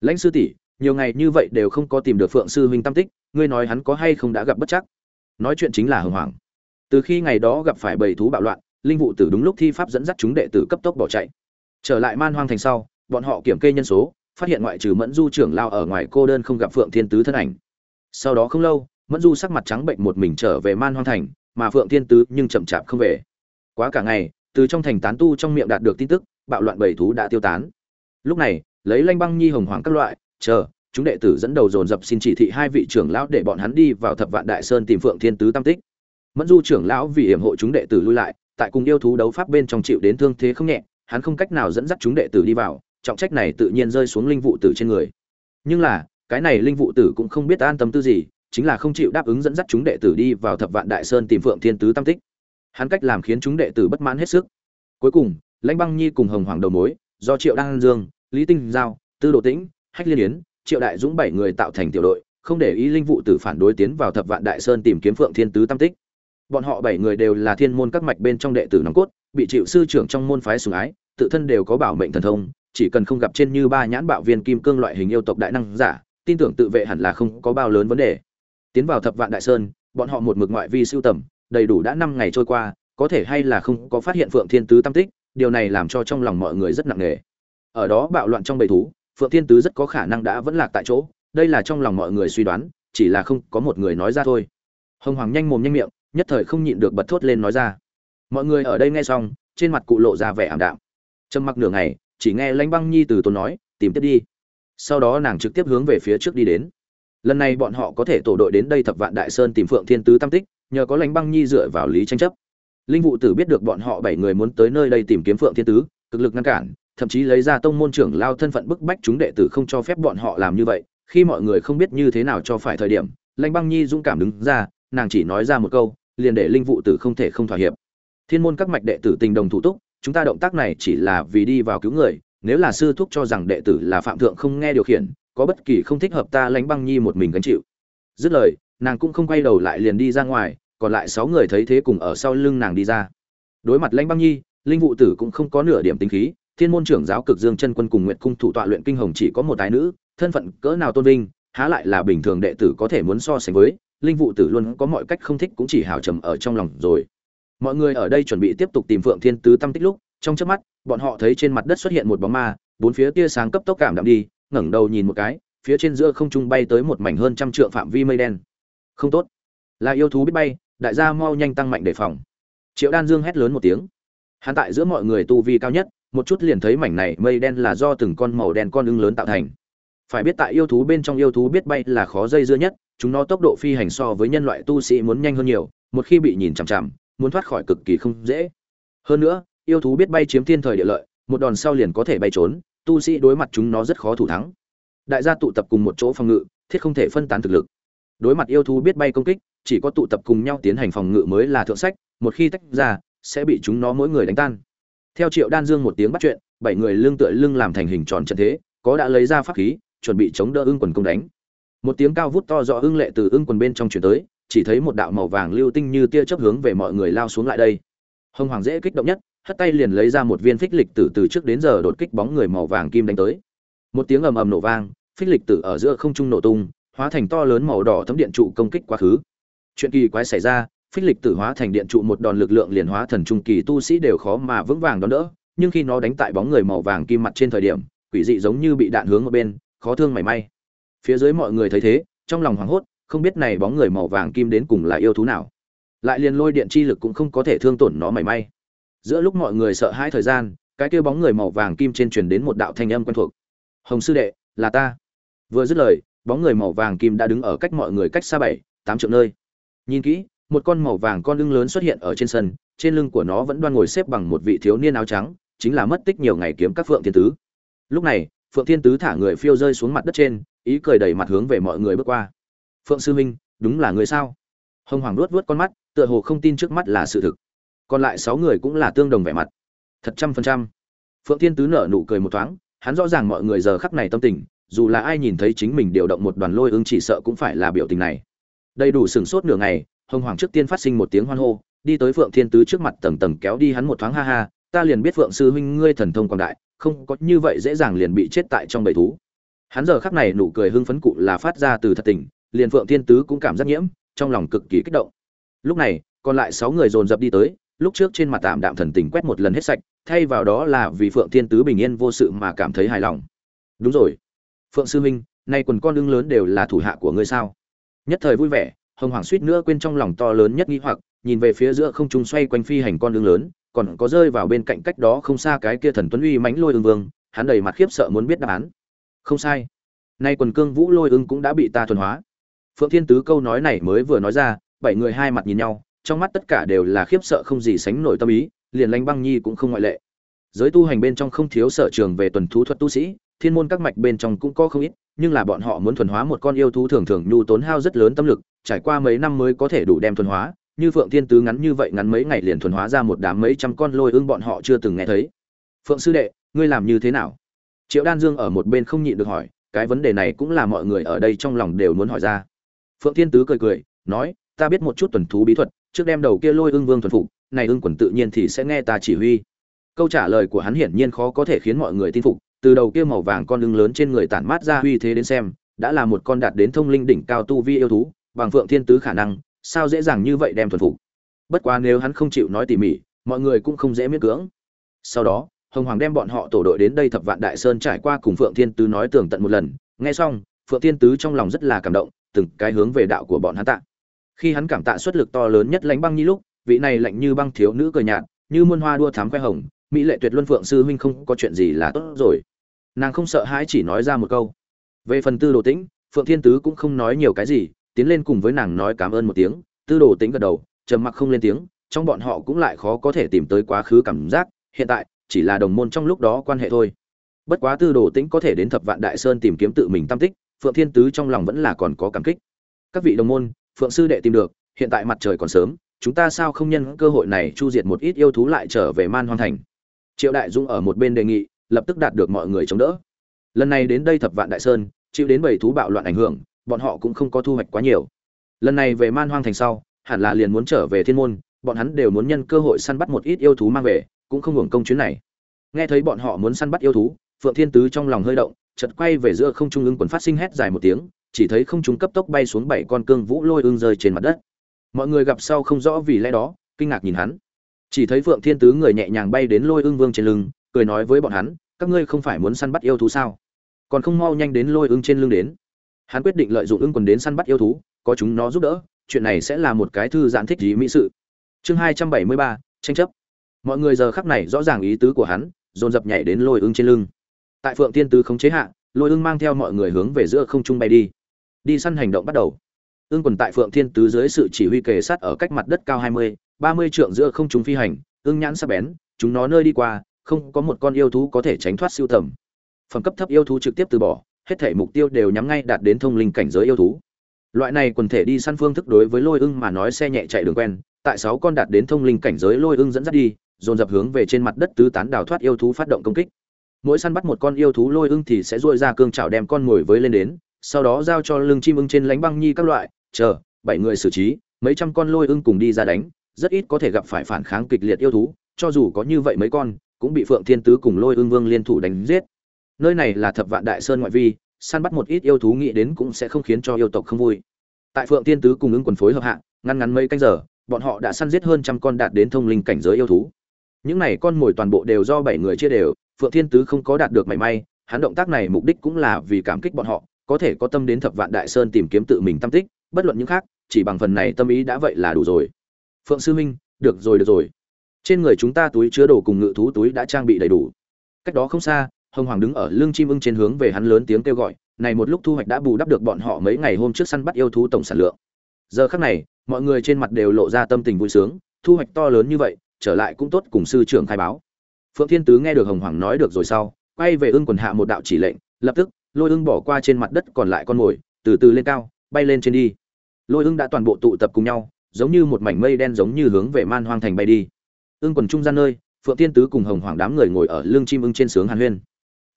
Lãnh sư tỷ, nhiều ngày như vậy đều không có tìm được phượng sư huynh tam tích, ngươi nói hắn có hay không đã gặp bất chắc? Nói chuyện chính là hưng hoàng từ khi ngày đó gặp phải bầy thú bạo loạn, linh vụ tử đúng lúc thi pháp dẫn dắt chúng đệ tử cấp tốc bỏ chạy. Trở lại man hoang thành sau, bọn họ kiểm kê nhân số, phát hiện ngoại trừ mẫn du trưởng lao ở ngoài cô đơn không gặp phượng thiên tứ thân ảnh. Sau đó không lâu, mẫn du sắc mặt trắng bệnh một mình trở về man hoang thành, mà phượng thiên tứ nhưng chậm chạp không về. Quá cả ngày, từ trong thành tán tu trong miệng đạt được tin tức, bạo loạn bầy thú đã tiêu tán. Lúc này, lấy lanh băng nhi hồng hoàng các loại, chờ, chúng đệ tử dẫn đầu dồn dập xin chỉ thị hai vị trưởng lão để bọn hắn đi vào thập vạn đại sơn tìm phượng thiên tứ tam tích mẫn du trưởng lão vì hiểm hộ chúng đệ tử lui lại, tại cùng yêu thú đấu pháp bên trong chịu đến thương thế không nhẹ, hắn không cách nào dẫn dắt chúng đệ tử đi vào, trọng trách này tự nhiên rơi xuống linh vụ tử trên người. Nhưng là, cái này linh vụ tử cũng không biết an tâm tư gì, chính là không chịu đáp ứng dẫn dắt chúng đệ tử đi vào thập vạn đại sơn tìm phượng thiên tứ tam tích. Hắn cách làm khiến chúng đệ tử bất mãn hết sức. Cuối cùng, lãnh băng nhi cùng hồng hoàng đầu mối, do triệu đăng dương, lý tinh giao, tư đồ tĩnh, hách liên yến, triệu đại dũng bảy người tạo thành tiểu đội, không để ý linh vụ tử phản đối tiến vào thập vạn đại sơn tìm kiếm phượng thiên tứ tam tích bọn họ bảy người đều là thiên môn các mạch bên trong đệ tử nòng cốt, bị chịu sư trưởng trong môn phái sùng ái, tự thân đều có bảo mệnh thần thông, chỉ cần không gặp trên như ba nhãn bạo viên kim cương loại hình yêu tộc đại năng giả, tin tưởng tự vệ hẳn là không có bao lớn vấn đề. Tiến vào thập vạn đại sơn, bọn họ một mực ngoại vi siêu tầm, đầy đủ đã năm ngày trôi qua, có thể hay là không có phát hiện phượng thiên tứ tam tích, điều này làm cho trong lòng mọi người rất nặng nề. Ở đó bạo loạn trong bầy thú, phượng thiên tứ rất có khả năng đã vẫn lạc tại chỗ, đây là trong lòng mọi người suy đoán, chỉ là không có một người nói ra thôi. Hồng hoàng nhanh mồm nhanh miệng nhất thời không nhịn được bật thốt lên nói ra. Mọi người ở đây nghe xong, trên mặt cụ lộ ra vẻ ảm đạm. Trầm mặc nửa ngày, chỉ nghe lãnh băng nhi từ tốn nói, tìm tiếp đi. Sau đó nàng trực tiếp hướng về phía trước đi đến. Lần này bọn họ có thể tổ đội đến đây thập vạn đại sơn tìm phượng thiên tứ tam tích, nhờ có lãnh băng nhi dựa vào lý tranh chấp. Linh vụ tử biết được bọn họ bảy người muốn tới nơi đây tìm kiếm phượng thiên tứ, cực lực ngăn cản, thậm chí lấy ra tông môn trưởng lao thân phận bức bách chúng đệ tử không cho phép bọn họ làm như vậy. Khi mọi người không biết như thế nào cho phải thời điểm, lãnh băng nhi dũng cảm đứng ra, nàng chỉ nói ra một câu liền để linh vụ tử không thể không thỏa hiệp. Thiên môn các mạch đệ tử tình đồng thủ túc, chúng ta động tác này chỉ là vì đi vào cứu người, nếu là sư thúc cho rằng đệ tử là phạm thượng không nghe điều khiển, có bất kỳ không thích hợp ta lãnh băng nhi một mình gánh chịu. Dứt lời, nàng cũng không quay đầu lại liền đi ra ngoài, còn lại sáu người thấy thế cùng ở sau lưng nàng đi ra. Đối mặt lãnh băng nhi, linh vụ tử cũng không có nửa điểm tính khí, thiên môn trưởng giáo cực dương chân quân cùng nguyệt cung thủ tọa luyện kinh hồng chỉ có một tài nữ, thân phận cỡ nào tôn vinh, há lại là bình thường đệ tử có thể muốn so sánh với linh vụ tử luôn có mọi cách không thích cũng chỉ hào trầm ở trong lòng rồi. Mọi người ở đây chuẩn bị tiếp tục tìm phượng thiên tứ tâm tích lúc, trong chớp mắt, bọn họ thấy trên mặt đất xuất hiện một bóng ma, bốn phía tia sáng cấp tốc cảm đạm đi, ngẩng đầu nhìn một cái, phía trên giữa không trung bay tới một mảnh hơn trăm trượng phạm vi mây đen. Không tốt. Là yêu thú biết bay, đại gia mau nhanh tăng mạnh đề phòng. Triệu đan dương hét lớn một tiếng. Hắn tại giữa mọi người tu vi cao nhất, một chút liền thấy mảnh này mây đen là do từng con màu đen con ưng lớn tạo thành. Phải biết tại yêu thú bên trong yêu thú biết bay là khó dây dưa nhất chúng nó tốc độ phi hành so với nhân loại tu sĩ muốn nhanh hơn nhiều, một khi bị nhìn chằm chằm, muốn thoát khỏi cực kỳ không dễ. Hơn nữa, yêu thú biết bay chiếm thiên thời địa lợi, một đòn sau liền có thể bay trốn, tu sĩ đối mặt chúng nó rất khó thủ thắng. Đại gia tụ tập cùng một chỗ phòng ngự, thiết không thể phân tán thực lực. Đối mặt yêu thú biết bay công kích, chỉ có tụ tập cùng nhau tiến hành phòng ngự mới là thượng sách, một khi tách ra, sẽ bị chúng nó mỗi người đánh tan. Theo triệu đan dương một tiếng bắt chuyện, bảy người lưng tựa lưng làm thành hình tròn trận thế, có đã lấy ra pháp khí, chuẩn bị chống đỡ ưng quần công đánh một tiếng cao vút to rõ ưng lệ từ ưng quần bên trong chuyển tới, chỉ thấy một đạo màu vàng lưu tinh như tia chớp hướng về mọi người lao xuống lại đây. Hồng hoàng dễ kích động nhất, hất tay liền lấy ra một viên phích lịch tử từ trước đến giờ đột kích bóng người màu vàng kim đánh tới. Một tiếng ầm ầm nổ vang, phích lịch tử ở giữa không trung nổ tung, hóa thành to lớn màu đỏ thấm điện trụ công kích quá khứ. Chuyện kỳ quái xảy ra, phích lịch tử hóa thành điện trụ một đòn lực lượng liền hóa thần trung kỳ tu sĩ đều khó mà vững vàng đón đỡ, nhưng khi nó đánh tại bóng người màu vàng kim mặt trên thời điểm, quỷ dị giống như bị đạn hướng ở bên, khó thương mảy may phía dưới mọi người thấy thế, trong lòng hoảng hốt, không biết này bóng người màu vàng kim đến cùng là yêu thú nào. Lại liền lôi điện chi lực cũng không có thể thương tổn nó mảy may. Giữa lúc mọi người sợ hãi thời gian, cái kia bóng người màu vàng kim trên truyền đến một đạo thanh âm quen thuộc. Hồng sư đệ, là ta. Vừa dứt lời, bóng người màu vàng kim đã đứng ở cách mọi người cách xa bảy, tám triệu nơi. Nhìn kỹ, một con màu vàng con lưng lớn xuất hiện ở trên sân, trên lưng của nó vẫn đoan ngồi xếp bằng một vị thiếu niên áo trắng, chính là mất tích nhiều ngày kiếm các phượng thiên tứ. Lúc này, phượng thiên tứ thả người phiêu rơi xuống mặt đất trên ý cười đầy mặt hướng về mọi người bước qua. Phượng sư minh đúng là người sao? Hồng hoàng luốt vớt con mắt, tựa hồ không tin trước mắt là sự thực. Còn lại sáu người cũng là tương đồng vẻ mặt. Thật trăm phần trăm. Phượng thiên tứ nở nụ cười một thoáng, hắn rõ ràng mọi người giờ khắc này tâm tình, dù là ai nhìn thấy chính mình điều động một đoàn lôi ứng chỉ sợ cũng phải là biểu tình này. Đầy đủ sửng sốt nửa ngày, hồng hoàng trước tiên phát sinh một tiếng hoan hô, đi tới phượng thiên tứ trước mặt tầng tầng kéo đi hắn một thoáng ha ha, ta liền biết phượng sư huynh ngươi thần thông quảng đại, không có như vậy dễ dàng liền bị chết tại trong bầy thú hắn giờ khắc này nụ cười hưng phấn cụ là phát ra từ thật tình, liền phượng thiên tứ cũng cảm giác nhiễm, trong lòng cực kỳ kích động. Lúc này, còn lại sáu người dồn dập đi tới, lúc trước trên mặt tạm đạm thần tình quét một lần hết sạch, thay vào đó là vì phượng thiên tứ bình yên vô sự mà cảm thấy hài lòng. Đúng rồi. Phượng sư huynh nay quần con ưng lớn đều là thủ hạ của ngươi sao? Nhất thời vui vẻ, hồng hoàng suýt nữa quên trong lòng to lớn nhất nghĩ hoặc, nhìn về phía giữa không trung xoay quanh phi hành con ưng lớn, còn có rơi vào bên cạnh cách đó không xa cái kia thần tuấn uy mãnh lôi ưng vương, hắn đầy mặt khiếp sợ muốn biết đáp án không sai. Nay quần cương vũ lôi ưng cũng đã bị ta thuần hóa. Phượng thiên tứ câu nói này mới vừa nói ra, bảy người hai mặt nhìn nhau, trong mắt tất cả đều là khiếp sợ không gì sánh nổi tâm ý, liền lanh băng nhi cũng không ngoại lệ. Giới tu hành bên trong không thiếu sở trường về tuần thú thuật tu sĩ, thiên môn các mạch bên trong cũng có không ít, nhưng là bọn họ muốn thuần hóa một con yêu thú thường thường nhu tốn hao rất lớn tâm lực, trải qua mấy năm mới có thể đủ đem thuần hóa, như phượng thiên tứ ngắn như vậy ngắn mấy ngày liền thuần hóa ra một đám mấy trăm con lôi ương bọn họ chưa từng nghe thấy. Phượng sư đệ, ngươi làm như thế nào? Triệu đan dương ở một bên không nhịn được hỏi, cái vấn đề này cũng là mọi người ở đây trong lòng đều muốn hỏi ra. Phượng thiên tứ cười cười, nói, ta biết một chút tuần thú bí thuật, trước đem đầu kia lôi ưng vương thuần phục, này ưng quần tự nhiên thì sẽ nghe ta chỉ huy. Câu trả lời của hắn hiển nhiên khó có thể khiến mọi người tin phục, từ đầu kia màu vàng con ưng lớn trên người tản mát ra uy thế đến xem, đã là một con đạt đến thông linh đỉnh cao tu vi yêu thú, bằng phượng thiên tứ khả năng, sao dễ dàng như vậy đem thuần phục. Bất quá nếu hắn không chịu nói tỉ mỉ, mọi người cũng không dễ miễn cưỡng. Sau đó hồng hoàng đem bọn họ tổ đội đến đây thập vạn đại sơn trải qua cùng phượng thiên tứ nói tường tận một lần. Nghe xong, phượng thiên tứ trong lòng rất là cảm động, từng cái hướng về đạo của bọn hắn tạ. Khi hắn cảm tạ xuất lực to lớn nhất lãnh băng nhi lúc, vị này lạnh như băng thiếu nữ cười nhạt, như muôn hoa đua thám khoe hồng, mỹ lệ tuyệt luân phượng sư huynh không có chuyện gì là tốt rồi. Nàng không sợ hãi chỉ nói ra một câu. Về phần tư đồ tĩnh, phượng thiên tứ cũng không nói nhiều cái gì, tiến lên cùng với nàng nói cảm ơn một tiếng. Tư đồ tĩnh gật đầu, trầm mặc không lên tiếng, trong bọn họ cũng lại khó có thể tìm tới quá khứ cảm giác. Hiện tại chỉ là đồng môn trong lúc đó quan hệ thôi. Bất quá tư đồ tĩnh có thể đến thập vạn đại sơn tìm kiếm tự mình tâm tích, phượng thiên tứ trong lòng vẫn là còn có cảm kích. Các vị đồng môn, phượng sư đệ tìm được, hiện tại mặt trời còn sớm, chúng ta sao không nhân cơ hội này chu diệt một ít yêu thú lại trở về man hoang thành? Triệu đại dung ở một bên đề nghị, lập tức đạt được mọi người chống đỡ. Lần này đến đây thập vạn đại sơn, chịu đến bảy thú bạo loạn ảnh hưởng, bọn họ cũng không có thu hoạch quá nhiều. Lần này về man hoang thành sau, hẳn là liền muốn trở về thiên môn, bọn hắn đều muốn nhân cơ hội săn bắt một ít yêu thú mang về cũng không hưởng công chuyến này. Nghe thấy bọn họ muốn săn bắt yêu thú, phượng thiên tứ trong lòng hơi động, chợt quay về giữa không trung ưng quần phát sinh hét dài một tiếng, chỉ thấy không trung cấp tốc bay xuống bảy con cương vũ lôi ưng rơi trên mặt đất. Mọi người gặp sau không rõ vì lẽ đó, kinh ngạc nhìn hắn. Chỉ thấy phượng thiên tứ người nhẹ nhàng bay đến lôi ưng vương trên lưng, cười nói với bọn hắn, các ngươi không phải muốn săn bắt yêu thú sao? Còn không mau nhanh đến lôi ưng trên lưng đến. Hắn quyết định lợi dụng ưng quần đến săn bắt yêu thú, có chúng nó giúp đỡ, chuyện này sẽ là một cái thư giãn thích gì mỹ sự. Chương hai trăm bảy mươi ba, tranh chấp mọi người giờ khắc này rõ ràng ý tứ của hắn, dồn dập nhảy đến lôi ưng trên lưng. Tại phượng thiên tứ không chế hạ, lôi ưng mang theo mọi người hướng về giữa không trung bay đi. Đi săn hành động bắt đầu. Ương quần tại phượng thiên tứ dưới sự chỉ huy kề sát ở cách mặt đất cao hai mươi, ba mươi trượng giữa không trung phi hành ương nhãn sắc bén, chúng nó nơi đi qua, không có một con yêu thú có thể tránh thoát siêu tầm. Phẩm cấp thấp yêu thú trực tiếp từ bỏ, hết thể mục tiêu đều nhắm ngay đạt đến thông linh cảnh giới yêu thú. Loại này quần thể đi săn phương thức đối với lôi ưng mà nói xe nhẹ chạy đường quen, tại sáu con đạt đến thông linh cảnh giới lôi ưng dẫn dắt đi dồn dập hướng về trên mặt đất tứ tán đào thoát yêu thú phát động công kích. Mỗi săn bắt một con yêu thú lôi ưng thì sẽ dội ra cương chảo đem con mồi với lên đến, sau đó giao cho lưng chim ưng trên lánh băng nhi các loại, chờ, bảy người xử trí, mấy trăm con lôi ưng cùng đi ra đánh, rất ít có thể gặp phải phản kháng kịch liệt yêu thú, cho dù có như vậy mấy con, cũng bị phượng thiên tứ cùng lôi ưng vương liên thủ đánh giết. Nơi này là thập vạn đại sơn ngoại vi, săn bắt một ít yêu thú nghĩ đến cũng sẽ không khiến cho yêu tộc không vui. Tại phượng thiên tứ cùng ứng quần phối hợp hạ, ngăn ngắn mấy canh giờ, bọn họ đã săn giết hơn trăm con đạt đến thông linh cảnh giới yêu thú những này con mồi toàn bộ đều do bảy người chia đều, phượng thiên tứ không có đạt được mảy may, hắn động tác này mục đích cũng là vì cảm kích bọn họ, có thể có tâm đến thập vạn đại sơn tìm kiếm tự mình tâm tích, bất luận những khác, chỉ bằng phần này tâm ý đã vậy là đủ rồi. Phượng sư minh, được rồi được rồi. Trên người chúng ta túi chứa đồ cùng ngự thú túi đã trang bị đầy đủ. Cách đó không xa, hồng hoàng đứng ở lưng chim ưng trên hướng về hắn lớn tiếng kêu gọi, này một lúc thu hoạch đã bù đắp được bọn họ mấy ngày hôm trước săn bắt yêu thú tổng sản lượng. Giờ khắc này, mọi người trên mặt đều lộ ra tâm tình vui sướng, thu hoạch to lớn như vậy trở lại cũng tốt cùng sư trưởng khai báo. Phượng thiên tứ nghe được hồng hoàng nói được rồi sau, quay về ưng quần hạ một đạo chỉ lệnh, lập tức, lôi ưng bỏ qua trên mặt đất còn lại con mồi, từ từ lên cao, bay lên trên đi. Lôi ưng đã toàn bộ tụ tập cùng nhau, giống như một mảnh mây đen giống như hướng về man hoang thành bay đi. Ưng quần trung gian nơi, phượng thiên tứ cùng hồng hoàng đám người ngồi ở lưng chim ưng trên sướng hàn huyên.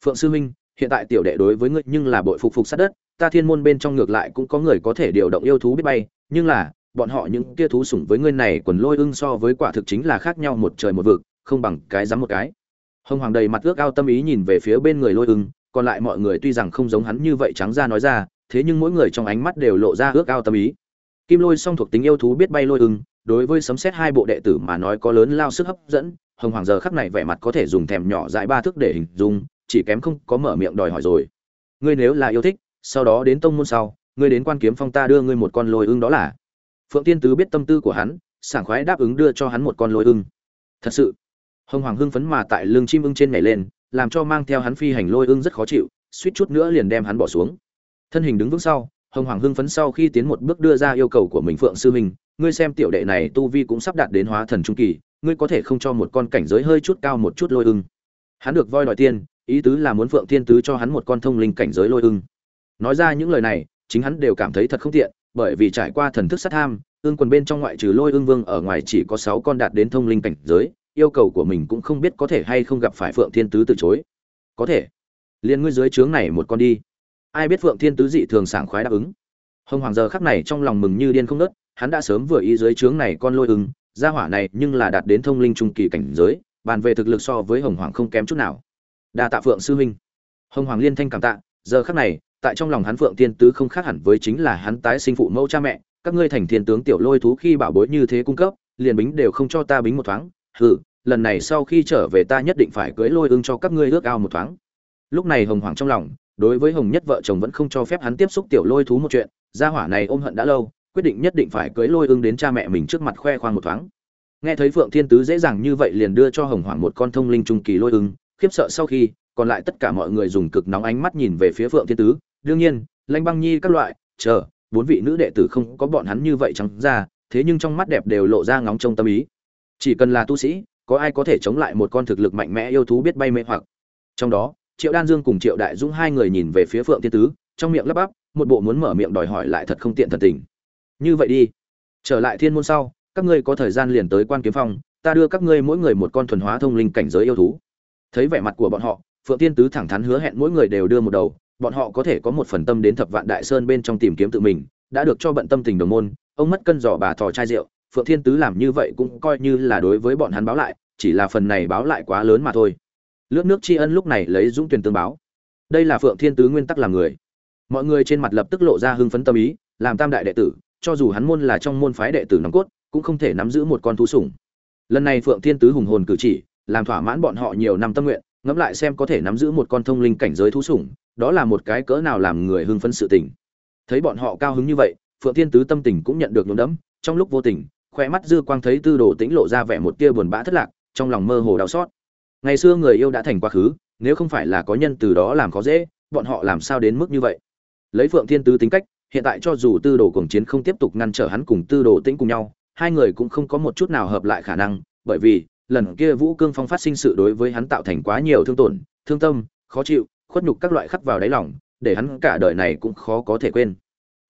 Phượng sư huynh, hiện tại tiểu đệ đối với ngươi nhưng là bội phục phục sát đất, ta thiên môn bên trong ngược lại cũng có người có thể điều động yêu thú biết bay, nhưng là bọn họ những kia thú sủng với ngươi này quần lôi ưng so với quả thực chính là khác nhau một trời một vực, không bằng cái dám một cái. Hồng hoàng đầy mặt ước ao tâm ý nhìn về phía bên người lôi ưng, còn lại mọi người tuy rằng không giống hắn như vậy trắng ra nói ra, thế nhưng mỗi người trong ánh mắt đều lộ ra ước ao tâm ý. Kim lôi song thuộc tính yêu thú biết bay lôi ưng, đối với sấm xét hai bộ đệ tử mà nói có lớn lao sức hấp dẫn, hồng hoàng giờ khắc này vẻ mặt có thể dùng thèm nhỏ dãi ba thước để hình dung, chỉ kém không có mở miệng đòi hỏi rồi. Ngươi nếu là yêu thích, sau đó đến tông môn sau, ngươi đến quan kiếm phong ta đưa ngươi một con lôi ưng đó là phượng tiên tứ biết tâm tư của hắn, sảng khoái đáp ứng đưa cho hắn một con lôi ưng. Thật sự, hồng hoàng hưng phấn mà tại lưng chim ưng trên nhảy lên, làm cho mang theo hắn phi hành lôi ưng rất khó chịu, suýt chút nữa liền đem hắn bỏ xuống. Thân hình đứng vững sau, hồng hoàng hưng phấn sau khi tiến một bước đưa ra yêu cầu của mình phượng sư mình ngươi xem tiểu đệ này tu vi cũng sắp đạt đến hóa thần trung kỳ, ngươi có thể không cho một con cảnh giới hơi chút cao một chút lôi ưng. Hắn được voi đòi tiên ý tứ là muốn phượng thiên tứ cho hắn một con thông linh cảnh giới lôi ưng. Nói ra những lời này, chính hắn đều cảm thấy thật không tiện bởi vì trải qua thần thức sát tham, ương quần bên trong ngoại trừ lôi ương vương ở ngoài chỉ có sáu con đạt đến thông linh cảnh giới, yêu cầu của mình cũng không biết có thể hay không gặp phải phượng thiên tứ từ chối. Có thể. Liền ngươi dưới trướng này một con đi. Ai biết phượng thiên tứ dị thường sảng khoái đáp ứng. Hồng hoàng giờ khắc này trong lòng mừng như điên không nớt hắn đã sớm vừa ý dưới trướng này con lôi ưng, gia hỏa này nhưng là đạt đến thông linh trung kỳ cảnh giới, bàn về thực lực so với hồng hoàng không kém chút nào. Đa tạ phượng sư huynh. Hồng hoàng liên thanh cảm tạ, giờ khắc này tại trong lòng hắn phượng tiên tứ không khác hẳn với chính là hắn tái sinh phụ mẫu cha mẹ, các ngươi thành thiên tướng tiểu lôi thú khi bảo bối như thế cung cấp, liền bính đều không cho ta bính một thoáng, hừ, lần này sau khi trở về ta nhất định phải cưới lôi ưng cho các ngươi ước ao một thoáng. Lúc này hồng hoàng trong lòng, đối với hồng nhất vợ chồng vẫn không cho phép hắn tiếp xúc tiểu lôi thú một chuyện, gia hỏa này ôm hận đã lâu, quyết định nhất định phải cưới lôi ưng đến cha mẹ mình trước mặt khoe khoang một thoáng. Nghe thấy phượng thiên tứ dễ dàng như vậy liền đưa cho hồng hoàng một con thông linh trung kỳ lôi ưng, khiếp sợ sau khi, còn lại tất cả mọi người dùng cực nóng ánh mắt nhìn về phía phượng thiên tứ đương nhiên lanh băng nhi các loại, chờ, bốn vị nữ đệ tử không có bọn hắn như vậy trắng ra, thế nhưng trong mắt đẹp đều lộ ra ngóng trông tâm ý. Chỉ cần là tu sĩ, có ai có thể chống lại một con thực lực mạnh mẽ yêu thú biết bay mê hoặc. Trong đó, triệu đan dương cùng triệu đại dũng hai người nhìn về phía phượng thiên tứ, trong miệng lắp bắp, một bộ muốn mở miệng đòi hỏi lại thật không tiện thần tình. Như vậy đi. Trở lại thiên môn sau, các ngươi có thời gian liền tới quan kiếm phong, ta đưa các ngươi mỗi người một con thuần hóa thông linh cảnh giới yêu thú. Thấy vẻ mặt của bọn họ, phượng tiên tứ thẳng thắn hứa hẹn mỗi người đều đưa một đầu bọn họ có thể có một phần tâm đến thập vạn đại sơn bên trong tìm kiếm tự mình, đã được cho bận tâm tình đồng môn, ông mất cân giỏ bà thò chai rượu, phượng thiên tứ làm như vậy cũng coi như là đối với bọn hắn báo lại, chỉ là phần này báo lại quá lớn mà thôi. Lướt nước tri ân lúc này lấy dũng tuyển tương báo. Đây là phượng thiên tứ nguyên tắc làm người. Mọi người trên mặt lập tức lộ ra hưng phấn tâm ý, làm tam đại đệ tử, cho dù hắn môn là trong môn phái đệ tử nòng cốt, cũng không thể nắm giữ một con thú sủng. Lần này phượng thiên tứ hùng hồn cử chỉ, làm thỏa mãn bọn họ nhiều năm tâm nguyện, ngẫm lại xem có thể nắm giữ một con thông linh cảnh giới thú sủng đó là một cái cỡ nào làm người hưng phấn sự tình. Thấy bọn họ cao hứng như vậy, phượng thiên tứ tâm tình cũng nhận được nhuốm đẫm, trong lúc vô tình, khóe mắt dư quang thấy tư đồ tĩnh lộ ra vẻ một tia buồn bã thất lạc, trong lòng mơ hồ đau xót. Ngày xưa người yêu đã thành quá khứ, nếu không phải là có nhân từ đó làm khó dễ, bọn họ làm sao đến mức như vậy? Lấy phượng thiên tứ tính cách, hiện tại cho dù tư đồ cuồng chiến không tiếp tục ngăn trở hắn cùng tư đồ tĩnh cùng nhau, hai người cũng không có một chút nào hợp lại khả năng, bởi vì, lần kia vũ cương phong phát sinh sự đối với hắn tạo thành quá nhiều thương tổn, thương tâm, khó chịu khuất nhục các loại khắc vào đáy lòng, để hắn cả đời này cũng khó có thể quên.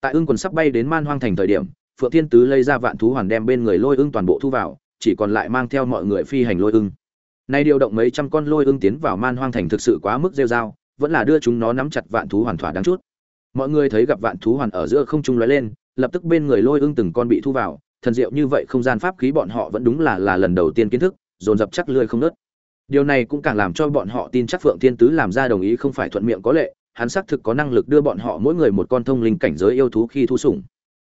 Tại ưng quần sắp bay đến man hoang thành thời điểm, phượng thiên tứ lấy ra vạn thú hoàn đem bên người lôi ưng toàn bộ thu vào, chỉ còn lại mang theo mọi người phi hành lôi ưng. Nay điều động mấy trăm con lôi ưng tiến vào man hoang thành thực sự quá mức rêu rao, vẫn là đưa chúng nó nắm chặt vạn thú hoàn thỏa đáng chút. Mọi người thấy gặp vạn thú hoàn ở giữa không trung lóe lên, lập tức bên người lôi ưng từng con bị thu vào, thần diệu như vậy không gian pháp khí bọn họ vẫn đúng là là lần đầu tiên kiến thức, dồn dập chắc lươi không nớt điều này cũng càng làm cho bọn họ tin chắc phượng thiên tứ làm ra đồng ý không phải thuận miệng có lệ, hắn xác thực có năng lực đưa bọn họ mỗi người một con thông linh cảnh giới yêu thú khi thu sủng.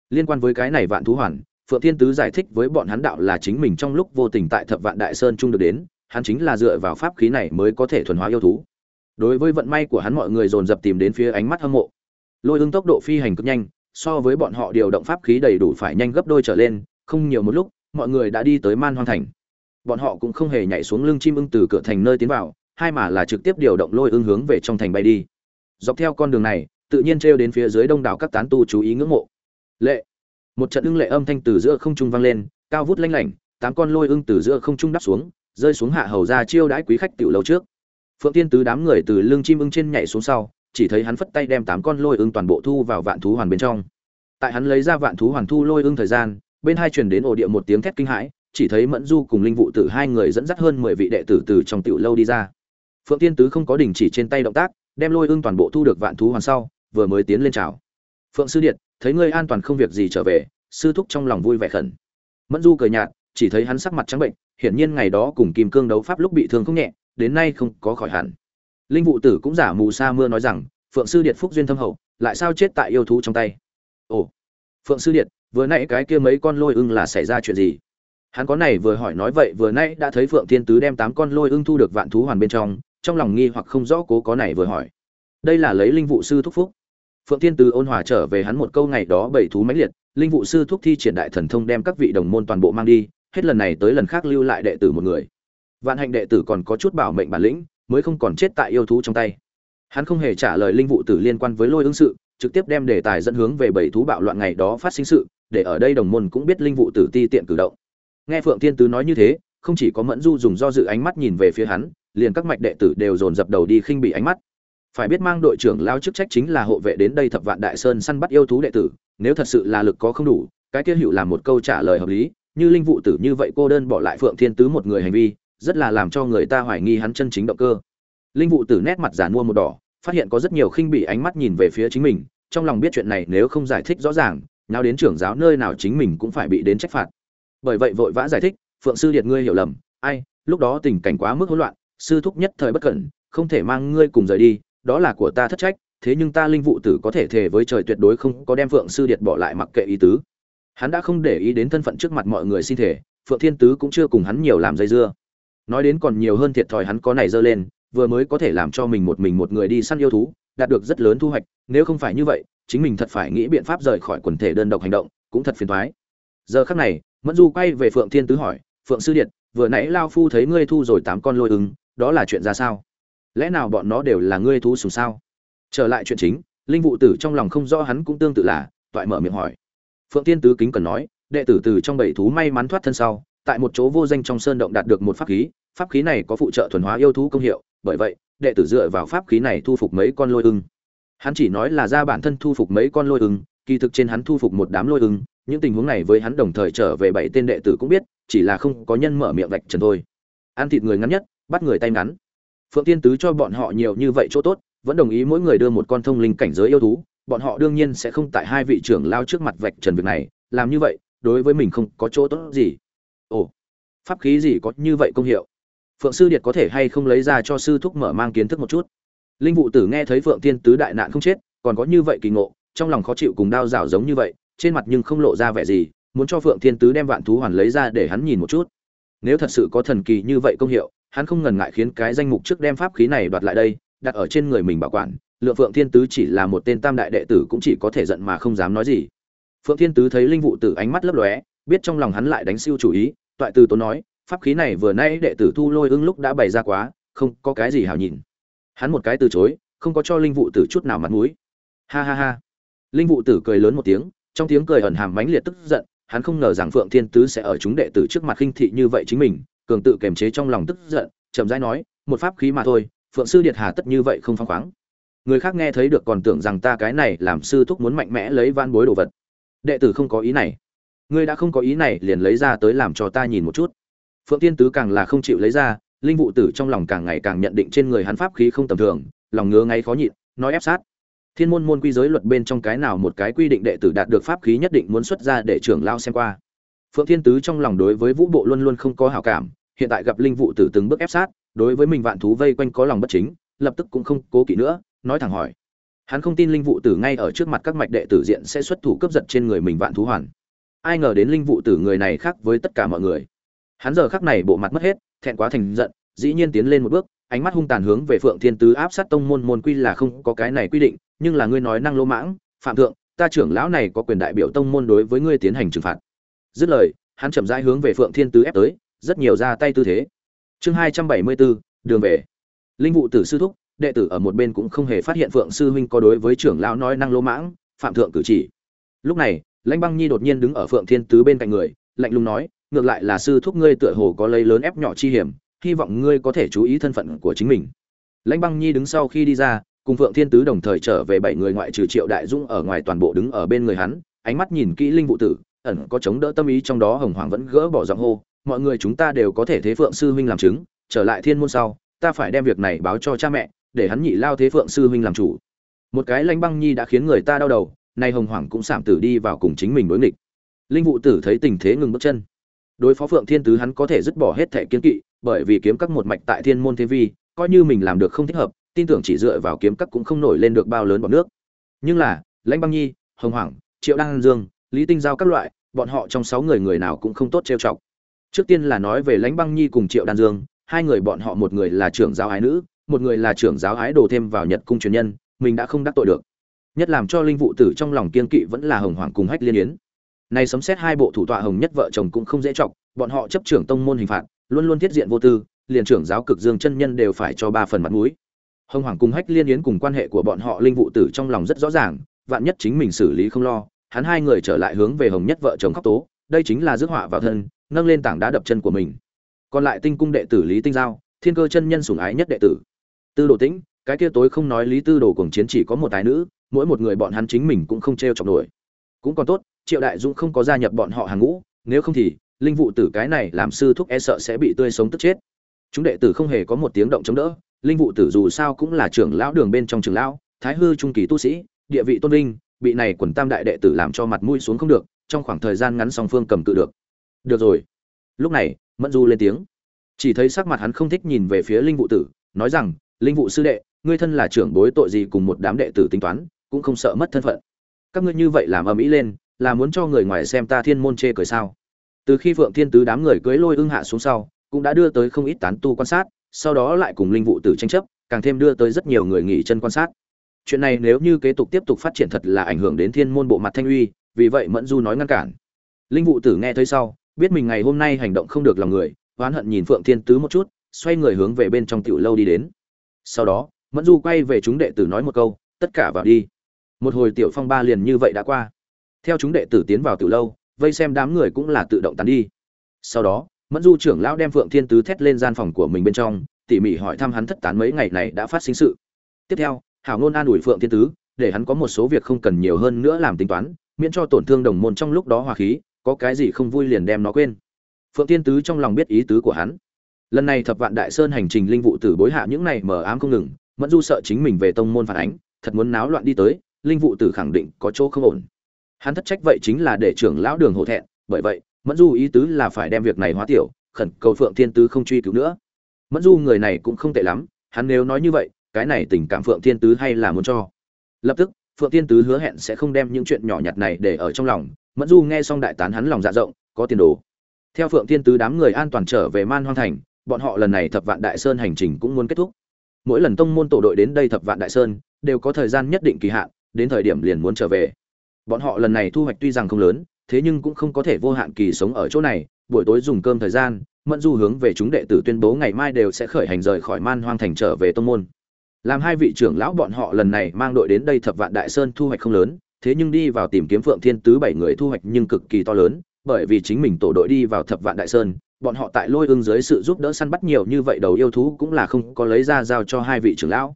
Liên quan với cái này vạn thú hoàn, phượng thiên tứ giải thích với bọn hắn đạo là chính mình trong lúc vô tình tại thập vạn đại sơn trung được đến, hắn chính là dựa vào pháp khí này mới có thể thuần hóa yêu thú. Đối với vận may của hắn mọi người dồn dập tìm đến phía ánh mắt hâm mộ. Lôi ưng tốc độ phi hành cực nhanh, so với bọn họ điều động pháp khí đầy đủ phải nhanh gấp đôi trở lên, không nhiều một lúc, mọi người đã đi tới man hoang thành bọn họ cũng không hề nhảy xuống lưng chim ưng từ cửa thành nơi tiến vào, hai mà là trực tiếp điều động lôi ưng hướng về trong thành bay đi. Dọc theo con đường này, tự nhiên trêu đến phía dưới đông đảo các tán tu chú ý ngưỡng mộ. Lệ. Một trận ưng lệ âm thanh từ giữa không trung vang lên, cao vút lanh lảnh, tám con lôi ưng từ giữa không trung đắp xuống, rơi xuống hạ hầu ra chiêu đãi quý khách tiểu lâu trước. Phượng tiên tứ đám người từ lưng chim ưng trên nhảy xuống sau, chỉ thấy hắn phất tay đem tám con lôi ưng toàn bộ thu vào vạn thú hoàn bên trong. Tại hắn lấy ra vạn thú hoàn thu lôi ưng thời gian, bên hai truyền đến ổ địa một tiếng thét kinh hãi chỉ thấy mẫn du cùng linh vụ tử hai người dẫn dắt hơn mười vị đệ tử từ trong tiểu lâu đi ra. Phượng tiên tứ không có đình chỉ trên tay động tác, đem lôi ưng toàn bộ thu được vạn thú hoàn sau, vừa mới tiến lên chào. Phượng sư điện, thấy ngươi an toàn không việc gì trở về, sư thúc trong lòng vui vẻ khẩn. Mẫn du cười nhạt, chỉ thấy hắn sắc mặt trắng bệnh, hiển nhiên ngày đó cùng kim cương đấu pháp lúc bị thương không nhẹ, đến nay không có khỏi hẳn. Linh vụ tử cũng giả mù sa mưa nói rằng, phượng sư điện phúc duyên thâm hậu, lại sao chết tại yêu thú trong tay? Ồ, phượng sư điện, vừa nãy cái kia mấy con lôi ưng là xảy ra chuyện gì? Hắn có này vừa hỏi nói vậy, vừa nãy đã thấy phượng thiên tứ đem tám con lôi ưng thu được vạn thú hoàn bên trong trong lòng nghi hoặc không rõ cố có này vừa hỏi. Đây là lấy linh vụ sư thúc phúc. Phượng thiên tứ ôn hòa trở về hắn một câu ngày đó bảy thú mãnh liệt, linh vụ sư thúc thi triển đại thần thông đem các vị đồng môn toàn bộ mang đi, hết lần này tới lần khác lưu lại đệ tử một người. Vạn hạnh đệ tử còn có chút bảo mệnh bản lĩnh, mới không còn chết tại yêu thú trong tay. Hắn không hề trả lời linh vụ tử liên quan với lôi ứng sự, trực tiếp đem đề tài dẫn hướng về bảy thú bạo loạn ngày đó phát sinh sự, để ở đây đồng môn cũng biết linh vụ tử ti tiện cử động nghe phượng thiên tứ nói như thế, không chỉ có mẫn du dùng do dự ánh mắt nhìn về phía hắn, liền các mạch đệ tử đều dồn dập đầu đi khinh bị ánh mắt. Phải biết mang đội trưởng lao chức trách chính là hộ vệ đến đây thập vạn đại sơn săn bắt yêu thú đệ tử, nếu thật sự là lực có không đủ, cái kia hữu là một câu trả lời hợp lý, như linh vụ tử như vậy cô đơn bỏ lại phượng thiên tứ một người hành vi, rất là làm cho người ta hoài nghi hắn chân chính động cơ. Linh vụ tử nét mặt giả mua một đỏ, phát hiện có rất nhiều khinh bị ánh mắt nhìn về phía chính mình, trong lòng biết chuyện này nếu không giải thích rõ ràng nào đến trưởng giáo nơi nào chính mình cũng phải bị đến trách phạt bởi vậy vội vã giải thích, phượng sư điệt ngươi hiểu lầm, ai, lúc đó tình cảnh quá mức hỗn loạn, sư thúc nhất thời bất cẩn, không thể mang ngươi cùng rời đi, đó là của ta thất trách, thế nhưng ta linh vụ tử có thể thề với trời tuyệt đối không có đem phượng sư điệt bỏ lại mặc kệ ý tứ. Hắn đã không để ý đến thân phận trước mặt mọi người xin thể phượng thiên tứ cũng chưa cùng hắn nhiều làm dây dưa. Nói đến còn nhiều hơn thiệt thòi hắn có này dơ lên, vừa mới có thể làm cho mình một mình một người đi săn yêu thú, đạt được rất lớn thu hoạch, nếu không phải như vậy, chính mình thật phải nghĩ biện pháp rời khỏi quần thể đơn độc hành động, cũng thật phiền toái. Giờ khắc này mẫn du quay về phượng thiên tứ hỏi, phượng sư điện vừa nãy lao phu thấy ngươi thu rồi tám con lôi ứng, đó là chuyện ra sao? Lẽ nào bọn nó đều là ngươi thú sùng sao? Trở lại chuyện chính, linh vụ tử trong lòng không rõ hắn cũng tương tự là, toại mở miệng hỏi. Phượng tiên tứ kính cần nói, đệ tử từ trong bảy thú may mắn thoát thân sau, tại một chỗ vô danh trong sơn động đạt được một pháp khí pháp khí này có phụ trợ thuần hóa yêu thú công hiệu, bởi vậy, đệ tử dựa vào pháp khí này thu phục mấy con lôi ưng hắn chỉ nói là ra bản thân thu phục mấy con lôi ưng kỳ thực trên hắn thu phục một đám lôi ưng những tình huống này với hắn đồng thời trở về bảy tên đệ tử cũng biết, chỉ là không có nhân mở miệng vạch trần thôi. Ăn thịt người ngắn nhất, bắt người tay ngắn. Phượng tiên tứ cho bọn họ nhiều như vậy chỗ tốt, vẫn đồng ý mỗi người đưa một con thông linh cảnh giới yêu thú. Bọn họ đương nhiên sẽ không tại hai vị trưởng lao trước mặt vạch trần việc này. Làm như vậy, đối với mình không có chỗ tốt gì. Ồ, pháp khí gì có như vậy công hiệu? Phượng sư điệt có thể hay không lấy ra cho sư thúc mở mang kiến thức một chút? Linh vụ tử nghe thấy phượng tiên tứ đại nạn không chết, còn có như vậy kỳ ngộ, trong lòng khó chịu cùng đau rảo giống như vậy trên mặt nhưng không lộ ra vẻ gì, muốn cho phượng thiên tứ đem vạn thú hoàn lấy ra để hắn nhìn một chút. Nếu thật sự có thần kỳ như vậy công hiệu, hắn không ngần ngại khiến cái danh mục trước đem pháp khí này đoạt lại đây, đặt ở trên người mình bảo quản, lượng phượng thiên tứ chỉ là một tên tam đại đệ tử cũng chỉ có thể giận mà không dám nói gì. Phượng thiên tứ thấy linh vụ tử ánh mắt lấp lóe, biết trong lòng hắn lại đánh siêu chủ ý, toại từ tốn nói, pháp khí này vừa nay đệ tử thu lôi ưng lúc đã bày ra quá, không có cái gì hảo nhìn. Hắn một cái từ chối, không có cho linh vụ tử chút nào mặt mũi. Ha ha ha. Linh vụ tử cười lớn một tiếng trong tiếng cười ẩn hàm mãnh liệt tức giận, hắn không ngờ rằng phượng thiên tứ sẽ ở chúng đệ tử trước mặt khinh thị như vậy chính mình, cường tự kiềm chế trong lòng tức giận, chậm rãi nói, một pháp khí mà thôi, phượng sư điệt hà tất như vậy không phăng khoáng. Người khác nghe thấy được còn tưởng rằng ta cái này làm sư thúc muốn mạnh mẽ lấy van bối đồ vật. Đệ tử không có ý này. Ngươi đã không có ý này, liền lấy ra tới làm cho ta nhìn một chút. Phượng thiên tứ càng là không chịu lấy ra, linh vụ tử trong lòng càng ngày càng nhận định trên người hắn pháp khí không tầm thường, lòng ngứa ngay khó nhịn, nói ép sát thiên môn môn quy giới luật bên trong cái nào một cái quy định đệ tử đạt được pháp khí nhất định muốn xuất ra để trưởng lao xem qua. Phượng thiên tứ trong lòng đối với vũ bộ luôn luôn không có hảo cảm, hiện tại gặp linh vụ tử từng bước ép sát, đối với mình vạn thú vây quanh có lòng bất chính, lập tức cũng không cố kỵ nữa, nói thẳng hỏi. Hắn không tin linh vụ tử ngay ở trước mặt các mạch đệ tử diện sẽ xuất thủ cướp giật trên người mình vạn thú hoàn. Ai ngờ đến linh vụ tử người này khác với tất cả mọi người. Hắn giờ khắc này bộ mặt mất hết, thẹn quá thành giận, dĩ nhiên tiến lên một bước, ánh mắt hung tàn hướng về phượng thiên tứ áp sát tông môn môn quy là không có cái này quy định nhưng là ngươi nói năng lỗ mãng, phạm thượng, ta trưởng lão này có quyền đại biểu tông môn đối với ngươi tiến hành trừng phạt. Dứt lời, hắn chậm rãi hướng về phượng thiên tứ ép tới, rất nhiều ra tay tư thế. Chương hai trăm bảy mươi bốn đường về. Linh vụ tử sư thúc, đệ tử ở một bên cũng không hề phát hiện phượng sư huynh có đối với trưởng lão nói năng lỗ mãng, phạm thượng cử chỉ. Lúc này, lãnh băng nhi đột nhiên đứng ở phượng thiên tứ bên cạnh người, lạnh lùng nói, ngược lại là sư thúc ngươi tựa hồ có lấy lớn ép nhỏ chi hiểm, hy vọng ngươi có thể chú ý thân phận của chính mình. Lãnh băng nhi đứng sau khi đi ra cùng phượng thiên tứ đồng thời trở về bảy người ngoại trừ triệu đại dũng ở ngoài toàn bộ đứng ở bên người hắn, ánh mắt nhìn kỹ linh vụ tử, ẩn có chống đỡ tâm ý trong đó hồng hoàng vẫn gỡ bỏ giọng hô, mọi người chúng ta đều có thể thế phượng sư huynh làm chứng, trở lại thiên môn sau, ta phải đem việc này báo cho cha mẹ, để hắn nhị lao thế phượng sư huynh làm chủ. Một cái lãnh băng nhi đã khiến người ta đau đầu, nay hồng hoàng cũng sạm tử đi vào cùng chính mình đối nghịch. Linh vụ tử thấy tình thế ngừng bước chân. Đối phó phượng thiên tứ hắn có thể dứt bỏ hết thẻ kiến kỵ, bởi vì kiếm các một mạch tại thiên môn thế vi, coi như mình làm được không thích hợp tin tưởng chỉ dựa vào kiếm các cũng không nổi lên được bao lớn bọn nước. Nhưng là, lãnh băng nhi, hồng hoàng triệu đăng dương, lý tinh giao các loại, bọn họ trong sáu người người nào cũng không tốt trêu chọc. Trước tiên là nói về lãnh băng nhi cùng triệu đan dương, hai người bọn họ một người là trưởng giáo ái nữ, một người là trưởng giáo ái đồ thêm vào nhật cung truyền nhân, mình đã không đắc tội được. Nhất làm cho linh vụ tử trong lòng kiên kỵ vẫn là hồng hoàng cùng hách liên yến. Này sấm xét hai bộ thủ tọa hồng nhất vợ chồng cũng không dễ chọc, bọn họ chấp trưởng tông môn hình phạt, luôn luôn thiết diện vô tư, liền trưởng giáo cực dương chân nhân đều phải cho ba phần mặt mũi hồng hoàng cùng hách liên yến cùng quan hệ của bọn họ linh vụ tử trong lòng rất rõ ràng, vạn nhất chính mình xử lý không lo, hắn hai người trở lại hướng về hồng nhất vợ chồng khóc tố, đây chính là rước họa vào thân, nâng lên tảng đá đập chân của mình. Còn lại tinh cung đệ tử lý tinh giao, thiên cơ chân nhân sủng ái nhất đệ tử. Tư đồ tĩnh, cái kia tối không nói lý tư đồ cùng chiến chỉ có một tài nữ, mỗi một người bọn hắn chính mình cũng không t r e o chọc nổi. Cũng còn tốt, triệu đại dũng không có gia nhập bọn họ hàng ngũ, nếu không thì, linh vụ tử cái này làm sư thúc e sợ sẽ bị tươi sống tức chết. Chúng đệ tử không hề có một tiếng động chống đỡ linh vụ tử dù sao cũng là trưởng lão đường bên trong trưởng lão, thái hư trung kỳ tu sĩ, địa vị tôn linh bị này quần tam đại đệ tử làm cho mặt mũi xuống không được, trong khoảng thời gian ngắn song phương cầm cự được. Được rồi. Lúc này, mẫn du lên tiếng. Chỉ thấy sắc mặt hắn không thích nhìn về phía linh vụ tử, nói rằng, linh vụ sư đệ, ngươi thân là trưởng bối tội gì cùng một đám đệ tử tính toán, cũng không sợ mất thân phận. Các ngươi như vậy làm ầm ĩ lên, là muốn cho người ngoài xem ta thiên môn chê cười sao? Từ khi phượng thiên tứ đám người cưới lôi ưng hạ xuống sau, cũng đã đưa tới không ít tán tu quan sát sau đó lại cùng linh vụ tử tranh chấp, càng thêm đưa tới rất nhiều người nghỉ chân quan sát. Chuyện này nếu như kế tục tiếp tục phát triển thật là ảnh hưởng đến thiên môn bộ mặt thanh uy, vì vậy mẫn du nói ngăn cản. Linh vụ tử nghe thấy sau, biết mình ngày hôm nay hành động không được lòng người, oán hận nhìn phượng thiên tứ một chút, xoay người hướng về bên trong tiểu lâu đi đến. Sau đó, mẫn du quay về chúng đệ tử nói một câu, tất cả vào đi. Một hồi tiểu phong ba liền như vậy đã qua. Theo chúng đệ tử tiến vào tiểu lâu, vây xem đám người cũng là tự động tán đi. Sau đó mẫn du trưởng lão đem phượng thiên tứ thét lên gian phòng của mình bên trong, tỉ mỉ hỏi thăm hắn thất tán mấy ngày này đã phát sinh sự. Tiếp theo, hảo ngôn an ủi phượng thiên tứ, để hắn có một số việc không cần nhiều hơn nữa làm tính toán, miễn cho tổn thương đồng môn trong lúc đó hòa khí, có cái gì không vui liền đem nó quên. Phượng thiên tứ trong lòng biết ý tứ của hắn. Lần này thập vạn đại sơn hành trình linh vụ tử bối hạ những này mờ ám không ngừng, mẫn du sợ chính mình về tông môn phản ánh, thật muốn náo loạn đi tới, linh vụ tử khẳng định có chỗ không ổn. Hắn thất trách vậy chính là để trưởng lão đường hổ thẹn, bởi vậy mẫn du ý tứ là phải đem việc này hóa tiểu, khẩn cầu phượng thiên tứ không truy cứu nữa. Mẫn du người này cũng không tệ lắm, hắn nếu nói như vậy, cái này tình cảm phượng thiên tứ hay là muốn cho? Lập tức, phượng thiên tứ hứa hẹn sẽ không đem những chuyện nhỏ nhặt này để ở trong lòng. Mẫn du nghe xong đại tán hắn lòng dạ rộng, có tiền đồ. Theo phượng thiên tứ đám người an toàn trở về man hoang thành, bọn họ lần này thập vạn đại sơn hành trình cũng muốn kết thúc. Mỗi lần tông môn tổ đội đến đây thập vạn đại sơn, đều có thời gian nhất định kỳ hạn, đến thời điểm liền muốn trở về. Bọn họ lần này thu hoạch tuy rằng không lớn thế nhưng cũng không có thể vô hạn kỳ sống ở chỗ này, buổi tối dùng cơm thời gian, mẫn du hướng về chúng đệ tử tuyên bố ngày mai đều sẽ khởi hành rời khỏi man hoang thành trở về tông môn. Làm hai vị trưởng lão bọn họ lần này mang đội đến đây thập vạn đại sơn thu hoạch không lớn, thế nhưng đi vào tìm kiếm phượng thiên tứ bảy người thu hoạch nhưng cực kỳ to lớn, bởi vì chính mình tổ đội đi vào thập vạn đại sơn, bọn họ tại lôi ương dưới sự giúp đỡ săn bắt nhiều như vậy đầu yêu thú cũng là không có lấy ra giao cho hai vị trưởng lão.